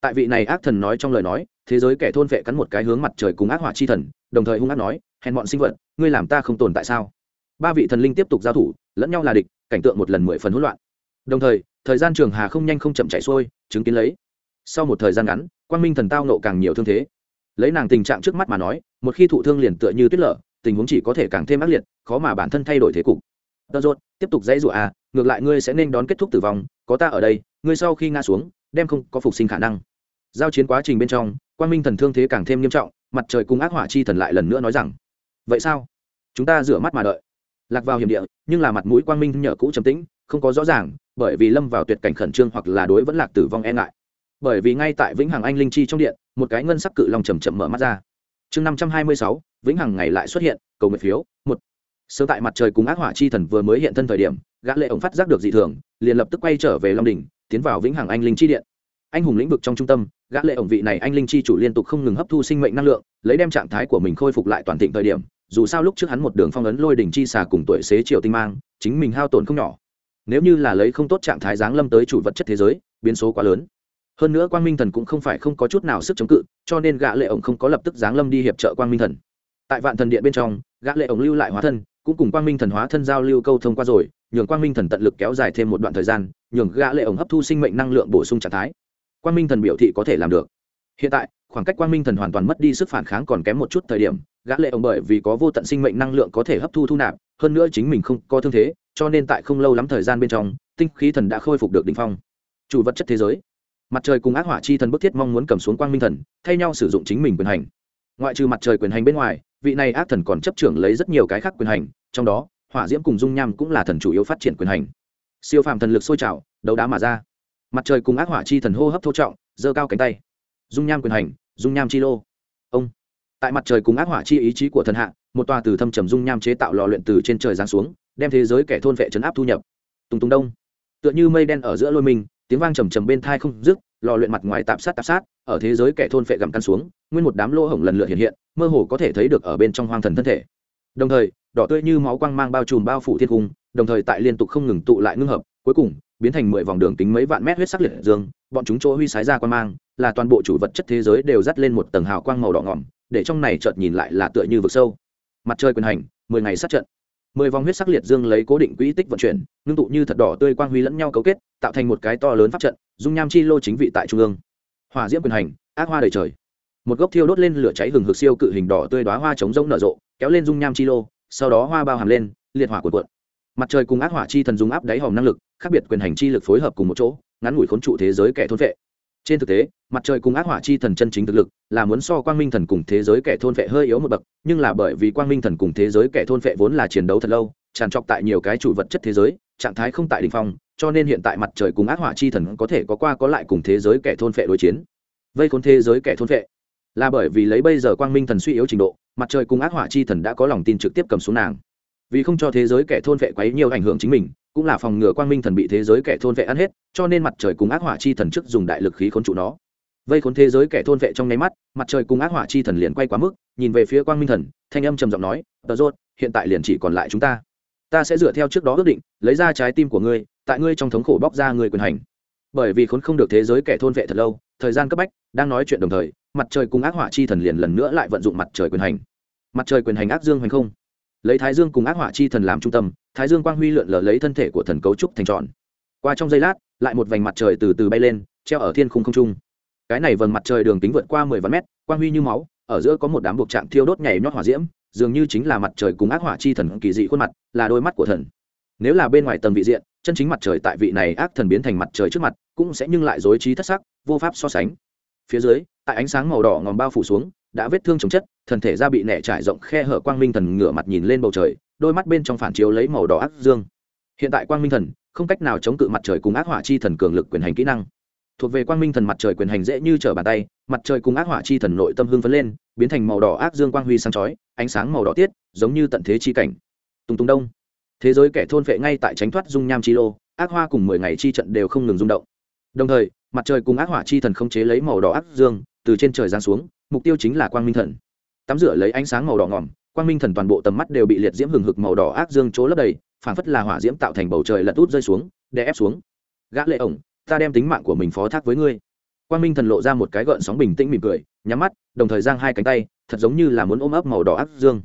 [SPEAKER 1] Tại vị này ác thần nói trong lời nói, thế giới kẻ thôn vệ cắn một cái hướng mặt trời cùng ác hỏa chi thần, đồng thời hung ác nói, hèn bọn sinh vật, ngươi làm ta không tồn tại sao? Ba vị thần linh tiếp tục giao thủ, lẫn nhau là địch, cảnh tượng một lần mười phần hỗn loạn. Đồng thời thời gian trường hà không nhanh không chậm chạy xuôi, chứng kiến lấy. Sau một thời gian ngắn, quang minh thần tao nộ càng nhiều thương thế. Lấy nàng tình trạng trước mắt mà nói, một khi thụ thương liền tựa như tuyết lở, tình huống chỉ có thể càng thêm ác liệt, khó mà bản thân thay đổi thế cục. Tờ rột tiếp tục dãy rụa à ngược lại ngươi sẽ nên đón kết thúc tử vong, có ta ở đây, ngươi sau khi ngã xuống, đem không có phục sinh khả năng. Giao chiến quá trình bên trong quan minh thần thương thế càng thêm nghiêm trọng, mặt trời cùng ác hỏa chi thần lại lần nữa nói rằng, vậy sao? Chúng ta rửa mắt mà đợi. Lạc vào hiểm địa, nhưng là mặt mũi quang minh nhờ cũ trầm tĩnh, không có rõ ràng bởi vì lâm vào tuyệt cảnh khẩn trương hoặc là đối vẫn lạc tử vong e ngại. Bởi vì ngay tại vĩnh hằng anh linh chi trong điện, một cái ngân sắc cự long chầm chậm mở mắt ra. Chương năm trăm hai mươi sáu, vĩnh hằng ngày lại xuất hiện, cầu nguyện phiếu, một. Sớm tại mặt trời cùng ác hỏa chi thần vừa mới hiện thân thời điểm, gã lệ ổng phát giác được dị thường, liền lập tức quay trở về long đỉnh, tiến vào vĩnh hằng anh linh chi điện. Anh hùng lĩnh vực trong trung tâm, gã lệ ổng vị này anh linh chi chủ liên tục không ngừng hấp thu sinh mệnh năng lượng, lấy đem trạng thái của mình khôi phục lại toàn thịnh thời điểm, dù sao lúc trước hắn một đường phong ấn lôi đỉnh chi xà cùng tuổi xế chiều tinh mang, chính mình hao tổn không nhỏ nếu như là lấy không tốt trạng thái giáng lâm tới chủ vật chất thế giới, biến số quá lớn. Hơn nữa quang minh thần cũng không phải không có chút nào sức chống cự, cho nên gã lệ ổng không có lập tức giáng lâm đi hiệp trợ quang minh thần. Tại vạn thần điện bên trong, gã lệ ổng lưu lại hóa thân, cũng cùng quang minh thần hóa thân giao lưu câu thông qua rồi, nhường quang minh thần tận lực kéo dài thêm một đoạn thời gian, nhường gã lệ ổng hấp thu sinh mệnh năng lượng bổ sung trạng thái. Quang minh thần biểu thị có thể làm được. Hiện tại, khoảng cách quang minh thần hoàn toàn mất đi sức phản kháng còn kém một chút thời điểm, gã lệ ổng bởi vì có vô tận sinh mệnh năng lượng có thể hấp thu thu nạp, hơn nữa chính mình không có thương thế cho nên tại không lâu lắm thời gian bên trong, tinh khí thần đã khôi phục được đỉnh phong. Chủ vật chất thế giới. Mặt trời cùng ác hỏa chi thần bức thiết mong muốn cầm xuống quang minh thần, thay nhau sử dụng chính mình quyền hành. Ngoại trừ mặt trời quyền hành bên ngoài, vị này ác thần còn chấp trưởng lấy rất nhiều cái khác quyền hành, trong đó, hỏa diễm cùng dung nham cũng là thần chủ yếu phát triển quyền hành. Siêu phàm thần lực sôi trào, đấu đá mà ra. Mặt trời cùng ác hỏa chi thần hô hấp thô trọng, giơ cao cánh tay. Dung nham quyền hành, dung nham chi lô. Ông. Tại mặt trời cùng ác hỏa chi ý chí của thần hạ, một tòa từ thâm trầm dung nham chế tạo lò luyện từ trên trời giáng xuống đem thế giới kẻ thôn vệ chấn áp thu nhập. Tùng tùng đông. Tựa như mây đen ở giữa lôi mình, tiếng vang trầm trầm bên thai không dứt, lò luyện mặt ngoài tạp sát tạp sát, ở thế giới kẻ thôn phệ gặm căn xuống, nguyên một đám lỗ hổng lần lượt hiện hiện, mơ hồ có thể thấy được ở bên trong hoang thần thân thể. Đồng thời, đỏ tươi như máu quang mang bao trùm bao phủ thiên cung, đồng thời tại liên tục không ngừng tụ lại ngưng hợp, cuối cùng, biến thành mười vòng đường kính mấy vạn mét huyết sắc liệt dương, bọn chúng chỗ huy sái ra quang mang, là toàn bộ chủ vật chất thế giới đều dắt lên một tầng hào quang màu đỏ ngỏm, để trong này chợt nhìn lại là tựa như vực sâu. Mặt trời quyền hành, mười ngày sát trận mười vòng huyết sắc liệt dương lấy cố định quỹ tích vận chuyển, ngưng tụ như thật đỏ tươi quang huy lẫn nhau cấu kết, tạo thành một cái to lớn pháp trận, dung nham chi lô chính vị tại trung ương. Hỏa diễm quyền hành, ác hoa đầy trời. Một gốc thiêu đốt lên lửa cháy hừng hực siêu cự hình đỏ tươi đoá hoa chống rông nở rộ, kéo lên dung nham chi lô, sau đó hoa bao hàm lên, liệt hỏa cuộn cuộn. Mặt trời cùng ác hỏa chi thần dùng áp đáy hòm năng lực, khác biệt quyền hành chi lực phối hợp cùng một chỗ, ngắn ngủi khốn trụ thế giới kẻ thôn vệ trên thực tế, mặt trời cùng ác hỏa chi thần chân chính thực lực là muốn so quang minh thần cùng thế giới kẻ thôn vệ hơi yếu một bậc, nhưng là bởi vì quang minh thần cùng thế giới kẻ thôn vệ vốn là chiến đấu thật lâu, tràn trọc tại nhiều cái chủ vật chất thế giới, trạng thái không tại đ ỉ n h phong, cho nên hiện tại mặt trời cùng ác hỏa chi thần có thể có qua có lại cùng thế giới kẻ thôn vệ đối chiến. Vây khốn thế giới kẻ thôn vệ là bởi vì lấy bây giờ quang minh thần suy yếu trình độ, mặt trời cùng ác hỏa chi thần đã có lòng tin trực tiếp cầm xuống nàng. Vì không cho thế giới kẻ thôn vệ quấy nhiều ảnh hưởng chính mình cũng là phòng ngừa quang minh thần bị thế giới kẻ thôn vệ ăn hết, cho nên mặt trời cùng ác hỏa chi thần trước dùng đại lực khí khốn trụ nó. Vây khốn thế giới kẻ thôn vệ trong nháy mắt, mặt trời cùng ác hỏa chi thần liền quay quá mức, nhìn về phía quang minh thần, thanh âm trầm giọng nói, tờ rốt, hiện tại liền chỉ còn lại chúng ta. Ta sẽ dựa theo trước đó ước định, lấy ra trái tim của ngươi, tại ngươi trong thống khổ bóc ra người quyền hành. Bởi vì khốn không được thế giới kẻ thôn vệ thật lâu, thời gian cấp bách, đang nói chuyện đồng thời, mặt trời cùng ác hỏa chi thần liền lần nữa lại vận dụng mặt trời quyền hành. Mặt trời quyền hành ác dương hành không lấy thái dương cùng ác hỏa chi thần làm trung tâm, thái dương quang huy lượn lờ lấy thân thể của thần cấu trúc thành tròn. Qua trong giây lát, lại một vành mặt trời từ từ bay lên, treo ở thiên khung không trung. Cái này vầng mặt trời đường kính vượt qua mười vạn mét, quang huy như máu, ở giữa có một đám buộc trạng thiêu đốt nhảy nhót hỏa diễm, dường như chính là mặt trời cùng ác hỏa chi thần kỳ dị khuôn mặt, là đôi mắt của thần. Nếu là bên ngoài tầng vị diện, chân chính mặt trời tại vị này ác thần biến thành mặt trời trước mặt, cũng sẽ nhưng lại dối trí thất sắc, vô pháp so sánh. Phía dưới, tại ánh sáng màu đỏ ngòm bao phủ xuống đã vết thương chống chất thần thể da bị nẻ trải rộng khe hở quang minh thần ngửa mặt nhìn lên bầu trời, đôi mắt bên trong phản chiếu lấy màu đỏ ác dương. Hiện tại quang minh thần không cách nào chống cự mặt trời cùng ác hỏa chi thần cường lực quyền hành kỹ năng. Thuộc về quang minh thần mặt trời quyền hành dễ như trở bàn tay, mặt trời cùng ác hỏa chi thần nội tâm hương phấn lên, biến thành màu đỏ ác dương quang huy sáng chói, ánh sáng màu đỏ tiết, giống như tận thế chi cảnh. Tùng tùng đông. Thế giới kẻ thôn vệ ngay tại tránh thoát dung nham chi lô, ác hoa cùng mười ngày chi trận đều không ngừng rung động. Đồng thời, mặt trời cùng ác hỏa chi thần không chế lấy màu đỏ ác dương, từ trên trời giáng xuống mục tiêu chính là quang minh thần. Tắm rửa lấy ánh sáng màu đỏ ngỏm, quang minh thần toàn bộ tầm mắt đều bị liệt diễm hừng hực màu đỏ ác dương chỗ lấp đầy phảng phất là hỏa diễm tạo thành bầu trời lật út rơi xuống, đè ép xuống. Gã lệ ổng, ta đem tính mạng của mình phó thác với ngươi. Quang minh thần lộ ra một cái gợn sóng bình tĩnh mỉm cười, nhắm mắt, đồng thời giang hai cánh tay, thật giống như là muốn ôm ấp màu đỏ ác dương.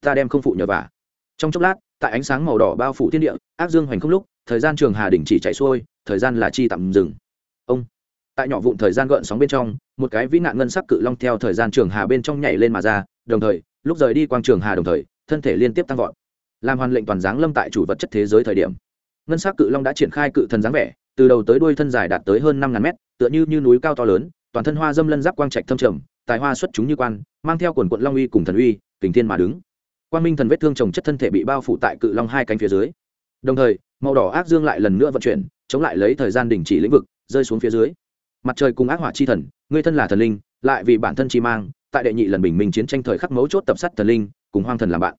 [SPEAKER 1] Ta đem không phụ nhờ vả. Trong chốc lát, tại ánh sáng màu đỏ bao phủ thiên địa, ác dương hoành không lúc, thời gian trường hà đỉnh chỉ chạy xuôi, thời gian là chi tạm dừng tại nhỏ vụn thời gian gợn sóng bên trong một cái vĩ nạn ngân sắc cự long theo thời gian trường hà bên trong nhảy lên mà ra đồng thời lúc rời đi quang trường hà đồng thời thân thể liên tiếp tăng vọt làm hoàn lệnh toàn giáng lâm tại chủ vật chất thế giới thời điểm. Ngân sắc cự long đã triển khai cự thần dáng vẻ từ đầu tới đuôi thân dài đạt tới hơn năm ngàn mét tựa như, như núi cao to lớn toàn thân hoa dâm lân giáp quang trạch thâm trầm tài hoa xuất chúng như quan mang theo quần quận long uy cùng thần uy kình thiên mà đứng. Quan minh thần vết thương trồng chất thân thể bị bao phủ tại cự long hai cánh phía dưới. Đồng thời màu đỏ ác dương lại lần nữa vận chuyển chống lại lấy thời gian đình chỉ lĩnh vực rơi xuống phía dưới mặt trời cùng ác hỏa chi thần, ngươi thân là thần linh, lại vì bản thân chi mang, tại đệ nhị lần bình minh chiến tranh thời khắc mấu chốt tập sát thần linh, cùng hoang thần làm bạn.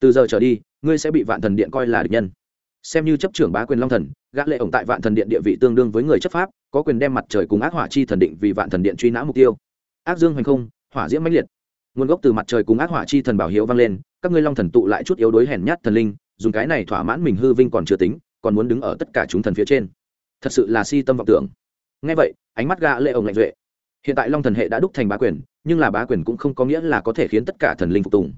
[SPEAKER 1] Từ giờ trở đi, ngươi sẽ bị vạn thần điện coi là địch nhân. Xem như chấp trưởng bá quyền long thần, gã lệ ổng tại vạn thần điện địa vị tương đương với người chấp pháp, có quyền đem mặt trời cùng ác hỏa chi thần định vì vạn thần điện truy nã mục tiêu. Ác dương hoành không, hỏa diễm mãnh liệt. Nguồn gốc từ mặt trời cùng ác hỏa chi thần bảo hiếu vang lên, các ngươi long thần tụ lại chút yếu đuối hèn nhát thần linh, dùng cái này thỏa mãn mình hư vinh còn chưa tính, còn muốn đứng ở tất cả chúng thần phía trên. Thật sự là si tâm vọng tưởng ngay vậy, ánh mắt gã lệ ổng lạnh duệ. Hiện tại long thần hệ đã đúc thành bá quyền, nhưng là bá quyền cũng không có nghĩa là có thể khiến tất cả thần linh phục tùng.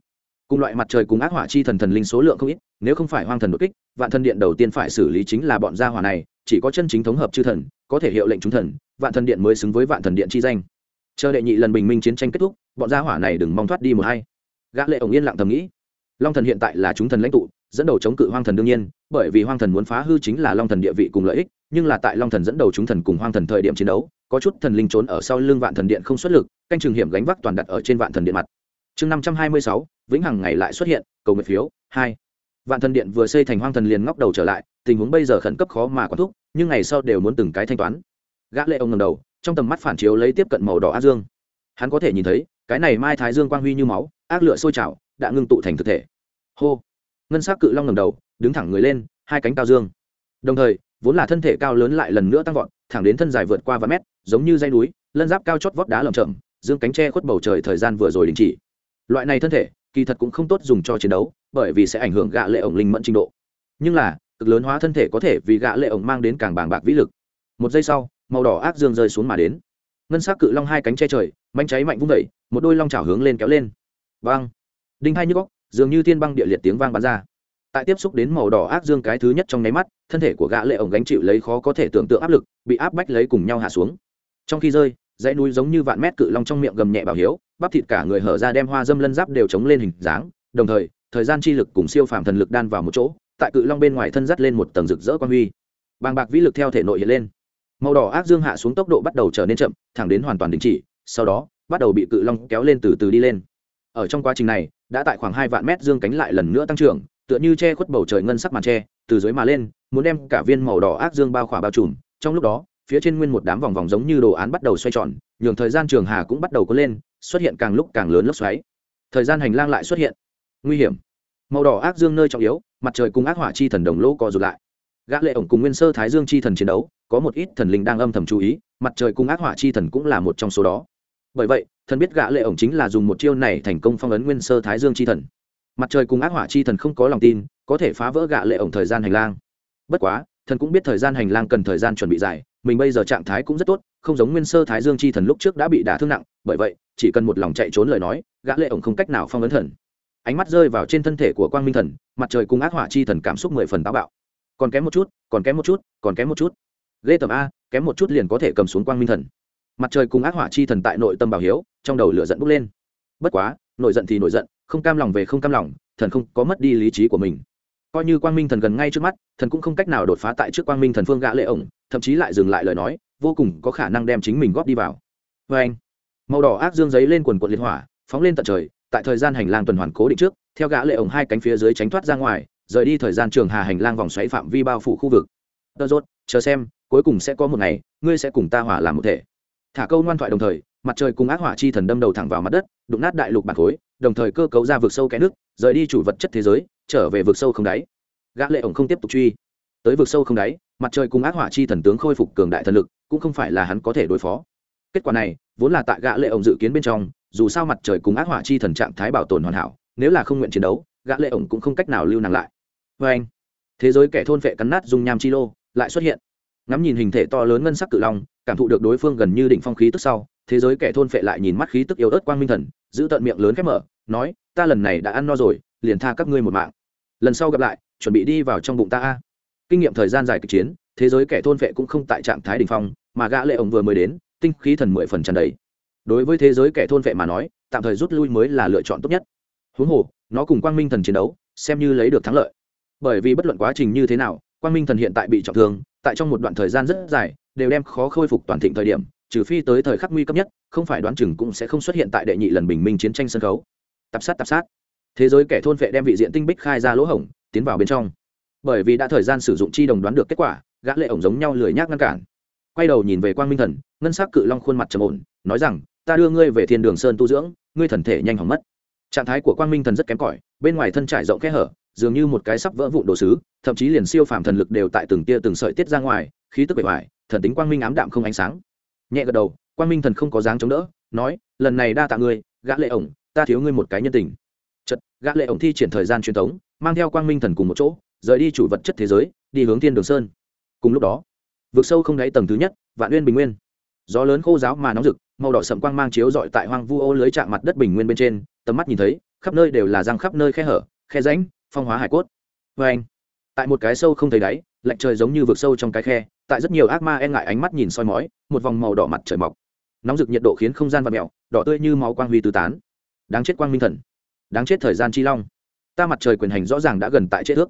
[SPEAKER 1] Cùng loại mặt trời cùng ác hỏa chi thần thần linh số lượng không ít, nếu không phải hoang thần đột kích, vạn thần điện đầu tiên phải xử lý chính là bọn gia hỏa này, chỉ có chân chính thống hợp chư thần, có thể hiệu lệnh chúng thần, vạn thần điện mới xứng với vạn thần điện chi danh. Chờ đệ nhị lần bình minh chiến tranh kết thúc, bọn gia hỏa này đừng mong thoát đi một hay gã lệ ổng yên lặng thầm nghĩ. Long thần hiện tại là chúng thần lãnh tụ, dẫn đầu chống cự hoang thần đương nhiên, bởi vì hoang thần muốn phá hư chính là long thần địa vị cùng lợi ích nhưng là tại long thần dẫn đầu chúng thần cùng hoang thần thời điểm chiến đấu, có chút thần linh trốn ở sau lưng vạn thần điện không xuất lực, canh trường hiểm gánh vác toàn đặt ở trên vạn thần điện mặt. Chương năm trăm hai mươi sáu, vĩnh hằng ngày lại xuất hiện, cầu nguyện phiếu, hai. Vạn thần điện vừa xây thành hoang thần liền ngóc đầu trở lại, tình huống bây giờ khẩn cấp khó mà quản thúc, nhưng ngày sau đều muốn từng cái thanh toán. Gã lệ ông ngầm đầu, trong tầm mắt phản chiếu lấy tiếp cận màu đỏ ác dương. Hắn có thể nhìn thấy, cái này mai thái dương quang huy như máu, ác lửa sôi trào, đã ngưng tụ thành thực thể. Hô. Ngân sắc cự long ngầm đầu, đứng thẳng người lên, hai cánh cao dương. Đồng thời vốn là thân thể cao lớn lại lần nữa tăng vọt, thẳng đến thân dài vượt qua vài mét, giống như dây núi, lân giáp cao chót vót đá lầm chậm dương cánh tre khuất bầu trời thời gian vừa rồi đình chỉ. Loại này thân thể, kỳ thật cũng không tốt dùng cho chiến đấu, bởi vì sẽ ảnh hưởng gạ lệ ổng linh mẫn trình độ. Nhưng là, cực lớn hóa thân thể có thể vì gạ lệ ổng mang đến càng bàng bạc vĩ lực. Một giây sau, màu đỏ ác dương rơi xuống mà đến. Ngân s ắ c cự long hai cánh che trời manh cháy mạnh vung vẩy một đôi long trào hướng lên kéo lên. Vang! Đinh hai như góc dường như thiên băng địa liệt tiếng vang bắn ra tại tiếp xúc đến màu đỏ ác dương cái thứ nhất trong nháy mắt, thân thể của gã lệ ổng gánh chịu lấy khó có thể tưởng tượng áp lực, bị áp bách lấy cùng nhau hạ xuống. Trong khi rơi, dãy núi giống như vạn mét cự long trong miệng gầm nhẹ bảo hiếu, bắp thịt cả người hở ra đem hoa dâm lân giáp đều chống lên hình dáng, đồng thời thời gian chi lực cùng siêu phàm thần lực đan vào một chỗ, tại cự long bên ngoài thân dắt lên một tầng rực rỡ quan huy. Bàng bạc vĩ lực theo thể nội hiện lên. Màu đỏ ác dương hạ xuống tốc độ bắt đầu trở nên chậm, thẳng đến hoàn toàn đình chỉ, sau đó, bắt đầu bị cự long kéo lên từ từ đi lên. Ở trong quá trình này, đã tại khoảng hai vạn mét dương cánh lại lần nữa tăng trưởng tựa như che khuất bầu trời ngân sắc màn tre, từ dưới mà lên, muốn đem cả viên màu đỏ ác dương bao khỏa bao trùm. Trong lúc đó, phía trên nguyên một đám vòng vòng giống như đồ án bắt đầu xoay tròn, nhường thời gian trường hà cũng bắt đầu có lên, xuất hiện càng lúc càng lớn lốc xoáy. Thời gian hành lang lại xuất hiện. Nguy hiểm. Màu đỏ ác dương nơi trọng yếu, mặt trời cùng ác hỏa chi thần đồng lỗ co rụt lại. Gã lệ ổng cùng nguyên sơ thái dương chi thần chiến đấu, có một ít thần linh đang âm thầm chú ý, mặt trời cùng ác hỏa chi thần cũng là một trong số đó. Bởi vậy, thần biết gã lệ ổng chính là dùng một chiêu này thành công phong ấn nguyên sơ thái dương chi thần mặt trời cùng ác hỏa chi thần không có lòng tin, có thể phá vỡ gạ lệ ổng thời gian hành lang. Bất quá, thần cũng biết thời gian hành lang cần thời gian chuẩn bị dài, mình bây giờ trạng thái cũng rất tốt, không giống nguyên sơ thái dương chi thần lúc trước đã bị đả thương nặng, bởi vậy, chỉ cần một lòng chạy trốn lời nói gã lệ ổng không cách nào phong ấn thần. Ánh mắt rơi vào trên thân thể của quang minh thần, mặt trời cùng ác hỏa chi thần cảm xúc mười phần táo bạo. Còn kém một chút, còn kém một chút, còn kém một chút. Lê tầm a, kém một chút liền có thể cầm xuống quang minh thần. Mặt trời cùng ác hỏa chi thần tại nội tâm bảo hiếu, trong đầu lửa giận bốc lên. Bất quá nổi giận thì nổi giận không cam lòng về không cam lòng, thần không có mất đi lý trí của mình. Coi như quang minh thần gần ngay trước mắt, thần cũng không cách nào đột phá tại trước quang minh thần phương gã lệ ổng, thậm chí lại dừng lại lời nói, vô cùng có khả năng đem chính mình góp đi vào. Vê anh, màu đỏ ác dương giấy lên quần quận liệt hỏa, phóng lên tận trời, tại thời gian hành lang tuần hoàn cố định trước, theo gã lệ ổng hai cánh phía dưới tránh thoát ra ngoài, rời đi thời gian trường hà hành lang vòng xoáy phạm vi bao phủ khu vực. Tơ rốt, chờ xem, cuối cùng sẽ có một ngày, ngươi sẽ cùng ta hỏa làm một thể. Thả câu ngoan thoại đồng thời, mặt trời cùng ác hỏa chi thần đâm đầu thẳng vào mặt đất, đụng nát đại lục bản khối đồng thời cơ cấu ra vực sâu cái nước, rời đi chủ vật chất thế giới, trở về vực sâu không đáy. Gã lệ ổng không tiếp tục truy. Tới vực sâu không đáy, mặt trời cùng ác hỏa chi thần tướng khôi phục cường đại thần lực, cũng không phải là hắn có thể đối phó. Kết quả này, vốn là tại gã lệ ổng dự kiến bên trong, dù sao mặt trời cùng ác hỏa chi thần trạng thái bảo tồn hoàn hảo, nếu là không nguyện chiến đấu, gã lệ ổng cũng không cách nào lưu nàng lại. Với anh, thế giới kẻ thôn vệ cắn nát dung nham chi lô lại xuất hiện. Ngắm nhìn hình thể to lớn ngân sắc cự long, cảm thụ được đối phương gần như đỉnh phong khí tức sau, thế giới kẻ thôn phệ lại nhìn mắt khí tức yếu ớt quang minh thần, giữ tận miệng lớn khép mở nói, ta lần này đã ăn no rồi, liền tha các ngươi một mạng. Lần sau gặp lại, chuẩn bị đi vào trong bụng ta a. Kinh nghiệm thời gian dài kịch chiến, thế giới kẻ thôn vệ cũng không tại trạng thái đ ỉ n h phong, mà gã lệ ông vừa mới đến, tinh khí thần mười phần tràn đầy. Đối với thế giới kẻ thôn vệ mà nói, tạm thời rút lui mới là lựa chọn tốt nhất. Huống hồ, nó cùng quang minh thần chiến đấu, xem như lấy được thắng lợi. Bởi vì bất luận quá trình như thế nào, quang minh thần hiện tại bị trọng thương, tại trong một đoạn thời gian rất dài, đều đem khó khôi phục toàn thịnh thời điểm, trừ phi tới thời khắc nguy cấp nhất, không phải đoán chừng cũng sẽ không xuất hiện tại đệ nhị lần bình minh chiến tranh sân khấu tập sát tập sát. Thế giới kẻ thôn vệ đem vị diện tinh bích khai ra lỗ hổng, tiến vào bên trong. Bởi vì đã thời gian sử dụng chi đồng đoán được kết quả, gã lệ ổng giống nhau lười nhác ngăn cản. Quay đầu nhìn về quang minh thần, ngân sắc cự long khuôn mặt trầm ổn, nói rằng, ta đưa ngươi về thiên đường sơn tu dưỡng, ngươi thần thể nhanh hỏng mất. Trạng thái của quang minh thần rất kém cỏi, bên ngoài thân trải rộng kẽ hở, dường như một cái sắp vỡ vụn đồ sứ, thậm chí liền siêu phàm thần lực đều tại từng tia từng sợi tiết ra ngoài, khí tức bề ngoài thần tính quang minh ám đạm không ánh sáng. Nhẹ gật đầu, quang minh thần không có dáng chống đỡ, nói, lần này đa tạ ngươi, gã lệ ổng ta thiếu ngươi một cái nhân tình. Chật gã lệ ổng thi triển thời gian truyền thống, mang theo quang minh thần cùng một chỗ, rời đi chủ vật chất thế giới, đi hướng thiên đường sơn. Cùng lúc đó vượt sâu không đáy tầng thứ nhất, vạn nguyên bình nguyên. Gió lớn khô giáo mà nóng rực, màu đỏ sậm quang mang chiếu rọi tại hoang vu ô lưới chạm mặt đất bình nguyên bên trên, tầm mắt nhìn thấy, khắp nơi đều là răng khắp nơi khe hở, khe rãnh, phong hóa hải cốt. Vê anh, tại một cái sâu không thấy đáy lạnh trời giống như vực sâu trong cái khe, tại rất nhiều ác ma e ngại ánh mắt nhìn soi mói, một vòng màu đỏ mặt trời mọc. Nóng rực nhiệt độ khiến không gian và mèo đỏ tươi như máu quang huy tứ tán đáng chết quang minh thần. Đáng chết thời gian chi long. Ta mặt trời quyền hành rõ ràng đã gần tại chết thước,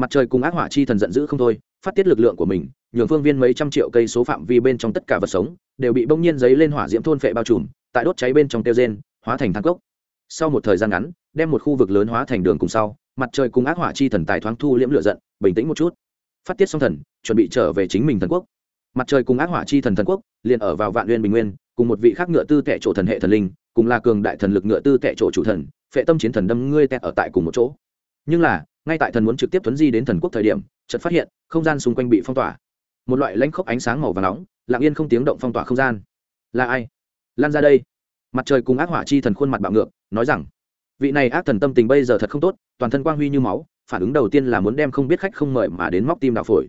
[SPEAKER 1] mặt trời cùng ác hỏa chi thần giận dữ không thôi phát tiết lực lượng của mình nhường phương viên mấy trăm triệu cây số phạm vi bên trong tất cả vật sống đều bị bông nhiên giấy lên hỏa diễm thôn phệ bao trùm tại đốt cháy bên trong tiêu gen hóa thành thang cốc. Sau một thời gian ngắn đem một khu vực lớn hóa thành đường cùng sau mặt trời cùng ác hỏa chi thần tài thoáng thu liễm lựa giận bình tĩnh một chút. Phát tiết xong thần chuẩn bị trở về chính mình thần quốc. Mặt trời cùng ác hỏa chi thần thần quốc liền ở vào vạn nguyên bình nguyên cùng một vị khác ngựa tư tệ chỗ thần hệ thần linh cùng là cường đại thần lực ngựa tư tệ chỗ chủ thần, phệ tâm chiến thần đâm ngươi tẹt ở tại cùng một chỗ. Nhưng là, ngay tại thần muốn trực tiếp tuấn di đến thần quốc thời điểm, chợt phát hiện, không gian xung quanh bị phong tỏa. Một loại lãnh khốc ánh sáng màu và nóng, lặng yên không tiếng động phong tỏa không gian. Là ai? Lan ra đây. Mặt trời cùng ác hỏa chi thần khuôn mặt bạo ngược, nói rằng, vị này ác thần tâm tình bây giờ thật không tốt, toàn thân quang huy như máu, phản ứng đầu tiên là muốn đem không biết khách không mời mà đến móc tim đạo phổi.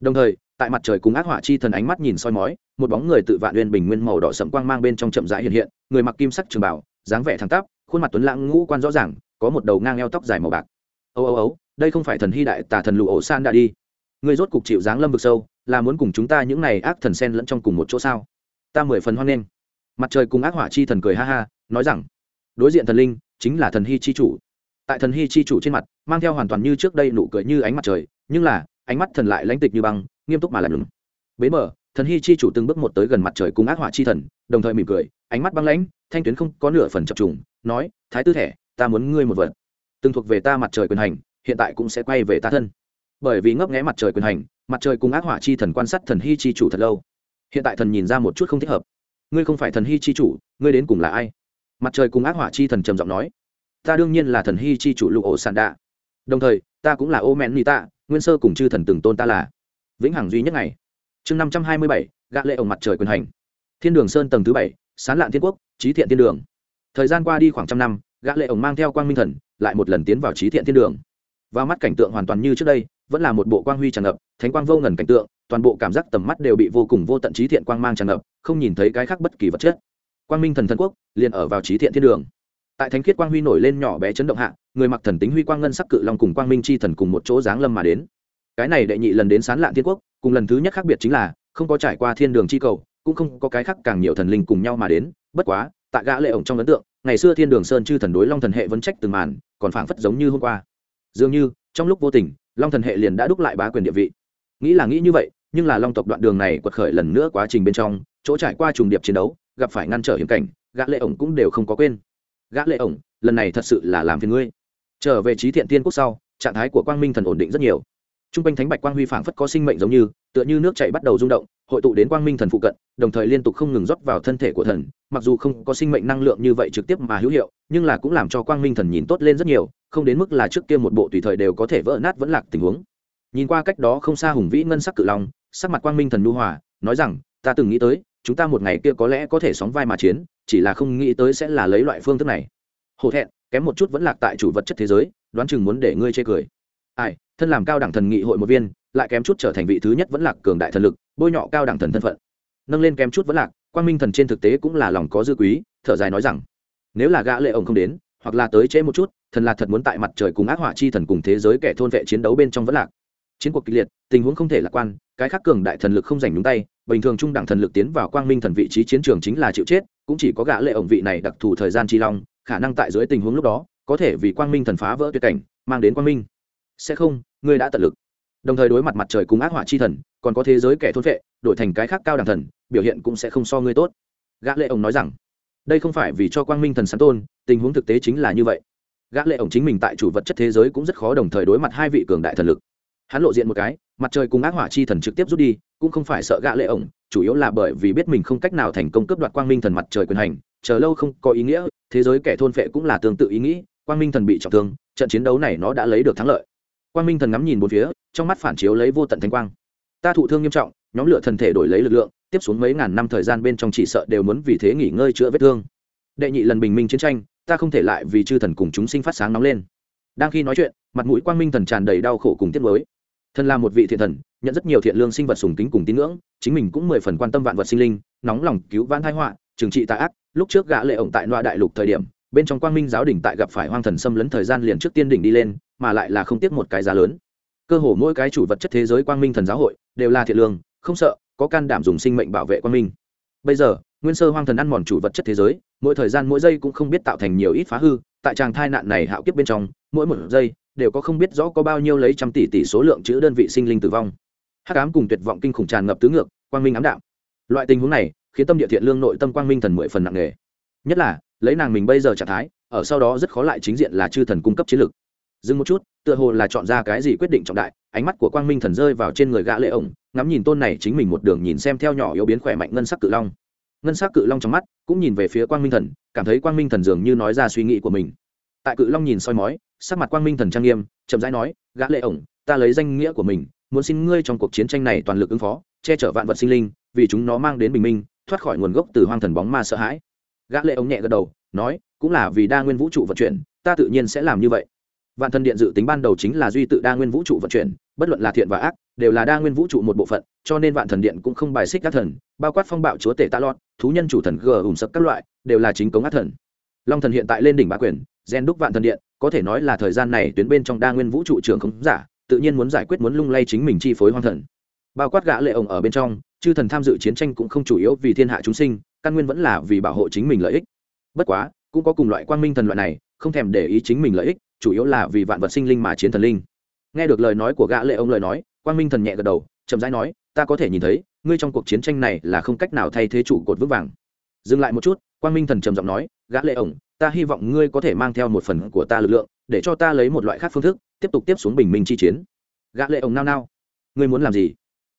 [SPEAKER 1] Đồng thời tại mặt trời cùng ác hỏa chi thần ánh mắt nhìn soi mói, một bóng người tự vạn uyên bình nguyên màu đỏ sẫm quang mang bên trong chậm rãi hiện hiện, người mặc kim sắc trường bảo, dáng vẻ thẳng tắp, khuôn mặt tuấn lãng ngũ quan rõ ràng, có một đầu ngang eo tóc dài màu bạc. Âu âu âu, đây không phải thần hy đại tà thần lụ ổ san đã đi. Người rốt cục chịu dáng lâm vực sâu, là muốn cùng chúng ta những này ác thần sen lẫn trong cùng một chỗ sao? Ta mười phần hoan nghênh. Mặt trời cùng ác hỏa chi thần cười ha ha, nói rằng, đối diện thần linh chính là thần hy chi chủ. Tại thần hy chi chủ trên mặt, mang theo hoàn toàn như trước đây nụ cười như ánh mặt trời, nhưng là, ánh mắt thần lại lãnh tịch như băng nghiêm túc mà làm lùng. Bến mở thần hy chi chủ từng bước một tới gần mặt trời cùng ác hỏa chi thần, đồng thời mỉm cười, ánh mắt băng lãnh, thanh tuyến không có nửa phần chập trùng, nói, thái tư thẻ, ta muốn ngươi một vật. Từng thuộc về ta mặt trời quyền hành, hiện tại cũng sẽ quay về ta thân. Bởi vì ngấp nghé mặt trời quyền hành, mặt trời cùng ác hỏa chi thần quan sát thần hy chi chủ thật lâu. Hiện tại thần nhìn ra một chút không thích hợp. Ngươi không phải thần hy chi chủ, ngươi đến cùng là ai? Mặt trời cùng ác hỏa chi thần trầm giọng nói, ta đương nhiên là thần hy chi chủ lục ổ sàn đạ. Đồng thời, ta cũng là ô mẹn ni nguyên sơ cùng chư thần từng tôn ta là vĩnh hằng duy nhất ngày. Chương năm trăm hai mươi bảy gạ lệ ổng mặt trời quyền hành. Thiên đường sơn tầng thứ bảy, sán lạn thiên quốc, trí thiện thiên đường. Thời gian qua đi khoảng trăm năm, gã lệ ổng mang theo quang minh thần, lại một lần tiến vào trí thiện thiên đường. Và mắt cảnh tượng hoàn toàn như trước đây, vẫn là một bộ quang huy tràn ngập, thánh quang vô ngần cảnh tượng, toàn bộ cảm giác tầm mắt đều bị vô cùng vô tận trí thiện quang mang tràn ngập, không nhìn thấy cái khác bất kỳ vật chất. Quang minh thần thần quốc liền ở vào trí thiện thiên đường. Tại thánh khiết quang huy nổi lên nhỏ bé chấn động hạ, người mặc thần tính huy quang ngân sắc cự long cùng quang minh chi thần cùng một chỗ giáng lâm mà đến cái này đệ nhị lần đến sán lạn thiên quốc, cùng lần thứ nhất khác biệt chính là, không có trải qua thiên đường chi cầu, cũng không có cái khác càng nhiều thần linh cùng nhau mà đến. Bất quá, tại gã lệ ổng trong ấn tượng, ngày xưa thiên đường sơn chư thần đối long thần hệ vẫn trách từng màn, còn phảng phất giống như hôm qua. Dường như, trong lúc vô tình, long thần hệ liền đã đúc lại bá quyền địa vị. Nghĩ là nghĩ như vậy, nhưng là long tộc đoạn đường này quật khởi lần nữa quá trình bên trong, chỗ trải qua trùng điệp chiến đấu, gặp phải ngăn trở hiểm cảnh, gã lệ ổng cũng đều không có quên. Gã lệ ổng, lần này thật sự là làm phiền ngươi. Trở về trí thiện tiên quốc sau, trạng thái của quang minh thần ổn định rất nhiều trung quanh thánh bạch quang huy phảng phất có sinh mệnh giống như, tựa như nước chảy bắt đầu rung động, hội tụ đến quang minh thần phụ cận, đồng thời liên tục không ngừng rót vào thân thể của thần. Mặc dù không có sinh mệnh năng lượng như vậy trực tiếp mà hữu hiệu, nhưng là cũng làm cho quang minh thần nhìn tốt lên rất nhiều, không đến mức là trước kia một bộ tùy thời đều có thể vỡ nát vẫn lạc tình huống. Nhìn qua cách đó không xa hùng vĩ ngân sắc cự long, sắc mặt quang minh thần nu hòa, nói rằng, ta từng nghĩ tới, chúng ta một ngày kia có lẽ có thể sóng vai mà chiến, chỉ là không nghĩ tới sẽ là lấy loại phương thức này. Hổ thẹn, kém một chút vẫn lạc tại chủ vật chất thế giới, đoán chừng muốn để ngươi chê cười. Ai thân làm cao đẳng thần nghị hội một viên, lại kém chút trở thành vị thứ nhất vẫn lạc cường đại thần lực, bôi nhọ cao đẳng thần thân phận. Nâng lên kém chút vẫn lạc, quang minh thần trên thực tế cũng là lòng có dư quý, thở dài nói rằng, nếu là gã lệ ổng không đến, hoặc là tới trễ một chút, thần là thật muốn tại mặt trời cùng ác hỏa chi thần cùng thế giới kẻ thôn vệ chiến đấu bên trong vẫn lạc. Chiến cuộc kịch liệt, tình huống không thể lạc quan, cái khác cường đại thần lực không giành nhúng tay, bình thường trung đẳng thần lực tiến vào quang minh thần vị trí chiến trường chính là chịu chết, cũng chỉ có gã lệ ổng vị này đặc thù thời gian chi long, khả năng tại dưới tình huống lúc đó, có thể vì quang minh thần phá vỡ tuyệt cảnh, mang đến quang minh sẽ không, ngươi đã tận lực. Đồng thời đối mặt mặt trời cùng ác hỏa chi thần, còn có thế giới kẻ thôn vệ đổi thành cái khác cao đẳng thần, biểu hiện cũng sẽ không so ngươi tốt. Gã lệ ông nói rằng, đây không phải vì cho quang minh thần sáng tôn, tình huống thực tế chính là như vậy. Gã lệ ông chính mình tại chủ vật chất thế giới cũng rất khó đồng thời đối mặt hai vị cường đại thần lực. Hắn lộ diện một cái, mặt trời cùng ác hỏa chi thần trực tiếp rút đi, cũng không phải sợ gã lệ ổng, chủ yếu là bởi vì biết mình không cách nào thành công cướp đoạt quang minh thần mặt trời quyền hành, chờ lâu không có ý nghĩa, thế giới kẻ thôn phệ cũng là tương tự ý nghĩ, quang minh thần bị trọng thương, trận chiến đấu này nó đã lấy được thắng lợi quang minh thần ngắm nhìn bốn phía, trong mắt phản chiếu lấy vô tận thanh quang. Ta thụ thương nghiêm trọng, nhóm lửa thần thể đổi lấy lực lượng, tiếp xuống mấy ngàn năm thời gian bên trong chỉ sợ đều muốn vì thế nghỉ ngơi chữa vết thương. Đệ nhị lần bình minh chiến tranh, ta không thể lại vì chư thần cùng chúng sinh phát sáng nóng lên. Đang khi nói chuyện, mặt mũi quang minh thần tràn đầy đau khổ cùng tiếc mới thần là một vị thiện thần, nhận rất nhiều thiện lương sinh vật sùng kính cùng tín ngưỡng, chính mình cũng mười phần quan tâm vạn vật sinh linh, nóng lòng cứu vãn thái họa, trừng trị tà ác. Lúc trước gã lệ ổng tại loa đại lục thời điểm, bên trong quang minh giáo đỉnh tại gặp phải hoang thần xâm lấn thời gian liền trước tiên đỉnh đi lên mà lại là không tiếc một cái giá lớn. Cơ hồ mỗi cái chủ vật chất thế giới quang minh thần giáo hội đều là thiện lương, không sợ, có can đảm dùng sinh mệnh bảo vệ quang minh. Bây giờ, nguyên sơ hoang thần ăn mòn chủ vật chất thế giới, mỗi thời gian mỗi giây cũng không biết tạo thành nhiều ít phá hư, tại tràng thai nạn này hạo kiếp bên trong, mỗi một giây đều có không biết rõ có bao nhiêu lấy trăm tỷ tỷ số lượng chữ đơn vị sinh linh tử vong. Hắc ám cùng tuyệt vọng kinh khủng tràn ngập tứ ngược, quang minh ám đạm. Loại tình huống này khiến tâm địa thiện lương nội tâm quang minh thần mười phần nặng nề. Nhất là, lấy nàng mình bây giờ trạng thái, ở sau đó rất khó lại chính diện là chư thần cung cấp chiến lược dừng một chút, tựa hồ là chọn ra cái gì quyết định trọng đại, ánh mắt của quang minh thần rơi vào trên người gã lệ ổng, ngắm nhìn tôn này chính mình một đường nhìn xem theo nhỏ yếu biến khỏe mạnh ngân sắc cự long. Ngân sắc cự long trong mắt cũng nhìn về phía quang minh thần, cảm thấy quang minh thần dường như nói ra suy nghĩ của mình. Tại cự long nhìn soi mói, sắc mặt quang minh thần trang nghiêm, chậm rãi nói, gã lệ ổng, ta lấy danh nghĩa của mình, muốn xin ngươi trong cuộc chiến tranh này toàn lực ứng phó, che chở vạn vật sinh linh, vì chúng nó mang đến bình minh, thoát khỏi nguồn gốc từ hoang thần bóng ma sợ hãi. Gã lệ ổng nhẹ gật đầu, nói, cũng là vì đa nguyên vũ trụ vận chuyển, ta tự nhiên sẽ làm như vậy vạn thần điện dự tính ban đầu chính là duy tự đa nguyên vũ trụ vận chuyển, bất luận là thiện và ác, đều là đa nguyên vũ trụ một bộ phận, cho nên vạn thần điện cũng không bài xích các thần, bao quát phong bạo chúa tể tạ lọt, thú nhân chủ thần g hùng sập các loại, đều là chính cống ác thần. Long thần hiện tại lên đỉnh bá quyền, gen đúc vạn thần điện, có thể nói là thời gian này tuyến bên trong đa nguyên vũ trụ trường không giả, tự nhiên muốn giải quyết muốn lung lay chính mình chi phối hoang thần. Bao quát gã lệ ổng ở bên trong, chư thần tham dự chiến tranh cũng không chủ yếu vì thiên hạ chúng sinh, căn nguyên vẫn là vì bảo hộ chính mình lợi ích. Bất quá, cũng có cùng loại quang minh thần loại này, không thèm để ý chính mình lợi ích chủ yếu là vì vạn vật sinh linh mà chiến thần linh. Nghe được lời nói của gã lệ ông lời nói, quang minh thần nhẹ gật đầu, chậm rãi nói, ta có thể nhìn thấy, ngươi trong cuộc chiến tranh này là không cách nào thay thế chủ cột vững vàng. Dừng lại một chút, quang minh thần trầm giọng nói, gã lệ ổng ta hy vọng ngươi có thể mang theo một phần của ta lực lượng, để cho ta lấy một loại khác phương thức, tiếp tục tiếp xuống bình minh chi chiến. Gã lệ ổng nao nao, ngươi muốn làm gì?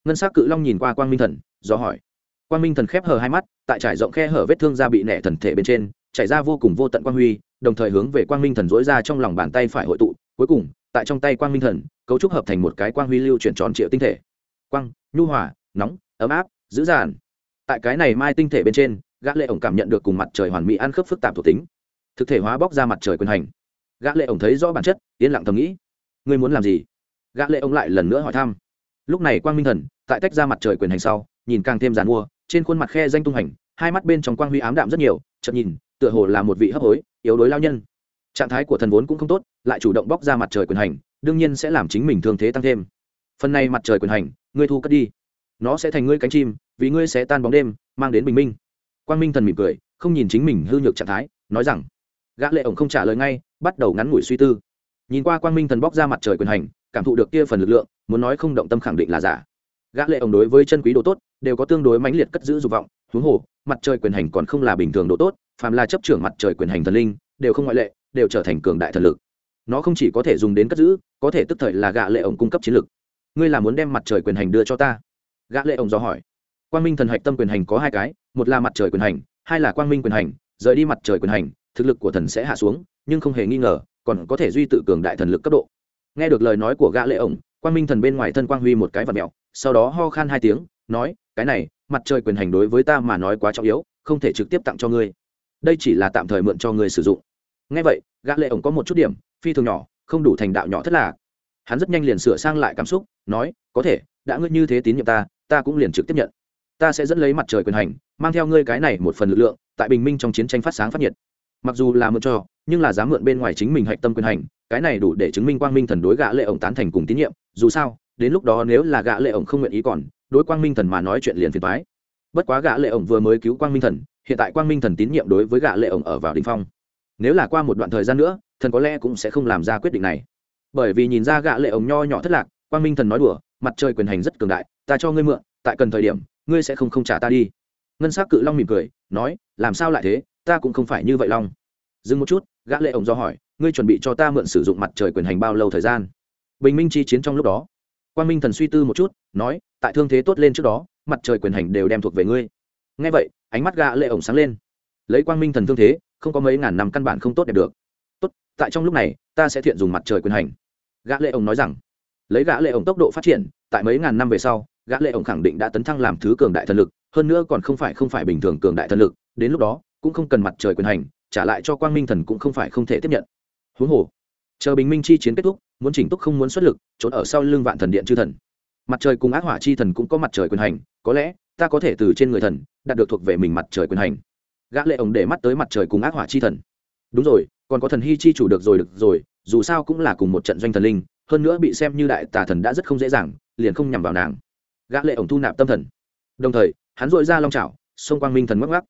[SPEAKER 1] Ngân sắc cự long nhìn qua quang minh thần, do hỏi. Quang minh thần khép hờ hai mắt, tại trải rộng khe hở vết thương da bị nẻ thần thể bên trên chảy ra vô cùng vô tận quang huy, đồng thời hướng về quang minh thần dối ra trong lòng bàn tay phải hội tụ. Cuối cùng, tại trong tay quang minh thần, cấu trúc hợp thành một cái quang huy lưu chuyển tròn triệu tinh thể. Quang, nhu hòa, nóng, ấm áp, dữ dàn tại cái này mai tinh thể bên trên, gã lệ ổng cảm nhận được cùng mặt trời hoàn mỹ ăn khớp phức tạp thuộc tính. Thực thể hóa bóc ra mặt trời quyền hành. Gã lệ ổng thấy rõ bản chất, yên lặng thầm nghĩ. Ngươi muốn làm gì? Gã lệ ổng lại lần nữa hỏi thăm. Lúc này quang minh thần, tại tách ra mặt trời quyền hành sau, nhìn càng thêm giàn mua, trên khuôn mặt khe danh tung hành, hai mắt bên trong quang huy ám đạm rất nhiều, chợt nhìn tựa hồ là một vị hấp hối, yếu đối lao nhân. Trạng thái của thần vốn cũng không tốt, lại chủ động bóc ra mặt trời quyền hành, đương nhiên sẽ làm chính mình thương thế tăng thêm. Phần này mặt trời quyền hành, ngươi thu cất đi. Nó sẽ thành ngươi cánh chim, vì ngươi sẽ tan bóng đêm, mang đến bình minh. Quang minh thần mỉm cười, không nhìn chính mình hư nhược trạng thái, nói rằng, gã lệ ổng không trả lời ngay, bắt đầu ngắn ngủi suy tư. Nhìn qua quang minh thần bóc ra mặt trời quyền hành, cảm thụ được kia phần lực lượng, muốn nói không động tâm khẳng định là giả. Gã lệ ổng đối với chân quý đồ tốt, đều có tương đối mãnh liệt cất giữ dục vọng, huống hồ, mặt trời quyền hành còn không là bình thường đồ tốt phàm là chấp trưởng mặt trời quyền hành thần linh, đều không ngoại lệ, đều trở thành cường đại thần lực. Nó không chỉ có thể dùng đến cất giữ, có thể tức thời là gạ lệ ổng cung cấp chiến lực. Ngươi là muốn đem mặt trời quyền hành đưa cho ta? Gã lệ ổng do hỏi. Quang minh thần hạch tâm quyền hành có hai cái, một là mặt trời quyền hành, hai là quang minh quyền hành, rời đi mặt trời quyền hành, thực lực của thần sẽ hạ xuống, nhưng không hề nghi ngờ, còn có thể duy tự cường đại thần lực cấp độ. Nghe được lời nói của gã lệ ổng, quang minh thần bên ngoài thân quang huy một cái vật mèo sau đó ho khan hai tiếng, nói, cái này, mặt trời quyền hành đối với ta mà nói quá trọng yếu, không thể trực tiếp tặng cho ngươi đây chỉ là tạm thời mượn cho người sử dụng. Ngay vậy, gã lệ ổng có một chút điểm, phi thường nhỏ, không đủ thành đạo nhỏ thất lạc. Hắn rất nhanh liền sửa sang lại cảm xúc, nói, có thể, đã ngươi như thế tín nhiệm ta ta cũng liền trực tiếp nhận. Ta sẽ dẫn lấy mặt trời quyền hành, mang theo ngươi cái này một phần lực lượng, tại bình minh trong chiến tranh phát sáng phát nhiệt. Mặc dù là mượn cho, nhưng là dám mượn bên ngoài chính mình hạch tâm quyền hành, cái này đủ để chứng minh quang minh thần đối gã lệ ổng tán thành cùng tín nhiệm. Dù sao, đến lúc đó nếu là gã lệ ổng không nguyện ý còn, đối quang minh thần mà nói chuyện liền phiền toái. Bất quá gã lệ ổng vừa mới cứu quang minh thần hiện tại quang minh thần tín nhiệm đối với gã lệ ổng ở vào đỉnh phong. Nếu là qua một đoạn thời gian nữa, thần có lẽ cũng sẽ không làm ra quyết định này. Bởi vì nhìn ra gã lệ ổng nho nhỏ thất lạc, quang minh thần nói đùa, mặt trời quyền hành rất cường đại, ta cho ngươi mượn, tại cần thời điểm, ngươi sẽ không không trả ta đi. Ngân sắc cự long mỉm cười, nói, làm sao lại thế, ta cũng không phải như vậy long. Dừng một chút, gã lệ ổng do hỏi, ngươi chuẩn bị cho ta mượn sử dụng mặt trời quyền hành bao lâu thời gian? Bình minh chi chiến trong lúc đó. Quang minh thần suy tư một chút, nói, tại thương thế tốt lên trước đó, mặt trời quyền hành đều đem thuộc về ngươi. Nghe vậy ánh mắt gã lệ ổng sáng lên. Lấy quang minh thần thương thế, không có mấy ngàn năm căn bản không tốt đẹp được. Tốt, tại trong lúc này, ta sẽ thiện dùng mặt trời quyền hành. Gã lệ ổng nói rằng. Lấy gã lệ ổng tốc độ phát triển, tại mấy ngàn năm về sau, gã lệ ổng khẳng định đã tấn thăng làm thứ cường đại thần lực, hơn nữa còn không phải không phải bình thường cường đại thần lực, đến lúc đó, cũng không cần mặt trời quyền hành, trả lại cho quang minh thần cũng không phải không thể tiếp nhận. Huống hồ, chờ bình minh chi chiến kết thúc, muốn chỉnh túc không muốn xuất lực, trốn ở sau lưng vạn thần điện chư thần. Mặt trời cùng ác hỏa chi thần cũng có mặt trời quyền hành, có lẽ ta có thể từ trên người thần đạt được thuộc về mình mặt trời quyền hành. Gã lệ ổng để mắt tới mặt trời cùng ác hỏa chi thần. Đúng rồi, còn có thần hy chi chủ được rồi được rồi, dù sao cũng là cùng một trận doanh thần linh, hơn nữa bị xem như đại tà thần đã rất không dễ dàng, liền không nhằm vào nàng. Gã lệ ổng thu nạp tâm thần. Đồng thời, hắn dội ra long chảo, xông quang minh thần ngắc ngắc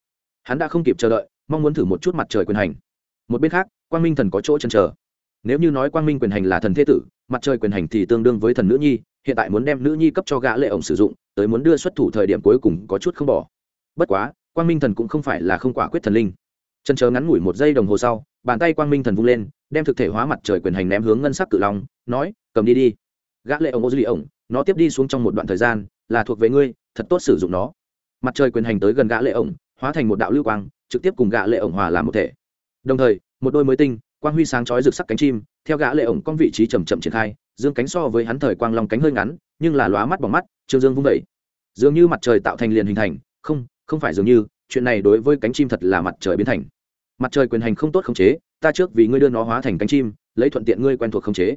[SPEAKER 1] hắn đã không kịp chờ đợi, mong muốn thử một chút mặt trời quyền hành. Một bên khác, quang minh thần có chỗ chần chờ. Nếu như nói quang minh quyền hành là thần thế tử, mặt trời quyền hành thì tương đương với thần nữ nhi hiện tại muốn đem nữ nhi cấp cho gã lệ ổng sử dụng, tới muốn đưa xuất thủ thời điểm cuối cùng có chút không bỏ. Bất quá, quang minh thần cũng không phải là không quả quyết thần linh. Chân chờ ngắn ngủi một giây đồng hồ sau, bàn tay quang minh thần vung lên, đem thực thể hóa mặt trời quyền hành ném hướng ngân sắc cự long, nói, cầm đi đi. Gã lệ ổng ô duy ổng, nó tiếp đi xuống trong một đoạn thời gian, là thuộc về ngươi, thật tốt sử dụng nó. Mặt trời quyền hành tới gần gã lệ ổng, hóa thành một đạo lưu quang, trực tiếp cùng gã lệ ổng hòa làm một thể. Đồng thời, một đôi mới tinh, quang huy sáng chói rực sắc cánh chim, theo gã lệ ổng con vị trí chậm chậm triển khai dương cánh so với hắn thời quang long cánh hơi ngắn, nhưng là lóa mắt bằng mắt trương dương vung vẩy. Dường như mặt trời tạo thành liền hình thành, không không phải dường như, chuyện này đối với cánh chim thật là mặt trời biến thành. Mặt trời quyền hành không tốt khống chế, ta trước vì ngươi đưa nó hóa thành cánh chim, lấy thuận tiện ngươi quen thuộc khống chế.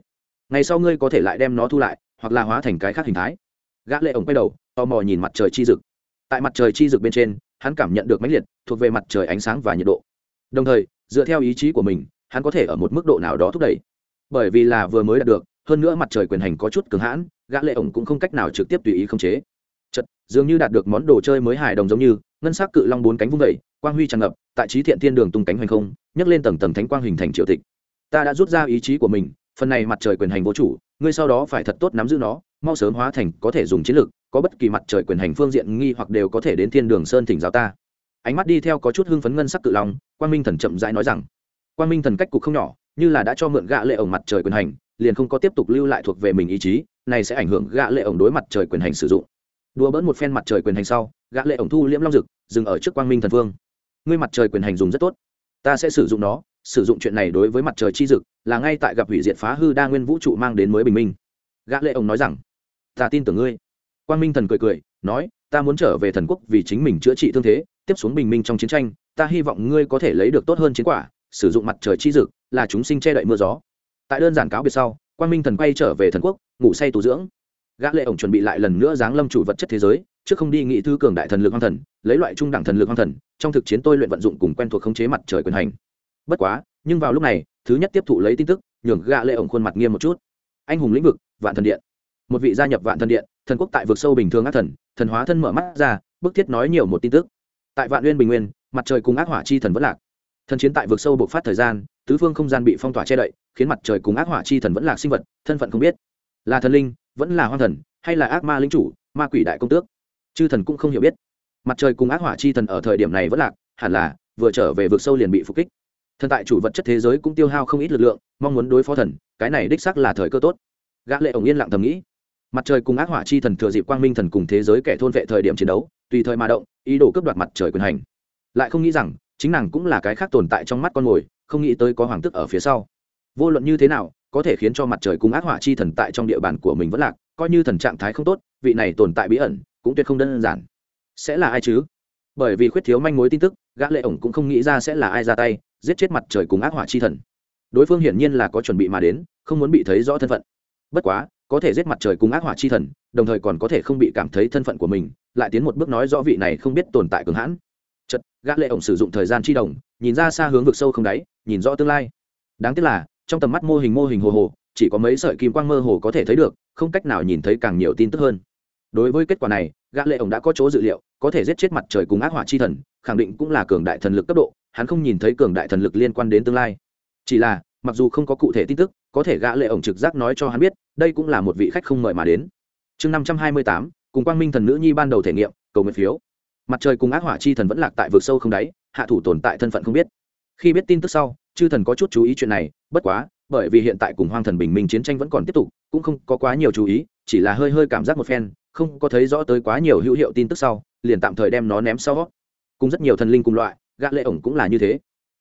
[SPEAKER 1] Ngày sau ngươi có thể lại đem nó thu lại, hoặc là hóa thành cái khác hình thái. Gã lệ ổng quay đầu, tò mò nhìn mặt trời chi rực tại mặt trời chi rực bên trên, hắn cảm nhận được mãnh liệt, thuộc về mặt trời ánh sáng và nhiệt độ. Đồng thời, dựa theo ý chí của mình, hắn có thể ở một mức độ nào đó thúc đẩy. Bởi vì là vừa mới đạt được hơn nữa mặt trời quyền hành có chút cường hãn, gã lệ ổng cũng không cách nào trực tiếp tùy ý khống chế. Chật dường như đạt được món đồ chơi mới hài đồng giống như, ngân sắc cự long bốn cánh vung vẩy quang huy tràn ngập, tại trí thiện thiên đường tung cánh hoành không, nhấc lên tầng tầng thánh quang hình thành triệu tịch. Ta đã rút ra ý chí của mình, phần này mặt trời quyền hành vô chủ, ngươi sau đó phải thật tốt nắm giữ nó, mau sớm hóa thành có thể dùng chiến lược có bất kỳ mặt trời quyền hành phương diện nghi hoặc đều có thể đến thiên đường sơn thỉnh giáo ta. Ánh mắt đi theo có chút hưng phấn ngân sắc cự long, quang minh thần chậm rãi nói rằng, quang minh thần cách cục không nhỏ, như là đã cho mượn gạ lệ ổng mặt trời quyền hành liền không có tiếp tục lưu lại thuộc về mình ý chí, này sẽ ảnh hưởng gã lệ ổng đối mặt trời quyền hành sử dụng. Đùa bỡn một phen mặt trời quyền hành sau, gã lệ ổng thu liễm long dực, dừng ở trước quang minh thần vương. Ngươi mặt trời quyền hành dùng rất tốt. Ta sẽ sử dụng nó, sử dụng chuyện này đối với mặt trời chi dực, là ngay tại gặp hủy diệt phá hư đa nguyên vũ trụ mang đến mới bình minh. Gã lệ ổng nói rằng, ta tin tưởng ngươi. Quang minh thần cười cười, nói, ta muốn trở về thần quốc vì chính mình chữa trị thương thế, tiếp xuống bình minh trong chiến tranh, ta hy vọng ngươi có thể lấy được tốt hơn chiến quả, sử dụng mặt trời chi dực, là chúng sinh che đậy mưa gió tại đơn giản cáo biệt sau Quan minh thần quay trở về thần quốc, ngủ say tu dưỡng. Gã lệ ổng chuẩn bị lại lần nữa giáng lâm chủ vật chất thế giới, trước không đi nghị thư cường đại thần lực hoang thần, lấy loại trung đẳng thần lực hoang thần, trong thực chiến tôi luyện vận dụng cùng quen thuộc khống chế mặt trời quyền hành. Bất quá, nhưng vào lúc này, thứ nhất tiếp thụ lấy tin tức, nhường gã lệ ổng khuôn mặt nghiêm một chút. Anh hùng lĩnh vực, vạn thần điện. Một vị gia nhập vạn thần điện, thần quốc tại vực sâu bình thường ác thần thần hóa thân mở mắt ra, bức thiết nói nhiều một tin tức. Tại vạn nguyên bình nguyên, mặt trời cùng ác hỏa chi thần vẫn lạc. Thần chiến tại vực sâu bộc phát thời gian, tứ phương không gian bị phong tỏa che đậy khiến mặt trời cùng ác hỏa chi thần vẫn là sinh vật, thân phận không biết. Là thần linh, vẫn là hoang thần, hay là ác ma linh chủ, ma quỷ đại công tước? Chư thần cũng không hiểu biết. Mặt trời cùng ác hỏa chi thần ở thời điểm này vẫn lạc, hẳn là vừa trở về vực sâu liền bị phục kích. Thần tại chủ vật chất thế giới cũng tiêu hao không ít lực lượng, mong muốn đối phó thần, cái này đích xác là thời cơ tốt. Gã lệ ổng yên lặng thầm nghĩ. Mặt trời cùng ác hỏa chi thần thừa dịp quang minh thần cùng thế giới kẻ thôn vệ thời điểm chiến đấu, tùy thời mà động, ý đồ cướp đoạt mặt trời quyền hành. Lại không nghĩ rằng, chính nàng cũng là cái khác tồn tại trong mắt con mồi, không nghĩ tới có hoàng tức ở phía sau vô luận như thế nào, có thể khiến cho mặt trời cùng ác hỏa chi thần tại trong địa bàn của mình vẫn lạc, coi như thần trạng thái không tốt, vị này tồn tại bí ẩn cũng tuyệt không đơn giản. Sẽ là ai chứ? Bởi vì khuyết thiếu manh mối tin tức, gã lệ ổng cũng không nghĩ ra sẽ là ai ra tay, giết chết mặt trời cùng ác hỏa chi thần. Đối phương hiển nhiên là có chuẩn bị mà đến, không muốn bị thấy rõ thân phận. Bất quá, có thể giết mặt trời cùng ác hỏa chi thần, đồng thời còn có thể không bị cảm thấy thân phận của mình, lại tiến một bước nói rõ vị này không biết tồn tại cường hãn. Chật gã lệ ổng sử dụng thời gian chi đồng, nhìn ra xa hướng vực sâu không đáy, nhìn rõ tương lai. Đáng tiếc là trong tầm mắt mô hình mô hình hồ hồ, chỉ có mấy sợi kim quang mơ hồ có thể thấy được, không cách nào nhìn thấy càng nhiều tin tức hơn. Đối với kết quả này, gã lệ ổng đã có chỗ dự liệu, có thể giết chết mặt trời cùng ác hỏa chi thần, khẳng định cũng là cường đại thần lực cấp độ, hắn không nhìn thấy cường đại thần lực liên quan đến tương lai. Chỉ là, mặc dù không có cụ thể tin tức, có thể gã lệ ổng trực giác nói cho hắn biết, đây cũng là một vị khách không mời mà đến. Chương năm trăm hai mươi tám, cùng quang minh thần nữ nhi ban đầu thể nghiệm, cầu nguyện phiếu. Mặt trời cùng ác hỏa chi thần vẫn lạc tại vực sâu không đáy, hạ thủ tồn tại thân phận không biết. Khi biết tin tức sau chư thần có chút chú ý chuyện này, bất quá, bởi vì hiện tại cùng hoang thần bình minh chiến tranh vẫn còn tiếp tục, cũng không có quá nhiều chú ý, chỉ là hơi hơi cảm giác một phen, không có thấy rõ tới quá nhiều hữu hiệu tin tức sau, liền tạm thời đem nó ném sau. Cùng rất nhiều thần linh cùng loại, gã lệ ổng cũng là như thế.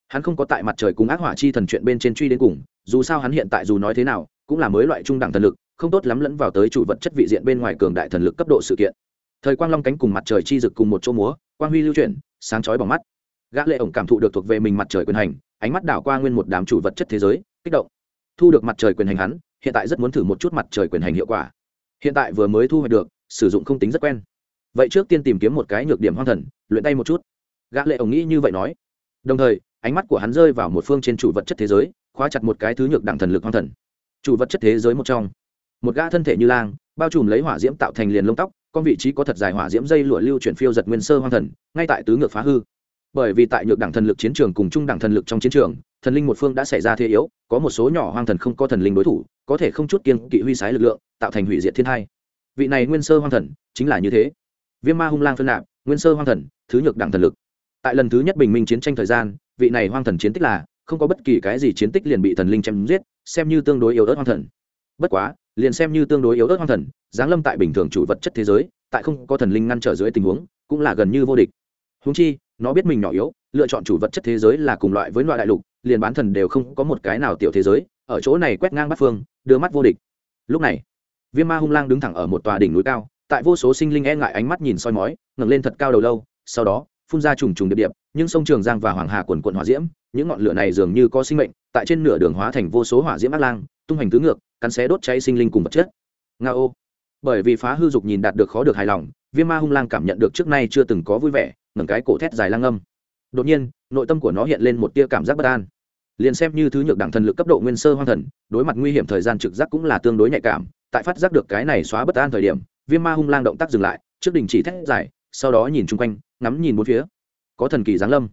[SPEAKER 1] Hắn không có tại mặt trời cùng ác hỏa chi thần chuyện bên trên truy đến cùng, dù sao hắn hiện tại dù nói thế nào, cũng là mới loại trung đẳng thần lực, không tốt lắm lẫn vào tới chủ vật chất vị diện bên ngoài cường đại thần lực cấp độ sự kiện. Thời quang long cánh cùng mặt trời chi dực cùng một chỗ múa, quang huy lưu chuyển, sáng chói bằng mắt gã lệ ổng cảm thụ được thuộc về mình mặt trời quyền hành, ánh mắt đảo qua nguyên một đám chủ vật chất thế giới, kích động. Thu được mặt trời quyền hành hắn, hiện tại rất muốn thử một chút mặt trời quyền hành hiệu quả. Hiện tại vừa mới thu hoạch được, sử dụng không tính rất quen. Vậy trước tiên tìm kiếm một cái nhược điểm hoang thần, luyện tay một chút. Gã lệ ổng nghĩ như vậy nói. Đồng thời, ánh mắt của hắn rơi vào một phương trên chủ vật chất thế giới, khóa chặt một cái thứ nhược đẳng thần lực hoang thần. Chủ vật chất thế giới một trong. Một gã thân thể như lang, bao trùm lấy hỏa diễm tạo thành liền lông tóc con vị trí có thật dài hỏa diễm dây lụa lưu chuyển phiêu giật nguyên sơ hoang thần, ngay tại tứ ngược phá hư bởi vì tại nhược đẳng thần lực chiến trường cùng trung đẳng thần lực trong chiến trường, thần linh một phương đã xảy ra thế yếu, có một số nhỏ hoang thần không có thần linh đối thủ, có thể không chút kiên kỵ huy sái lực lượng, tạo thành hủy diệt thiên hai vị này nguyên sơ hoang thần chính là như thế. Viêm ma hung lang phân nạp, nguyên sơ hoang thần, thứ nhược đẳng thần lực. Tại lần thứ nhất bình minh chiến tranh thời gian, vị này hoang thần chiến tích là không có bất kỳ cái gì chiến tích liền bị thần linh chém giết, xem như tương đối yếu ớt hoang thần. Bất quá, liền xem như tương đối yếu ớt hoang thần, giáng lâm tại bình thường chủ vật chất thế giới, tại không có thần linh ngăn trở dưới tình huống, cũng là gần như vô địch. Húng chi nó biết mình nhỏ yếu, lựa chọn chủ vật chất thế giới là cùng loại với loại đại lục, liền bán thần đều không có một cái nào tiểu thế giới, ở chỗ này quét ngang bắt phương, đưa mắt vô địch. Lúc này, viêm ma hung lang đứng thẳng ở một tòa đỉnh núi cao, tại vô số sinh linh e ngại ánh mắt nhìn soi mói, ngẩng lên thật cao đầu lâu, sau đó, phun ra trùng trùng điệp điệp nhưng sông trường giang và hoàng hà quần quận hỏa diễm, những ngọn lửa này dường như có sinh mệnh, tại trên nửa đường hóa thành vô số hỏa diễm ác lang, tung hành tứ ngược, cắn xé đốt cháy sinh linh cùng vật chất. Nga ô bởi vì phá hư dục nhìn đạt được khó được hài lòng viêm ma hung lang cảm nhận được trước nay chưa từng có vui vẻ, ngẩng cái cổ thét dài lang âm. Đột nhiên, nội tâm của nó hiện lên một tia cảm giác bất an. Liền xem như thứ nhược đẳng thần lực cấp độ nguyên sơ hoang thần, đối mặt nguy hiểm thời gian trực giác cũng là tương đối nhạy cảm, tại phát giác được cái này xóa bất an thời điểm, viêm ma hung lang động tác dừng lại, trước đình chỉ thét dài, sau đó nhìn chung quanh, ngắm nhìn bốn phía. Có thần kỳ giáng lâm.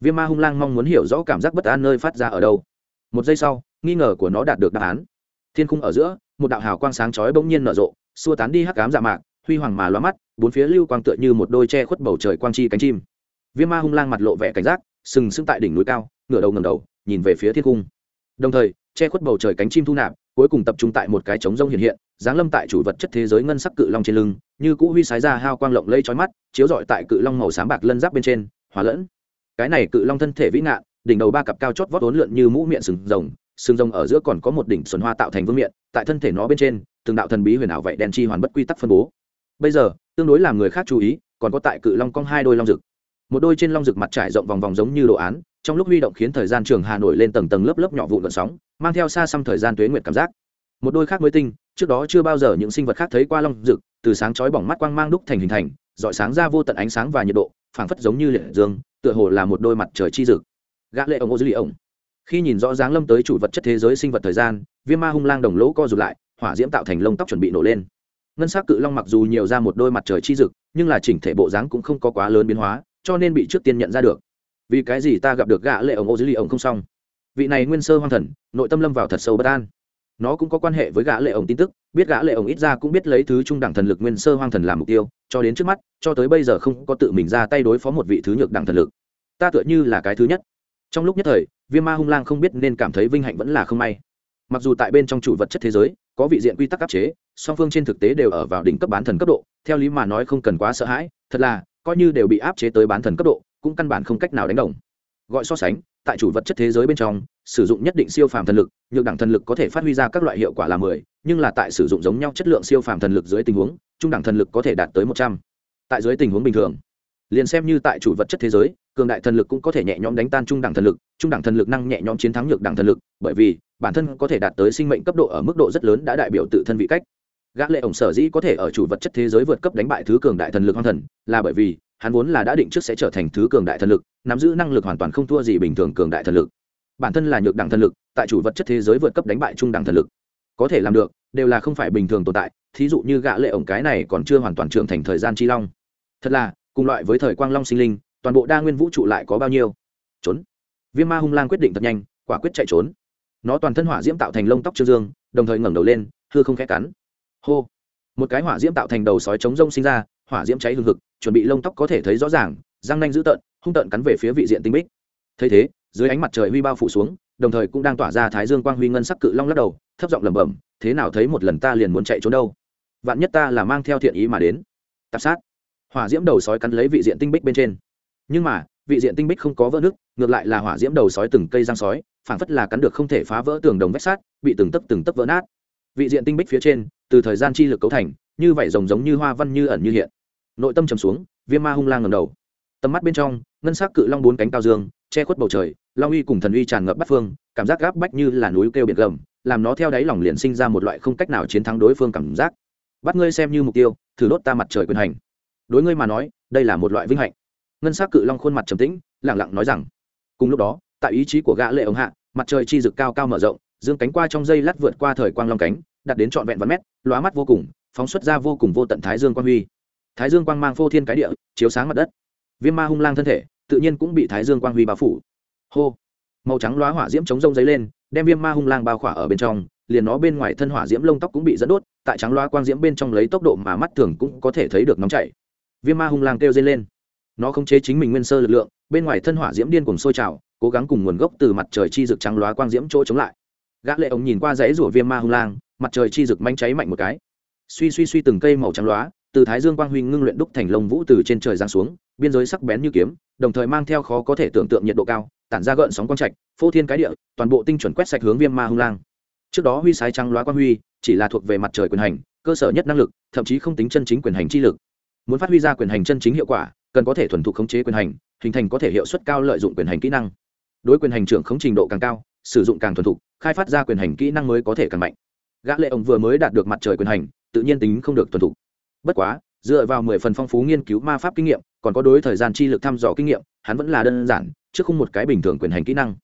[SPEAKER 1] Viêm ma hung lang mong muốn hiểu rõ cảm giác bất an nơi phát ra ở đâu. Một giây sau, nghi ngờ của nó đạt được đáp án. Thiên khung ở giữa, một đạo hào quang sáng chói bỗng nhiên nở rộ, xua tán đi hắc cám dạ mạc, huy hoàng mà loa mắt bốn phía lưu quang tựa như một đôi che khuất bầu trời quang chi cánh chim. Viêm ma hung lang mặt lộ vẻ cảnh giác, sừng sững tại đỉnh núi cao, ngửa đầu ngầm đầu, nhìn về phía thiên cung. Đồng thời, che khuất bầu trời cánh chim thu nạp, cuối cùng tập trung tại một cái trống rông hiện hiện, giáng lâm tại chủ vật chất thế giới ngân sắc cự long trên lưng, như cũ huy sái ra hao quang lộng lây trói mắt, chiếu rọi tại cự long màu sáng bạc lân giáp bên trên, hòa lẫn. Cái này cự long thân thể vĩ ngạn, đỉnh đầu ba cặp cao chót vót ốn lượn như mũ miệng sừng rồng sừng rồng ở giữa còn có một đỉnh xuân hoa tạo thành vương miệng tại thân thể nó bên trên, từng đạo thần bí huyền ảo vậy đen chi hoàn bất quy tắc phân bố. Bây giờ tương đối làm người khác chú ý, còn có tại cự long cong hai đôi long rực. Một đôi trên long rực mặt trải rộng vòng vòng giống như đồ án, trong lúc huy động khiến thời gian trường hà nổi lên tầng tầng lớp lớp nhỏ vụn vận sóng, mang theo xa xăm thời gian tuế nguyệt cảm giác. Một đôi khác mới tinh, trước đó chưa bao giờ những sinh vật khác thấy qua long rực, từ sáng chói bỏng mắt quang mang đúc thành hình thành, dọi sáng ra vô tận ánh sáng và nhiệt độ, phảng phất giống như liệt dương, tựa hồ là một đôi mặt trời chi rực. Gã lệ ông ô dư lì ông. Khi nhìn rõ dáng lâm tới chủ vật chất thế giới sinh vật thời gian, viêm ma hung lang đồng lỗ co rụt lại, hỏa diễm tạo thành lông tóc chuẩn bị nổ lên ngân sắc cự long mặc dù nhiều ra một đôi mặt trời chi rực nhưng là chỉnh thể bộ dáng cũng không có quá lớn biến hóa, cho nên bị trước tiên nhận ra được. Vì cái gì ta gặp được gã lệ ổng ô dưới lì ổng không xong? Vị này nguyên sơ hoang thần, nội tâm lâm vào thật sâu bất an. Nó cũng có quan hệ với gã lệ ổng tin tức, biết gã lệ ổng ít ra cũng biết lấy thứ trung đẳng thần lực nguyên sơ hoang thần làm mục tiêu, cho đến trước mắt, cho tới bây giờ không có tự mình ra tay đối phó một vị thứ nhược đẳng thần lực. Ta tựa như là cái thứ nhất. Trong lúc nhất thời, viêm ma hung lang không biết nên cảm thấy vinh hạnh vẫn là không may. Mặc dù tại bên trong chủ vật chất thế giới có vị diện quy tắc áp chế, song phương trên thực tế đều ở vào đỉnh cấp bán thần cấp độ, theo lý mà nói không cần quá sợ hãi, thật là, coi như đều bị áp chế tới bán thần cấp độ, cũng căn bản không cách nào đánh đồng. Gọi so sánh, tại chủ vật chất thế giới bên trong, sử dụng nhất định siêu phàm thần lực, nhược đẳng thần lực có thể phát huy ra các loại hiệu quả là mười, nhưng là tại sử dụng giống nhau chất lượng siêu phàm thần lực dưới tình huống, trung đẳng thần lực có thể đạt tới một trăm. Tại dưới tình huống bình thường, liền xem như tại chủ vật chất thế giới cường đại thần lực cũng có thể nhẹ nhõm đánh tan trung đẳng thần lực, trung đẳng thần lực năng nhẹ nhõm chiến thắng nhược đẳng thần lực, bởi vì, bản thân có thể đạt tới sinh mệnh cấp độ ở mức độ rất lớn đã đại biểu tự thân vị cách. Gã lệ ổng sở dĩ có thể ở chủ vật chất thế giới vượt cấp đánh bại thứ cường đại thần lực hoang thần, là bởi vì, hắn vốn là đã định trước sẽ trở thành thứ cường đại thần lực, nắm giữ năng lực hoàn toàn không thua gì bình thường cường đại thần lực. Bản thân là nhược đẳng thần lực, tại chủ vật chất thế giới vượt cấp đánh bại trung đẳng thần lực. Có thể làm được, đều là không phải bình thường tồn tại, thí dụ như gã lệ ổng cái này còn chưa hoàn toàn trưởng thành thời gian chi long. Thật là, cùng loại với thời quang long sinh linh toàn bộ đa nguyên vũ trụ lại có bao nhiêu? Trốn. Viêm ma hung lang quyết định thật nhanh, quả quyết chạy trốn. Nó toàn thân hỏa diễm tạo thành lông tóc trương dương, đồng thời ngẩng đầu lên, hư không khẽ cắn. Hô. Một cái hỏa diễm tạo thành đầu sói chống rông sinh ra, hỏa diễm cháy hừng hực, chuẩn bị lông tóc có thể thấy rõ ràng, răng nanh dữ tợn, hung tợn cắn về phía vị diện tinh bích. Thấy thế, dưới ánh mặt trời huy bao phủ xuống, đồng thời cũng đang tỏa ra thái dương quang huy ngân sắc cự long lắc đầu, thấp giọng lẩm bẩm, thế nào thấy một lần ta liền muốn chạy trốn đâu? Vạn nhất ta là mang theo thiện ý mà đến. Tạp sát. Hỏa diễm đầu sói cắn lấy vị diện tinh bích bên trên nhưng mà, vị diện tinh bích không có vỡ nước ngược lại là hỏa diễm đầu sói từng cây răng sói, phảng phất là cắn được không thể phá vỡ tường đồng vách sát bị từng tấc từng tấc vỡ nát. Vị diện tinh bích phía trên, từ thời gian chi lực cấu thành, như vậy rồng giống như hoa văn như ẩn như hiện. Nội tâm trầm xuống, viêm ma hung lang ngầm đầu. Tầm mắt bên trong, ngân sắc cự long bốn cánh cao dương, che khuất bầu trời, long uy cùng thần uy tràn ngập bắt phương, cảm giác gáp bách như là núi kêu biển gầm, làm nó theo đáy lòng liền sinh ra một loại không cách nào chiến thắng đối phương cảm giác. Bắt ngươi xem như mục tiêu, thử đốt ta mặt trời quyền hành. Đối ngươi mà nói, đây là một loại vinh hạnh ngân sắc cự long khuôn mặt trầm tĩnh lẳng lặng nói rằng, cùng lúc đó, tại ý chí của gã lệ ống hạ, mặt trời chi rực cao cao mở rộng, dương cánh qua trong dây lát vượt qua thời quang long cánh, đặt đến trọn vẹn vạn mét, lóa mắt vô cùng, phóng xuất ra vô cùng vô tận thái dương quang huy. Thái dương quang mang phô thiên cái địa, chiếu sáng mặt đất. Viêm ma hung lang thân thể, tự nhiên cũng bị thái dương quang huy bao phủ. Hô! Màu trắng lóa hỏa diễm chống rông giấy lên, đem viêm ma hung lang bao khỏa ở bên trong, liền nó bên ngoài thân hỏa diễm lông tóc cũng bị dẫn đốt, tại trắng loa quang diễm bên trong lấy tốc độ mà mắt thường cũng có thể thấy được nóng chảy. Viêm ma hung lang kêu dây lên nó không chế chính mình nguyên sơ lực lượng, bên ngoài thân hỏa diễm điên cùng sôi trào, cố gắng cùng nguồn gốc từ mặt trời chi rực trắng loá quang diễm chỗ chống lại. Gã lệ ống nhìn qua dãy rủa viêm ma hung lang, mặt trời chi rực manh cháy mạnh một cái. Suy suy suy từng cây màu trắng loá, từ thái dương quang huy ngưng luyện đúc thành lông vũ từ trên trời giáng xuống, biên giới sắc bén như kiếm, đồng thời mang theo khó có thể tưởng tượng nhiệt độ cao, tản ra gợn sóng quang trạch, phô thiên cái địa, toàn bộ tinh chuẩn quét sạch hướng viêm ma hung lang. Trước đó huy sái trắng loá quang huy, chỉ là thuộc về mặt trời quyền hành, cơ sở nhất năng lực, thậm chí không tính chân chính quyền hành chi lực. Muốn phát huy ra quyền hành chân chính hiệu quả cần có thể thuần thục khống chế quyền hành, hình thành có thể hiệu suất cao lợi dụng quyền hành kỹ năng. Đối quyền hành trưởng khống trình độ càng cao, sử dụng càng thuần thục, khai phát ra quyền hành kỹ năng mới có thể càng mạnh. Gã lệ ông vừa mới đạt được mặt trời quyền hành, tự nhiên tính không được thuần thục. Bất quá, dựa vào mười phần phong phú nghiên cứu ma pháp kinh nghiệm, còn có đối thời gian chi lực thăm dò kinh nghiệm, hắn vẫn là đơn giản trước không một cái bình thường quyền hành kỹ năng.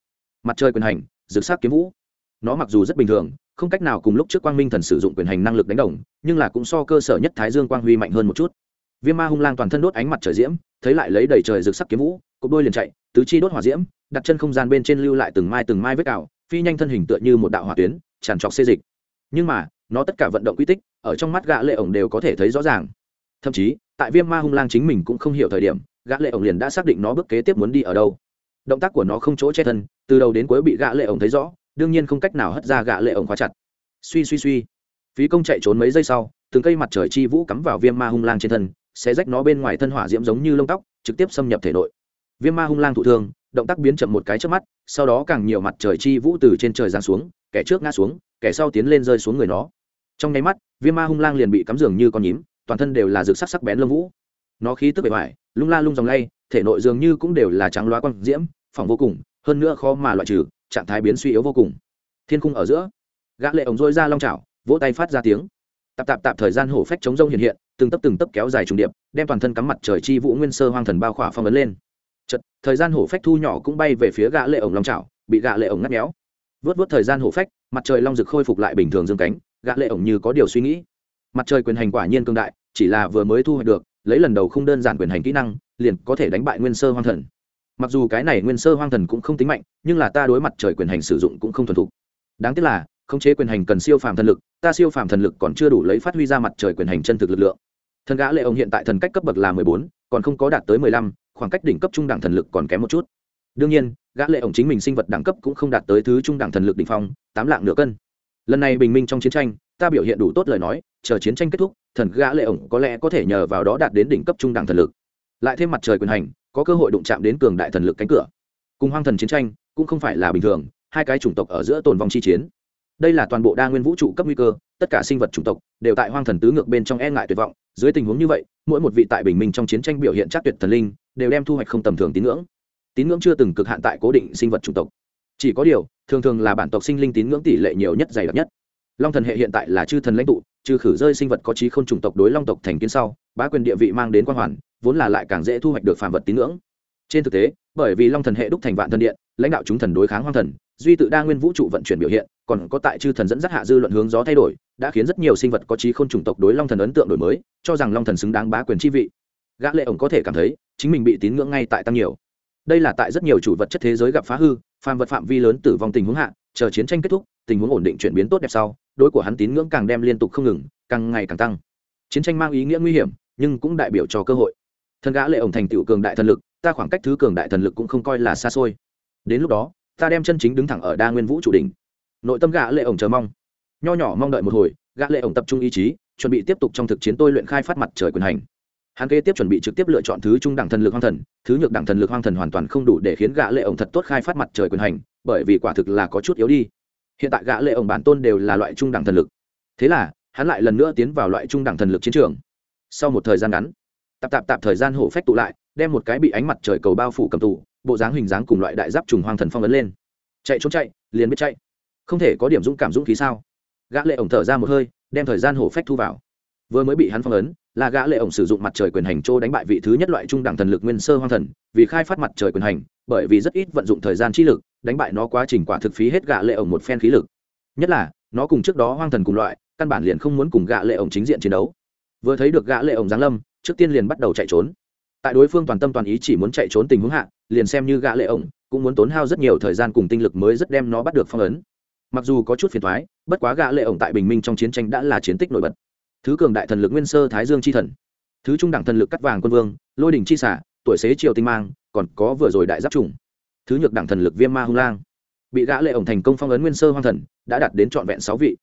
[SPEAKER 1] Mặt trời quyền hành, dược sắc kiếm vũ. Nó mặc dù rất bình thường, không cách nào cùng lúc trước quang minh thần sử dụng quyền hành năng lực đánh đồng, nhưng là cũng so cơ sở nhất thái dương quang huy mạnh hơn một chút viêm ma hung lang toàn thân đốt ánh mặt trời diễm, thấy lại lấy đầy trời rực sắc kiếm vũ cục đôi liền chạy, tứ chi đốt hỏa diễm, đặt chân không gian bên trên lưu lại từng mai từng mai vết cào, phi nhanh thân hình tựa như một đạo hỏa tuyến, tràn trọc xê dịch. Nhưng mà, nó tất cả vận động quy tích, ở trong mắt gã lệ ổng đều có thể thấy rõ ràng. Thậm chí, tại viêm ma hung lang chính mình cũng không hiểu thời điểm, gã lệ ổng liền đã xác định nó bước kế tiếp muốn đi ở đâu. Động tác của nó không chỗ che thân, từ đầu đến cuối bị gã lệ ổng thấy rõ, đương nhiên không cách nào hất ra gã lệ ổng khóa chặt. Suy suy suy. Phí công chạy trốn mấy giây sau, từng cây mặt trời chi vũ cắm vào viêm ma hung lang trên thân sẽ rách nó bên ngoài thân hỏa diễm giống như lông tóc, trực tiếp xâm nhập thể nội. Viêm ma hung lang thụ thương, động tác biến chậm một cái trước mắt, sau đó càng nhiều mặt trời chi vũ từ trên trời giáng xuống, kẻ trước ngã xuống, kẻ sau tiến lên rơi xuống người nó. Trong nháy mắt, viêm ma hung lang liền bị cắm giường như con nhím, toàn thân đều là rực sắc sắc bén lông vũ. Nó khí tức bề ngoài lung la lung dòng lay, thể nội dường như cũng đều là trắng loa quang diễm, phỏng vô cùng, hơn nữa khó mà loại trừ, trạng thái biến suy yếu vô cùng. Thiên khung ở giữa, gã lệ ổng rôi ra long chảo, vỗ tay phát ra tiếng. Tạp tạp tạp thời gian hổ phách chống rông hiện hiện từng tấp từng tấp kéo dài trùng điệp, đem toàn thân cắm mặt trời chi vũ nguyên sơ hoang thần bao khỏa phong ấn lên. Chật thời gian hổ phách thu nhỏ cũng bay về phía gã lệ ổng long chảo, bị gã lệ ổng ngắt méo. Vớt vớt thời gian hổ phách, mặt trời long rực khôi phục lại bình thường dương cánh, gã lệ ổng như có điều suy nghĩ. Mặt trời quyền hành quả nhiên cương đại, chỉ là vừa mới thu hoạch được, lấy lần đầu không đơn giản quyền hành kỹ năng, liền có thể đánh bại nguyên sơ hoang thần. Mặc dù cái này nguyên sơ hoang thần cũng không tính mạnh, nhưng là ta đối mặt trời quyền hành sử dụng cũng không thuần thục. Đáng tiếc là, khống chế quyền hành cần siêu phàm thần lực, ta siêu phàm thần lực còn chưa đủ lấy phát huy ra mặt trời quyền hành chân thực lực lượng thần gã lệ ông hiện tại thần cách cấp bậc là mười bốn, còn không có đạt tới mười lăm, khoảng cách đỉnh cấp trung đẳng thần lực còn kém một chút. Đương nhiên, gã lệ ổng chính mình sinh vật đẳng cấp cũng không đạt tới thứ trung đẳng thần lực đỉnh phong, tám lạng nửa cân. Lần này bình minh trong chiến tranh, ta biểu hiện đủ tốt lời nói, chờ chiến tranh kết thúc, thần gã lệ ổng có lẽ có thể nhờ vào đó đạt đến đỉnh cấp trung đẳng thần lực. Lại thêm mặt trời quyền hành, có cơ hội đụng chạm đến cường đại thần lực cánh cửa. Cùng hoang thần chiến tranh, cũng không phải là bình thường, hai cái chủng tộc ở giữa tồn vong chi chiến. Đây là toàn bộ đa nguyên vũ trụ cấp nguy cơ, tất cả sinh vật chủng tộc đều tại hoang thần tứ ngược bên trong e ngại tuyệt vọng dưới tình huống như vậy, mỗi một vị tại bình minh trong chiến tranh biểu hiện chắc tuyệt thần linh, đều đem thu hoạch không tầm thường tín ngưỡng. Tín ngưỡng chưa từng cực hạn tại cố định sinh vật chủng tộc. Chỉ có điều, thường thường là bản tộc sinh linh tín ngưỡng tỷ lệ nhiều nhất, dày đặc nhất. Long thần hệ hiện tại là chư thần lãnh tụ, trừ khử rơi sinh vật có trí không chủng tộc đối long tộc thành kiến sau, bá quyền địa vị mang đến quan hoàn, vốn là lại càng dễ thu hoạch được phàm vật tín ngưỡng. Trên thực tế, bởi vì long thần hệ đúc thành vạn thần điện, lãnh đạo chúng thần đối kháng hoang thần duy tự đa nguyên vũ trụ vận chuyển biểu hiện, còn có tại chư thần dẫn dắt hạ dư luận hướng gió thay đổi, đã khiến rất nhiều sinh vật có trí không chủng tộc đối long thần ấn tượng đổi mới, cho rằng long thần xứng đáng bá quyền chi vị. Gã lệ ổng có thể cảm thấy, chính mình bị tín ngưỡng ngay tại tăng nhiều. Đây là tại rất nhiều chủ vật chất thế giới gặp phá hư, phàm vật phạm vi lớn tử vong tình huống hạ, chờ chiến tranh kết thúc, tình huống ổn định chuyển biến tốt đẹp sau, đối của hắn tín ngưỡng càng đem liên tục không ngừng, càng ngày càng tăng. Chiến tranh mang ý nghĩa nguy hiểm, nhưng cũng đại biểu cho cơ hội. Thần gã lệ ổng thành tựu cường đại thần lực, ta khoảng cách thứ cường đại thần lực cũng không coi là xa xôi. Đến lúc đó ta đem chân chính đứng thẳng ở đa nguyên vũ trụ đỉnh. Nội tâm gã lệ ổng chờ mong. Nho nhỏ mong đợi một hồi, gã lệ ổng tập trung ý chí, chuẩn bị tiếp tục trong thực chiến tôi luyện khai phát mặt trời quyền hành. Hắn kế tiếp chuẩn bị trực tiếp lựa chọn thứ trung đẳng thần lực hoang thần, thứ nhược đẳng thần lực hoang thần hoàn toàn không đủ để khiến gã lệ ổng thật tốt khai phát mặt trời quyền hành, bởi vì quả thực là có chút yếu đi. Hiện tại gã lệ ổng bản tôn đều là loại trung đẳng thần lực. Thế là, hắn lại lần nữa tiến vào loại trung đẳng thần lực chiến trường. Sau một thời gian ngắn, tạp tạp tạp thời gian hổ phách tụ lại, đem một cái bị ánh mặt trời cầu bao phủ cầm tù bộ dáng hình dáng cùng loại đại giáp trùng hoang thần phong ấn lên. Chạy trốn chạy, liền biết chạy. Không thể có điểm dũng cảm dũng khí sao? Gã lệ ổng thở ra một hơi, đem thời gian hổ phách thu vào. Vừa mới bị hắn phong ấn, là gã lệ ổng sử dụng mặt trời quyền hành châu đánh bại vị thứ nhất loại trung đẳng thần lực nguyên sơ hoang thần, vì khai phát mặt trời quyền hành, bởi vì rất ít vận dụng thời gian chi lực, đánh bại nó quá trình quả thực phí hết gã lệ ổng một phen khí lực. Nhất là, nó cùng trước đó hoang thần cùng loại, căn bản liền không muốn cùng gã lệ ổng chính diện chiến đấu. Vừa thấy được gã lệ ổng giáng lâm, trước tiên liền bắt đầu chạy trốn tại đối phương toàn tâm toàn ý chỉ muốn chạy trốn tình huống hạ, liền xem như gã lệ ổng, cũng muốn tốn hao rất nhiều thời gian cùng tinh lực mới rất đem nó bắt được phong ấn. Mặc dù có chút phiền toái, bất quá gã lệ ổng tại bình minh trong chiến tranh đã là chiến tích nổi bật. Thứ cường đại thần lực nguyên sơ thái dương chi thần. Thứ trung đẳng thần lực cắt vàng quân vương, lôi đỉnh chi xả tuổi xế triều tinh mang, còn có vừa rồi đại giáp trùng. Thứ nhược đẳng thần lực viêm ma hung lang. Bị gã lệ ổng thành công phong ấn nguyên sơ hoang thần, đã đạt đến trọn vẹn sáu vị.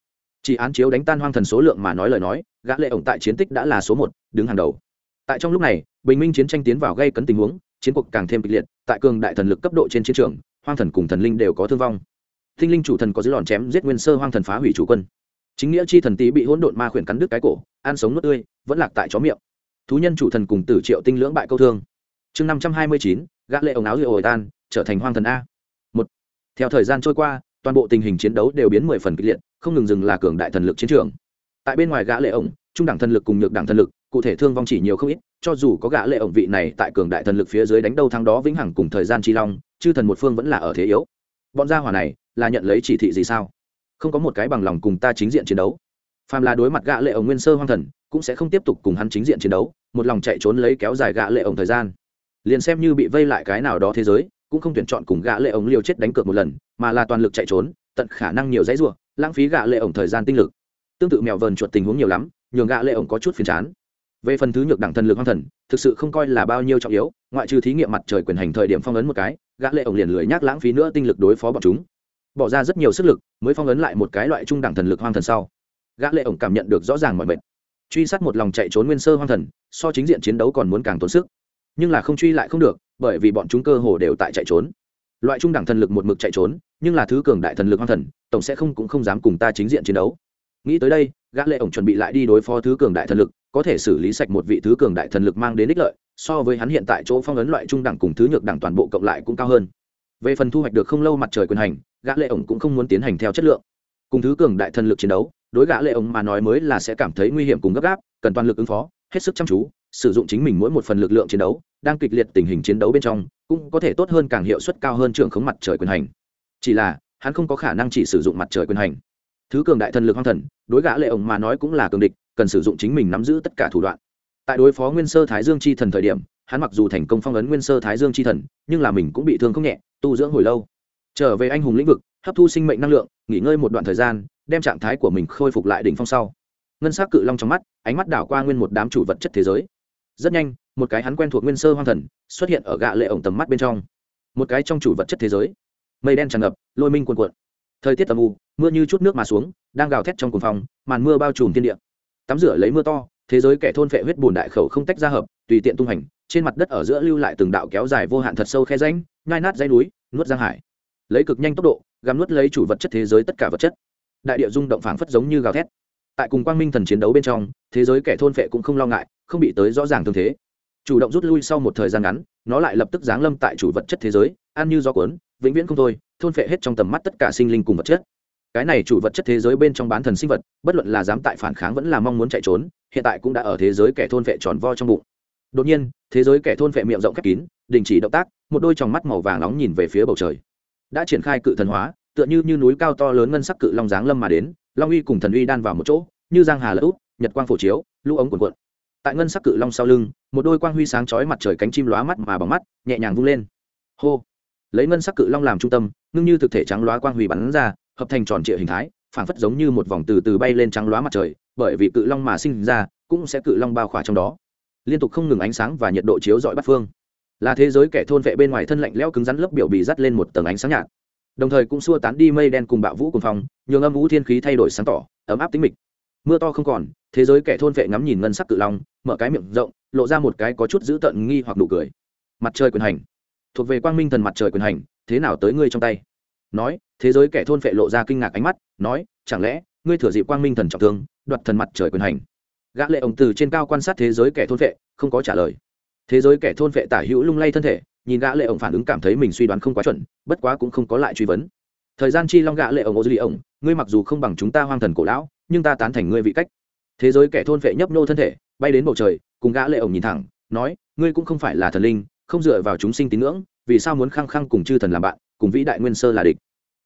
[SPEAKER 1] Chỉ án chiếu đánh tan hoang thần số lượng mà nói lời nói, gã lệ ổng tại chiến tích đã là số một, đứng hàng đầu tại trong lúc này, bình minh chiến tranh tiến vào gây cấn tình huống, chiến cuộc càng thêm kịch liệt, tại cường đại thần lực cấp độ trên chiến trường, hoang thần cùng thần linh đều có thương vong. Tinh linh chủ thần có dưới đòn chém giết nguyên sơ hoang thần phá hủy chủ quân. Chính nghĩa chi thần tý bị hỗn độn ma khuyển cắn đứt cái cổ, ăn sống nuốt tươi, vẫn lạc tại chó miệng. Thú nhân chủ thần cùng tử triệu tinh lưỡng bại câu thương. Chương năm trăm hai mươi chín, gã lệ ống áo rượu ổi tan, trở thành hoang thần a. Một, theo thời gian trôi qua, toàn bộ tình hình chiến đấu đều biến mười phần kịch liệt, không ngừng dừng là cường đại thần lực chiến trường. Tại bên ngoài gã lệ ổng, trung đẳng thần lực cùng nhược đẳng thần lực cụ thể thương vong chỉ nhiều không ít, cho dù có gã lệ ổng vị này tại cường đại thần lực phía dưới đánh đâu thắng đó vĩnh hằng cùng thời gian chi long, chư thần một phương vẫn là ở thế yếu. Bọn gia hỏa này là nhận lấy chỉ thị gì sao? Không có một cái bằng lòng cùng ta chính diện chiến đấu. Phàm là đối mặt gã lệ ổng nguyên sơ hoang thần, cũng sẽ không tiếp tục cùng hắn chính diện chiến đấu, một lòng chạy trốn lấy kéo dài gã lệ ổng thời gian. Liền xem như bị vây lại cái nào đó thế giới, cũng không tuyển chọn cùng gã lệ ổng liều chết đánh cược một lần, mà là toàn lực chạy trốn, tận khả năng nhiều dãy rủa, lãng phí gã lệ ổng thời gian tinh lực. Tương tự mèo vờn chuột tình huống nhiều lắm, nhường gã lệ ổng có chút phiền chán về phần thứ nhược đẳng thần lực hoang thần, thực sự không coi là bao nhiêu trọng yếu, ngoại trừ thí nghiệm mặt trời quyền hành thời điểm phong ấn một cái, gã lệ ổng liền lười nhác lãng phí nữa tinh lực đối phó bọn chúng. Bỏ ra rất nhiều sức lực, mới phong ấn lại một cái loại trung đẳng thần lực hoang thần sau. Gã lệ ổng cảm nhận được rõ ràng mọi mệt. Truy sát một lòng chạy trốn nguyên sơ hoang thần, so chính diện chiến đấu còn muốn càng tốn sức. Nhưng là không truy lại không được, bởi vì bọn chúng cơ hồ đều tại chạy trốn. Loại trung đẳng thần lực một mực chạy trốn, nhưng là thứ cường đại thần lực hoang thần, tổng sẽ không cũng không dám cùng ta chính diện chiến đấu. Nghĩ tới đây, gã lệ ổng chuẩn bị lại đi đối phó thứ cường đại thần lực có thể xử lý sạch một vị thứ cường đại thần lực mang đến ích lợi, so với hắn hiện tại chỗ phong ấn loại trung đẳng cùng thứ nhược đẳng toàn bộ cộng lại cũng cao hơn. Về phần thu hoạch được không lâu mặt trời quyền hành, gã lệ ổng cũng không muốn tiến hành theo chất lượng. Cùng thứ cường đại thần lực chiến đấu, đối gã lệ ổng mà nói mới là sẽ cảm thấy nguy hiểm cùng gấp gáp, cần toàn lực ứng phó, hết sức chăm chú, sử dụng chính mình mỗi một phần lực lượng chiến đấu, đang kịch liệt tình hình chiến đấu bên trong, cũng có thể tốt hơn càng hiệu suất cao hơn trưởng khống mặt trời quyền hành. Chỉ là, hắn không có khả năng chỉ sử dụng mặt trời quyền hành thứ cường đại thần lực hoang thần, đối gã lệ ổng mà nói cũng là cường địch, cần sử dụng chính mình nắm giữ tất cả thủ đoạn. Tại đối phó nguyên sơ thái dương chi thần thời điểm, hắn mặc dù thành công phong ấn nguyên sơ thái dương chi thần, nhưng là mình cũng bị thương không nhẹ, tu dưỡng hồi lâu. Trở về anh hùng lĩnh vực, hấp thu sinh mệnh năng lượng, nghỉ ngơi một đoạn thời gian, đem trạng thái của mình khôi phục lại đỉnh phong sau. Ngân s c cự long trong mắt, ánh mắt đảo qua nguyên một đám chủ vật chất thế giới. Rất nhanh, một cái hắn quen thuộc nguyên sơ hoang thần xuất hiện ở gạ lệ ổng tầm mắt bên trong. Một cái trong chủ vật chất thế giới. Mây đen tràn ngập, lôi minh cuồn cuộn. Thời tiết tầm u mưa như chút nước mà xuống, đang gào thét trong cuồng phòng màn mưa bao trùm thiên địa. Tắm rửa lấy mưa to, thế giới kẻ thôn phệ huyết bùn đại khẩu không tách ra hợp, tùy tiện tung hành, trên mặt đất ở giữa lưu lại từng đạo kéo dài vô hạn thật sâu khe ránh nhai nát dây núi, nuốt giang hải. Lấy cực nhanh tốc độ gắm nuốt lấy chủ vật chất thế giới tất cả vật chất. Đại địa rung động phảng phất giống như gào thét. Tại cùng quang minh thần chiến đấu bên trong, thế giới kẻ thôn phệ cũng không lo ngại, không bị tới rõ ràng thương thế. Chủ động rút lui sau một thời gian ngắn, nó lại lập tức giáng lâm tại chủ vật chất thế giới, ăn như gió cuốn, vĩnh viễn không thôi, thôn phệ hết trong tầm mắt tất cả sinh linh cùng vật chất cái này chủ vật chất thế giới bên trong bán thần sinh vật, bất luận là dám tại phản kháng vẫn là mong muốn chạy trốn, hiện tại cũng đã ở thế giới kẻ thôn vệ tròn vo trong bụng. Đột nhiên, thế giới kẻ thôn vệ miệng rộng khép kín, đình chỉ động tác, một đôi tròng mắt màu vàng nóng nhìn về phía bầu trời. Đã triển khai cự thần hóa, tựa như như núi cao to lớn ngân sắc cự long giáng lâm mà đến, long uy cùng thần uy đan vào một chỗ, như giang hà lỡ út nhật quang phổ chiếu, lũ ống cuộn cuộn. Tại ngân sắc cự long sau lưng, một đôi quang huy sáng chói mặt trời cánh chim lóa mắt mà bằng mắt, nhẹ nhàng vung lên. Hô! Lấy ngân sắc cự long làm trung tâm, ngưng như thực thể trắng loá quang huy bắn ra hợp thành tròn trịa hình thái, phảng phất giống như một vòng từ từ bay lên trắng loá mặt trời, bởi vì cự long mà sinh ra, cũng sẽ cự long bao khỏa trong đó. Liên tục không ngừng ánh sáng và nhiệt độ chiếu dọi bắt phương. Là thế giới kẻ thôn vệ bên ngoài thân lạnh lẽo cứng rắn lớp biểu bì dắt lên một tầng ánh sáng nhạt. Đồng thời cũng xua tán đi mây đen cùng bạo vũ cùng phong, nhường âm vũ thiên khí thay đổi sáng tỏ, ấm áp tính mịch. Mưa to không còn, thế giới kẻ thôn vệ ngắm nhìn ngân sắc cự long, mở cái miệng rộng, lộ ra một cái có chút dữ tợn nghi hoặc nụ cười. Mặt trời quyền hành. Thuộc về quang minh thần mặt trời quyền hành, thế nào tới ngươi trong tay? Nói, thế giới kẻ thôn vệ lộ ra kinh ngạc ánh mắt, nói, chẳng lẽ, ngươi thừa dịp quang minh thần trọng thương, đoạt thần mặt trời quyền hành? Gã lệ ổng từ trên cao quan sát thế giới kẻ thôn vệ không có trả lời. Thế giới kẻ thôn vệ tả hữu lung lay thân thể, nhìn gã lệ ổng phản ứng cảm thấy mình suy đoán không quá chuẩn, bất quá cũng không có lại truy vấn. Thời gian chi long gã lệ ổng ô dư ổng ngươi mặc dù không bằng chúng ta hoang thần cổ lão, nhưng ta tán thành ngươi vị cách. Thế giới kẻ thôn vệ nhấp nô thân thể, bay đến bầu trời, cùng gã lệ ổng nhìn thẳng, nói, ngươi cũng không phải là thần linh, không dựa vào chúng sinh tín ngưỡng, vì sao muốn khăng khăng cùng chư thần làm bạn? Cùng vĩ đại nguyên sơ là địch.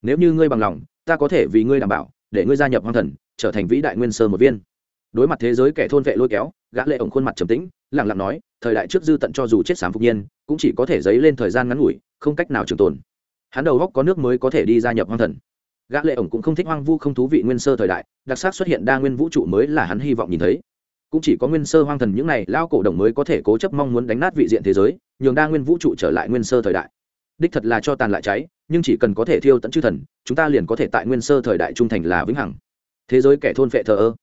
[SPEAKER 1] Nếu như ngươi bằng lòng, ta có thể vì ngươi đảm bảo, để ngươi gia nhập hoang thần, trở thành vĩ đại nguyên sơ một viên. Đối mặt thế giới kẻ thôn vệ lôi kéo, gã lệ ổng khuôn mặt trầm tĩnh, lặng lặng nói, thời đại trước dư tận cho dù chết sám phục nhiên, cũng chỉ có thể dấy lên thời gian ngắn ngủi, không cách nào trường tồn. Hắn đầu góc có nước mới có thể đi gia nhập hoang thần. Gã lệ ổng cũng không thích hoang vu không thú vị nguyên sơ thời đại, đặc sắc xuất hiện đa nguyên vũ trụ mới là hắn hy vọng nhìn thấy. Cũng chỉ có nguyên sơ hoang thần những này lao cổ đồng mới có thể cố chấp mong muốn đánh nát vị diện thế giới, nhường đa nguyên vũ trụ trở lại nguyên sơ thời đại đích thật là cho tàn lại cháy, nhưng chỉ cần có thể thiêu tận chư thần, chúng ta liền có thể tại nguyên sơ thời đại trung thành là vĩnh hằng. Thế giới kẻ thôn phệ thờ ơ.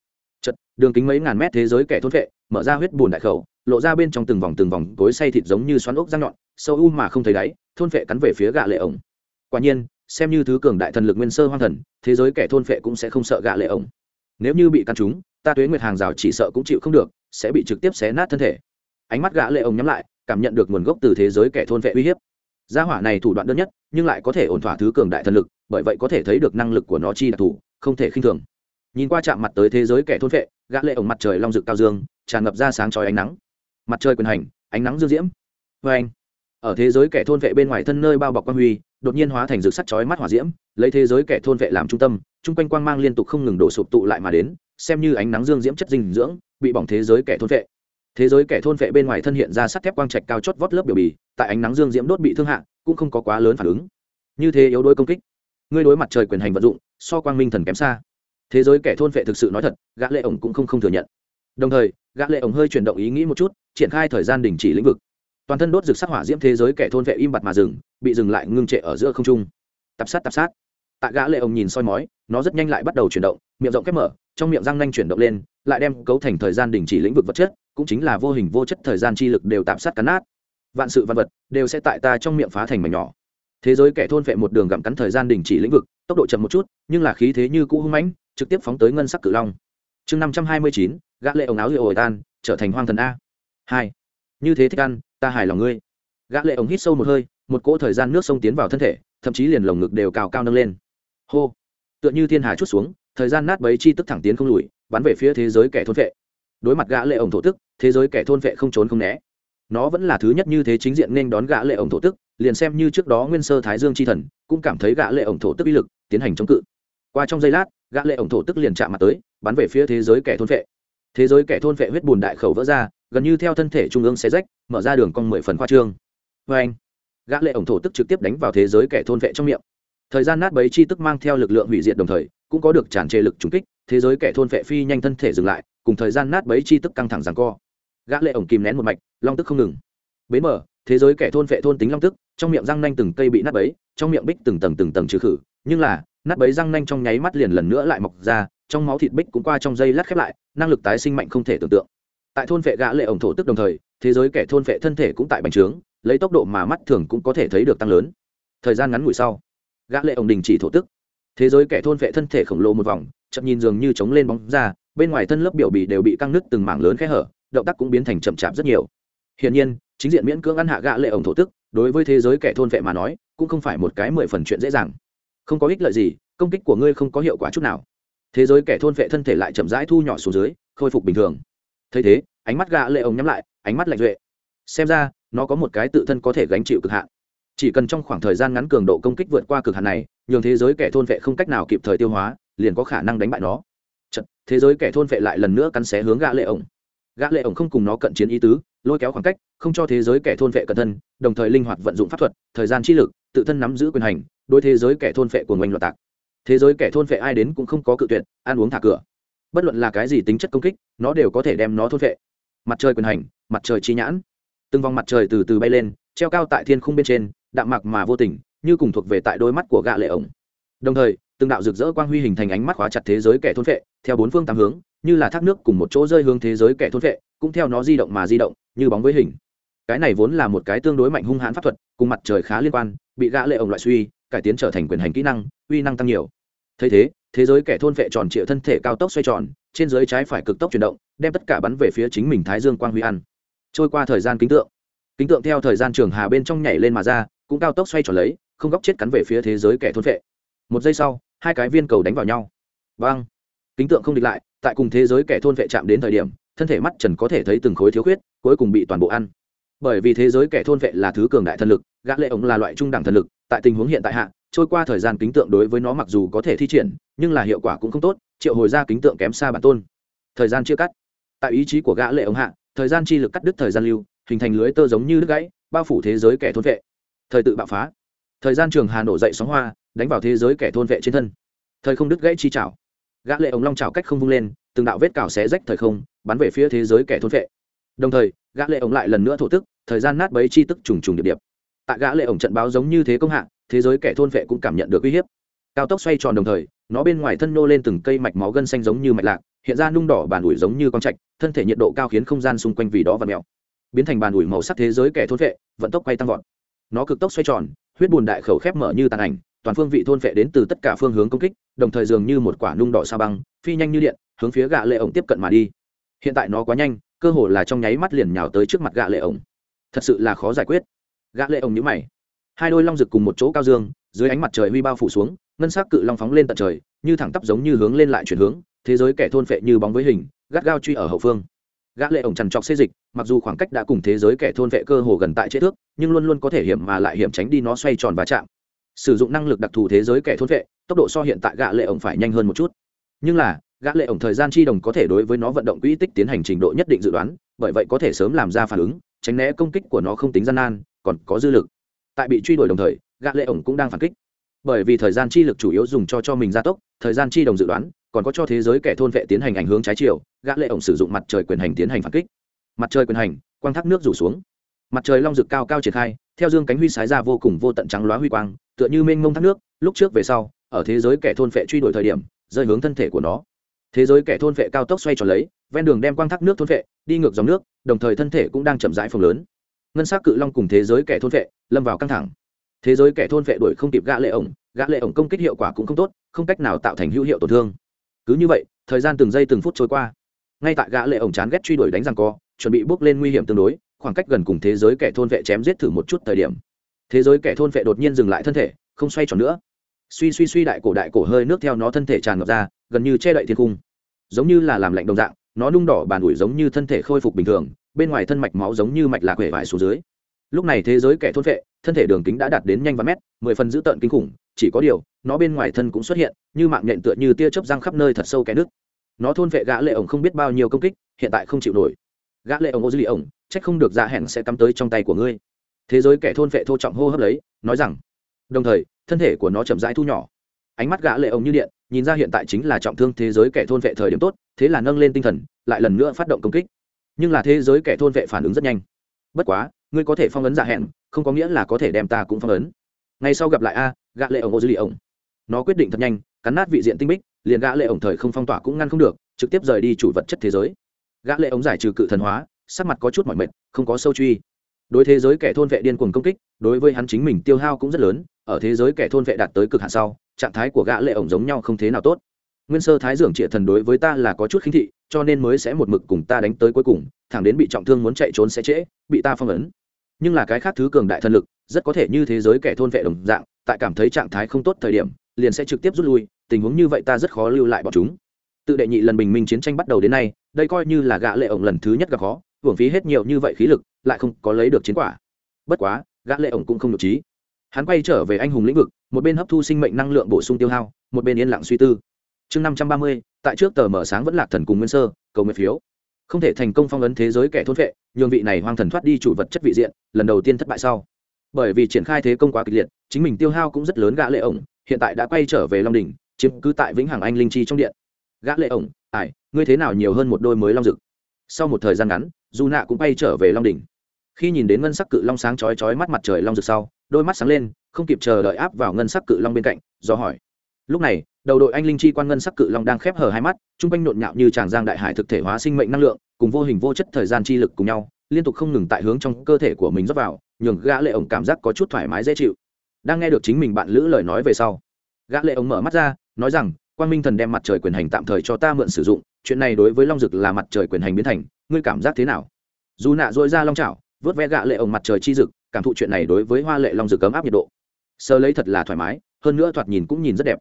[SPEAKER 1] Chật đường kính mấy ngàn mét thế giới kẻ thôn phệ, mở ra huyết bùn đại khẩu, lộ ra bên trong từng vòng từng vòng cối say thịt giống như xoắn ốc răng nhọn, sâu u mà không thấy đáy, thôn phệ cắn về phía gạ lệ ổng. Quả nhiên, xem như thứ cường đại thần lực nguyên sơ hoang thần, thế giới kẻ thôn phệ cũng sẽ không sợ gạ lệ ổng. Nếu như bị căn chúng, ta tuế nguyệt hàng rào chỉ sợ cũng chịu không được, sẽ bị trực tiếp xé nát thân thể. Ánh mắt gã lệ ổng nhắm lại, cảm nhận được nguồn gốc từ thế giới kẻ thôn vệ uy hiếp gia hỏa này thủ đoạn đơn nhất, nhưng lại có thể ổn thỏa thứ cường đại thần lực, bởi vậy có thể thấy được năng lực của nó chi đặc thù, không thể khinh thường. Nhìn qua chạm mặt tới thế giới kẻ thôn vệ gã lệ ổng mặt trời long rực cao dương, tràn ngập ra sáng chói ánh nắng. Mặt trời quyền hành, ánh nắng dương diễm. Với anh, ở thế giới kẻ thôn vệ bên ngoài thân nơi bao bọc quan huy, đột nhiên hóa thành rực sắt chói mắt hỏa diễm, lấy thế giới kẻ thôn vệ làm trung tâm trung quanh quang mang liên tục không ngừng đổ sụp tụ lại mà đến, xem như ánh nắng dương diễm chất dinh dưỡng, bị bỏng thế giới kẻ thôn vệ thế giới kẻ thôn vệ bên ngoài thân hiện ra sắt thép quang trạch cao chót vót lớp biểu bì, tại ánh nắng dương diễm đốt bị thương hạ, cũng không có quá lớn phản ứng. Như thế yếu đuối công kích, ngươi đối mặt trời quyền hành vận dụng, so quang minh thần kém xa. Thế giới kẻ thôn vệ thực sự nói thật, gã lệ ổng cũng không không thừa nhận. Đồng thời, gã lệ ổng hơi chuyển động ý nghĩ một chút, triển khai thời gian đình chỉ lĩnh vực. Toàn thân đốt rực sắc hỏa diễm thế giới kẻ thôn vệ im bặt mà dừng, bị dừng lại ngưng trệ ở giữa không trung. Tập sát tập sát. Tại gã lệ ổng nhìn soi mói, nó rất nhanh lại bắt đầu chuyển động, miệng rộng khép mở, trong miệng răng nanh chuyển động lên, lại đem cấu thành thời gian đình chỉ lĩnh vực vật chất cũng chính là vô hình vô chất thời gian chi lực đều tạm sát cắn nát. Vạn sự văn vật đều sẽ tại ta trong miệng phá thành mảnh nhỏ. Thế giới kẻ thôn vệ một đường gặm cắn thời gian đình chỉ lĩnh vực, tốc độ chậm một chút, nhưng là khí thế như cũ hung mãnh, trực tiếp phóng tới ngân sắc cử long. Chương năm trăm hai mươi chín, gã lệ ống áo hiệu ổi tan, trở thành hoang thần a. Hai. Như thế thích ăn, ta hài lòng ngươi. Gã lệ ống hít sâu một hơi, một cỗ thời gian nước sông tiến vào thân thể, thậm chí liền lồng ngực đều cao cao nâng lên. Hô. Tựa như thiên hà chút xuống, thời gian nát bấy chi tức thẳng tiến không lùi, bắn về phía thế giới kẻ thôn vệ. Đối mặt gã lệ ổng thổ tức thế giới kẻ thôn vệ không trốn không né. Nó vẫn là thứ nhất như thế chính diện nên đón gã lệ ổng thổ tức, liền xem như trước đó nguyên sơ thái dương chi thần, cũng cảm thấy gã lệ ổng thổ tức uy lực, tiến hành chống cự. Qua trong giây lát, gã lệ ổng thổ tức liền chạm mặt tới, bắn về phía thế giới kẻ thôn vệ. Thế giới kẻ thôn vệ huyết bùn đại khẩu vỡ ra, gần như theo thân thể trung ương xé rách, mở ra đường cong mười phần khoa trương. Vê anh, gã lệ ổng thổ tức trực tiếp đánh vào thế giới kẻ thôn vệ trong miệng. Thời gian nát bấy chi tức mang theo lực lượng hủy diệt đồng thời, cũng có được tràn trề lực trùng kích, thế giới kẻ thôn vệ phi nhanh thân thể dừng lại, cùng thời gian nát bấy chi tức căng thẳng giằng co gã lệ ổng kìm nén một mạch, long tức không ngừng. Bến mở, thế giới kẻ thôn vệ thôn tính long tức, trong miệng răng nanh từng cây bị nát bấy, trong miệng bích từng tầng từng tầng trừ khử. Nhưng là, nát bấy răng nanh trong nháy mắt liền lần nữa lại mọc ra, trong máu thịt bích cũng qua trong dây lát khép lại, năng lực tái sinh mạnh không thể tưởng tượng. Tại thôn vệ gã lệ ổng thổ tức đồng thời, thế giới kẻ thôn vệ thân thể cũng tại bành trướng, lấy tốc độ mà mắt thường cũng có thể thấy được tăng lớn. Thời gian ngắn ngủi sau, gã lệ ổng đình chỉ thổ tức. Thế giới kẻ thôn vệ thân thể khổng lồ một vòng, chậm nhìn dường như chống lên bóng ra, bên ngoài thân lớp biểu bì đều bị căng nứt từng mảng lớn khe hở động tác cũng biến thành chậm chạp rất nhiều. Hiển nhiên chính diện miễn cưỡng ăn hạ gã lệ ổng thổ tức đối với thế giới kẻ thôn vệ mà nói cũng không phải một cái mười phần chuyện dễ dàng. Không có ích lợi gì công kích của ngươi không có hiệu quả chút nào. Thế giới kẻ thôn vệ thân thể lại chậm rãi thu nhỏ xuống dưới khôi phục bình thường. Thấy thế ánh mắt gã lệ ổng nhắm lại ánh mắt lạnh duệ. Xem ra nó có một cái tự thân có thể gánh chịu cực hạn. Chỉ cần trong khoảng thời gian ngắn cường độ công kích vượt qua cực hạn này nhường thế giới kẻ thôn vệ không cách nào kịp thời tiêu hóa liền có khả năng đánh bại nó. Chật, thế giới kẻ thôn vệ lại lần nữa cắn xé hướng gã lệ ổng gã lệ ổng không cùng nó cận chiến ý tứ, lôi kéo khoảng cách, không cho thế giới kẻ thôn vệ cận thân, đồng thời linh hoạt vận dụng pháp thuật, thời gian chi lực, tự thân nắm giữ quyền hành, đối thế giới kẻ thôn vệ của ngoanh loạn tạc. Thế giới kẻ thôn vệ ai đến cũng không có cự tuyệt, ăn uống thả cửa. Bất luận là cái gì tính chất công kích, nó đều có thể đem nó thôn vệ mặt trời quyền hành, mặt trời chi nhãn. Từng vòng mặt trời từ từ bay lên, treo cao tại thiên khung bên trên, đạm mạc mà vô tình, như cùng thuộc về tại đôi mắt của gã lệ ổng. Đồng thời, từng đạo rực rỡ quang huy hình thành ánh mắt khóa chặt thế giới kẻ thôn vệ theo bốn phương tám hướng như là thác nước cùng một chỗ rơi hướng thế giới kẻ thôn vệ cũng theo nó di động mà di động, như bóng với hình. Cái này vốn là một cái tương đối mạnh hung hãn pháp thuật, cùng mặt trời khá liên quan, bị gã lệ ổng loại suy, cải tiến trở thành quyền hành kỹ năng, uy năng tăng nhiều. Thấy thế thế giới kẻ thôn vệ tròn trịa thân thể cao tốc xoay tròn, trên dưới trái phải cực tốc chuyển động, đem tất cả bắn về phía chính mình thái dương quang huy ăn. Trôi qua thời gian kính tượng. Kính tượng theo thời gian trường hà bên trong nhảy lên mà ra, cũng cao tốc xoay tròn lấy, không góc chết cắn về phía thế giới kẻ thôn vệ một giây sau, hai cái viên cầu đánh vào nhau. Vang kính tượng không địch lại tại cùng thế giới kẻ thôn vệ chạm đến thời điểm, thân thể mắt trần có thể thấy từng khối thiếu khuyết, cuối cùng bị toàn bộ ăn. Bởi vì thế giới kẻ thôn vệ là thứ cường đại thần lực, gã lệ ống là loại trung đẳng thần lực, tại tình huống hiện tại hạ, trôi qua thời gian kính tượng đối với nó mặc dù có thể thi triển, nhưng là hiệu quả cũng không tốt, triệu hồi ra kính tượng kém xa bản tôn. Thời gian chia cắt. Tại ý chí của gã lệ ống hạ, thời gian chi lực cắt đứt thời gian lưu, hình thành lưới tơ giống như đứt gãy, bao phủ thế giới kẻ thôn vệ. Thời tự bạo phá. Thời gian trường hà nổ dậy sóng hoa, đánh vào thế giới kẻ thôn vệ trên thân. Thời không đứt gãy chi chảo gã lệ ống long chảo cách không vung lên, từng đạo vết cào xé rách thời không, bắn về phía thế giới kẻ thôn vệ đồng thời, gã lệ ống lại lần nữa thổ tức, thời gian nát bấy chi tức trùng trùng điệp điệp. Tại gã lệ ống trận báo giống như thế công hạ, thế giới kẻ thôn vệ cũng cảm nhận được uy hiếp. Cao tốc xoay tròn đồng thời, nó bên ngoài thân nô lên từng cây mạch máu gân xanh giống như mạch lạc, hiện ra nung đỏ bàn ủi giống như con trạch, thân thể nhiệt độ cao khiến không gian xung quanh vì đó và mèo. Biến thành bàn ủi màu sắc thế giới kẻ thôn vệ vận tốc quay tăng vọt. Nó cực tốc xoay tròn, huyết bùn đại khẩu khép mở như tàn ảnh toàn phương vị thôn vệ đến từ tất cả phương hướng công kích, đồng thời dường như một quả nung đỏ sa băng, phi nhanh như điện, hướng phía gã lệ ổng tiếp cận mà đi. Hiện tại nó quá nhanh, cơ hồ là trong nháy mắt liền nhào tới trước mặt gã lệ ổng. Thật sự là khó giải quyết. Gã lệ ổng nhíu mày. Hai đôi long rực cùng một chỗ cao dương, dưới ánh mặt trời huy bao phủ xuống, ngân sắc cự long phóng lên tận trời, như thẳng tắp giống như hướng lên lại chuyển hướng, thế giới kẻ thôn phệ như bóng với hình, gắt gao truy ở hậu phương. Gã lệ ổng trằn trọc xê dịch, mặc dù khoảng cách đã cùng thế giới kẻ thôn vệ cơ hồ gần tại chế thước, nhưng luôn luôn có thể hiểm mà lại hiểm tránh đi nó xoay tròn và chạm sử dụng năng lực đặc thù thế giới kẻ thôn vệ, tốc độ so hiện tại gã lệ ổng phải nhanh hơn một chút. Nhưng là, gã lệ ổng thời gian chi đồng có thể đối với nó vận động quỹ tích tiến hành trình độ nhất định dự đoán, bởi vậy có thể sớm làm ra phản ứng, tránh né công kích của nó không tính gian nan, còn có dư lực. Tại bị truy đuổi đồng thời, gã lệ ổng cũng đang phản kích. Bởi vì thời gian chi lực chủ yếu dùng cho cho mình gia tốc, thời gian chi đồng dự đoán, còn có cho thế giới kẻ thôn vệ tiến hành ảnh hướng trái chiều, gã lệ ổng sử dụng mặt trời quyền hành tiến hành phản kích. Mặt trời quyền hành, quang thác nước rủ xuống. Mặt trời long rực cao cao triển khai, theo dương cánh huy sái ra vô cùng vô tận trắng lóa huy quang tựa như mênh mông thác nước, lúc trước về sau, ở thế giới kẻ thôn vệ truy đuổi thời điểm, rơi hướng thân thể của nó. Thế giới kẻ thôn vệ cao tốc xoay tròn lấy, ven đường đem quang thác nước thôn vệ đi ngược dòng nước, đồng thời thân thể cũng đang chậm rãi phồng lớn. Ngân sắc cự long cùng thế giới kẻ thôn vệ lâm vào căng thẳng. Thế giới kẻ thôn vệ đuổi không kịp gã lệ ổng, gã lệ ổng công kích hiệu quả cũng không tốt, không cách nào tạo thành hữu hiệu tổn thương. Cứ như vậy, thời gian từng giây từng phút trôi qua. Ngay tại gã lệ ổng chán ghét truy đuổi đánh răng co, chuẩn bị bước lên nguy hiểm tương đối, khoảng cách gần cùng thế giới kẻ thôn vệ chém giết thử một chút thời điểm thế giới kẻ thôn vệ đột nhiên dừng lại thân thể, không xoay tròn nữa. Suy suy suy đại cổ đại cổ hơi nước theo nó thân thể tràn ngập ra, gần như che đậy thiên cung. Giống như là làm lạnh đồng dạng, nó nung đỏ bàn ủi giống như thân thể khôi phục bình thường, bên ngoài thân mạch máu giống như mạch lạc huệ vải xuống dưới. Lúc này thế giới kẻ thôn vệ thân thể đường kính đã đạt đến nhanh và mét, mười phần dữ tợn kinh khủng, chỉ có điều, nó bên ngoài thân cũng xuất hiện, như mạng nhện tựa như tia chớp răng khắp nơi thật sâu kẽ nước nó thôn vệ gã lệ ổng không biết bao nhiêu công kích, hiện tại không chịu nổi. Gã lệ ổng ô dư lì ổng trách không được dạ hẹn sẽ cắm tới trong tay của ngươi thế giới kẻ thôn vệ thô trọng hô hấp lấy, nói rằng, đồng thời, thân thể của nó chậm rãi thu nhỏ. Ánh mắt gã lệ ông như điện, nhìn ra hiện tại chính là trọng thương thế giới kẻ thôn vệ thời điểm tốt, thế là nâng lên tinh thần, lại lần nữa phát động công kích. Nhưng là thế giới kẻ thôn vệ phản ứng rất nhanh. Bất quá, ngươi có thể phong ấn giả hẹn, không có nghĩa là có thể đem ta cũng phong ấn. Ngay sau gặp lại a, gã lệ ổng ô dư lì ổng nó quyết định thật nhanh, cắn nát vị diện tinh bích, liền gã lệ ổng thời không phong tỏa cũng ngăn không được, trực tiếp rời đi chủ vật chất thế giới. Gã lệ ổng giải trừ cự thần hóa, sắc mặt có chút mỏi mệt, không có sâu truy đối thế giới kẻ thôn vệ điên cuồng công kích, đối với hắn chính mình tiêu hao cũng rất lớn, ở thế giới kẻ thôn vệ đạt tới cực hạn sau, trạng thái của gã lệ ổng giống nhau không thế nào tốt. Nguyên sơ thái dưỡng triệt thần đối với ta là có chút khinh thị, cho nên mới sẽ một mực cùng ta đánh tới cuối cùng, thẳng đến bị trọng thương muốn chạy trốn sẽ trễ, bị ta phong ấn. Nhưng là cái khác thứ cường đại thần lực, rất có thể như thế giới kẻ thôn vệ đồng dạng, tại cảm thấy trạng thái không tốt thời điểm, liền sẽ trực tiếp rút lui, tình huống như vậy ta rất khó lưu lại bọn chúng. Tự đệ nhị lần bình minh chiến tranh bắt đầu đến nay, đây coi như là gã lệ ổng lần thứ nhất gặp khó, hưởng phí hết nhiều như vậy khí lực lại không có lấy được chiến quả. Bất quá, gã lệ ổng cũng không nhục trí. Hắn quay trở về anh hùng lĩnh vực, một bên hấp thu sinh mệnh năng lượng bổ sung tiêu hao, một bên yên lặng suy tư. Chương năm trăm ba mươi, tại trước tờ mở sáng vẫn lạc thần cùng nguyên sơ, cầu nguyện phiếu. Không thể thành công phong ấn thế giới kẻ thôn vệ, nhường vị này hoang thần thoát đi chủ vật chất vị diện, lần đầu tiên thất bại sau. Bởi vì triển khai thế công quá kịch liệt, chính mình tiêu hao cũng rất lớn gã lệ ổng, hiện tại đã quay trở về long đỉnh, chiếm cứ tại vĩnh hằng anh linh chi trong điện. Gã lệ ổng ải ngươi thế nào nhiều hơn một đôi mới long dực. sau một thời gian ngắn dù nạ cũng bay trở về long đỉnh. Khi nhìn đến ngân sắc cự long sáng chói chói mắt mặt trời long rực sau, đôi mắt sáng lên, không kịp chờ đợi áp vào ngân sắc cự long bên cạnh, do hỏi. Lúc này, đầu đội anh linh chi quan ngân sắc cự long đang khép hở hai mắt, trung quanh nhộn nhạo như tràng giang đại hải thực thể hóa sinh mệnh năng lượng, cùng vô hình vô chất thời gian chi lực cùng nhau, liên tục không ngừng tại hướng trong cơ thể của mình rót vào, nhường gã lệ ổng cảm giác có chút thoải mái dễ chịu. Đang nghe được chính mình bạn lữ lời nói về sau, gã lệ ổng mở mắt ra, nói rằng quan minh thần đem mặt trời quyền hành tạm thời cho ta mượn sử dụng, chuyện này đối với long dực là mặt trời quyền hành biến thành ngươi cảm giác thế nào? Dù nạ dội ra long trào vớt ve gạ lệ ổng mặt trời chi dực cảm thụ chuyện này đối với hoa lệ long dực cấm áp nhiệt độ. Sơ lấy thật là thoải mái, hơn nữa thoạt nhìn cũng nhìn rất đẹp.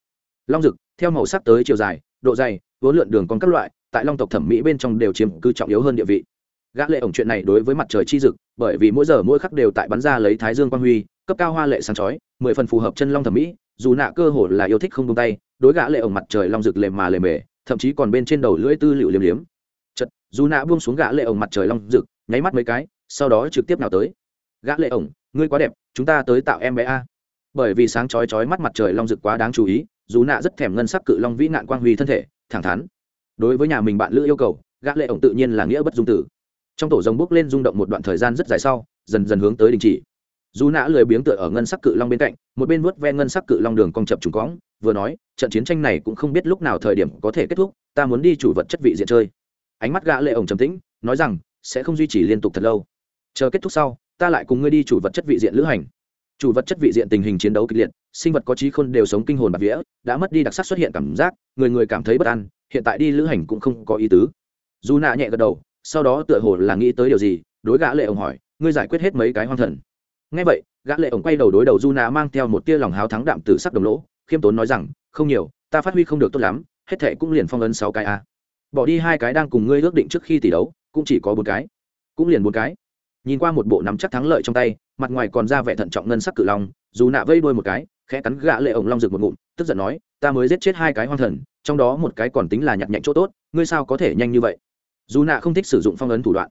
[SPEAKER 1] Long dực theo màu sắc tới chiều dài, độ dày, vốn lượn đường còn các loại, tại long tộc thẩm mỹ bên trong đều chiếm cứ trọng yếu hơn địa vị. Gã lệ ổng chuyện này đối với mặt trời chi dực bởi vì mỗi giờ mỗi khắc đều tại bắn ra lấy thái dương quang huy, cấp cao hoa lệ sáng chói, mười phần phù hợp chân long thẩm mỹ, dù nạ cơ hồ là yêu thích không buông tay, đối gã lệ ổng mặt trời long rực lề mà lề mề, thậm chí còn bên trên đầu lưỡi tư liệu liếm liếm dù nạ buông xuống gã lệ ổng mặt trời long rực, nháy mắt mấy cái, sau đó trực tiếp nào tới. Gã lệ ổng, ngươi quá đẹp, chúng ta tới tạo em bé a. Bởi vì sáng chói chói mắt mặt trời long rực quá đáng chú ý, dù nạ rất thèm ngân sắc cự long vĩ nạn quang huy thân thể, thẳng thắn. Đối với nhà mình bạn lữ yêu cầu, gã lệ ổng tự nhiên là nghĩa bất dung tử. Trong tổ rồng bước lên rung động một đoạn thời gian rất dài sau, dần dần hướng tới đình chỉ. Dù nã lười biếng tựa ở ngân sắc cự long bên cạnh, một bên vuốt ve ngân sắc cự long đường cong chập trùng cõng, vừa nói, trận chiến tranh này cũng không biết lúc nào thời điểm có thể kết thúc, ta muốn đi chủ vật chất vị diện chơi ánh mắt gã lệ ổng trầm tĩnh, nói rằng, sẽ không duy trì liên tục thật lâu. Chờ kết thúc sau, ta lại cùng ngươi đi chủ vật chất vị diện lữ hành. Chủ vật chất vị diện tình hình chiến đấu kịch liệt, sinh vật có trí khôn đều sống kinh hồn bạc vía, đã mất đi đặc sắc xuất hiện cảm giác, người người cảm thấy bất an, hiện tại đi lữ hành cũng không có ý tứ. Dù nạ nhẹ gật đầu, sau đó tựa hồ là nghĩ tới điều gì, đối gã lệ ổng hỏi, ngươi giải quyết hết mấy cái hoang thần? Nghe vậy, gã lệ ổng quay đầu đối đầu du nạ mang theo một tia lòng háo thắng đạm tử sắc đồng lỗ, khiêm tốn nói rằng, không nhiều, ta phát huy không được tốt lắm, hết thệ cũng liền phong ấn sáu cái a bỏ đi hai cái đang cùng ngươi ước định trước khi tỷ đấu, cũng chỉ có bốn cái. Cũng liền bốn cái. Nhìn qua một bộ nắm chắc thắng lợi trong tay, mặt ngoài còn ra vẻ thận trọng ngân sắc cự long, dù nạ vây đuôi một cái, khẽ cắn gã lệ ổng long rực một ngụm, tức giận nói, ta mới giết chết hai cái hoang thần, trong đó một cái còn tính là nhặt nhạnh chỗ tốt, ngươi sao có thể nhanh như vậy? Dù nạ không thích sử dụng phong ấn thủ đoạn.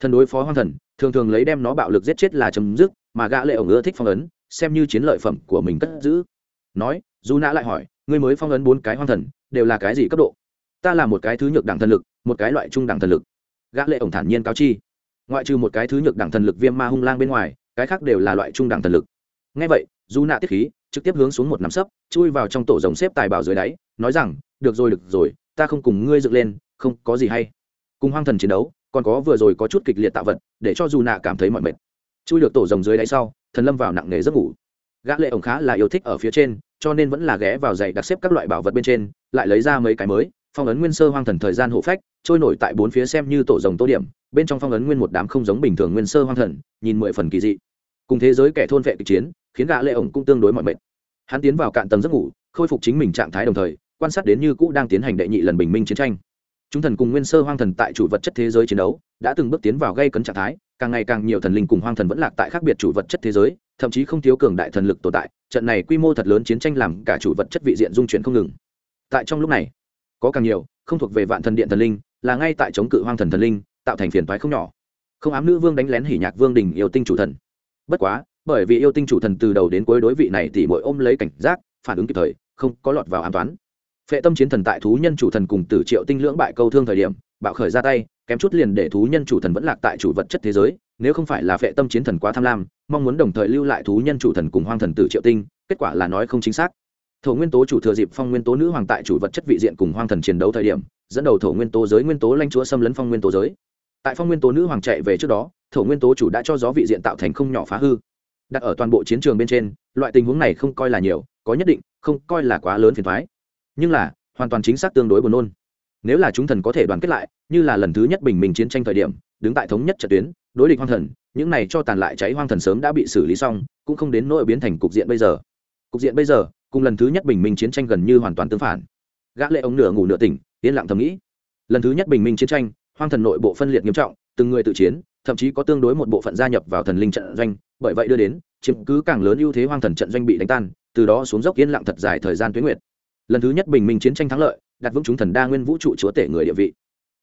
[SPEAKER 1] Thần đối phó hoang thần, thường thường lấy đem nó bạo lực giết chết là chấm dứt, mà gã lệ ổng ưa thích phong ấn, xem như chiến lợi phẩm của mình cất giữ. Nói, dù nạ lại hỏi, ngươi mới phong ấn bốn cái hoang thần, đều là cái gì cấp độ? Ta là một cái thứ nhược đẳng thần lực, một cái loại trung đẳng thần lực. Gã lệ ổng thản nhiên cáo chi. Ngoại trừ một cái thứ nhược đẳng thần lực viêm ma hung lang bên ngoài, cái khác đều là loại trung đẳng thần lực. Ngay vậy, du nạ tiết khí trực tiếp hướng xuống một nắm sấp, chui vào trong tổ rồng xếp tài bảo dưới đáy, nói rằng, được rồi được rồi, ta không cùng ngươi dựng lên, không có gì hay. Cùng hoang thần chiến đấu, còn có vừa rồi có chút kịch liệt tạo vật, để cho dù nạ cảm thấy mọi mệt. Chui được tổ rồng dưới đáy sau, thần lâm vào nặng nề giấc ngủ. Gã lệ ổng khá là yêu thích ở phía trên, cho nên vẫn là ghé vào giày đặt xếp các loại bảo vật bên trên, lại lấy ra mấy cái mới phong ấn nguyên sơ hoang thần thời gian hộ phách, trôi nổi tại bốn phía xem như tổ rồng tô điểm, bên trong phong ấn nguyên một đám không giống bình thường nguyên sơ hoang thần, nhìn mười phần kỳ dị. Cùng thế giới kẻ thôn vệ kịch chiến, khiến gã lệ ổng cũng tương đối mọi mệt. Hắn tiến vào cạn tầng giấc ngủ, khôi phục chính mình trạng thái đồng thời, quan sát đến như cũ đang tiến hành đệ nhị lần bình minh chiến tranh. Chúng thần cùng nguyên sơ hoang thần tại chủ vật chất thế giới chiến đấu, đã từng bước tiến vào gây cấn trạng thái, càng ngày càng nhiều thần linh cùng hoang thần vẫn lạc tại khác biệt chủ vật chất thế giới, thậm chí không thiếu cường đại thần lực tồn tại, trận này quy mô thật lớn chiến tranh làm cả chủ vật chất vị diện dung chuyển không ngừng. Tại trong lúc này có càng nhiều, không thuộc về vạn thần điện thần linh, là ngay tại chống cự hoang thần thần linh, tạo thành phiền toái không nhỏ. Không ám nữ vương đánh lén hỉ nhạc vương đình yêu tinh chủ thần. Bất quá, bởi vì yêu tinh chủ thần từ đầu đến cuối đối vị này thì mỗi ôm lấy cảnh giác, phản ứng kịp thời, không có lọt vào an toán. Phệ tâm chiến thần tại thú nhân chủ thần cùng tử triệu tinh lưỡng bại câu thương thời điểm, bạo khởi ra tay, kém chút liền để thú nhân chủ thần vẫn lạc tại chủ vật chất thế giới, nếu không phải là phệ tâm chiến thần quá tham lam, mong muốn đồng thời lưu lại thú nhân chủ thần cùng hoang thần tử triệu tinh, kết quả là nói không chính xác thổ nguyên tố chủ thừa dịp phong nguyên tố nữ hoàng tại chủ vật chất vị diện cùng hoang thần chiến đấu thời điểm, dẫn đầu thổ nguyên tố giới nguyên tố lanh chúa xâm lấn phong nguyên tố giới. Tại phong nguyên tố nữ hoàng chạy về trước đó, thổ nguyên tố chủ đã cho gió vị diện tạo thành không nhỏ phá hư. Đặt ở toàn bộ chiến trường bên trên, loại tình huống này không coi là nhiều, có nhất định, không coi là quá lớn phiền thoái nhưng là, hoàn toàn chính xác tương đối buồn nôn. Nếu là chúng thần có thể đoàn kết lại, như là lần thứ nhất bình minh chiến tranh thời điểm, đứng tại thống nhất trận tuyến, đối địch hoang thần, những này cho tàn lại cháy hoang thần sớm đã bị xử lý xong, cũng không đến nỗi biến thành cục diện bây giờ. Cục diện bây giờ cùng lần thứ nhất bình minh chiến tranh gần như hoàn toàn tương phản. Gã lệ ông nửa ngủ nửa tỉnh, yên lặng thầm nghĩ. Lần thứ nhất bình minh chiến tranh, hoang thần nội bộ phân liệt nghiêm trọng, từng người tự chiến, thậm chí có tương đối một bộ phận gia nhập vào thần linh trận doanh, bởi vậy đưa đến, chiếm cứ càng lớn ưu thế hoang thần trận doanh bị đánh tan, từ đó xuống dốc yên lặng thật dài thời gian tuyến nguyệt. Lần thứ nhất bình minh chiến tranh thắng lợi, đặt vững chúng thần đa nguyên vũ trụ chúa tể người địa vị.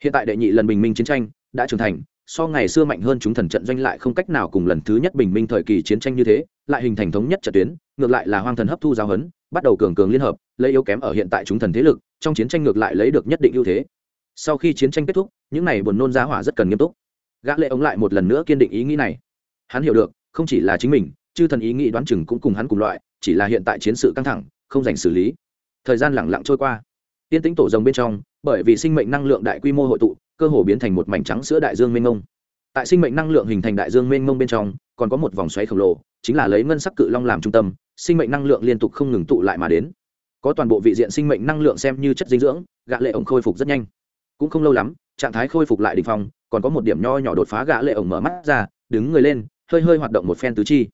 [SPEAKER 1] Hiện tại đệ nhị lần bình minh chiến tranh đã trưởng thành, so ngày xưa mạnh hơn chúng thần trận doanh lại không cách nào cùng lần thứ nhất bình minh thời kỳ chiến tranh như thế lại hình thành thống nhất trận tuyến, ngược lại là hoang thần hấp thu giáo huấn, bắt đầu cường cường liên hợp, lấy yếu kém ở hiện tại chúng thần thế lực, trong chiến tranh ngược lại lấy được nhất định ưu thế. Sau khi chiến tranh kết thúc, những này buồn nôn giá hỏa rất cần nghiêm túc. Gã lệ ống lại một lần nữa kiên định ý nghĩ này. Hắn hiểu được, không chỉ là chính mình, chư thần ý nghĩ đoán chừng cũng cùng hắn cùng loại, chỉ là hiện tại chiến sự căng thẳng, không dành xử lý. Thời gian lặng lặng trôi qua. Tiên tĩnh tổ rồng bên trong, bởi vì sinh mệnh năng lượng đại quy mô hội tụ, cơ hồ biến thành một mảnh trắng sữa đại dương mênh mông tại sinh mệnh năng lượng hình thành đại dương mênh mông bên trong, còn có một vòng xoáy khổng lồ, chính là lấy ngân sắc cự long làm trung tâm, sinh mệnh năng lượng liên tục không ngừng tụ lại mà đến. Có toàn bộ vị diện sinh mệnh năng lượng xem như chất dinh dưỡng, gã lệ ổng khôi phục rất nhanh. Cũng không lâu lắm, trạng thái khôi phục lại đỉnh phong, còn có một điểm nho nhỏ đột phá gã lệ ổng mở mắt ra, đứng người lên, hơi hơi hoạt động một phen tứ chi.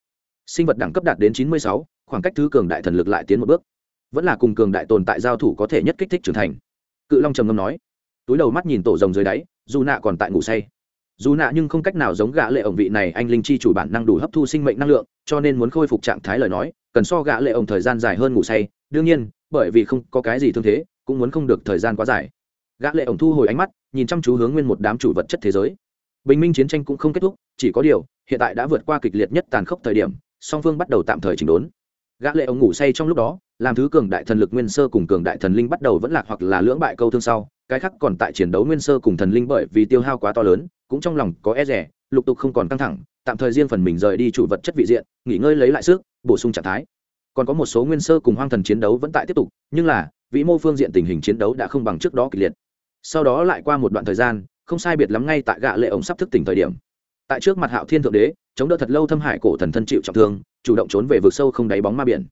[SPEAKER 1] Sinh vật đẳng cấp đạt đến chín mươi sáu, khoảng cách thứ cường đại thần lực lại tiến một bước. Vẫn là cùng cường đại tồn tại giao thủ có thể nhất kích thích trưởng thành. Cự long trầm ngâm nói. Túi đầu mắt nhìn tổ rồng dưới đáy, dù nạ còn tại ngủ say dù nạ nhưng không cách nào giống gã lệ ổng vị này anh linh chi chủ bản năng đủ hấp thu sinh mệnh năng lượng, cho nên muốn khôi phục trạng thái lời nói, cần so gã lệ ổng thời gian dài hơn ngủ say. Đương nhiên, bởi vì không có cái gì thương thế, cũng muốn không được thời gian quá dài. Gã lệ ổng thu hồi ánh mắt, nhìn chăm chú hướng nguyên một đám chủ vật chất thế giới. Bình minh chiến tranh cũng không kết thúc, chỉ có điều, hiện tại đã vượt qua kịch liệt nhất tàn khốc thời điểm, song phương bắt đầu tạm thời chỉnh đốn. Gã lệ ổng ngủ say trong lúc đó, làm thứ cường đại thần lực nguyên sơ cùng cường đại thần linh bắt đầu vẫn lạc hoặc là lưỡng bại câu thương sau, cái khác còn tại chiến đấu nguyên sơ cùng thần linh bởi vì tiêu hao quá to lớn cũng trong lòng có e rẻ, lục tục không còn căng thẳng, tạm thời riêng phần mình rời đi chủ vật chất vị diện, nghỉ ngơi lấy lại sức, bổ sung trạng thái. Còn có một số nguyên sơ cùng hoang thần chiến đấu vẫn tại tiếp tục, nhưng là, vĩ mô phương diện tình hình chiến đấu đã không bằng trước đó kịch liệt. Sau đó lại qua một đoạn thời gian, không sai biệt lắm ngay tại gạ lệ ổng sắp thức tỉnh thời điểm. Tại trước mặt hạo thiên thượng đế, chống đỡ thật lâu thâm hải cổ thần thân chịu trọng thương, chủ động trốn về vực sâu không đáy bóng ma biển.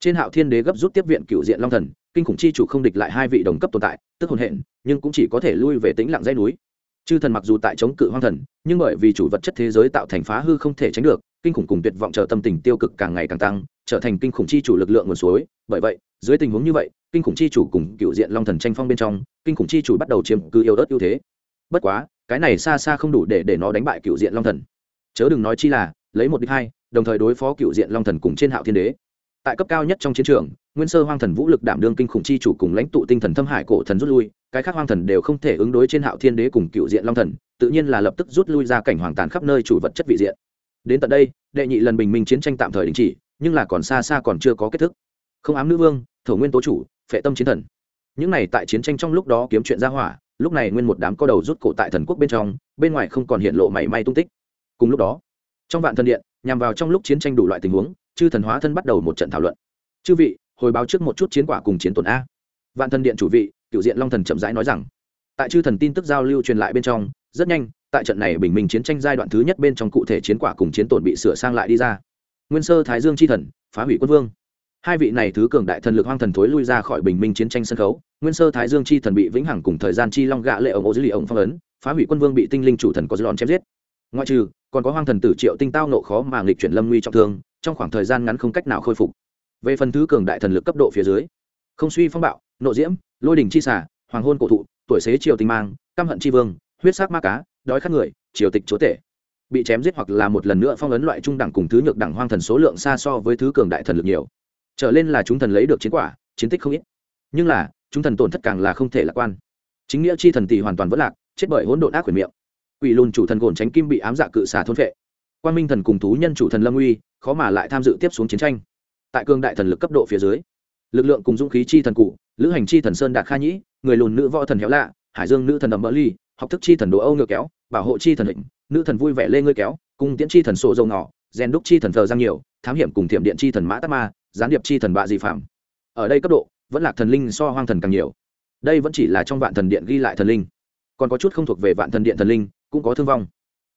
[SPEAKER 1] Trên hạo thiên đế gấp rút tiếp viện cựu diện long thần, kinh khủng chi chủ không địch lại hai vị đồng cấp tồn tại, tức hồn hện, nhưng cũng chỉ có thể lui về tĩnh lặng dây núi chư thần mặc dù tại chống cự hoang thần, nhưng bởi vì chủ vật chất thế giới tạo thành phá hư không thể tránh được, kinh khủng cùng tuyệt vọng chờ tâm tình tiêu cực càng ngày càng tăng, trở thành kinh khủng chi chủ lực lượng nguồn suối. Bởi vậy, dưới tình huống như vậy, kinh khủng chi chủ cùng cựu diện long thần tranh phong bên trong, kinh khủng chi chủ bắt đầu chiếm cứ yêu đất ưu thế. Bất quá, cái này xa xa không đủ để để nó đánh bại cựu diện long thần. Chớ đừng nói chi là, lấy một đích hai, đồng thời đối phó cựu diện long thần cùng trên hạo thiên đế. Tại cấp cao nhất trong chiến trường nguyên sơ hoang thần vũ lực đảm đương kinh khủng chi chủ cùng lãnh tụ tinh thần thâm hải cổ thần rút lui, cái khác hoang thần đều không thể ứng đối trên hạo thiên đế cùng cựu diện long thần, tự nhiên là lập tức rút lui ra cảnh hoàng tàn khắp nơi chủ vật chất vị diện. Đến tận đây, đệ nhị lần bình minh chiến tranh tạm thời đình chỉ, nhưng là còn xa xa còn chưa có kết thúc. Không ám nữ vương, thổ nguyên tố chủ, phệ tâm chiến thần. Những này tại chiến tranh trong lúc đó kiếm chuyện ra hỏa, lúc này nguyên một đám có đầu rút cổ tại thần quốc bên trong, bên ngoài không còn hiện lộ mảy may tung tích. Cùng lúc đó, trong vạn thần điện, nhằm vào trong lúc chiến tranh đủ loại tình huống, chư thần hóa thân bắt đầu một trận thảo luận. Chư vị hồi báo trước một chút chiến quả cùng chiến tổn a. Vạn thần điện chủ vị, cựu diện long thần chậm rãi nói rằng, tại chư thần tin tức giao lưu truyền lại bên trong, rất nhanh, tại trận này bình minh chiến tranh giai đoạn thứ nhất bên trong cụ thể chiến quả cùng chiến tổn bị sửa sang lại đi ra. Nguyên sơ thái dương chi thần, phá hủy quân vương. Hai vị này thứ cường đại thần lực hoang thần thối lui ra khỏi bình minh chiến tranh sân khấu, nguyên sơ thái dương chi thần bị vĩnh hằng cùng thời gian chi long gạ lệ ổng ô dữ lì ổng phong ấn, phá hủy quân vương bị tinh linh chủ thần có dư lòn chém giết. Ngoại trừ, còn có hoang thần tử triệu tinh tao nộ khó mà nghịch chuyển lâm nguy trọng thương, trong khoảng thời gian ngắn không cách nào khôi phục về phần thứ cường đại thần lực cấp độ phía dưới, không suy phong bạo, nộ diễm, lôi đình chi xả hoàng hôn cổ thụ, tuổi xế triều tinh mang, căm hận chi vương, huyết sắc ma cá, đói khát người, triều tịch chúa tể. Bị chém giết hoặc là một lần nữa phong ấn loại trung đẳng cùng thứ nhược đẳng hoang thần số lượng xa so với thứ cường đại thần lực nhiều. Trở lên là chúng thần lấy được chiến quả, chiến tích không ít. Nhưng là, chúng thần tổn thất càng là không thể lạc quan. Chính nghĩa chi thần tỷ hoàn toàn vất lạc, chết bởi hỗn độn ác quyền miệng. Quỷ lùn chủ thần gồn tránh kim bị ám dạ cự xà thôn vệ quan minh thần cùng thú nhân chủ thần lâm uy, khó mà lại tham dự tiếp xuống chiến tranh tại cương đại thần lực cấp độ phía dưới. Lực lượng cùng dũng khí chi thần cụ, lữ hành chi thần sơn đạt kha nhĩ, người lùn nữ võ thần héo lạ, hải dương nữ thần ẩm mỡ ly, học thức chi thần đồ âu ngựa kéo, bảo hộ chi thần định nữ thần vui vẻ lê ngươi kéo, cung tiễn chi thần sổ dầu ngỏ, rèn đúc chi thần thờ giang nhiều, thám hiểm cùng thiểm điện chi thần mã tắc ma, gián điệp chi thần bạ dị phạm ở đây cấp độ, vẫn là thần linh so hoang thần càng nhiều. Đây vẫn chỉ là trong vạn thần điện ghi lại thần linh. Còn có chút không thuộc về vạn thần điện thần linh, cũng có thương vong.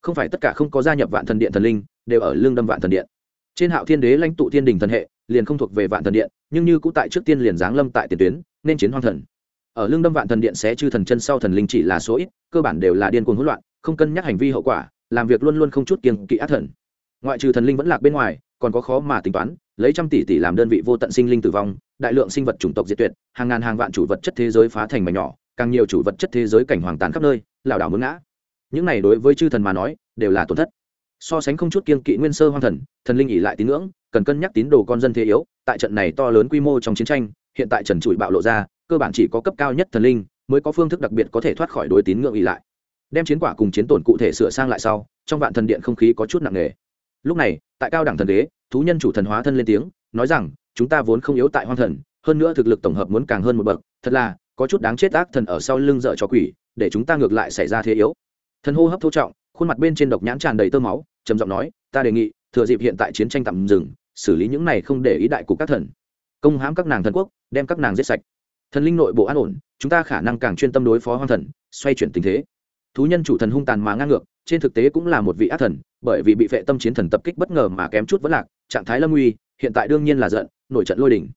[SPEAKER 1] Không phải tất cả không có gia nhập vạn thần điện thần linh, đều ở lương đâm vạn thần điện. Trên hạo thiên đế lãnh tụ thiên đình thần hệ liền không thuộc về vạn thần điện, nhưng như cũ tại trước tiên liền giáng lâm tại tiền tuyến, nên chiến hoang thần. Ở lương đâm vạn thần điện sẽ chư thần chân sau thần linh chỉ là số ít, cơ bản đều là điên cuồng hỗn loạn, không cân nhắc hành vi hậu quả, làm việc luôn luôn không chút kiêng kỵ ác thần. Ngoại trừ thần linh vẫn lạc bên ngoài, còn có khó mà tính toán, lấy trăm tỷ tỷ làm đơn vị vô tận sinh linh tử vong, đại lượng sinh vật chủng tộc diệt tuyệt, hàng ngàn hàng vạn chủ vật chất thế giới phá thành mảnh nhỏ, càng nhiều chủ vật chất thế giới cảnh hoàng tàn khắp nơi, lảo đảo muốn ngã. Những này đối với chư thần mà nói, đều là tổn thất. So sánh không chút kiên kỵ nguyên sơ hoang thần thần linh ỉ lại tín ngưỡng cần cân nhắc tín đồ con dân thế yếu, tại trận này to lớn quy mô trong chiến tranh, hiện tại trần trụi bạo lộ ra, cơ bản chỉ có cấp cao nhất thần linh mới có phương thức đặc biệt có thể thoát khỏi đối tín ngưỡng ỉ lại. Đem chiến quả cùng chiến tổn cụ thể sửa sang lại sau, trong vạn thần điện không khí có chút nặng nề. Lúc này, tại cao đẳng thần đế, thú nhân chủ thần hóa thân lên tiếng, nói rằng, chúng ta vốn không yếu tại hoang thần, hơn nữa thực lực tổng hợp muốn càng hơn một bậc, thật là có chút đáng chết ác thần ở sau lưng dở cho quỷ, để chúng ta ngược lại xảy ra thế yếu. Thần hô hấp thô trọng, khuôn mặt bên trên độc nhãn tràn đầy tơ máu, trầm giọng nói, ta đề nghị thừa dịp hiện tại chiến tranh tạm dừng, xử lý những này không để ý đại cục các thần. Công hãm các nàng thần quốc, đem các nàng giết sạch. Thần linh nội bộ an ổn, chúng ta khả năng càng chuyên tâm đối phó hoang thần, xoay chuyển tình thế. Thú nhân chủ thần hung tàn mà ngang ngược, trên thực tế cũng là một vị ác thần, bởi vì bị vệ tâm chiến thần tập kích bất ngờ mà kém chút vẫn lạc, trạng thái lâm uy, hiện tại đương nhiên là giận, nổi trận lôi đỉnh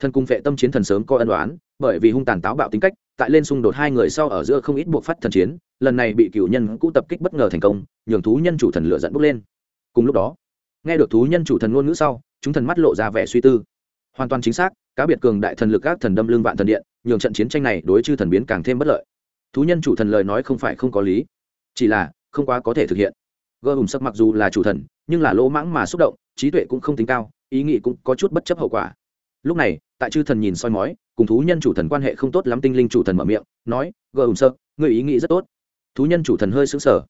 [SPEAKER 1] thần cung vệ tâm chiến thần sớm có ân đoán bởi vì hung tàn táo bạo tính cách, tại lên xung đột hai người sau ở giữa không ít buộc phát thần chiến, lần này bị cựu nhân cũ tập kích bất ngờ thành công, nhường thú nhân chủ thần lựa dẫn bốc lên. Cùng lúc đó nghe được thú nhân chủ thần ngôn ngữ sau, chúng thần mắt lộ ra vẻ suy tư. Hoàn toàn chính xác, cá biệt cường đại thần lực các thần đâm lương vạn thần điện, nhường trận chiến tranh này đối chư thần biến càng thêm bất lợi. Thú nhân chủ thần lời nói không phải không có lý, chỉ là không quá có thể thực hiện. Gơ hùng sắc mặc dù là chủ thần, nhưng là lỗ mãng mà xúc động, trí tuệ cũng không tính cao, ý nghĩ cũng có chút bất chấp hậu quả. Lúc này, tại chư thần nhìn soi mói, cùng thú nhân chủ thần quan hệ không tốt lắm, tinh linh chủ thần mở miệng, nói gờ hùng sơ người ý nghĩ rất tốt. Thú nhân chủ thần hơi xứng sở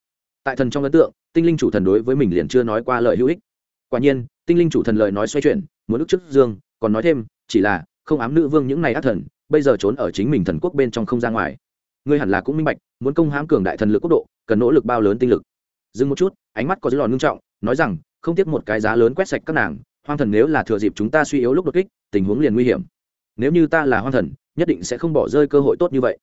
[SPEAKER 1] tại thần trong ấn tượng, tinh linh chủ thần đối với mình liền chưa nói qua lời hữu ích quả nhiên, tinh linh chủ thần lời nói xoay chuyển, muốn ức trước dương, còn nói thêm, chỉ là, không ám nữ vương những này ác thần, bây giờ trốn ở chính mình thần quốc bên trong không ra ngoài. Ngươi hẳn là cũng minh bạch, muốn công hãm cường đại thần lực quốc độ, cần nỗ lực bao lớn tinh lực. Dừng một chút, ánh mắt có dư lòn ngưng trọng, nói rằng, không tiếc một cái giá lớn quét sạch các nàng, hoang thần nếu là thừa dịp chúng ta suy yếu lúc đột kích, tình huống liền nguy hiểm. Nếu như ta là hoang thần, nhất định sẽ không bỏ rơi cơ hội tốt như vậy.